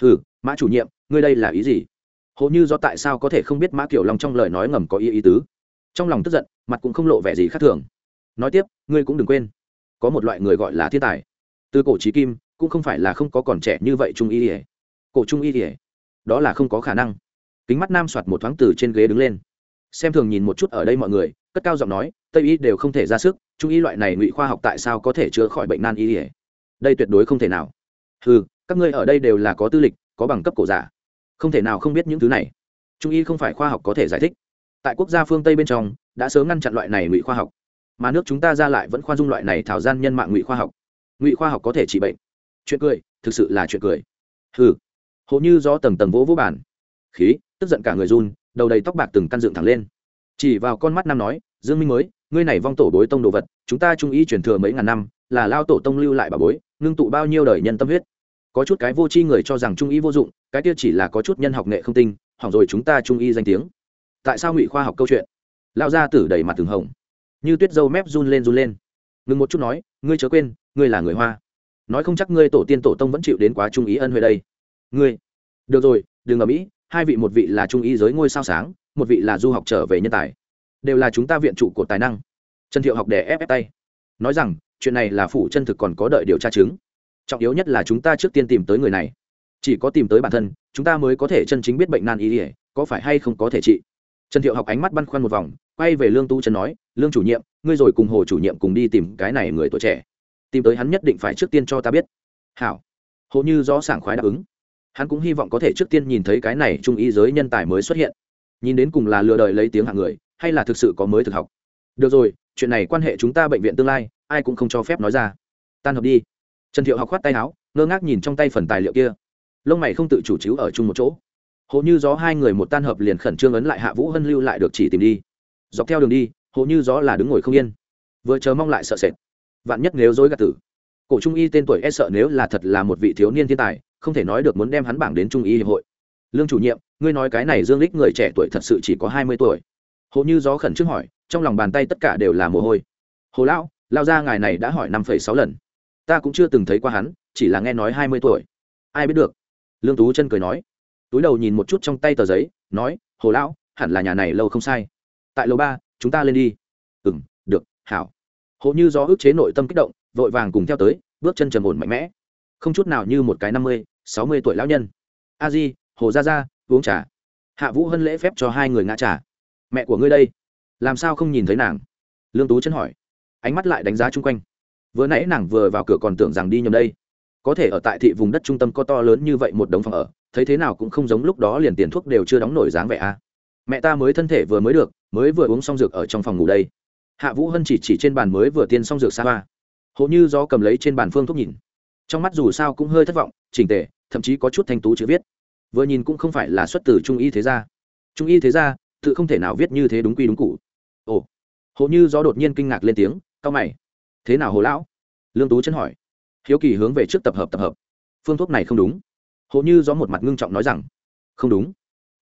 Ừ mã chủ nhiệm, ngươi đây là ý gì? Hầu như do tại sao có thể không biết mã kiểu long trong lời nói ngầm có ý ý tứ? Trong lòng tức giận, mặt cũng không lộ vẻ gì khác thường. Nói tiếp, ngươi cũng đừng quên, có một loại người gọi là thiên tài. Từ cổ trí kim, cũng không phải là không có còn trẻ như vậy trung y ỉa cổ trung y ỉa đó là không có khả năng. Kính mắt nam soạt một thoáng từ trên ghế đứng lên. Xem thường nhìn một chút ở đây mọi người, cất cao giọng nói, tây y đều không thể ra sức, trung y loại này ngụy khoa học tại sao có thể chữa khỏi bệnh nan y ỉa đây tuyệt đối không thể nào. Ừ các ngươi ở đây đều là có tư lịch, có bằng cấp cổ giả không thể nào không biết những thứ này. Trung y không phải khoa học có thể giải thích. Tại quốc gia phương tây bên trong, đã sớm ngăn chặn loại này ngụy khoa học. Mà nước chúng ta ra lại vẫn khoan dung loại này thảo gian nhân mạng ngụy khoa học. Ngụy khoa học có thể trị bệnh. Chuyện cười, thực sự là chuyện cười. Hừ. Hộ như do tầng tầng vỗ vỗ bản khí, tức giận cả người run, đầu đầy tóc bạc từng căn dựng thẳng lên. Chỉ vào con mắt nam nói, dương minh mới, ngươi này vong tổ bối tông đồ vật, chúng ta trung y truyền thừa mấy ngàn năm, là lao tổ tông lưu lại bà bối, ngưng tụ bao nhiêu đời nhân tâm huyết? Có chút cái vô tri người cho rằng trung y vô dụng, cái kia chỉ là có chút nhân học nghệ không tinh, hỏng rồi chúng ta trung y danh tiếng. Tại sao ngụy khoa học câu chuyện? Lao ra tử đầy mặt từng hồng. Như tuyết dâu mép run lên run lên. Ngừng một chút nói, ngươi chớ quên, ngươi là người hoa. Nói không chắc ngươi tổ tiên tổ tông vẫn chịu đến quá trung ý ân huệ đây. Ngươi. Được rồi, đừng ở mỹ hai vị một vị là trung ý giới ngôi sao sáng, một vị là du học trở về nhân tài. Đều là chúng ta viện trụ cột tài năng. Trần thiệu học để ép ép tay. Nói rằng, chuyện này là phủ chân thực còn có đợi điều tra chứng trọng yếu nhất là chúng ta trước tiên tìm tới người này. Chỉ có tìm tới bản thân, chúng ta mới có thể chân chính biết bệnh nan y ỉa có phải hay không có thể trị? Trần thiệu học ánh mắt băn khoăn một vòng, quay về lương tu trần nói, lương chủ nhiệm, ngươi rồi cùng hồ chủ nhiệm cùng đi tìm cái này người tuổi trẻ. Tìm tới hắn nhất định phải trước tiên cho ta biết. Hảo. Hồ như rõ sảng khoái đáp ứng. Hắn cũng hy vọng có thể trước tiên nhìn thấy cái này trung ý giới nhân tài mới xuất hiện. Nhìn đến cùng là lừa đời lấy tiếng hạng người, hay là thực sự có mới thực học. Được rồi, chuyện này quan hệ chúng ta bệnh viện tương lai, ai cũng không cho phép nói ra. Tan hợp đi trần thiệu học khoát tay áo, ngơ ngác nhìn trong tay phần tài liệu kia. Lông mày không tự chủ chiếu ở chung một chỗ. Hồ như gió hai người một tan hợp liền khẩn trương ấn lại hạ vũ hân lưu lại được chỉ tìm đi. Dọc theo đường đi hồ như gió là đứng ngồi không yên. Vừa chờ mong lại sợ sệt. Vạn nhất nếu dối gạt tử. Cổ trung y tên tuổi e sợ nếu là thật là một vị thiếu niên thiên tài, không thể nói được muốn đem hắn bảng đến trung y hiệp hội. Lương chủ nhiệm, ngươi nói cái này dương lích người trẻ tuổi thật sự chỉ có hai mươi tuổi. Hồ như gió khẩn trương hỏi, trong lòng bàn tay tất cả đều là mồ hôi. Hồ lão lao ra ngài này đã hỏi năm phẩy sáu lần ta cũng chưa từng thấy qua hắn chỉ là nghe nói hai mươi tuổi. Ai biết được? Lương tú chân cười nói. Túi đầu nhìn một chút trong tay tờ giấy nói hồ lão hẳn là nhà này lâu không sai. Tại lầu ba chúng ta lên đi. Ừ m được hảo. Hộ như do ức chế nội tâm kích động vội vàng cùng theo tới bước chân trầm ổn mạnh mẽ. Không chút nào như một cái năm mươi sáu mươi tuổi lão nhân. A di hồ gia gia, uống trà. Hạ vũ hân lễ phép cho hai người ngã trà. Mẹ của ngươi đây. Làm sao không nhìn thấy nàng? Lương tú chân hỏi. Ánh mắt lại đánh giá chung quanh vừa nãy nàng vừa vào cửa còn tưởng rằng đi nhầm đây. Có thể ở tại thị vùng đất trung tâm có to lớn như vậy một đống phòng ở, thấy thế nào cũng không giống lúc đó liền tiền thuốc đều chưa đóng nổi dáng vẻ a. Mẹ ta mới thân thể vừa mới được, mới vừa uống xong dược ở trong phòng ngủ đây. Hạ vũ hân chỉ chỉ trên bàn mới vừa tiên xong dược xa hoa hộ như do cầm lấy trên bàn phương thuốc nhìn. Trong mắt dù sao cũng hơi thất vọng, chỉnh tề, thậm chí có chút thanh tú chữ viết. Vừa nhìn cũng không phải là xuất từ trung y thế gia. Trung y thế gia, tự không thể nào viết như thế đúng quy đúng cụ. Ồ. Hộ như do đột nhiên kinh ngạc lên tiếng cao mày thế nào hồ lão? Lương tú chân hỏi. Hiếu kỳ hướng về trước tập hợp tập hợp. Phương thuốc này không đúng. Hộ như do một mặt ngưng trọng nói rằng, không đúng.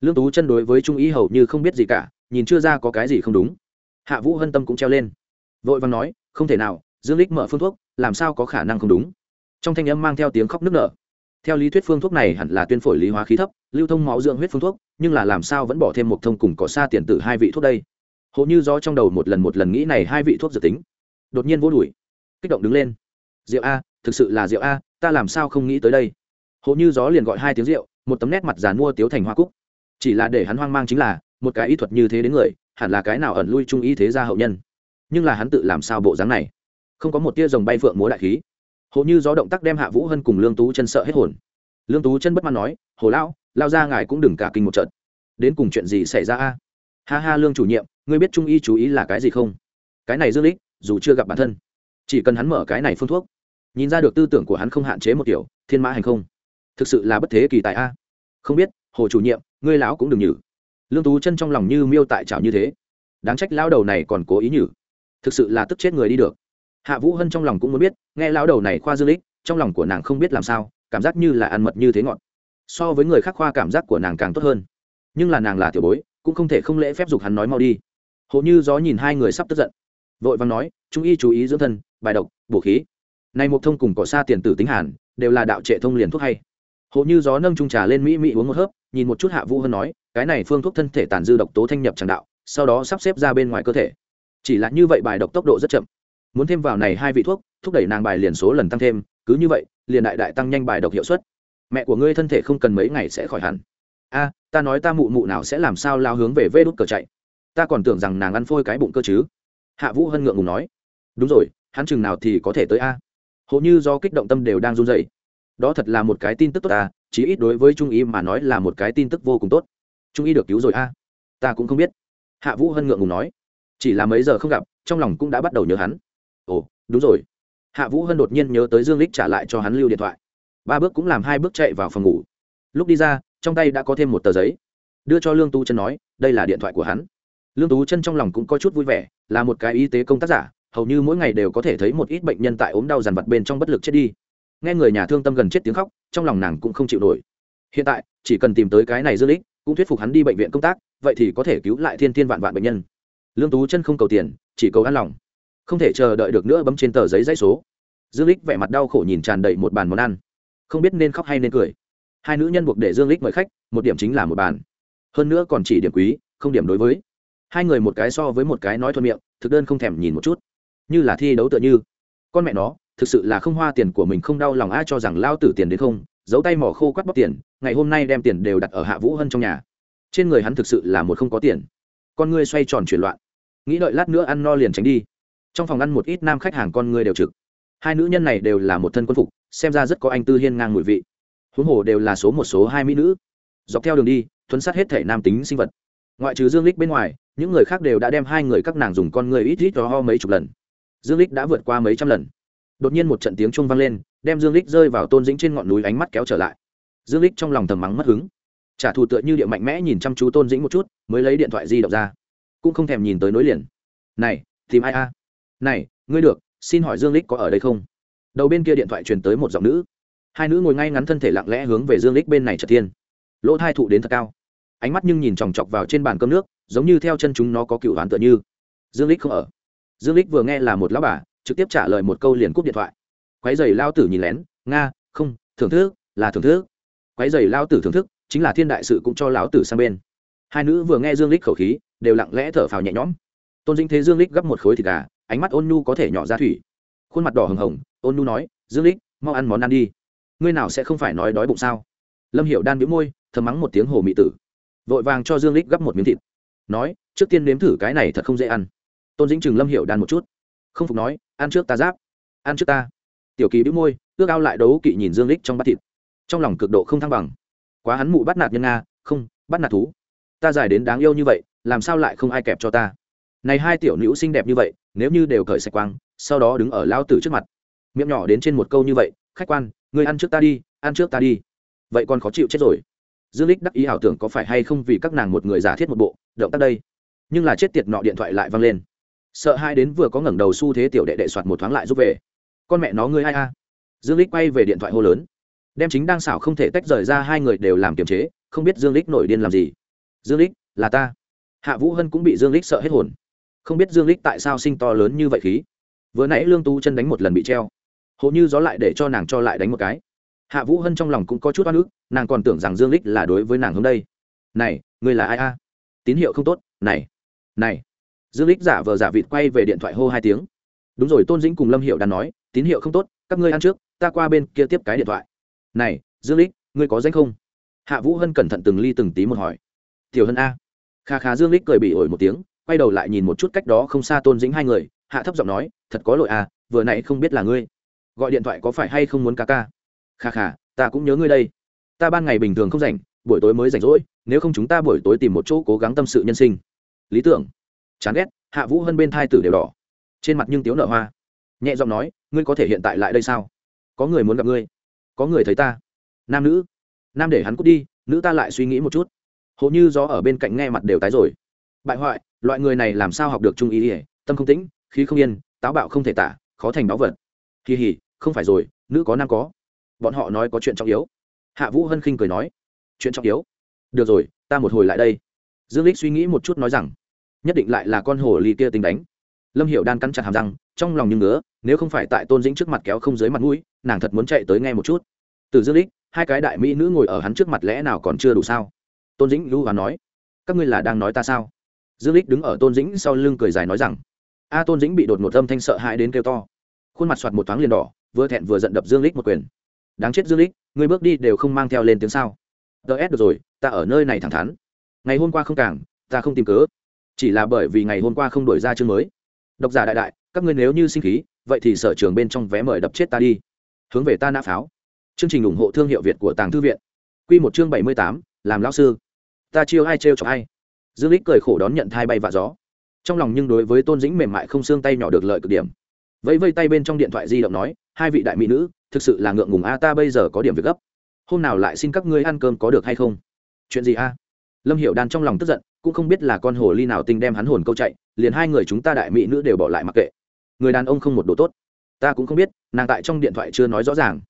Lương tú chân đối với trung ý hầu như không biết gì cả, nhìn chưa ra có cái gì không đúng. Hạ vũ hân tâm cũng treo lên. Vội vàng nói, không thể nào, dương lích mở phương thuốc, làm sao có khả năng không đúng? Trong thanh âm mang theo tiếng khóc nức nở. Theo lý thuyết phương thuốc này hẳn là tuyên phổi lý hóa khí thấp, lưu thông máu dưỡng huyết phương thuốc, nhưng là làm sao vẫn bỏ thêm một thông cùng có xa tiền tử hai vị thuốc đây? Hộ như do trong đầu một lần một lần nghĩ này hai vị thuốc dự tính đột nhiên vô đùi, kích động đứng lên. Rượu a, thực sự là rượu a, ta làm sao không nghĩ tới đây? Hộ như gió liền gọi hai tiếng rượu, một tấm nét mặt dàn mua tiếu thành hoa cúc. Chỉ là để hắn hoang mang chính là, một cái y thuật như thế đến người, hẳn là cái nào ẩn lui trung y thế gia hậu nhân. Nhưng là hắn tự làm sao bộ dáng này? Không có một tia rồng bay phượng múa đại khí. Hộ như gió động tác đem hạ vũ hân cùng lương tú chân sợ hết hồn. Lương tú chân bất mãn nói hồ lão, lao ra ngài cũng đừng cả kinh một trận. Đến cùng chuyện gì xảy ra a? Ha ha, lương chủ nhiệm, ngươi biết trung y chú ý là cái gì không? Cái này dương lích dù chưa gặp bản thân. Chỉ cần hắn mở cái này phương thuốc, nhìn ra được tư tưởng của hắn không hạn chế một kiểu, thiên mã hành không. Thực sự là bất thế kỳ tại a. Không biết, hồ chủ nhiệm, ngươi lão cũng đừng nhử. Lương tú chân trong lòng như miêu tại trào như thế. Đáng trách lão đầu này còn cố ý nhử. Thực sự là tức chết người đi được. Hạ vũ hân trong lòng cũng muốn biết, nghe lão đầu này khoa dương lích trong lòng của nàng không biết làm sao, cảm giác như là ăn mật như thế ngọt. So với người khác khoa cảm giác của nàng càng tốt hơn. Nhưng là nàng là tiểu bối, cũng không thể không lễ phép dục hắn nói mau đi. Hộ như gió nhìn hai người sắp tức giận vội vàng nói, trung y chú ý dưỡng thân, bài độc, bổ khí. Này một thông cùng cỏ xa tiền tử tính hàn, đều là đạo trệ thông liền thuốc hay. Hộ như gió nâng trung trà lên mỹ mỹ uống một hớp, nhìn một chút hạ vũ hơn nói, cái này phương thuốc thân thể tàn dư độc tố thanh nhập tràng đạo, sau đó sắp xếp ra bên ngoài cơ thể. Chỉ là như vậy bài độc tốc độ rất chậm. Muốn thêm vào này hai vị thuốc, thúc đẩy nàng bài liền số lần tăng thêm, cứ như vậy, liền đại đại tăng nhanh bài độc hiệu suất. Mẹ của ngươi thân thể không cần mấy ngày sẽ khỏi hẳn. A, ta nói ta mụ mụ nào sẽ làm sao lao hướng về vê đút cờ chạy? Ta còn tưởng rằng nàng ăn phôi cái bụng cơ chứ hạ vũ hân ngượng ngùng nói, đúng rồi, hắn chừng nào thì có thể tới a? Hộ như do kích động tâm đều đang run dậy đó thật là một cái tin tức tốt ta, chí ít đối với trung ý mà nói là một cái tin tức vô cùng tốt. Trung ý được cứu rồi a. Ta cũng không biết. Hạ vũ hân ngượng ngùng nói, chỉ là mấy giờ không gặp, trong lòng cũng đã bắt đầu nhớ hắn. Ồ, đúng rồi. Hạ vũ hân đột nhiên nhớ tới dương lích trả lại cho hắn lưu điện thoại. Ba bước cũng làm hai bước chạy vào phòng ngủ. Lúc đi ra, trong tay đã có thêm một tờ giấy. Đưa cho lương Tu chân nói, đây là điện thoại của hắn lương tú chân trong lòng cũng có chút vui vẻ, là một cái y tế công tác giả, hầu như mỗi ngày đều có thể thấy một ít bệnh nhân tại ốm đau dằn vặt bên trong bất lực chết đi. Nghe người nhà thương tâm gần chết tiếng khóc, trong lòng nàng cũng không chịu nổi. Hiện tại, chỉ cần tìm tới cái này Dư lích, cũng thuyết phục hắn đi bệnh viện công tác, vậy thì có thể cứu lại thiên thiên vạn vạn bệnh nhân. Lương tú chân không cầu tiền, chỉ cầu an lòng. Không thể chờ đợi được nữa bấm trên tờ giấy dãy số. Dương lích vẻ mặt đau khổ nhìn tràn đầy một bàn món ăn. Không biết nên khóc hay nên cười. Hai nữ nhân buộc để dương lích mời khách, một điểm chính là một bàn. Hơn nữa còn chỉ điểm quý, không điểm đối với hai người một cái so với một cái nói thuận miệng, thực đơn không thèm nhìn một chút. Như là thi đấu tựa như. Con mẹ nó, thực sự là không hoa tiền của mình không đau lòng ai cho rằng lao tử tiền đến không, giấu tay mỏ khô quắt bóc tiền, ngày hôm nay đem tiền đều đặt ở hạ vũ hân trong nhà. Trên người hắn thực sự là một không có tiền. Con ngươi xoay tròn chuyển loạn. Nghĩ đợi lát nữa ăn no liền tránh đi. Trong phòng ăn một ít nam khách hàng con ngươi đều trực. Hai nữ nhân này đều là một thân quân phục, xem ra rất có anh tư hiên ngang mùi vị. Huống hồ đều là số một, số hai mỹ nữ. Dọc theo đường đi, thuấn sát hết thể nam tính sinh vật ngoại trừ dương lích bên ngoài, những người khác đều đã đem hai người các nàng dùng con người ít ít cho ho mấy chục lần. Dương lích đã vượt qua mấy trăm lần. Đột nhiên một trận tiếng chuông vang lên, đem dương lích rơi vào tôn dĩnh trên ngọn núi ánh mắt kéo trở lại. Dương lích trong lòng thầm mắng mất hứng. Trả thù tựa như địa mạnh mẽ nhìn chăm chú tôn dĩnh một chút, mới lấy điện thoại di động ra. Cũng không thèm nhìn tới nối liền. Này, tìm ai a? Này, ngươi được, xin hỏi dương lích có ở đây không? Đầu bên kia điện thoại truyền tới một giọng nữ. Hai nữ ngồi ngay ngắn thân thể lặng lẽ hướng về dương lích bên này trật thiên. Lỗ thai thụ đến thật cao ánh mắt nhưng nhìn chòng chọc vào trên bàn cơm nước, giống như theo chân chúng nó có cựu đoán tựa như. Dương lích không ở. Dương lích vừa nghe là một lão bà, trực tiếp trả lời một câu liền cúp điện thoại. Quái giày lao tử nhìn lén, nga, không, thưởng thức, là thưởng thức. Quái giày lao tử thưởng thức, chính là thiên đại sự cũng cho lão tử sang bên. Hai nữ vừa nghe dương lích khẩu khí, đều lặng lẽ thở phào nhẹ nhõm. Tôn dĩnh thế dương lích gấp một khối thịt gà, ánh mắt ôn nhu có thể nhỏ ra thủy. Khuôn mặt đỏ hừng hồng, ôn nhu nói, dương lích mau ăn món ăn đi. Ngươi nào sẽ không phải nói đói bụng sao? Lâm hiểu đan bĩu môi, thầm mắng một tiếng hồ mị tử vội vàng cho dương lích gấp một miếng thịt. Nói, trước tiên nếm thử cái này thật không dễ ăn. Tôn dĩnh trừng lâm hiểu đan một chút. Không phục nói, ăn trước ta giáp, ăn trước ta. Tiểu kỳ bĩu môi, ước ao lại đấu kỵ nhìn dương lích trong bát thịt. Trong lòng cực độ không thăng bằng. Quá hắn mụ bắt nạt nhân nga, không, bắt nạt thú. Ta dài đến đáng yêu như vậy, làm sao lại không ai kẹp cho ta? Này hai tiểu nữ xinh đẹp như vậy, nếu như đều cởi sạch quang, sau đó đứng ở lao tử trước mặt. Miệng nhỏ đến trên một câu như vậy, khách quan người ăn trước ta đi, ăn trước ta đi. Vậy còn khó chịu chết rồi dương lích đắc ý ảo tưởng có phải hay không vì các nàng một người giả thiết một bộ, động tác đây. Nhưng là chết tiệt nọ điện thoại lại văng lên. Sợ hai đến vừa có ngẩng đầu xu thế tiểu đệ đệ soạt một thoáng lại rút về. Con mẹ nó ngươi ai a? Dương lích quay về điện thoại hô lớn. Đem chính đang xảo không thể tách rời ra hai người đều làm kiềm chế, không biết dương lích nổi điên làm gì. Dương lích là ta. Hạ vũ hân cũng bị dương lích sợ hết hồn. Không biết dương lích tại sao sinh to lớn như vậy khí. Vừa nãy lương tu chân đánh một lần bị treo. Hộ như gió lại để cho nàng cho lại đánh một cái hạ vũ hân trong lòng cũng có chút oan ức, nàng còn tưởng rằng dương lích là đối với nàng hôm đây. Này, ngươi là ai a? Tín hiệu không tốt, này này. Dương lích giả vờ giả vịt quay về điện thoại hô hai tiếng. Đúng rồi, tôn dĩnh cùng lâm hiệu đàn nói, tín hiệu không tốt, các ngươi ăn trước, ta qua bên kia tiếp cái điện thoại. Này, dương lích, ngươi có danh không? Hạ vũ hân cẩn thận từng ly từng tí một hỏi. Tiểu hân a. Kha khá dương lích cười bị ổi một tiếng, quay đầu lại nhìn một chút cách đó không xa tôn dĩnh hai người, hạ thấp giọng nói, thật có lỗi à vừa nãy không biết là ngươi. Gọi điện thoại có phải hay không muốn ca ca? Kha khà, ta cũng nhớ ngươi đây. Ta ban ngày bình thường không rảnh buổi tối mới rảnh rỗi nếu không chúng ta buổi tối tìm một chỗ cố gắng tâm sự nhân sinh. Lý tưởng. Chán ghét hạ vũ hơn bên thai tử đều đỏ. Trên mặt nhưng tiếu nợ hoa. Nhẹ giọng nói ngươi có thể hiện tại lại đây sao? Có người muốn gặp ngươi. Có người thấy ta. Nam nữ. Nam để hắn cút đi nữ ta lại suy nghĩ một chút. Hộ như gió ở bên cạnh nghe mặt đều tái rồi. Bại hoại loại người này làm sao học được trung ý ỉa tâm không tĩnh khí không yên táo bạo không thể tả khó thành báu vật. Kỳ hỉ không phải rồi nữ có nam có bọn họ nói có chuyện trọng yếu. Hạ vũ hân khinh cười nói, chuyện trọng yếu? Được rồi, ta một hồi lại đây. Dương lích suy nghĩ một chút nói rằng, nhất định lại là con hồ ly kia tính đánh. Lâm hiểu đan cắn chặt hàm răng, trong lòng như ngứa, nếu không phải tại tôn dĩnh trước mặt kéo không dưới mặt mũi, nàng thật muốn chạy tới nghe một chút. Từ dương lích hai cái đại mỹ nữ ngồi ở hắn trước mặt lẽ nào còn chưa đủ sao? Tôn dĩnh lưu và nói, các ngươi là đang nói ta sao? Dương lích đứng ở tôn dĩnh sau lưng cười dài nói rằng, a, tôn dĩnh bị đột một âm thanh sợ hãi đến kêu to. Khuôn mặt soạt một thoáng liền đỏ, vừa thẹn vừa giận đập dương lích một quyền đáng chết dương lích người bước đi đều không mang theo lên tiếng sao. Ts được rồi, ta ở nơi này thẳng thắn. Ngày hôm qua không càng, ta không tìm cớ. Chỉ là bởi vì ngày hôm qua không đổi ra chương mới. Độc giả đại đại, các ngươi nếu như sinh khí, vậy thì sở trường bên trong vé mời đập chết ta đi. Hướng về ta nã pháo. Chương trình ủng hộ thương hiệu việt của tàng thư viện. Q một chương bảy mươi tám, làm lão sư. Ta chiêu ai trêu cho ai. Dương lích cười khổ đón nhận thai bay và gió. Trong lòng nhưng đối với tôn dĩnh mềm mại không xương tay nhỏ được lợi cực điểm. Vẫy vây tay bên trong điện thoại di động nói hai vị đại mỹ nữ, thực sự là ngượng ngùng a, ta bây giờ có điểm việc gấp. Hôm nào lại xin các ngươi ăn cơm có được hay không? Chuyện gì a? Lâm hiểu đan trong lòng tức giận, cũng không biết là con hồ ly nào tinh đem hắn hồn câu chạy, liền hai người chúng ta đại mỹ nữ đều bỏ lại mặc kệ. Người đàn ông không một đồ tốt. Ta cũng không biết, nàng tại trong điện thoại chưa nói rõ ràng.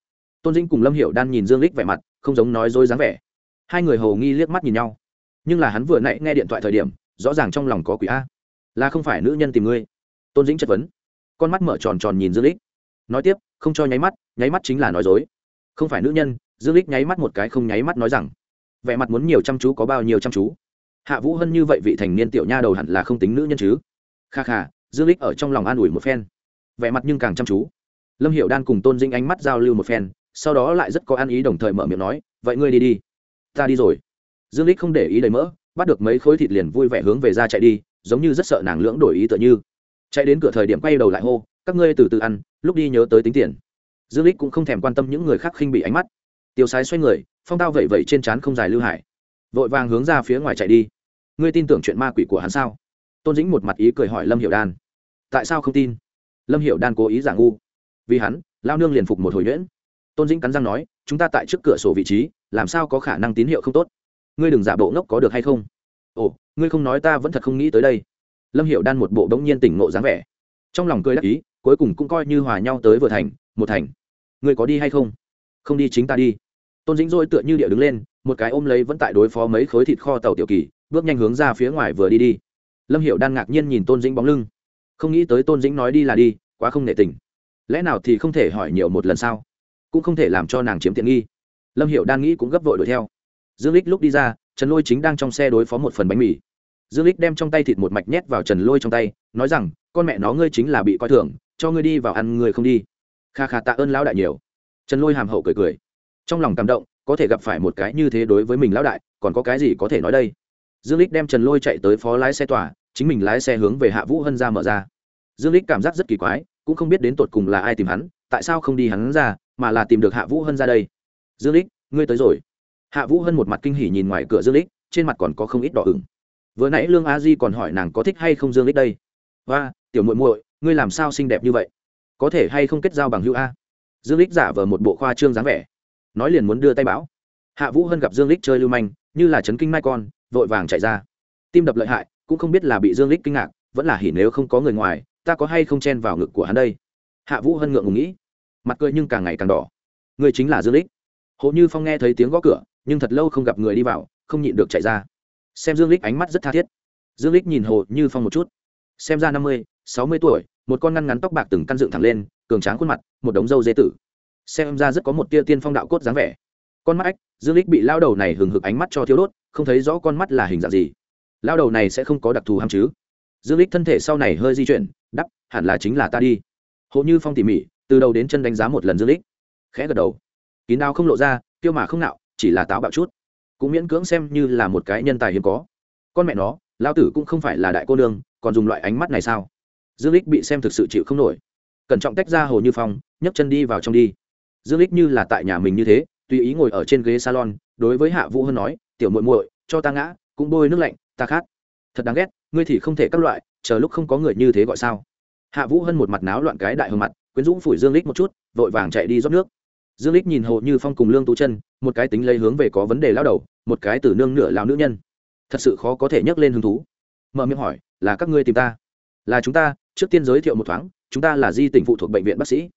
Tôn dĩnh cùng lâm hiểu đan nhìn dương lích vẻ mặt, không giống nói dối dáng vẻ. Hai người hầu nghi liếc mắt nhìn nhau. Nhưng là hắn vừa nãy nghe điện thoại thời điểm, rõ ràng trong lòng có quỷ a. Là không phải nữ nhân tìm ngươi. Tôn dĩnh chất vấn. Con mắt mở tròn tròn nhìn dương lích nói tiếp, không cho nháy mắt nháy mắt chính là nói dối. Không phải nữ nhân, dương lích nháy mắt một cái không nháy mắt nói rằng, vẻ mặt muốn nhiều chăm chú có bao nhiêu chăm chú. Hạ vũ hân như vậy vị thành niên tiểu nha đầu hẳn là không tính nữ nhân chứ. Kha kha, dương lích ở trong lòng an ủi một phen. Vẻ mặt nhưng càng chăm chú. Lâm Hiệu đan cùng tôn dinh ánh mắt giao lưu một phen, sau đó lại rất có ăn ý đồng thời mở miệng nói, vậy ngươi đi đi, ta đi rồi. Dương lích không để ý đầy mỡ, bắt được mấy khối thịt liền vui vẻ hướng về ra chạy đi, giống như rất sợ nàng lưỡng đổi ý tựa như. Chạy đến cửa thời điểm quay đầu lại hô các ngươi từ từ ăn, lúc đi nhớ tới tính tiền. Dương lích cũng không thèm quan tâm những người khác khinh bị ánh mắt. Tiêu sái xoay người, phong tao vẩy vẩy trên trán không dài lưu hải. Vội vàng hướng ra phía ngoài chạy đi. Ngươi tin tưởng chuyện ma quỷ của hắn sao? Tôn dĩnh một mặt ý cười hỏi lâm hiệu đan. Tại sao không tin? Lâm hiệu đan cố ý giả ngu. Vì hắn, lao nương liền phục một hồi nhuyễn. Tôn dĩnh cắn răng nói, chúng ta tại trước cửa sổ vị trí, làm sao có khả năng tín hiệu không tốt? Ngươi đừng giả bộ ngốc có được hay không? Ồ, ngươi không nói ta vẫn thật không nghĩ tới đây. Lâm hiệu đan một bộ bỗng nhiên tỉnh ngộ dáng vẻ. Trong lòng cười đắc ý cuối cùng cũng coi như hòa nhau tới vừa thành, một thành. Ngươi có đi hay không? Không đi chính ta đi. Tôn dĩnh dôi tựa như địa đứng lên, một cái ôm lấy vẫn tại đối phó mấy khối thịt kho tàu tiểu kỳ, bước nhanh hướng ra phía ngoài vừa đi đi. Lâm hiệu đang ngạc nhiên nhìn tôn dĩnh bóng lưng. Không nghĩ tới tôn dĩnh nói đi là đi, quá không nệ tình. Lẽ nào thì không thể hỏi nhiều một lần sao? Cũng không thể làm cho nàng chiếm tiện nghi. Lâm hiệu đang nghĩ cũng gấp vội đuổi theo. Dương lích lúc đi ra, trần lôi chính đang trong xe đối phó một phần bánh mì. Dương lích đem trong tay thịt một mạch nhét vào trần lôi trong tay, nói rằng, con mẹ nó ngươi chính là bị coi thường cho ngươi đi vào ăn, ngươi không đi. Kha kha tạ ơn lão đại nhiều. Trần lôi hàm hậu cười cười. Trong lòng cảm động, có thể gặp phải một cái như thế đối với mình lão đại, còn có cái gì có thể nói đây? Dương lích đem trần lôi chạy tới phó lái xe tòa, chính mình lái xe hướng về hạ vũ hân ra mở ra. Dương lích cảm giác rất kỳ quái, cũng không biết đến tột cùng là ai tìm hắn, tại sao không đi hắn ra, mà là tìm được hạ vũ hân ra đây. Dương lích ngươi tới rồi. Hạ vũ hân một mặt kinh hỉ nhìn ngoài cửa dương lích trên mặt còn có không ít đỏ ửng. Vừa nãy lương a di còn hỏi nàng có thích hay không dương lích đây. Và tiểu muội muội ngươi làm sao xinh đẹp như vậy? Có thể hay không kết giao bằng hữu a? Dương lích giả vờ một bộ khoa trương dáng vẻ. Nói liền muốn đưa tay bão hạ vũ hân gặp dương lích chơi lưu manh, như là chấn kinh mai con, vội vàng chạy ra. Tim đập lợi hại, cũng không biết là bị dương lích kinh ngạc, vẫn là hỉ nếu không có người ngoài, ta có hay không chen vào ngực của hắn đây? Hạ vũ hân ngượng ngùng nghĩ. Mặt cười nhưng càng ngày càng đỏ. Người chính là dương lích. Hộ như phong nghe thấy tiếng gõ cửa, nhưng thật lâu không gặp người đi vào, không nhịn được chạy ra. Xem dương lích ánh mắt rất tha thiết. Dương lích nhìn hồ như phong một chút. Xem ra năm mươi sáu mươi tuổi, một con ngăn ngắn tóc bạc từng căn dựng thẳng lên, cường tráng khuôn mặt, một đống râu dê tử. Xem ra rất có một tia tiên phong đạo cốt dáng vẻ. Con mắt ách dương lích bị lao đầu này hừng hực ánh mắt cho thiếu đốt, không thấy rõ con mắt là hình dạng gì. Lao đầu này sẽ không có đặc thù ham chứ? Dương lích thân thể sau này hơi di chuyển, đắp, hẳn là chính là ta đi. Hộ như phong tỉ mỉ, từ đầu đến chân đánh giá một lần dương lích khẽ gật đầu. Kín đáo không lộ ra, tiêu mà không nạo, chỉ là táo bạo chút. Cũng miễn cưỡng xem như là một cái nhân tài hiếm có. Con mẹ nó lao tử cũng không phải là đại cô nương, còn dùng loại ánh mắt này sao? Dương lích bị xem thực sự chịu không nổi. Cẩn trọng tách ra hồ như phong, nhấc chân đi vào trong đi. Dương lích như là tại nhà mình như thế, tùy ý ngồi ở trên ghế salon, đối với hạ vũ hân nói, tiểu muội muội, cho ta ngã, cũng bôi nước lạnh, ta khát. Thật đáng ghét, ngươi thì không thể các loại, chờ lúc không có người như thế gọi sao? Hạ vũ hân một mặt náo loạn cái đại hương mặt, quyến rũ phủi dương lích một chút, vội vàng chạy đi rót nước. Dương lích nhìn hồ như phong cùng lương tú chân, một cái tính lấy hướng về có vấn đề lao đầu, một cái từ nương nửa lao nữ nhân. Thật sự khó có thể nhắc lên hứng thú. Mở miệng hỏi, là các ngươi tìm ta? Là chúng ta trước tiên giới thiệu một thoáng, chúng ta là di tỉnh phụ thuộc bệnh viện bác sĩ.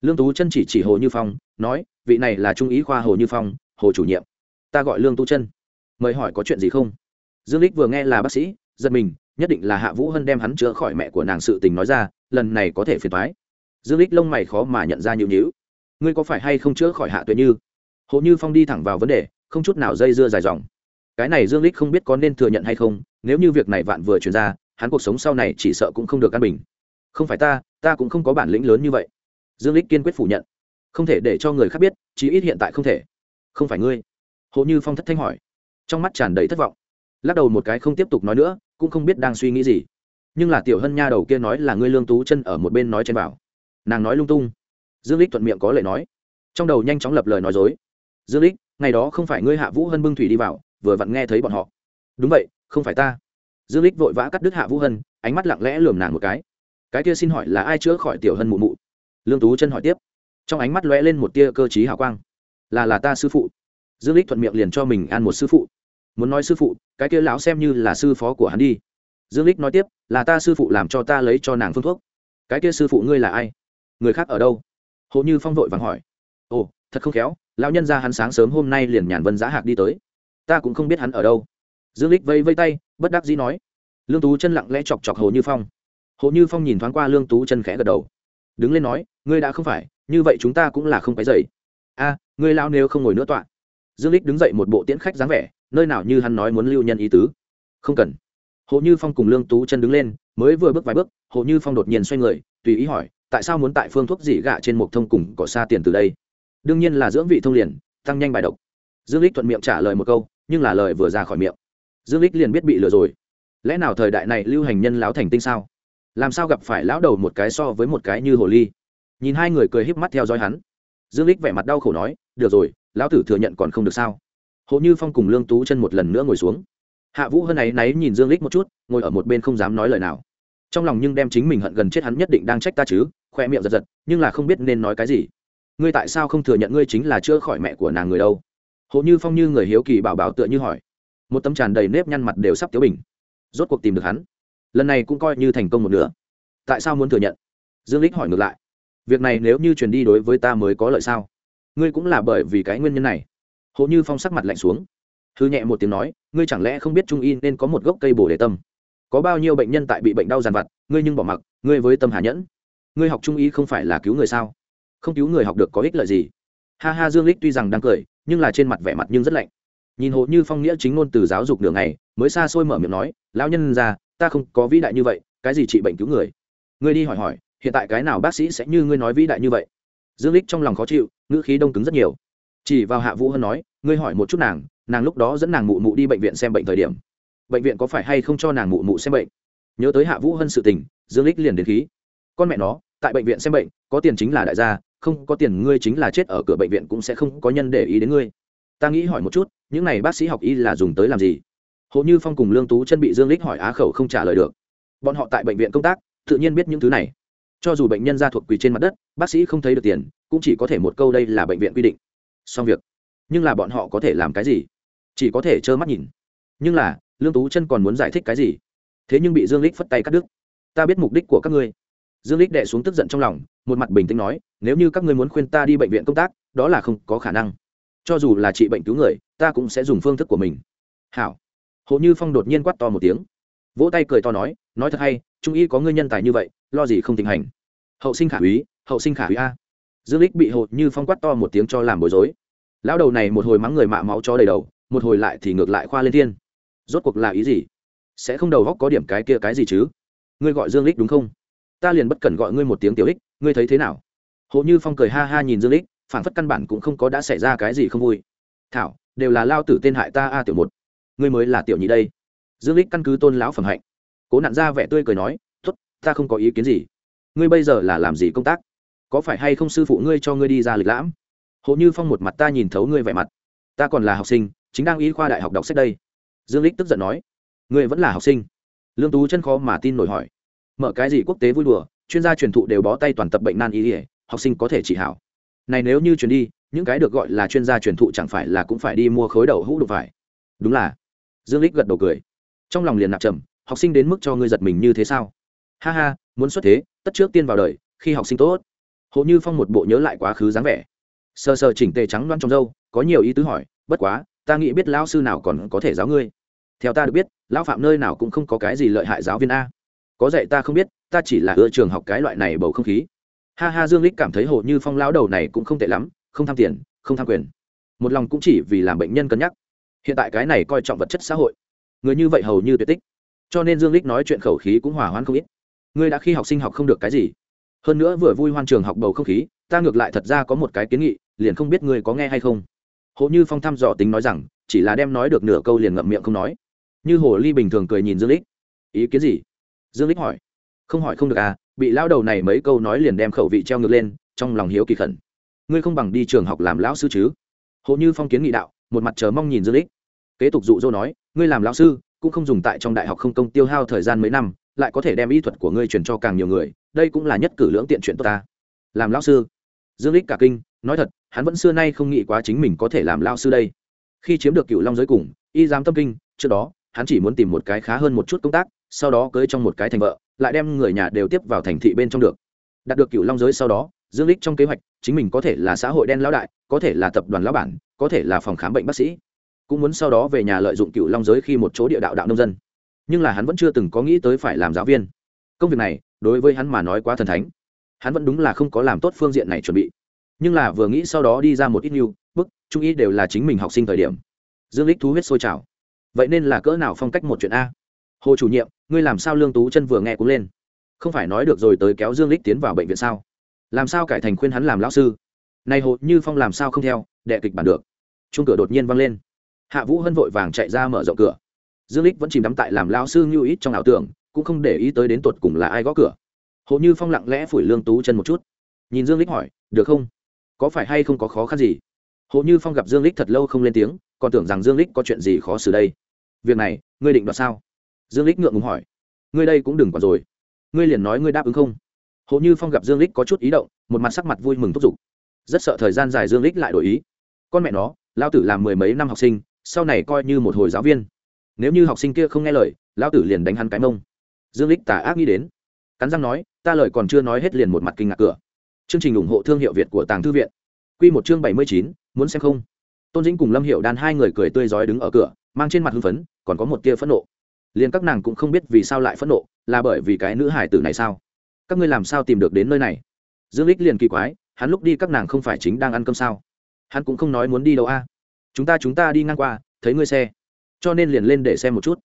Lương tú chân chỉ chỉ hồ như phong, nói, vị này là trung ý khoa hồ như phong, hồ chủ nhiệm. Ta gọi lương tú chân. Mời hỏi có chuyện gì không? Dương lích vừa nghe là bác sĩ, giật mình, nhất định là hạ vũ hân đem hắn chữa khỏi mẹ của nàng sự tình nói ra, lần này có thể phiền thoái dương lích lông mày khó mà nhận ra nhiều nhữ ngươi có phải hay không chữa khỏi hạ tuệ như? Hồ như phong đi thẳng vào vấn đề, không chút nào dây dưa dài dòng. Cái này dương lích không biết có nên thừa nhận hay không, nếu như việc này vạn vừa truyền ra hắn cuộc sống sau này chỉ sợ cũng không được an bình. Không phải ta ta cũng không có bản lĩnh lớn như vậy. Dương lích kiên quyết phủ nhận. Không thể để cho người khác biết, chí ít hiện tại không thể. Không phải ngươi. Hồ như phong thất thanh hỏi. Trong mắt tràn đầy thất vọng. Lắc đầu một cái không tiếp tục nói nữa, cũng không biết đang suy nghĩ gì. Nhưng là tiểu hân nha đầu kia nói là ngươi lương tú chân ở một bên nói trên bảo. Nàng nói lung tung. Dương lích thuận miệng có lời nói. Trong đầu nhanh chóng lập lời nói dối. Dương lích ngày đó không phải ngươi hạ vũ hân bưng thủy đi vào, vừa vặn nghe thấy bọn họ. Đúng vậy, không phải ta dương lích vội vã cắt đứt hạ vũ hân, ánh mắt lặng lẽ lườm nàng một cái. Cái kia xin hỏi là ai chữa khỏi tiểu hân mụ mụ? Lương tú chân hỏi tiếp. Trong ánh mắt lóe lên một tia cơ chí hào quang. Là là ta sư phụ. Dương lích thuận miệng liền cho mình ăn một sư phụ. Muốn nói sư phụ, cái kia lão xem như là sư phó của hắn đi. Dương lích nói tiếp, là ta sư phụ làm cho ta lấy cho nàng phương thuốc. Cái kia sư phụ ngươi là ai? Người khác ở đâu? Hồ như phong vội vàng hỏi. Ồ, thật không khéo, lão nhân ra hắn sáng sớm hôm nay liền nhàn vân giá hạc đi tới. Ta cũng không biết hắn ở đâu dương lích vây vây tay, bất đắc dĩ nói. Lương tú chân lặng lẽ chọc chọc hồ như phong. Hồ như phong nhìn thoáng qua lương tú chân khẽ gật đầu. Đứng lên nói, ngươi đã không phải, như vậy chúng ta cũng là không cái dậy a, ngươi lao nếu không ngồi nữa tọa. Dương lích đứng dậy một bộ tiễn khách dáng vẻ, nơi nào như hắn nói muốn lưu nhân ý tứ. Không cần. Hồ như phong cùng lương tú chân đứng lên, mới vừa bước vài bước, hồ như phong đột nhiên xoay người, tùy ý hỏi, tại sao muốn tại phương thuốc dị gạ trên một thông cùng cỏ xa tiền từ đây? Đương nhiên là dưỡng vị thông liền, tăng nhanh bài độc. Dương lích thuận miệng trả lời một câu, nhưng là lời vừa ra khỏi miệng dương lích liền biết bị lừa rồi. Lẽ nào thời đại này lưu hành nhân láo thành tinh sao? Làm sao gặp phải lão đầu một cái so với một cái như hồ ly? Nhìn hai người cười híp mắt theo dõi hắn. Dương lích vẻ mặt đau khổ nói, được rồi, lão tử thừa nhận còn không được sao? Hồ như phong cùng lương tú chân một lần nữa ngồi xuống. Hạ vũ hơn ấy náy nhìn dương lích một chút, ngồi ở một bên không dám nói lời nào. Trong lòng nhưng đem chính mình hận gần chết hắn nhất định đang trách ta chứ, khoe miệng giật giật, nhưng là không biết nên nói cái gì. Ngươi tại sao không thừa nhận ngươi chính là chữa khỏi mẹ của nàng người đâu? Hồ như phong như người hiếu kỳ bảo bảo tựa như hỏi một tấm tràn đầy nếp nhăn mặt đều sắp tiếu bình. Rốt cuộc tìm được hắn. Lần này cũng coi như thành công một nửa. Tại sao muốn thừa nhận? Dương lích hỏi ngược lại. Việc này nếu như truyền đi đối với ta mới có lợi sao? Ngươi cũng là bởi vì cái nguyên nhân này. Hộ như phong sắc mặt lạnh xuống. Hư nhẹ một tiếng nói, ngươi chẳng lẽ không biết trung y nên có một gốc cây bổ để tâm? Có bao nhiêu bệnh nhân tại bị bệnh đau dàn vặt, ngươi nhưng bỏ mặc, ngươi với tâm hà nhẫn. Ngươi học trung y không phải là cứu người sao? Không cứu người học được có ích lợi gì? Ha ha, dương lích tuy rằng đang cười, nhưng là trên mặt vẻ mặt nhưng rất lạnh nhìn hồ như phong nghĩa chính ngôn từ giáo dục đường này, mới xa xôi mở miệng nói, lão nhân ra ta không có vĩ đại như vậy, cái gì trị bệnh cứu người? Ngươi đi hỏi hỏi, hiện tại cái nào bác sĩ sẽ như ngươi nói vĩ đại như vậy? Dương lích trong lòng khó chịu, ngữ khí đông cứng rất nhiều. Chỉ vào hạ vũ hân nói, ngươi hỏi một chút nàng nàng lúc đó dẫn nàng mụ mụ đi bệnh viện xem bệnh thời điểm. Bệnh viện có phải hay không cho nàng mụ mụ xem bệnh? Nhớ tới hạ vũ hân sự tình, dương lích liền đến khí. Con mẹ nó, tại bệnh viện xem bệnh, có tiền chính là đại gia, không có tiền ngươi chính là chết ở cửa bệnh viện cũng sẽ không có nhân để ý đến ngươi ta nghĩ hỏi một chút, những này bác sĩ học y là dùng tới làm gì? Hồ như phong cùng lương tú chân bị dương lích hỏi á khẩu không trả lời được. Bọn họ tại bệnh viện công tác, tự nhiên biết những thứ này. Cho dù bệnh nhân ra thuộc quỳ trên mặt đất, bác sĩ không thấy được tiền, cũng chỉ có thể một câu đây là bệnh viện quy định. Xong việc. Nhưng là bọn họ có thể làm cái gì? Chỉ có thể trơ mắt nhìn. Nhưng là, lương tú chân còn muốn giải thích cái gì? Thế nhưng bị dương lích phất tay cắt đứt. Ta biết mục đích của các ngươi. Dương lích đệ xuống tức giận trong lòng, một mặt bình tĩnh nói, nếu như các ngươi muốn khuyên ta đi bệnh viện công tác, đó là không có khả năng cho dù là trị bệnh cứu người, ta cũng sẽ dùng phương thức của mình. Hảo. Hồ như phong đột nhiên quát to một tiếng. Vỗ tay cười to nói nói thật hay, trung y có ngươi nhân tài như vậy, lo gì không tình hành. Hậu sinh khả úy, hậu sinh khả úy a. Dương lích bị hộ như phong quát to một tiếng cho làm bối rối. Lão đầu này một hồi mắng người mạ máu cho đầy đầu, một hồi lại thì ngược lại khoa lên thiên. Rốt cuộc là ý gì? Sẽ không đầu góc có điểm cái kia cái gì chứ? Ngươi gọi dương lích đúng không? Ta liền bất cần gọi ngươi một tiếng tiểu ích, ngươi thấy thế nào? Hồ như phong cười ha ha nhìn dương lích phản phất căn bản cũng không có đã xảy ra cái gì không vui. Thảo, đều là lao tử tên hại ta a tiểu một. Ngươi mới là tiểu nhị đây. Dương lích căn cứ tôn lão phẩm hạnh. Cố nặn ra vẻ tươi cười nói, tốt, ta không có ý kiến gì. Ngươi bây giờ là làm gì công tác? Có phải hay không sư phụ ngươi cho ngươi đi ra lịch lãm? Hộ như phong một mặt ta nhìn thấu ngươi vẻ mặt. Ta còn là học sinh, chính đang y khoa đại học đọc sách đây. Dương lích tức giận nói, ngươi vẫn là học sinh? Lương tú chân khó mà tin nổi hỏi, mở cái gì quốc tế vui đùa, chuyên gia truyền thụ đều bó tay toàn tập bệnh nan y học sinh có thể trị hảo này nếu như chuyển đi, những cái được gọi là chuyên gia truyền thụ chẳng phải là cũng phải đi mua khối đầu hũ đục phải? Đúng là. Dương lích gật đầu cười. Trong lòng liền nạp trầm, học sinh đến mức cho ngươi giật mình như thế sao? Ha ha, muốn xuất thế, tất trước tiên vào đời, khi học sinh tốt. Hộ như phong một bộ nhớ lại quá khứ dáng vẻ. Sờ sờ chỉnh tề trắng loan trong dâu có nhiều ý tứ hỏi, bất quá, ta nghĩ biết lão sư nào còn có thể giáo ngươi? Theo ta được biết, lão phạm nơi nào cũng không có cái gì lợi hại giáo viên a. Có dạy ta không biết, ta chỉ là ưa trường học cái loại này bầu không khí ha ha, dương lích cảm thấy hồ như phong lão đầu này cũng không tệ lắm, không tham tiền, không tham quyền. Một lòng cũng chỉ vì làm bệnh nhân cân nhắc. Hiện tại cái này coi trọng vật chất xã hội. Người như vậy hầu như tuyệt tích. Cho nên dương lích nói chuyện khẩu khí cũng hòa hoãn không ít. Ngươi đã khi học sinh học không được cái gì. Hơn nữa vừa vui hoan trường học bầu không khí, ta ngược lại thật ra có một cái kiến nghị, liền không biết ngươi có nghe hay không. Hồ như phong thăm dò tính nói rằng, chỉ là đem nói được nửa câu liền ngậm miệng không nói. Như hồ ly bình thường cười nhìn dương lích ý kiến gì? Dương lích hỏi. Không hỏi không được à bị lão đầu này mấy câu nói liền đem khẩu vị treo ngược lên, trong lòng hiếu kỳ khẩn. Ngươi không bằng đi trường học làm lão sư chứ? Hồ như phong kiến nghị đạo, một mặt chờ mong nhìn dương lích kế tục dụ dỗ nói, ngươi làm lão sư, cũng không dùng tại trong đại học không công tiêu hao thời gian mấy năm, lại có thể đem y thuật của ngươi truyền cho càng nhiều người, đây cũng là nhất cử lưỡng tiện chuyện tốt ta. Làm lão sư? Dương lích cả kinh, nói thật, hắn vẫn xưa nay không nghĩ quá chính mình có thể làm lão sư đây. Khi chiếm được cựu long giới cùng, y giám tâm kinh, trước đó, hắn chỉ muốn tìm một cái khá hơn một chút công tác, sau đó cưới trong một cái thành vợ lại đem người nhà đều tiếp vào thành thị bên trong được. Đạt được cựu long giới sau đó, dương lích trong kế hoạch, chính mình có thể là xã hội đen lão đại, có thể là tập đoàn lão bản, có thể là phòng khám bệnh bác sĩ. Cũng muốn sau đó về nhà lợi dụng cựu long giới khi một chỗ địa đạo đạo nông dân. Nhưng là hắn vẫn chưa từng có nghĩ tới phải làm giáo viên. Công việc này, đối với hắn mà nói quá thần thánh. Hắn vẫn đúng là không có làm tốt phương diện này chuẩn bị. Nhưng là vừa nghĩ sau đó đi ra một ít nhiều bức, trung ý đều là chính mình học sinh thời điểm. Dương lích thú huyết sôi trào. Vậy nên là cỡ nào phong cách một chuyện a? Hồ chủ nhiệm, ngươi làm sao lương tú chân vừa nghe cũng lên? Không phải nói được rồi tới kéo dương lích tiến vào bệnh viện sao? Làm sao cải thành khuyên hắn làm lão sư? Này hồ như phong làm sao không theo, đệ kịch bản được. Chung cửa đột nhiên văng lên. Hạ vũ hân vội vàng chạy ra mở rộng cửa. Dương lích vẫn chìm đắm tại làm lão sư như ít trong ảo tưởng, cũng không để ý tới đến tột cùng là ai gõ cửa. Hồ như phong lặng lẽ phủi lương tú chân một chút. Nhìn dương lích hỏi, được không? Có phải hay không có khó khăn gì? Hồ như phong gặp dương lích thật lâu không lên tiếng, còn tưởng rằng dương lích có chuyện gì khó xử đây. Việc này, ngươi định đoạt sao? Dương lích ngượng ngùng hỏi ngươi đây cũng đừng còn rồi. Ngươi liền nói ngươi đáp ứng không? Hồ như phong gặp dương lích có chút ý động một mặt sắc mặt vui mừng thúc giục. Rất sợ thời gian dài dương lích lại đổi ý. Con mẹ nó lao tử làm mười mấy năm học sinh sau này coi như một hồi giáo viên. Nếu như học sinh kia không nghe lời lao tử liền đánh hắn cái mông. Dương lích tà ác nghĩ đến. Cắn răng nói ta lời còn chưa nói hết liền một mặt kinh ngạc cửa. Chương trình ủng hộ thương hiệu việt của tàng thư viện. Quy một chương bảy mươi chín, muốn xem không? Tôn dĩnh cùng lâm hiệu đan hai người cười tươi rói đứng ở cửa mang trên mặt hưng phấn còn có một tia phẫn nộ liền các nàng cũng không biết vì sao lại phẫn nộ, là bởi vì cái nữ hải tử này sao? Các ngươi làm sao tìm được đến nơi này? Dương lích liền kỳ quái, hắn lúc đi các nàng không phải chính đang ăn cơm sao? Hắn cũng không nói muốn đi đâu a. Chúng ta chúng ta đi ngang qua, thấy ngươi xe. Cho nên liền lên để xem một chút.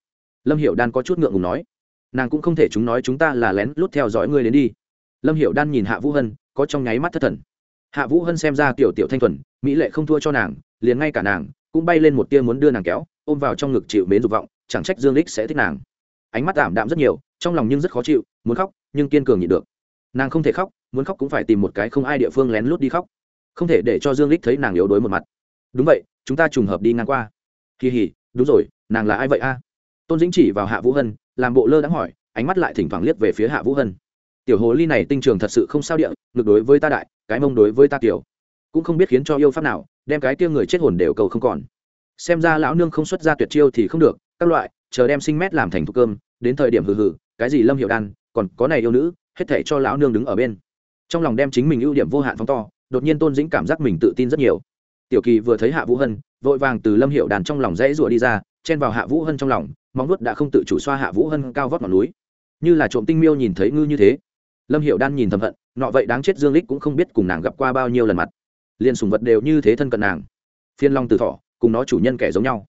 Lâm hiểu đan có chút ngượng ngùng nói. Nàng cũng không thể chúng nói chúng ta là lén lút theo dõi ngươi đến đi. Lâm hiểu đan nhìn hạ vũ hân, có trong nháy mắt thất thần. Hạ vũ hân xem ra tiểu tiểu thanh thuần, mỹ lệ không thua cho nàng, liền ngay cả nàng cũng bay lên một tia muốn đưa nàng kéo, ôm vào trong ngực chịu mến dục vọng chẳng trách dương lích sẽ thích nàng. Ánh mắt ảm đạm rất nhiều, trong lòng nhưng rất khó chịu, muốn khóc, nhưng kiên cường nhịn được. Nàng không thể khóc, muốn khóc cũng phải tìm một cái không ai địa phương lén lút đi khóc. Không thể để cho dương lích thấy nàng yếu đuối một mặt. Đúng vậy, chúng ta trùng hợp đi ngang qua. Kỳ hỉ, đúng rồi, nàng là ai vậy a? Tôn dĩnh chỉ vào hạ vũ hân, làm bộ lơ đãng hỏi, ánh mắt lại thỉnh thoảng liếc về phía hạ vũ hân. Tiểu hồ ly này tinh trường thật sự không sao địa, ngược đối với ta đại, cái mông đối với ta tiểu. Cũng không biết khiến cho yêu pháp nào, đem cái kia người chết hồn đều cầu không còn. Xem ra lão nương không xuất ra tuyệt chiêu thì không được các loại, chờ đem sinh mét làm thành thuốc cơm, đến thời điểm hừ hừ, cái gì lâm hiệu đan, còn có này yêu nữ, hết thể cho lão nương đứng ở bên. Trong lòng đem chính mình ưu điểm vô hạn phóng to, đột nhiên tôn dĩnh cảm giác mình tự tin rất nhiều. Tiểu kỳ vừa thấy hạ vũ hân, vội vàng từ lâm hiệu đàn trong lòng rẽ rủa đi ra, chen vào hạ vũ hân trong lòng, móng nuốt đã không tự chủ xoa hạ vũ hân cao vót ngọn núi. Như là trộm tinh miêu nhìn thấy ngư như thế. Lâm hiệu đan nhìn thầm hận, nọ vậy đáng chết dương lích cũng không biết cùng nàng gặp qua bao nhiêu lần mặt. Liền sùng vật đều như thế thân cận nàng. Phiên long từ thỏ cùng nó chủ nhân kẻ giống nhau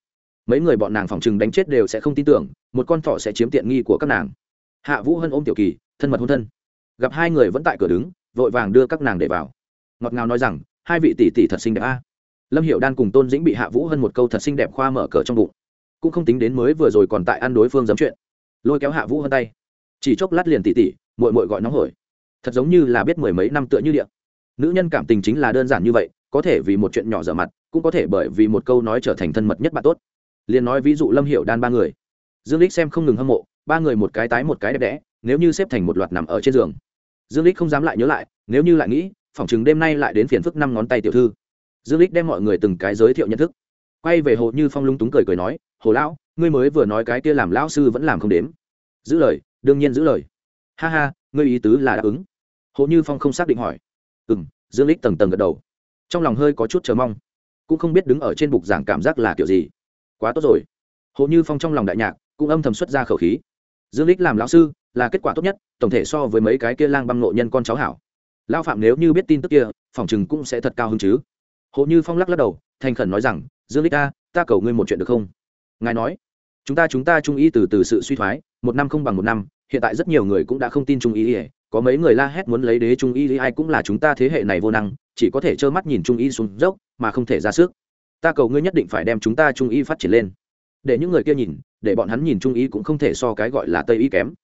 mấy người bọn nàng phòng chừng đánh chết đều sẽ không tin tưởng một con thỏ sẽ chiếm tiện nghi của các nàng. Hạ vũ hân ôm tiểu kỳ thân mật hôn thân. Gặp hai người vẫn tại cửa đứng vội vàng đưa các nàng để vào. Ngọt ngào nói rằng hai vị tỷ tỷ thật xinh đẹp a. Lâm hiệu đan cùng tôn dĩnh bị hạ vũ hân một câu thật xinh đẹp khoa mở cờ trong bụng. Cũng không tính đến mới vừa rồi còn tại ăn đối phương dấm chuyện. Lôi kéo hạ vũ hơn tay. Chỉ chốc lát liền tỷ tỷ, mội mội gọi nóng hổi. Thật giống như là biết mười mấy năm tựa như điện nữ nhân cảm tình chính là đơn giản như vậy có thể vì một chuyện nhỏ dở mặt cũng có thể bởi vì một câu nói trở thành thân mật nhất bạn tốt liền nói ví dụ lâm hiệu đan ba người. Dương lích xem không ngừng hâm mộ, ba người một cái tái một cái đẹp đẽ, nếu như xếp thành một loạt nằm ở trên giường. Dương lích không dám lại nhớ lại, nếu như lại nghĩ, phỏng chừng đêm nay lại đến phiền phức năm ngón tay tiểu thư. Dương lích đem mọi người từng cái giới thiệu nhận thức. Quay về hồ như phong lung túng cười cười nói, hồ lão, ngươi mới vừa nói cái kia làm lão sư vẫn làm không đếm. Giữ lời, đương nhiên giữ lời. Ha ha, ngươi ý tứ là đáp ứng. Hồ như phong không xác định hỏi. Ừ m dương lích tầng tầng gật đầu. Trong lòng hơi có chút chờ mong. Cũng không biết đứng ở trên bục giảng cảm giác là kiểu gì quá tốt rồi. Hầu như phong trong lòng đại nhạc cũng âm thầm xuất ra khẩu khí. Dương lích làm lão sư là kết quả tốt nhất, tổng thể so với mấy cái kia lang băng nộ nhân con cháu hảo. Lao phạm nếu như biết tin tức kia, phòng chừng cũng sẽ thật cao hơn chứ. Hầu như phong lắc lắc đầu, thành khẩn nói rằng, dương lích ta ta cầu ngươi một chuyện được không? Ngài nói, chúng ta chúng ta trung y từ từ sự suy thoái, một năm không bằng một năm, hiện tại rất nhiều người cũng đã không tin trung y có mấy người la hét muốn lấy đế trung y ai cũng là chúng ta thế hệ này vô năng, chỉ có thể trơ mắt nhìn trung y xuống dốc, mà không thể ra sức ta cầu ngươi nhất định phải đem chúng ta trung y phát triển lên. Để những người kia nhìn, để bọn hắn nhìn trung y cũng không thể so cái gọi là tây y kém.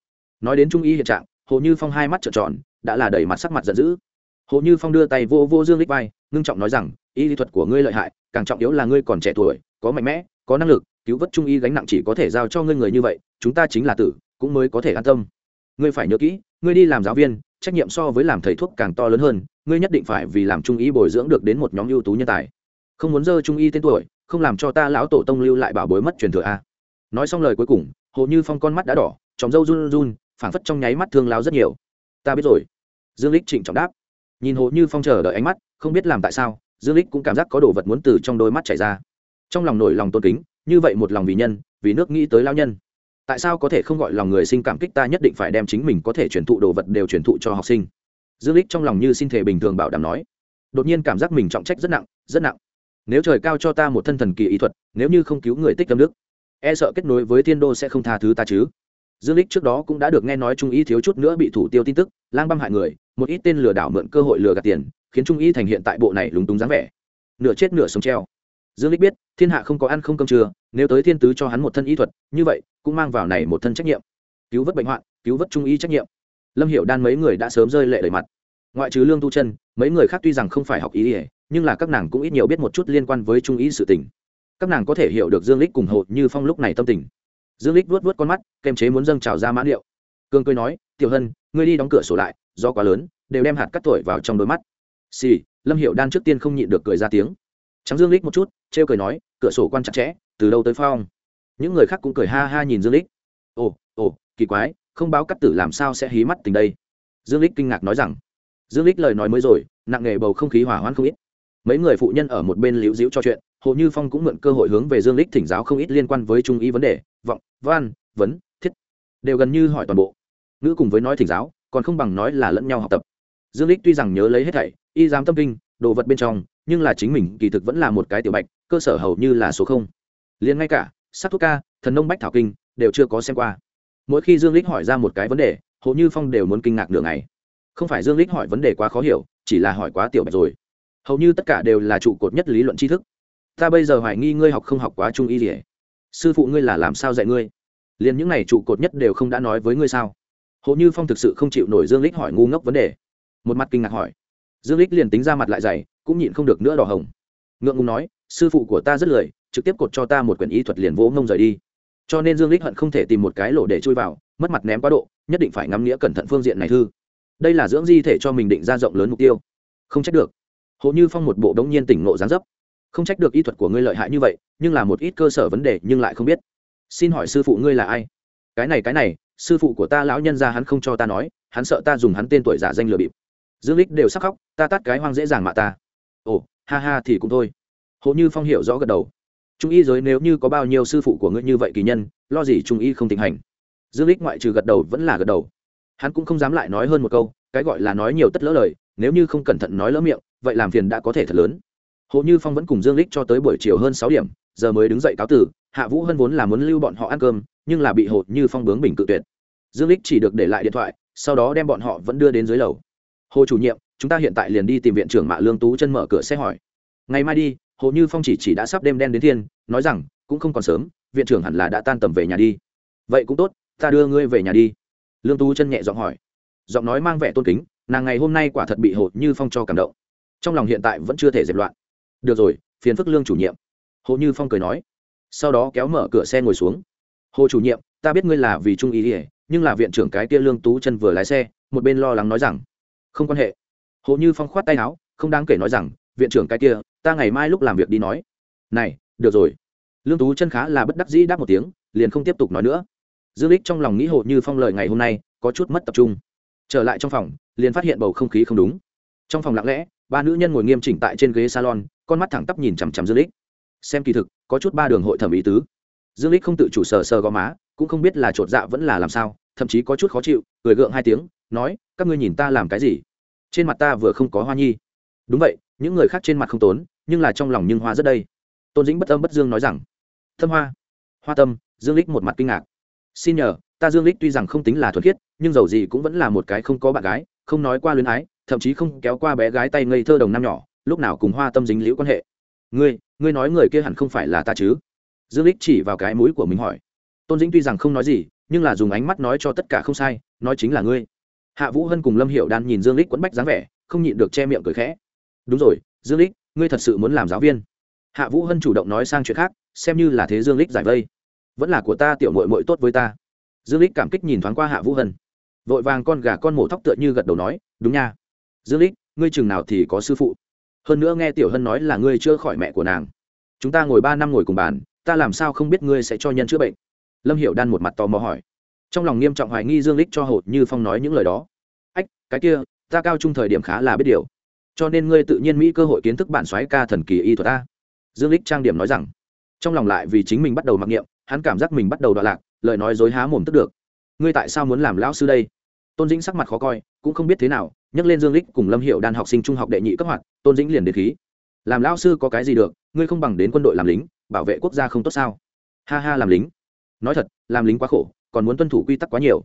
Nói đến trung y hiện trạng, hồ như phong hai mắt trợn tròn, đã là đầy mặt sắc mặt giận dữ. Hồ như phong đưa tay vô vô dương lích vai, ngưng trọng nói rằng, y lý thuật của ngươi lợi hại, càng trọng yếu là ngươi còn trẻ tuổi, có mạnh mẽ, có năng lực, cứu vớt trung y gánh nặng chỉ có thể giao cho ngươi người như vậy, chúng ta chính là tử, cũng mới có thể an tâm. Ngươi phải nhớ kỹ, ngươi đi làm giáo viên, trách nhiệm so với làm thầy thuốc càng to lớn hơn, ngươi nhất định phải vì làm trung y bồi dưỡng được đến một nhóm ưu tú nhân tài không muốn dơ trung y tên tuổi, không làm cho ta lão tổ tông lưu lại bảo bối mất truyền thừa a. Nói xong lời cuối cùng, hồ như phong con mắt đã đỏ, tròng râu run run, phảng phất trong nháy mắt thương lao rất nhiều. Ta biết rồi. Dương lích trịnh trọng đáp. Nhìn hồ như phong chờ đợi ánh mắt, không biết làm tại sao, dương lích cũng cảm giác có đồ vật muốn từ trong đôi mắt chảy ra. Trong lòng nổi lòng tôn kính, như vậy một lòng vì nhân, vì nước nghĩ tới lao nhân. Tại sao có thể không gọi lòng người sinh cảm kích ta nhất định phải đem chính mình có thể truyền thụ đồ vật đều truyền thụ cho học sinh? Dương lích trong lòng như xin thể bình thường bảo đảm nói. Đột nhiên cảm giác mình trọng trách rất nặng rất nặng nếu trời cao cho ta một thân thần kỳ ý thuật, nếu như không cứu người tích tâm đức e sợ kết nối với thiên đô sẽ không tha thứ ta chứ. Dương lích trước đó cũng đã được nghe nói trung y thiếu chút nữa bị thủ tiêu tin tức, lang băm hại người, một ít tên lừa đảo mượn cơ hội lừa gạt tiền, khiến trung y thành hiện tại bộ này lúng túng dáng vẻ. Nửa chết nửa sống treo. Dương lích biết, thiên hạ không có ăn không cơm trưa, nếu tới thiên tứ cho hắn một thân ý thuật, như vậy, cũng mang vào này một thân trách nhiệm. Cứu vớt bệnh hoạn, cứu vớt trung y trách nhiệm. Lâm hiểu đan mấy người đã sớm rơi lệ đầy mặt. Ngoại trừ lương tu chân, mấy người khác tuy rằng không phải học ý ỉa nhưng là các nàng cũng ít nhiều biết một chút liên quan với trung ý sự tình. Các nàng có thể hiểu được dương lích cùng hộ như phong lúc này tâm tình. Dương lích vuốt vuốt con mắt, kềm chế muốn dâng trào ra mã liệu cương cười nói, tiểu hân, ngươi đi đóng cửa sổ lại, do quá lớn, đều đem hạt cắt tuổi vào trong đôi mắt. Xì, lâm hiệu đan trước tiên không nhịn được cười ra tiếng. Trắng dương lích một chút, trêu cười nói, cửa sổ quan chặt chẽ, từ đâu tới phong? Những người khác cũng cười ha ha nhìn dương lích. Ồ ồ, kỳ quái, không báo cắt tử làm sao sẽ hí mắt tình đây? Dương lích kinh ngạc nói rằng. Dương lích lời nói mới rồi, nặng nghề bầu không khí hỏa hoãn không ít mấy người phụ nhân ở một bên liễu diễu cho chuyện, hồ như phong cũng mượn cơ hội hướng về dương lích thỉnh giáo không ít liên quan với trung ý vấn đề, vọng, văn, vấn, thiết, đều gần như hỏi toàn bộ. Ngữ cùng với nói thỉnh giáo, còn không bằng nói là lẫn nhau học tập. Dương lích tuy rằng nhớ lấy hết thảy, y dám tâm kinh, đồ vật bên trong, nhưng là chính mình kỳ thực vẫn là một cái tiểu bạch, cơ sở hầu như là số không. Liền ngay cả, sát thuốc ca, thần nông bách thảo kinh, đều chưa có xem qua. Mỗi khi dương lích hỏi ra một cái vấn đề, hồ như phong đều muốn kinh ngạc nửa ngày. Không phải dương lích hỏi vấn đề quá khó hiểu, chỉ là hỏi quá tiểu bạch rồi hầu như tất cả đều là trụ cột nhất lý luận tri thức. Ta bây giờ hoài nghi ngươi học không học quá trung y gì sư phụ ngươi là làm sao dạy ngươi? Liền những này trụ cột nhất đều không đã nói với ngươi sao? Hồ như phong thực sự không chịu nổi dương lích hỏi ngu ngốc vấn đề. Một mặt kinh ngạc hỏi. Dương lích liền tính ra mặt lại dày, cũng nhịn không được nữa đỏ hồng. Ngượng ngùng nói, sư phụ của ta rất lười, trực tiếp cột cho ta một quyển y thuật liền vỗ ngông rời đi. Cho nên dương lích hận không thể tìm một cái lỗ để chui vào, mất mặt ném quá độ, nhất định phải ngắm nghĩa cẩn thận phương diện này thư. Đây là dưỡng di thể cho mình định ra rộng lớn mục tiêu. Không trách được hồ như phong một bộ đống nhiên tỉnh ngộ gián dấp. Không trách được y thuật của ngươi lợi hại như vậy, nhưng là một ít cơ sở vấn đề nhưng lại không biết. Xin hỏi sư phụ ngươi là ai? Cái này cái này, sư phụ của ta lão nhân ra hắn không cho ta nói, hắn sợ ta dùng hắn tên tuổi giả danh lừa bịp. Dương lích đều sắc khóc, ta tắt cái hoang dễ dàng mạ ta. Ồ, ha ha thì cũng thôi. Hồ như phong hiểu rõ gật đầu. Trung y giới nếu như có bao nhiêu sư phụ của ngươi như vậy kỳ nhân, lo gì trung y không tình hành? Dương lích ngoại trừ gật đầu vẫn là gật đầu. Hắn cũng không dám lại nói hơn một câu, cái gọi là nói nhiều tất lỡ lời, nếu như không cẩn thận nói lỡ miệng vậy làm phiền đã có thể thật lớn. Hồ như phong vẫn cùng dương lích cho tới buổi chiều hơn sáu điểm, giờ mới đứng dậy cáo tử, hạ vũ hân vốn là muốn lưu bọn họ ăn cơm, nhưng là bị hồ như phong bướng bình cự tuyệt. Dương lích chỉ được để lại điện thoại, sau đó đem bọn họ vẫn đưa đến dưới lầu. Hồ chủ nhiệm, chúng ta hiện tại liền đi tìm viện trưởng mạ lương tú chân mở cửa xe hỏi. Ngày mai đi, hồ như phong chỉ chỉ đã sắp đêm đen đến thiên, nói rằng, cũng không còn sớm, viện trưởng hẳn là đã tan tầm về nhà đi. Vậy cũng tốt, ta đưa ngươi về nhà đi. Lương tú chân nhẹ giọng hỏi. Giọng nói mang vẻ tôn kính, nàng ngày hôm nay quả thật bị hồ như phong cho cảm động trong lòng hiện tại vẫn chưa thể dẹp loạn. Được rồi, phiền phức lương chủ nhiệm. Hồ như phong cười nói. Sau đó kéo mở cửa xe ngồi xuống. Hồ chủ nhiệm, ta biết ngươi là vì trung ý ỉa nhưng là viện trưởng cái kia lương tú chân vừa lái xe, một bên lo lắng nói rằng, không quan hệ. Hồ như phong khoát tay áo, không đáng kể nói rằng, viện trưởng cái kia, ta ngày mai lúc làm việc đi nói. Này, được rồi. Lương tú chân khá là bất đắc dĩ đáp một tiếng, liền không tiếp tục nói nữa. Dương lích trong lòng nghĩ hồ như phong lời ngày hôm nay có chút mất tập trung. Trở lại trong phòng, liền phát hiện bầu không khí không đúng. Trong phòng lặng lẽ ba nữ nhân ngồi nghiêm chỉnh tại trên ghế salon, con mắt thẳng tắp nhìn chằm chằm dương lích. Xem kỳ thực, có chút ba đường hội thẩm ý tứ. Dương lích không tự chủ sờ sờ gò má, cũng không biết là chột dạ vẫn là làm sao, thậm chí có chút khó chịu, cười gượng hai tiếng, nói, các ngươi nhìn ta làm cái gì? Trên mặt ta vừa không có hoa nhi. Đúng vậy, những người khác trên mặt không tốn, nhưng là trong lòng nhưng hoa rất đây. Tôn dĩnh bất âm bất dương nói rằng. Thâm hoa. Hoa tâm, dương lích một mặt kinh ngạc. Xin nhờ, ta dương lích tuy rằng không tính là thuần khiết, nhưng dầu gì cũng vẫn là một cái không có bạn gái, không nói qua luyến ái thậm chí không kéo qua bé gái tay ngây thơ đồng năm nhỏ, lúc nào cùng hoa tâm dính liễu quan hệ. Ngươi ngươi nói người kia hẳn không phải là ta chứ? Dương lích chỉ vào cái mũi của mình hỏi. Tôn dĩnh tuy rằng không nói gì, nhưng là dùng ánh mắt nói cho tất cả không sai, nói chính là ngươi. Hạ vũ hân cùng lâm hiệu đan nhìn dương lích quẫn bách dáng vẻ, không nhịn được che miệng cười khẽ. Đúng rồi, dương lích, ngươi thật sự muốn làm giáo viên? Hạ vũ hân chủ động nói sang chuyện khác, xem như là thế dương lích giải vây. Vẫn là của ta tiểu mội mội tốt với ta. Dương lích cảm kích nhìn thoáng qua hạ vũ hân. Vội vàng con gà con mổ thóc tựa như gật đầu nói, đúng nha dương lích, ngươi chừng nào thì có sư phụ. Hơn nữa nghe tiểu hân nói là ngươi chưa khỏi mẹ của nàng. Chúng ta ngồi ba năm ngồi cùng bàn, ta làm sao không biết ngươi sẽ cho nhân chữa bệnh? Lâm hiểu đan một mặt tò mò hỏi. Trong lòng nghiêm trọng hoài nghi dương lích cho hột như phong nói những lời đó. Ách, cái kia, ta cao trung thời điểm khá là biết điều. Cho nên ngươi tự nhiên mỹ cơ hội kiến thức bản soái ca thần kỳ y thuật ta. Dương lích trang điểm nói rằng. Trong lòng lại vì chính mình bắt đầu mặc niệm, hắn cảm giác mình bắt đầu đọa lạc, lời nói dối há mồm tức được. Ngươi tại sao muốn làm lão sư đây? Tôn dĩnh sắc mặt khó coi, cũng không biết thế nào nhắc lên dương lích cùng lâm hiệu đan học sinh trung học đệ nhị cấp hoạt, tôn dĩnh liền đến khí. Làm lão sư có cái gì được, ngươi không bằng đến quân đội làm lính, bảo vệ quốc gia không tốt sao? Ha ha, làm lính. Nói thật, làm lính quá khổ, còn muốn tuân thủ quy tắc quá nhiều.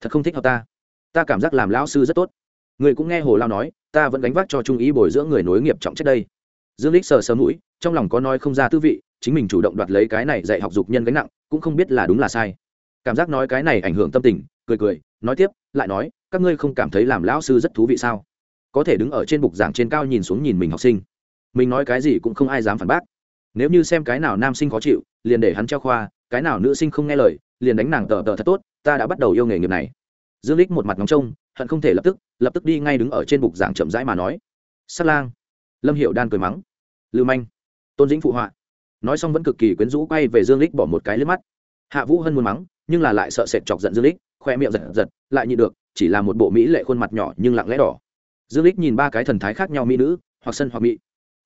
Thật không thích hợp ta. Ta cảm giác làm lão sư rất tốt. Người cũng nghe hồ lao nói, ta vẫn gánh vác cho trung ý bồi dưỡng người nối nghiệp trọng trách đây. Dương lích sờ sờ mũi, trong lòng có nói không ra tư vị, chính mình chủ động đoạt lấy cái này dạy học dục nhân gánh nặng, cũng không biết là đúng là sai. Cảm giác nói cái này ảnh hưởng tâm tình, cười cười, nói tiếp, lại nói các ngươi không cảm thấy làm lão sư rất thú vị sao? Có thể đứng ở trên bục giảng trên cao nhìn xuống nhìn mình học sinh. Mình nói cái gì cũng không ai dám phản bác. Nếu như xem cái nào nam sinh khó chịu, liền để hắn treo khoa, cái nào nữ sinh không nghe lời, liền đánh nàng tờ tờ thật tốt, ta đã bắt đầu yêu nghề nghiệp này. Dương lích một mặt ngóng trông, hận không thể lập tức lập tức đi ngay đứng ở trên bục giảng chậm rãi mà nói. Sát lang. Lâm hiệu đan cười mắng. Lưu manh. Tôn dĩnh phụ họa. Nói xong vẫn cực kỳ quyến rũ quay về dương lích bỏ một cái lướt mắt. Hạ vũ hân muốn mắng, nhưng là lại sợ sệt chọc giận dương lích khoe miệng giật giật, lại nhịn được chỉ là một bộ mỹ lệ khuôn mặt nhỏ nhưng lặng lẽ đỏ. Dương lích nhìn ba cái thần thái khác nhau mỹ nữ, hoặc sân hoặc mỹ.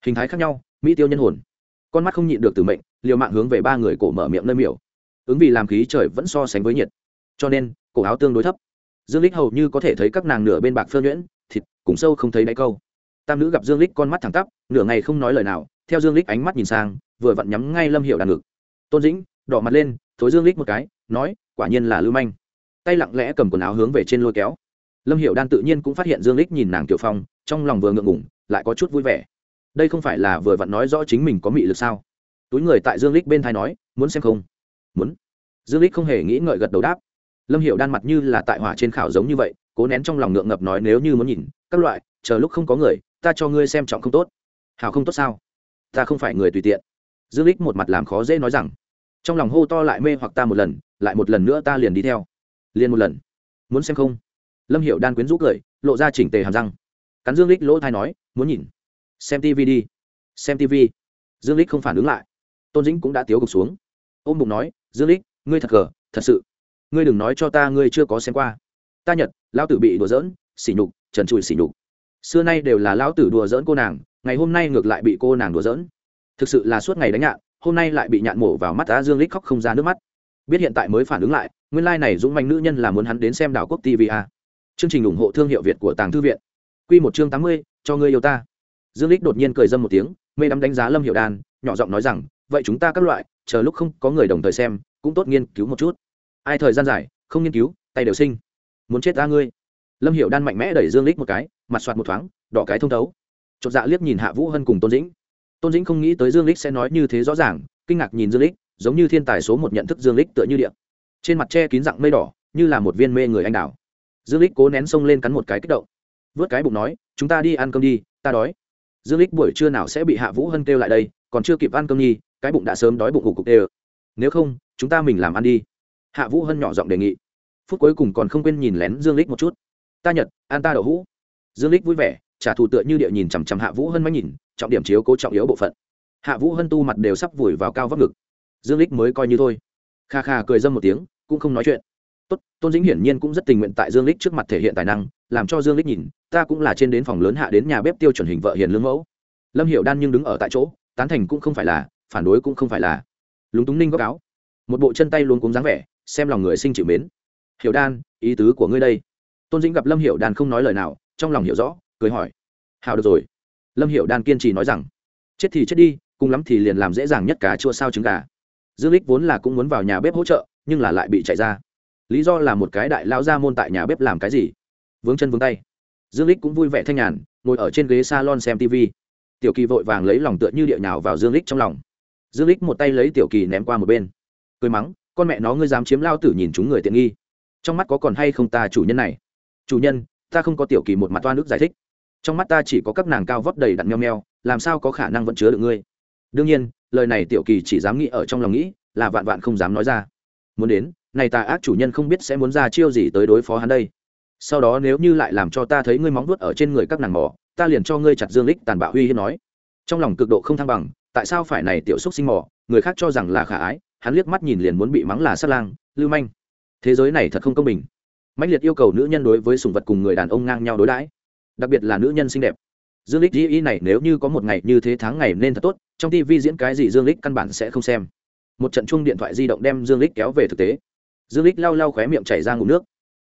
Hình thái khác nhau, mỹ tiêu nhân hồn. Con mắt không nhịn được từ mệnh, liều mạng hướng về ba người cổ mở miệng nơi miểu. Ứng vì làm khí trời vẫn so sánh với nhiệt. Cho nên, cổ áo tương đối thấp. Dương lích hầu như có thể thấy các nàng nửa bên bạc phơ nhuyễn, thịt cùng sâu không thấy đáy câu. Tam nữ gặp dương lích con mắt thẳng tắp, nửa ngày không nói lời nào, theo dương lích ánh mắt nhìn sang, vừa vặn nhắm ngay lâm hiệu đàn ngực. Tôn dĩnh, đỏ mặt lên, thối dương lích một cái, nói, quả nhiên là lưu manh tay lặng lẽ cầm quần áo hướng về trên lôi kéo. Lâm hiệu đan tự nhiên cũng phát hiện dương lích nhìn nàng tiểu phong, trong lòng vừa ngượng ngủng lại có chút vui vẻ. Đây không phải là vừa vặn nói rõ chính mình có mị lực sao? Túi người tại dương lích bên thai nói, muốn xem không? Muốn. Dương lích không hề nghĩ ngợi gật đầu đáp. Lâm hiệu đan mặt như là tại hỏa trên khảo giống như vậy, cố nén trong lòng ngượng ngập nói, nếu như muốn nhìn, các loại, chờ lúc không có người, ta cho ngươi xem trọng không tốt. Hảo không tốt sao? Ta không phải người tùy tiện. Dương lích một mặt làm khó dễ nói rằng. Trong lòng hô to lại mê hoặc ta một lần, lại một lần nữa ta liền đi theo liền một lần. Muốn xem không? Lâm hiệu đan quyến rũ cười, lộ ra chỉnh tề hàm răng. Cắn dương lích lỗ thai nói, muốn nhìn. Xem tv đi. Xem tv dương lích không phản ứng lại. Tôn dĩnh cũng đã tiếu gục xuống. Ôm bụng nói, dương lích, ngươi thật cờ thật sự. Ngươi đừng nói cho ta ngươi chưa có xem qua. Ta nhật, Lão tử bị đùa giỡn xỉ nhục, trần trụi xỉ nhục. Xưa nay đều là lão tử đùa giỡn cô nàng, ngày hôm nay ngược lại bị cô nàng đùa giỡn. Thực sự là suốt ngày đánh nhạn, hôm nay lại bị nhạn mổ vào mắt ta dương lích khóc không ra nước mắt biết hiện tại mới phản ứng lại, nguyên lai này dũng manh nữ nhân là muốn hắn đến xem đảo quốc tv a. Chương trình ủng hộ thương hiệu việt của tàng thư viện. Quy một chương tám mươi, cho ngươi yêu ta. Dương lích đột nhiên cười dâm một tiếng, mê đắm đánh giá lâm hiệu đan, nhỏ giọng nói rằng, vậy chúng ta các loại, chờ lúc không có người đồng thời xem, cũng tốt nghiên cứu một chút. Ai thời gian dài, không nghiên cứu, tay đều sinh. Muốn chết ta ngươi. Lâm hiệu đan mạnh mẽ đẩy dương lích một cái, mặt soạt một thoáng, đỏ cái thông thấu. Chột dạ liếc nhìn hạ vũ hân cùng tôn dĩnh. Tôn dĩnh không nghĩ tới dương lích sẽ nói như thế rõ ràng, kinh ngạc nhìn dương lích giống như thiên tài số một nhận thức dương lích tựa như điện trên mặt che kín dạng mây đỏ, như là một viên mê người anh đào. Dương lích cố nén sông lên cắn một cái kích động. Vớt cái bụng nói, chúng ta đi ăn cơm đi, ta đói. Dương lích buổi trưa nào sẽ bị hạ vũ hân kêu lại đây, còn chưa kịp ăn cơm nhi, cái bụng đã sớm đói bụng hủ cục đều. Nếu không, chúng ta mình làm ăn đi. Hạ vũ hân nhỏ giọng đề nghị. Phút cuối cùng còn không quên nhìn lén dương lích một chút. Ta nhật an ta đậu hũ. Dương lích vui vẻ, trả thù tựa như địa nhìn chằm chằm hạ vũ hân máy nhìn, trọng điểm chiếu cố trọng yếu bộ phận. Hạ vũ hân tu mặt đều sắp vùi vào cao vấp ngực dương lích mới coi như thôi. Kha kha cười dâm một tiếng, cũng không nói chuyện. Tốt, tôn dĩnh hiển nhiên cũng rất tình nguyện tại dương lích trước mặt thể hiện tài năng, làm cho dương lích nhìn, ta cũng là trên đến phòng lớn hạ đến nhà bếp tiêu chuẩn hình vợ hiền lương mẫu. Lâm hiểu đan nhưng đứng ở tại chỗ, tán thành cũng không phải là, phản đối cũng không phải là. Lúng túng ninh góp áo. Một bộ chân tay luôn cúng dáng vẻ, xem lòng người sinh chịu mến. Hiểu đan, ý tứ của ngươi đây. Tôn dĩnh gặp lâm hiểu đan không nói lời nào, trong lòng hiểu rõ, cười hỏi. Hào được rồi. Lâm hiểu đan kiên trì nói rằng, chết thì chết đi, cùng lắm thì liền làm dễ dàng nhất cả chua sao trứng gà dương lích vốn là cũng muốn vào nhà bếp hỗ trợ, nhưng là lại bị chạy ra. Lý do là một cái đại lao ra môn tại nhà bếp làm cái gì? Vướng chân vướng tay. Dương lích cũng vui vẻ thanh nhàn, ngồi ở trên ghế salon xem tv tiểu kỳ vội vàng lấy lòng tựa như địa nhào vào dương lích trong lòng. Dương lích một tay lấy tiểu kỳ ném qua một bên. Cười mắng, con mẹ nó, ngươi dám chiếm lao tử nhìn chúng người tiện nghi. Trong mắt có còn hay không ta chủ nhân này? Chủ nhân, ta không có tiểu kỳ một mặt toa nước giải thích. Trong mắt ta chỉ có các nàng cao vóc đầy đặn meo meo, làm sao có khả năng vẫn chứa được ngươi? Đương nhiên lời này tiểu kỳ chỉ dám nghĩ ở trong lòng nghĩ, là vạn vạn không dám nói ra. Muốn đến, này tà ác chủ nhân không biết sẽ muốn ra chiêu gì tới đối phó hắn đây. Sau đó nếu như lại làm cho ta thấy ngươi móng vuốt ở trên người các nàng mỏ, ta liền cho ngươi chặt dương lích tàn bạo uy hiếp nói. Trong lòng cực độ không thăng bằng, tại sao phải này tiểu xúc sinh mỏ, người khác cho rằng là khả ái, hắn liếc mắt nhìn liền muốn bị mắng là sát lang, lưu manh. Thế giới này thật không công bình. Mãnh liệt yêu cầu nữ nhân đối với sùng vật cùng người đàn ông ngang nhau đối đãi, đặc biệt là nữ nhân xinh đẹp dương lích ý này nếu như có một ngày như thế tháng ngày nên thật tốt, trong tv diễn cái gì dương lích căn bản sẽ không xem. Một trận chung điện thoại di động đem dương lích kéo về thực tế. Dương lích lau lau khóe miệng chảy ra ngụm nước.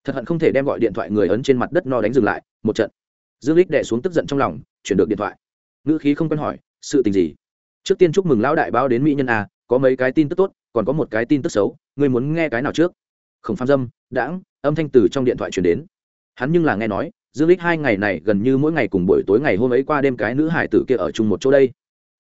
Thật hận không thể đem gọi điện thoại người ấn trên mặt đất no đánh dừng lại, một trận. Dương lích đè xuống tức giận trong lòng, chuyển được điện thoại. Ngữ khí không quen hỏi, sự tình gì? Trước tiên chúc mừng lão đại báo đến mỹ nhân a, có mấy cái tin tức tốt, còn có một cái tin tức xấu, ngươi muốn nghe cái nào trước? Không phan dâm, đãng, âm thanh từ trong điện thoại truyền đến. Hắn nhưng là nghe nói dương lích hai ngày này gần như mỗi ngày cùng buổi tối ngày hôm ấy qua đêm cái nữ hải tử kia ở chung một chỗ đây.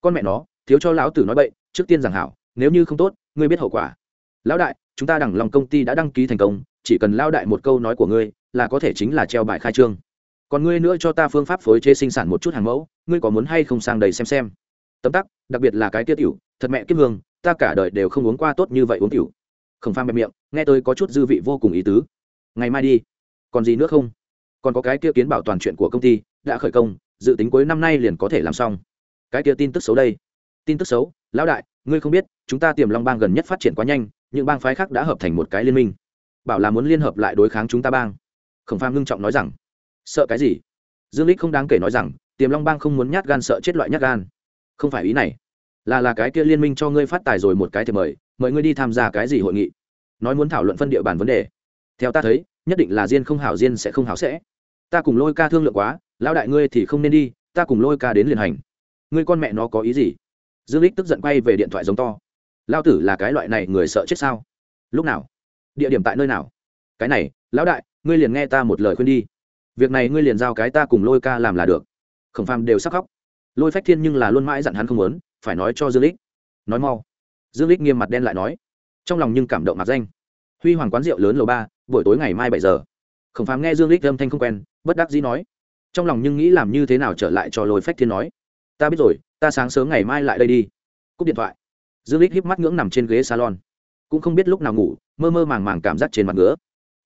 Con mẹ nó, thiếu cho lão tử nói bậy, trước tiên rằng hảo, nếu như không tốt, ngươi biết hậu quả. Lão đại, chúng ta đẳng lòng công ty đã đăng ký thành công, chỉ cần lao đại một câu nói của ngươi, là có thể chính là treo bài khai trương. Còn ngươi nữa cho ta phương pháp phối chế sinh sản một chút hàng mẫu, ngươi có muốn hay không sang đầy xem xem? Tấm tắc, đặc biệt là cái tiết tiểu, thật mẹ kiếp hương, ta cả đời đều không uống qua tốt như vậy uống tiểu. Không pha bẹp miệng, nghe tôi có chút dư vị vô cùng ý tứ. Ngày mai đi. Còn gì nữa không? Còn có cái kia kiến bảo toàn chuyện của công ty, đã khởi công, dự tính cuối năm nay liền có thể làm xong. Cái kia tin tức xấu đây. Tin tức xấu, lão đại, ngươi không biết, chúng ta tiềm long bang gần nhất phát triển quá nhanh, những bang phái khác đã hợp thành một cái liên minh. Bảo là muốn liên hợp lại đối kháng chúng ta bang. Khổng pham ngưng trọng nói rằng, sợ cái gì? Dương lích không đáng kể nói rằng, tiềm long bang không muốn nhát gan sợ chết loại nhát gan. Không phải ý này. Là là cái kia liên minh cho ngươi phát tài rồi một cái thì mời mời ngươi đi tham gia cái gì hội nghị? Nói muốn thảo luận phân địa bàn vấn đề. Theo ta thấy, nhất định là diên không hảo, diên sẽ không hảo sẽ ta cùng lôi ca thương lượng quá, lão đại ngươi thì không nên đi, ta cùng lôi ca đến liền hành. Ngươi con mẹ nó có ý gì? Dương lích tức giận quay về điện thoại giống to. Lao tử là cái loại này người sợ chết sao? Lúc nào? Địa điểm tại nơi nào? Cái này, lão đại, ngươi liền nghe ta một lời khuyên đi. Việc này ngươi liền giao cái ta cùng lôi ca làm là được. Khổng phàm đều sắc khóc. Lôi phách thiên nhưng là luôn mãi dặn hắn không muốn, phải nói cho dương lích nói mau. Dương lích nghiêm mặt đen lại nói. Trong lòng nhưng cảm động mặt danh. Huy hoàng quán rượu lớn lầu ba, buổi tối ngày mai bảy giờ khổng phàm nghe dương lích âm thanh không quen, bất đắc dĩ nói, trong lòng nhưng nghĩ làm như thế nào trở lại cho lôi phách thiên nói, ta biết rồi, ta sáng sớm ngày mai lại đây đi. Cúp điện thoại. Dương lích híp mắt ngưỡng nằm trên ghế salon, cũng không biết lúc nào ngủ, mơ mơ màng màng cảm giác trên mặt ngứa.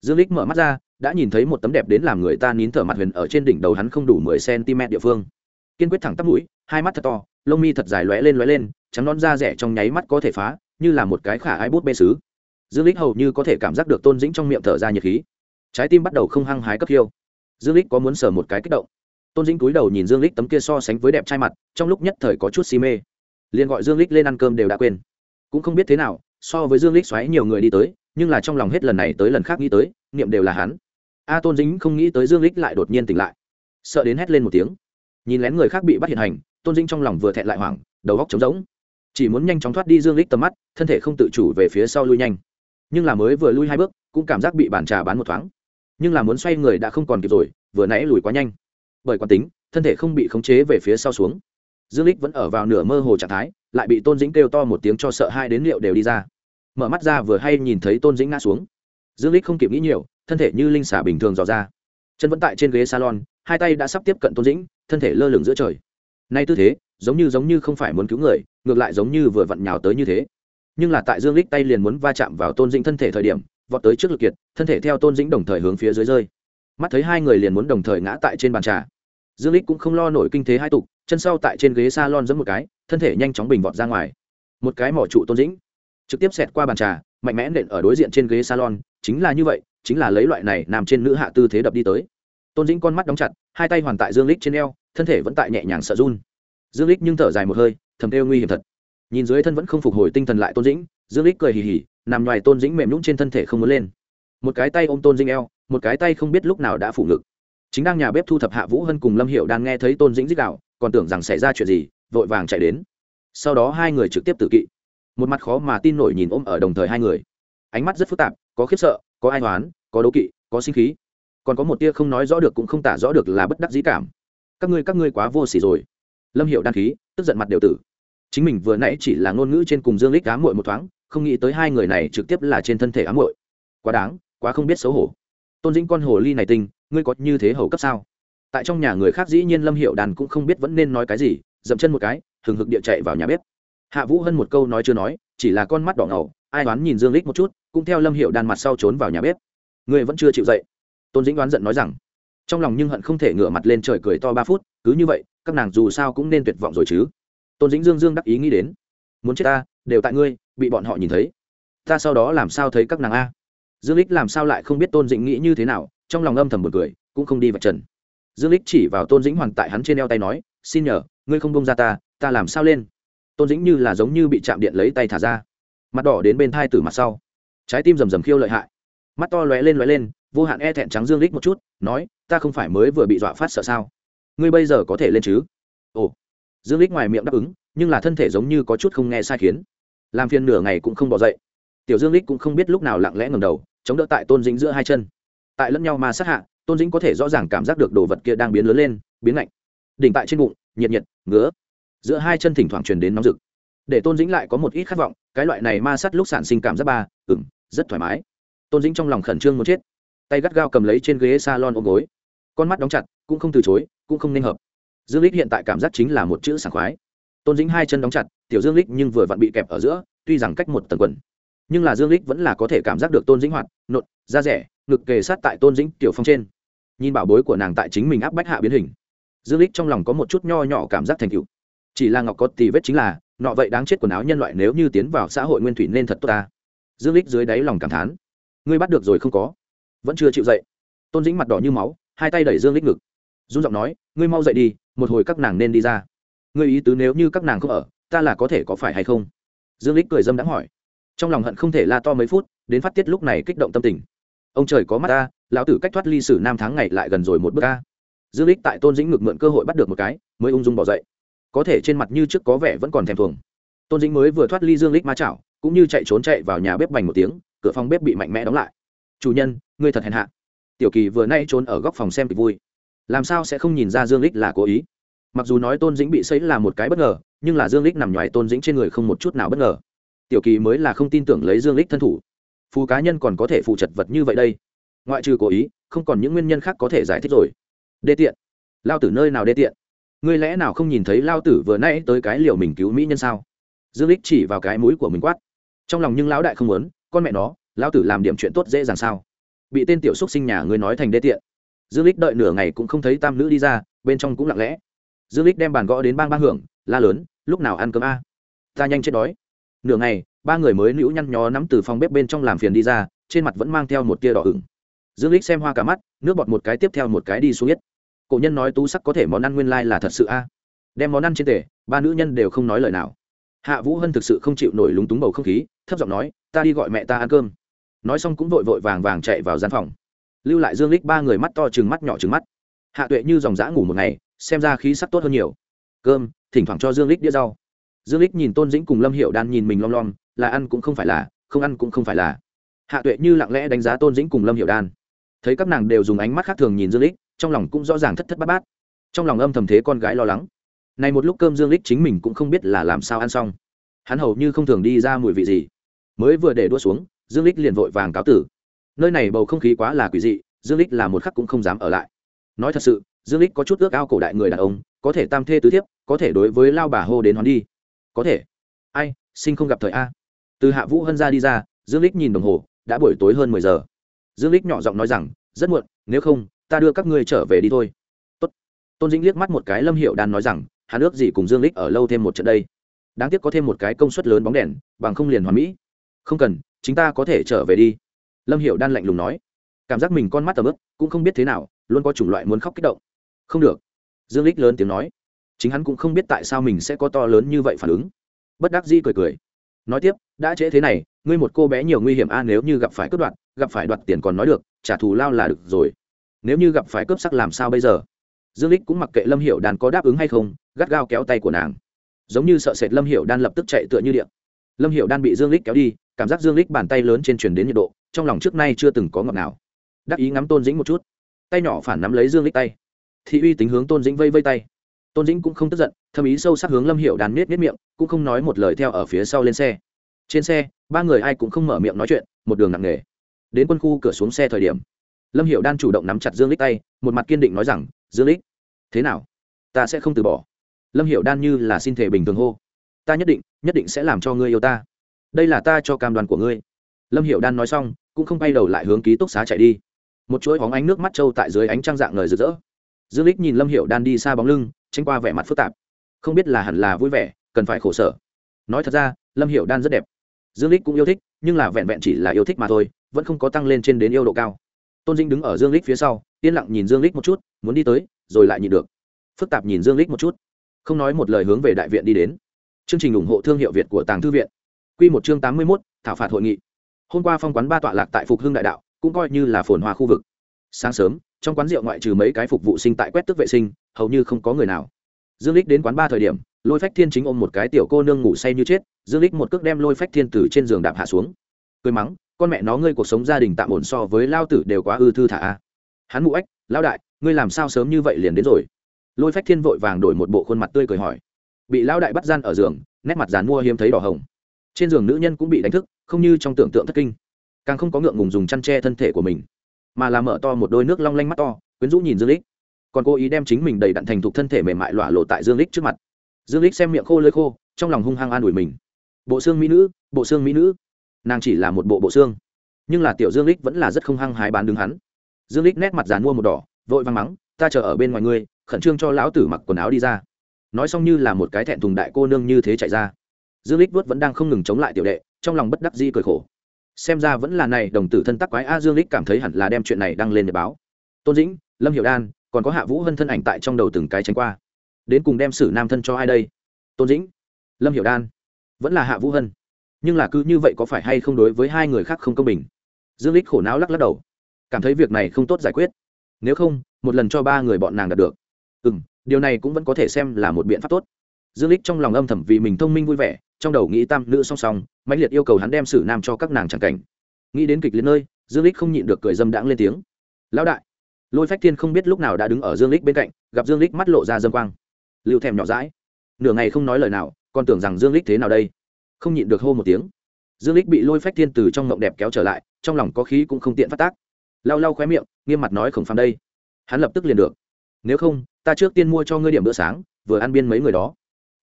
Dương lích mở mắt ra, đã nhìn thấy một tấm đẹp đến làm người ta nín thở mặt huyền ở trên đỉnh đầu hắn không đủ mười cm địa phương. Kiên quyết thẳng tắp mũi, hai mắt thật to, lông mi thật dài lóe lên lóe lên, trắng non da rẻ trong nháy mắt có thể phá, như là một cái khả ai bút bê sứ. Dương lích hầu như có thể cảm giác được tôn dĩnh trong miệng thở ra nhiệt khí trái tim bắt đầu không hăng hái cấp khiêu. Dương lích có muốn sờ một cái kích động. Tôn dĩnh cúi đầu nhìn dương lích tấm kia so sánh với đẹp trai mặt, trong lúc nhất thời có chút si mê. Liền gọi dương lích lên ăn cơm đều đã quên. Cũng không biết thế nào, so với dương lích xoáy nhiều người đi tới, nhưng là trong lòng hết lần này tới lần khác nghĩ tới, niệm đều là hắn. A tôn dính không nghĩ tới dương lích lại đột nhiên tỉnh lại. Sợ đến hét lên một tiếng. Nhìn lén người khác bị bắt hiện hành, tôn dính trong lòng vừa thẹn lại hoảng, đầu góc trống rỗng. Chỉ muốn nhanh chóng thoát đi dương lích tầm mắt, thân thể không tự chủ về phía sau lui nhanh. Nhưng là mới vừa lui hai bước, cũng cảm giác bị bản trà bán một thoáng nhưng là muốn xoay người đã không còn kịp rồi, vừa nãy lùi quá nhanh. Bởi quán tính, thân thể không bị khống chế về phía sau xuống. Dương lích vẫn ở vào nửa mơ hồ trạng thái, lại bị tôn dĩnh kêu to một tiếng cho sợ hai đến liệu đều đi ra. Mở mắt ra vừa hay nhìn thấy tôn dĩnh ngã xuống. Dương lích không kịp nghĩ nhiều, thân thể như linh xả bình thường dò ra. Chân vẫn tại trên ghế salon, hai tay đã sắp tiếp cận tôn dĩnh, thân thể lơ lửng giữa trời. Nay tư thế, giống như giống như không phải muốn cứu người, ngược lại giống như vừa vặn nhào tới như thế. Nhưng là tại dương lích tay liền muốn va chạm vào tôn dĩnh thân thể thời điểm vọt tới trước lực kiệt, thân thể theo tôn dĩnh đồng thời hướng phía dưới rơi. Mắt thấy hai người liền muốn đồng thời ngã tại trên bàn trà. Dương lích cũng không lo nổi kinh thế hai tục, chân sau tại trên ghế salon giẫm một cái, thân thể nhanh chóng bình vọt ra ngoài. Một cái mỏ trụ tôn dĩnh, trực tiếp xẹt qua bàn trà, mạnh mẽ nện ở đối diện trên ghế salon, chính là như vậy, chính là lấy loại này nằm trên nữ hạ tư thế đập đi tới. Tôn dĩnh con mắt đóng chặt, hai tay hoàn tại dương lích trên eo, thân thể vẫn tại nhẹ nhàng sợ run. Dương lích nhưng thở dài một hơi, thầm kêu nguy hiểm thật. Nhìn dưới thân vẫn không phục hồi tinh thần lại tôn dĩnh dương lích cười hì hì nằm ngoài tôn dĩnh mềm nhũng trên thân thể không muốn lên. Một cái tay ôm tôn dĩnh eo một cái tay không biết lúc nào đã phủ ngực. Chính đang nhà bếp thu thập hạ vũ hân cùng lâm hiệu đang nghe thấy tôn dĩnh dích đạo còn tưởng rằng xảy ra chuyện gì vội vàng chạy đến. Sau đó hai người trực tiếp tự kỵ. Một mặt khó mà tin nổi nhìn ôm ở đồng thời hai người. Ánh mắt rất phức tạp có khiếp sợ có ai hoán, có đố kỵ có sinh khí. Còn có một tia không nói rõ được cũng không tả rõ được là bất đắc dĩ cảm. Các ngươi các ngươi quá vô s ỉ rồi. Lâm hiệu đan khí tức giận mặt đều tử chính mình vừa nãy chỉ là ngôn ngữ trên cùng dương lích ám muội một thoáng, không nghĩ tới hai người này trực tiếp là trên thân thể ám muội. Quá đáng, quá không biết xấu hổ. Tôn dĩnh con hồ ly này tinh ngươi có như thế hầu cấp sao? Tại trong nhà người khác dĩ nhiên lâm hiệu đàn cũng không biết vẫn nên nói cái gì, dậm chân một cái, hừng hực địa chạy vào nhà bếp. Hạ vũ hân một câu nói chưa nói, chỉ là con mắt đỏ ngầu, ai đoán nhìn dương lích một chút, cũng theo lâm hiệu đàn mặt sau trốn vào nhà bếp. Ngươi vẫn chưa chịu dậy. Tôn dĩnh đoán giận nói rằng, trong lòng nhưng hận không thể ngửa mặt lên trời cười to ba phút, cứ như vậy, các nàng dù sao cũng nên tuyệt vọng rồi chứ tôn dĩnh dương dương đắc ý nghĩ đến muốn chết ta đều tại ngươi bị bọn họ nhìn thấy ta sau đó làm sao thấy các nàng a dương lích làm sao lại không biết tôn dĩnh nghĩ như thế nào trong lòng âm thầm một cười, cũng không đi vạch trần. Dương lích chỉ vào tôn dĩnh hoàn tại hắn trên eo tay nói, xin nhờ, ngươi không bông ra ta ta làm sao lên? Tôn dĩnh như là giống như bị chạm điện lấy tay thả ra. Mặt đỏ đến bên thai tử mặt sau. Trái tim rầm rầm khiêu lợi hại. Mắt to lóe lên lóe lên, vô hạn e thẹn trắng dương lích một chút, nói, ta không phải mới vừa bị dọa phát sợ sao? Ngươi bây giờ có thể lên chứ? Ồ dương lích ngoài miệng đáp ứng, nhưng là thân thể giống như có chút không nghe sai khiến. Làm phiền nửa ngày cũng không bỏ dậy. Tiểu dương lích cũng không biết lúc nào lặng lẽ ngầm đầu, chống đỡ tại tôn dĩnh giữa hai chân. Tại lẫn nhau mà sát hạ, tôn dĩnh có thể rõ ràng cảm giác được đồ vật kia đang biến lớn lên, biến lạnh. Đỉnh tại trên bụng, nhiệt nhiệt, ngứa. Giữa hai chân thỉnh thoảng truyền đến nóng rực. Để tôn dĩnh lại có một ít khát vọng, cái loại này ma sát lúc sản sinh cảm giác ba ừng rất thoải mái. Tôn dĩnh trong lòng khẩn trương muốn chết. Tay gắt gao cầm lấy trên ghế s a lon ôm gối. Con mắt đóng chặt, cũng không từ chối, cũng không nên hợp dương lích hiện tại cảm giác chính là một chữ sảng khoái. Tôn dĩnh hai chân đóng chặt, tiểu dương lích nhưng vừa vặn bị kẹp ở giữa, tuy rằng cách một tầng quần, nhưng là dương lích vẫn là có thể cảm giác được tôn dĩnh hoạt nộn da rẻ, ngực kề sát tại tôn dĩnh tiểu phong trên. Nhìn bảo bối của nàng tại chính mình áp bách hạ biến hình, dương lích trong lòng có một chút nho nhỏ cảm giác thành cựu chỉ là ngọc có tì vết chính là, nọ vậy đáng chết quần áo nhân loại nếu như tiến vào xã hội nguyên thủy nên thật tốt ta. Dương lích dưới đáy lòng cảm thán. Ngươi bắt được rồi không có. Vẫn chưa chịu dậy. Tôn dĩnh mặt đỏ như máu, hai tay đẩy dương lích ngực. Dung giọng nói, ngươi mau dậy đi, một hồi các nàng nên đi ra. Ngươi ý tứ nếu như các nàng không ở, ta là có thể có phải hay không? Dương lích cười dâm đáng hỏi. Trong lòng hận không thể la to mấy phút, đến phát tiết lúc này kích động tâm tình. Ông trời có mắt ta, lão tử cách thoát ly sử nam tháng ngày lại gần rồi một bước ca dương lích tại tôn dĩnh ngực mượn cơ hội bắt được một cái, mới ung dung bỏ dậy. Có thể trên mặt như trước có vẻ vẫn còn thèm thuồng. Tôn dĩnh mới vừa thoát ly dương lích ma chảo, cũng như chạy trốn chạy vào nhà bếp bành một tiếng, cửa phòng bếp bị mạnh mẽ đóng lại. Chủ nhân, ngươi thật hèn hạ. Tiểu kỳ vừa nay trốn ở góc phòng xem kịch vui làm sao sẽ không nhìn ra dương lích là cố ý? Mặc dù nói tôn dĩnh bị xấy là một cái bất ngờ, nhưng là dương lích nằm ngoài tôn dĩnh trên người không một chút nào bất ngờ. Tiểu kỳ mới là không tin tưởng lấy dương lích thân thủ. Phù cá nhân còn có thể phụ chật vật như vậy đây? Ngoại trừ cố ý, không còn những nguyên nhân khác có thể giải thích rồi. Đê tiện. Lao tử nơi nào đê tiện? Ngươi lẽ nào không nhìn thấy lao tử vừa nãy tới cái liều mình cứu mỹ nhân sao? Dương lích chỉ vào cái mũi của mình quát. Trong lòng nhưng lão đại không muốn, con mẹ nó, lao tử làm điểm chuyện tốt dễ dàng sao? Bị tên tiểu xúc sinh nhà ngươi nói thành đê tiện dương lích đợi nửa ngày cũng không thấy tam nữ đi ra, bên trong cũng lặng lẽ. Dương lích đem bàn gõ đến bang bang hưởng, la lớn, lúc nào ăn cơm a? Ta nhanh chết đói. Nửa ngày, ba người mới nữ nhăn nhó nắm từ phòng bếp bên trong làm phiền đi ra, trên mặt vẫn mang theo một tia đỏ ửng. Dương lích xem hoa cả mắt, nước bọt một cái tiếp theo một cái đi xuống nhất cổ nhân nói tú sắc có thể món ăn nguyên lai là thật sự a. Đem món ăn trên tể, ba nữ nhân đều không nói lời nào. Hạ vũ hân thực sự không chịu nổi lúng túng bầu không khí, thấp giọng nói, ta đi gọi mẹ ta ăn cơm. Nói xong cũng vội vội vàng vàng chạy vào gian phòng lưu lại dương lích ba người mắt to chừng mắt nhỏ chừng mắt. Hạ tuệ như dòng dã ngủ một ngày, xem ra khí sắc tốt hơn nhiều. Cơm, thỉnh thoảng cho dương lích đĩa rau. Dương lích nhìn tôn dĩnh cùng lâm hiệu đan nhìn mình lom lom, là ăn cũng không phải là, không ăn cũng không phải là. Hạ tuệ như lặng lẽ đánh giá tôn dĩnh cùng lâm hiệu đan. Thấy các nàng đều dùng ánh mắt khác thường nhìn dương lích trong lòng cũng rõ ràng thất thất bát bát. Trong lòng âm thầm thế con gái lo lắng. Này một lúc cơm dương lích chính mình cũng không biết là làm sao ăn xong. Hắn hầu như không thường đi ra mùi vị gì. Mới vừa để đua xuống, dương lích liền vội vàng cáo tử nơi này bầu không khí quá là quỷ dị, dương lích là một khắc cũng không dám ở lại. Nói thật sự, dương lích có chút ước ao cổ đại người đàn ông, có thể tam thê tứ thiếp, có thể đối với lao bà hô đến hoán đi. Có thể. Ai sinh không gặp thời a. Từ hạ vũ hân ra đi ra, dương lích nhìn đồng hồ, đã buổi tối hơn 10 giờ. Dương lích nhỏ giọng nói rằng, rất muộn, nếu không, ta đưa các ngươi trở về đi thôi. Tốt. tôn dĩnh liếc mắt một cái lâm hiệu đan nói rằng, hắn ước gì cùng dương lích ở lâu thêm một trận đây. Đáng tiếc có thêm một cái công suất lớn bóng đèn, bằng không liền hoàn mỹ. Không cần chúng ta có thể trở về đi lâm hiệu đan lạnh lùng nói, cảm giác mình con mắt tầm ướp cũng không biết thế nào, luôn có chủng loại muốn khóc kích động. Không được. Dương lích lớn tiếng nói, chính hắn cũng không biết tại sao mình sẽ có to lớn như vậy phản ứng. Bất đắc Di cười cười, nói tiếp, đã trễ thế này, ngươi một cô bé nhiều nguy hiểm a, nếu như gặp phải cướp đoạt, gặp phải đoạt tiền còn nói được, trả thù lao là được rồi. Nếu như gặp phải cướp sắc làm sao bây giờ? Dương lích cũng mặc kệ lâm hiệu đàn có đáp ứng hay không, gắt gao kéo tay của nàng. Giống như sợ sệt lâm hiệu đan lập tức chạy tựa như điện lâm hiệu đan bị dương lích kéo đi, cảm giác dương lích bàn tay lớn trên truyền đến nhiệt độ, trong lòng trước nay chưa từng có ngọt nào đắc ý ngắm tôn dĩnh một chút. Tay nhỏ phản nắm lấy dương lích tay. Thị uy tính hướng tôn dĩnh vây vây tay. Tôn dĩnh cũng không tức giận thâm ý sâu sắc hướng lâm hiệu đàn miết miết miệng, cũng không nói một lời theo ở phía sau lên xe. Trên xe, ba người ai cũng không mở miệng nói chuyện, một đường nặng nề. Đến quân khu cửa xuống xe thời điểm, lâm hiệu đan chủ động nắm chặt dương lích tay, một mặt kiên định nói rằng, dương lích thế nào? Ta sẽ không từ bỏ. Lâm hiệu đan như là xin thể bình thường hô ta nhất định nhất định sẽ làm cho ngươi yêu ta. Đây là ta cho cam đoàn của ngươi. Lâm hiệu đan nói xong, cũng không bay đầu lại hướng ký túc xá chạy đi. Một chuỗi hóng ánh nước mắt trâu tại dưới ánh trăng dạng ngời rực rỡ. Dương lích nhìn lâm hiệu đan đi xa bóng lưng tranh qua vẻ mặt phức tạp. Không biết là hẳn là vui vẻ, cần phải khổ sở. Nói thật ra, lâm hiệu đan rất đẹp. Dương lích cũng yêu thích, nhưng là vẹn vẹn chỉ là yêu thích mà thôi, vẫn không có tăng lên trên đến yêu độ cao. Tôn dinh đứng ở dương lích phía sau, yên lặng nhìn dương lích một chút, muốn đi tới, rồi lại nhìn được. Phức tạp nhìn dương lích một chút. Không nói một lời hướng về đại viện đi đến chương trình ủng hộ thương hiệu việt của tàng thư viện. Quy một chương tám mươi 81, thảo phạt hội nghị. Hôm qua phong quán ba tọa lạc tại phục hưng đại đạo cũng coi như là phồn hoa khu vực. Sáng sớm trong quán rượu ngoại trừ mấy cái phục vụ sinh tại quét tức vệ sinh hầu như không có người nào. Dương Lịch đến quán ba thời điểm lôi phách thiên chính ôm một cái tiểu cô nương ngủ say như chết dương Lịch một cước đem lôi phách thiên từ trên giường đạp hạ xuống. Cười mắng con mẹ nó ngươi cuộc sống gia đình tạm ổn so với lao tử đều quá ư thư thả a. Hắn mụ ếch lao đại ngươi làm sao sớm như vậy liền đến rồi? Lôi phách thiên vội vàng đổi một bộ khuôn mặt tươi cười hỏi bị lão đại bắt gian ở giường, nét mặt dàn mua hiếm thấy đỏ hồng. Trên giường nữ nhân cũng bị đánh thức, không như trong tưởng tượng thất kinh. Càng không có ngượng ngùng dùng chăn tre thân thể của mình, mà là mở to một đôi nước long lanh mắt to, quyến rũ nhìn dương lích. Còn cố ý đem chính mình đầy đặn thành thục thân thể mềm mại lọa lộ tại dương lích trước mặt. Dương lích xem miệng khô lưỡi khô, trong lòng hung hăng an ủi mình. Bộ xương mỹ nữ, bộ xương mỹ nữ. Nàng chỉ là một bộ bộ xương, nhưng là tiểu dương lích vẫn là rất không hăng hái bán đứng hắn. Dương lích nét mặt dàn mua một đỏ, vội văng mắng, ta chờ ở bên ngoài ngươi, khẩn trương cho lão tử mặc quần áo đi ra nói xong như là một cái thẹn thùng đại cô nương như thế chạy ra. Dương lích vuốt vẫn đang không ngừng chống lại tiểu đệ, trong lòng bất đắc di cười khổ. Xem ra vẫn là này đồng tử thân tắc quái a dương lích cảm thấy hẳn là đem chuyện này đăng lên để báo. Tôn dĩnh, lâm hiệu đan, còn có hạ vũ hân thân ảnh tại trong đầu từng cái tránh qua. Đến cùng đem xử nam thân cho ai đây? Tôn dĩnh, lâm hiệu đan, vẫn là hạ vũ hân. Nhưng là cứ như vậy có phải hay không đối với hai người khác không công bình? Dương lích khổ não lắc lắc đầu. Cảm thấy việc này không tốt giải quyết. Nếu không, một lần cho ba người bọn nàng đạt được. Ừ m điều này cũng vẫn có thể xem là một biện pháp tốt. Dương lích trong lòng âm thầm vì mình thông minh vui vẻ, trong đầu nghĩ tam nữ song song, mãnh liệt yêu cầu hắn đem xử nam cho các nàng c cảnh. Nghĩ đến kịch liệt nơi, dương lích không nhịn được cười dâm đãng lên tiếng. Lão đại. Lôi phách thiên không biết lúc nào đã đứng ở dương lích bên cạnh, gặp dương lích mắt lộ ra dâm quang. Lưu thèm nhỏ rãi nửa ngày không nói lời nào, còn tưởng rằng dương lích thế nào đây. Không nhịn được hô một tiếng. Dương lích bị lôi phách thiên từ trong ngộng đẹp kéo trở lại, trong lòng có khí cũng không tiện phát tác. Lau lau khóe miệng, nghiêm mặt nói khổng phàm đây. Hắn lập tức liền được nếu không, ta trước tiên mua cho ngươi điểm bữa sáng, vừa ăn biên mấy người đó.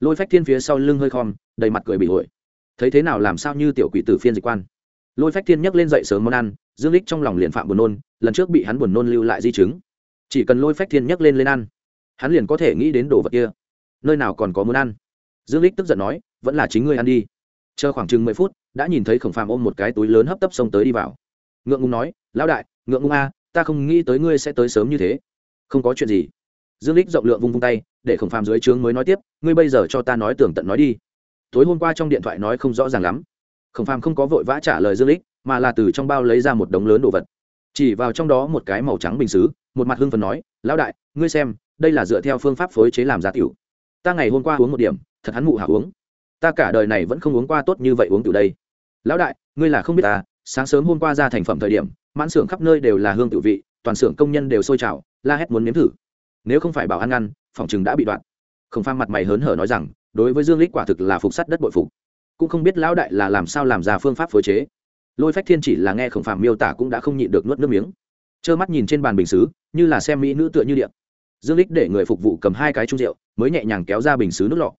Lôi phách thiên phía sau lưng hơi khom, đầy mặt cười bị ổi thấy thế nào làm sao như tiểu quỷ tử phiên dịch quan. Lôi phách thiên nhấc lên dậy sớm món ăn, dương lích trong lòng liền phạm buồn nôn, lần trước bị hắn buồn nôn lưu lại di chứng. Chỉ cần lôi phách thiên nhấc lên lên ăn, hắn liền có thể nghĩ đến đồ vật kia. Nơi nào còn có muốn ăn? Dương lích tức giận nói, vẫn là chính ngươi ăn đi. Chờ khoảng chừng mười phút, đã nhìn thấy khổng phàm ôm một cái túi lớn hấp tấp xông tới đi vào. Ngượng ngùng nói, lão đại, ngượng ngùng a, ta không nghĩ tới ngươi sẽ tới sớm như thế không có chuyện gì. Dương lích rộng lượng vung vung tay, để khổng phàm dưới trướng mới nói tiếp, ngươi bây giờ cho ta nói tưởng tận nói đi. Tối hôm qua trong điện thoại nói không rõ ràng lắm. Khổng phàm không có vội vã trả lời dương lích mà là từ trong bao lấy ra một đống lớn đồ vật. Chỉ vào trong đó một cái màu trắng bình xứ, một mặt hưng phần nói, lão đại, ngươi xem, đây là dựa theo phương pháp phối chế làm giá tiểu. Ta ngày hôm qua uống một điểm, thật hắn mụ hảo uống. Ta cả đời này vẫn không uống qua tốt như vậy uống từ đây. Lão đại, ngươi là không biết ta, sáng sớm hôm qua ra thành phẩm thời điểm, mãn xưởng khắp nơi đều là hương tự vị toàn xưởng công nhân đều sôi trào, la hét muốn nếm thử. Nếu không phải bảo ăn ngăn, phòng chừng đã bị đoạn. Không pha mặt mày hớn hở nói rằng, đối với dương lích quả thực là phục sắt đất bội phục. Cũng không biết lão đại là làm sao làm ra phương pháp phối chế. Lôi phách thiên chỉ là nghe khổng phạm miêu tả cũng đã không nhịn được nuốt nước miếng. Trơ mắt nhìn trên bàn bình xứ, như là xem mỹ nữ tựa như điện. Dương lích để người phục vụ cầm hai cái chung rượu, mới nhẹ nhàng kéo ra bình xứ nước lọ.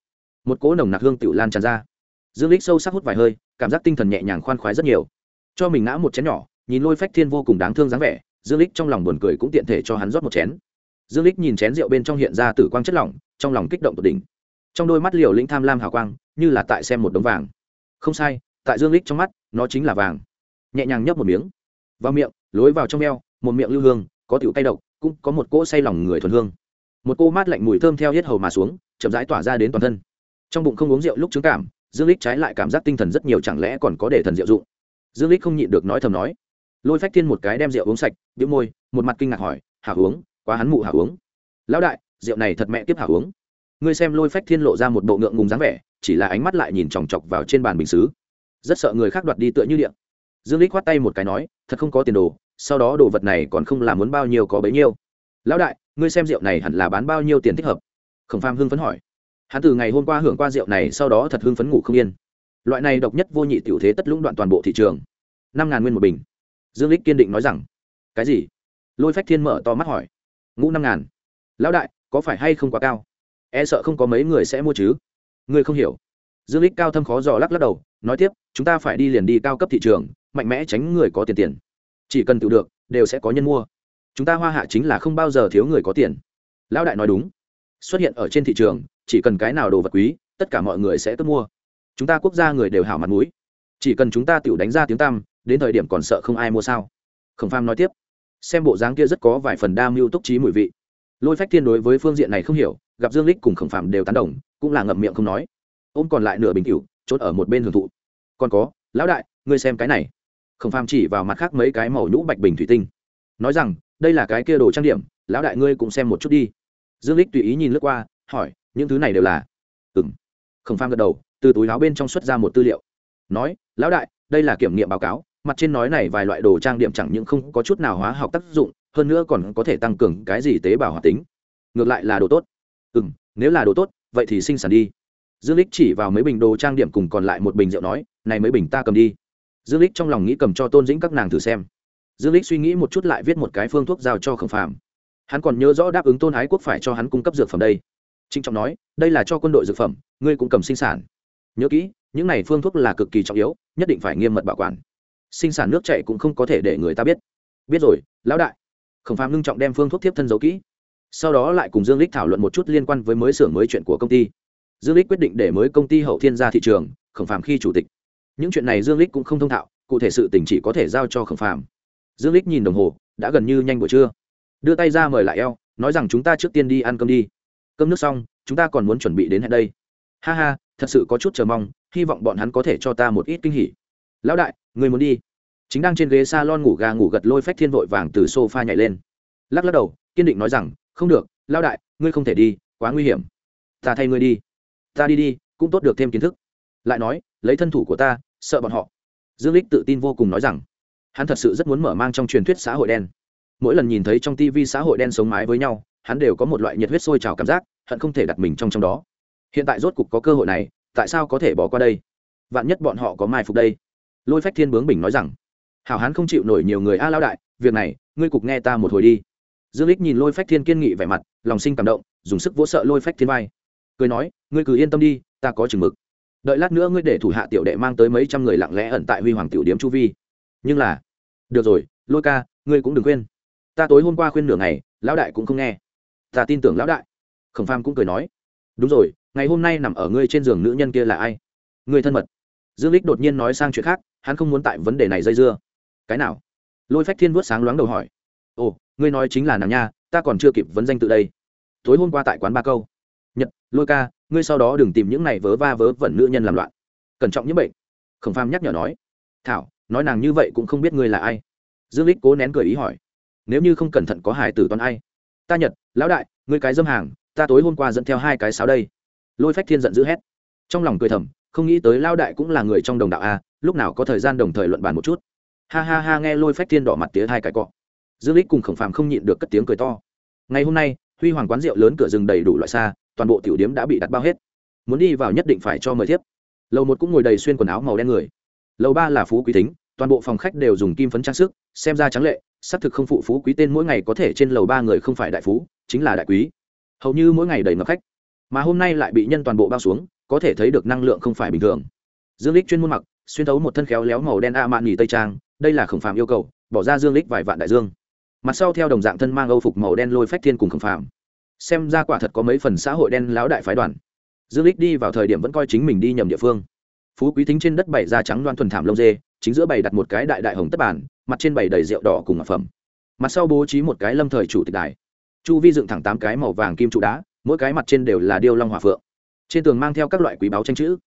Một cỗ nồng nặc hương tiểu lan tràn ra. Dương lích sâu sắc hút vài hơi, cảm giác tinh thần nhẹ nhàng khoan khoái rất nhiều. Cho mình ngã một chén nhỏ, nhìn lôi phách thiên vô cùng đáng thương dáng vẻ dương lích trong lòng buồn cười cũng tiện thể cho hắn rót một chén. Dương lích nhìn chén rượu bên trong hiện ra tử quang chất lỏng, trong lòng kích động tột đỉnh. Trong đôi mắt liều lĩnh tham lam hào quang, như là tại xem một đống vàng. Không sai, tại dương lích trong mắt, nó chính là vàng. Nhẹ nhàng nhấp một miếng. Vào miệng, lối vào trong eo, một miệng lưu hương, có tiểu cay độc, cũng có một cỗ say lòng người thuần hương. Một cô mát lạnh mùi thơm theo hết hầu mà xuống, chậm rãi tỏa ra đến toàn thân. Trong bụng không uống rượu lúc chứng cảm, dương lích trái lại cảm giác tinh thần rất nhiều chẳng lẽ còn có để thần rượu dụng. Dương lích không nhịn được nói thầm nói lôi phách thiên một cái đem rượu uống sạch đĩu môi, một mặt kinh ngạc hỏi hả uống, quá hắn mụ hả uống. Lão đại, rượu này thật mẹ tiếp hả uống. Ngươi xem lôi phách thiên lộ ra một bộ ngượng ngùng dáng vẻ, chỉ là ánh mắt lại nhìn chòng chọc vào trên bàn bình xứ. Rất sợ người khác đoạt đi tựa như điện. Dương lích khoát tay một cái nói, thật không có tiền đồ, sau đó đồ vật này còn không làm muốn bao nhiêu có bấy nhiêu. Lão đại, ngươi xem rượu này hẳn là bán bao nhiêu tiền thích hợp? Khổng phàm hưng phấn hỏi. Hắn từ ngày hôm qua hưởng qua rượu này, sau đó thật hưng phấn ngủ không yên. Loại này độc nhất vô nhị tiểu thế tất lũng đoạn toàn bộ thị trường. Năm ngàn nguyên một bình dương lích kiên định nói rằng, cái gì? Lôi phách thiên mở to mắt hỏi, ngũ năm ngàn. Lão đại, có phải hay không quá cao? E sợ không có mấy người sẽ mua chứ. Ngươi không hiểu. Dương lích cao thâm khó dò lắc lắc đầu, nói tiếp, chúng ta phải đi liền đi cao cấp thị trường, mạnh mẽ tránh người có tiền tiền. Chỉ cần tự được, đều sẽ có nhân mua. Chúng ta hoa hạ chính là không bao giờ thiếu người có tiền. Lão đại nói đúng. Xuất hiện ở trên thị trường, chỉ cần cái nào đồ vật quý, tất cả mọi người sẽ tốt mua. Chúng ta quốc gia người đều hảo mặt mũi. Chỉ cần chúng ta tự đánh ra tiếng tăm đến thời điểm còn sợ không ai mua sao? Khổng pham nói tiếp, xem bộ dáng kia rất có vài phần đa mưu túc trí mùi vị. Lôi phách thiên đối với phương diện này không hiểu, gặp dương lích cùng khổng phạm đều tán đồng, cũng là ngậm miệng không nói. Ôm còn lại nửa bình cửu trốn ở một bên hưởng thụ. Còn có, lão đại, ngươi xem cái này. Khổng phạm chỉ vào mặt khác mấy cái màu nhũ bạch bình thủy tinh. Nói rằng, đây là cái kia đồ trang điểm, lão đại ngươi cũng xem một chút đi. Dương lích tùy ý nhìn lướt qua, hỏi, những thứ này đều là? Ừm. Khổng phạm gật đầu, từ túi áo bên trong xuất ra một tư liệu. Nói, lão đại, đây là kiểm nghiệm báo cáo mặt trên nói này vài loại đồ trang điểm chẳng những không có chút nào hóa học tác dụng, hơn nữa còn có thể tăng cường cái gì tế bào hoạt tính. Ngược lại là đồ tốt. Ừ m nếu là đồ tốt, vậy thì sinh sản đi. Dương lích chỉ vào mấy bình đồ trang điểm cùng còn lại một bình rượu nói, này mấy bình ta cầm đi. Dương lích trong lòng nghĩ cầm cho tôn dĩnh các nàng thử xem. Dương lích suy nghĩ một chút lại viết một cái phương thuốc giao cho khổng phàm. Hắn còn nhớ rõ đáp ứng tôn ái quốc phải cho hắn cung cấp dược phẩm đây. Trinh trọng nói, đây là cho quân đội dược phẩm, ngươi cũng cầm sinh sản. Nhớ kỹ, những này phương thuốc là cực kỳ trọng yếu, nhất định phải nghiêm mật bảo quản sinh sản nước chảy cũng không có thể để người ta biết. Biết rồi, lão đại. Khổng phàm ngưng trọng đem phương thuốc tiếp thân giấu kỹ. Sau đó lại cùng dương lích thảo luận một chút liên quan với mới xưởng mới chuyện của công ty. Dương lích quyết định để mới công ty hậu thiên ra thị trường, khổng phàm khi chủ tịch. Những chuyện này dương lích cũng không thông thạo, cụ thể sự tình chỉ có thể giao cho khổng phàm. Dương lích nhìn đồng hồ, đã gần như nhanh buổi trưa. Đưa tay ra mời lại eo, nói rằng chúng ta trước tiên đi ăn cơm đi. Cơm nước xong, chúng ta còn muốn chuẩn bị đến hẹn đây. Ha ha, thật sự có chút chờ mong, hy vọng bọn hắn có thể cho ta một ít kinh hỉ lão đại người muốn đi. Chính đang trên ghế s a lon ngủ gà ngủ gật lôi phách thiên vội vàng từ s o f a nhảy lên. Lắc lắc đầu, kiên định nói rằng, không được, Lão đại, ngươi không thể đi, quá nguy hiểm. Ta thay ngươi đi. Ta đi đi, cũng tốt được thêm kiến thức. Lại nói, lấy thân thủ của ta, sợ bọn họ. Dương lích tự tin vô cùng nói rằng, hắn thật sự rất muốn mở mang trong truyền thuyết xã hội đen. Mỗi lần nhìn thấy trong tv xã hội đen sống mái với nhau, hắn đều có một loại nhiệt huyết sôi trào cảm giác, hận không thể đặt mình trong trong đó. Hiện tại rốt cục có cơ hội này, tại sao có thể bỏ qua đây? Vạn nhất bọn họ có mai phục đây? Lôi phách thiên bướng bình nói rằng, hảo hán không chịu nổi nhiều người a lao đại, việc này, ngươi cục nghe ta một hồi đi. Dương lích nhìn lôi phách thiên kiên nghị vẻ mặt, lòng sinh cảm động, dùng sức vỗ sợ lôi phách thiên vai. Cười nói, ngươi cứ yên tâm đi, ta có chừng mực. Đợi lát nữa ngươi để thủ hạ tiểu đệ mang tới mấy trăm người lặng lẽ ẩn tại huy hoàng tiểu điếm chu vi. Nhưng là, được rồi, lôi ca, ngươi cũng đừng khuyên. Ta tối hôm qua khuyên nửa ngày, lão đại cũng không nghe. Ta tin tưởng lão đại. Khổng pham cũng cười nói, đúng rồi, ngày hôm nay nằm ở ngươi trên giường nữ nhân kia là ai? Ngươi thân mật dương lích đột nhiên nói sang chuyện khác, hắn không muốn tại vấn đề này dây dưa. Cái nào? Lôi phách thiên vuốt sáng loáng đầu hỏi. Ồ, ngươi nói chính là nàng nha, ta còn chưa kịp vấn danh tự đây. Tối hôm qua tại quán ba câu. Nhật, lôi ca, ngươi sau đó đừng tìm những này vớ va vớ vẩn nữ nhân làm loạn. Cẩn trọng những bệnh. Khổng pham nhắc nhở nói. Thảo, nói nàng như vậy cũng không biết ngươi là ai. Dương lích cố nén cười ý hỏi. Nếu như không cẩn thận có hải tử toàn ai? Ta nhật, lão đại, ngươi cái dâm hàng, ta tối hôm qua dẫn theo hai cái sáo đây. Lôi phách thiên giận dữ hét. Trong lòng cười thầm không nghĩ tới lao đại cũng là người trong đồng đạo a à, lúc nào có thời gian đồng thời luận bàn một chút. Ha ha ha, nghe lôi phách thiên đỏ mặt tía hai cái cọ. Dương lích cùng khổng phàm không nhịn được cất tiếng cười to. Ngày hôm nay, huy hoàng quán rượu lớn cửa rừng đầy đủ loại xa, toàn bộ tiểu điếm đã bị đặt bao hết. Muốn đi vào nhất định phải cho mời thiếp. Lầu một cũng ngồi đầy xuyên quần áo màu đen người. Lầu ba là phú quý tính toàn bộ phòng khách đều dùng kim phấn trang sức, xem ra trắng lệ, xác thực không phụ phú quý tên mỗi ngày có thể trên lầu ba người không phải đại phú, chính là đại quý. Hầu như mỗi ngày đầy ngập khách. Mà hôm nay lại bị nhân toàn bộ bao xuống có thể thấy được năng lượng không phải bình thường. Dương lích chuyên môn mặc, xuyên thấu một thân khéo léo màu đen a mạn nghỉ tây trang, đây là khổng phàm yêu cầu, bỏ ra dương lích vài vạn đại dương. Mặt sau theo đồng dạng thân mang âu phục màu đen lôi phách thiên cùng khổng phàm. Xem ra quả thật có mấy phần xã hội đen lão đại phái đoàn. Dương lích đi vào thời điểm vẫn coi chính mình đi nhầm địa phương. Phú quý thính trên đất bày da trắng loan thuần thảm lông dê, chính giữa bày đặt một cái đại đại hồng tất bản mặt trên bày đầy rượu đỏ cùng mặt phẩm. Mặt sau bố trí một cái lâm thời chủ tịch đài. Chu vi dựng thẳng tám cái màu vàng kim trụ đá, mỗi cái mặt trên đều là điêu long hòa phượng trên tường mang theo các loại quý báu tranh chữ.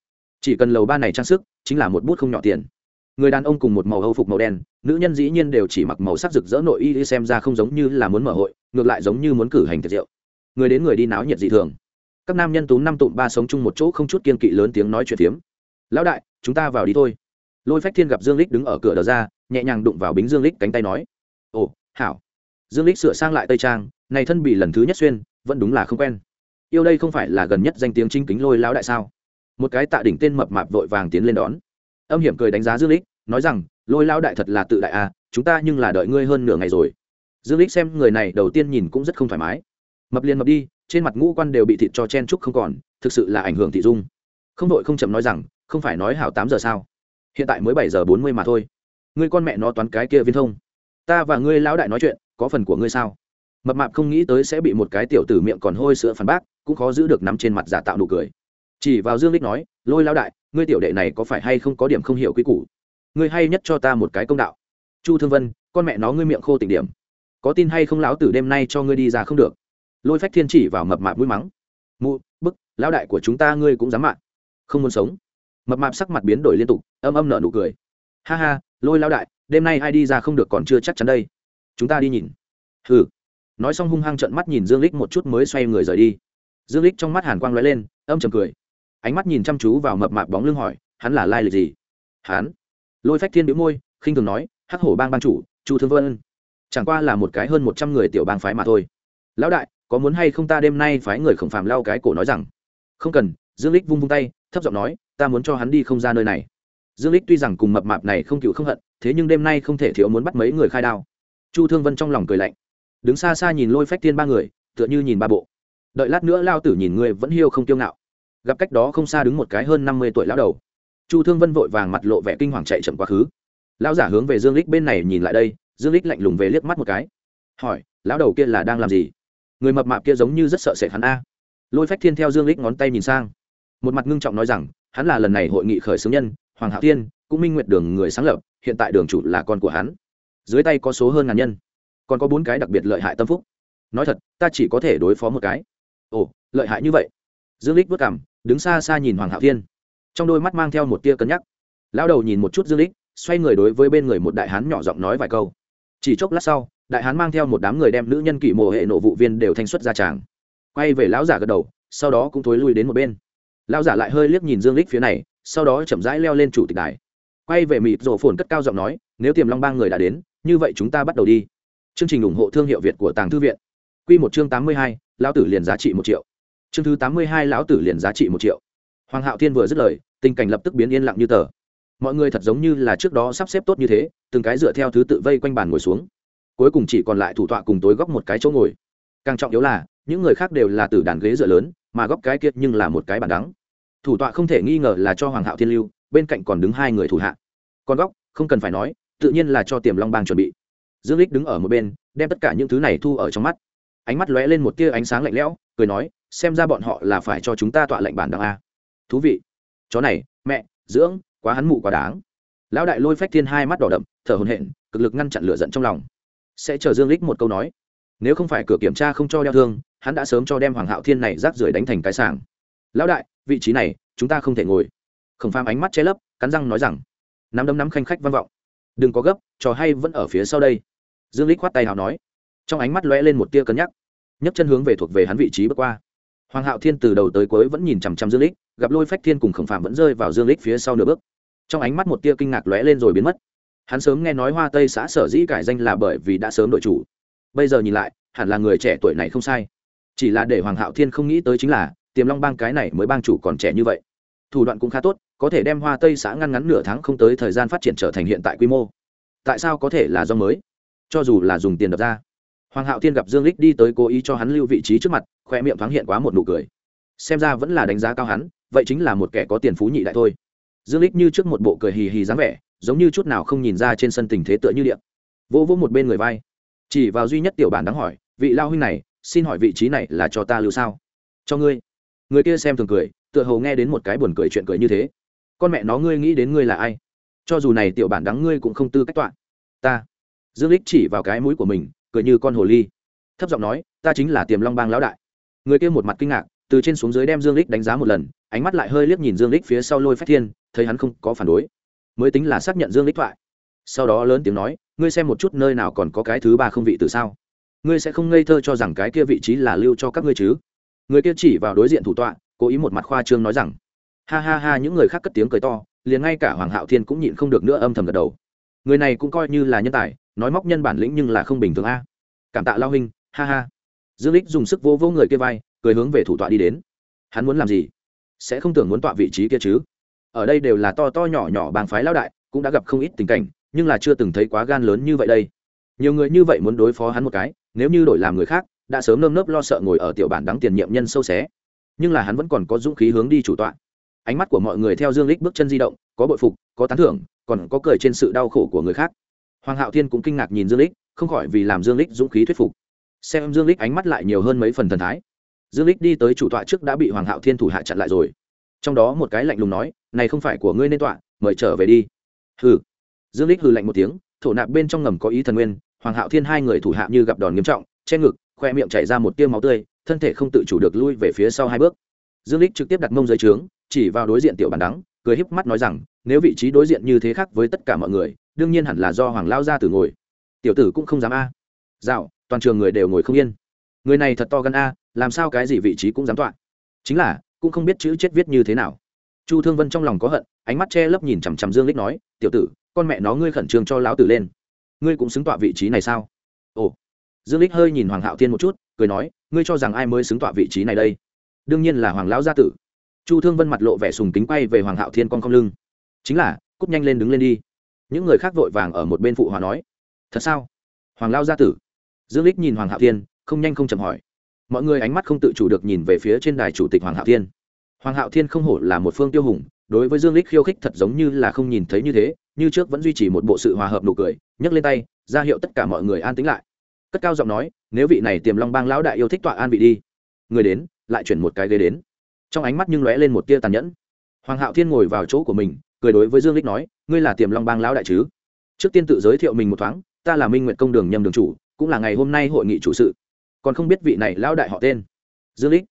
Chỉ cần lầu ba này trang sức, chính là một bút không nhỏ tiền. Người đàn ông cùng một màu hâu phục màu đen, nữ nhân dĩ nhiên đều chỉ mặc màu sắc rực rỡ nội y xem ra không giống như là muốn mở hội, ngược lại giống như muốn cử hành tiệc rượu. Người đến người đi náo nhiệt dị thường. Các nam nhân tú năm tụm ba sống chung một chỗ không chút kiên kỵ lớn tiếng nói chuyện phiếm. Lão đại, chúng ta vào đi thôi. Lôi phách thiên gặp dương lích đứng ở cửa đờ ra, nhẹ nhàng đụng vào bính dương lích cánh tay nói, ồ, hảo. Dương lích sửa sang lại tây trang, này thân bị lần thứ nhất xuyên, vẫn đúng là không quen yêu đây không phải là gần nhất danh tiếng chính kính lôi lão đại sao? Một cái tạ đỉnh tên mập mạp vội vàng tiến lên đón. Âm hiểm cười đánh giá dương lích, nói rằng, lôi lão đại thật là tự đại à chúng ta nhưng là đợi ngươi hơn nửa ngày rồi. Dương lích xem người này đầu tiên nhìn cũng rất không thoải mái. Mập liền mập đi, trên mặt ngũ quan đều bị thịt cho chen chúc không còn, thực sự là ảnh hưởng thị dung. Không đội không chậm nói rằng, không phải nói hảo tám giờ sao? Hiện tại mới bảy giờ bốn mươi mà thôi. Ngươi con mẹ nó toán cái kia viên thông. Ta và ngươi lão đại nói chuyện, có phần của ngươi sao? Mập mạp không nghĩ tới sẽ bị một cái tiểu tử miệng còn hôi sữa phản bác cũng khó giữ được nắm trên mặt giả tạo nụ cười. Chỉ vào dương lích nói, lôi lão đại, ngươi tiểu đệ này có phải hay không có điểm không hiểu quy củ? Ngươi hay nhất cho ta một cái công đạo. Chu thương vân, con mẹ nó ngươi miệng khô tỉnh điểm. Có tin hay không lão tử đêm nay cho ngươi đi ra không được? Lôi phách thiên chỉ vào mập mạp mũi mắng, mụ, bức, lão đại của chúng ta ngươi cũng dám mạng. Không muốn sống. Mập mạp sắc mặt biến đổi liên tục, âm âm nở nụ cười. Ha ha, lôi lão đại, đêm nay ai đi ra không được còn chưa chắc chắn đây. Chúng ta đi nhìn. Hừ. Nói xong hung hăng trận mắt nhìn dương lích một chút mới xoay người rời đi dương lích trong mắt hàn quang lóe lên, âm trầm cười. Ánh mắt nhìn chăm chú vào mập mạp bóng lưng hỏi, hắn là lai lịch gì? Hắn? Lôi phách thiên bĩu môi, khinh thường nói, hắc hổ bang ban chủ, chu thương vân. Chẳng qua là một cái hơn một trăm người tiểu bang phái mà thôi. Lão đại, có muốn hay không ta đêm nay phái người khổng phàm lao cái cổ nói rằng? Không cần, dương lích vung vung tay, thấp giọng nói, ta muốn cho hắn đi không ra nơi này. Dương lích tuy rằng cùng mập mạp này không cựu không hận, thế nhưng đêm nay không thể thiếu muốn bắt mấy người khai đao. Chu thương vân trong lòng cười lạnh. Đứng xa xa nhìn lôi phách Thiên ba người, tựa như nhìn ba bộ đợi lát nữa lao tử nhìn ngươi vẫn hiêu không kiêu ngạo. Gặp cách đó không xa đứng một cái hơn năm mươi tuổi lão đầu. Chu thương vân vội vàng mặt lộ vẻ kinh hoàng chạy chậm quá khứ. Lão giả hướng về dương lích bên này nhìn lại đây dương lích lạnh lùng về liếc mắt một cái. Hỏi lão đầu kia là đang làm gì? Người mập mạp kia giống như rất sợ sệt hắn a. Lôi phách thiên theo dương lích ngón tay nhìn sang. Một mặt ngưng trọng nói rằng hắn là lần này hội nghị khởi xướng nhân hoàng hạo Thiên, cũng minh nguyệt đường người sáng lập hiện tại đường chủ là con của hắn. Dưới tay có số hơn ngàn nhân còn có bốn cái đặc biệt lợi hại tâm phúc. Nói thật ta chỉ có thể đối phó một cái ồ, lợi hại như vậy. Dương lích vất cảm, đứng xa xa nhìn hoàng hạo thiên. Trong đôi mắt mang theo một tia cân nhắc. Lão đầu nhìn một chút dương lích, xoay người đối với bên người một đại hán nhỏ giọng nói vài câu. Chỉ chốc lát sau, đại hán mang theo một đám người đem nữ nhân kỵ mộ hệ nộ vụ viên đều thanh xuất ra tràng. Quay về lão giả gật đầu, sau đó cũng thối lui đến một bên. Lão giả lại hơi liếc nhìn dương lích phía này, sau đó chậm rãi leo lên chủ tịch đài. Quay về mịt rổ phồn cất cao giọng nói, nếu tiềm long ba người đã đến, như vậy chúng ta bắt đầu đi. Chương trình ủng hộ thương hiệu việt của tàng thư viện quy một chương tám mươi hai, lão tử liền giá trị một triệu. Chương thứ tám mươi hai lão tử liền giá trị một triệu. Hoàng hạo thiên vừa dứt lời tình cảnh lập tức biến yên lặng như tờ. Mọi người thật giống như là trước đó sắp xếp tốt như thế từng cái dựa theo thứ tự vây quanh bàn ngồi xuống. Cuối cùng chỉ còn lại thủ tọa cùng tối góc một cái chỗ ngồi. Càng trọng yếu là những người khác đều là từ đàn ghế dựa lớn mà góc cái kia nhưng là một cái bàn đắng. Thủ tọa không thể nghi ngờ là cho hoàng hạo thiên lưu bên cạnh còn đứng hai người thủ hạ. Còn góc không cần phải nói tự nhiên là cho tiềm long bang chuẩn bị. Dương Lịch đứng ở một bên đem tất cả những thứ này thu ở trong mắt ánh mắt lóe lên một tia ánh sáng lạnh lẽo, cười nói, xem ra bọn họ là phải cho chúng ta tọa lệnh bản đằng a. Thú vị. Chó này, mẹ, dưỡng, quá hắn mụ quá đáng. Lão đại lôi phách thiên hai mắt đỏ đậm, thở hồn hện cực lực ngăn chặn lửa giận trong lòng. Sẽ chờ dương lích một câu nói. Nếu không phải cửa kiểm tra không cho đeo thương, hắn đã sớm cho đem hoàng hạo thiên này rác rưởi đánh thành cái sàng lão đại, vị trí này, chúng ta không thể ngồi. Khổng phàm ánh mắt che lấp, cắn răng nói rằng, nắm đấm nắm khanh khách văn vọng. Đừng có gấp, trò hay vẫn ở phía sau đây. Dương lích khoát tay hào nói trong ánh mắt lóe lên một tia cân nhắc. Nhấc chân hướng về thuộc về hắn vị trí bước qua. Hoàng hạo thiên từ đầu tới cuối vẫn nhìn chằm chằm dương lích gặp lôi phách thiên cùng khổng phạm vẫn rơi vào dương lích phía sau nửa bước. Trong ánh mắt một tia kinh ngạc lóe lên rồi biến mất. Hắn sớm nghe nói hoa tây xã sở dĩ cải danh là bởi vì đã sớm đội chủ. Bây giờ nhìn lại, hẳn là người trẻ tuổi này không sai. Chỉ là để hoàng hạo thiên không nghĩ tới chính là, tiềm long bang cái này mới bang chủ còn trẻ như vậy. Thủ đoạn cũng khá tốt, có thể đem hoa tây xã ngăn ngắn nửa tháng không tới thời gian phát triển trở thành hiện tại quy mô. Tại sao có thể là do mới? Cho dù là dùng tiền đập ra hoàng hạo thiên gặp dương lích đi tới cố ý cho hắn lưu vị trí trước mặt khoe miệng thoáng hiện quá một nụ cười. Xem ra vẫn là đánh giá cao hắn, vậy chính là một kẻ có tiền phú nhị đại thôi. Dương lích như trước một bộ cười hì hì dáng vẻ, giống như chút nào không nhìn ra trên sân tình thế tựa như điện. Vô vỗ một bên người vai. Chỉ vào duy nhất tiểu bản đáng hỏi, vị lao huynh này, xin hỏi vị trí này là cho ta lưu sao? Cho ngươi. Người kia xem thường cười, tựa hồ nghe đến một cái buồn cười chuyện cười như thế. Con mẹ nó ngươi nghĩ đến ngươi là ai? Cho dù này tiểu bản đắng ngươi cũng không tư cách tọa. Ta. Dương lích chỉ vào cái mũi của mình cười như con hồ ly. Thấp giọng nói, ta chính là tiềm long bang lão đại. Người kia một mặt kinh ngạc, từ trên xuống dưới đem dương lích đánh giá một lần, ánh mắt lại hơi liếc nhìn dương lích phía sau lôi phách thiên, thấy hắn không có phản đối. Mới tính là xác nhận dương lích thoại. Sau đó lớn tiếng nói, ngươi xem một chút nơi nào còn có cái thứ ba không vị từ sao? Ngươi sẽ không ngây thơ cho rằng cái kia vị trí là lưu cho các ngươi chứ? Người kia chỉ vào đối diện thủ tọa, cố ý một mặt khoa trương nói rằng, ha ha ha, những người khác cất tiếng cười to, liền ngay cả hoàng hạo thiên cũng nhịn không được nữa âm thầm gật đầu. Người này cũng coi như là nhân tài nói móc nhân bản lĩnh nhưng là không bình thường a. Cảm tạ lao huynh, ha ha. Dương lích dùng sức vô vô người kia vai, cười hướng về thủ tọa đi đến. Hắn muốn làm gì? Sẽ không tưởng muốn tọa vị trí kia chứ. Ở đây đều là to to nhỏ nhỏ bang phái lao đại, cũng đã gặp không ít tình cảnh, nhưng là chưa từng thấy quá gan lớn như vậy đây. Nhiều người như vậy muốn đối phó hắn một cái, nếu như đổi làm người khác, đã sớm nơm nớp lo sợ ngồi ở tiểu bản đáng tiền nhiệm nhân sâu xé. Nhưng là hắn vẫn còn có dũng khí hướng đi chủ tọa. Ánh mắt của mọi người theo dương lích bước chân di động, có bội phục, có tán thưởng, còn có cười trên sự đau khổ của người khác hoàng hạo thiên cũng kinh ngạc nhìn dương lích, không khỏi vì làm dương lích dũng khí thuyết phục. Xem dương lích ánh mắt lại nhiều hơn mấy phần thần thái. Dương lích đi tới chủ tọa trước đã bị hoàng hạo thiên thủ hạ chặn lại rồi. Trong đó một cái lạnh lùng nói, này không phải của ngươi nên tọa, mời trở về đi. Hừ. Dương lích hừ lạnh một tiếng, thổ nạp bên trong ngầm có ý thần nguyên, hoàng hạo thiên hai người thủ hạ như gặp đòn nghiêm trọng, che ngực, khoe miệng chảy ra một tiêu máu tươi, thân thể không tự chủ được lui về phía sau hai bước. Dương lích trực tiếp đặt mông dưới trướng, chỉ vào đối diện tiểu bàn đắng, cười híp mắt nói rằng, nếu vị trí đối diện như thế khác với tất cả mọi người đương nhiên hẳn là do hoàng lao ra từ ngồi. Tiểu tử cũng không dám a. Dạo, toàn trường người đều ngồi không yên. Người này thật to gan a, làm sao cái gì vị trí cũng dám tọa. Chính là, cũng không biết chữ chết viết như thế nào. Chu thương vân trong lòng có hận, ánh mắt che lấp nhìn chằm chằm dương lích nói, tiểu tử, con mẹ nó ngươi khẩn trương cho lão tử lên. Ngươi cũng xứng tọa vị trí này sao? Ồ. Dương lích hơi nhìn hoàng hạo thiên một chút, cười nói, ngươi cho rằng ai mới xứng tọa vị trí này đây? Đương nhiên là hoàng lão gia tử. Chu thương vân mặt lộ vẻ sùng kính quay về hoàng hạo thiên con không lưng. Chính là cúp nhanh lên đứng lên đi những người khác vội vàng ở một bên phụ hòa nói, thật sao? Hoàng lao gia tử? Dương lích nhìn hoàng hạo thiên, không nhanh không chậm hỏi. Mọi người ánh mắt không tự chủ được nhìn về phía trên đài chủ tịch hoàng hạo thiên. Hoàng hạo thiên không hổ là một phương tiêu hùng, đối với dương lích khiêu khích thật giống như là không nhìn thấy như thế, như trước vẫn duy trì một bộ sự hòa hợp nụ cười, nhấc lên tay, ra hiệu tất cả mọi người an tĩnh lại. Cất cao giọng nói, nếu vị này tiềm long bang lão đại yêu thích tọa an vị đi. Người đến, lại chuyển một cái ghế đến. Trong ánh mắt nhưng lóe lên một tia tàn nhẫn. Hoàng hạo thiên ngồi vào chỗ của mình cười đối với dương lích nói, ngươi là tiềm long bang lão đại chứ? Trước tiên tự giới thiệu mình một thoáng, ta là minh nguyện công đường nhâm đường chủ, cũng là ngày hôm nay hội nghị chủ sự. Còn không biết vị này lão đại họ tên. Dương lích.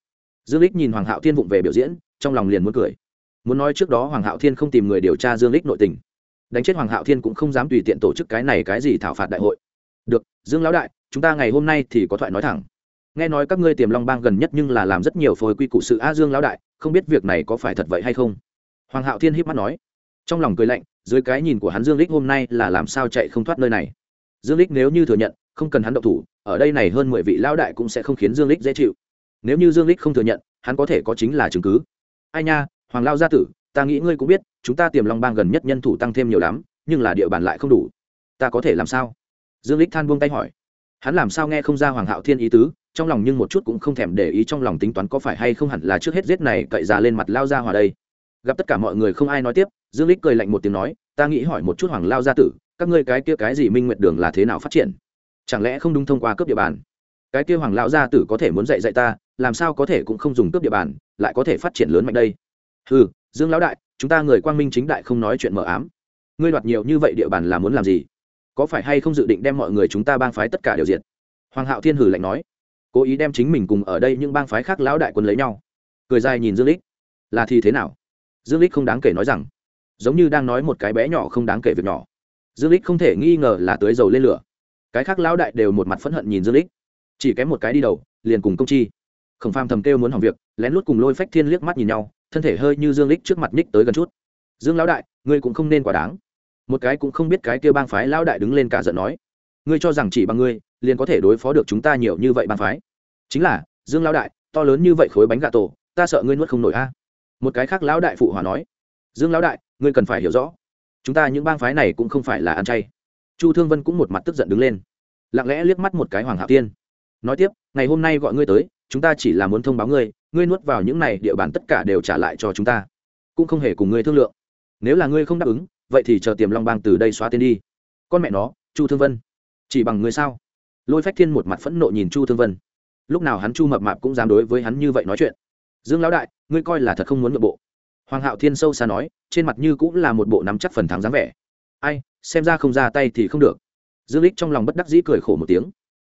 Dương lích nhìn hoàng hạo thiên vụng về biểu diễn, trong lòng liền muốn cười. Muốn nói trước đó hoàng hạo thiên không tìm người điều tra dương lích nội tình. Đánh chết hoàng hạo thiên cũng không dám tùy tiện tổ chức cái này cái gì thảo phạt đại hội. Được, dương lão đại, chúng ta ngày hôm nay thì có thoại nói thẳng. Nghe nói các ngươi tiềm long bang gần nhất nhưng là làm rất nhiều phôi quy cụ sự a dương lão đại, không biết việc này có phải thật vậy hay không? Hoàng hạo thiên híp mắt nói trong lòng cười lạnh, dưới cái nhìn của hắn dương lích hôm nay là làm sao chạy không thoát nơi này? Dương lích nếu như thừa nhận, không cần hắn động thủ, ở đây này hơn mười vị lão đại cũng sẽ không khiến dương lích dễ chịu. Nếu như dương lích không thừa nhận, hắn có thể có chính là chứng cứ. Ai nha, hoàng lao gia tử, ta nghĩ ngươi cũng biết, chúng ta tiềm long bang gần nhất nhân thủ tăng thêm nhiều lắm, nhưng là địa bàn lại không đủ. Ta có thể làm sao? Dương lích than buông tay hỏi. Hắn làm sao nghe không ra hoàng hạo thiên ý tứ, trong lòng nhưng một chút cũng không thèm để ý trong lòng tính toán có phải hay không hẳn là trước hết giết này cậy ra lên mặt lao ra hòa đây gặp tất cả mọi người không ai nói tiếp, dương lích cười lạnh một tiếng nói, ta nghĩ hỏi một chút hoàng lao gia tử, các ngươi cái kia cái gì minh nguyện đường là thế nào phát triển? Chẳng lẽ không đúng thông qua cướp địa bàn? Cái kia hoàng lão gia tử có thể muốn dạy dạy ta, làm sao có thể cũng không dùng cướp địa bàn, lại có thể phát triển lớn mạnh đây? Ừ dương lão đại, chúng ta người quang minh chính đại không nói chuyện mờ ám. Ngươi đoạt nhiều như vậy địa bàn là muốn làm gì? Có phải hay không dự định đem mọi người chúng ta bang phái tất cả đều diệt? Hoàng hạo thiên hử lạnh nói, cố ý đem chính mình cùng ở đây những bang phái khác lão đại quân lấy nhau. Cười dài nhìn dương lích là thì thế nào? Dương lích không đáng kể nói rằng, giống như đang nói một cái bé nhỏ không đáng kể việc nhỏ. Dương lích không thể nghi ngờ là tưới dầu lên lửa. Cái khác lão đại đều một mặt phẫn hận nhìn dương lích chỉ kém một cái đi đầu, liền cùng công chi. Khổng phàm thầm kêu muốn hỏng việc, lén lút cùng lôi phách thiên liếc mắt nhìn nhau, thân thể hơi như dương lích trước mặt ních tới gần chút. Dương lão đại, ngươi cũng không nên quá đáng. Một cái cũng không biết cái kia bang phái lão đại đứng lên cả giận nói. Ngươi cho rằng chỉ bằng ngươi, liền có thể đối phó được chúng ta nhiều như vậy bang phái? Chính là, dương lão đại, to lớn như vậy khối bánh gà tổ, ta sợ ngươi nuốt không nổi a một cái khác lão đại phụ hòa nói, dương lão đại, ngươi cần phải hiểu rõ. Chúng ta những bang phái này cũng không phải là ăn chay. Chu thương vân cũng một mặt tức giận đứng lên, lặng lẽ liếc mắt một cái hoàng hạ tiên. Nói tiếp, ngày hôm nay gọi ngươi tới, chúng ta chỉ là muốn thông báo ngươi ngươi nuốt vào những này địa bàn tất cả đều trả lại cho chúng ta, cũng không hề cùng ngươi thương lượng. Nếu là ngươi không đáp ứng, vậy thì chờ tiềm long bang từ đây xóa tên đi. Con mẹ nó, chu thương vân, chỉ bằng ngươi sao? Lôi phách thiên một mặt phẫn nộ nhìn chu thương vân. Lúc nào hắn chu mập mạp cũng dám đối với hắn như vậy nói chuyện dương lão đại, ngươi coi là thật không muốn nội bộ. Hoàng hạo thiên sâu xa nói, trên mặt như cũng là một bộ nắm chắc phần thắng dáng vẻ. Ai, xem ra không ra tay thì không được. Dương lích trong lòng bất đắc dĩ cười khổ một tiếng.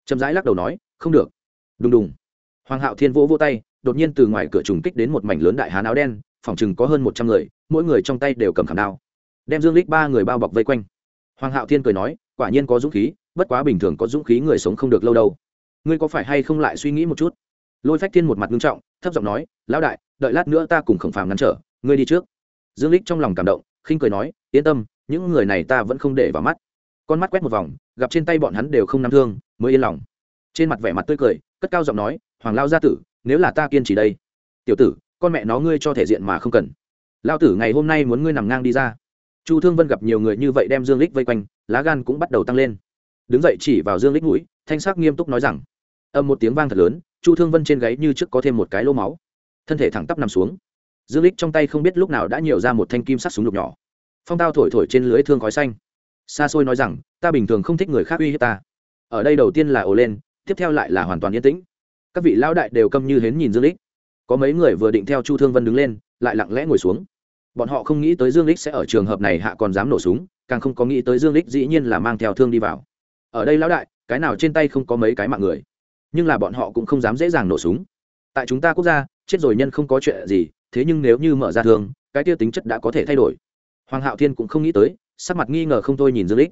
Chậm rãi lắc đầu nói, không được. Đùng đùng. Hoàng hạo thiên vỗ vỗ tay, đột nhiên từ ngoài cửa trùng kích đến một mảnh lớn đại hán áo đen, phòng chừng có hơn một trăm người, mỗi người trong tay đều cầm khảm đao. Đem dương lích ba người bao bọc vây quanh. Hoàng hạo thiên cười nói, quả nhiên có dũng khí, bất quá bình thường có dũng khí người sống không được lâu đâu. Ngươi có phải hay không lại suy nghĩ một chút? Lôi phách thiên một mặt nghiêm trọng thấp giọng nói, lão đại, đợi lát nữa ta cùng khổng phàm ngăn trở, ngươi đi trước. Dương lích trong lòng cảm động, khinh cười nói, yên tâm, những người này ta vẫn không để vào mắt. Con mắt quét một vòng, gặp trên tay bọn hắn đều không nắm thương, mới yên lòng. Trên mặt vẻ mặt tươi cười, cất cao giọng nói, hoàng lao gia tử, nếu là ta kiên trì đây, tiểu tử, con mẹ nó ngươi cho thể diện mà không cần. Lao tử ngày hôm nay muốn ngươi nằm ngang đi ra. Chu thương vân gặp nhiều người như vậy đem dương lích vây quanh, lá gan cũng bắt đầu tăng lên. Đứng dậy chỉ vào dương lích mũi, thanh sắc nghiêm túc nói rằng, âm một tiếng vang thật lớn chu thương vân trên gáy như trước có thêm một cái lỗ máu. Thân thể thẳng tắp nằm xuống. Dương lích trong tay không biết lúc nào đã nhiều ra một thanh kim sắc súng lục nhỏ. Phong tao thổi thổi trên lưới thương khói xanh. Xa xôi nói rằng, ta bình thường không thích người khác uy hiếp ta. Ở đây đầu tiên là ồ lên, tiếp theo lại là hoàn toàn yên tĩnh. Các vị lão đại đều câm như hến nhìn dương lích có mấy người vừa định theo chu thương vân đứng lên, lại lặng lẽ ngồi xuống. Bọn họ không nghĩ tới dương lích sẽ ở trường hợp này hạ còn dám nổ súng, càng không có nghĩ tới dương lích dĩ nhiên là mang theo thương đi vào. Ở đây lão đại, cái nào trên tay không có mấy cái mạng người? Nhưng là bọn họ cũng không dám dễ dàng nổ súng. Tại chúng ta quốc gia, chết rồi nhân không có chuyện gì, thế nhưng nếu như mở ra thường, cái tiêu tính chất đã có thể thay đổi. Hoàng hạo thiên cũng không nghĩ tới, sắc mặt nghi ngờ không thôi nhìn dương lích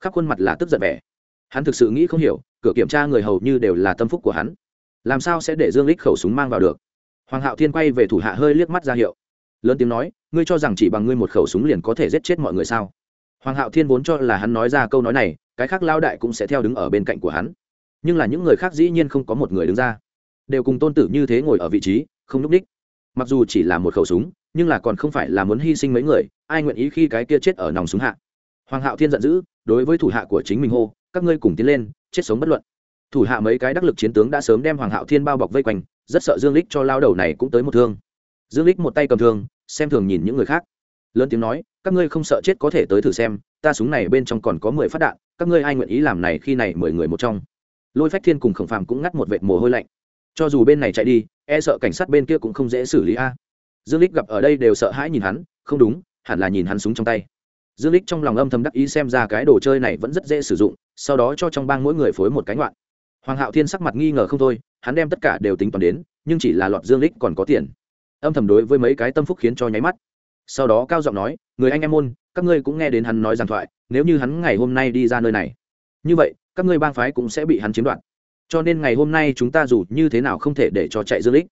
khắp khuôn mặt là tức giận vẻ. Hắn thực sự nghĩ không hiểu, cửa kiểm tra người hầu như đều là tâm phúc của hắn. Làm sao sẽ để dương lích khẩu súng mang vào được? Hoàng hạo thiên quay về thủ hạ hơi liếc mắt ra hiệu. Lớn tiếng nói, ngươi cho rằng chỉ bằng ngươi một khẩu súng liền có thể giết chết mọi người sao? Hoàng hạo thiên vốn cho là hắn nói ra câu nói này, cái khác lao đại cũng sẽ theo đứng ở bên cạnh của hắn nhưng là những người khác dĩ nhiên không có một người đứng ra. Đều cùng tôn tử như thế ngồi ở vị trí, không núp đích mặc dù chỉ là một khẩu súng, nhưng là còn không phải là muốn hy sinh mấy người, ai nguyện ý khi cái kia chết ở nòng súng hạ? Hoàng hạo thiên giận dữ, đối với thủ hạ của chính mình hô, các ngươi cùng tiến lên, chết sống bất luận. Thủ hạ mấy cái đắc lực chiến tướng đã sớm đem hoàng hạo thiên bao bọc vây quanh, rất sợ dương lích cho lao đầu này cũng tới một thương. Dương lích một tay cầm thương, xem thường nhìn những người khác. Lớn tiếng nói, các ngươi không sợ chết có thể tới thử xem, ta súng này bên trong còn có mười phát đạn, các ngươi ai nguyện ý làm này khi này mười người một trong? Lôi phách thiên cùng khổng phàm cũng ngắt một vệt mồ hôi lạnh. Cho dù bên này chạy đi e sợ cảnh sát bên kia cũng không dễ xử lý a. Dương lích gặp ở đây đều sợ hãi nhìn hắn, không đúng, hẳn là nhìn hắn súng trong tay. Dương lích trong lòng âm thầm đắc ý xem ra cái đồ chơi này vẫn rất dễ sử dụng, sau đó cho trong bang mỗi người phối một cái ngoạn hoàng hạo thiên sắc mặt nghi ngờ không thôi, hắn đem tất cả đều tính toán đến, nhưng chỉ là lọt dương lích còn có tiền. Âm thầm đối với mấy cái tâm phúc khiến cho nháy mắt. Sau đó cao giọng nói, người anh em môn, các ngươi cũng nghe đến hắn nói giàn thoại, nếu như hắn ngày hôm nay đi ra nơi này. Như vậy các ngươi bang phái cũng sẽ bị hắn chiếm đoạt. Cho nên ngày hôm nay chúng ta dù như thế nào không thể để cho chạy dương lích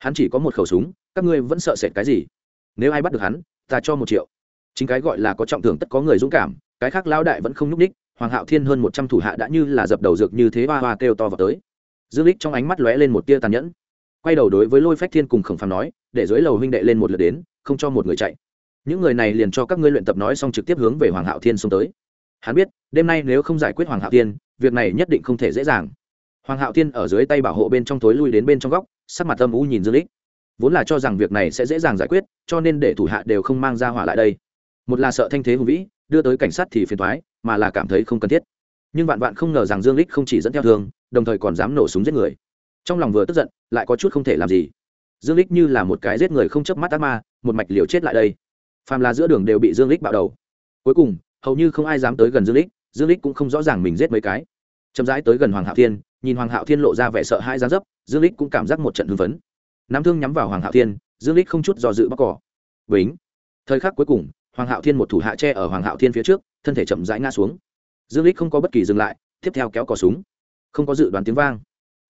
hắn chỉ có một khẩu súng, các ngươi vẫn sợ sệt cái gì? Nếu ai bắt được hắn, ta cho một triệu. Chính cái gọi là có trọng thưởng tất có người dũng cảm, cái khác lão đại vẫn không nhúc ních hoàng hạo thiên hơn một trăm thủ hạ đã như là dập đầu dược như thế hoa hoa kêu to vào tới. Dương lích trong ánh mắt lóe lên một tia tàn nhẫn. Quay đầu đối với lôi phách thiên cùng khổng phàm nói, để dưới lầu huynh đệ lên một lượt đến, không cho một người chạy. Những người này liền cho các ngươi luyện tập nói xong trực tiếp hướng về hoàng hạo thiên xông tới. Hắn biết, đêm nay nếu không giải quyết hoàng hạo thiên việc này nhất định không thể dễ dàng. Hoàng hạo thiên ở dưới tay bảo hộ bên trong thối lui đến bên trong góc, sắc mặt âm u nhìn dương lích. Vốn là cho rằng việc này sẽ dễ dàng giải quyết, cho nên để thủ hạ đều không mang ra hỏa lại đây. Một là sợ thanh thế hùng vĩ, đưa tới cảnh sát thì phiền thoái mà là cảm thấy không cần thiết. Nhưng vạn vạn không ngờ rằng dương lích không chỉ dẫn theo thương đồng thời còn dám nổ súng giết người. Trong lòng vừa tức giận, lại có chút không thể làm gì. Dương lích như là một cái giết người không chớp mắt ác ma, một mạch liều chết lại đây. Phàm là giữa đường đều bị dương lích bạo đầu. Cuối cùng, hầu như không ai dám tới gần dương lích dương lích cũng không rõ ràng mình giết mấy cái. Chậm rãi tới gần hoàng hạo thiên, nhìn hoàng hạo thiên lộ ra vẻ sợ hãi giá dấp, dương lích cũng cảm giác một trận hưng phấn. Nắm thương nhắm vào hoàng hạo thiên, dương lích không chút do dự bóc cỏ. Bính! Thời khắc cuối cùng, hoàng hạo thiên một thủ hạ tre ở hoàng hạo thiên phía trước, thân thể chậm rãi ngã xuống. Dương lích không có bất kỳ dừng lại, tiếp theo kéo cò súng. Không có dự đoán tiếng vang.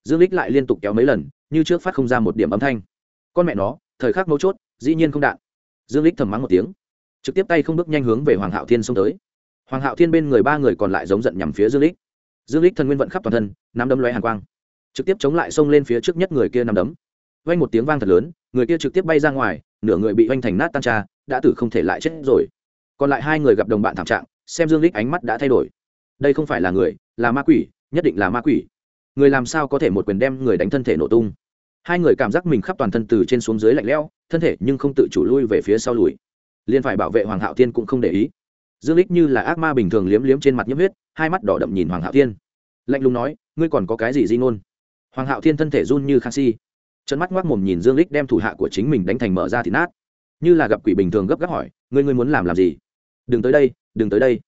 Dương lích lại liên tục kéo mấy lần, như trước phát không ra một điểm âm thanh. Con mẹ nó, thời khắc mấu chốt, dĩ nhiên không đạn. Dương lích thầm mắng một tiếng. Trực tiếp tay không bước nhanh hướng về hoàng hạo thiên xông tới hoàng hạo thiên bên người ba người còn lại giống giận nhằm phía dương lích. Dương lích thần nguyên vận khắp toàn thân, nắm đấm lóe hàn quang. Trực tiếp chống lại xông lên phía trước nhất người kia nắm đấm. Vang một tiếng vang thật lớn, người kia trực tiếp bay ra ngoài, nửa người bị vang thành nát tan cha đã tử không thể lại chết rồi. Còn lại hai người gặp đồng bạn thảm trạng, xem dương lích ánh mắt đã thay đổi. Đây không phải là người, là ma quỷ, nhất định là ma quỷ. Người làm sao có thể một quyền đem người đánh thân thể nổ tung? Hai người cảm giác mình khắp toàn thân từ trên xuống dưới lạnh lẽo, thân thể nhưng không tự chủ lui về phía sau lùi. Liền phải bảo vệ hoàng hạo thiên cũng không để ý dương lích như là ác ma bình thường liếm liếm trên mặt nhiễm huyết, hai mắt đỏ đậm nhìn hoàng hạo thiên. Lạnh lùng nói, ngươi còn có cái gì di ngôn? Hoàng hạo thiên thân thể run như khang si trận mắt ngoác mồm nhìn dương lích đem thủ hạ của chính mình đánh thành mở ra thì nát. Như là gặp quỷ bình thường gấp gáp hỏi, ngươi ngươi muốn làm làm gì? Đừng tới đây, đừng tới đây.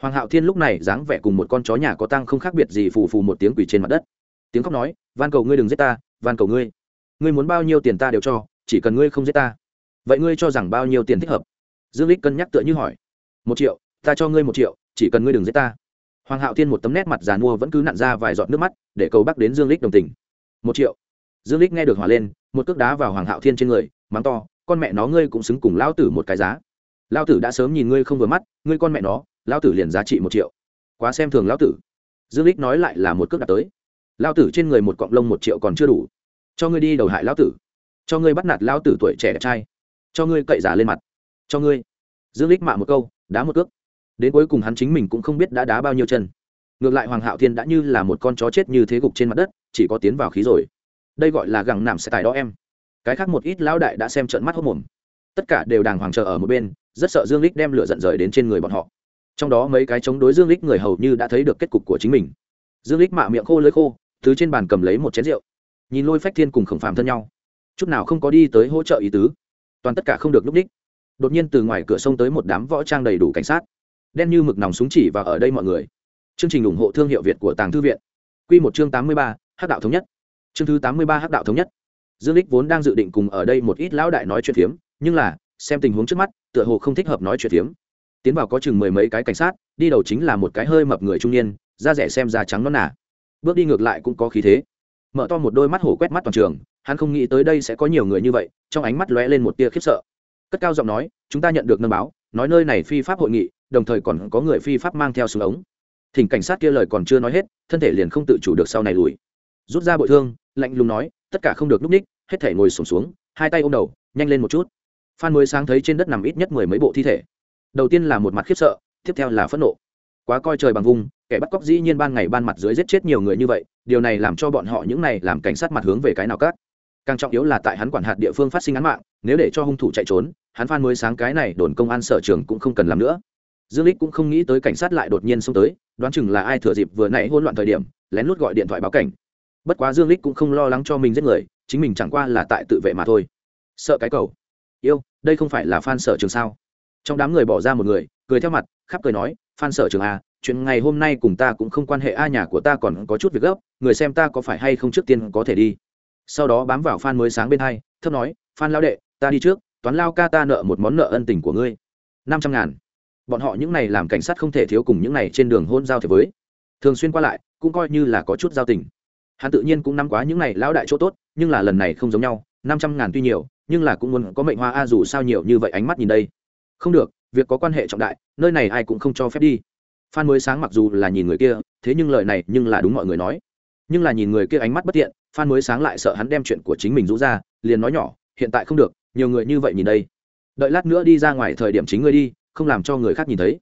Hoàng hạo thiên lúc này dáng vẻ cùng một con chó nhà có tăng không khác biệt gì phù phù một tiếng quỷ trên mặt đất. Tiếng khóc nói, van cầu ngươi đừng giết ta, van cầu ngươi. Ngươi muốn bao nhiêu tiền ta đều cho, chỉ cần ngươi không giết ta. Vậy ngươi cho rằng bao nhiêu tiền thích hợp? Dương lích cân nhắc tựa như hỏi một triệu, ta cho ngươi một triệu, chỉ cần ngươi đừng giết ta. Hoàng hạo thiên một tấm nét mặt già mua vẫn cứ nặn ra vài giọt nước mắt, để cầu bắc đến dương lích đồng tình. Một triệu. Dương lích nghe được hòa lên, một cước đá vào hoàng hạo thiên trên người, mắng to, con mẹ nó ngươi cũng xứng cùng Lão tử một cái giá. Lão tử đã sớm nhìn ngươi không vừa mắt, ngươi con mẹ nó, Lão tử liền giá trị một triệu. Quá xem thường Lão tử. Dương lích nói lại là một cước đặt tới. Lão tử trên người một cọng lông một triệu còn chưa đủ. Cho ngươi đi đầu hại Lão tử. Cho ngươi bắt nạt Lão tử tuổi trẻ đẹp trai. Cho ngươi cậy giả lên mặt. Cho ngươi. Dương lích mạ một câu đá một cước. Đến cuối cùng hắn chính mình cũng không biết đã đá bao nhiêu chân. Ngược lại hoàng hạo thiên đã như là một con chó chết như thế gục trên mặt đất, chỉ có tiến vào khí rồi. Đây gọi là gẳng nằm xe tài đó em. Cái khác một ít lão đại đã xem trận mắt hốc mồm. Tất cả đều đàng hoàng chờ ở một bên, rất sợ dương lích đem lửa giận rời đến trên người bọn họ. Trong đó mấy cái chống đối dương lích người hầu như đã thấy được kết cục của chính mình. Dương lích mạ miệng khô lưỡi khô thứ trên bàn cầm lấy một chén rượu. Nhìn lôi phách thiên cùng khổng phàm thân nhau. Chút nào không có đi tới hỗ trợ ý tứ. Toàn tất cả không được lúc đích đột nhiên từ ngoài cửa sông tới một đám võ trang đầy đủ cảnh sát. Đen như mực nòng súng chỉ và ở đây mọi người. Chương trình ủng hộ thương hiệu việt của tàng thư viện. Q một chương tám mươi ba, hắc đạo thống nhất. Chương thứ tám mươi ba, hắc đạo thống nhất. Dương lích vốn đang dự định cùng ở đây một ít lão đại nói chuyện phiếm, nhưng là, xem tình huống trước mắt, tựa hồ không thích hợp nói chuyện phiếm. Tiến vào có chừng mười mấy cái cảnh sát, đi đầu chính là một cái hơi mập người trung niên, da rẻ xem da trắng nó nà. Bước đi ngược lại cũng có khí thế. Mở to một đôi mắt hổ quét mắt toàn trường, hắn không nghĩ tới đây sẽ có nhiều người như vậy, trong ánh mắt lóe lên một tia khiếp sợ cất cao giọng nói chúng ta nhận được nâng báo nói nơi này phi pháp hội nghị đồng thời còn có người phi pháp mang theo súng ống. Thỉnh cảnh sát kia lời còn chưa nói hết thân thể liền không tự chủ được sau này lùi. Rút ra bội thương lạnh lùng nói tất cả không được núp ních hết thể ngồi sổm xuống, xuống hai tay ôm đầu nhanh lên một chút. Phan mới sáng thấy trên đất nằm ít nhất mười mấy bộ thi thể. Đầu tiên là một mặt khiếp sợ tiếp theo là phẫn nộ. Quá coi trời bằng vung kẻ bắt cóc dĩ nhiên ban ngày ban mặt dưới giết chết nhiều người như vậy điều này làm cho bọn họ những này làm cảnh sát mặt hướng về cái nào cát càng trọng yếu là tại hắn quản hạt địa phương phát sinh án mạng, nếu để cho hung thủ chạy trốn, hắn phan mới sáng cái này đồn công an sở trường cũng không cần làm nữa. Dương lích cũng không nghĩ tới cảnh sát lại đột nhiên xông tới, đoán chừng là ai thừa dịp vừa nãy hỗn loạn thời điểm, lén lút gọi điện thoại báo cảnh. Bất quá dương lích cũng không lo lắng cho mình giết người, chính mình chẳng qua là tại tự vệ mà thôi. Sợ cái cầu. Yêu, đây không phải là phan sở trường sao? Trong đám người bỏ ra một người, cười theo mặt, khắp cười nói, phan sở trường à chuyện ngày hôm nay cùng ta cũng không quan hệ, a, nhà của ta còn có chút việc gấp, người xem ta có phải hay không trước tiên có thể đi sau đó bám vào phan mới sáng bên hai, thấp nói, phan lao đệ, ta đi trước, toán lao ca ta nợ một món nợ ân tình của ngươi. Năm trăm ngàn. Bọn họ những này làm cảnh sát không thể thiếu cùng những này trên đường hôn giao thế với. Thường xuyên qua lại, cũng coi như là có chút giao tình. Hắn tự nhiên cũng nắm quá những này lão đại chỗ tốt, nhưng là lần này không giống nhau, năm trăm ngàn tuy nhiều, nhưng là cũng muốn có mệnh hoa a dù sao nhiều như vậy ánh mắt nhìn đây. Không được, việc có quan hệ trọng đại, nơi này ai cũng không cho phép đi. Phan mới sáng mặc dù là nhìn người kia, thế nhưng lời này nhưng là đúng mọi người nói. Nhưng là nhìn người kia ánh mắt bất tiện phan mới sáng lại sợ hắn đem chuyện của chính mình rũ ra, liền nói nhỏ, hiện tại không được, nhiều người như vậy nhìn đây. Đợi lát nữa đi ra ngoài thời điểm chính ngươi đi, không làm cho người khác nhìn thấy.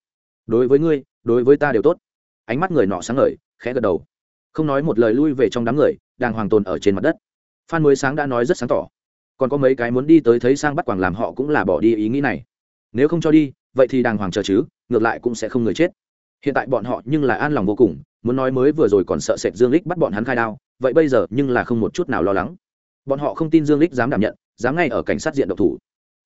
Đối với ngươi, đối với ta đều tốt. Ánh mắt người nọ sáng ngời, khẽ gật đầu. Không nói một lời lui về trong đám người đang hoàng tồn ở trên mặt đất. Phan mới sáng đã nói rất sáng tỏ. Còn có mấy cái muốn đi tới thấy sang bắt quảng làm họ cũng là bỏ đi ý nghĩ này. Nếu không cho đi, vậy thì đàng hoàng chờ chứ, ngược lại cũng sẽ không người chết hiện tại bọn họ nhưng là an lòng vô cùng, muốn nói mới vừa rồi còn sợ sệt dương lích bắt bọn hắn khai đao, vậy bây giờ nhưng là không một chút nào lo lắng. Bọn họ không tin dương lích dám đảm nhận, dám ngay ở cảnh sát diện độc thủ.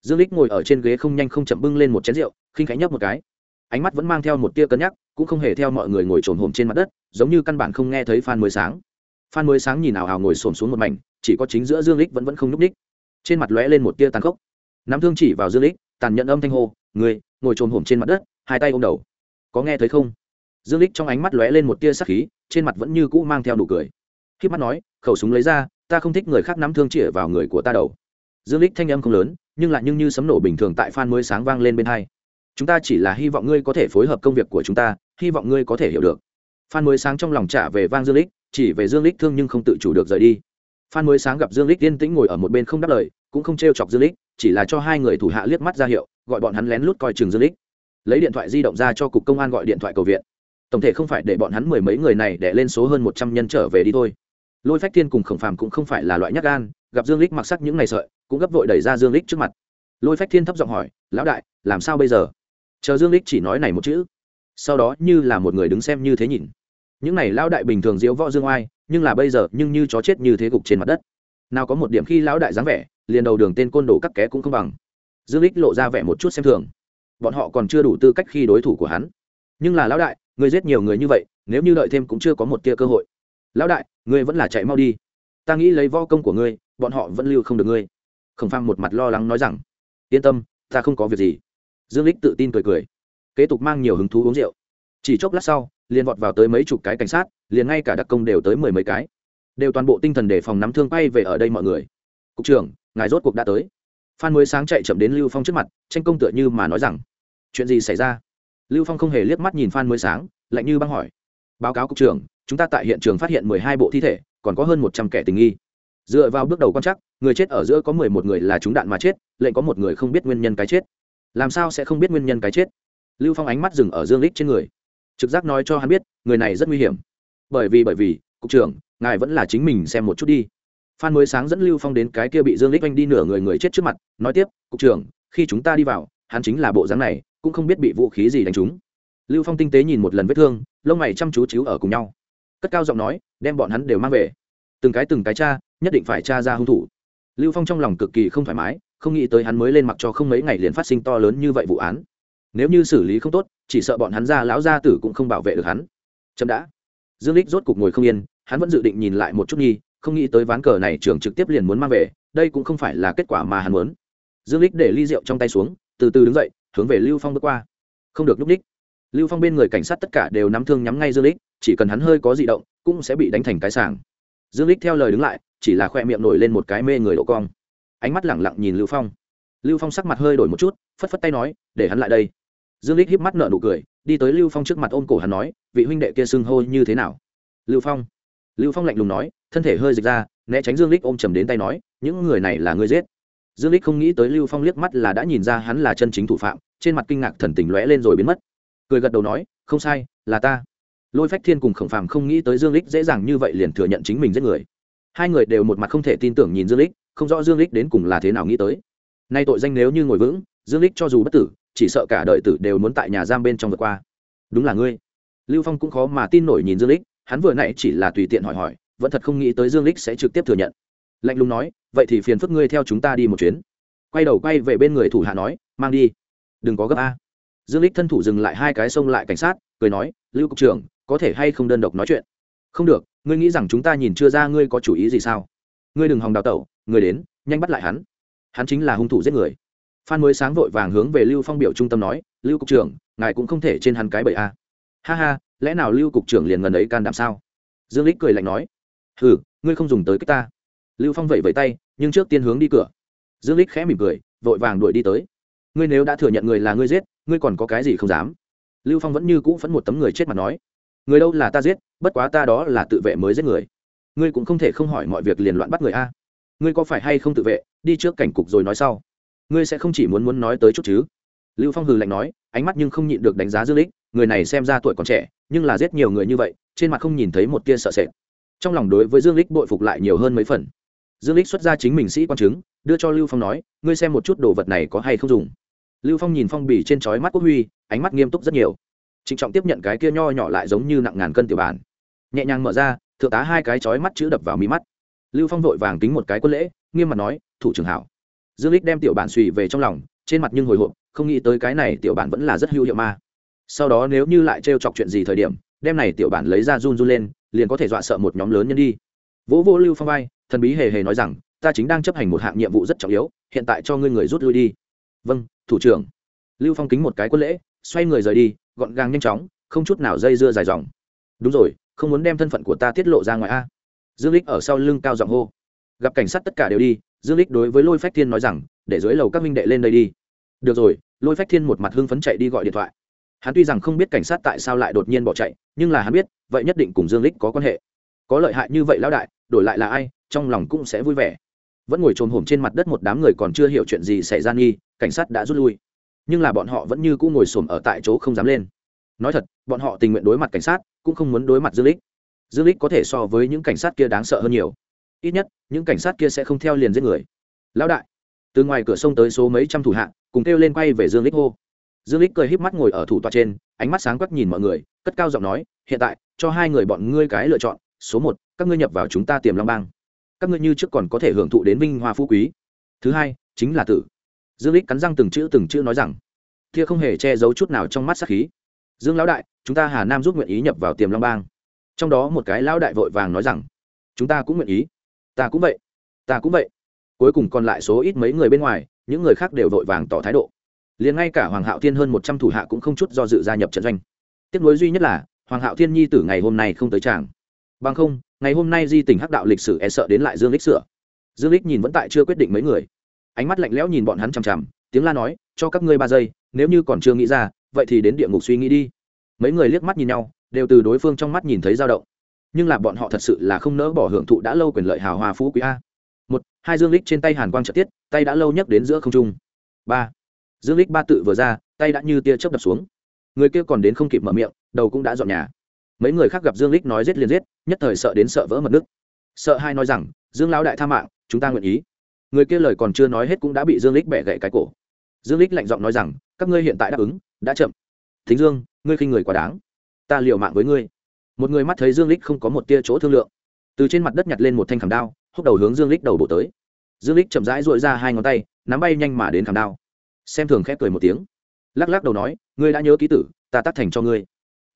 Dương lích ngồi ở trên ghế không nhanh không chậm bưng lên một chén rượu, khinh khánh nhấp một cái. Ánh mắt vẫn mang theo một tia cân nhắc, cũng không hề theo mọi người ngồi trồn hồm trên mặt đất, giống như căn bản không nghe thấy phan mới sáng. Phan mới sáng nhìn ảo ảo ngồi xổm xuống một mảnh, chỉ có chính giữa dương lích vẫn vẫn không nhúc ních trên mặt lóe lên một tia tàn khốc. Nắm thương chỉ vào dương lích tàn nhận âm thanh hô người ngồi trồn hổm trên mặt đất, hai tay ôm đầu có nghe thấy không? Dương lích trong ánh mắt lóe lên một tia sắc khí, trên mặt vẫn như cũ mang theo nụ cười. Khi mắt nói, khẩu súng lấy ra, ta không thích người khác nắm thương chĩa vào người của ta đầu dương lích thanh âm không lớn, nhưng lại nhưng như sấm nổ bình thường tại phan mới sáng vang lên bên hai. Chúng ta chỉ là hy vọng ngươi có thể phối hợp công việc của chúng ta, hy vọng ngươi có thể hiểu được. Phan mới sáng trong lòng trả về vang dương lích chỉ về dương lích thương nhưng không tự chủ được rời đi. Phan mới sáng gặp dương lích yên tĩnh ngồi ở một bên không đáp lời, cũng không trêu chọc dương lích chỉ là cho hai người thủ hạ liếc mắt ra hiệu, gọi bọn hắn lén lút coi chừng dương lích lấy điện thoại di động ra cho cục công an gọi điện thoại cầu viện. Tổng thể không phải để bọn hắn mười mấy người này để lên số hơn một trăm nhân trở về đi thôi. Lôi phách thiên cùng khổng phàm cũng không phải là loại nhát gan, gặp dương lích mặc sắc những ngày sợi, cũng gấp vội đẩy ra dương lích trước mặt. Lôi phách thiên thấp giọng hỏi, lão đại, làm sao bây giờ? Chờ dương lích chỉ nói này một chữ, sau đó như là một người đứng xem như thế nhìn. Những này lão đại bình thường diễu võ dương oai, nhưng là bây giờ nhưng như chó chết như thế gục trên mặt đất. Nào có một điểm khi lão đại dáng vẻ, liền đầu đường tên côn đồ cắt ké cũng không bằng. Dương lích lộ ra vẻ một chút xem thường bọn họ còn chưa đủ tư cách khi đối thủ của hắn. Nhưng là lão đại người giết nhiều người như vậy, nếu như đợi thêm cũng chưa có một tia cơ hội. Lão đại, ngươi vẫn là chạy mau đi. Ta nghĩ lấy vo công của ngươi, bọn họ vẫn lưu không được ngươi. Khổng phang một mặt lo lắng nói rằng, yên tâm, ta không có việc gì. Dương lích tự tin cười cười, kế tục mang nhiều hứng thú uống rượu. Chỉ chốc lát sau, liền vọt vào tới mấy chục cái cảnh sát, liền ngay cả đặc công đều tới mười mấy cái. Đều toàn bộ tinh thần để phòng nắm thương bay về ở đây mọi người. Cục trưởng, ngài rốt cuộc đã tới phan mới sáng chạy chậm đến lưu phong trước mặt, tranh công tựa như mà nói rằng, chuyện gì xảy ra? Lưu phong không hề liếc mắt nhìn phan mới sáng, lạnh như băng hỏi, báo cáo cục trưởng, chúng ta tại hiện trường phát hiện mười hai bộ thi thể, còn có hơn một trăm kẻ tình nghi. Dựa vào bước đầu quan chắc người chết ở giữa có mười một người là trúng đạn mà chết lệnh có một người không biết nguyên nhân cái chết. Làm sao sẽ không biết nguyên nhân cái chết? Lưu phong ánh mắt dừng ở dương lích trên người. Trực giác nói cho hắn biết, người này rất nguy hiểm. Bởi vì bởi vì, cục trưởng, ngài vẫn là chính mình xem một chút đi phan mới sáng dẫn lưu phong đến cái kia bị dương lích oanh đi nửa người người chết trước mặt, nói tiếp, cục trưởng, khi chúng ta đi vào, hắn chính là bộ dáng này, cũng không biết bị vũ khí gì đánh trúng. Lưu phong tinh tế nhìn một lần vết thương, lông mày chăm chú chiếu ở cùng nhau. Cất cao giọng nói, đem bọn hắn đều mang về. Từng cái từng cái cha, nhất định phải cha ra hung thủ. Lưu phong trong lòng cực kỳ không thoải mái, không nghĩ tới hắn mới lên mặc cho không mấy ngày liền phát sinh to lớn như vậy vụ án. Nếu như xử lý không tốt, chỉ sợ bọn hắn ra lão gia tử cũng không bảo vệ được hắn. Chậm đã. Dương lích rốt cục ngồi không yên, hắn vẫn dự định nhìn lại một chút nhi không nghĩ tới ván cờ này trường trực tiếp liền muốn mang về đây cũng không phải là kết quả mà hắn muốn. Dương lích để ly rượu trong tay xuống từ từ đứng dậy hướng về lưu phong bước qua. Không được núp đích, lưu phong bên người cảnh sát tất cả đều nắm thương nhắm ngay dương lích chỉ cần hắn hơi có di động cũng sẽ bị đánh thành cái sàng dương lích theo lời đứng lại chỉ là khoe miệng nổi lên một cái mê người độ cong. Ánh mắt lẳng lặng nhìn lưu phong. Lưu phong sắc mặt hơi đổi một chút phất phất tay nói để hắn lại đây. Dương lích híp mắt nở nụ cười đi tới lưu phong trước mặt ôm cổ hắn nói vị huynh đệ kia xưng hô như thế nào? Lưu phong. Lưu phong lạnh lùng nói thân thể hơi dịch ra, né tránh dương lích ôm chầm đến tay nói, những người này là người giết. Dương lích không nghĩ tới lưu phong liếc mắt là đã nhìn ra hắn là chân chính thủ phạm, trên mặt kinh ngạc thần tình lóe lên rồi biến mất. Cười gật đầu nói, không sai, là ta. Lôi phách thiên cùng khổng phàm không nghĩ tới dương lích dễ dàng như vậy liền thừa nhận chính mình giết người. Hai người đều một mặt không thể tin tưởng nhìn dương lích không rõ dương lích đến cùng là thế nào nghĩ tới. Nay tội danh nếu như ngồi vững, dương lích cho dù bất tử, chỉ sợ cả đời tử đều muốn tại nhà giam bên trong vượt qua. Đúng là ngươi. Lưu phong cũng khó mà tin nổi nhìn dương lích hắn vừa nãy chỉ là tùy tiện hỏi hỏi vẫn thật không nghĩ tới dương lích sẽ trực tiếp thừa nhận. Lạnh lùng nói, vậy thì phiền phức ngươi theo chúng ta đi một chuyến. Quay đầu quay về bên người thủ hạ nói, mang đi. Đừng có gấp a. Dương lích thân thủ dừng lại hai cái sông lại cảnh sát, cười nói, lưu cục trưởng, có thể hay không đơn độc nói chuyện? Không được, ngươi nghĩ rằng chúng ta nhìn chưa ra ngươi có chủ ý gì sao? Ngươi đừng hòng đào tẩu, người đến, nhanh bắt lại hắn. Hắn chính là hung thủ giết người. Phan mới sáng vội vàng hướng về lưu phong biểu trung tâm nói, lưu cục trưởng, ngài cũng không thể trên hắn cái bậy a. Ha ha, lẽ nào lưu cục trưởng liền gần ấy can đảm sao? Dương lích cười lạnh nói hừ, ngươi không dùng tới cái ta. Lưu phong vẫy vẫy tay, nhưng trước tiên hướng đi cửa. Dương lích khẽ mỉm cười, vội vàng đuổi đi tới. Ngươi nếu đã thừa nhận người là ngươi giết, ngươi còn có cái gì không dám? Lưu phong vẫn như cũ phẫn một tấm người chết mà nói. Người đâu là ta giết, bất quá ta đó là tự vệ mới giết người. Ngươi cũng không thể không hỏi mọi việc liền loạn bắt người a. Ngươi có phải hay không tự vệ, đi trước cảnh cục rồi nói sau. Ngươi sẽ không chỉ muốn muốn nói tới chút chứ? Lưu phong hừ lạnh nói, ánh mắt nhưng không nhịn được đánh giá dương lích người này xem ra tuổi còn trẻ, nhưng là giết nhiều người như vậy, trên mặt không nhìn thấy một tia sợ sệt trong lòng đối với dương lích bội phục lại nhiều hơn mấy phần. Dương lích xuất ra chính mình sĩ quan chứng, đưa cho lưu phong nói, ngươi xem một chút đồ vật này có hay không dùng. Lưu phong nhìn phong bì trên trói mắt quốc huy, ánh mắt nghiêm túc rất nhiều. Trịnh trọng tiếp nhận cái kia nho nhỏ lại giống như nặng ngàn cân tiểu bản. Nhẹ nhàng mở ra, thượng tá hai cái trói mắt chữ đập vào mí mắt. Lưu phong vội vàng tính một cái quân lễ, nghiêm mặt nói, thủ trưởng hảo. Dương lích đem tiểu bản suy về trong lòng, trên mặt nhưng hồi hộp, không nghĩ tới cái này tiểu bản vẫn là rất hữu hiệu ma sau đó nếu như lại trêu chọc chuyện gì thời điểm, đem này tiểu bản lấy ra run run lên liền có thể dọa sợ một nhóm lớn nhân đi. Vỗ vô lưu phong vai, thần bí hề hề nói rằng, ta chính đang chấp hành một hạng nhiệm vụ rất trọng yếu, hiện tại cho ngươi người rút lui đi. Vâng thủ trưởng. Lưu phong kính một cái quân lễ, xoay người rời đi, gọn gàng nhanh chóng, không chút nào dây dưa dài dòng. Đúng rồi, không muốn đem thân phận của ta tiết lộ ra ngoài a. Dương lích ở sau lưng cao giọng hô. Gặp cảnh sát tất cả đều đi, dương lích đối với lôi phách thiên nói rằng, để dưới lầu các minh đệ lên đây đi. Được rồi. Lôi phách thiên một mặt hưng phấn chạy đi gọi điện thoại. Hắn tuy rằng không biết cảnh sát tại sao lại đột nhiên bỏ chạy, nhưng là hắn biết vậy nhất định cùng dương lích có quan hệ. Có lợi hại như vậy lão đại, đổi lại là ai, trong lòng cũng sẽ vui vẻ. Vẫn ngồi trồm hổm trên mặt đất một đám người còn chưa hiểu chuyện gì xảy ra nghi, cảnh sát đã rút lui. Nhưng là bọn họ vẫn như cũ ngồi xổm ở tại chỗ không dám lên. Nói thật, bọn họ tình nguyện đối mặt cảnh sát, cũng không muốn đối mặt dương lích dương lích có thể so với những cảnh sát kia đáng sợ hơn nhiều. Ít nhất, những cảnh sát kia sẽ không theo liền giết người. Lão đại, từ ngoài cửa sông tới số mấy trăm thủ hạ, cùng kêu lên quay về dương lích hô dương lích cười híp mắt ngồi ở thủ tọa trên, ánh mắt sáng quắc nhìn mọi người, cất cao giọng nói, hiện tại, cho hai người bọn ngươi cái lựa chọn, số một, các ngươi nhập vào chúng ta tiềm long bang. Các ngươi như trước còn có thể hưởng thụ đến vinh hoa phú quý. Thứ hai, chính là tử. Dương lích cắn răng từng chữ từng chữ nói rằng kia không hề che giấu chút nào trong mắt sát khí. Dương lão đại, chúng ta hà nam giúp nguyện ý nhập vào tiềm long bang. Trong đó một cái lão đại vội vàng nói rằng, chúng ta cũng nguyện ý. Ta cũng vậy. Ta cũng vậy. Cuối cùng còn lại số ít mấy người bên ngoài, những người khác đều vội vàng tỏ thái độ liền ngay cả hoàng hạo thiên hơn một trăm thủ hạ cũng không chút do dự gia nhập trận doanh. Tiếc nối duy nhất là, hoàng hạo thiên nhi tử ngày hôm nay không tới tràng. Bằng không, ngày hôm nay di tỉnh hắc đạo lịch sử e sợ đến lại dương lích sửa. Dương lích nhìn vẫn tại chưa quyết định mấy người. Ánh mắt lạnh lẽo nhìn bọn hắn chằm chằm, tiếng la nói, cho các ngươi ba giây, nếu như còn chưa nghĩ ra, vậy thì đến địa ngục suy nghĩ đi. Mấy người liếc mắt nhìn nhau, đều từ đối phương trong mắt nhìn thấy dao động. Nhưng là bọn họ thật sự là không nỡ bỏ hưởng thụ đã lâu quyền lợi hào hòa phú quý a. Một, hai dương lích trên tay hàn quang trợ tiết, tay đã lâu nhắc đến giữa không trung. Ba dương lích ba tự vừa ra, tay đã như tia chớp đập xuống. Người kia còn đến không kịp mở miệng, đầu cũng đã dọn nhà. Mấy người khác gặp dương lích nói giết liền giết, nhất thời sợ đến sợ vỡ mật nước. Sợ hai nói rằng, dương lão đại tha mạng, chúng ta nguyện ý. Người kia lời còn chưa nói hết cũng đã bị dương lích bẻ gãy cái cổ. Dương lích lạnh giọng nói rằng, các ngươi hiện tại đáp ứng, đã chậm. Thính dương, ngươi khinh người quá đáng. Ta liều mạng với ngươi. Một người mắt thấy dương lích không có một tia chỗ thương lượng. Từ trên mặt đất nhặt lên một thanh khảm đao, húc đầu hướng dương lích đầu bổ tới. Dương lích chậm rãi duỗi ra hai ngón tay, nắm bay nhanh mà đến khảm đao xem thường khép cười một tiếng. Lắc lắc đầu nói, ngươi đã nhớ ký tử, ta tắt thành cho ngươi.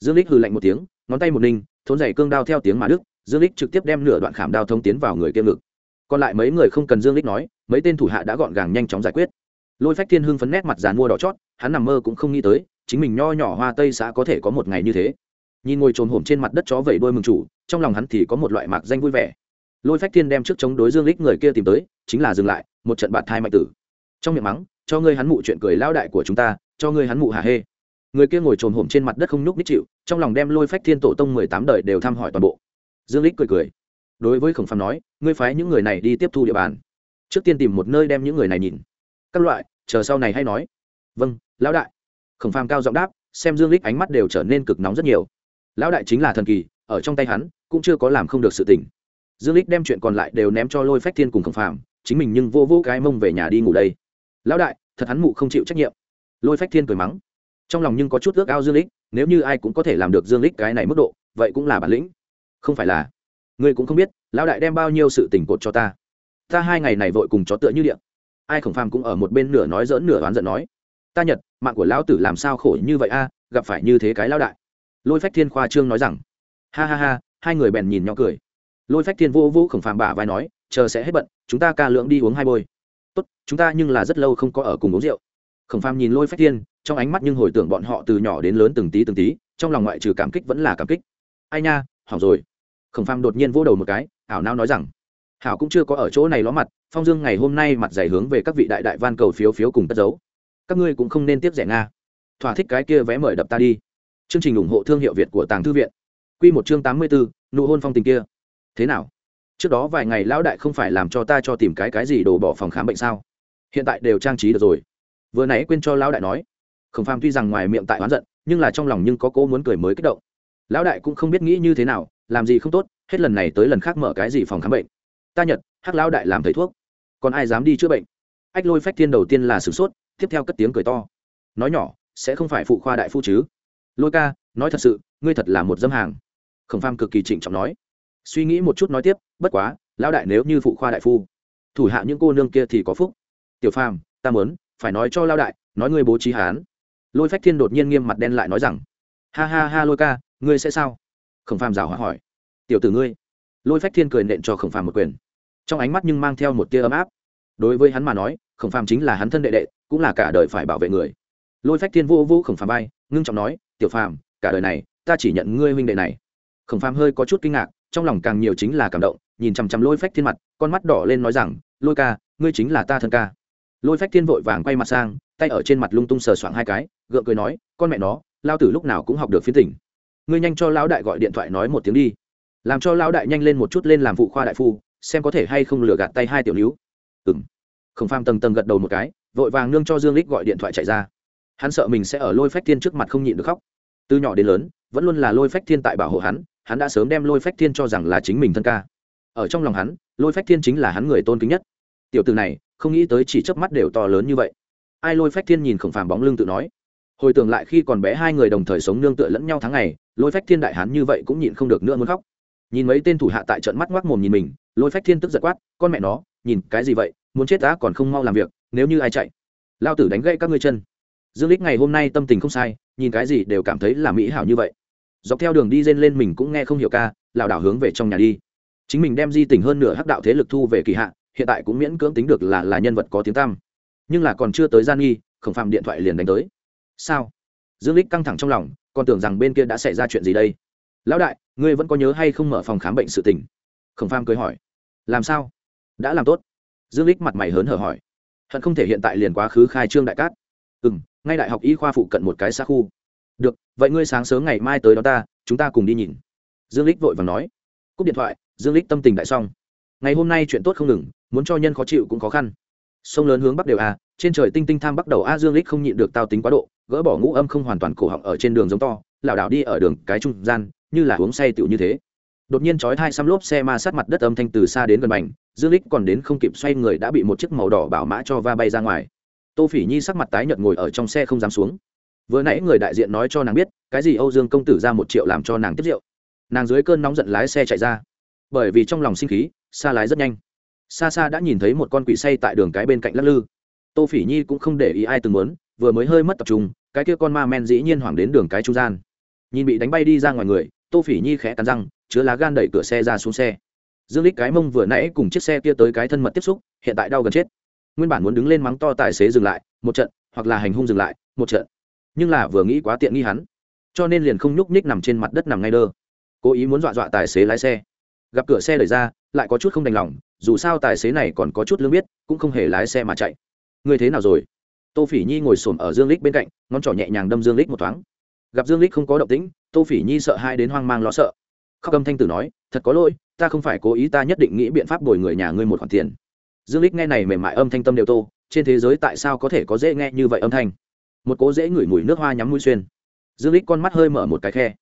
Dương lích hừ lạnh một tiếng, ngón tay một ninh thốn giày cương đao theo tiếng mà đức dương lích trực tiếp đem nửa đoạn khảm đao thông tiến vào người kiêm ngực. Còn lại mấy người không cần dương lích nói, mấy tên thủ hạ đã gọn gàng nhanh chóng giải quyết. Lôi phách thiên hưng phấn nét mặt dàn mua đỏ chót, hắn nằm mơ cũng không nghĩ tới, chính mình nho nhỏ hoa tây xã có thể có một ngày như thế. Nhìn ngồi trồn hổm trên mặt đất chó vẩy đôi mừng chủ, trong lòng hắn thì có một loại mạc danh vui vẻ. Lôi phách thiên đem trước chống đối dương lích người kia tìm tới, chính là dừng lại, một trận bạt thai mạnh tử. Trong miệng mắng cho ngươi hắn mụ chuyện cười lao đại của chúng ta, cho ngươi hắn mụ hà hê. Người kia ngồi trồn hổm trên mặt đất không nhúc nít chịu, trong lòng đem lôi phách thiên tổ tông mười tám đời đều thăm hỏi toàn bộ. Dương lích cười cười. Đối với khổng phàm nói, ngươi phái những người này đi tiếp thu địa bàn. Trước tiên tìm một nơi đem những người này nhìn. Các loại, chờ sau này hay nói. Vâng lão đại. Khổng phàm cao giọng đáp, xem dương lích ánh mắt đều trở nên cực nóng rất nhiều. Lão đại chính là thần kỳ, ở trong tay hắn, cũng chưa có làm không được sự tình. Dương lích đem chuyện còn lại đều ném cho lôi phách thiên cùng khổng phàm, chính mình nhưng vô vô cái mông về nhà đi ngủ đây lão đại, thật hắn mụ không chịu trách nhiệm. Lôi phách thiên cười mắng. Trong lòng nhưng có chút ước ao dương lích, nếu như ai cũng có thể làm được dương lích cái này mức độ, vậy cũng là bản lĩnh. Không phải là. Ngươi cũng không biết, lão đại đem bao nhiêu sự tình cột cho ta. Ta hai ngày này vội cùng chó tựa như điện. Ai khổng phàm cũng ở một bên nửa nói dỡn nửa oán giận nói. Ta nhật, mạng của lão tử làm sao khổ như vậy a, gặp phải như thế cái lão đại. Lôi phách thiên khoa trương nói rằng. Ha ha ha, hai người bèn nhìn nhau cười. Lôi phách thiên vô vô khổng phàm bả vai nói, chờ sẽ hết bận, chúng ta ca lượng đi uống hai bôi tốt, chúng ta nhưng là rất lâu không có ở cùng uống rượu. Khổng phàm nhìn lôi phách thiên, trong ánh mắt nhưng hồi tưởng bọn họ từ nhỏ đến lớn từng tí từng tí, trong lòng ngoại trừ cảm kích vẫn là cảm kích. Ai nha, hỏng rồi. Khổng phàm đột nhiên vô đầu một cái, ảo nao nói rằng, hảo cũng chưa có ở chỗ này ló mặt, phong dương ngày hôm nay mặt dày hướng về các vị đại đại van cầu phiếu phiếu cùng tất dấu. Các ngươi cũng không nên tiếp rẻ nga. Thỏa thích cái kia vé mời đập ta đi. Chương trình ủng hộ thương hiệu việt của tàng thư viện. Q một chương tám mươi bốn nụ hôn phong tình kia. Thế nào? Trước đó vài ngày lão đại không phải làm cho ta cho tìm cái cái gì đổ bỏ phòng khám bệnh sao? Hiện tại đều trang trí được rồi. Vừa nãy quên cho lão đại nói. Khổng phàm tuy rằng ngoài miệng tại oán giận, nhưng là trong lòng nhưng có cố muốn cười mới kích động. Lão đại cũng không biết nghĩ như thế nào, làm gì không tốt, hết lần này tới lần khác mở cái gì phòng khám bệnh. Ta nhật, hắc lão đại làm thầy thuốc. Còn ai dám đi chữa bệnh? Ách lôi phách thiên đầu tiên là sửng sốt, tiếp theo cất tiếng cười to. Nói nhỏ, sẽ không phải phụ khoa đại phu chứ? Lôi ca, nói thật sự, ngươi thật là một dâm hàng. Khổng pham cực kỳ trịnh trọng nói suy nghĩ một chút nói tiếp, bất quá, lão đại nếu như phụ khoa đại phu, thủ hạ những cô nương kia thì có phúc. Tiểu phàm, ta mớn phải nói cho lao đại, nói ngươi bố trí hán. Lôi phách thiên đột nhiên nghiêm mặt đen lại nói rằng, ha ha ha lôi ca, ngươi sẽ sao? Khổng phàm rào hỏi hỏi. Tiểu tử ngươi. Lôi phách thiên cười nện cho khổng phàm một quyền. Trong ánh mắt nhưng mang theo một tia ấm áp. Đối với hắn mà nói, khổng phàm chính là hắn thân đệ đệ, cũng là cả đời phải bảo vệ người. Lôi phách thiên vô vô khổng phàm bay ngưng trọng nói, tiểu phàm, cả đời này, ta chỉ nhận ngươi huynh đệ này. Khổng phàm hơi có chút kinh ngạc trong lòng càng nhiều chính là cảm động, nhìn chằm chằm lôi phách thiên mặt, con mắt đỏ lên nói rằng, lôi ca, ngươi chính là ta thân ca. Lôi phách thiên vội vàng quay mặt sang, tay ở trên mặt lung tung sờ soạng hai cái, gượng cười nói, con mẹ nó, lao tử lúc nào cũng học được phiến tỉnh. Ngươi nhanh cho lão đại gọi điện thoại nói một tiếng đi. Làm cho lão đại nhanh lên một chút lên làm vụ khoa đại phu, xem có thể hay không lừa gạt tay hai tiểu níu ừ m khổng pham tầng tầng gật đầu một cái, vội vàng nương cho dương lích gọi điện thoại chạy ra. Hắn sợ mình sẽ ở lôi phách thiên trước mặt không nhịn được khóc. Từ nhỏ đến lớn, vẫn luôn là lôi phách thiên tại bảo hộ hắn hắn đã sớm đem lôi phách thiên cho rằng là chính mình thân ca. Ở trong lòng hắn, lôi phách thiên chính là hắn người tôn kính nhất. Tiểu từ này, không nghĩ tới chỉ chớp mắt đều to lớn như vậy. Ai lôi phách thiên nhìn khổng phàm bóng lưng tự nói. Hồi tưởng lại khi còn bé hai người đồng thời sống nương tựa lẫn nhau tháng ngày, lôi phách thiên đại hắn như vậy cũng nhịn không được nữa muốn khóc. Nhìn mấy tên thủ hạ tại trận mắt ngoác mồm nhìn mình, lôi phách thiên tức giật quát, con mẹ nó, nhìn cái gì vậy? Muốn chết ta còn không mau làm việc, nếu như ai chạy? Lao tử đánh gãy các ngươi chân. Dương lích ngày hôm nay tâm tình không sai, nhìn cái gì đều cảm thấy là mỹ hảo như vậy dọc theo đường đi dên lên mình cũng nghe không hiểu ca, lảo đảo hướng về trong nhà đi. Chính mình đem di tình hơn nửa hắc đạo thế lực thu về kỳ hạ, hiện tại cũng miễn cưỡng tính được là là nhân vật có tiếng tăm. Nhưng là còn chưa tới gian nghi, khổng phạm điện thoại liền đánh tới. Sao? Dương lích căng thẳng trong lòng, còn tưởng rằng bên kia đã xảy ra chuyện gì đây? Lão đại, ngươi vẫn có nhớ hay không mở phòng khám bệnh sự tình? Khổng pham cười hỏi. Làm sao? Đã làm tốt. Dương lích mặt mày hớn hở hỏi. Hận không thể hiện tại liền quá khứ khai trương đại cát. Ừ m ngay đại học y khoa phụ cận một cái xa khu được, vậy ngươi sáng sớm ngày mai tới đó ta, chúng ta cùng đi nhìn. Dương lích vội vàng nói. Cúp điện thoại, dương lích tâm tình đại xong. Ngày hôm nay chuyện tốt không ngừng, muốn cho nhân khó chịu cũng khó khăn. Sông lớn hướng bắc đều a trên trời tinh tinh tham bắt đầu a, dương lích không nhịn được tao tính quá độ, gỡ bỏ ngũ âm không hoàn toàn cổ họng ở trên đường giống to, lảo đảo đi ở đường cái trung gian, như là uống say tựu như thế. Đột nhiên chói hai xăm lốp xe ma sát mặt đất âm thanh từ xa đến gần bành, dương lích còn đến không kịp xoay người đã bị một chiếc màu đỏ bảo mã cho va bay ra ngoài. Tô phỉ nhi sắc mặt tái nhợt ngồi ở trong xe không dám xuống vừa nãy người đại diện nói cho nàng biết, cái gì âu dương công tử ra một triệu làm cho nàng tiếp rượu. Nàng dưới cơn nóng giận lái xe chạy ra. Bởi vì trong lòng sinh khí, xa lái rất nhanh. Xa xa đã nhìn thấy một con quỷ say tại đường cái bên cạnh lắc lư. Tô phỉ nhi cũng không để ý ai từng muốn, vừa mới hơi mất tập trung, cái kia con ma men dĩ nhiên hoảng đến đường cái trung gian. Nhìn bị đánh bay đi ra ngoài người, tô phỉ nhi khẽ cắn răng, chứa lá gan đẩy cửa xe ra xuống xe. Dương lích cái mông vừa nãy cùng chiếc xe kia tới cái thân mật tiếp xúc, hiện tại đau gần chết. Nguyên bản muốn đứng lên mắng to tài xế dừng lại, một trận, hoặc là hành hung dừng lại, một trận nhưng là vừa nghĩ quá tiện nghi hắn, cho nên liền không nhúc nhích nằm trên mặt đất nằm ngay đơ, cố ý muốn dọa dọa tài xế lái xe. Gặp cửa xe đẩy ra, lại có chút không đành lòng, dù sao tài xế này còn có chút lương biết, cũng không hề lái xe mà chạy. Người thế nào rồi? Tô phỉ nhi ngồi xổm ở dương lích bên cạnh, ngón trỏ nhẹ nhàng đâm dương lích một thoáng. Gặp dương lích không có động tĩnh, tô phỉ nhi sợ hai đến hoang mang lo sợ. Khóc âm thanh tử nói, thật có lỗi, ta không phải cố ý, ta nhất định nghĩ biện pháp bồi người nhà ngươi một khoản tiền. Dương lích nghe này mềm mại âm thanh tâm đều tô, trên thế giới tại sao có thể có dễ nghe như vậy âm thanh? Một cố dễ ngửi mùi nước hoa nhắm mũi xuyên. Dương lích con mắt hơi mở một cái khe.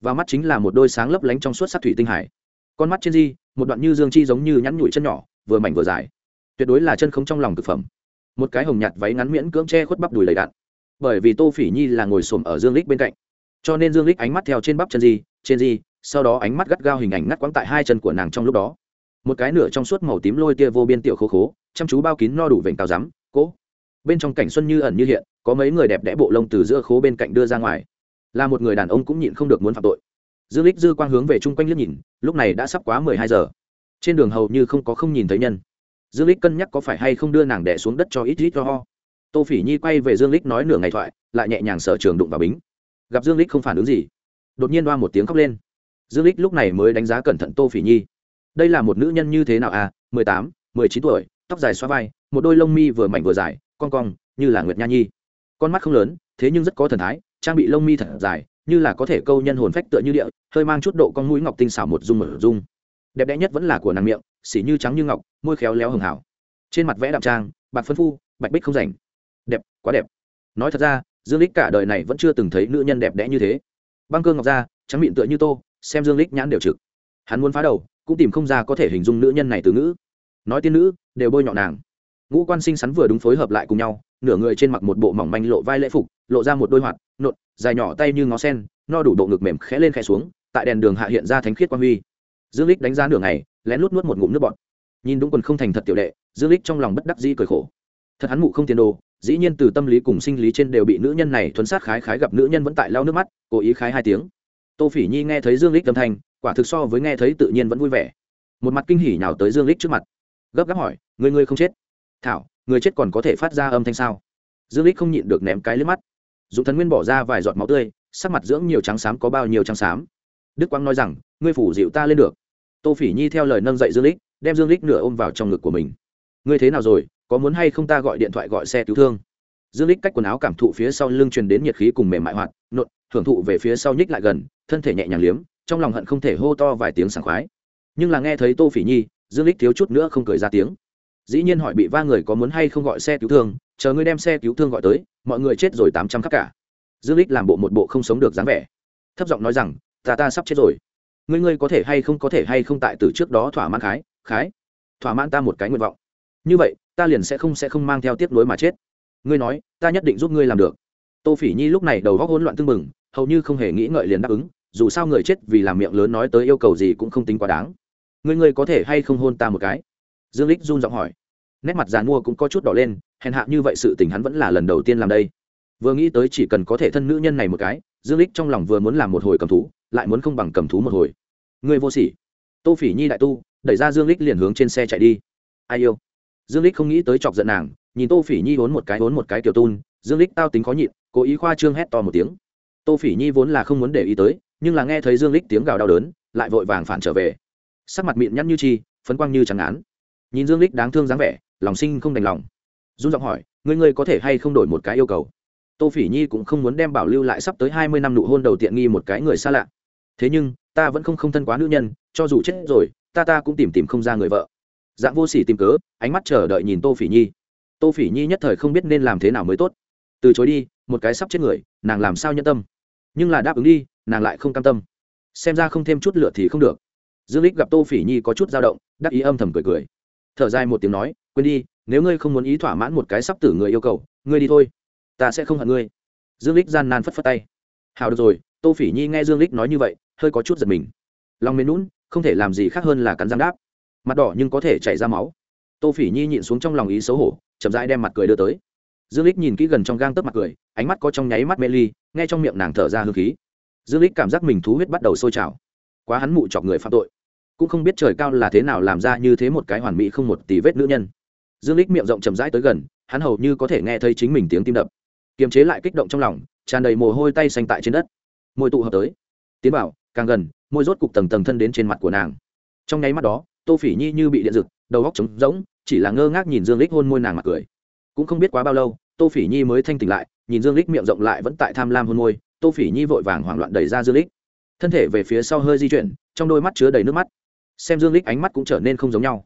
Và mắt chính là một đôi sáng lấp lánh trong suốt sắc thủy tinh hải. Con mắt trên di, một đoạn như dương chi giống như nhắn nhủi chân nhỏ, vừa mảnh vừa dài. Tuyệt đối là chân không trong lòng thực phẩm. Một cái hồng nhạt váy ngắn miễn cưỡng che khuất bắp đùi lầy đạn. Bởi vì tô phỉ nhi là ngồi xổm ở dương lích bên cạnh. Cho nên dương lích ánh mắt theo trên bắp chân di, trên di, sau đó ánh mắt gắt gao hình ảnh ngắt quãng tại hai chân của nàng trong lúc đó. Một cái nửa trong suốt màu tím lôi tia vô biên tiểu khố khố, chăm chú bao kín no đủ vểnh cao rắm cỗ bên trong cảnh xuân như ẩn như hiện có mấy người đẹp đẽ bộ lông từ giữa khố bên cạnh đưa ra ngoài. Là một người đàn ông cũng nhịn không được muốn phạm tội. Dương lích dư quang hướng về chung quanh liếc nhìn, lúc này đã sắp quá mười hai giờ. Trên đường hầu như không có không nhìn thấy nhân. Dương lích cân nhắc có phải hay không đưa nàng đẻ xuống đất cho ít ít cho ho tô phỉ nhi quay về dương lích nói nửa ngày thoại, lại nhẹ nhàng sở trường đụng vào bính. Gặp dương lích không phản ứng gì, đột nhiên đoa một tiếng khóc lên. Dương lích lúc này mới đánh giá cẩn thận tô phỉ nhi. Đây là một nữ nhân như thế nào à? mười tám, mười chín tuổi, tóc dài xoa vai, một đôi lông mi vừa mảnh vừa dài con cong, như là nguyệt nha nhi con mắt không lớn, thế nhưng rất có thần thái, trang bị lông mi thật dài, như là có thể câu nhân hồn phách tựa như địa, hơi mang chút độ con mũi ngọc tinh xảo một dung một dung. Đẹp đẽ nhất vẫn là của nàng miệng, xỉ như trắng như ngọc, môi khéo léo hường hảo. Trên mặt vẽ đạm trang, bạc phân phu, bạch bích không rảnh. Đẹp, quá đẹp. Nói thật ra, dương lích cả đời này vẫn chưa từng thấy nữ nhân đẹp đẽ như thế. Băng cơ ngọc da, trắng miệng tựa như tô, xem dương lích nhãn đều trực. Hắn muốn phá đầu, cũng tìm không ra có thể hình dung nữ nhân này từ ngữ. Nói tiên nữ, đều bôi nhọ nàng. Ngũ quan sinh sắn vừa đúng phối hợp lại cùng nhau nửa người trên mặc một bộ mỏng manh lộ vai lễ phục, lộ ra một đôi hoạt, nộn, dài nhỏ tay như ngó sen, no đủ độ ngực mềm khẽ lên khẽ xuống, tại đèn đường hạ hiện ra thánh khiết quan huy. Dương lích đánh giá nửa ngày, lén lút nuốt một ngụm nước bọt. Nhìn đúng quần không thành thật tiểu đệ, dương lích trong lòng bất đắc dĩ cười khổ. Thật hắn mụ không tiền đồ, dĩ nhiên từ tâm lý cùng sinh lý trên đều bị nữ nhân này thuấn sát khái khái gặp nữ nhân vẫn tại lau nước mắt, cố ý khái hai tiếng. Tô phỉ nhi nghe thấy dương lích âm thanh, quả thực so với nghe thấy tự nhiên vẫn vui vẻ. Một mặt kinh hỉ nhào tới dương lích trước mặt. Gấp gáp hỏi người người không chết? Thảo người chết còn có thể phát ra âm thanh sao? Dương lích không nhịn được ném cái lướt mắt. Dụng thần nguyên bỏ ra vài giọt máu tươi, sắc mặt dưỡng nhiều trắng xám có bao nhiêu trắng xám. Đức quang nói rằng, ngươi phủ dịu ta lên được. Tô phỉ nhi theo lời nâng dậy dương lích đem dương lích nửa ôm vào trong ngực của mình. Ngươi thế nào rồi, có muốn hay không ta gọi điện thoại gọi xe cứu thương? Dương lích cách quần áo cảm thụ phía sau lưng truyền đến nhiệt khí cùng mềm mại hoạt nộn thưởng thụ về phía sau nhích lại gần, thân thể nhẹ nhàng liếm, trong lòng hận không thể hô to vài tiếng sảng khoái. Nhưng là nghe thấy tô phỉ nhi, dương lích thiếu chút nữa không cười ra tiếng dĩ nhiên hỏi bị va người có muốn hay không gọi xe cứu thương, chờ ngươi đem xe cứu thương gọi tới, mọi người chết rồi tám trăm khắc cả. Dương lích làm bộ một bộ không sống được dáng vẻ. Thấp giọng nói rằng, ta ta sắp chết rồi. Ngươi ngươi có thể hay không, có thể hay không tại từ trước đó thỏa mãn khái khái. Thỏa mãn ta một cái nguyện vọng. Như vậy, ta liền sẽ không sẽ không mang theo tiếp nối mà chết. Ngươi nói, ta nhất định giúp ngươi làm được. Tô phỉ nhi lúc này đầu góc hỗn loạn tưng bừng, hầu như không hề nghĩ ngợi liền đáp ứng, dù sao người chết vì làm miệng lớn nói tới yêu cầu gì cũng không tính quá đáng. Ngươi ngươi có thể hay không hôn ta một cái? Dương lích run giọng hỏi. Nét mặt giàn mua cũng có chút đỏ lên, hèn hạ như vậy sự tình hắn vẫn là lần đầu tiên làm đây. Vừa nghĩ tới chỉ cần có thể thân nữ nhân này một cái, dương lích trong lòng vừa muốn làm một hồi cầm thú, lại muốn không bằng cầm thú một hồi. Người vô sỉ. Tô phỉ nhi đại tu, đẩy ra dương lích liền hướng trên xe chạy đi. Ai yêu? Dương lích không nghĩ tới chọc giận nàng, nhìn tô phỉ nhi vốn một cái vốn một cái kiểu tun, dương lích tao tính khó nhịn, cố ý khoa trương hét to một tiếng. Tô phỉ nhi vốn là không muốn để ý tới, nhưng là nghe thấy dương lích tiếng gào đau đớn, lại vội vàng phản trở về. Sắc mặt mịn nhăn như chi, phấn quang như trắng án nhìn dương lích đáng thương dáng vẻ, lòng sinh không đành lòng. Dung giọng hỏi, ngươi ngươi có thể hay không đổi một cái yêu cầu? Tô phỉ nhi cũng không muốn đem bảo lưu lại sắp tới hai mươi năm nụ hôn đầu tiện nghi một cái người xa lạ. Thế nhưng, ta vẫn không không thân quá nữ nhân, cho dù chết rồi, ta ta cũng tìm tìm không ra người vợ. Dạng vô sỉ tìm cớ, ánh mắt chờ đợi nhìn tô phỉ nhi. Tô phỉ nhi nhất thời không biết nên làm thế nào mới tốt. Từ chối đi, một cái sắp chết người, nàng làm sao nhân tâm? Nhưng là đáp ứng đi, nàng lại không cam tâm. Xem ra không thêm chút lửa thì không được. Dương lích gặp tô phỉ nhi có chút dao động, đắc ý âm thầm cười cười thở dài một tiếng nói quên đi nếu ngươi không muốn ý thỏa mãn một cái sắp tử người yêu cầu ngươi đi thôi. Ta sẽ không hận ngươi. Dương lích gian nan phất phất tay. Hào được rồi tô phỉ nhi nghe dương lích nói như vậy hơi có chút giật mình. Lòng mềm nún, không thể làm gì khác hơn là cắn răng đáp. Mặt đỏ nhưng có thể chảy ra máu. Tô phỉ nhi nhịn xuống trong lòng ý xấu hổ chậm rãi đem mặt cười đưa tới. Dương lích nhìn kỹ gần trong gang tấc mặt cười ánh mắt có trong nháy mắt mê ly nghe trong miệng nàng thở ra hương khí. Dương lích cảm giác mình thú huyết bắt đầu sôi trào. Quá hắn mụ chọc người phạm tội cũng không biết trời cao là thế nào làm ra như thế một cái hoàn mỹ không một tỷ vết nữ nhân. Dương lích miệng rộng chậm rãi tới gần, hắn hầu như có thể nghe thấy chính mình tiếng tim đập. Kiềm chế lại kích động trong lòng, tràn đầy mồ hôi tay xanh tại trên đất. Môi tụ hợp tới. Tiến bảo, càng gần, môi rốt cục tầng tầng thân đến trên mặt của nàng. Trong nháy mắt đó, tô phỉ nhi như bị điện rực đầu góc trống rỗng, chỉ là ngơ ngác nhìn dương lích hôn môi nàng mặt cười. Cũng không biết quá bao lâu, tô phỉ nhi mới thanh tỉnh lại, nhìn dương lích miệng rộng lại vẫn tại tham lam hôn môi, tô phỉ nhi vội vàng hoảng loạn đẩy ra dương lích thân thể về phía sau hơi di chuyển, trong đôi mắt chứa đầy nước mắt xem dương lích ánh mắt cũng trở nên không giống nhau.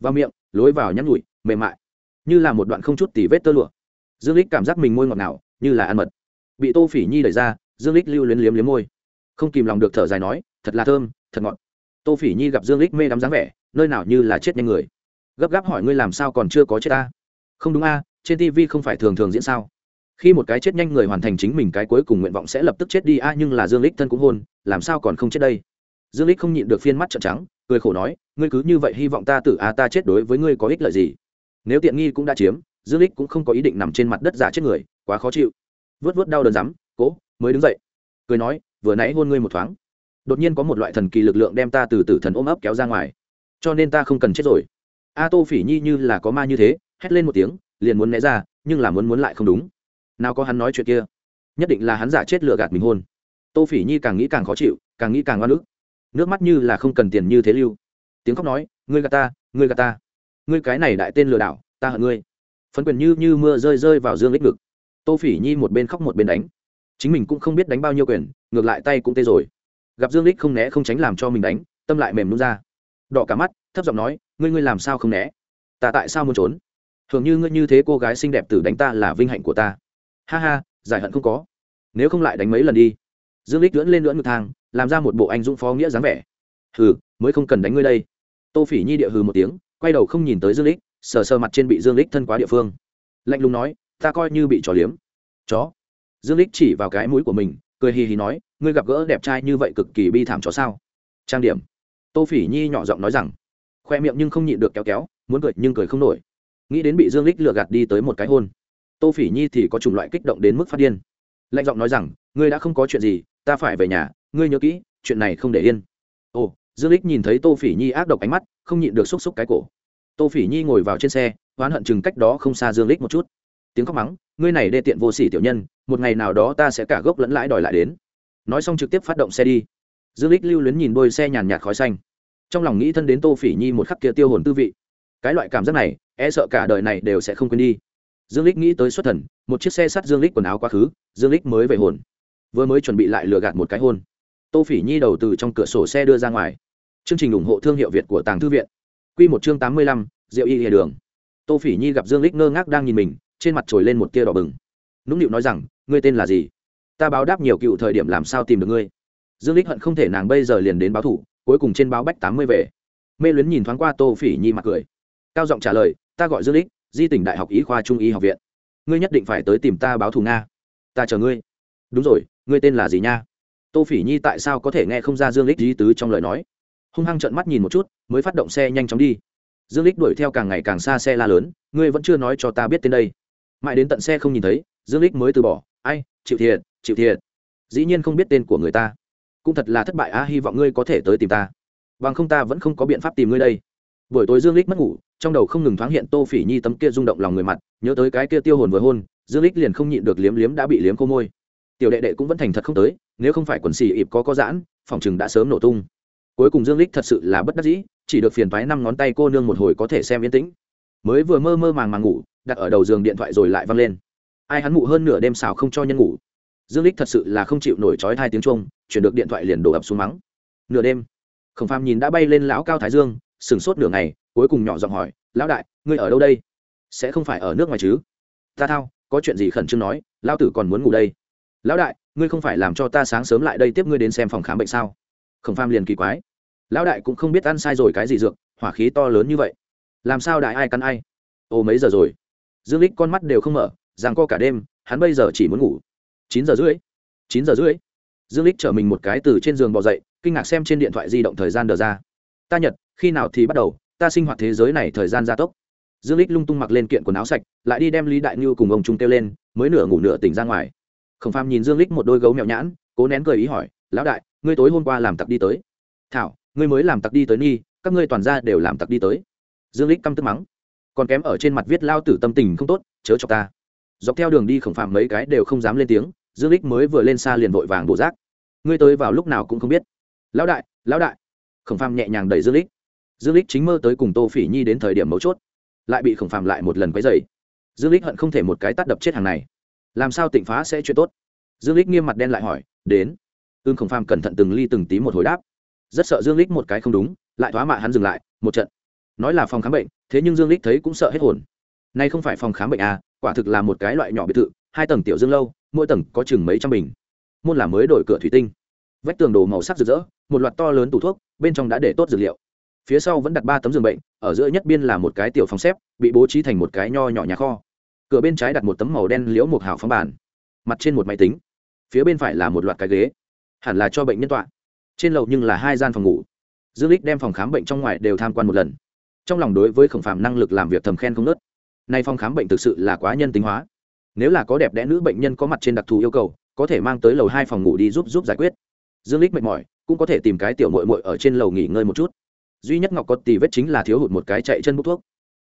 Vào miệng, lối vào nhắn nhủi, mềm mại. Như là một đoạn không chút tỉ vết tơ lụa. Dương lích cảm giác mình môi ngọt ngào, như là ăn mật. Bị tô phỉ nhi đẩy ra, dương lích lưu luyến liếm liếm môi. Không kìm lòng được thở dài nói, thật là thơm, thật ngọt. Tô phỉ nhi gặp dương lích mê đắm dáng vẻ, nơi nào như là chết nhanh người. Gấp gáp hỏi, ngươi làm sao còn chưa có chết ta? Không đúng a, trên tv không phải thường thường diễn sao? Khi một cái chết nhanh người hoàn thành chính mình cái cuối cùng nguyện vọng sẽ lập tức chết đi a, nhưng là dương lích thân cũng hôn, làm sao còn không chết đây? Dương lích không nhịn được phiên mắt trợn trắng cười khổ nói, ngươi cứ như vậy hy vọng ta tự a à, ta chết đối với ngươi có ích lợi gì? Nếu tiện nghi cũng đã chiếm, dương lích cũng không có ý định nằm trên mặt đất giả chết người, quá khó chịu. Vớt vớt đau đớn rắm, cố, mới đứng dậy. Cười nói, vừa nãy hôn ngươi một thoáng. Đột nhiên có một loại thần kỳ lực lượng đem ta từ tử thần ôm ấp kéo ra ngoài. Cho nên ta không cần chết rồi. A tô phỉ nhi như là có ma như thế, hét lên một tiếng, liền muốn né ra, nhưng là muốn muốn lại không đúng. Nào có hắn nói chuyện kia? Nhất định là hắn giả chết lừa gạt mình hôn. Tô phỉ nhi càng nghĩ càng khó chịu, càng nghĩ càng oan ức nước mắt như là không cần tiền như thế lưu. Tiếng khóc nói, ngươi gà ta, ngươi gà ta. Ngươi cái này đại tên lừa đảo, ta hận ngươi. Phấn quyền như như mưa rơi rơi vào dương lĩnh ngực. Tô phỉ nhi một bên khóc một bên đánh. Chính mình cũng không biết đánh bao nhiêu quyền, ngược lại tay cũng tê rồi. Gặp dương lích không né không tránh làm cho mình đánh, tâm lại mềm luôn ra. Đỏ cả mắt, thấp giọng nói, ngươi ngươi làm sao không né? Ta tại sao muốn trốn? Thường như ngươi như thế cô gái xinh đẹp tử đánh ta là vinh hạnh của ta. Ha ha, giải hận không có. Nếu không lại đánh mấy lần đi. Dương lích lưỡn lên lưỡn ngực thang làm ra một bộ anh dũng phó nghĩa dáng vẻ. Hừ, mới không cần đánh ngươi đây. Tô phỉ nhi địa hừ một tiếng, quay đầu không nhìn tới dương lích, sờ sờ mặt trên bị dương lích thân quá địa phương. Lạnh lùng nói, ta coi như bị trò liếm. Chó? Dương lích chỉ vào cái mũi của mình, cười hì hì nói, ngươi gặp gỡ đẹp trai như vậy cực kỳ bi thảm chó sao? Trang điểm. Tô phỉ nhi nhỏ giọng nói rằng, khoe miệng nhưng không nhịn được kéo kéo, muốn cười nhưng cười không nổi. Nghĩ đến bị dương lích lừa gạt đi tới một cái hôn, tô phỉ nhi thì có chủng loại kích động đến mức phát điên. Lạnh giọng nói rằng, ngươi đã không có chuyện gì, ta phải về nhà ngươi nhớ kỹ, chuyện này không để yên. Ồ, dương lích nhìn thấy tô phỉ nhi ác độc ánh mắt, không nhịn được xúc xúc cái cổ. Tô phỉ nhi ngồi vào trên xe, oán hận chừng cách đó không xa dương lích một chút. Tiếng khóc mắng, ngươi này đê tiện vô sỉ tiểu nhân, một ngày nào đó ta sẽ cả gốc lẫn lãi đòi lại đến. Nói xong trực tiếp phát động xe đi. Dương lích lưu luyến nhìn đôi xe nhàn nhạt khói xanh. Trong lòng nghĩ thân đến tô phỉ nhi một khắc kia tiêu hồn tư vị. Cái loại cảm giác này e sợ cả đời này đều sẽ không quên đi. Dương lích nghĩ tới xuất thần, một chiếc xe sắt dương lích quần áo quá khứ, dương lích mới về hồn. Vừa mới chuẩn bị lại lừa gạt một cái hôn tô phỉ nhi đầu từ trong cửa sổ xe đưa ra ngoài. Chương trình ủng hộ thương hiệu việt của tàng thư viện. Quy một chương tám mươi lăm rượu y hề đường. Tô phỉ nhi gặp dương lích ngơ ngác đang nhìn mình, trên mặt trồi lên một tia đỏ bừng. Nũng nịu nói rằng, ngươi tên là gì? Ta báo đáp nhiều cựu thời điểm làm sao tìm được ngươi. Dương lích hận không thể nàng bây giờ liền đến báo thủ, cuối cùng trên báo bách tám mươi về. Mê luyến nhìn thoáng qua tô phỉ nhi mặt cười. Cao giọng trả lời, ta gọi dương lích, di tỉnh đại học y khoa trung y học viện. Ngươi nhất định phải tới tìm ta báo thù nga. Ta chờ ngươi. Đúng rồi, ngươi tên là gì nha? Tô phỉ nhi tại sao có thể nghe không ra dương lích dí tứ trong lời nói? Hung hăng trợn mắt nhìn một chút, mới phát động xe nhanh chóng đi. Dương lích đuổi theo càng ngày càng xa xe la lớn, ngươi vẫn chưa nói cho ta biết tên đây. Mãi đến tận xe không nhìn thấy, dương lích mới từ bỏ, ai, chịu thiệt chịu thiệt. Dĩ nhiên không biết tên của người ta. Cũng thật là thất bại a hy vọng ngươi có thể tới tìm ta. Bằng không ta vẫn không có biện pháp tìm ngươi đây. Buổi tối dương lích mất ngủ, trong đầu không ngừng thoáng hiện tô phỉ nhi tấm kia rung động lòng người mặt, nhớ tới cái kia tiêu hồn vừa hôn, dương lích liền không nhịn được liếm liếm đã bị liếm cô môi tiểu đệ đệ cũng vẫn thành thật không tới, nếu không phải quần xì ịp có có giãn, phòng chừng đã sớm nổ tung. Cuối cùng dương lích thật sự là bất đắc dĩ, chỉ được phiền thoái năm ngón tay cô nương một hồi có thể xem yên tĩnh. Mới vừa mơ mơ màng màng ngủ, đặt ở đầu giường điện thoại rồi lại văng lên. Ai hắn ngủ hơn nửa đêm xào không cho nhân ngủ. Dương lích thật sự là không chịu nổi trói hai tiếng chuông, chuyển được điện thoại liền đổ ập xuống mắng. Nửa đêm, khổng phàm nhìn đã bay lên lão cao thái dương sừng sốt nửa ngày, cuối cùng nhỏ giọng hỏi, lão đại, ngươi ở đâu đây? Sẽ không phải ở nước ngoài chứ? Ta thao, có chuyện gì khẩn trương nói lao tử còn muốn ngủ đây lão đại, ngươi không phải làm cho ta sáng sớm lại đây tiếp ngươi đến xem phòng khám bệnh sao? Khổng pham liền kỳ quái. Lão đại cũng không biết ăn sai rồi cái gì dược, hỏa khí to lớn như vậy. Làm sao đại ai cắn ai? Ồ mấy giờ rồi? Dương lích con mắt đều không mở rằng co cả đêm, hắn bây giờ chỉ muốn ngủ. Chín giờ rưỡi. Chín giờ rưỡi. Dương lích chở mình một cái từ trên giường bò dậy, kinh ngạc xem trên điện thoại di động thời gian đờ ra. Ta nhật, khi nào thì bắt đầu? Ta sinh hoạt thế giới này thời gian gia tốc. Dương lích lung tung mặc lên kiện quần áo sạch, lại đi đem lý đại ngưu cùng ông trung kêu lên, mới nửa ngủ nửa tỉnh ra ngoài khổng phàm nhìn dương lích một đôi gấu mèo nhãn, cố nén cười ý hỏi, lão đại, ngươi tối hôm qua làm tặc đi tới? Thảo, ngươi mới làm tặc đi tới nghi các ngươi toàn ra đều làm tặc đi tới. Dương lích căm tức mắng, còn kém ở trên mặt viết lao tử tâm tình không tốt, chớ cho ta. Dọc theo đường đi khổng phàm mấy cái đều không dám lên tiếng, dương lích mới vừa lên xa liền vội vàng đổ rác, ngươi tới vào lúc nào cũng không biết. Lão đại lão đại. Khổng phàm nhẹ nhàng đẩy dương lích dương lích chính mơ tới cùng tô phỉ nhi đến thời điểm mấu chốt, lại bị khổng phàm lại một lần quấy dày dương lích hận không thể một cái tắt đập chết hàng này làm sao tịnh phá sẽ chuyện tốt? Dương lích nghiêm mặt đen lại hỏi, đến. Ưng khổng phàm cẩn thận từng ly từng tí một hồi đáp. Rất sợ dương lích một cái không đúng, lại thoá mạ hắn dừng lại, một trận. Nói là phòng khám bệnh, thế nhưng dương lích thấy cũng sợ hết hồn. Nay không phải phòng khám bệnh à quả thực là một cái loại nhỏ biệt thự, hai tầng tiểu dương lâu, mỗi tầng có chừng mấy trăm bình. Môn là mới đổi cửa thủy tinh. Vách tường đồ màu sắc rực rỡ, một loạt to lớn tủ thuốc, bên trong đã để tốt dược liệu. Phía sau vẫn đặt ba tấm giường bệnh, ở giữa nhất biên là một cái tiểu phòng xếp, bị bố trí thành một cái nho nhỏ nhà kho cửa bên trái đặt một tấm màu đen liễu một hào phóng bàn. Mặt trên một máy tính, phía bên phải là một loạt cái ghế. Hẳn là cho bệnh nhân tọa. Trên lầu nhưng là hai gian phòng ngủ. Dương lích đem phòng khám bệnh trong ngoài đều tham quan một lần. Trong lòng đối với khổng phàm năng lực làm việc thầm khen không nớt nay phòng khám bệnh thực sự là quá nhân tính hóa. Nếu là có đẹp đẽ nữ bệnh nhân có mặt trên đặc thù yêu cầu, có thể mang tới lầu hai phòng ngủ đi giúp giúp giải quyết. Dương lích mệt mỏi, cũng có thể tìm cái tiểu mội mội ở trên lầu nghỉ ngơi một chút. Duy nhất ngọc có tì vết chính là thiếu hụt một cái chạy chân bút thuốc.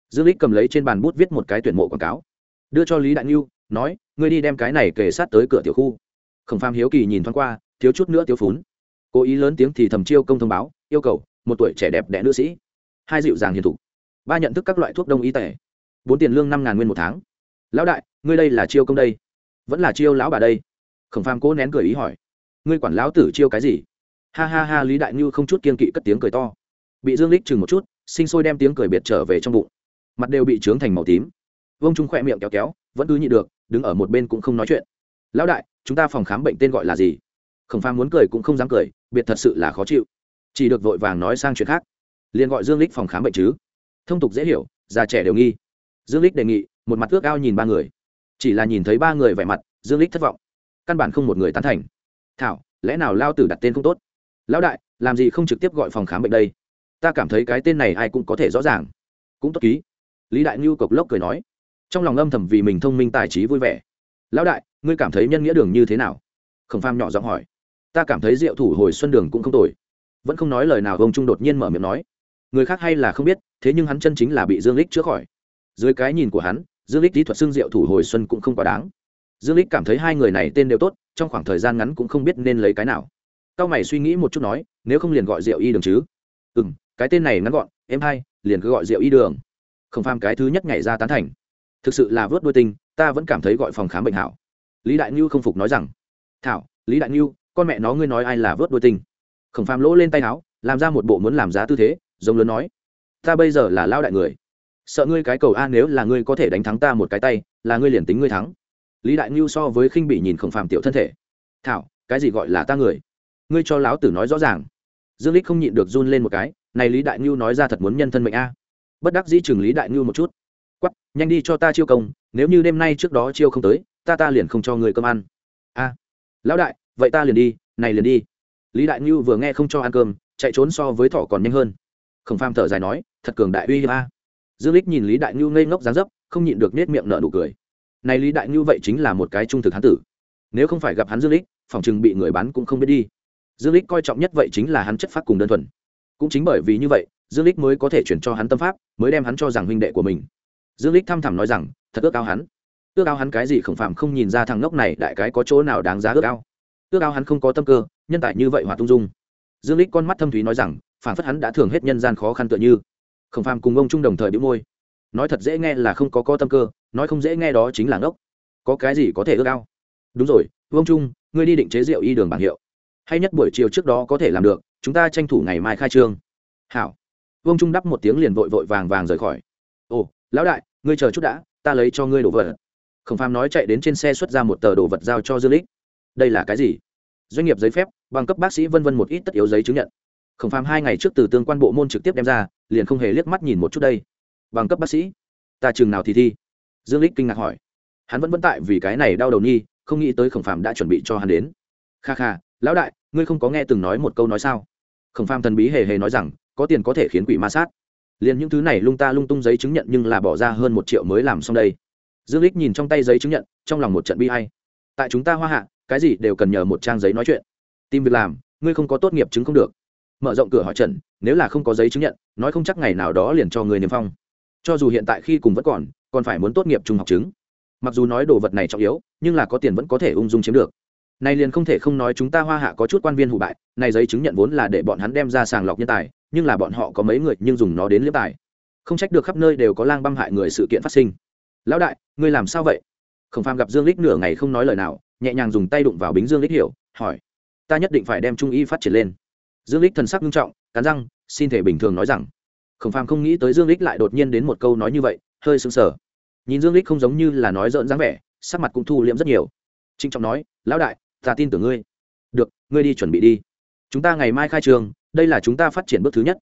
Dương lích cầm lấy trên bàn bút viết một cái tuyển mộ quảng cáo đưa cho lý đại ngưu, nói, ngươi đi đem cái này kề sát tới cửa tiểu khu. Khổng phàm hiếu kỳ nhìn thoáng qua, thiếu chút nữa thiếu phún. Cố ý lớn tiếng thì thầm chiêu công thông báo, yêu cầu, một tuổi trẻ đẹp đẽ nữ sĩ. Hai dịu dàng hiền thục. Ba nhận thức các loại thuốc đông y tệ. Bốn tiền lương năm ngàn nguyên một tháng. Lão đại, ngươi đây là chiêu công đây? Vẫn là chiêu lão bà đây. Khổng phàm cố nén cười ý hỏi. Ngươi quản lão tử chiêu cái gì? Ha ha ha, lý đại ngưu không chút kiên kỵ cất tiếng cười to. Bị dương lích chừng một chút, sinh sôi đem tiếng cười biệt trở về trong bụng. Mặt đều bị trướng thành màu tím vông trung khỏe miệng kéo kéo, vẫn cứ nhị được, đứng ở một bên cũng không nói chuyện. Lão đại, chúng ta phòng khám bệnh tên gọi là gì? Khổng phàm muốn cười cũng không dám cười, biệt thật sự là khó chịu. Chỉ được vội vàng nói sang chuyện khác. Liền gọi dương lích phòng khám bệnh chứ. Thông tục dễ hiểu, già trẻ đều nghi. Dương lích đề nghị, một mặt ước ao nhìn ba người. Chỉ là nhìn thấy ba người vẻ mặt, dương lích thất vọng. Căn bản không một người tán thành. Thảo, lẽ nào lao tử đặt tên không tốt? Lão đại, làm gì không trực tiếp gọi phòng khám bệnh đây? Ta cảm thấy cái tên này ai cũng có thể rõ ràng. Cũng tốt ký. Lý đại ngưu cộc lốc cười nói trong lòng âm thầm vì mình thông minh tài trí vui vẻ. Lão đại, ngươi cảm thấy nhân nghĩa đường như thế nào? Khổng pham nhỏ giọng hỏi. Ta cảm thấy diệu thủ hồi xuân đường cũng không tồi. Vẫn không nói lời nào ông trung đột nhiên mở miệng nói. Người khác hay là không biết, thế nhưng hắn chân chính là bị dương lích chữa khỏi. Dưới cái nhìn của hắn, dương lích lý thuật xưng diệu thủ hồi xuân cũng không quá đáng. Dương lích cảm thấy hai người này tên đều tốt, trong khoảng thời gian ngắn cũng không biết nên lấy cái nào. Cao mày suy nghĩ một chút nói, nếu không liền gọi diệu y đường chứ? Ừ cái tên này ngắn gọn, em hai, liền cứ gọi diệu y đường. Không pham cái thứ nhất nhảy ra tán thành thực sự là vớt đôi tinh ta vẫn cảm thấy gọi phòng khám bệnh hảo. Lý đại ngưu không phục nói rằng, thảo, lý đại ngưu con mẹ nó ngươi nói ai là vớt đôi tinh khổng phàm lỗ lên tay áo, làm ra một bộ muốn làm giá tư thế, giống lớn nói, ta bây giờ là lao đại người. Sợ ngươi cái cầu a nếu là ngươi có thể đánh thắng ta một cái tay, là ngươi liền tính ngươi thắng. Lý đại ngưu so với khinh bị nhìn khổng phàm tiểu thân thể, thảo, cái gì gọi là ta người? Ngươi cho láo tử nói rõ ràng. Dương lích không nhịn được run lên một cái, này lý đại ngưu nói ra thật muốn nhân thân mệnh a. Bất đắc dĩ chừng lý đại ngưu một chút quắp nhanh đi cho ta chiêu công, nếu như đêm nay trước đó chiêu không tới, ta ta liền không cho người cơm ăn. A, lão đại, vậy ta liền đi, này liền đi. Lý đại ngưu vừa nghe không cho ăn cơm, chạy trốn so với thỏ còn nhanh hơn. Khổng phàm thở dài nói, thật cường đại uy hiếp a. Dương lích nhìn lý đại ngưu ngây ngốc dáng dấp, không nhịn được nết miệng nở nụ cười. Này lý đại ngưu vậy chính là một cái trung thực hán tử. Nếu không phải gặp hắn dương lích phòng chừng bị người bán cũng không biết đi. Dương lích coi trọng nhất vậy chính là hắn chất phát cùng đơn thuần. Cũng chính bởi vì như vậy, dương lích mới có thể chuyển cho hắn tâm pháp, mới đem hắn cho rằng huynh đệ của mình dương lích thăm thẳm nói rằng, thật ước ao hắn. Ước ao hắn cái gì khổng phạm không nhìn ra thằng ngốc này đại cái có chỗ nào đáng giá ước ao. Ước ao hắn không có tâm cơ, nhân tài như vậy hòa tung dung. Dương lích con mắt thâm thúy nói rằng, phản phất hắn đã thường hết nhân gian khó khăn tựa như. Khổng phạm cùng ông trung đồng thời bị môi. Nói thật dễ nghe là không có có tâm cơ, nói không dễ nghe đó chính là ngốc. Có cái gì có thể ước ao? Đúng rồi, ông trung, ngươi đi định chế rượu y đường bảng hiệu. Hay nhất buổi chiều trước đó có thể làm được, chúng ta tranh thủ ngày mai khai trương. Hảo. Vương trung đắp một tiếng liền vội vội vàng vàng rời khỏi. Ồ lão đại, ngươi chờ chút đã, ta lấy cho ngươi đồ vật. Khổng phàm nói chạy đến trên xe xuất ra một tờ đồ vật giao cho dương lích đây là cái gì? Doanh nghiệp giấy phép, bằng cấp bác sĩ vân vân một ít tất yếu giấy chứng nhận. Khổng phàm hai ngày trước từ tương quan bộ môn trực tiếp đem ra, liền không hề liếc mắt nhìn một chút đây. Bằng cấp bác sĩ? Ta chừng nào thì thi? Dương lích kinh ngạc hỏi. Hắn vẫn vẫn tại vì cái này đau đầu nhi không nghĩ tới khổng phàm đã chuẩn bị cho hắn đến. Kha kha, lão đại, ngươi không có nghe từng nói một câu nói sao? Khổng phàm thần bí hề hề nói rằng, có tiền có thể khiến quỷ ma sát liền những thứ này lung ta lung tung giấy chứng nhận nhưng là bỏ ra hơn một triệu mới làm xong đây. Dương lích nhìn trong tay giấy chứng nhận, trong lòng một trận bi hay tại chúng ta hoa hạ, cái gì đều cần nhờ một trang giấy nói chuyện. Tìm việc làm, ngươi không có tốt nghiệp chứng không được. Mở rộng cửa hỏi trần nếu là không có giấy chứng nhận, nói không chắc ngày nào đó liền cho người niêm phong. Cho dù hiện tại khi cùng vẫn còn còn phải muốn tốt nghiệp trung học chứng. Mặc dù nói đồ vật này trọng yếu, nhưng là có tiền vẫn có thể ung dung chiếm được. Này liền không thể không nói chúng ta hoa hạ có chút quan viên hụ bại, này giấy chứng nhận vốn là để bọn hắn đem ra sàng lọc nhân tài nhưng là bọn họ có mấy người nhưng dùng nó đến liếp tài. Không trách được khắp nơi đều có lang băm hại người sự kiện phát sinh. Lão đại, ngươi làm sao vậy? Khổng phàm gặp dương lích nửa ngày không nói lời nào, nhẹ nhàng dùng tay đụng vào bính dương lích hiểu, hỏi. Ta nhất định phải đem trung y phát triển lên. Dương lích thần sắc nghiêm trọng, cắn răng, xin thể bình thường nói rằng. Khổng phàm không nghĩ tới dương lích lại đột nhiên đến một câu nói như vậy, hơi sững sờ. Nhìn dương lích không giống như là nói dỡn dáng vẻ, sắc mặt cũng thu liễm rất nhiều. Trinh trọng nói, lão đại, ta tin tưởng ngươi. Được, ngươi đi chuẩn bị đi. Chúng ta ngày mai khai trường đây là chúng ta phát triển bước thứ nhất.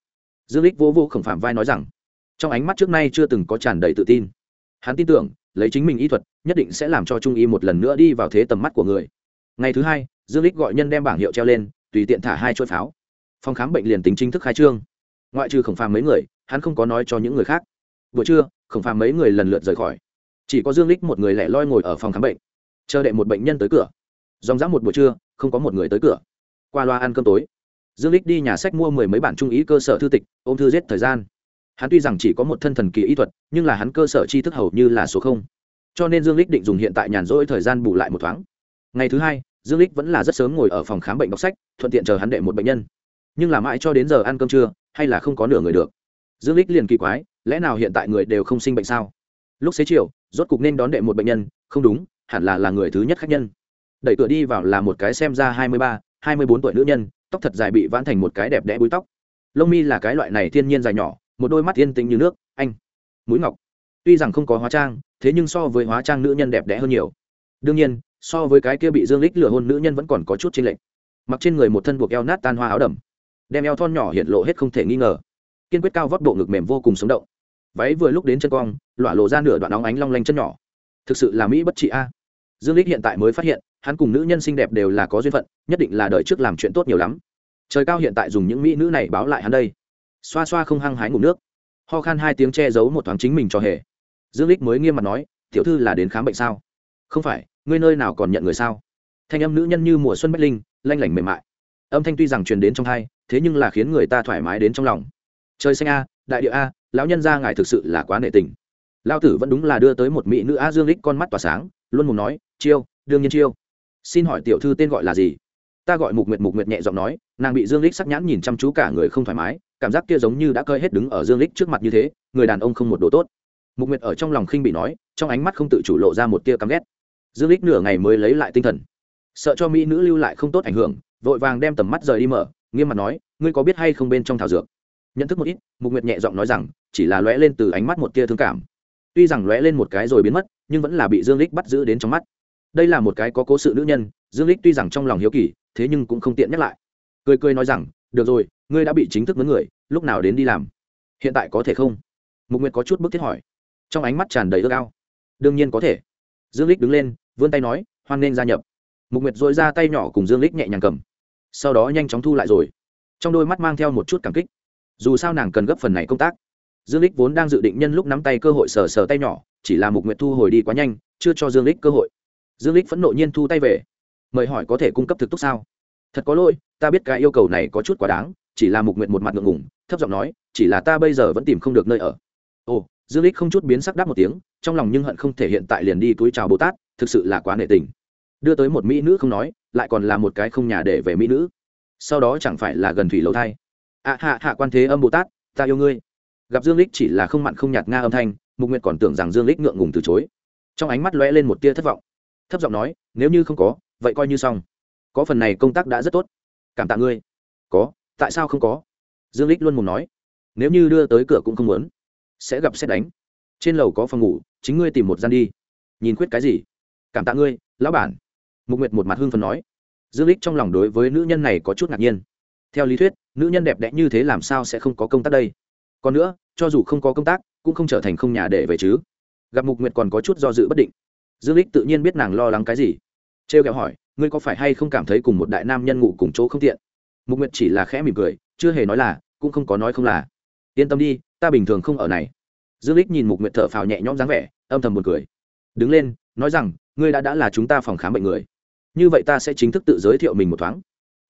Dương lích vô vô khổng phạm vai nói rằng, trong ánh mắt trước nay chưa từng có tràn đầy tự tin. Hắn tin tưởng, lấy chính mình y thuật, nhất định sẽ làm cho trung y một lần nữa đi vào thế tầm mắt của người. Ngày thứ hai, dương lích gọi nhân đem bảng hiệu treo lên, tùy tiện thả hai chuỗi pháo. Phòng khám bệnh liền tính chính thức khai trương. Ngoại trừ khổng phàm mấy người, hắn không có nói cho những người khác. Buổi trưa, khổng phàm mấy người lần lượt rời khỏi. Chỉ có dương lích một người lẻ loi ngồi ở phòng khám bệnh, chờ đợi một bệnh nhân tới cửa. Dòng dã một buổi trưa, không có một người tới cửa. Qua loa ăn cơm tối dương lích đi nhà sách mua mười mấy bản trung ý cơ sở thư tịch, ôm thư giết thời gian. Hắn tuy rằng chỉ có một thân thần kỳ y thuật, nhưng là hắn cơ sở tri thức hầu như là số không. Cho nên dương lích định dùng hiện tại nhàn rỗi thời gian bù lại một thoáng. Ngày thứ hai, dương lích vẫn là rất sớm ngồi ở phòng khám bệnh đọc sách, thuận tiện chờ hắn đệ một bệnh nhân. Nhưng là mãi cho đến giờ ăn cơm trưa, hay là không có nửa người được. Dương lích liền kỳ quái, lẽ nào hiện tại người đều không sinh bệnh sao? Lúc xế chiều, rốt cục nên đón đệ một bệnh nhân, không đúng, hẳn là là người thứ nhất khách nhân. Đẩy cửa đi vào là một cái xem ra hai mươi ba, hai mươi bốn tuổi nữ nhân tóc thật dài bị vãn thành một cái đẹp đẽ búi tóc. Lông mi là cái loại này thiên nhiên dài nhỏ, một đôi mắt yên tĩnh như nước, anh. Mũi ngọc. Tuy rằng không có hóa trang, thế nhưng so với hóa trang nữ nhân đẹp đẽ hơn nhiều. Đương nhiên, so với cái kia bị dương lích lừa hôn nữ nhân vẫn còn có chút chênh lệch. Mặc trên người một thân buộc eo nát tan hoa áo đầm, đem eo thon nhỏ hiện lộ hết không thể nghi ngờ. Kiên quyết cao vóc bộ ngực mềm vô cùng sống động. Váy vừa lúc đến chân cong lọa lộ ra nửa đoạn óng ánh long lanh chân nhỏ. Thực sự là mỹ bất trị a. Dương lích hiện tại mới phát hiện hắn cùng nữ nhân xinh đẹp đều là có duyên phận, nhất định là đợi trước làm chuyện tốt nhiều lắm. Trời cao hiện tại dùng những mỹ nữ này báo lại hắn đây. Xoa xoa không hăng hái ngủ nước. Ho khan hai tiếng che giấu một thoáng chính mình cho hề. Dương lích mới nghiêm mặt nói, tiểu thư là đến khám bệnh sao? Không phải, ngươi nơi nào còn nhận người sao? Thanh âm nữ nhân như mùa xuân bách linh, lanh lảnh mềm mại. Âm thanh tuy rằng truyền đến trong hai thế nhưng là khiến người ta thoải mái đến trong lòng. Trời xanh a, đại địa a, lão nhân gia ngài thực sự là quá nệ tình. Lao tử vẫn đúng là đưa tới một mỹ nữ a dương lích con mắt tỏa sáng, luôn mùng nói, chiêu, đương nhiên chiêu xin hỏi tiểu thư tên gọi là gì? Ta gọi mục nguyệt mục nguyệt nhẹ giọng nói, nàng bị dương lích sắc nhãn nhìn chăm chú cả người không thoải mái, cảm giác kia giống như đã cơi hết đứng ở dương lích trước mặt như thế, người đàn ông không một đồ tốt. Mục nguyệt ở trong lòng khinh bị nói, trong ánh mắt không tự chủ lộ ra một tia căm ghét. Dương lích nửa ngày mới lấy lại tinh thần. Sợ cho mỹ nữ lưu lại không tốt ảnh hưởng, vội vàng đem tầm mắt rời đi mở, nghiêm mặt nói, ngươi có biết hay không bên trong thảo dược? Nhận thức một ít, mục nguyệt nhẹ giọng nói rằng, chỉ là lóe lên từ ánh mắt một tia thương cảm. Tuy rằng lóe lên một cái rồi biến mất, nhưng vẫn là bị dương lích bắt giữ đến trong mắt đây là một cái có cố sự nữ nhân, dương lích tuy rằng trong lòng hiếu kỳ, thế nhưng cũng không tiện nhắc lại. Cười cười nói rằng, được rồi, ngươi đã bị chính thức mướn người, lúc nào đến đi làm? Hiện tại có thể không? Mục nguyệt có chút bức thiết hỏi. Trong ánh mắt tràn đầy ước ao. Đương nhiên có thể. Dương lích đứng lên, vươn tay nói, hoan nên gia nhập. Mục nguyệt dội ra tay nhỏ cùng dương lích nhẹ nhàng cầm. Sau đó nhanh chóng thu lại rồi. Trong đôi mắt mang theo một chút cảm kích. Dù sao nàng cần gấp phần này công tác. Dương lích vốn đang dự định nhân lúc nắm tay cơ hội sờ sờ tay nhỏ, chỉ là mục nguyệt thu hồi đi quá nhanh, chưa cho dương lích cơ hội dương lích phẫn nộ nhiên thu tay về. Mời hỏi có thể cung cấp thực túc sao? Thật có lỗi, ta biết cái yêu cầu này có chút quá đáng, chỉ là mục nguyện một mặt ngượng ngùng, thấp giọng nói, chỉ là ta bây giờ vẫn tìm không được nơi ở. Ồ, dương lích không chút biến sắc đáp một tiếng, trong lòng nhưng hận không thể hiện tại liền đi túi chào bồ tát, thực sự là quá nệ tình. Đưa tới một mỹ nữ không nói, lại còn là một cái không nhà để về mỹ nữ. Sau đó chẳng phải là gần thủy lầu thai. Ạ hạ hạ quan thế âm bồ tát, ta yêu ngươi. Gặp dương lích chỉ là không mặn không nhạt nga âm thanh, mục nguyệt còn tưởng rằng dương lích ngượng ngùng từ chối. Trong ánh mắt lóe lên một tia thất vọng thấp giọng nói, nếu như không có, vậy coi như xong. Có phần này công tác đã rất tốt. Cảm tạ ngươi. Có, tại sao không có? Dương lích luôn mồm nói. Nếu như đưa tới cửa cũng không muốn, sẽ gặp xét đánh. Trên lầu có phòng ngủ, chính ngươi tìm một gian đi. Nhìn khuyết cái gì? Cảm tạ ngươi, lão bản. Mục nguyệt một mặt hưng phần nói. Dương lích trong lòng đối với nữ nhân này có chút ngạc nhiên. Theo lý thuyết, nữ nhân đẹp đẽ như thế làm sao sẽ không có công tác đây? Còn nữa, cho dù không có công tác, cũng không trở thành không nhà để về chứ. Gặp mục nguyệt còn có chút do dự bất định dương lích tự nhiên biết nàng lo lắng cái gì. Trêu kẹo hỏi ngươi có phải hay không cảm thấy cùng một đại nam nhân ngủ cùng chỗ không tiện? Mục nguyệt chỉ là khẽ mỉm cười chưa hề nói là cũng không có nói không là. Yên tâm đi ta bình thường không ở này. Dương lích nhìn mục nguyệt thở phào nhẹ nhõm dáng vẻ âm thầm buồn cười. Đứng lên nói rằng ngươi đã đã là chúng ta phòng khám bệnh người. Như vậy ta sẽ chính thức tự giới thiệu mình một thoáng.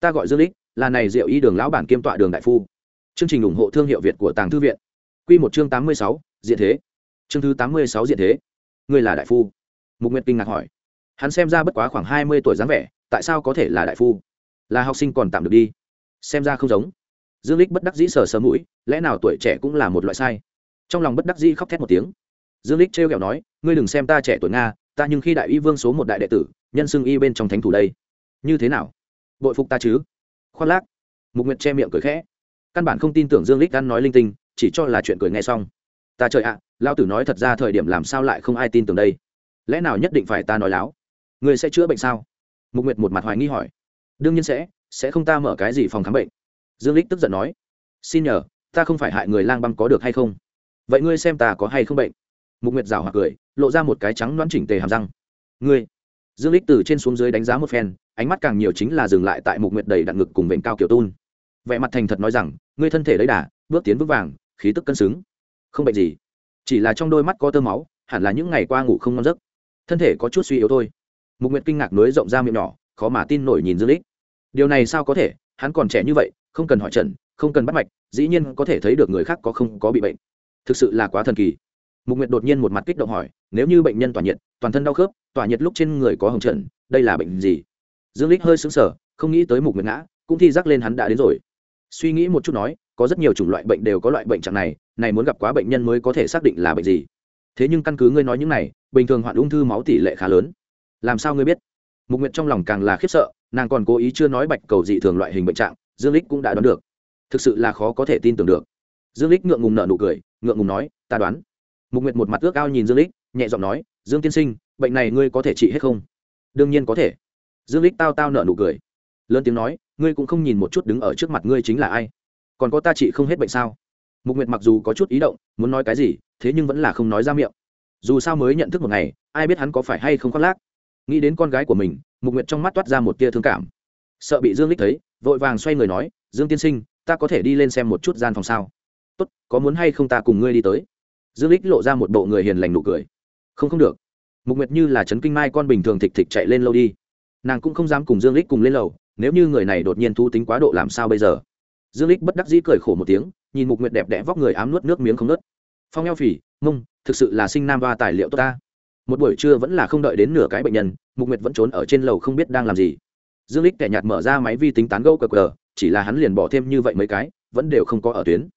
Ta gọi dương lích là này diệu y đường lão bản kiêm tọa đường đại phu. Chương trình ủng hộ thương hiệu việt của tàng thư viện. Quy một chương tám mươi sáu, diện thế. Chương thứ tám mươi sáu diện thế. Ngươi là đại phu mục nguyệt kinh ngạc hỏi. Hắn xem ra bất quá khoảng hai mươi tuổi dáng vẻ tại sao có thể là đại phu? Là học sinh còn tạm được đi. Xem ra không giống. Dương lích bất đắc dĩ sờ sờ mũi lẽ nào tuổi trẻ cũng là một loại sai? Trong lòng bất đắc dĩ khóc thét một tiếng. Dương lích trêu ghẹo nói ngươi đừng xem ta trẻ tuổi nga ta nhưng khi đại y vương số một đại đệ tử nhân xưng y bên trong thánh thủ đây. Như thế nào? Bội phục ta chứ? Khoan lác. Mục nguyệt che miệng cười khẽ. Căn bản không tin tưởng dương lích ăn nói linh tinh chỉ cho là chuyện cười nghe xong. Ta trời ạ à, lao tử nói thật ra thời điểm làm sao lại không ai tin tưởng đây? Lẽ nào nhất định phải ta nói láo? Người sẽ chữa bệnh sao? Mục nguyệt một mặt hoài nghi hỏi. Đương nhiên sẽ sẽ không ta mở cái gì phòng khám bệnh. Dương lích tức giận nói. Xin nhờ, ta không phải hại người lang băng có được hay không? Vậy ngươi xem ta có hay không bệnh? Mục nguyệt rào hoặc cười, lộ ra một cái trắng đoán chỉnh tề hàm răng. Ngươi. Dương lích từ trên xuống dưới đánh giá một phen, ánh mắt càng nhiều chính là dừng lại tại mục nguyệt đầy đặn ngực cùng vệnh cao kiểu tôn vẻ mặt thành thật nói rằng, ngươi thân thể đấy đà, bước tiến vững vàng, khí tức cân xứng. Không bệnh gì. Chỉ là trong đôi mắt có tơ máu, hẳn là những ngày qua ngủ không ngon giấc thân thể có chút suy yếu thôi. Mục nguyệt kinh ngạc nối rộng ra miệng nhỏ, khó mà tin nổi nhìn dương lích. Điều này sao có thể? Hắn còn trẻ như vậy, không cần hỏi trần, không cần bắt mạch, dĩ nhiên có thể thấy được người khác có không có bị bệnh. Thực sự là quá thần kỳ. Mục nguyệt đột nhiên một mặt kích động hỏi, nếu như bệnh nhân tỏa nhiệt, toàn thân đau khớp, tỏa nhiệt lúc trên người có hồng trần, đây là bệnh gì? Dương lích hơi sững sờ, không nghĩ tới mục nguyệt ngã, cũng thi rắc lên hắn đã đến rồi. Suy nghĩ một chút nói, có rất nhiều chủng loại bệnh đều có loại bệnh trạng này này muốn gặp quá bệnh nhân mới có thể xác định là bệnh gì. Thế nhưng căn cứ ngươi nói những này bình thường hoạn ung thư máu tỷ lệ khá lớn. Làm sao ngươi biết? Mục nguyệt trong lòng càng là khiếp sợ, nàng còn cố ý chưa nói bạch cầu dị thường loại hình bệnh trạng, dương lích cũng đã đoán được. Thực sự là khó có thể tin tưởng được. Dương lích ngượng ngùng nở nụ cười, ngượng ngùng nói, ta đoán. Mục nguyệt một mặt ước ao nhìn dương lích nhẹ giọng nói, dương tiên sinh, bệnh này ngươi có thể trị hết không? Đương nhiên có thể. Dương lích tao tao nở nụ cười, lớn tiếng nói, ngươi cũng không nhìn một chút đứng ở trước mặt ngươi chính là ai? Còn có ta trị không hết bệnh sao? Mục nguyệt mặc dù có chút ý động, muốn nói cái gì, thế nhưng vẫn là không nói ra miệng dù sao mới nhận thức một ngày, ai biết hắn có phải hay không khoác lác. Nghĩ đến con gái của mình, mục nguyệt trong mắt toát ra một tia thương cảm. Sợ bị dương lích thấy, vội vàng xoay người nói, dương tiên sinh, ta có thể đi lên xem một chút gian phòng sao? Tốt, có muốn hay không ta cùng ngươi đi tới? Dương lích lộ ra một bộ người hiền lành nụ cười. Không không được. Mục nguyệt như là trấn kinh mai con bình thường thịch thịch chạy lên lâu đi. Nàng cũng không dám cùng dương lích cùng lên lầu, nếu như người này đột nhiên thu tính quá độ làm sao bây giờ? Dương lích bất đắc dĩ cười khổ một tiếng, nhìn mục nguyệt đẹp đẽ vóc người ám nuốt nước miếng không nớt phong eo phì, mông, thực sự là sinh nam và tài liệu tốt ta. Một buổi trưa vẫn là không đợi đến nửa cái bệnh nhân, mục nguyệt vẫn trốn ở trên lầu không biết đang làm gì. Dương lích kẻ nhạt mở ra máy vi tính tán gẫu cờ cờ chỉ là hắn liền bỏ thêm như vậy mấy cái, vẫn đều không có ở tuyến.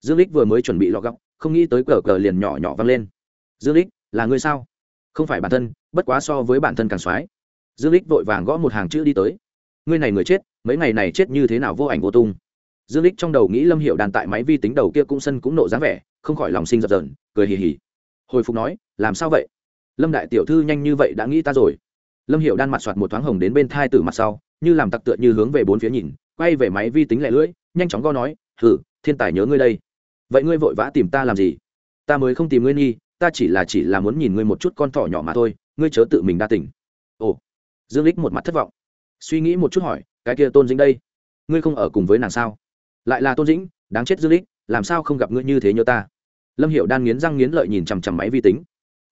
Dương lích vừa mới chuẩn bị lọ góc không nghĩ tới cờ cờ liền nhỏ nhỏ văng lên. Dương lích là người sao? Không phải bản thân, bất quá so với bản thân càng soái dương lích vội vàng gõ một hàng chữ đi tới. Ngươi này người chết, mấy ngày này chết như thế nào vô ảnh vô tung? Dương lích trong đầu nghĩ lâm hiệu đàn tại máy vi tính đầu kia cũng sân cũng nộ dáng vẻ, không khỏi lòng sinh dập dờn cười hì hì. Hồi phục nói, làm sao vậy? Lâm đại tiểu thư nhanh như vậy đã nghĩ ta rồi. Lâm hiệu đan mặt soạt một thoáng hồng đến bên thai tử mặt sau, như làm tặc tựa như hướng về bốn phía nhìn, quay về máy vi tính lẻ lưỡi, nhanh chóng go nói thử thiên tài nhớ ngươi đây. Vậy ngươi vội vã tìm ta làm gì? Ta mới không tìm ngươi nghi, ta chỉ là chỉ là muốn nhìn ngươi một chút con thỏ nhỏ mà thôi, ngươi chớ tự mình đa tỉnh ồ. Dương lích một mặt thất vọng, suy nghĩ một chút hỏi, cái kia tôn dính đây, ngươi không ở cùng với nàng sao? Lại là tôn dĩnh, đáng chết dư lích, làm sao không gặp ngươi như thế nhớ ta? Lâm hiệu đang nghiến răng nghiến lợi nhìn chằm chằm máy vi tính.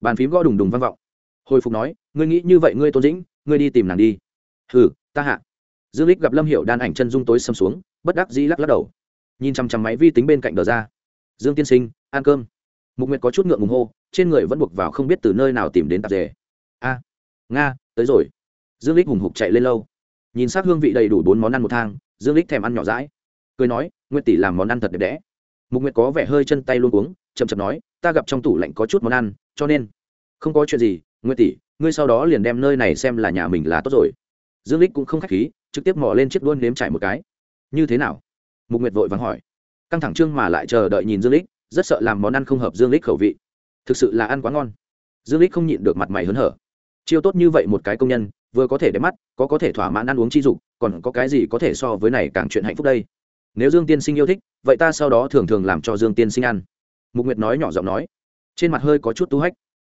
Bàn phím gõ đùng đùng vang vọng. Hồi phục nói, ngươi nghĩ như vậy ngươi tôn dĩnh, ngươi đi tìm nàng đi. Hừ, ta hạ. Dương lích gặp lâm hiệu đan ảnh chân dung tối xâm xuống, bất đắc dĩ lắc lắc đầu. Nhìn chằm chằm máy vi tính bên cạnh đờ ra. Dương tiên sinh, ăn cơm. Mục nguyệt có chút ngượng ngùng hô, trên người vẫn buộc vào không biết từ nơi nào tìm đến tạp dề. A, nga, tới rồi. Dương lích hùng hục chạy lên lâu. Nhìn s hương vị đầy đủ bốn món ăn một thang, dương lích thèm ăn nhỏ rãi cười nói, nguyệt tỷ làm món ăn thật đẹp đẽ. Mục nguyệt có vẻ hơi chân tay luôn uống chậm chậm nói, ta gặp trong tủ lạnh có chút món ăn, cho nên không có chuyện gì, nguyệt tỷ, ngươi sau đó liền đem nơi này xem là nhà mình là tốt rồi. Dương lích cũng không khách khí, trực tiếp mò lên chiếc đuôn nếm trải một cái. Như thế nào? Mục nguyệt vội vàng hỏi. Căng thẳng trương mà lại chờ đợi nhìn dương lích rất sợ làm món ăn không hợp dương lích khẩu vị. Thực sự là ăn quá ngon. Dương lích không nhịn được mặt mày hớn hở. Chiêu tốt như vậy một cái công nhân, vừa có thể đẹp mắt, có có thể thỏa mãn ăn uống chi dục, còn có cái gì có thể so với này càng chuyện hạnh phúc đây? Nếu dương tiên sinh yêu thích, vậy ta sau đó thường thường làm cho dương tiên sinh ăn. Mục nguyệt nói nhỏ giọng nói. Trên mặt hơi có chút tú hách.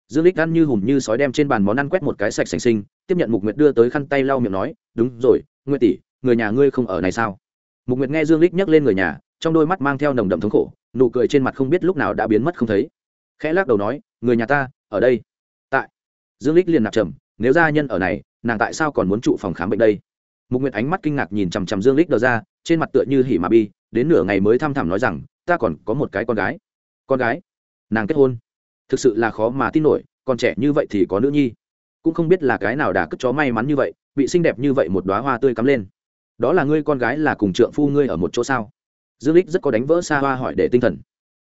Dương lích ăn như hùm như sói đem trên bàn món ăn quét một cái sạch sành sinh, tiếp nhận mục nguyệt đưa tới khăn tay lau miệng nói, đúng rồi, nguyệt tỷ, người nhà ngươi không ở này sao? Mục nguyệt nghe dương lích nhắc lên người nhà, trong đôi mắt mang theo nồng đậm thống khổ, nụ cười trên mặt không biết lúc nào đã biến mất không thấy. Khẽ lắc đầu nói, người nhà ta, ở đây. Tại. Dương lích liền nạp trầm, nếu gia nhân ở này, nàng tại sao còn muốn trụ phòng khám bệnh đây? Mục nguyệt ánh mắt kinh ngạc nhìn chằm chằm dương lích đờ ra trên mặt tựa như hỉ mà bi, đến nửa ngày mới thăm thẳm nói rằng, ta còn có một cái con gái. Con gái? Nàng kết hôn? Thực sự là khó mà tin nổi, còn trẻ như vậy thì có nữ nhi. Cũng không biết là cái nào đã cất chó may mắn như vậy, bị xinh đẹp như vậy một đóa hoa tươi cắm lên. Đó là ngươi con gái là cùng trượng phu ngươi ở một chỗ sao? Dương lích rất có đánh vỡ xa hoa hỏi để tinh thần.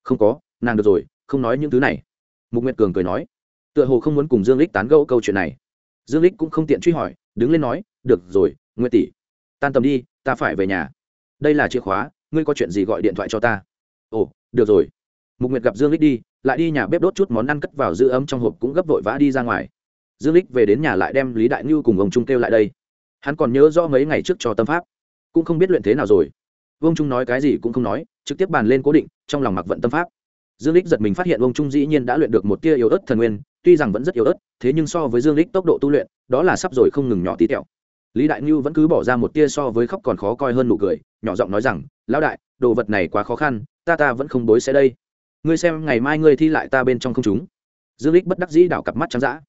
Không có, nàng được rồi, không nói những thứ này. Mục nguyệt cường cười nói. Tựa hồ không muốn cùng dương lích tán gẫu câu chuyện này. Dương lích cũng không tiện truy hỏi, đứng lên nói, được rồi, nguyệt tỷ, tan tầm đi, ta phải về nhà đây là chìa khóa, ngươi có chuyện gì gọi điện thoại cho ta? Ồ, được rồi. Mục nguyệt gặp dương lích đi, lại đi nhà bếp đốt chút món ăn cất vào giữ ấm trong hộp cũng gấp vội vã đi ra ngoài. Dương lích về đến nhà lại đem lý đại ngưu cùng ông trung kêu lại đây. Hắn còn nhớ rõ mấy ngày trước cho tâm pháp, cũng không biết luyện thế nào rồi. Vương trung nói cái gì cũng không nói, trực tiếp bàn lên cố định, trong lòng mặc vận tâm pháp. Dương lích giật mình phát hiện vương trung dĩ nhiên đã luyện được một tia yếu ớt thần nguyên, tuy rằng vẫn rất yếu ớt, thế nhưng so với dương lích tốc độ tu luyện, đó là sắp rồi không ngừng nhỏ tí tẹo. Lý đại ngưu vẫn cứ bỏ ra một tia so với khóc còn khó coi hơn nụ cười nhỏ giọng nói rằng, lão đại, đồ vật này quá khó khăn, ta ta vẫn không bối sẽ đây. Ngươi xem ngày mai ngươi thi lại ta bên trong không chúng. Dương lích bất đắc dĩ đảo cặp mắt trắng dã,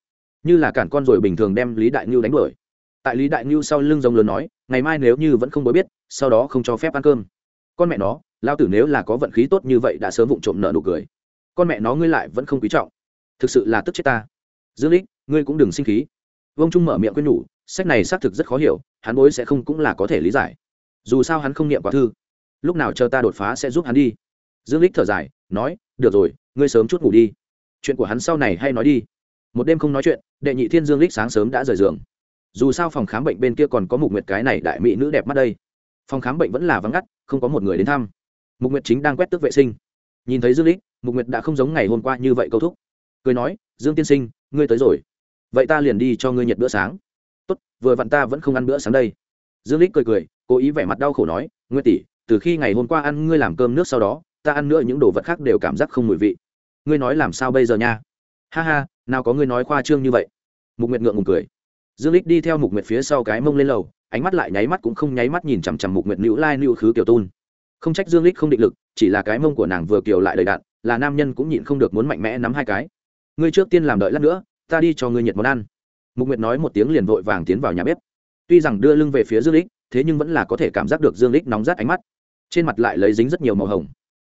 như là cản con rồi bình thường đem lý đại ngưu đánh đuổi. Tại lý đại ngưu sau lưng rồng lớn nói, ngày mai nếu như vẫn không bối biết, sau đó không cho phép ăn cơm. Con mẹ nó lao tử nếu là có vận khí tốt như vậy đã sớm vụng trộm nợ nụ cười. Con mẹ nó ngươi lại vẫn không quý trọng. Thực sự là tức chết ta. Dương lích ngươi cũng đừng sinh khí. Vông trung mở miệng quên nhủ, sách này xác thực rất khó hiểu, hắn bối sẽ không cũng là có thể lý giải dù sao hắn không niệm quá thư. Lúc nào chờ ta đột phá sẽ giúp hắn đi. Dương lích thở dài, nói, được rồi, ngươi sớm chút ngủ đi. Chuyện của hắn sau này hay nói đi. Một đêm không nói chuyện, đệ nhị thiên dương lích sáng sớm đã rời giường. Dù sao phòng khám bệnh bên kia còn có mục nguyệt cái này đại mỹ nữ đẹp mắt đây. Phòng khám bệnh vẫn là vắng ngắt, không có một người đến thăm. Mục nguyệt chính đang quét tước vệ sinh. Nhìn thấy dương lích mục nguyệt đã không giống ngày hôm qua như vậy câu thúc. Cười nói, dương tiên sinh, ngươi tới rồi. Vậy ta liền đi cho ngươi nhiệt bữa sáng. Tốt, vừa vặn ta vẫn không ăn bữa sáng đây. Dương lích cười cười cố ý vẻ mặt đau khổ nói ngươi tỷ, từ khi ngày hôm qua ăn ngươi làm cơm nước sau đó, ta ăn nữa những đồ vật khác đều cảm giác không mùi vị. Ngươi nói làm sao bây giờ nha? Ha ha, nào có ngươi nói khoa trương như vậy. Mục nguyệt ngượng ngùng cười. Dương lích đi theo mục nguyệt phía sau cái mông lên lầu, ánh mắt lại nháy mắt cũng không nháy mắt nhìn chằm chằm mục nguyệt nữ lai nữ khứ kiểu tôn. Không trách dương lích không định lực, chỉ là cái mông của nàng vừa kiều lại đầy đạn là nam nhân cũng nhịn không được muốn mạnh mẽ nắm hai cái. Ngươi trước tiên làm đợi lát nữa, ta đi cho ngươi nhiệt món ăn. Mục nguyệt nói một tiếng liền vội vàng tiến vào nhà bếp. Tuy rằng đưa lưng về phía dương lích thế nhưng vẫn là có thể cảm giác được dương lích nóng rát ánh mắt. Trên mặt lại lấy dính rất nhiều màu hồng.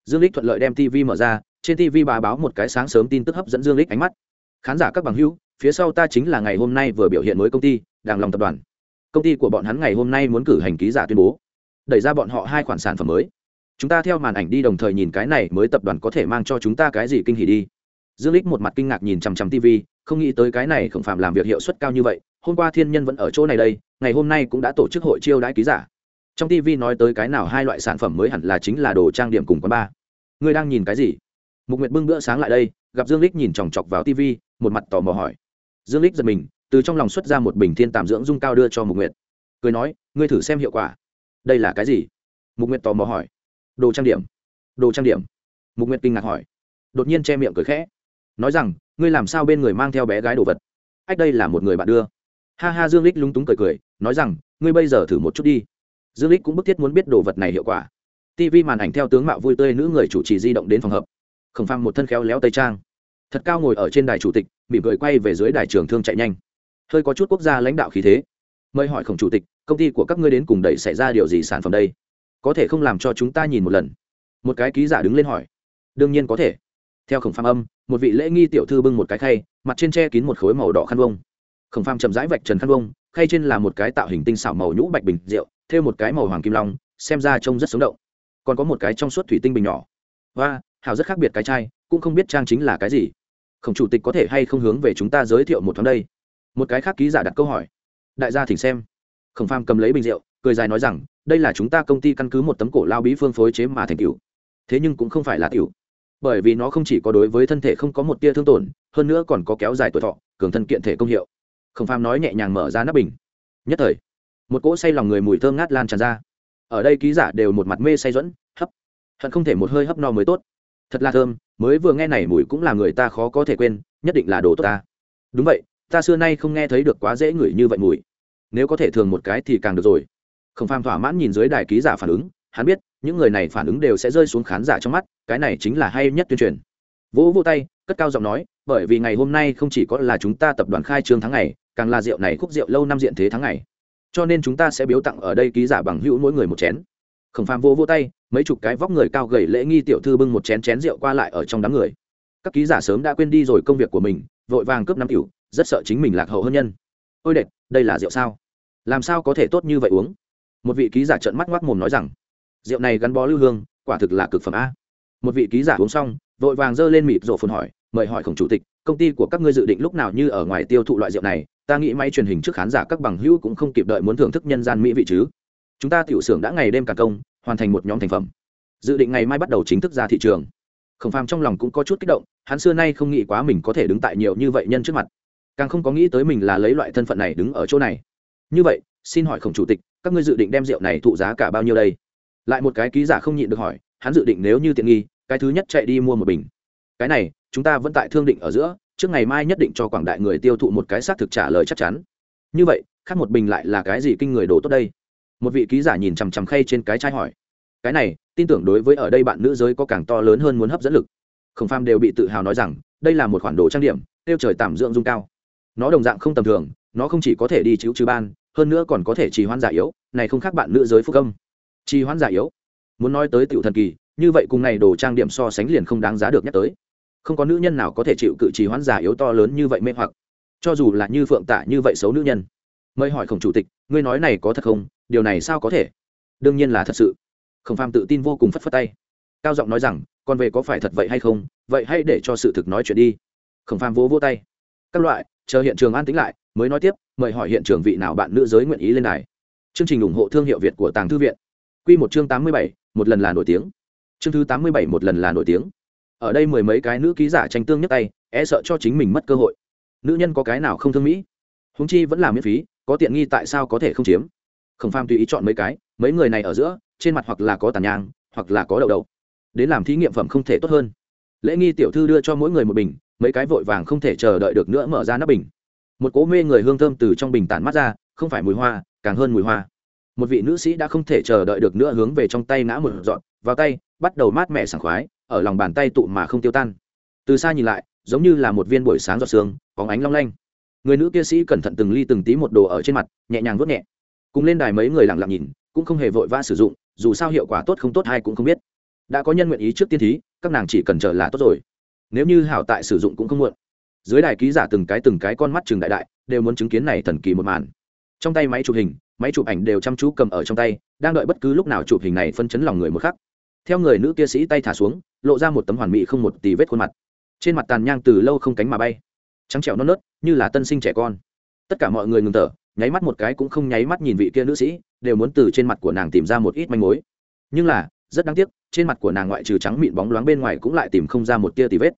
Dương lích thuận lợi đem tv mở ra, trên tv bà báo một cái sáng sớm tin tức hấp dẫn dương lích ánh mắt. Khán giả các bằng hữu, phía sau ta chính là ngày hôm nay vừa biểu hiện mới công ty, đàng lòng tập đoàn. Công ty của bọn hắn ngày hôm nay muốn cử hành ký giả tuyên bố. Đẩy ra bọn họ hai khoản sản phẩm mới. Chúng ta theo màn ảnh đi đồng thời nhìn cái này mới tập đoàn có thể mang cho chúng ta cái gì kinh hỉ đi. Dương lích một mặt kinh ngạc nhìn chằm chằm tv không nghĩ tới cái này không phạm làm việc hiệu suất cao như vậy, hôm qua thiên nhân vẫn ở chỗ này đây ngày hôm nay cũng đã tổ chức hội chiêu đãi ký giả. Trong tv nói tới cái nào hai loại sản phẩm mới hẳn là chính là đồ trang điểm cùng quán ba. ngươi đang nhìn cái gì? Mục nguyệt bưng bữa sáng lại đây, gặp dương lích nhìn chòng chọc vào tv một mặt tò mò hỏi. Dương lích giật mình, từ trong lòng xuất ra một bình thiên tàm dưỡng dung cao đưa cho mục nguyệt. Cười nói, ngươi thử xem hiệu quả. Đây là cái gì? Mục nguyệt tò mò hỏi. Đồ trang điểm. Đồ trang điểm? Mục nguyệt kinh ngạc hỏi. Đột nhiên che miệng cười khẽ. Nói rằng, ngươi làm sao bên người mang theo bé gái đồ vật? Ách, đây là một người bạn đưa ha ha, dương lích lúng túng cười cười, nói rằng, ngươi bây giờ thử một chút đi. Dương lích cũng bức thiết muốn biết đồ vật này hiệu quả. Tv màn ảnh theo tướng mạo vui tươi nữ người chủ trì di động đến phòng hợp khổng phang một thân khéo léo tây trang. Thật cao ngồi ở trên đài chủ tịch, mỉm cười quay về dưới đài trường thương chạy nhanh. Hơi có chút quốc gia lãnh đạo khí thế. Mời hỏi khổng chủ tịch, công ty của các ngươi đến cùng đẩy xảy ra điều gì sản phẩm đây? Có thể không làm cho chúng ta nhìn một lần? Một cái ký giả đứng lên hỏi. Đương nhiên có thể. Theo khổng pham âm, một vị lễ nghi tiểu thư bưng một cái khay, mặt trên che kín một khối màu đỏ khăn vông khổng phàm chậm rãi vạch trần khăn vông khay trên là một cái tạo hình tinh xảo màu nhũ bạch bình rượu, thêm một cái màu hoàng kim long, xem ra trông rất sống động. Còn có một cái trong suốt thủy tinh bình nhỏ. Và hào rất khác biệt cái chai, cũng không biết trang chính là cái gì. Khổng chủ tịch có thể hay không hướng về chúng ta giới thiệu một thoáng đây? Một cái khác ký giả đặt câu hỏi. Đại gia thỉnh xem. Khổng phàm cầm lấy bình rượu, cười dài nói rằng, đây là chúng ta công ty căn cứ một tấm cổ lao bí phương phối chế mà thành cựu thế nhưng cũng không phải là tiểu bởi vì nó không chỉ có đối với thân thể không có một tia thương tổn, hơn nữa còn có kéo dài tuổi thọ, cường thân kiện thể công hiệu khổng Phàm nói nhẹ nhàng mở ra nắp bình. Nhất thời, một cỗ say lòng người mùi thơm ngát lan tràn ra. Ở đây ký giả đều một mặt mê say dẫn hấp. Hận không thể một hơi hấp no mới tốt. Thật là thơm, mới vừa nghe này mùi cũng là người ta khó có thể quên, nhất định là đồ tốt ta. Đúng vậy, ta xưa nay không nghe thấy được quá dễ ngửi như vậy mùi. Nếu có thể thường một cái thì càng được rồi. Khổng phàm thỏa mãn nhìn dưới đài ký giả phản ứng, hắn biết, những người này phản ứng đều sẽ rơi xuống khán giả trong mắt, cái này chính là hay nhất tuyên truyền. Vỗ vô tay, cất cao giọng nói, bởi vì ngày hôm nay không chỉ có là chúng ta tập đoàn khai trương tháng ngày càng là rượu này khúc rượu lâu năm diện thế tháng ngày. Cho nên chúng ta sẽ biếu tặng ở đây ký giả bằng hữu mỗi người một chén. Khổng phàm vô vô tay, mấy chục cái vóc người cao gầy lễ nghi tiểu thư bưng một chén chén rượu qua lại ở trong đám người. Các ký giả sớm đã quên đi rồi công việc của mình, vội vàng cướp năm cựu rất sợ chính mình lạc hậu hơn nhân. Ôi đệt, đây là rượu sao? Làm sao có thể tốt như vậy uống? Một vị ký giả trợn mắt ngoác mồm nói rằng, rượu này gắn bó lưu hương, quả thực là cực phẩm a. Một vị ký giả uống xong, vội vàng giơ lên mịt rổ phồn hỏi mời hỏi khổng chủ tịch, công ty của các ngươi dự định lúc nào như ở ngoài tiêu thụ loại rượu này, ta nghĩ máy truyền hình trước khán giả các bằng hữu cũng không kịp đợi muốn thưởng thức nhân gian mỹ vị chứ. Chúng ta tiểu xưởng đã ngày đêm cả công, hoàn thành một nhóm thành phẩm. Dự định ngày mai bắt đầu chính thức ra thị trường. Khổng phàm trong lòng cũng có chút kích động, hắn xưa nay không nghĩ quá mình có thể đứng tại nhiều như vậy nhân trước mặt. Càng không có nghĩ tới mình là lấy loại thân phận này đứng ở chỗ này. Như vậy, xin hỏi khổng chủ tịch, các ngươi dự định đem rượu này thụ giá cả bao nhiêu đây? Lại một cái ký giả không nhịn được hỏi, hắn dự định nếu như tiện nghi, cái thứ nhất chạy đi mua một bình cái này, chúng ta vẫn tại thương định ở giữa, trước ngày mai nhất định cho quảng đại người tiêu thụ một cái xác thực trả lời chắc chắn. Như vậy, khác một bình lại là cái gì kinh người đồ tốt đây? Một vị ký giả nhìn chằm chằm khay trên cái chai hỏi. Cái này, tin tưởng đối với ở đây bạn nữ giới có càng to lớn hơn muốn hấp dẫn lực. Khổng pham đều bị tự hào nói rằng, đây là một khoản đồ trang điểm, tiêu trời tạm dưỡng dung cao. Nó đồng dạng không tầm thường, nó không chỉ có thể đi chữ trừ ban, hơn nữa còn có thể trì hoãn giả yếu, này không khác bạn nữ giới phúc công trì hoãn giả yếu. Muốn nói tới tiểu thần kỳ, như vậy cùng này đồ trang điểm so sánh liền không đáng giá được nhắc tới không có nữ nhân nào có thể chịu cự trì hoãn giả yếu to lớn như vậy mê hoặc, cho dù là như phượng tả như vậy xấu nữ nhân. Mời hỏi khổng chủ tịch, ngươi nói này có thật không? Điều này sao có thể? Đương nhiên là thật sự. Khổng phàm tự tin vô cùng phất phất tay. Cao giọng nói rằng còn về có phải thật vậy hay không? Vậy hãy để cho sự thực nói chuyện đi. Khổng phàm vỗ vỗ tay. Các loại, chờ hiện trường an tính lại, mới nói tiếp, mời hỏi hiện trường vị nào bạn nữ giới nguyện ý lên này. chương trình ủng hộ thương hiệu việt của tàng thư viện. Q một chương tám mươi bảy, một lần là nổi tiếng. Chương thứ tám mươi bảy, một lần là nổi tiếng ở đây mười mấy cái nữ ký giả tranh tương nhấc tay e sợ cho chính mình mất cơ hội. Nữ nhân có cái nào không thương mỹ? Húng chi vẫn là miễn phí, có tiện nghi tại sao có thể không chiếm? Khổng pham tùy ý chọn mấy cái, mấy người này ở giữa, trên mặt hoặc là có tàn nhang, hoặc là có đậu đậu. Đến làm thí nghiệm phẩm không thể tốt hơn. Lễ nghi tiểu thư đưa cho mỗi người một bình, mấy cái vội vàng không thể chờ đợi được nữa mở ra nắp bình. Một cố mê người hương thơm từ trong bình tản mắt ra, không phải mùi hoa, càng hơn mùi hoa. Một vị nữ sĩ đã không thể chờ đợi được nữa hướng về trong tay ngã một dọn, vào tay, bắt đầu mát mẻ sảng khoái ở lòng bàn tay tụ mà không tiêu tan. Từ xa nhìn lại, giống như là một viên buổi sáng giọt sương, có ánh long lanh. Người nữ kia sĩ cẩn thận từng ly từng tí một đồ ở trên mặt, nhẹ nhàng vuốt nhẹ. Cùng lên đài mấy người lặng lặng nhìn, cũng không hề vội vã sử dụng, dù sao hiệu quả tốt không tốt hay cũng không biết. Đã có nhân nguyện ý trước tiên thí, các nàng chỉ cần chờ là tốt rồi. Nếu như hảo tại sử dụng cũng không muộn. Dưới đài ký giả từng cái từng cái con mắt trường đại đại, đều muốn chứng kiến này thần kỳ một màn. Trong tay máy chụp hình, máy chụp ảnh đều chăm chú cầm ở trong tay, đang đợi bất cứ lúc nào chụp hình này phân chấn lòng người một khắc theo người nữ kia sĩ tay thả xuống, lộ ra một tấm hoàn mỹ không một tì vết khuôn mặt. Trên mặt tàn nhang từ lâu không cánh mà bay. Trắng trẻo non nớt, như là tân sinh trẻ con. Tất cả mọi người ngừng thở, nháy mắt một cái cũng không nháy mắt nhìn vị kia nữ sĩ, đều muốn từ trên mặt của nàng tìm ra một ít manh mối. Nhưng là, rất đáng tiếc, trên mặt của nàng ngoại trừ trắng mịn bóng loáng bên ngoài cũng lại tìm không ra một tia tì vết.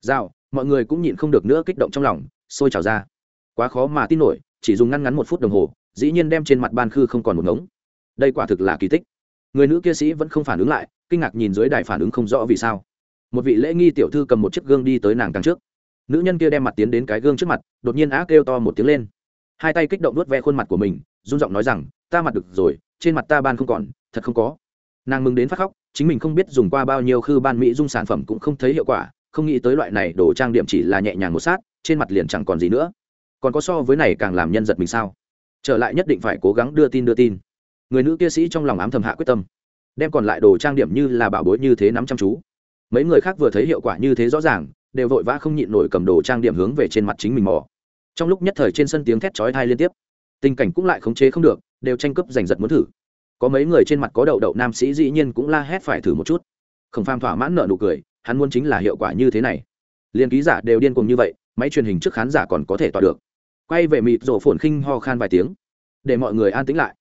Dao mọi người cũng nhịn không được nữa kích động trong lòng sôi trào ra. Quá khó mà tin nổi, chỉ dùng ngăn ngắn một phút đồng hồ, dĩ nhiên đem trên mặt ban khư không còn một ngống. Đây quả thực là kỳ tích người nữ kia sĩ vẫn không phản ứng lại, kinh ngạc nhìn dưới đài phản ứng không rõ vì sao. Một vị lễ nghi tiểu thư cầm một chiếc gương đi tới nàng càng trước. Nữ nhân kia đem mặt tiến đến cái gương trước mặt, đột nhiên á kêu to một tiếng lên. Hai tay kích động nuốt ve khuôn mặt của mình, run giọng nói rằng, ta mặt được rồi, trên mặt ta ban không còn, thật không có. Nàng mừng đến phát khóc, chính mình không biết dùng qua bao nhiêu khư ban mỹ dung sản phẩm cũng không thấy hiệu quả, không nghĩ tới loại này đồ trang điểm chỉ là nhẹ nhàng một sát, trên mặt liền chẳng còn gì nữa. Còn có so với này càng làm nhân giật mình sao? Trở lại nhất định phải cố gắng đưa tin đưa tin người nữ kia sĩ trong lòng ám thầm hạ quyết tâm, đem còn lại đồ trang điểm như là bảo bối như thế nắm chăm chú. Mấy người khác vừa thấy hiệu quả như thế rõ ràng, đều vội vã không nhịn nổi cầm đồ trang điểm hướng về trên mặt chính mình mò. Trong lúc nhất thời trên sân tiếng thét chói thai liên tiếp, tình cảnh cũng lại khống chế không được, đều tranh cướp giành giật muốn thử. Có mấy người trên mặt có đậu đậu nam sĩ dĩ nhiên cũng la hét phải thử một chút. Khổng phàm thỏa mãn nợ nụ cười, hắn muốn chính là hiệu quả như thế này. Liền ký giả đều điên cùng như vậy, máy truyền hình trước khán giả còn có thể tỏa được. Quay về mịt rổ phồn khinh ho khan vài tiếng, để mọi người an tĩnh lại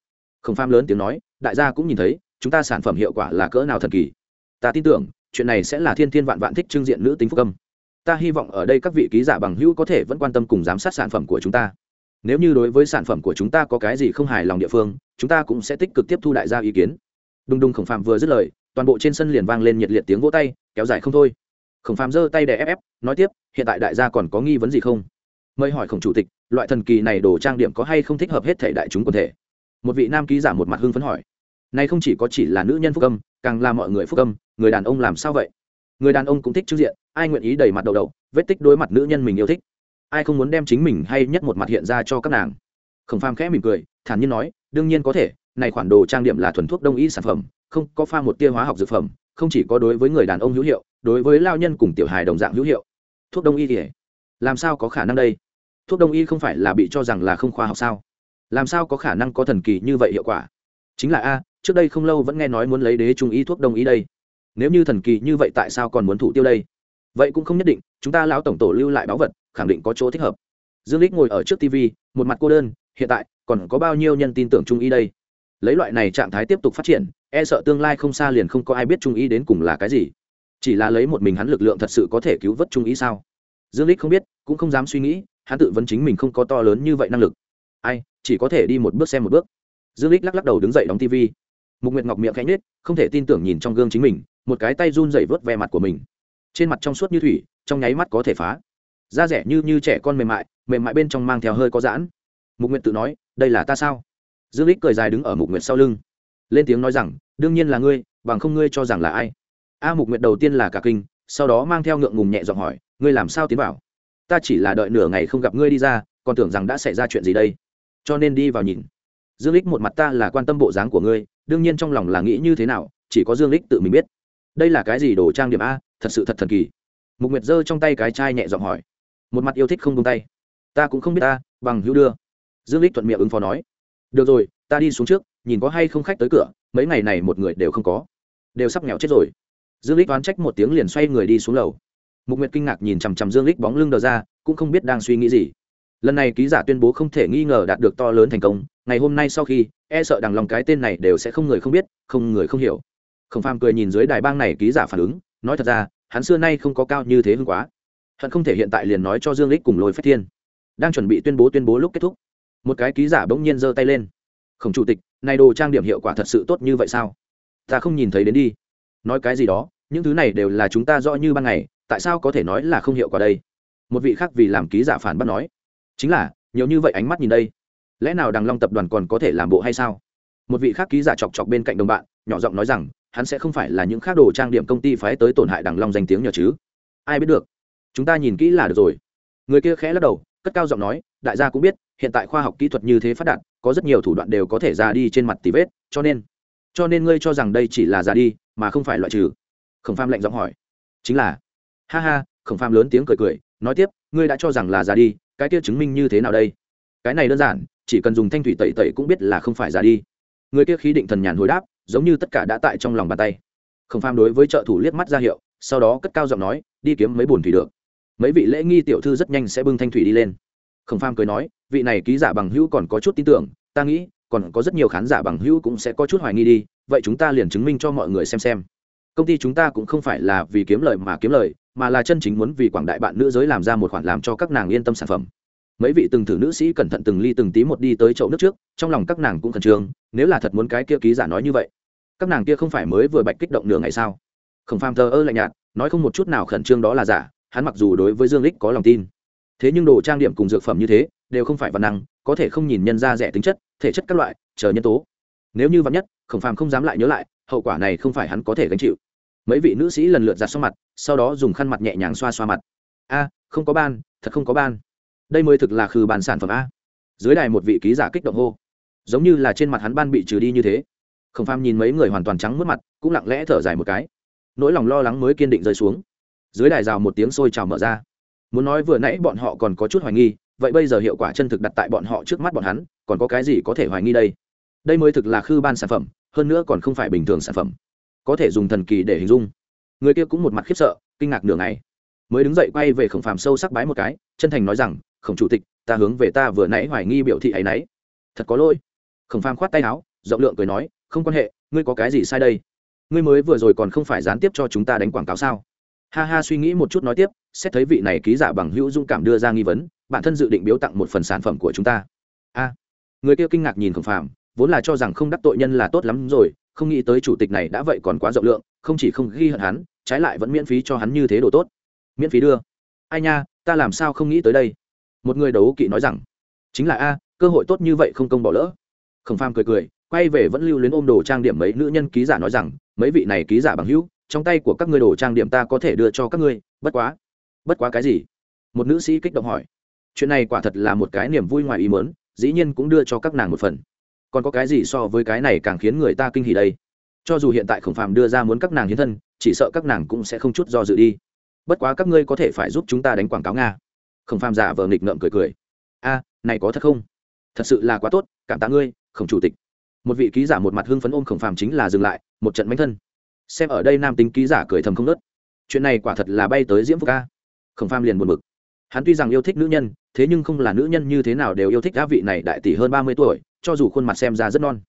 khổng phàm lớn tiếng nói, đại gia cũng nhìn thấy, chúng ta sản phẩm hiệu quả là cỡ nào thần kỳ. Ta tin tưởng, chuyện này sẽ là thiên thiên vạn vạn thích trưng diện nữ tính phúc âm. Ta hy vọng ở đây các vị ký giả bằng hữu có thể vẫn quan tâm cùng giám sát sản phẩm của chúng ta. Nếu như đối với sản phẩm của chúng ta có cái gì không hài lòng địa phương, chúng ta cũng sẽ tích cực tiếp thu đại gia ý kiến. Đùng đùng khổng phạm vừa dứt lời, toàn bộ trên sân liền vang lên nhiệt liệt tiếng vỗ tay, kéo dài không thôi. Khổng phạm giơ tay để ép ép, nói tiếp, hiện tại đại gia còn có nghi vấn gì không? Mời hỏi khổng chủ tịch, loại thần kỳ này đồ trang điểm có hay không thích hợp hết thể đại chúng quần thể? Một vị nam ký giả một mặt hưng phấn hỏi, này không chỉ có chỉ là nữ nhân phúc âm, càng là mọi người phúc âm, người đàn ông làm sao vậy? Người đàn ông cũng thích trước diện, ai nguyện ý đầy mặt đầu đầu vết tích đối mặt nữ nhân mình yêu thích. Ai không muốn đem chính mình hay nhất một mặt hiện ra cho các nàng. Khổng pham khẽ mỉm cười, thản nhiên nói, đương nhiên có thể, này khoản đồ trang điểm là thuần thuốc đông y sản phẩm, không có pha một tia hóa học dược phẩm, không chỉ có đối với người đàn ông hữu hiệu, đối với lao nhân cùng tiểu hài đồng dạng hữu hiệu. Thuốc đông y thì làm sao có khả năng đây? Thuốc đông y không phải là bị cho rằng là không khoa học sao? Làm sao có khả năng có thần kỳ như vậy hiệu quả? Chính là a, trước đây không lâu vẫn nghe nói muốn lấy đế trung y thuốc đông ý đây. Nếu như thần kỳ như vậy tại sao còn muốn thủ tiêu đây? Vậy cũng không nhất định, chúng ta lão tổng tổ lưu lại báu vật, khẳng định có chỗ thích hợp. Dương lích ngồi ở trước tv một mặt cô đơn, hiện tại còn có bao nhiêu nhân tin tưởng trung y đây? Lấy loại này trạng thái tiếp tục phát triển e sợ tương lai không xa liền không có ai biết trung y đến cùng là cái gì. Chỉ là lấy một mình hắn lực lượng thật sự có thể cứu vớt trung y sao? Dương lích không biết, cũng không dám suy nghĩ, hắn tự vấn chính mình không có to lớn như vậy năng lực. Ai chỉ có thể đi một bước xem một bước. Dương lích lắc lắc đầu đứng dậy đóng tv mục nguyệt ngọc miệng khẽ nhếch, không thể tin tưởng nhìn trong gương chính mình, một cái tay run dậy vớt ve mặt của mình. Trên mặt trong suốt như thủy, trong nháy mắt có thể phá. Da rẻ như như trẻ con mềm mại mềm mại bên trong mang theo hơi có giãn. Mục nguyệt tự nói, đây là ta sao? Dương lích cười dài đứng ở mục nguyệt sau lưng. Lên tiếng nói rằng, đương nhiên là ngươi, bằng không ngươi cho rằng là ai? A mục nguyệt đầu tiên là cả kinh, sau đó mang theo ngượng ngùng nhẹ giọng hỏi, ngươi làm sao tiến vào? Ta chỉ là đợi nửa ngày không gặp ngươi đi ra, còn tưởng rằng đã xảy ra chuyện gì đây? Cho nên đi vào nhìn. Dương lích một mặt ta là quan tâm bộ dáng của ngươi, đương nhiên trong lòng là nghĩ như thế nào, chỉ có dương lích tự mình biết. Đây là cái gì đồ trang điểm a, thật sự thật thần kỳ. Mục nguyệt giơ trong tay cái chai nhẹ giọng hỏi. Một mặt yêu thích không tung tay. Ta cũng không biết ta, bằng hữu đưa. Dương lích thuận miệng ứng phó nói. Được rồi, ta đi xuống trước, nhìn có hay không khách tới cửa, mấy ngày này một người đều không có. Đều sắp nghèo chết rồi. Dương lích oán trách một tiếng liền xoay người đi xuống lầu. Mục nguyệt kinh ngạc nhìn chằm chằm dương lích bóng lưng đờ ra, cũng không biết đang suy nghĩ gì lần này ký giả tuyên bố không thể nghi ngờ đạt được to lớn thành công, ngày hôm nay sau khi e sợ đằng lòng cái tên này đều sẽ không người không biết, không người không hiểu. Khổng phàm cười nhìn dưới đài bang này ký giả phản ứng, nói thật ra, hắn xưa nay không có cao như thế hơn quá. Hận không thể hiện tại liền nói cho dương lích cùng lôi phách thiên. Đang chuẩn bị tuyên bố tuyên bố lúc kết thúc, một cái ký giả bỗng nhiên giơ tay lên. Khổng chủ tịch, này đồ trang điểm hiệu quả thật sự tốt như vậy sao? Ta không nhìn thấy đến đi. Nói cái gì đó, những thứ này đều là chúng ta rõ như ban ngày, tại sao có thể nói là không hiệu quả đây? Một vị khác vì làm ký giả phản bác nói chính là, nhiều như vậy ánh mắt nhìn đây, lẽ nào đằng long tập đoàn còn có thể làm bộ hay sao? Một vị khác ký giả chọc chọc bên cạnh đồng bạn, nhỏ giọng nói rằng, hắn sẽ không phải là những khác đồ trang điểm công ty phái tới tổn hại đằng long danh tiếng nhờ chứ? Ai biết được? Chúng ta nhìn kỹ là được rồi. Người kia khẽ lắc đầu, cất cao giọng nói, đại gia cũng biết, hiện tại khoa học kỹ thuật như thế phát đạt, có rất nhiều thủ đoạn đều có thể ra đi trên mặt tì vết, cho nên cho nên ngươi cho rằng đây chỉ là ra đi, mà không phải loại trừ. Khổng pham lạnh giọng hỏi. Chính là, ha ha, khổng pham lớn tiếng cười cười, nói tiếp, ngươi đã cho rằng là ra đi cái kia chứng minh như thế nào đây? Cái này đơn giản, chỉ cần dùng thanh thủy tẩy tẩy cũng biết là không phải ra đi. Người kia khí định thần nhàn hồi đáp, giống như tất cả đã tại trong lòng bàn tay. Khổng pham đối với trợ thủ liếc mắt ra hiệu, sau đó cất cao giọng nói, đi kiếm mấy bùn thủy được. Mấy vị lễ nghi tiểu thư rất nhanh sẽ bưng thanh thủy đi lên. Khổng pham cười nói, vị này ký giả bằng hữu còn có chút tin tưởng, ta nghĩ còn có rất nhiều khán giả bằng hữu cũng sẽ có chút hoài nghi đi, vậy chúng ta liền chứng minh cho mọi người xem xem công ty chúng ta cũng không phải là vì kiếm lời mà kiếm lời, mà là chân chính muốn vì quảng đại bạn nữ giới làm ra một khoản làm cho các nàng yên tâm sản phẩm. Mấy vị từng thử nữ sĩ cẩn thận từng ly từng tí một đi tới chậu nước trước, trong lòng các nàng cũng khẩn trương, nếu là thật muốn cái kia ký giả nói như vậy, các nàng kia không phải mới vừa bạch kích động nửa ngày sao? Khổng phàm thờ ơ lạnh nhạt, nói không một chút nào khẩn trương đó là giả, hắn mặc dù đối với dương lích có lòng tin. Thế nhưng đồ trang điểm cùng dược phẩm như thế, đều không phải văn năng, có thể không nhìn nhân ra rẻ tính chất, thể chất các loại, chờ nhân tố. Nếu như văn nhất, khổng phàm không dám lại nhớ lại, hậu quả này không phải hắn có thể gánh chịu mấy vị nữ sĩ lần lượt giặt xong mặt, sau đó dùng khăn mặt nhẹ nhàng xoa xoa mặt. A, không có ban, thật không có ban. Đây mới thực là khử bàn sản phẩm a. Dưới đài một vị ký giả kích động hô. Giống như là trên mặt hắn ban bị trừ đi như thế. Khổng pham nhìn mấy người hoàn toàn trắng mất mặt, cũng lặng lẽ thở dài một cái. Nỗi lòng lo lắng mới kiên định rơi xuống. Dưới đài rào một tiếng sôi trào mở ra. Muốn nói vừa nãy bọn họ còn có chút hoài nghi, vậy bây giờ hiệu quả chân thực đặt tại bọn họ trước mắt bọn hắn, còn có cái gì có thể hoài nghi đây? Đây mới thực là khư ban sản phẩm, hơn nữa còn không phải bình thường sản phẩm có thể dùng thần kỳ để hình dung. Người kia cũng một mặt khiếp sợ, kinh ngạc nửa ngày. Mới đứng dậy quay về khổng phàm sâu sắc bái một cái, chân thành nói rằng, khổng chủ tịch, ta hướng về ta vừa nãy hoài nghi biểu thị ấ y n ấ y thật có lỗi. Khổng phàm khoát tay áo, rộng lượng cười nói, không quan hệ, ngươi có cái gì sai đây? Ngươi mới vừa rồi còn không phải gián tiếp cho chúng ta đánh quảng cáo sao? Ha ha suy nghĩ một chút nói tiếp, xét thấy vị này ký giả bằng hữu dung cảm đưa ra nghi vấn, bản thân dự định biếu tặng một phần sản phẩm của chúng ta. A. Người kia kinh ngạc nhìn khổng phàm, vốn là cho rằng không đắc tội nhân là tốt lắm rồi không nghĩ tới chủ tịch này đã vậy còn quá rộng lượng, không chỉ không ghi hận hắn, trái lại vẫn miễn phí cho hắn như thế đồ tốt. Miễn phí đưa. Ai nha, ta làm sao không nghĩ tới đây? Một người đấu kỵ nói rằng. Chính là a, cơ hội tốt như vậy không công bỏ lỡ. Khổng pham cười cười, quay về vẫn lưu luyến ôm đồ trang điểm mấy nữ nhân ký giả nói rằng, mấy vị này ký giả bằng hữu, trong tay của các ngươi đồ trang điểm ta có thể đưa cho các ngươi, bất quá. Bất quá cái gì? Một nữ sĩ kích động hỏi. Chuyện này quả thật là một cái niềm vui ngoài ý mớn dĩ nhiên cũng đưa cho các nàng một phần còn có cái gì so với cái này càng khiến người ta kinh hỉ đây? Cho dù hiện tại khổng phàm đưa ra muốn các nàng hiến thân, chỉ sợ các nàng cũng sẽ không chút do dự đi. Bất quá các ngươi có thể phải giúp chúng ta đánh quảng cáo nga. Khổng phàm giả vờ nghịch ngợm cười cười. A, này có thật không? Thật sự là quá tốt, cảm tạ ngươi, khổng chủ tịch. Một vị ký giả một mặt hưng phấn ôm khổng phàm chính là dừng lại, một trận mánh thân. Xem ở đây nam tính ký giả cười thầm không nớt chuyện này quả thật là bay tới diễm phúc ca khổng phàm liền buồn bực. Hắn tuy rằng yêu thích nữ nhân, thế nhưng không là nữ nhân như thế nào đều yêu thích á vị này đại tỷ hơn ba mươi tuổi cho dù khuôn mặt xem ra rất non.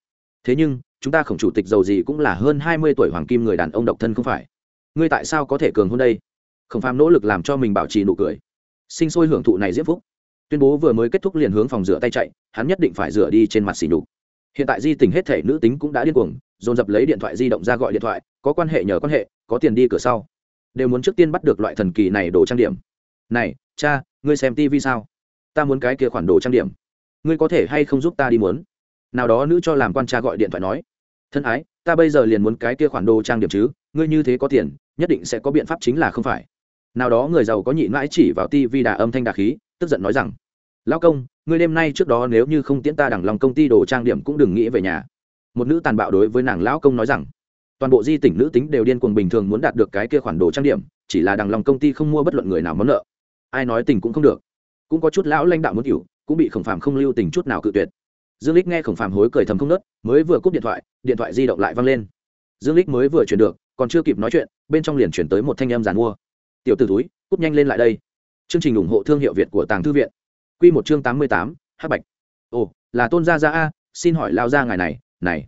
Thế nhưng, chúng ta khổng chủ tịch giàu gì cũng là hơn hai mươi tuổi hoàng kim người đàn ông độc thân không phải. Ngươi tại sao có thể cường hơn đây? Khổng phàm nỗ lực làm cho mình bảo trì nụ cười. Sinh sôi hưởng thụ này diễm phúc. Tuyên bố vừa mới kết thúc liền hướng phòng rửa tay chạy, hắn nhất định phải rửa đi trên mặt xỉ nhục. Hiện tại di tình hết thể nữ tính cũng đã điên cuồng, dồn dập lấy điện thoại di động ra gọi điện thoại, có quan hệ nhờ quan hệ, có tiền đi cửa sau. Đều muốn trước tiên bắt được loại thần kỳ này đồ trang điểm. Này, cha, ngươi xem tivi sao? Ta muốn cái kia khoản đồ trang điểm ngươi có thể hay không giúp ta đi muốn? Nào đó nữ cho làm quan cha gọi điện thoại nói. Thân ái, ta bây giờ liền muốn cái kia khoản đồ trang điểm chứ, ngươi như thế có tiền, nhất định sẽ có biện pháp chính là không phải. Nào đó người giàu có nhịn mãi chỉ vào ti vi đà âm thanh đà khí, tức giận nói rằng, lão công, ngươi đêm nay trước đó nếu như không tiễn ta đằng lòng công ty đồ trang điểm cũng đừng nghĩ về nhà. Một nữ tàn bạo đối với nàng lão công nói rằng, toàn bộ di tỉnh nữ tính đều điên cuồng bình thường muốn đạt được cái kia khoản đồ trang điểm, chỉ là đằng lòng công ty không mua bất luận người nào món nợ. Ai nói tình cũng không được. Cũng có chút lão lãnh đạo muốn hiểu cũng bị khổng phàm không lưu tình chút nào cự tuyệt. Dương lích nghe khổng phàm hối cười thầm không nớt, mới vừa cúp điện thoại điện thoại di động lại văng lên. Dương lích mới vừa chuyển được, còn chưa kịp nói chuyện, bên trong liền chuyển tới một thanh em giàn mua. Tiểu t túi cúp nhanh lên lại đây. Chương trình ủng hộ thương hiệu việt của tàng thư viện. Q một chương tám mươi tám, hắc bạch. Ồ, là tôn gia gia a, xin hỏi lao gia ngài này này.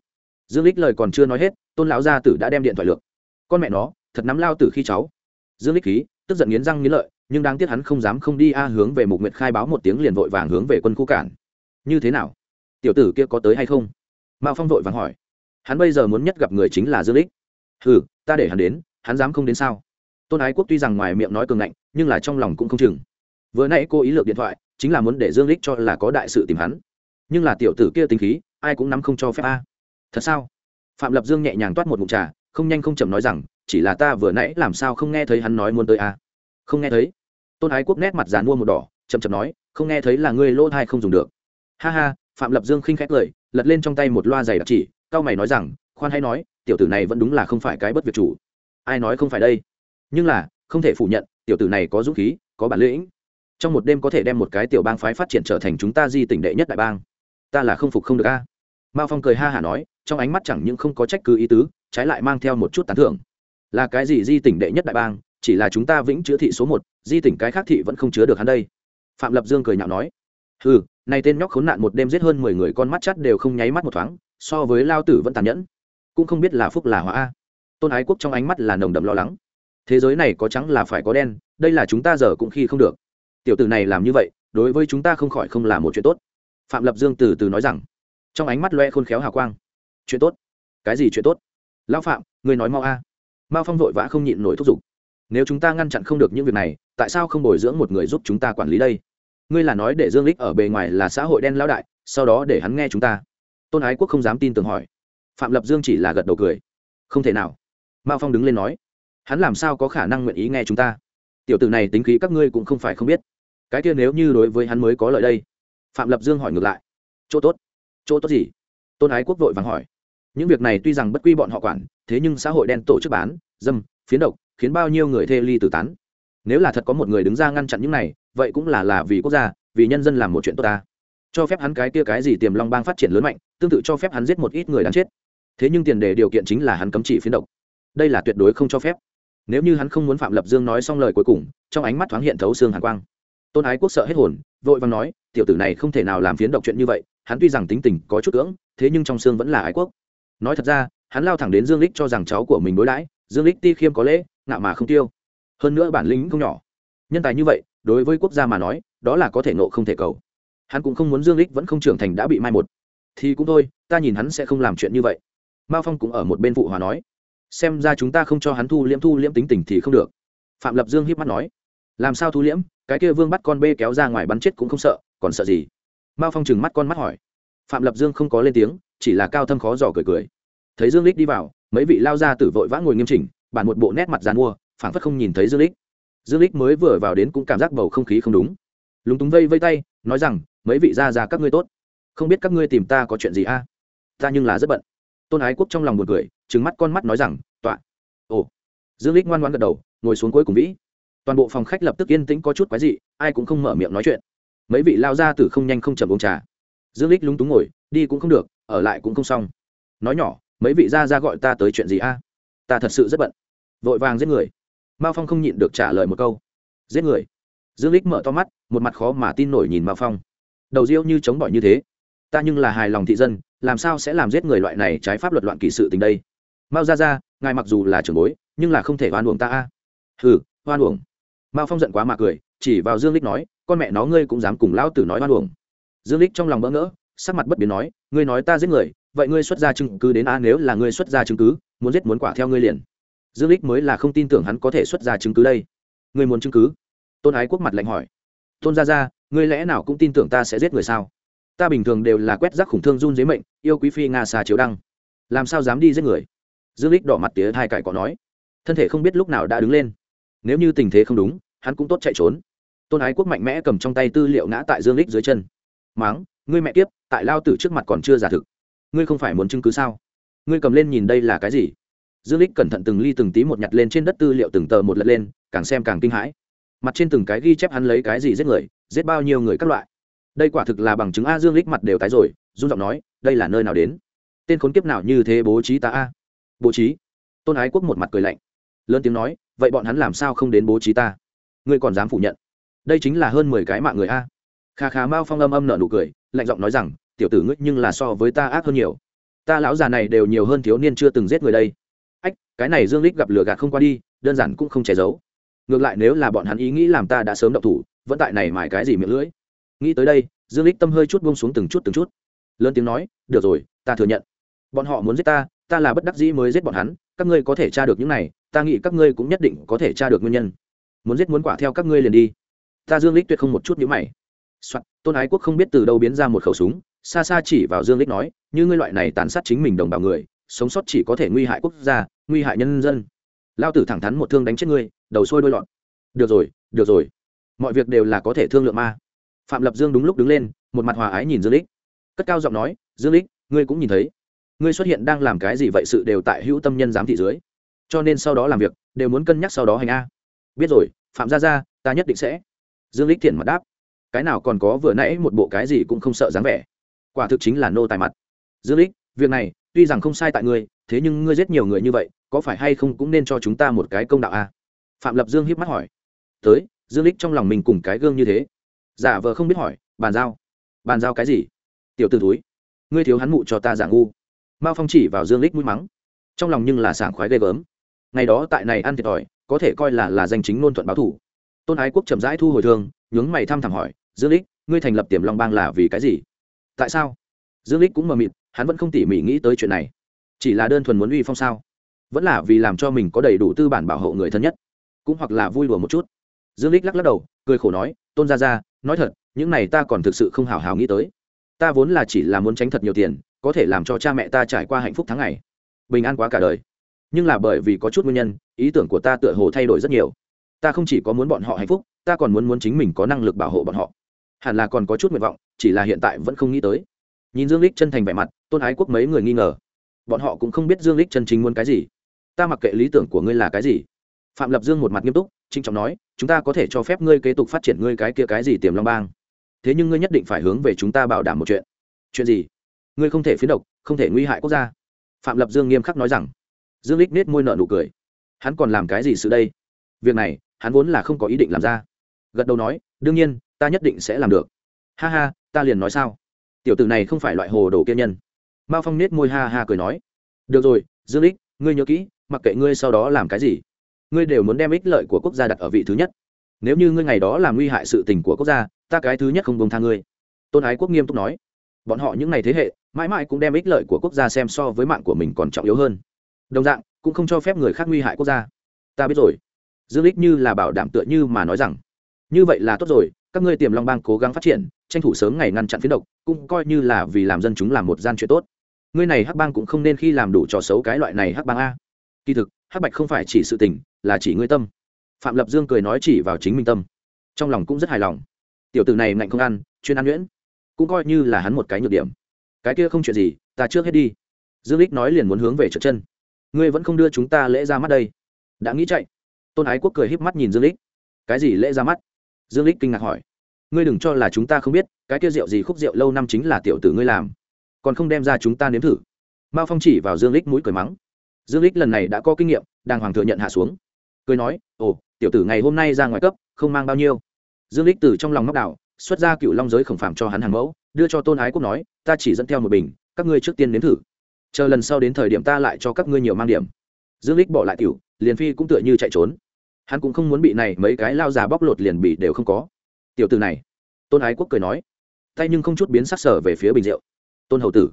Dương lích lời còn chưa nói hết, tôn lão gia tử đã đem điện thoại lượng con mẹ nó, thật nắm lao tử khi cháu. Dương lích khí, tức giận nghiến răng nghiến lợi nhưng đáng tiếc hắn không dám không đi a hướng về mục nguyệt khai báo một tiếng liền vội vàng hướng về quân khu cản. Như thế nào? Tiểu tử kia có tới hay không? Mao phong vội vàng hỏi. Hắn bây giờ muốn nhất gặp người chính là dương lích hừ, ta để hắn đến, hắn dám không đến sao? Tôn ái quốc tuy rằng ngoài miệng nói cường ngạnh, nhưng là trong lòng cũng không chừng. Vừa nãy cô ý lược điện thoại, chính là muốn để dương lích cho là có đại sự tìm hắn. Nhưng là tiểu tử kia tính khí, ai cũng nắm không cho phép a. Thật sao? Phạm lập dương nhẹ nhàng toát một ngụm trà, không nhanh không chậm nói rằng, chỉ là ta vừa nãy làm sao không nghe thấy hắn nói muốn tới a? Không nghe thấy? Tôn ái quốc nét mặt dàn mua một đỏ, chậm chậm nói, không nghe thấy là ngươi lỗ thai không dùng được. Ha ha, phạm lập dương khinh khét lời, lật lên trong tay một loa giày đặc chỉ, cao mày nói rằng, khoan hay nói, tiểu tử này vẫn đúng là không phải cái bất việc chủ. Ai nói không phải đây? Nhưng là, không thể phủ nhận, tiểu tử này có dũng khí, có bản lĩnh. Trong một đêm có thể đem một cái tiểu bang phái phát triển trở thành chúng ta di tỉnh đệ nhất đại bang. Ta là không phục không được a. Mao phong cười ha hả nói, trong ánh mắt chẳng những không có trách cứ ý tứ, trái lại mang theo một chút tán thưởng. Là cái gì di tỉnh đệ nhất đại bang? Chỉ là chúng ta vĩnh chữa thị số một, di tỉnh cái khác thị vẫn không chứa được hắn đây. Phạm lập dương cười nhạo nói ừ này tên nhóc khốn nạn một đêm giết hơn mười người con mắt chắt đều không nháy mắt một thoáng, so với lao tử vẫn tàn nhẫn. Cũng không biết là phúc là hóa a. Tôn ái quốc trong ánh mắt là nồng đậm lo lắng. Thế giới này có trắng là phải có đen, đây là chúng ta giờ cũng khi không được. Tiểu tử này làm như vậy, đối với chúng ta không khỏi không là một chuyện tốt. Phạm lập dương từ từ nói rằng, trong ánh mắt loe khôn khéo hào quang. Chuyện tốt. Cái gì chuyện tốt? Lão phạm, người nói mau a. À. mao phong vội vã không nhịn nổi thúc giục nếu chúng ta ngăn chặn không được những việc này, tại sao không bồi dưỡng một người giúp chúng ta quản lý đây? Ngươi là nói để dương lích ở bề ngoài là xã hội đen lão đại, sau đó để hắn nghe chúng ta. Tôn ái quốc không dám tin tưởng hỏi. Phạm lập dương chỉ là gật đầu cười. Không thể nào. Mao phong đứng lên nói. Hắn làm sao có khả năng nguyện ý nghe chúng ta? Tiểu tử này tính khí các ngươi cũng không phải không biết. Cái kia nếu như đối với hắn mới có lợi đây. Phạm lập dương hỏi ngược lại. Chỗ tốt. Chỗ tốt gì? Tôn ái quốc vội vàng hỏi. Những việc này tuy rằng bất quy bọn họ quản, thế nhưng xã hội đen tổ chức bán, dâm, phiến độc khiến bao nhiêu người thê ly tử tán. Nếu là thật có một người đứng ra ngăn chặn những này, vậy cũng là là vì quốc gia, vì nhân dân làm một chuyện tốt ta. Cho phép hắn cái kia cái gì tiềm long bang phát triển lớn mạnh, tương tự cho phép hắn giết một ít người đáng chết. Thế nhưng tiền đề điều kiện chính là hắn cấm chỉ phiến độc. Đây là tuyệt đối không cho phép. Nếu như hắn không muốn phạm lập dương nói xong lời cuối cùng, trong ánh mắt thoáng hiện thấu xương hàn quang. Tôn ái quốc sợ hết hồn, vội vàng nói, tiểu tử này không thể nào làm phiến độc chuyện như vậy, hắn tuy rằng tính tình có chút cưỡng, thế nhưng trong xương vẫn là ái quốc. Nói thật ra, hắn lao thẳng đến dương lích cho rằng cháu của mình đối đãi, dương lích ti khiêm có lễ ngạo mà không tiêu. Hơn nữa bản lĩnh không nhỏ. Nhân tài như vậy, đối với quốc gia mà nói, đó là có thể nộ không thể cầu. Hắn cũng không muốn dương lích vẫn không trưởng thành đã bị mai một. Thì cũng thôi, ta nhìn hắn sẽ không làm chuyện như vậy. Mao phong cũng ở một bên phụ hòa nói. Xem ra chúng ta không cho hắn thu liễm thu liễm tính tình thì không được. Phạm lập dương hiếp mắt nói. Làm sao thu liễm? Cái kia vương bắt con bê kéo ra ngoài bắn chết cũng không sợ, còn sợ gì? Mao phong chừng mắt con mắt hỏi. Phạm lập dương không có lên tiếng, chỉ là cao thâm khó dò cười cười. Thấy dương lích đi vào, mấy vị lao ra tử vội vã ngồi nghiêm chỉnh bản một bộ nét mặt dàn mua, phảng phất không nhìn thấy dương lích. Dương lích mới vừa vào đến cũng cảm giác bầu không khí không đúng. Lúng túng vây vây tay, nói rằng, mấy vị ra ra các ngươi tốt. Không biết các ngươi tìm ta có chuyện gì a? Ta nhưng là rất bận. Tôn ái quốc trong lòng buồn cười, trừng mắt con mắt nói rằng, tọa. Ồ. Dương lích ngoan ngoãn gật đầu, ngồi xuống cuối cùng vĩ. Toàn bộ phòng khách lập tức yên tĩnh có chút quái dị, ai cũng không mở miệng nói chuyện. Mấy vị lao ra từ không nhanh không chậm uống trà. Dương lích lúng túng ngồi, đi cũng không được, ở lại cũng không xong. Nói nhỏ, mấy vị ra ra gọi ta tới chuyện gì a? Ta thật sự rất bận vội vàng giết người. Mao phong không nhịn được trả lời một câu. Giết người? Dương lích mở to mắt, một mặt khó mà tin nổi nhìn mao phong. Đầu riêu như chống bỏi như thế. Ta nhưng là hài lòng thị dân, làm sao sẽ làm giết người loại này trái pháp luật loạn kỳ sự tình đây? Mao ra ra ngài mặc dù là trưởng bối, nhưng là không thể oan uổng ta a. Hừ, oan uổng. Mao phong giận quá mà cười, chỉ vào dương lích nói, con mẹ nó ngươi cũng dám cùng lão tử nói oan uổng. Dương lích trong lòng bỡ ngỡ, sắc mặt bất biến nói, ngươi nói ta giết người, vậy ngươi xuất ra chứng cứ đến a, nếu là ngươi xuất ra chứng cứ, muốn giết muốn quả theo ngươi liền dương lích mới là không tin tưởng hắn có thể xuất ra chứng cứ đây. Ngươi muốn chứng cứ? Tôn ái quốc mặt lạnh hỏi. Tôn gia gia, ngươi lẽ nào cũng tin tưởng ta sẽ giết người sao? Ta bình thường đều là quét rác khủng thương run dưới mệnh, yêu quý phi nga xà chiếu đăng. Làm sao dám đi giết người? Dương lích đỏ mặt tía thai cải có nói. Thân thể không biết lúc nào đã đứng lên. Nếu như tình thế không đúng, hắn cũng tốt chạy trốn. Tôn ái quốc mạnh mẽ cầm trong tay tư liệu ngã tại dương lích dưới chân. Máng, ngươi mẹ tiếp tại lao tử trước mặt còn chưa giả thực. Ngươi không phải muốn chứng cứ sao? Ngươi cầm lên nhìn đây là cái gì? Dương lích cẩn thận từng ly từng tí một nhặt lên trên đất tư liệu từng tờ một lật lên, càng xem càng kinh hãi. Mặt trên từng cái ghi chép hắn lấy cái gì giết người, giết bao nhiêu người các loại. Đây quả thực là bằng chứng a dương lích mặt đều tái rồi, run giọng nói, đây là nơi nào đến? Tên khốn kiếp nào như thế bố trí ta a? Bố trí? Tôn ái quốc một mặt cười lạnh, lớn tiếng nói, vậy bọn hắn làm sao không đến bố trí ta? Ngươi còn dám phủ nhận? Đây chính là hơn mười cái mạng người a. Kha khá mao phong âm âm nở nụ cười, lạnh giọng nói rằng, tiểu tử ngươi nhưng là so với ta ác hơn nhiều. Ta lão già này đều nhiều hơn thiếu niên chưa từng giết người đây cái này dương lích gặp lửa gạt không qua đi đơn giản cũng không che giấu. Ngược lại nếu là bọn hắn ý nghĩ làm ta đã sớm động thủ vẫn tại này mải cái gì miệng lưỡi. Nghĩ tới đây dương lích tâm hơi chút buông xuống từng chút từng chút. Lớn tiếng nói được rồi ta thừa nhận. Bọn họ muốn giết ta ta là bất đắc dĩ mới giết bọn hắn các ngươi có thể tra được những này ta nghĩ các ngươi cũng nhất định có thể tra được nguyên nhân. Muốn giết muốn quả theo các ngươi liền đi. Ta dương lích tuyệt không một chút nhíu mày. Soạn, tôn ái quốc không biết từ đâu biến ra một khẩu súng xa xa chỉ vào dương lích nói như ngươi loại này tàn sát chính mình đồng bào người sống sót chỉ có thể nguy hại quốc gia nguy hại nhân dân. Lao tử thẳng thắn một thương đánh chết ngươi, đầu sôi đôi lọt được rồi được rồi. Mọi việc đều là có thể thương lượng ma. Phạm lập dương đúng lúc đứng lên, một mặt hòa ái nhìn dương lích. Cất cao giọng nói, dương lích, ngươi cũng nhìn thấy. Ngươi xuất hiện đang làm cái gì vậy sự đều tại hữu tâm nhân giám thị dưới. Cho nên sau đó làm việc, đều muốn cân nhắc sau đó hành a. Biết rồi, phạm gia gia, ta nhất định sẽ. Dương lích thiện mặt đáp. Cái nào còn có vừa nãy một bộ cái gì cũng không sợ dáng vẻ. Quả thực chính là nô tài mặt. Dương lích, việc này tuy rằng không sai tại ngươi thế nhưng ngươi giết nhiều người như vậy, có phải hay không cũng nên cho chúng ta một cái công đạo a phạm lập dương hiếp mắt hỏi. Tới, dương lích trong lòng mình cùng cái gương như thế. Giả vờ không biết hỏi, bàn giao? Bàn giao cái gì? Tiểu t ử túi ngươi thiếu hắn mụ cho ta giả ngu. Mao phong chỉ vào dương lích mũi mắng. Trong lòng nhưng là sảng khoái ghê gớm. Ngày đó tại này ăn thiệt thòi, có thể coi là là danh chính ngôn thuận báo thủ. Tôn ái quốc chậm rãi thu hồi thương, nhướng mày thăm thẳm hỏi, dương lích ngươi thành lập tiềm long bang là vì cái gì? Tại sao? Dương lích cũng mờ mịt, hắn vẫn không tỉ mỉ nghĩ tới chuyện này chỉ là đơn thuần muốn uy phong sao? Vẫn là vì làm cho mình có đầy đủ tư bản bảo hộ người thân nhất. Cũng hoặc là vui đùa một chút. Dương lích lắc lắc đầu, cười khổ nói, tôn ra ra nói thật, những này ta còn thực sự không hào hào nghĩ tới. Ta vốn là chỉ là muốn tránh thật nhiều tiền, có thể làm cho cha mẹ ta trải qua hạnh phúc tháng ngày. Bình an quá cả đời. Nhưng là bởi vì có chút nguyên nhân, ý tưởng của ta tựa hồ thay đổi rất nhiều. Ta không chỉ có muốn bọn họ hạnh phúc, ta còn muốn muốn chính mình có năng lực bảo hộ bọn họ. Hẳn là còn có chút nguyện vọng, chỉ là hiện tại vẫn không nghĩ tới. Nhìn dương lích chân thành vẻ mặt, tôn ái quốc mấy người nghi ngờ bọn họ cũng không biết dương lích chân chính muốn cái gì. Ta mặc kệ lý tưởng của ngươi là cái gì. Phạm lập dương một mặt nghiêm túc trinh trọng nói, chúng ta có thể cho phép ngươi kế tục phát triển ngươi cái kia cái gì tiềm long bang. Thế nhưng ngươi nhất định phải hướng về chúng ta bảo đảm một chuyện. Chuyện gì? Ngươi không thể phiến độc, không thể nguy hại quốc gia. Phạm lập dương nghiêm khắc nói rằng. Dương lích nết môi nợ nụ cười. Hắn còn làm cái gì sự đây? Việc này, hắn vốn là không có ý định làm ra. Gật đầu nói, đương nhiên, ta nhất định sẽ làm được. Ha ha, ta liền nói sao? Tiểu tử này không phải loại hồ đồ kiên nhân mao phong nết môi ha ha cười nói, được rồi, dương lích ngươi nhớ kỹ, mặc kệ ngươi sau đó làm cái gì, ngươi đều muốn đem ích lợi của quốc gia đặt ở vị thứ nhất. Nếu như ngươi ngày đó làm nguy hại sự tình của quốc gia, ta cái thứ nhất không bông tha ngươi. Tôn ái quốc nghiêm túc nói, bọn họ những ngày thế hệ, mãi mãi cũng đem ích lợi của quốc gia xem so với mạng của mình còn trọng yếu hơn. Đồng dạng, cũng không cho phép người khác nguy hại quốc gia. Ta biết rồi. Dương lích như là bảo đảm tựa như mà nói rằng, như vậy là tốt rồi, các ngươi tiềm long bang cố gắng phát triển, tranh thủ sớm ngày ngăn chặn phiến độc, cũng coi như là vì làm dân chúng làm một gian chuyện tốt ngươi này hắc bang cũng không nên khi làm đủ trò xấu cái loại này hắc bang a. Kỳ thực, hắc bạch không phải chỉ sự tình, là chỉ ngươi tâm. Phạm lập dương cười nói chỉ vào chính mình tâm. Trong lòng cũng rất hài lòng. Tiểu tử này ngạnh không ăn, chuyên ăn nhuyễn. Cũng coi như là hắn một cái nhược điểm. Cái kia không chuyện gì, ta trước hết đi. Dương lích nói liền muốn hướng về trượt chân. Ngươi vẫn không đưa chúng ta lễ ra mắt đây. Đã nghĩ chạy. Tôn ái quốc cười híp mắt nhìn dương lích. Cái gì lễ ra mắt? Dương lích kinh ngạc hỏi. Ngươi đừng cho là chúng ta không biết, cái kia rượu gì khúc rượu lâu năm chính là tiểu tử ngươi làm còn không đem ra chúng ta nếm thử. Mao phong chỉ vào dương lích mũi cười mắng. Dương lích lần này đã có kinh nghiệm đàng hoàng thừa nhận hạ xuống. Cười nói ồ tiểu tử ngày hôm nay ra ngoài cấp không mang bao nhiêu. Dương lích từ trong lòng móc đảo, xuất ra cựu long giới khổng phạm cho hắn hàng mẫu đưa cho tôn ái quốc nói ta chỉ dẫn theo một bình các ngươi trước tiên nếm thử. Chờ lần sau đến thời điểm ta lại cho các ngươi nhiều mang điểm. Dương lích bỏ lại tiểu liền phi cũng tựa như chạy trốn. Hắn cũng không muốn bị này mấy cái lao già bóc lột liền bị đều không có. Tiểu từ này tôn ái quốc cười nói tay nhưng không chút biến sắc sở về phía bình rượu tôn hầu tử.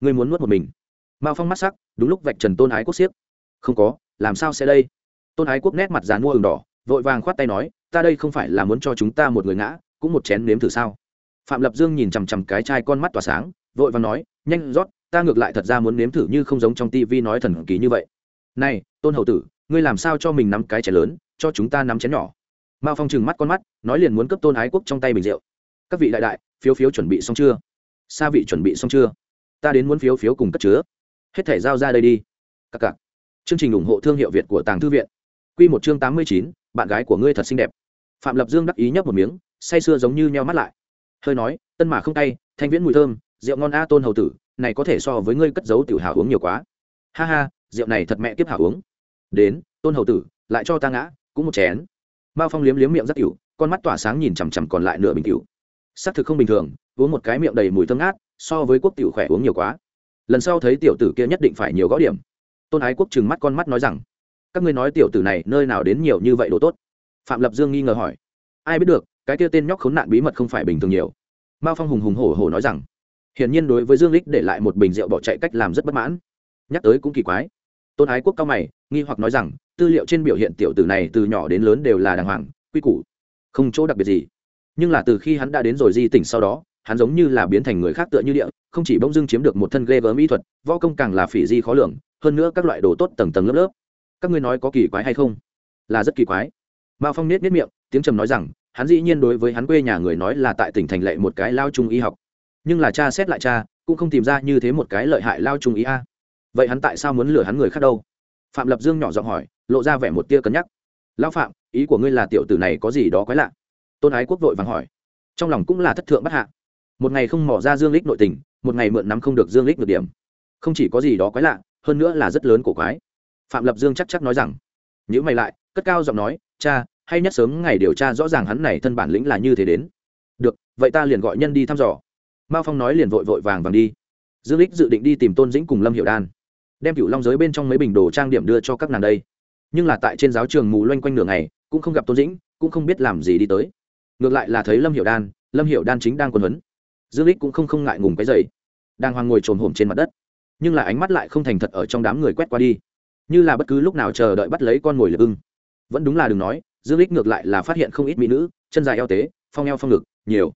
Ngươi muốn nuốt một mình. Mao phong mắt sắc, đúng lúc vạch trần tôn ái quốc siếc. Không có, làm sao sẽ đây? Tôn ái quốc nét mặt dán mua ừng đỏ, vội vàng khoát tay nói, ta đây không phải là muốn cho chúng ta một người ngã, cũng một chén nếm thử sao? Phạm lập dương nhìn chằm chằm cái chai con mắt tỏa sáng, vội vàng nói, nhanh rót, ta ngược lại thật ra muốn nếm thử như không giống trong tivi nói thần kỳ như vậy. Này, tôn hầu tử, ngươi làm sao cho mình nắm cái chén lớn, cho chúng ta nắm chén nhỏ? Mao phong trừng mắt con mắt, nói liền muốn cấp tôn ái quốc trong tay bình rượu. Các vị đại đại, phiếu phiếu chuẩn bị xong chưa? Sa vị chuẩn bị xong chưa? Ta đến muốn phiếu phiếu cùng cất chứa. Hết thể giao ra đây đi. Các cặp chương trình ủng hộ thương hiệu việt của tàng thư viện. Q một chương tám mươi chín, bạn gái của ngươi thật xinh đẹp. Phạm lập dương đắc ý nhấp một miếng, say sưa giống như nheo mắt lại. Hơi nói, tân mà không tay thanh viễn mùi thơm, rượu ngon a tôn hầu tử, này có thể so với ngươi cất giấu tiểu hào uống nhiều quá. Ha ha, rượu này thật mẹ kiếp hảo uống. Đến, tôn hầu tử, lại cho ta ngã, cũng một chén. Mao phong liếm liếm miệng rất cựu con mắt tỏa sáng nhìn chằm chằm còn lại nửa bình cựu xác thực không bình thường, uống một cái miệng đầy mùi thơm ngát, so với quốc tiểu khỏe uống nhiều quá. Lần sau thấy tiểu tử kia nhất định phải nhiều gõ điểm. Tôn ái quốc trừng mắt con mắt nói rằng, các ngươi nói tiểu tử này nơi nào đến nhiều như vậy đồ tốt? Phạm lập dương nghi ngờ hỏi. Ai biết được, cái kia tên nhóc khốn nạn bí mật không phải bình thường nhiều. Mao phong hùng hùng hổ hổ nói rằng, hiển nhiên đối với dương lích để lại một bình rượu bỏ chạy cách làm rất bất mãn. Nhắc tới cũng kỳ quái. Tôn ái quốc cao mày, nghi hoặc nói rằng, tư liệu trên biểu hiện tiểu tử này từ nhỏ đến lớn đều là đàng hoàng, quy củ. Không chỗ đặc biệt gì nhưng là từ khi hắn đã đến rồi di tỉnh sau đó, hắn giống như là biến thành người khác tựa như địa, không chỉ bỗng dưng chiếm được một thân ghê gớm mỹ thuật, võ công càng là phỉ di khó lường, hơn nữa các loại đồ tốt tầng tầng lớp lớp. Các ngươi nói có kỳ quái hay không? Là rất kỳ quái. Mao phong nết nết miệng, tiếng trầm nói rằng, hắn dĩ nhiên đối với hắn quê nhà người nói là tại tỉnh thành lệ một cái lao trung y học. Nhưng là cha xét lại cha, cũng không tìm ra như thế một cái lợi hại lao trung ý a. Vậy hắn tại sao muốn lừa hắn người khác đâu? Phạm lập dương nhỏ giọng hỏi, lộ ra vẻ một tia cân nhắc. Lao phạm, ý của ngươi là tiểu tử này có gì đó quái lạ? Tôn ái quốc vội vàng hỏi. Trong lòng cũng là thất thượng bất hạ. Một ngày không mỏ ra dương lích nội tình, một ngày mượn nắm không được dương lích được điểm. Không chỉ có gì đó quái lạ, hơn nữa là rất lớn của quái. Phạm lập dương chắc chắc nói rằng, nhữ mày lại, cất cao giọng nói, cha, hay nhất sớm ngày điều tra rõ ràng hắn này thân bản lĩnh là như thế đến. Được, vậy ta liền gọi nhân đi thăm dò. Mao phong nói liền vội vội vàng vàng đi. Dương lích dự định đi tìm tôn dĩnh cùng lâm hiệu đan, đem cựu long giới bên trong mấy bình đồ trang điểm đưa cho các nàng đây. Nhưng là tại trên giáo trường mù loanh quanh nửa ngày, cũng không gặp tôn dĩnh, cũng không biết làm gì đi tới ngược lại là thấy lâm hiệu đan, lâm hiệu đan chính đang quân huấn. Dương lích cũng không không ngại ngùng cái dày đang hoang ngồi trồn hổm trên mặt đất. Nhưng là ánh mắt lại không thành thật ở trong đám người quét qua đi. Như là bất cứ lúc nào chờ đợi bắt lấy con mồi lượt ưng. Vẫn đúng là đừng nói, dương lích ngược lại là phát hiện không ít mỹ nữ, chân dài eo tế, phong eo phong ngực, nhiều.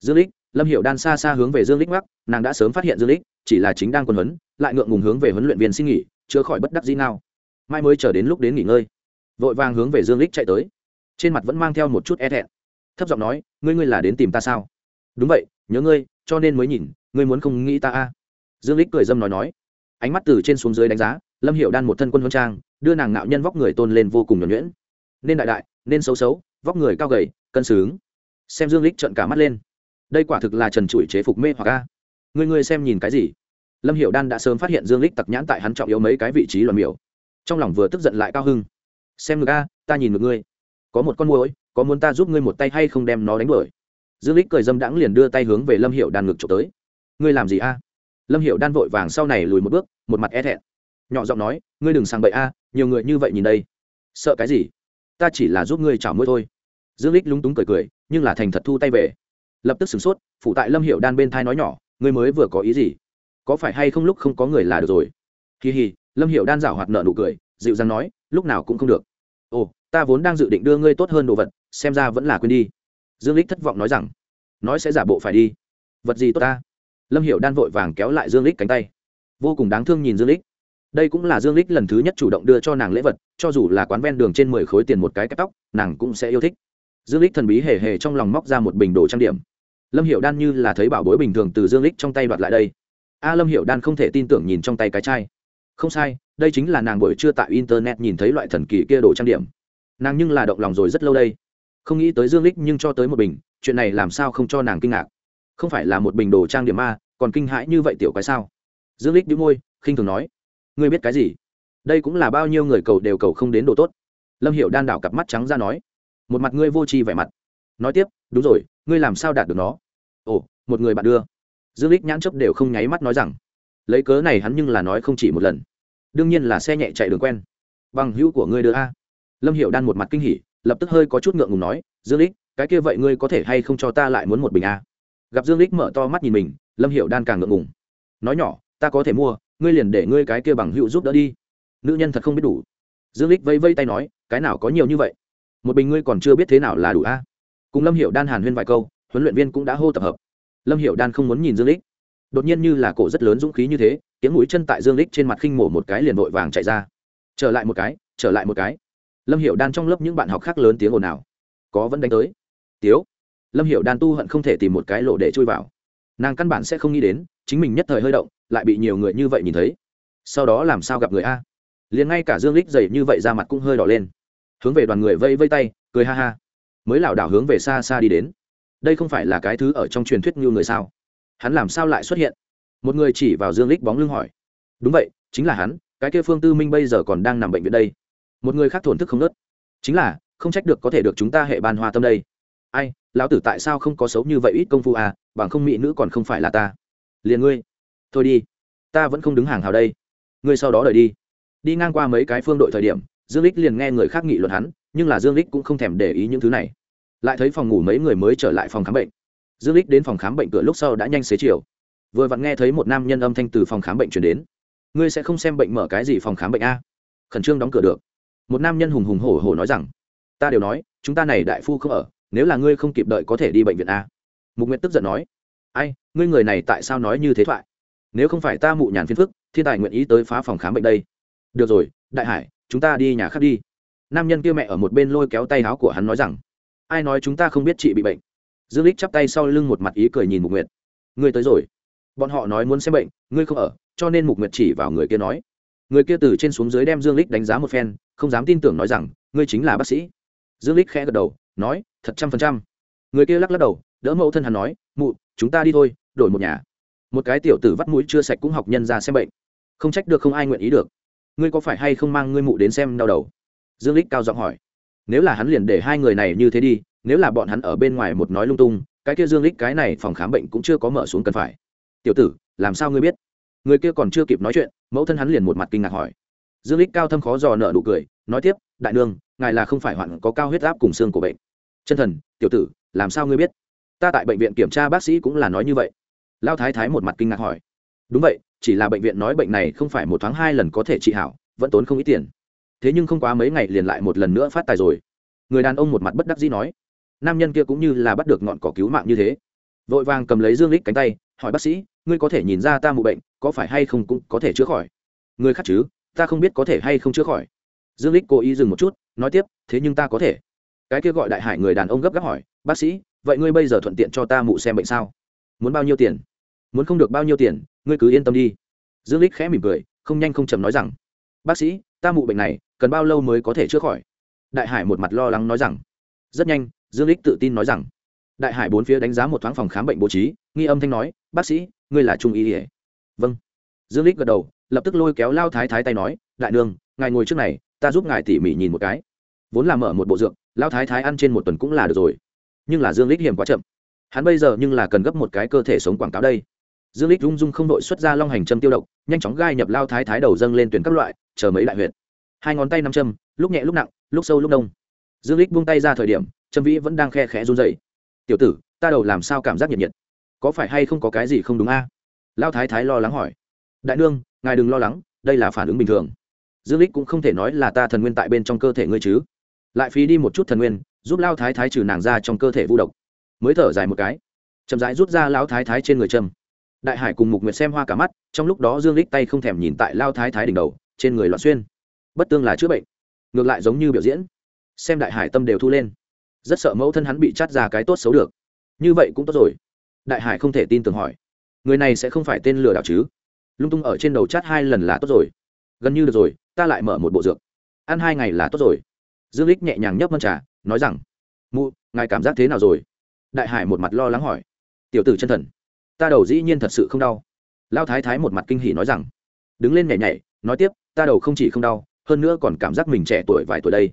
Dương lích lâm hiệu đan xa xa hướng về dương lích mắc nàng đã sớm phát hiện dương lích chỉ là chính đang quân huấn, lại ngượng ngùng hướng về huấn luyện viên xin nghỉ, chữa khỏi bất đắc dĩ nào. Mai mới chờ đến lúc đến nghỉ ngơi. Vội vàng hướng về dương lích chạy tới. Trên mặt vẫn mang theo một chút e thẹn thấp giọng nói, ngươi ngươi là đến tìm ta sao? Đúng vậy, nhớ ngươi, cho nên mới nhìn, ngươi muốn không nghĩ ta a? Dương lích cười dâm nói nói. Ánh mắt từ trên xuống dưới đánh giá, lâm hiệu đan một thân quân huân trang, đưa nàng ngạo nhân vóc người tôn lên vô cùng nhuẩn nhuyễn. Nên đại đại, nên xấu xấu, vóc người cao gầy, cân xứng. Xem dương lích trợn cả mắt lên. Đây quả thực là trần trụi chế phục mê hoặc a. Ngươi ngươi xem nhìn cái gì? Lâm hiệu đan đã sớm phát hiện dương lích tặc nhãn tại hắn trọng yếu mấy cái vị trí loạn miểu. Trong lòng vừa tức giận lại cao hưng. Xem ngực a, ta nhìn ngực ngươi. Có một con mồi có muốn ta giúp ngươi một tay hay không đem nó đánh đuổi? Dương lích cười dâm đãng liền đưa tay hướng về lâm hiệu đan ngực trộm tới. Ngươi làm gì a? Lâm hiệu đan vội vàng sau này lùi một bước, một mặt e thẹn. Nhỏ giọng nói, ngươi đừng sang bậy a, nhiều người như vậy nhìn đây. Sợ cái gì? Ta chỉ là giúp ngươi chảo môi thôi. Dương lích lúng túng cười cười, nhưng là thành thật thu tay về. Lập tức sửng sốt phụ tại lâm hiệu đan bên thai nói nhỏ, ngươi mới vừa có ý gì? Có phải hay không lúc không có người là được rồi? Kỳ hì, lâm hiệu đan rảo hoạt nợ nụ cười, dịu dàng nói, lúc nào cũng không được. Ồ, ta vốn đang dự định đưa ngươi tốt hơn đồ vật xem ra vẫn là quên đi. Dương lích thất vọng nói rằng, nói sẽ giả bộ phải đi. Vật gì tốt ta? Lâm hiệu đan vội vàng kéo lại dương lích cánh tay. Vô cùng đáng thương nhìn dương lích. Đây cũng là dương lích lần thứ nhất chủ động đưa cho nàng lễ vật, cho dù là quán ven đường trên mười khối tiền một cái cắt tóc, nàng cũng sẽ yêu thích. Dương lích thần bí hề hề trong lòng móc ra một bình đồ trang điểm. Lâm hiệu đan như là thấy bảo bối bình thường từ dương lích trong tay đoạt lại đây. A lâm hiệu đan không thể tin tưởng nhìn trong tay cái chai. Không sai, đây chính là nàng buổi trưa tại internet nhìn thấy loại thần kỳ kia đồ trang điểm. Nàng nhưng là động lòng rồi rất lâu đây không nghĩ tới dương lích nhưng cho tới một bình, chuyện này làm sao không cho nàng kinh ngạc? Không phải là một bình đồ trang điểm ma, còn kinh hãi như vậy tiểu cái sao? Dương lích đĩu môi, khinh thường nói. Ngươi biết cái gì? Đây cũng là bao nhiêu người cầu đều cầu không đến đồ tốt. Lâm hiệu đan đảo cặp mắt trắng ra nói. Một mặt ngươi vô tri vẻ mặt. Nói tiếp, đúng rồi, ngươi làm sao đạt được nó? Ồ, một người bạn đưa. Dương lích nhãn chấp đều không nháy mắt nói rằng. Lấy cớ này hắn nhưng là nói không chỉ một lần. Đương nhiên là xe nhẹ chạy đường quen. Bằng hữu của ngươi đưa a. Lâm hiệu đan một mặt kinh hỉ lập tức hơi có chút ngượng ngùng nói, dương lích, cái kia vậy ngươi có thể hay không cho ta lại muốn một bình a gặp dương lích mở to mắt nhìn mình, lâm hiệu đan càng ngượng ngùng. Nói nhỏ, ta có thể mua, ngươi liền để ngươi cái kia bằng hữu giúp đỡ đi. Nữ nhân thật không biết đủ. Dương lích vây vây tay nói, cái nào có nhiều như vậy? Một bình ngươi còn chưa biết thế nào là đủ a cùng lâm hiệu đan hàn huyên vài câu, huấn luyện viên cũng đã hô tập hợp. Lâm hiệu đan không muốn nhìn dương lích. Đột nhiên như là cổ rất lớn dũng khí như thế, tiếng mũi chân tại dương lích trên mặt khinh mổ một cái liền vội vàng chạy ra. Trở lại một cái, trở lại một cái lâm hiệu đan trong lớp những bạn học khác lớn tiếng ồn ào. Có vẫn đánh tới. Tiếu. Lâm hiệu đan tu hận không thể tìm một cái lộ để chui vào. Nàng căn bản sẽ không nghĩ đến, chính mình nhất thời hơi động, lại bị nhiều người như vậy nhìn thấy. Sau đó làm sao gặp người a? Liền ngay cả dương lích dày như vậy ra mặt cũng hơi đỏ lên. Hướng về đoàn người vây vây tay, cười ha ha. Mới lảo đảo hướng về xa xa đi đến. Đây không phải là cái thứ ở trong truyền thuyết như người sao? Hắn làm sao lại xuất hiện? Một người chỉ vào dương lích bóng lưng hỏi. Đúng vậy, chính là hắn, cái kia phương tư minh bây giờ còn đang nằm bệnh viện đây một người khác thổn thức không nớt. Chính là, không trách được có thể được chúng ta hệ ban hoa tâm đây. Ai, lão tử tại sao không có xấu như vậy ít công phu à bằng không mỹ nữ còn không phải là ta. Liền ngươi. Thôi đi. Ta vẫn không đứng hàng hào đây. Ngươi sau đó đợi đi. Đi ngang qua mấy cái phương đội thời điểm, dương lích liền nghe người khác nghị luận hắn, nhưng là dương lích cũng không thèm để ý những thứ này. Lại thấy phòng ngủ mấy người mới trở lại phòng khám bệnh. Dương lích đến phòng khám bệnh cửa lúc sau đã nhanh xế chiều. Vừa vặn nghe thấy một nam nhân âm thanh từ phòng khám bệnh chuyển đến. Ngươi sẽ không xem bệnh mở cái gì phòng khám bệnh a? Khẩn trương đóng cửa được một nam nhân hùng hùng hổ hổ nói rằng, ta đều nói, chúng ta này đại phu không ở, nếu là ngươi không kịp đợi có thể đi bệnh viện a. Mục nguyệt tức giận nói, ai, ngươi người này tại sao nói như thế thoại? Nếu không phải ta mụ nhàn phiền phức, thiên tài nguyện ý tới phá phòng khám bệnh đây. Được rồi, đại hải, chúng ta đi nhà khác đi. Nam nhân kia mẹ ở một bên lôi kéo tay áo của hắn nói rằng, ai nói chúng ta không biết chị bị bệnh? Dương lích chắp tay sau lưng một mặt ý cười nhìn mục nguyệt. Ngươi tới rồi. Bọn họ nói muốn xem bệnh, ngươi không ở, cho nên mục nguyệt chỉ vào người kia nói người kia từ trên xuống dưới đem dương lích đánh giá một phen, không dám tin tưởng nói rằng, ngươi chính là bác sĩ. Dương lích khẽ gật đầu, nói, thật trăm phần trăm. Người kia lắc lắc đầu, đỡ mẫu thân hắn nói, mụ, chúng ta đi thôi, đổi một nhà. Một cái tiểu tử vắt mũi chưa sạch cũng học nhân ra xem bệnh. Không trách được không ai nguyện ý được. Ngươi có phải hay không mang ngươi mụ đến xem đau đầu? Dương lích cao giọng hỏi. Nếu là hắn liền để hai người này như thế đi, nếu là bọn hắn ở bên ngoài một nói lung tung, cái kia dương lích cái này phòng khám bệnh cũng chưa có mở xuống cần phải. Tiểu tử, làm sao ngươi biết? Người kia còn chưa kịp nói chuyện, mẫu thân hắn liền một mặt kinh ngạc hỏi. Dương lích cao thâm khó dò nợ nụ cười, nói tiếp, đại nương, ngài là không phải hoạn có cao huyết áp cùng xương của bệnh. Chân thần, tiểu tử, làm sao ngươi biết? Ta tại bệnh viện kiểm tra bác sĩ cũng là nói như vậy. Lao thái thái một mặt kinh ngạc hỏi. Đúng vậy, chỉ là bệnh viện nói bệnh này không phải một tháng hai lần có thể trị hảo, vẫn tốn không ít tiền. Thế nhưng không quá mấy ngày liền lại một lần nữa phát tài rồi. Người đàn ông một mặt bất đắc dĩ nói. Nam nhân kia cũng như là bắt được ngọn cỏ cứu mạng như thế. Vội vàng cầm lấy dương lích cánh tay, hỏi bác sĩ ngươi có thể nhìn ra ta mụ bệnh, có phải hay không cũng có thể chữa khỏi. Người khác chứ, ta không biết có thể hay không chữa khỏi. Dương lích cố ý dừng một chút, nói tiếp, thế nhưng ta có thể. Cái kia gọi đại hải người đàn ông gấp gáp hỏi, bác sĩ, vậy ngươi bây giờ thuận tiện cho ta mụ xem bệnh sao? Muốn bao nhiêu tiền? Muốn không được bao nhiêu tiền, ngươi cứ yên tâm đi. Dương lích khẽ mỉm cười, không nhanh không chầm nói rằng, bác sĩ, ta mụ bệnh này, cần bao lâu mới có thể chữa khỏi? Đại hải một mặt lo lắng nói rằng, rất nhanh, dương lích tự tin nói rằng, đại hải bốn phía đánh giá một thoáng phòng khám bệnh bố trí, nghi âm thanh nói, bác sĩ ngươi là trung y ỉa? Vâng. Dương lích gật đầu, lập tức lôi kéo lao thái thái tay nói, đại nương, ngài ngồi trước này, ta giúp ngài tỉ mỉ nhìn một cái. Vốn là mở một bộ dược, lao thái thái ăn trên một tuần cũng là được rồi. Nhưng là dương lích hiểm quá chậm. Hắn bây giờ nhưng là cần gấp một cái cơ thể sống quảng cáo đây. Dương lích rung dung không đội xuất ra long hành châm tiêu độc, nhanh chóng gai nhập lao thái thái đầu dâng lên tuyển các loại, chờ mấy đại huyện hai ngón tay năm châm, lúc nhẹ lúc nặng, lúc sâu lúc nông. dương lích buông tay ra thời điểm, châm vĩ vẫn đang khe khẽ run dậy tiểu tử, ta đầu làm sao cảm giác nhiệt nhiệt? Có phải hay không có cái gì không đúng a? Lao thái thái lo lắng hỏi. Đại nương, ngài đừng lo lắng, đây là phản ứng bình thường. Dương lích cũng không thể nói là ta thần nguyên tại bên trong cơ thể ngươi chứ. Lại phí đi một chút thần nguyên, giúp lao thái thái trừ nàng ra trong cơ thể vu độc. Mới thở dài một cái. Chậm rãi rút ra lao thái thái trên người trâm đại hải cùng mục nguyệt xem hoa cả mắt, trong lúc đó dương lích tay không thèm nhìn tại lao thái thái đỉnh đầu, trên người loạn xuyên. Bất tương là chữa bệnh, ngược lại giống như biểu diễn. Xem đại hải tâm đều thu lên. Rất sợ mẫu thân hắn bị chát ra cái tốt xấu được. Như vậy cũng tốt rồi đại hải không thể tin tưởng hỏi. Người này sẽ không phải tên lừa đảo chứ? Lung tung ở trên đầu chát hai lần là tốt rồi. Gần như được rồi, ta lại mở một bộ dược. Ăn hai ngày là tốt rồi. Dương lích nhẹ nhàng nhấp mân trà, nói rằng, mụ, ngài cảm giác thế nào rồi? Đại hải một mặt lo lắng hỏi. Tiểu tử chân thần, ta đầu dĩ nhiên thật sự không đau. Lao thái thái một mặt kinh hỉ nói rằng, đứng lên nhảy nhảy, nói tiếp, ta đầu không chỉ không đau, hơn nữa còn cảm giác mình trẻ tuổi vài tuổi đây.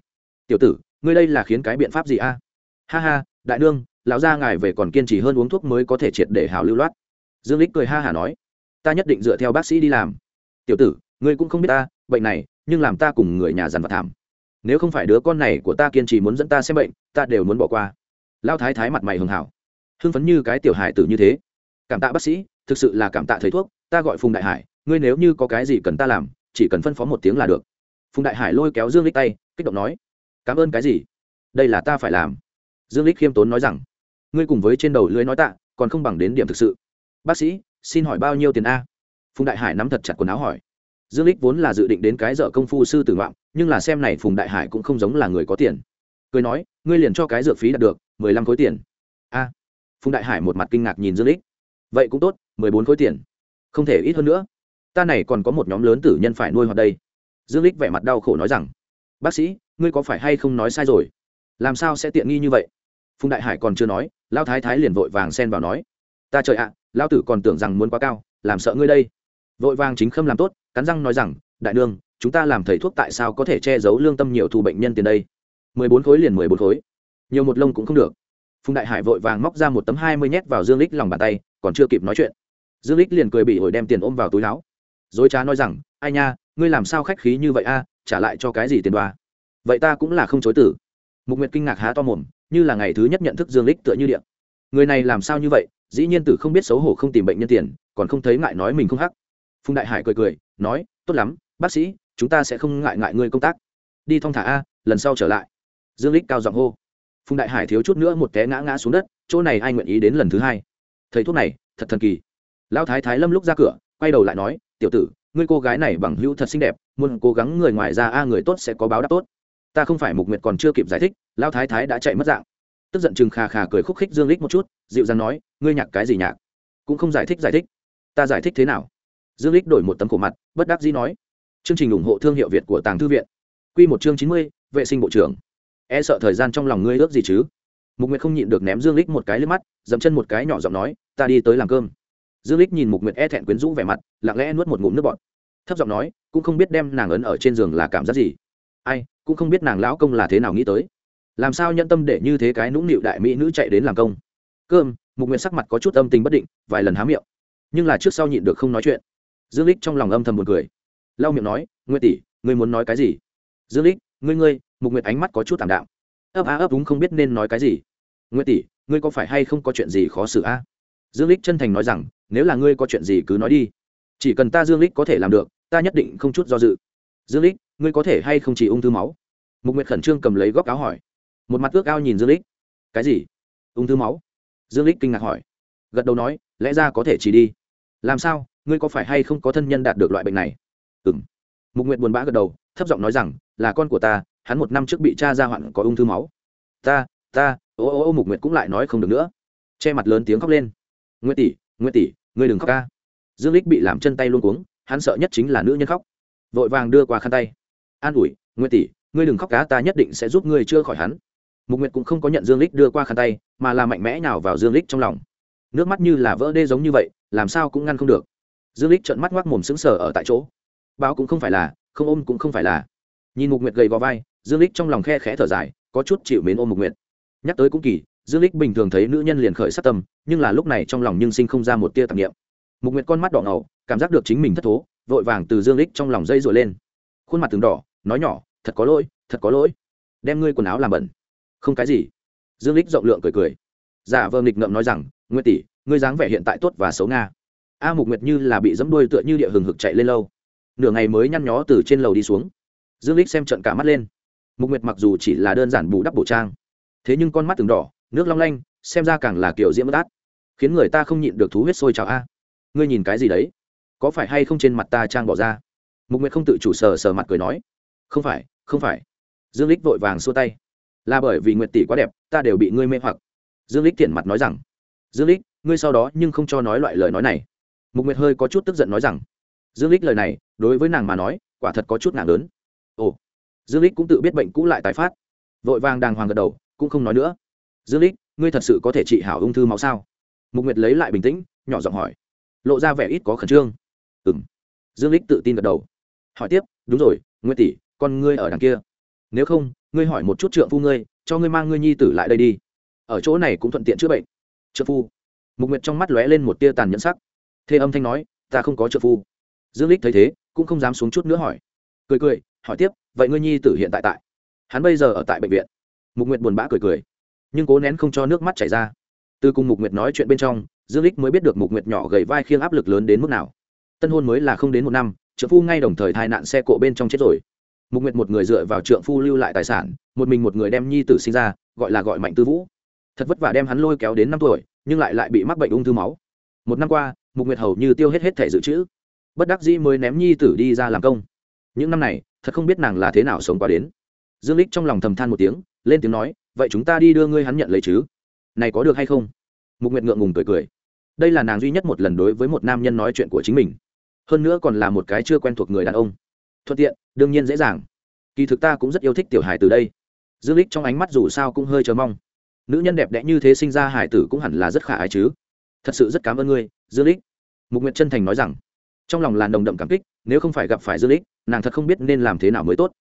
Tiểu tử, ngươi đây là khiến cái biện pháp gì a? Ha ha, đại nương lão gia ngài về còn kiên trì hơn uống thuốc mới có thể triệt để hào lưu loát. Dương lích cười ha hả nói, ta nhất định dựa theo bác sĩ đi làm. Tiểu tử, ngươi cũng không biết ta, bệnh này, nhưng làm ta cùng người nhà dằn vặt thảm. Nếu không phải đứa con này của ta kiên trì muốn dẫn ta xem bệnh, ta đều muốn bỏ qua. Lao thái thái mặt mày hường hảo. Hưng phấn như cái tiểu hải tử như thế. Cảm tạ bác sĩ, thực sự là cảm tạ thầy thuốc, ta gọi phùng đại hải, ngươi nếu như có cái gì cần ta làm, chỉ cần phân phó một tiếng là được. Phùng đại hải lôi kéo dương lích tay, kích động nói, cảm ơn cái gì? Đây là ta phải làm. Dương lích khiêm tốn nói rằng ngươi cùng với trên đầu lưới nói tạ, còn không bằng đến điểm thực sự. Bác sĩ, xin hỏi bao nhiêu tiền a? Phùng đại hải nắm thật chặt quần áo hỏi. Dương lích vốn là dự định đến cái dợ công phu sư tử ngoạm nhưng là xem này phùng đại hải cũng không giống là người có tiền. Cười nói, ngươi liền cho cái dược phí đạt được, mười lăm khối tiền. A. Phùng đại hải một mặt kinh ngạc nhìn dương lích. Vậy cũng tốt, mười bốn khối tiền. Không thể ít hơn nữa. Ta này còn có một nhóm lớn tử nhân phải nuôi hoạt đây. Dương lích vẻ mặt đau khổ nói rằng, bác sĩ, ngươi có phải hay không nói sai rồi? Làm sao sẽ tiện nghi như vậy? Phùng đại hải còn chưa nói lao thái thái liền vội vàng xen vào nói, ta trời ạ lao tử còn tưởng rằng muốn quá cao, làm sợ ngươi đây. Vội vàng chính khâm làm tốt, cắn răng nói rằng, đại nương, chúng ta làm thầy thuốc tại sao có thể che giấu lương tâm nhiều thu bệnh nhân tiền đây? Mười bốn khối liền mười bốn khối. Nhiều một lông cũng không được. Phùng đại hải vội vàng móc ra một tấm hai mươi nhét vào dương lích lòng bàn tay, còn chưa kịp nói chuyện, dương lích liền cười bị ổi đem tiền ôm vào túi láo dối trá nói rằng, ai nha, ngươi làm sao khách khí như vậy a, trả lại cho cái gì tiền đoa vậy ta cũng là không chối tử mục nguyệt kinh ngạc há to mồm như là ngày thứ nhất nhận thức dương lích tựa như điện. Người này làm sao như vậy, dĩ nhiên tử không biết xấu hổ không tìm bệnh nhân tiền, còn không thấy ngại nói mình không hắc. Phùng đại hải cười cười, nói, tốt lắm, bác sĩ, chúng ta sẽ không ngại ngại ngươi công tác. Đi thong thả a, lần sau trở lại. Dương lích cao giọng hô. Phùng đại hải thiếu chút nữa một té ngã ngã xuống đất, chỗ này ai nguyện ý đến lần thứ hai? Thầy thuốc này, thật thần kỳ. Lão thái thái lâm lúc ra cửa, quay đầu lại nói, tiểu tử, ngươi cô gái này bằng hữu thật xinh đẹp, muốn cố gắng người ngoài ra a, người tốt sẽ có báo đáp tốt ta không phải mục nguyệt còn chưa kịp giải thích lao thái thái đã chạy mất dạng. Tức giận chừng khà khà cười khúc khích dương lích một chút, dịu dàng nói, ngươi nhạc cái gì nhạc? Cũng không giải thích giải thích. Ta giải thích thế nào? Dương lích đổi một tấm cổ mặt, bất đắc dĩ nói. Chương trình ủng hộ thương hiệu việt của tàng thư viện. Quy một chương chín mươi, vệ sinh bộ trưởng. E sợ thời gian trong lòng ngươi ước gì chứ? Mục nguyệt không nhịn được ném dương lích một cái lên mắt, dậm chân một cái nhỏ giọng nói, ta đi tới làm cơm. Dương lích nhìn mục nguyệt e thẹn quyến rũ vẻ mặt, lặng lẽ nuốt một ngụm nước bọt. Thấp giọng nói, cũng không biết đem nàng ấn ở trên giường là cảm giác gì ai, cũng không biết nàng lão công là thế nào nghĩ tới. Làm sao nhân tâm để như thế cái nũng nịu đại mỹ nữ chạy đến làm công? Cơm, mục nguyệt sắc mặt có chút âm tình bất định, vài lần há miệng. Nhưng là trước sau nhịn được không nói chuyện. Dương lích trong lòng âm thầm một cười. Lau miệng nói, nguyệt tỷ, ngươi muốn nói cái gì? Dương lích, ngươi ngươi. Mục nguyệt ánh mắt có chút tảm đạm. Ấp á ấp đúng không biết nên nói cái gì. Nguyệt tỷ, ngươi có phải hay không có chuyện gì khó xử a? Dương lích chân thành nói rằng, nếu là ngươi có chuyện gì cứ nói đi. Chỉ cần ta dương lích có thể làm được, ta nhất định không chút do dự. Dương lích ngươi có thể hay không chỉ ung thư máu? Mục nguyệt khẩn trương cầm lấy góc áo hỏi. Một mặt ước ao nhìn dương lích. Cái gì? Ung thư máu? Dương lích kinh ngạc hỏi. Gật đầu nói, lẽ ra có thể chỉ đi. Làm sao? Ngươi có phải hay không có thân nhân đạt được loại bệnh này? Ừm. Mục nguyệt buồn bã gật đầu, thấp giọng nói rằng, là con của ta, hắn một năm trước bị cha ra hoạn có ung thư máu. Ta ta, ô ô ô, mục nguyệt cũng lại nói không được nữa. Che mặt lớn tiếng khóc lên. Nguyệt tỷ nguyệt tỷ, ngươi đừng khóc ca. Dương lích bị làm chân tay luôn cuống, hắn sợ nhất chính là nữ nhân khóc. Vội vàng đưa qua khăn tay an ủi, nguyệt tỷ, ngươi đừng khóc, cá ta nhất định sẽ giúp ngươi chưa khỏi hắn. Mục nguyệt cũng không có nhận dương lích đưa qua khăn tay, mà là mạnh mẽ nào vào dương lích trong lòng. Nước mắt như là vỡ đê giống như vậy, làm sao cũng ngăn không được. Dương lích trợn mắt ngoác mồm sững sờ ở tại chỗ. Báo cũng không phải là, không ôm cũng không phải là. Nhìn mục nguyệt gầy gò vai, dương lích trong lòng khe khẽ thở dài, có chút chịu mến ôm mục nguyệt. Nhắc tới cũng kỳ, dương lích bình thường thấy nữ nhân liền khởi sát tâm, nhưng là lúc này trong lòng nhưng sinh không ra một tia tạp niệm. Mục nguyệt con mắt đỏ ngầu, cảm giác được chính mình thất thố, vội vàng từ dương lích trong lòng dây rồi lên. Khuôn mặt từng đỏ nói nhỏ, thật có lỗi, thật có lỗi. Đem ngươi quần áo làm bẩn. Không cái gì. Dương lích rộng lượng cười cười. Giả vờ nghịch ngợm nói rằng, nguyệt tỷ, ngươi dáng vẻ hiện tại tốt và xấu nga. A mục nguyệt như là bị dẫm đuôi tựa như địa hừng hực chạy lên lâu. Nửa ngày mới nhăn nhó từ trên lầu đi xuống. Dương lích xem trận cả mắt lên. Mục nguyệt mặc dù chỉ là đơn giản bù đắp bổ trang, thế nhưng con mắt từng đỏ, nước long lanh, xem ra càng là kiểu diễm bất át khiến người ta không nhịn được thú huyết sôi trào a. Ngươi nhìn cái gì đấy? Có phải hay không trên mặt ta trang bỏ ra? Mục nguyệt không tự chủ sờ sờ mặt cười nói không phải không phải. Dương lích vội vàng xua tay. Là bởi vì nguyệt tỷ quá đẹp, ta đều bị ngươi mê hoặc. Dương lích tiện mặt nói rằng, dương lích ngươi sau đó nhưng không cho nói loại lời nói này. Mục nguyệt hơi có chút tức giận nói rằng, dương lích lời này, đối với nàng mà nói, quả thật có chút nàng lớn. Ồ. Dương lích cũng tự biết bệnh cũ lại tái phát. Vội vàng đàng hoàng gật đầu, cũng không nói nữa. Dương lích ngươi thật sự có thể trị hảo ung thư máu sao? Mục nguyệt lấy lại bình tĩnh, nhỏ giọng hỏi. Lộ ra vẻ ít có khẩn trương. Ừm. Dương lích tự tin gật đầu. Hỏi tiếp, đúng rồi, nguyệt tỷ con ngươi ở đằng kia. Nếu không, ngươi hỏi một chút trượng phu ngươi, cho ngươi mang ngươi nhi tử lại đây đi. Ở chỗ này cũng thuận tiện chữa bệnh. Trượng phu. Mục nguyệt trong mắt lóe lên một tia tàn nhẫn sắc. Thê âm thanh nói, ta không có trượng phu. Dương lích thấy thế, cũng không dám xuống chút nữa hỏi. Cười cười, hỏi tiếp, vậy ngươi nhi tử hiện tại tại? Hắn bây giờ ở tại bệnh viện. Mục nguyệt buồn bã cười cười. Nhưng cố nén không cho nước mắt chảy ra. Từ cùng mục nguyệt nói chuyện bên trong, dương lích mới biết được mục nguyệt nhỏ gầy vai khiêng áp lực lớn đến mức nào. Tân hôn mới là không đến một năm, trượng phu ngay đồng thời thai nạn xe cộ bên trong chết rồi mục nguyệt một người dựa vào trượng phu lưu lại tài sản, một mình một người đem nhi tử sinh ra, gọi là gọi mạnh tư vũ. Thật vất vả đem hắn lôi kéo đến năm tuổi, nhưng lại lại bị mắc bệnh ung thư máu. Một năm qua, mục nguyệt hầu như tiêu hết hết thẻ dự trữ. Bất đắc dĩ mới ném nhi tử đi ra làm công. Những năm này, thật không biết nàng là thế nào sống qua đến. Dương lích trong lòng thầm than một tiếng, lên tiếng nói, vậy chúng ta đi đưa ngươi hắn nhận lấy chứ? Này có được hay không? Mục nguyệt ngượng ngùng cười cười. Đây là nàng duy nhất một lần đối với một nam nhân nói chuyện của chính mình. Hơn nữa còn là một cái chưa quen thuộc người đàn ông thuận tiện, đương nhiên dễ dàng. Kỳ thực ta cũng rất yêu thích tiểu hải từ đây. Dương lích trong ánh mắt dù sao cũng hơi chờ mong. Nữ nhân đẹp đẽ như thế sinh ra hải tử cũng hẳn là rất khả ái chứ. Thật sự rất cảm ơn ngươi, dương lích mục nguyệt chân thành nói rằng, trong lòng là nồng đậm cảm kích, nếu không phải gặp phải dương lích nàng thật không biết nên làm thế nào mới tốt.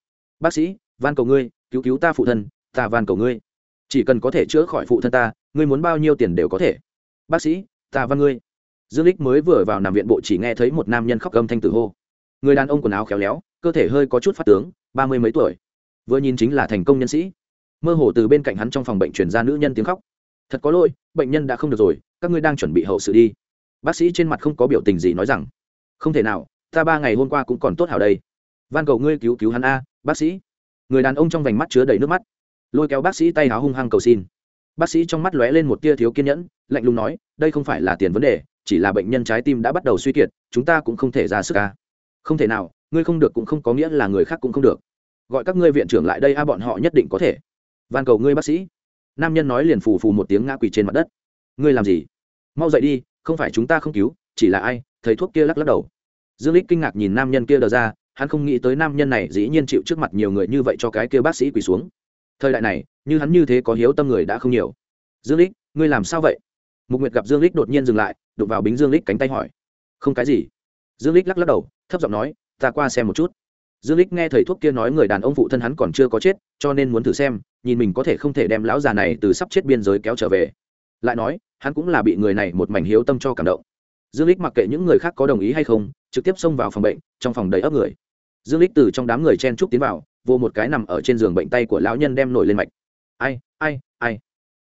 Bác sĩ, van cầu ngươi, cứu cứu ta phụ thân, ta van cầu ngươi. Chỉ cần có thể chữa khỏi phụ thân ta, ngươi muốn bao nhiêu tiền đều có thể. Bác sĩ, ta van ngươi. Dương lích mới vừa vào nằm viện bộ chỉ nghe thấy một nam nhân khóc gầm thanh tử hô người đàn ông quần áo khéo léo, cơ thể hơi có chút phát tướng, ba mươi mấy tuổi. Vừa nhìn chính là thành công nhân sĩ. Mơ hồ từ bên cạnh hắn trong phòng bệnh chuyển ra nữ nhân tiếng khóc. Thật có lỗi, bệnh nhân đã không được rồi, các ngươi đang chuẩn bị hậu sự đi. Bác sĩ trên mặt không có biểu tình gì nói rằng, không thể nào, ta ba ngày hôm qua cũng còn tốt hảo đây. Van cầu ngươi cứu cứu hắn a, bác sĩ. Người đàn ông trong vành mắt chứa đầy nước mắt. Lôi kéo bác sĩ tay háo hung hăng cầu xin. Bác sĩ trong mắt lóe lên một tia thiếu kiên nhẫn, lạnh lùng nói, đây không phải là tiền vấn đề, chỉ là bệnh nhân trái tim đã bắt đầu suy kiệt, chúng ta cũng không thể ra sức ca không thể nào, ngươi không được cũng không có nghĩa là người khác cũng không được. Gọi các ngươi viện trưởng lại đây a, bọn họ nhất định có thể. Van cầu ngươi bác sĩ. Nam nhân nói liền phù phù một tiếng ngã quỳ trên mặt đất. Ngươi làm gì? Mau dậy đi, không phải chúng ta không cứu, chỉ là ai, thầy thuốc kia lắc lắc đầu. Dương lích kinh ngạc nhìn nam nhân kia đờ ra, hắn không nghĩ tới nam nhân này dĩ nhiên chịu trước mặt nhiều người như vậy cho cái kia bác sĩ quỳ xuống. Thời đại này, như hắn như thế có hiếu tâm người đã không nhiều. Dương lích, ngươi làm sao vậy? Mục nguyệt gặp dương lích đột nhiên dừng lại, đụng vào bính dương lích cánh tay hỏi. Không cái gì dương lích lắc lắc đầu, thấp giọng nói, ta qua xem một chút. Dương lích nghe thầy thuốc kia nói người đàn ông phụ thân hắn còn chưa có chết, cho nên muốn thử xem, nhìn mình có thể không thể đem lão già này từ sắp chết biên giới kéo trở về. Lại nói, hắn cũng là bị người này một mảnh hiếu tâm cho cảm động. Dương lích mặc kệ những người khác có đồng ý hay không, trực tiếp xông vào phòng bệnh, trong phòng đầy ấp người. Dương lích từ trong đám người chen trúc tiến vào vô một cái nằm ở trên giường bệnh tay của lão nhân đem nổi lên mạch. Ai ai ai?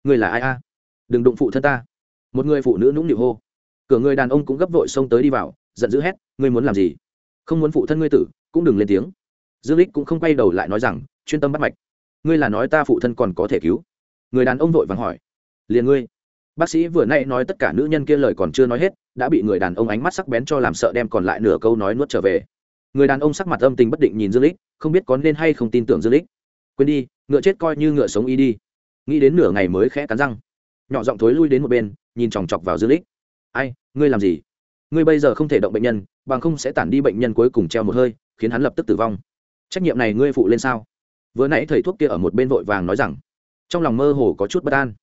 Người là ai a? Đừng đụng phụ thân ta. Một người phụ nữ nũng nịu hô. Cửa người đàn ông cũng gấp vội xông tới đi vào giận dữ hét, ngươi muốn làm gì? Không muốn phụ thân ngươi tử, cũng đừng lên tiếng. Dương lích cũng không quay đầu lại nói rằng, chuyên tâm bắt mạch. Ngươi là nói ta phụ thân còn có thể cứu. Người đàn ông vội vàng hỏi, liền ngươi? Bác sĩ vừa nay nói tất cả nữ nhân kia lời còn chưa nói hết, đã bị người đàn ông ánh mắt sắc bén cho làm sợ đem còn lại nửa câu nói nuốt trở về. Người đàn ông sắc mặt âm tình bất định nhìn dương lích không biết có nên hay không tin tưởng dương lích quên đi, ngựa chết coi như ngựa sống y đi. Nghĩ đến nửa ngày mới khẽ cắn răng. Nhỏ giọng thối lui đến một bên, nhìn chòng chọc vào dương lích ai, ngươi làm gì? Ngươi bây giờ không thể động bệnh nhân, bằng không sẽ tản đi bệnh nhân cuối cùng treo một hơi, khiến hắn lập tức tử vong. Trách nhiệm này ngươi phụ lên sao? Vừa nãy thầy thuốc kia ở một bên vội vàng nói rằng, trong lòng mơ hồ có chút bất an.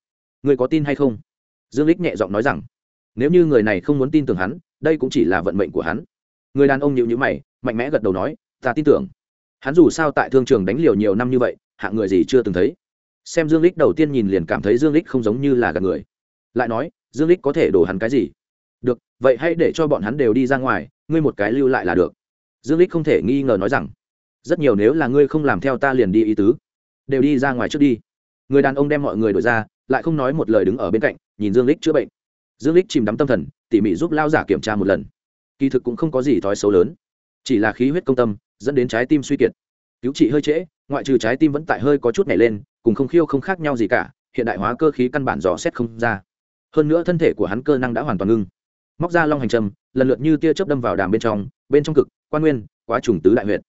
Ngươi có tin hay không? Dương lích nhẹ giọng nói rằng, nếu như người này không muốn tin tưởng hắn, đây cũng chỉ là vận mệnh của hắn. Người đàn ông nhịu nhữ mày, mạnh mẽ gật đầu nói, ta tin tưởng. Hắn dù sao tại thương trường đánh liều nhiều năm như vậy, hạng người gì chưa từng thấy. Xem dương lích đầu tiên nhìn liền cảm thấy dương lích không giống như là gạt người. Lại nói, dương lích có thể đổ hắn cái gì? Được, vậy hãy để cho bọn hắn đều đi ra ngoài, ngươi một cái lưu lại là được. Dương lích không thể nghi ngờ nói rằng, rất nhiều nếu là ngươi không làm theo ta liền đi ý tứ. Đều đi ra ngoài trước đi. Người đàn ông đem mọi người đổi ra, lại không nói một lời đứng ở bên cạnh, nhìn dương lích chữa bệnh. Dương lích chìm đắm tâm thần, tỉ mỉ giúp lao giả kiểm tra một lần. Kỳ thực cũng không có gì thói xấu lớn. Chỉ là khí huyết công tâm, dẫn đến trái tim suy kiệt. Cứu trị hơi trễ, ngoại trừ trái tim vẫn tại hơi có chút nhảy lên, cùng không khiêu không khác nhau gì cả, hiện đại hóa cơ khí căn bản dò xét không ra. Hơn nữa thân thể của hắn cơ năng đã hoàn toàn ngưng móc ra long hành trầm lần lượt như tia chớp đâm vào đàm bên trong bên trong cực, quan nguyên, quá trùng tứ đại huyệt.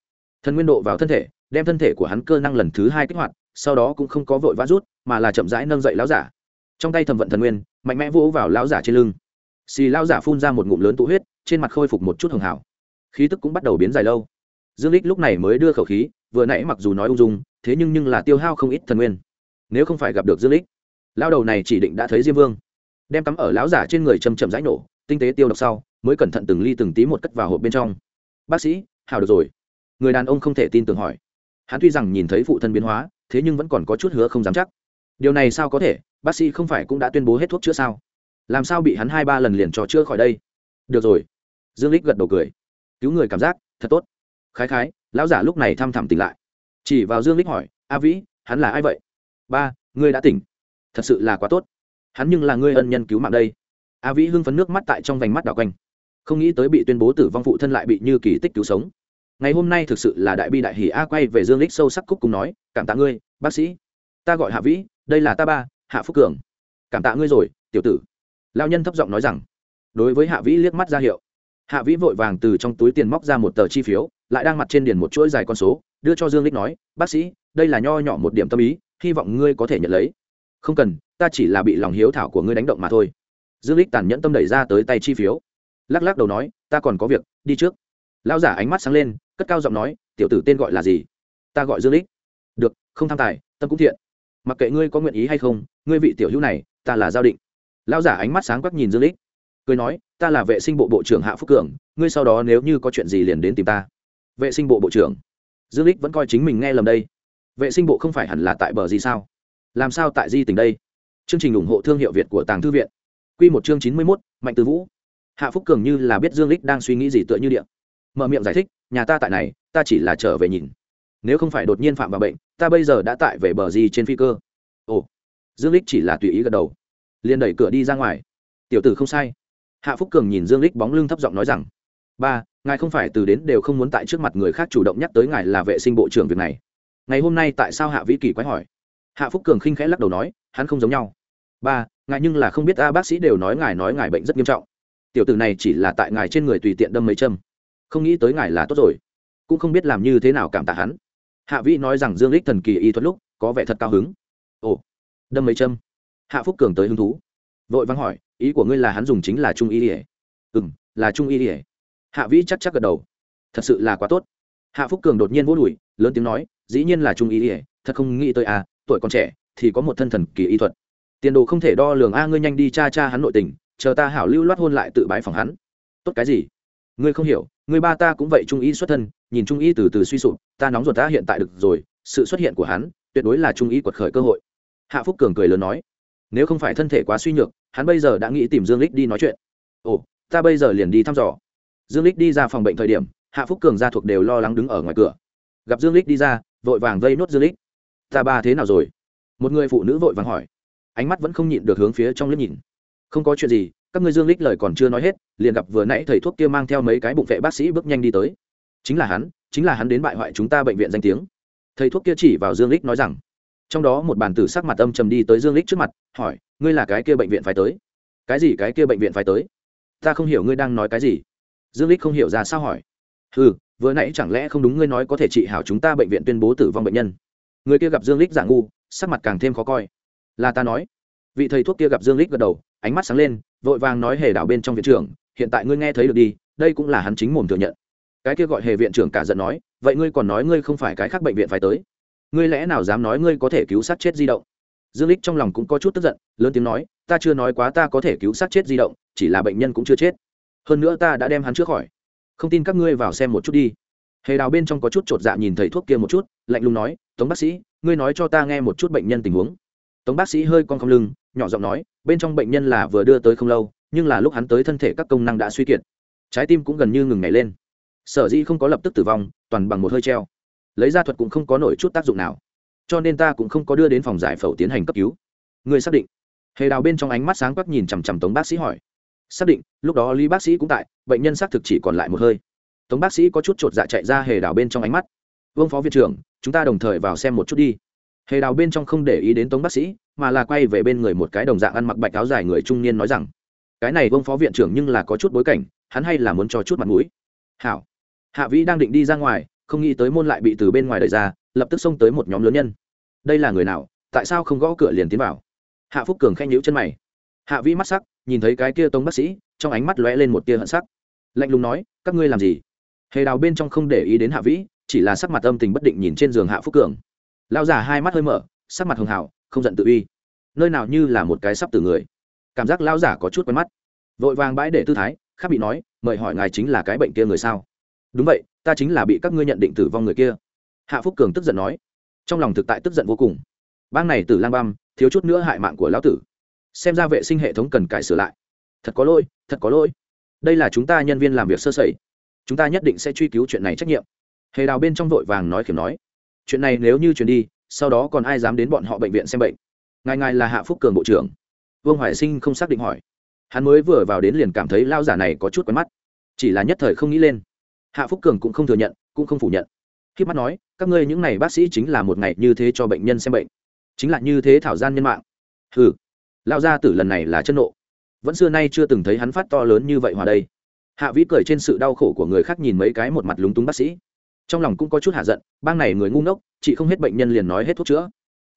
Thần nguyên độ vào thân thể, đem thân thể của hắn cơ năng lần thứ hai kích hoạt, sau đó cũng không có vội vã rút, mà là chậm rãi nâng dậy lão giả. Trong tay thầm vận thần nguyên, mạnh mẽ vỗ vào lão giả trên lưng. Xì lão giả phun ra một ngụm lớn tụ huyết, trên mặt khôi phục một chút hường hảo. Khí tức cũng bắt đầu biến dài lâu. Dương lích lúc này mới đưa khẩu khí, vừa nãy mặc dù nói ung dung, thế nhưng nhưng là tiêu hao không ít thần nguyên. Nếu không phải gặp được dương lích lão đầu này chỉ định đã thấy diêm vương. Đem cắm ở lão giả trên người chầm chậm rãi nổ tinh tế tiêu độc sau, mới cẩn thận từng ly từng tí một cất vào hộp bên trong. Bác sĩ, hào được rồi. Người đàn ông không thể tin tưởng hỏi. Hắn tuy rằng nhìn thấy phụ thân biến hóa, thế nhưng vẫn còn có chút hứa không dám chắc. Điều này sao có thể? Bác sĩ không phải cũng đã tuyên bố hết thuốc chữa sao? Làm sao bị hắn hai ba lần liền trò chữa khỏi đây? Được rồi. Dương lích gật đầu cười. Cứu người cảm giác, thật tốt. Khái khái, lão giả lúc này thăm thẳm tỉnh lại. Chỉ vào dương lích hỏi, a vĩ, hắn là ai vậy? Ba, ngươi đã tỉnh. Thật sự là quá tốt. Hắn nhưng là ngươi ân nhân cứu mạng đây a vĩ hưng phấn nước mắt tại trong vành mắt đảo quanh. Không nghĩ tới bị tuyên bố tử vong phụ thân lại bị như kỳ tích cứu sống. Ngày hôm nay thực sự là đại bi đại hỷ a quay về dương lích sâu sắc cúc cùng nói, cảm tạ ngươi, bác sĩ. Ta gọi hạ vĩ, đây là ta ba, hạ phúc cường. Cảm tạ ngươi rồi, tiểu tử. Lao nhân thấp giọng nói rằng. Đối với hạ vĩ liếc mắt ra hiệu. Hạ vĩ vội vàng từ trong túi tiền móc ra một tờ chi phiếu, lại đang mặt trên điền một chuỗi dài con số, đưa cho dương lích nói, bác sĩ, đây là nho nhỏ một điểm tâm ý, hy vọng ngươi có thể nhận lấy. Không cần, ta chỉ là bị lòng hiếu thảo của ngươi đánh động mà thôi dương lích tàn nhẫn tâm đẩy ra tới tay chi phiếu. Lắc lắc đầu nói, ta còn có việc, đi trước. Lão giả ánh mắt sáng lên, cất cao giọng nói, tiểu tử tên gọi là gì? Ta gọi dương lích. Được, không tham tài, tâm cũng thiện. Mặc kệ ngươi có nguyện ý hay không, ngươi vị tiểu hữu này, ta là giao định. Lão giả ánh mắt sáng quắc nhìn dương lích. Cười nói, ta là vệ sinh bộ bộ trưởng hạ phúc cường, ngươi sau đó nếu như có chuyện gì liền đến tìm ta. Vệ sinh bộ bộ trưởng? Dương lích vẫn coi chính mình nghe lầm đây. Vệ sinh bộ không phải hẳn là tại bờ gì sao? Làm sao tại di tỉnh đây? Chương trình ủng hộ thương hiệu việt của tàng thư viện quy một chương chín mươi 91, mạnh từ vũ. Hạ phúc cường như là biết dương lịch đang suy nghĩ gì tựa như điện mở miệng giải thích nhà ta tại này ta chỉ là trở về nhìn. Nếu không phải đột nhiên phạm vào bệnh ta bây giờ đã tại về bờ gì trên phi cơ. Ồ dương lịch chỉ là tùy ý gật đầu. Liền đẩy cửa đi ra ngoài. Tiểu tử không sai. Hạ phúc cường nhìn dương lịch bóng lưng thấp giọng nói rằng ba ngài không phải từ đến đều không muốn tại trước mặt người khác chủ động nhắc tới ngài là vệ sinh bộ trưởng việc này. Ngày hôm nay tại sao hạ vĩ kỳ quái hỏi? Hạ phúc cường khinh khẽ lắc đầu nói hắn không giống nhau ba, ngài nhưng là không biết a bác sĩ đều nói ngài nói ngài bệnh rất nghiêm trọng. Tiểu tử này chỉ là tại ngài trên người tùy tiện đâm mấy châm. Không nghĩ tới ngài là tốt rồi. Cũng không biết làm như thế nào cảm tạ hắn. Hạ vĩ nói rằng dương lích thần kỳ y thuật lúc, có vẻ thật cao hứng. Ồ, đâm mấy châm. Hạ phúc cường tới hứng thú. Vội vắng hỏi, ý của ngươi là hắn dùng chính là trung y ỉa ừ m là trung y ỉa hạ vĩ chắc chắc gật đầu. Thật sự là quá tốt. Hạ phúc cường đột nhiên vô đùi, lớn tiếng nói, dĩ nhiên là trung y ỉa thật không nghĩ tới à tuổi còn trẻ, thì có một thân thần kỳ y thuật tiền đồ không thể đo lường a, ngươi nhanh đi cha cha hắn nội tình, chờ ta hảo lưu loát hôn lại tự bái phòng hắn. Tốt cái gì? Ngươi không hiểu người ba ta cũng vậy, trung y xuất thân, nhìn trung y từ từ suy sụp, ta nóng ruột ta hiện tại được rồi, sự xuất hiện của hắn, tuyệt đối là trung y quật khởi cơ hội. Hạ phúc cường cười lớn nói, nếu không phải thân thể quá suy nhược, hắn bây giờ đã nghĩ tìm dương lích đi nói chuyện. Ồ, ta bây giờ liền đi thăm dò. Dương lích đi ra phòng bệnh thời điểm, hạ phúc cường gia thuộc đều lo lắng đứng ở ngoài cửa. Gặp dương lích đi ra, vội vàng vây nốt dương lích ta ba thế nào rồi? Một người phụ nữ vội vàng hỏi ánh mắt vẫn không nhịn được hướng phía trong liếc nhìn. Không có chuyện gì, các ngươi dương lích lời còn chưa nói hết, liền gặp vừa nãy thầy thuốc kia mang theo mấy cái bụng vệ bác sĩ bước nhanh đi tới. Chính là hắn, chính là hắn đến bại hoại chúng ta bệnh viện danh tiếng. Thầy thuốc kia chỉ vào dương lích nói rằng. Trong đó một bàn tử sắc mặt âm trầm đi tới dương lích trước mặt, hỏi, ngươi là cái kia bệnh viện phải tới? Cái gì cái kia bệnh viện phải tới? Ta không hiểu ngươi đang nói cái gì. Dương lích không hiểu ra sao hỏi. Ừ vừa nãy chẳng lẽ không đúng ngươi nói có thể trị hảo chúng ta bệnh viện tuyên bố tử vong bệnh nhân? Người kia gặp dương lích giả ngu, sắc mặt càng thêm khó coi là ta nói. Vị thầy thuốc kia gặp dương lích gật đầu, ánh mắt sáng lên, vội vàng nói hề đảo bên trong viện trưởng, hiện tại ngươi nghe thấy được đi, đây cũng là hắn chính mồm thừa nhận. Cái kia gọi hề viện trưởng cả giận nói, vậy ngươi còn nói ngươi không phải cái khác bệnh viện phải tới? Ngươi lẽ nào dám nói ngươi có thể cứu sát chết di động? Dương lích trong lòng cũng có chút tức giận, lớn tiếng nói, ta chưa nói quá ta có thể cứu sát chết di động, chỉ là bệnh nhân cũng chưa chết. Hơn nữa ta đã đem hắn trước khỏi. Không tin các ngươi vào xem một chút đi. Hề đào bên trong có chút chột dạ nhìn thầy thuốc kia một chút, lạnh lùng nói, tống bác sĩ, ngươi nói cho ta nghe một chút bệnh nhân tình huống tống bác sĩ hơi con không lưng, nhỏ giọng nói, bên trong bệnh nhân là vừa đưa tới không lâu, nhưng là lúc hắn tới thân thể các công năng đã suy kiệt. Trái tim cũng gần như ngừng nhảy lên. Sở dĩ không có lập tức tử vong, toàn bằng một hơi treo. Lấy ra thuật cũng không có nổi chút tác dụng nào. Cho nên ta cũng không có đưa đến phòng giải phẫu tiến hành cấp cứu. Người xác định? Hề đào bên trong ánh mắt sáng quắc nhìn chằm chằm tống bác sĩ hỏi. Xác định, lúc đó lý bác sĩ cũng tại, bệnh nhân xác thực chỉ còn lại một hơi. Tống bác sĩ có chút chột dạ chạy ra hề đào bên trong ánh mắt. Vương phó viện trưởng, chúng ta đồng thời vào xem một chút đi hề đào bên trong không để ý đến tống bác sĩ, mà là quay về bên người một cái đồng dạng ăn mặc bạch áo dài người trung niên nói rằng, cái này vương phó viện trưởng nhưng là có chút bối cảnh, hắn hay là muốn cho chút mặt mũi. Hảo. Hạ vĩ đang định đi ra ngoài, không nghĩ tới môn lại bị từ bên ngoài đẩy ra, lập tức xông tới một nhóm lớn nhân. Đây là người nào, tại sao không gõ cửa liền tiến vào? Hạ phúc cường khen nhíu chân mày. Hạ vĩ mắt sắc, nhìn thấy cái kia tống bác sĩ, trong ánh mắt lóe lên một tia hận sắc. Lạnh lùng nói, các ngươi làm gì? Hề đào bên trong không để ý đến hạ vĩ, chỉ là sắc mặt âm tình bất định nhìn trên giường hạ phúc cường lao giả hai mắt hơi mở, sắc mặt hường hảo không giận tự uy. Nơi nào như là một cái sắp từ người. Cảm giác lao giả có chút quen mắt. Vội vàng bãi để tư thái, khác bị nói, mời hỏi ngài chính là cái bệnh kia người sao? Đúng vậy, ta chính là bị các ngươi nhận định tử vong người kia. Hạ phúc cường tức giận nói. Trong lòng thực tại tức giận vô cùng. Bang này tử lang băm, thiếu chút nữa hại mạng của lão tử. Xem ra vệ sinh hệ thống cần cải sửa lại. Thật có lỗi, thật có lỗi. Đây là chúng ta nhân viên làm việc sơ sẩy. Chúng ta nhất định sẽ truy cứu chuyện này trách nhiệm. Hề đào bên trong vội vàng nói khiểm nói chuyện này nếu như chuyển đi, sau đó còn ai dám đến bọn họ bệnh viện xem bệnh? Ngài ngài là hạ phúc cường bộ trưởng. Vương hoài sinh không xác định hỏi. Hắn mới vừa vào đến liền cảm thấy lao giả này có chút quen mắt. Chỉ là nhất thời không nghĩ lên. Hạ phúc cường cũng không thừa nhận, cũng không phủ nhận. Khi mắt nói, các ngươi những n à y bác sĩ chính là một ngày như thế cho bệnh nhân xem bệnh. Chính là như thế thảo gian nhân mạng. Ừ lao gia tử lần này là chân nộ. Vẫn xưa nay chưa từng thấy hắn phát to lớn như vậy hòa đây. Hạ vĩ cười trên sự đau khổ của người khác nhìn mấy cái một mặt lúng túng bác sĩ trong lòng cũng có chút hạ giận, bang này người ngu ngốc, chị không hết bệnh nhân liền nói hết thuốc chữa.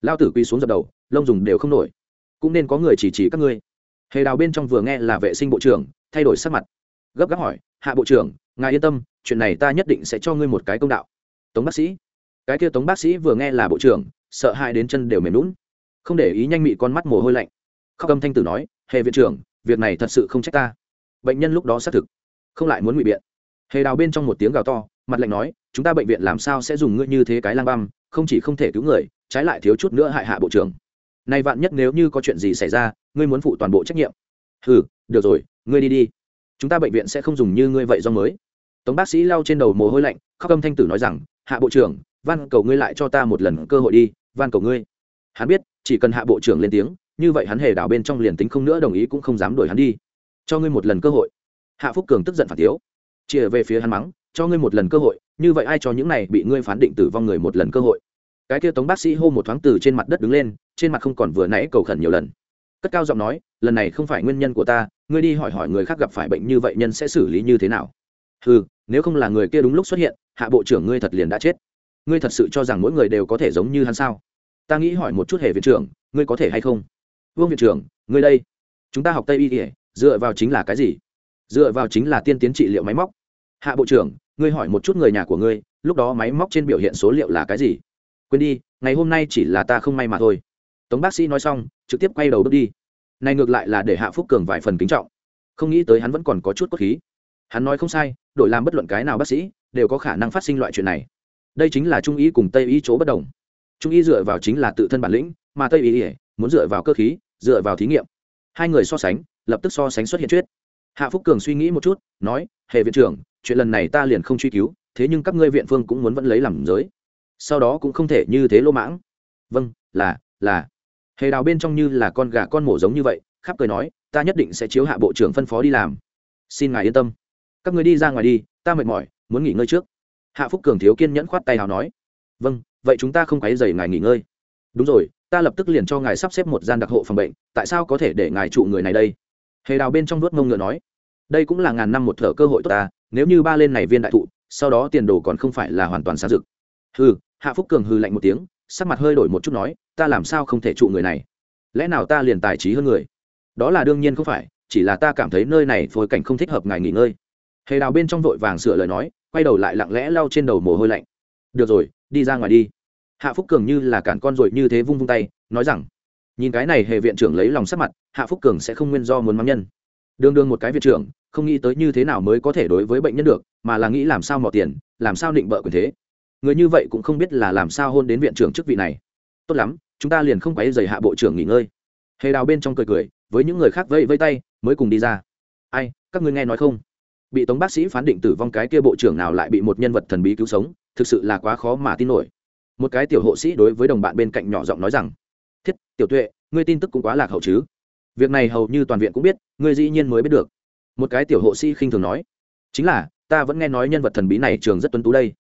Lao tử quy xuống dập đầu, lông dùng đều không nổi. Cũng nên có người chỉ chỉ các ngươi. Hề đào bên trong vừa nghe là vệ sinh bộ trưởng, thay đổi sắc mặt. Gấp gáp hỏi, hạ bộ trưởng, ngài yên tâm, chuyện này ta nhất định sẽ cho ngươi một cái công đạo. Tống bác sĩ. Cái kia tống bác sĩ vừa nghe là bộ trưởng, sợ hãi đến chân đều mềm lún không để ý nhanh mị con mắt mồ hôi lạnh. Khóc âm thanh tử nói, hề viện trưởng, việc này thật sự không trách ta. Bệnh nhân lúc đó xác thực không lại muốn ngụy biện. Hề đào bên trong một tiếng gào to, mặt lạnh nói chúng ta bệnh viện làm sao sẽ dùng ngươi như thế cái lang băm, không chỉ không thể cứu người, trái lại thiếu chút nữa hại hạ bộ trưởng. Nay vạn nhất nếu như có chuyện gì xảy ra, ngươi muốn phụ toàn bộ trách nhiệm. Ừ được rồi, ngươi đi đi. Chúng ta bệnh viện sẽ không dùng như ngươi vậy do mới. Tống bác sĩ lau trên đầu mồ hôi lạnh, khóc âm thanh tử nói rằng, hạ bộ trưởng, van cầu ngươi lại cho ta một lần cơ hội đi, van cầu ngươi. Hắn biết, chỉ cần hạ bộ trưởng lên tiếng, như vậy hắn hề đảo bên trong liền tính không nữa đồng ý cũng không dám đuổi hắn đi. Cho ngươi một lần cơ hội. Hạ phúc cường tức giận phản thiếu. Chìa về phía hắn mắng cho ngươi một lần cơ hội, như vậy ai cho những này bị ngươi phán định tử vong người một lần cơ hội? Cái kia tống bác sĩ hô một thoáng từ trên mặt đất đứng lên, trên mặt không còn vừa nãy cầu khẩn nhiều lần. Cất cao giọng nói, lần này không phải nguyên nhân của ta, ngươi đi hỏi hỏi người khác gặp phải bệnh như vậy nhân sẽ xử lý như thế nào? Ừ nếu không là người kia đúng lúc xuất hiện, hạ bộ trưởng ngươi thật liền đã chết. Ngươi thật sự cho rằng mỗi người đều có thể giống như hắn sao? Ta nghĩ hỏi một chút hệ viện trưởng, ngươi có thể hay không? Vương viện trưởng, ngươi đây. Chúng ta học tây y ỉa dựa vào chính là cái gì? Dựa vào chính là tiên tiến trị liệu máy móc hạ bộ trưởng, ngươi hỏi một chút người nhà của ngươi, lúc đó máy móc trên biểu hiện số liệu là cái gì? Quên đi, ngày hôm nay chỉ là ta không may mà thôi. Tống bác sĩ nói xong, trực tiếp quay đầu bước đi. Này ngược lại là để hạ phúc cường vài phần kính trọng. Không nghĩ tới hắn vẫn còn có chút cốt khí. Hắn nói không sai, đổi làm bất luận cái nào bác sĩ, đều có khả năng phát sinh loại chuyện này. Đây chính là trung y cùng tây y chỗ bất đồng. Trung y dựa vào chính là tự thân bản lĩnh, mà tây y muốn dựa vào cơ khí, dựa vào thí nghiệm. Hai người so sánh, lập tức so sánh xuất hiện chuyết hạ phúc cường suy nghĩ một chút, nói hệ viện trưởng chuyện lần này ta liền không truy cứu, thế nhưng các ngươi viện phương cũng muốn vẫn lấy làm giới. Sau đó cũng không thể như thế lô mãng. Vâng là là. Hề đào bên trong như là con gà con mổ giống như vậy, khắp cười nói, ta nhất định sẽ chiếu hạ bộ trưởng phân phó đi làm. Xin ngài yên tâm. Các người đi ra ngoài đi, ta mệt mỏi, muốn nghỉ ngơi trước. Hạ phúc cường thiếu kiên nhẫn khoát tay hào nói. Vâng vậy chúng ta không quấy dày ngài nghỉ ngơi. Đúng rồi, ta lập tức liền cho ngài sắp xếp một gian đặc hộ phòng bệnh, tại sao có thể để ngài trụ người này đây? Hề đào bên trong nuốt mông ngựa nói. Đây cũng là ngàn năm một thở cơ hội tốt ta nếu như ba lên này viên đại thụ, sau đó tiền đồ còn không phải là hoàn toàn sáng rực hừ, hạ phúc cường hư lạnh một tiếng, sắc mặt hơi đổi một chút nói, ta làm sao không thể trụ người này? Lẽ nào ta liền tài trí hơn người? Đó là đương nhiên không phải, chỉ là ta cảm thấy nơi này phối cảnh không thích hợp ngài nghỉ ngơi. Hề đào bên trong vội vàng sửa lời nói, quay đầu lại lặng lẽ lau trên đầu mồ hôi lạnh. Được rồi, đi ra ngoài đi. Hạ phúc cường như là cản con rồi như thế vung vung tay, nói rằng, nhìn cái này hề viện trưởng lấy lòng sắc mặt, hạ phúc cường sẽ không nguyên do muốn mắng nhân. Đương đương một cái viện trưởng không nghĩ tới như thế nào mới có thể đối với bệnh nhân được, mà là nghĩ làm sao mò tiền, làm sao định bợ quyền thế. Người như vậy cũng không biết là làm sao hôn đến viện trưởng chức vị này. Tốt lắm, chúng ta liền không quấy dày hạ bộ trưởng nghỉ ngơi. Hề đào bên trong cười cười, với những người khác vây vây tay, mới cùng đi ra. Ai, các ngươi nghe nói không? Bị tống bác sĩ phán định tử vong cái kia bộ trưởng nào lại bị một nhân vật thần bí cứu sống, thực sự là quá khó mà tin nổi. Một cái tiểu hộ sĩ đối với đồng bạn bên cạnh nhỏ giọng nói rằng, thiết, tiểu tuệ, ngươi tin tức cũng quá lạc hậu chứ. Việc này hầu như toàn viện cũng biết, ngươi dĩ nhiên mới biết được một cái tiểu hộ sĩ khinh thường nói, chính là, ta vẫn nghe nói nhân vật thần bí này trường rất tuân tú đây.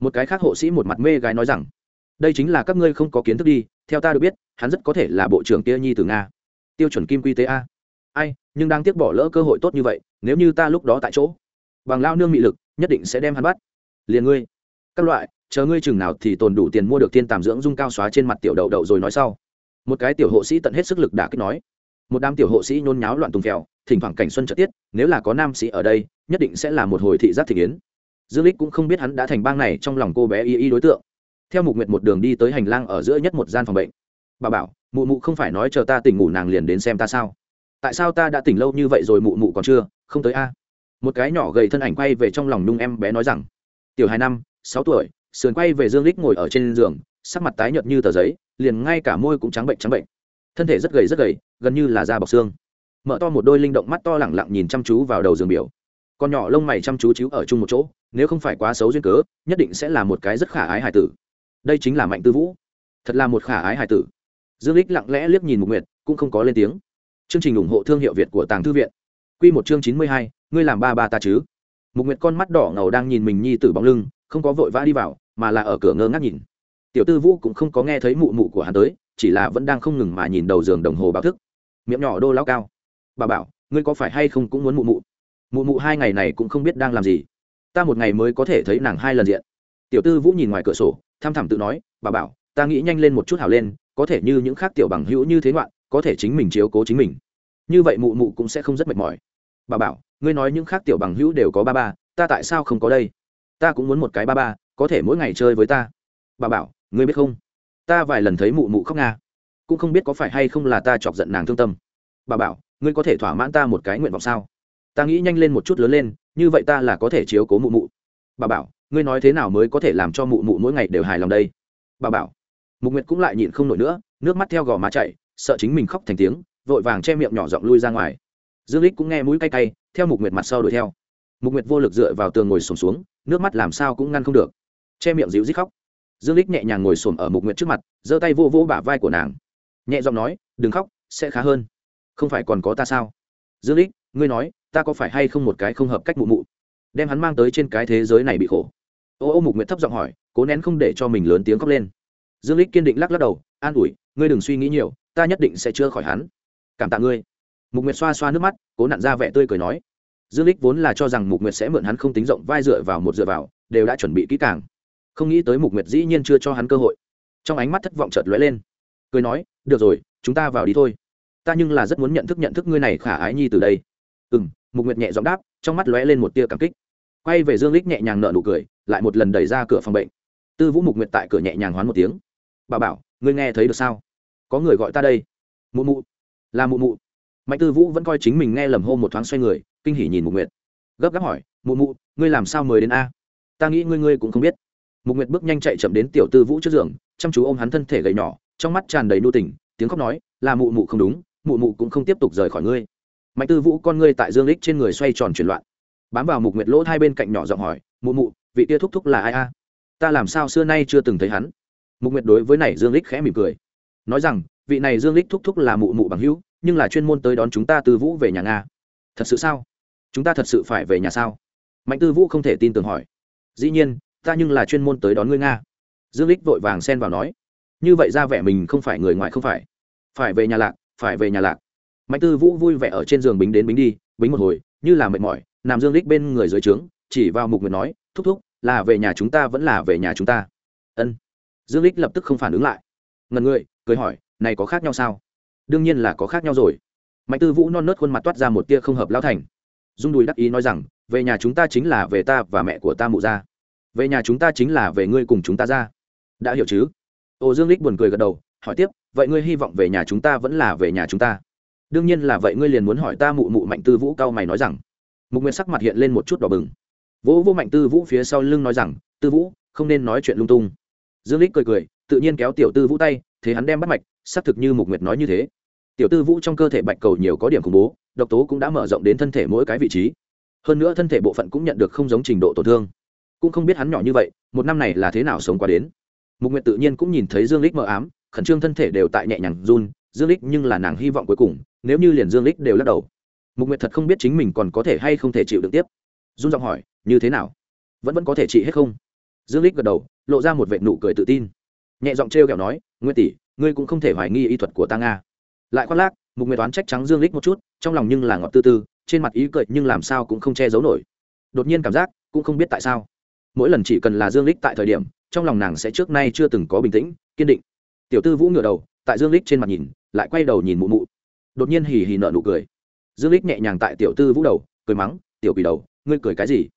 Một cái khác hộ sĩ một mặt mê gái nói rằng, đây chính là các ngươi không có kiến thức đi, theo ta được biết, hắn rất có thể là bộ trưởng kia nhi từ nga. Tiêu chuẩn kim quy tế a. Ai, nhưng đang tiếc bỏ lỡ cơ hội tốt như vậy, nếu như ta lúc đó tại chỗ, bằng lao nương mị lực, nhất định sẽ đem hắn bắt. Liền ngươi, các loại, chờ ngươi chừng nào thì tồn đủ tiền mua được thiên tàm dưỡng dung cao xóa trên mặt tiểu đậu đậu rồi nói sau. Một cái tiểu hộ sĩ tận hết sức lực đã kích nói. Một đám tiểu hộ sĩ nhôn nháo loạn tùng phèo thỉnh thoảng cảnh xuân trợ tiết, nếu là có nam sĩ ở đây, nhất định sẽ là một hồi thị giác thị kiến dương lích cũng không biết hắn đã thành bang này trong lòng cô bé y y đối tượng. Theo mục nguyệt một đường đi tới hành lang ở giữa nhất một gian phòng bệnh. Bà bảo, mụ mụ không phải nói chờ ta tỉnh ngủ nàng liền đến xem ta sao? Tại sao ta đã tỉnh lâu như vậy rồi mụ mụ còn chưa? Không tới a? Một cái nhỏ gầy thân ảnh quay về trong lòng nung em bé nói rằng, tiểu hai năm, sáu tuổi, sườn quay về dương lích ngồi ở trên giường, sắc mặt tái nhợt như tờ giấy, liền ngay cả môi cũng trắng bệnh trắng bệnh. Thân thể rất gầy rất gầy, gần như là da bọc xương mở to một đôi linh động mắt to lẳng lặng nhìn chăm chú vào đầu giường biểu. Con nhỏ lông mày chăm chú chiếu ở chung một chỗ nếu không phải quá xấu duyên cớ nhất định sẽ là một cái rất khả ái hài tử. Đây chính là mạnh tư vũ. Thật là một khả ái hài tử. Dương lích lặng lẽ liếc nhìn mục nguyệt cũng không có lên tiếng. Chương trình ủng hộ thương hiệu việt của tàng thư viện. Quy một chương chín mươi hai, ngươi làm ba ba ta chứ? Mục nguyệt con mắt đỏ ngầu đang nhìn mình nhi tử bóng lưng không có vội vã đi vào mà là ở cửa ngơ ngác nhìn. Tiểu tư vũ cũng không có nghe thấy mụ mụ của hắn tới chỉ là vẫn đang không ngừng mà nhìn đầu giường đồng hồ báo thức. Miệng nhỏ đô lao cao bà bảo, ngươi có phải hay không cũng muốn mụ mụ? Mụ mụ hai ngày này cũng không biết đang làm gì. Ta một ngày mới có thể thấy nàng hai lần diện. Tiểu tư vũ nhìn ngoài cửa sổ tham thẳm tự nói, bà bảo, ta nghĩ nhanh lên một chút hảo lên, có thể như những khác tiểu bằng hữu như thế ngoạn, có thể chính mình chiếu cố chính mình. Như vậy mụ mụ cũng sẽ không rất mệt mỏi. Bà bảo, ngươi nói những khác tiểu bằng hữu đều có ba ba, ta tại sao không có đây? Ta cũng muốn một cái ba ba, có thể mỗi ngày chơi với ta. Bà bảo, ngươi biết không? Ta vài lần thấy mụ mụ khóc nga, cũng không biết có phải hay không là ta chọc giận nàng thương tâm. Bà bảo ngươi có thể thỏa mãn ta một cái nguyện vọng sao? Ta nghĩ nhanh lên một chút lớn lên như vậy ta là có thể chiếu cố mụ mụ. Bà bảo ngươi nói thế nào mới có thể làm cho mụ mụ mỗi ngày đều hài lòng đây? Bà bảo mục nguyệt cũng lại nhịn không nổi nữa nước mắt theo gò má chạy sợ chính mình khóc thành tiếng vội vàng che miệng nhỏ giọng lui ra ngoài. Dương lích cũng nghe mũi cay cay theo mục nguyệt mặt sau đuổi theo. Mục nguyệt vô lực dựa vào tường ngồi sồn xuống, xuống nước mắt làm sao cũng ngăn không được. Che miệng dịu rít khóc. Dương lích nhẹ nhàng ngồi xổm ở mục nguyệt trước mặt giơ tay vô vô bả vai của nàng. Nhẹ giọng nói đừng khóc sẽ khá hơn không phải còn có ta sao? Dương lích, ngươi nói, ta có phải hay không một cái không hợp cách mụ mụ? Đem hắn mang tới trên cái thế giới này bị khổ. Ô ô, mục nguyệt thấp giọng hỏi, cố nén không để cho mình lớn tiếng khóc lên. Dương lích kiên định lắc lắc đầu, an ủi, ngươi đừng suy nghĩ nhiều, ta nhất định sẽ chưa khỏi hắn. Cảm tạ ngươi. Mục nguyệt xoa xoa nước mắt, cố nặn ra vẻ tươi cười nói. Dương lích vốn là cho rằng mục nguyệt sẽ mượn hắn không tính rộng vai dựa vào một dựa vào, đều đã chuẩn bị kỹ càng. Không nghĩ tới mục nguyệt dĩ nhiên chưa cho hắn cơ hội. Trong ánh mắt thất vọng chợt lóe lên. Cười nói, được rồi, chúng ta vào đi thôi ta nhưng là rất muốn nhận thức nhận thức ngươi này khả ái nhi từ đây. Ừ m mục nguyệt nhẹ giọng đáp, trong mắt lóe lên một tia cảm kích. Quay về dương lích nhẹ nhàng nợ nụ cười, lại một lần đẩy ra cửa phòng bệnh. Tư vũ mục nguyệt tại cửa nhẹ nhàng hoán một tiếng. Bà bảo, ngươi nghe thấy được sao? Có người gọi ta đây. Mụ mụ. Là mụ mụ. Mạnh tư vũ vẫn coi chính mình nghe lầm hô một thoáng xoay người, kinh hỉ nhìn mục nguyệt. Gấp gáp hỏi, mụ mụ, ngươi làm sao mời đến a? Ta nghĩ ngươi ngươi cũng không biết. Mục nguyệt bước nhanh chạy chậm đến tiểu tư vũ trước giường, chăm chú ôm hắn thân thể gầy nhỏ, trong mắt tràn đầy nu tình, tiếng khóc nói, là mụ mụ không đúng mụ mụ cũng không tiếp tục rời khỏi ngươi. Mạnh tư vũ con ngươi tại dương lích trên người xoay tròn chuyển loạn. Bám vào mục nguyệt lỗ hai bên cạnh nhỏ giọng hỏi, mụ mụ, vị tia thúc thúc là ai a? Ta làm sao xưa nay chưa từng thấy hắn? Mục nguyệt đối với này dương lích khẽ mỉm cười. Nói rằng, vị này dương lích thúc thúc là mụ mụ bằng hữu, nhưng là chuyên môn tới đón chúng ta từ vũ về nhà nga. Thật sự sao? Chúng ta thật sự phải về nhà sao? Mạnh tư vũ không thể tin tưởng hỏi. Dĩ nhiên, ta nhưng là chuyên môn tới đón ngươi nga. Dương lích vội vàng xen vào nói. Như vậy ra vẻ mình không phải người ngoài không phải. Phải về nhà lạc phải về nhà lạc. Mạnh tư vũ vui vẻ ở trên giường bính đến bính đi, bính một hồi, như là mệt mỏi, nằm dương lích bên người dưới trướng, chỉ vào mục nguyệt nói, thúc thúc, là về nhà chúng ta vẫn là về nhà chúng ta. Ân. Dương lích lập tức không phản ứng lại. Ngần người, cười hỏi, này có khác nhau sao? Đương nhiên là có khác nhau rồi. Mạnh tư vũ non nớt khuôn mặt toát ra một tia không hợp lao thành. Dung đùi đắc ý nói rằng, về nhà chúng ta chính là về ta và mẹ của ta mụ ra. Về nhà chúng ta chính là về ngươi cùng chúng ta ra. Đã hiểu chứ? Ô dương lích buồn cười gật đầu, hỏi tiếp vậy ngươi hy vọng về nhà chúng ta vẫn là về nhà chúng ta? Đương nhiên là vậy, ngươi liền muốn hỏi ta mụ mụ mạnh tư vũ cao mày nói rằng. Mục nguyệt sắc mặt hiện lên một chút đỏ bừng. Vỗ vô mạnh tư vũ phía sau lưng nói rằng, tư vũ, không nên nói chuyện lung tung. Dương lích cười cười, tự nhiên kéo tiểu tư vũ tay, thế hắn đem bắt mạch, xác thực như mục nguyệt nói như thế. Tiểu tư vũ trong cơ thể bạch cầu nhiều có điểm khủng bố, độc tố cũng đã mở rộng đến thân thể mỗi cái vị trí. Hơn nữa thân thể bộ phận cũng nhận được không giống trình độ tổn thương. Cũng không biết hắn nhỏ như vậy, một năm này là thế nào sống qua đến. Mục nguyệt tự nhiên cũng nhìn thấy dương lích mờ ám khẩn trương thân thể đều tại nhẹ nhàng run, dương lích nhưng là nàng hy vọng cuối cùng, nếu như liền dương lích đều lắc đầu. Mục nguyệt thật không biết chính mình còn có thể hay không thể chịu được tiếp. Run giọng hỏi, như thế nào? Vẫn vẫn có thể trị hết không? Dương lích gật đầu, lộ ra một vệ nụ cười tự tin. Nhẹ giọng trêu kẹo nói nguyên tỷ, ngươi cũng không thể hoài nghi y thuật của ta nga. Lại khoác lác, mục nguyệt toán trách trắng dương lích một chút, trong lòng nhưng là ngọt tư tư, trên mặt ý cười nhưng làm sao cũng không che giấu nổi. Đột nhiên cảm giác, cũng không biết tại sao. Mỗi lần chỉ cần là dương lích tại thời điểm, trong lòng nàng sẽ trước nay chưa từng có bình tĩnh, kiên định tiểu tư vũ ngửa đầu, tại dương lích trên mặt nhìn, lại quay đầu nhìn mụ mụ. Đột nhiên hì hì nợ nụ cười. Dương lích nhẹ nhàng tại tiểu tư vũ đầu, cười mắng, tiểu quỷ đầu, ngươi cười cái gì?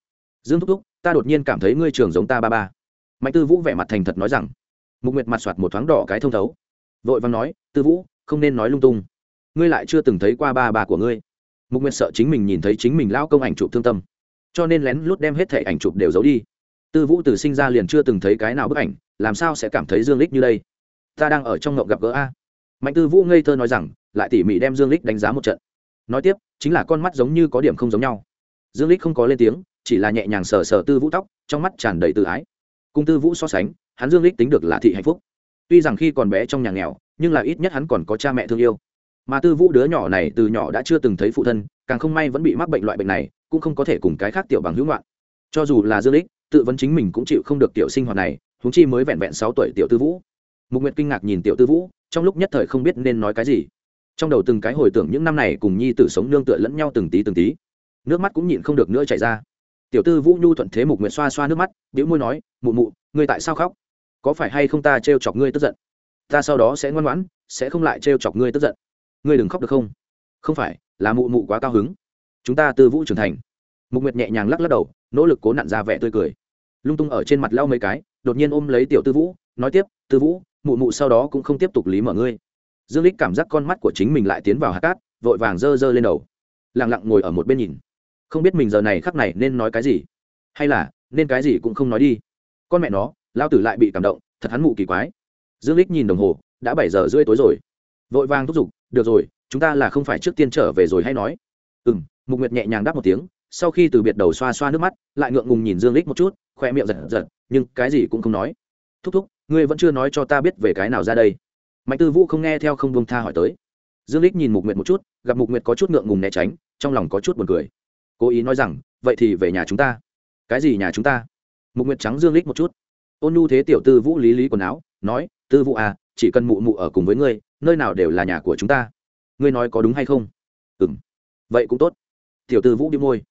Dương thúc thúc, ta đột nhiên cảm thấy ngươi trường giống ta ba ba. Mạnh tư vũ vẻ mặt thành thật nói rằng, mục nguyệt mặt soạt một thoáng đỏ cái thông thấu. Vội vàng nói, tư vũ, không nên nói lung tung. Ngươi lại chưa từng thấy qua ba bà của ngươi. Mục nguyệt sợ chính mình nhìn thấy chính mình lao công ảnh chụp thương tâm. Cho nên lén lút đem hết thẻ ảnh chụp đều giấu đi. Tư vũ từ sinh ra liền chưa từng thấy cái nào bức ảnh, làm sao sẽ cảm thấy dương lích như đây? Ta đang ở trong ngộng gặp gỡ a. Mạnh tư vũ ngây thơ nói rằng, lại tỉ mỉ đem dương lích đánh giá một trận. Nói tiếp, chính là con mắt giống như có điểm không giống nhau. Dương lích không có lên tiếng, chỉ là nhẹ nhàng sờ sờ tư vũ tóc, trong mắt tràn đầy tự ái. Cung tư vũ so sánh, hắn dương lích tính được là thị hạnh phúc. Tuy rằng khi còn bé trong nhà nghèo, nhưng là ít nhất hắn còn có cha mẹ thương yêu. Mà tư vũ đứa nhỏ này từ nhỏ đã chưa từng thấy phụ thân, càng không may vẫn bị mắc bệnh loại bệnh này, cũng không có thể cùng cái khác tiểu bằng hữu ngoạn. Cho dù là dương lích tự vấn chính mình cũng chịu không được tiểu sinh hoạt này, huống chi mới vẹn vẹn sáu tuổi tiểu tư vũ mục nguyệt kinh ngạc nhìn tiểu tư vũ, trong lúc nhất thời không biết nên nói cái gì. Trong đầu từng cái hồi tưởng những năm này cùng nhi tử sống nương tựa lẫn nhau từng tí từng tí. Nước mắt cũng nhịn không được nữa chảy ra. Tiểu tư vũ nhu thuận thế mục nguyệt xoa xoa nước mắt biểu môi nói, mụ mụ, ngươi tại sao khóc? Có phải hay không ta trêu chọc ngươi tức giận? Ta sau đó sẽ ngoan ngoãn, sẽ không lại trêu chọc ngươi tức giận. Ngươi đừng khóc được không? Không phải, là mụ mụ quá cao hứng. Chúng ta tư vũ trưởng thành. Mục nguyệt nhẹ nhàng lắc lắc đầu, nỗ lực cố nặn ra vẻ tươi cười. Lung tung ở trên mặt lau mấy cái, đột nhiên ôm lấy tiểu tư vũ, nói tiếp, tư vũ mụ mụ sau đó cũng không tiếp tục lý mở ngươi. Dương lích cảm giác con mắt của chính mình lại tiến vào hạt cát, vội vàng dơ dơ lên đầu. Lặng lặng ngồi ở một bên nhìn. Không biết mình giờ này khắc này nên nói cái gì. Hay là, nên cái gì cũng không nói đi. Con mẹ nó lao tử lại bị cảm động, thật hắn mụ kỳ quái. Dương lích nhìn đồng hồ, đã bảy giờ rưỡi tối rồi. Vội vàng thúc giục, được rồi, chúng ta là không phải trước tiên trở về rồi hay nói? Ừ m mục nguyệt nhẹ nhàng đáp một tiếng, sau khi từ biệt đầu xoa xoa nước mắt, lại ngượng ngùng nhìn dương lích một chút khoe miệng giật giật, nhưng cái gì cũng không nói. Thúc thúc ngươi vẫn chưa nói cho ta biết về cái nào ra đây. Mạnh tư vũ không nghe theo không buông tha hỏi tới. Dương lích nhìn mục nguyệt một chút, gặp mục nguyệt có chút ngượng ngùng né tránh, trong lòng có chút buồn cười. Cố ý nói rằng, vậy thì về nhà chúng ta. Cái gì nhà chúng ta? Mục nguyệt trắng dương lích một chút. Ôn nhu thế tiểu tư vũ lý lý quần áo, nói, tư vũ à chỉ cần mụ mụ ở cùng với ngươi, nơi nào đều là nhà của chúng ta. Ngươi nói có đúng hay không? Ừ m vậy cũng tốt. Tiểu tư vũ đi môi.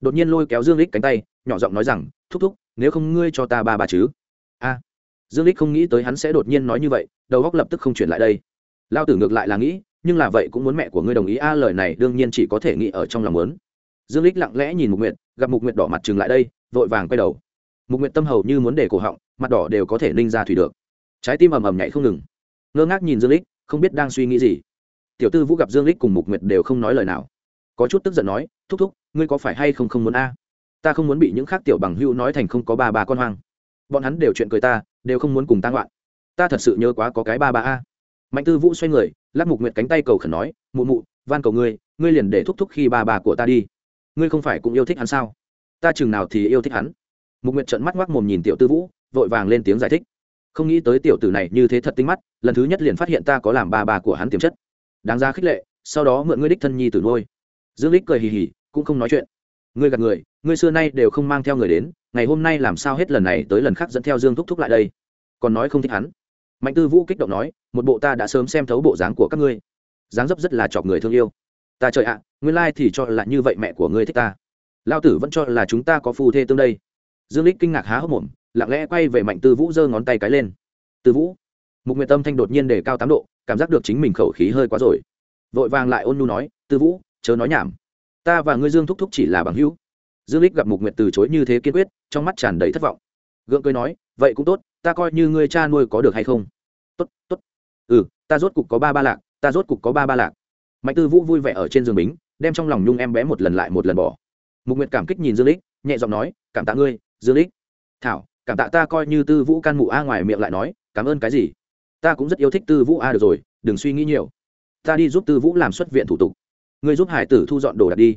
Đột nhiên lôi kéo dương lích cánh tay, nhỏ giọng nói rằng, thúc thúc, nếu không ngươi cho ta ba bà chứ? A dương lích không nghĩ tới hắn sẽ đột nhiên nói như vậy, đầu góc lập tức không chuyển lại đây. Lao tử ngược lại là nghĩ, nhưng là vậy cũng muốn mẹ của ngươi đồng ý, a, lời này đương nhiên chỉ có thể nghĩ ở trong lòng muốn. Dương lích lặng lẽ nhìn mục nguyệt, gặp mục nguyệt đỏ mặt chừng lại đây, vội vàng quay đầu. Mục nguyệt tâm hầu như muốn để cổ họng, mặt đỏ đều có thể ninh ra thủy được. Trái tim ầm ầm nhảy không ngừng. Ngơ ngác nhìn dương lích không biết đang suy nghĩ gì. Tiểu tư vũ gặp dương lích cùng mục nguyệt đều không nói lời nào. Có chút tức giận nói, thúc thúc, ngươi có phải hay không không muốn a? Ta không muốn bị những khác tiểu bằng hữu nói thành không có ba bà con hoang. Bọn hắn đều chuyện cười ta đều không muốn cùng ta ngoạn. Ta thật sự nhớ quá có cái ba bà a. Mạnh tư vũ xoay người, lắc mục nguyệt cánh tay cầu khẩn nói, mụ mụ, van cầu ngươi ngươi liền để thúc thúc khi ba bà của ta đi. Ngươi không phải cũng yêu thích hắn sao? Ta chừng nào thì yêu thích hắn. Mục nguyệt trợn mắt ngoác mồm nhìn tiểu tư vũ, vội vàng lên tiếng giải thích. Không nghĩ tới tiểu tử này như thế thật tinh mắt, lần thứ nhất liền phát hiện ta có làm ba bà của hắn tiềm chất. Đáng ra khích lệ, sau đó mượn ngươi đích thân nhi tử nuôi. Dương lích cười hì hì, cũng không nói chuyện. Ngươi gạt người, ngươi xưa nay đều không mang theo người đến ngày hôm nay làm sao hết lần này tới lần khác dẫn theo dương thúc thúc lại đây? Còn nói không thích hắn. Mạnh tư vũ kích động nói một bộ ta đã sớm xem thấu bộ dáng của các ngươi. Dáng dấp rất là chọc người thương yêu. Ta trời ạ à, nguyên lai thì cho là như vậy mẹ của ngươi thích ta. Lao tử vẫn cho là chúng ta có phu thê tương đây. Dương lích kinh ngạc há hốc mồm lặng lẽ quay về mạnh tư vũ giơ ngón tay cái lên. Tư vũ mục nguyệt tâm thanh đột nhiên đề cao tám độ cảm giác được chính mình khẩu khí hơi quá rồi. Vội vàng lại ôn nhu nói tư vũ chớ nói nhảm. Ta và ngươi dương thúc thúc chỉ là bằng hữu dương lích gặp mục nguyệt từ chối như thế kiên quyết, trong mắt tràn đầy thất vọng. Gượng cười nói, vậy cũng tốt, ta coi như ngươi cha nuôi có được hay không? Tốt tốt. Ừ ta rốt cục có ba ba lạc, ta rốt cục có ba ba lạc. Mạnh tư vũ vui vẻ ở trên giường bính, đem trong lòng nhung em bé một lần lại một lần bỏ. Mục nguyệt cảm kích nhìn dương lích nhẹ giọng nói, cảm tạ ngươi, dương lích thảo, cảm tạ ta coi như tư vũ can mụ a ngoài miệng lại nói, cảm ơn cái gì? Ta cũng rất yêu thích tư vũ a được rồi, đừng suy nghĩ nhiều. Ta đi giúp tư vũ làm xuất viện thủ tục. Ngươi giúp hải tử thu dọn đồ đạc đi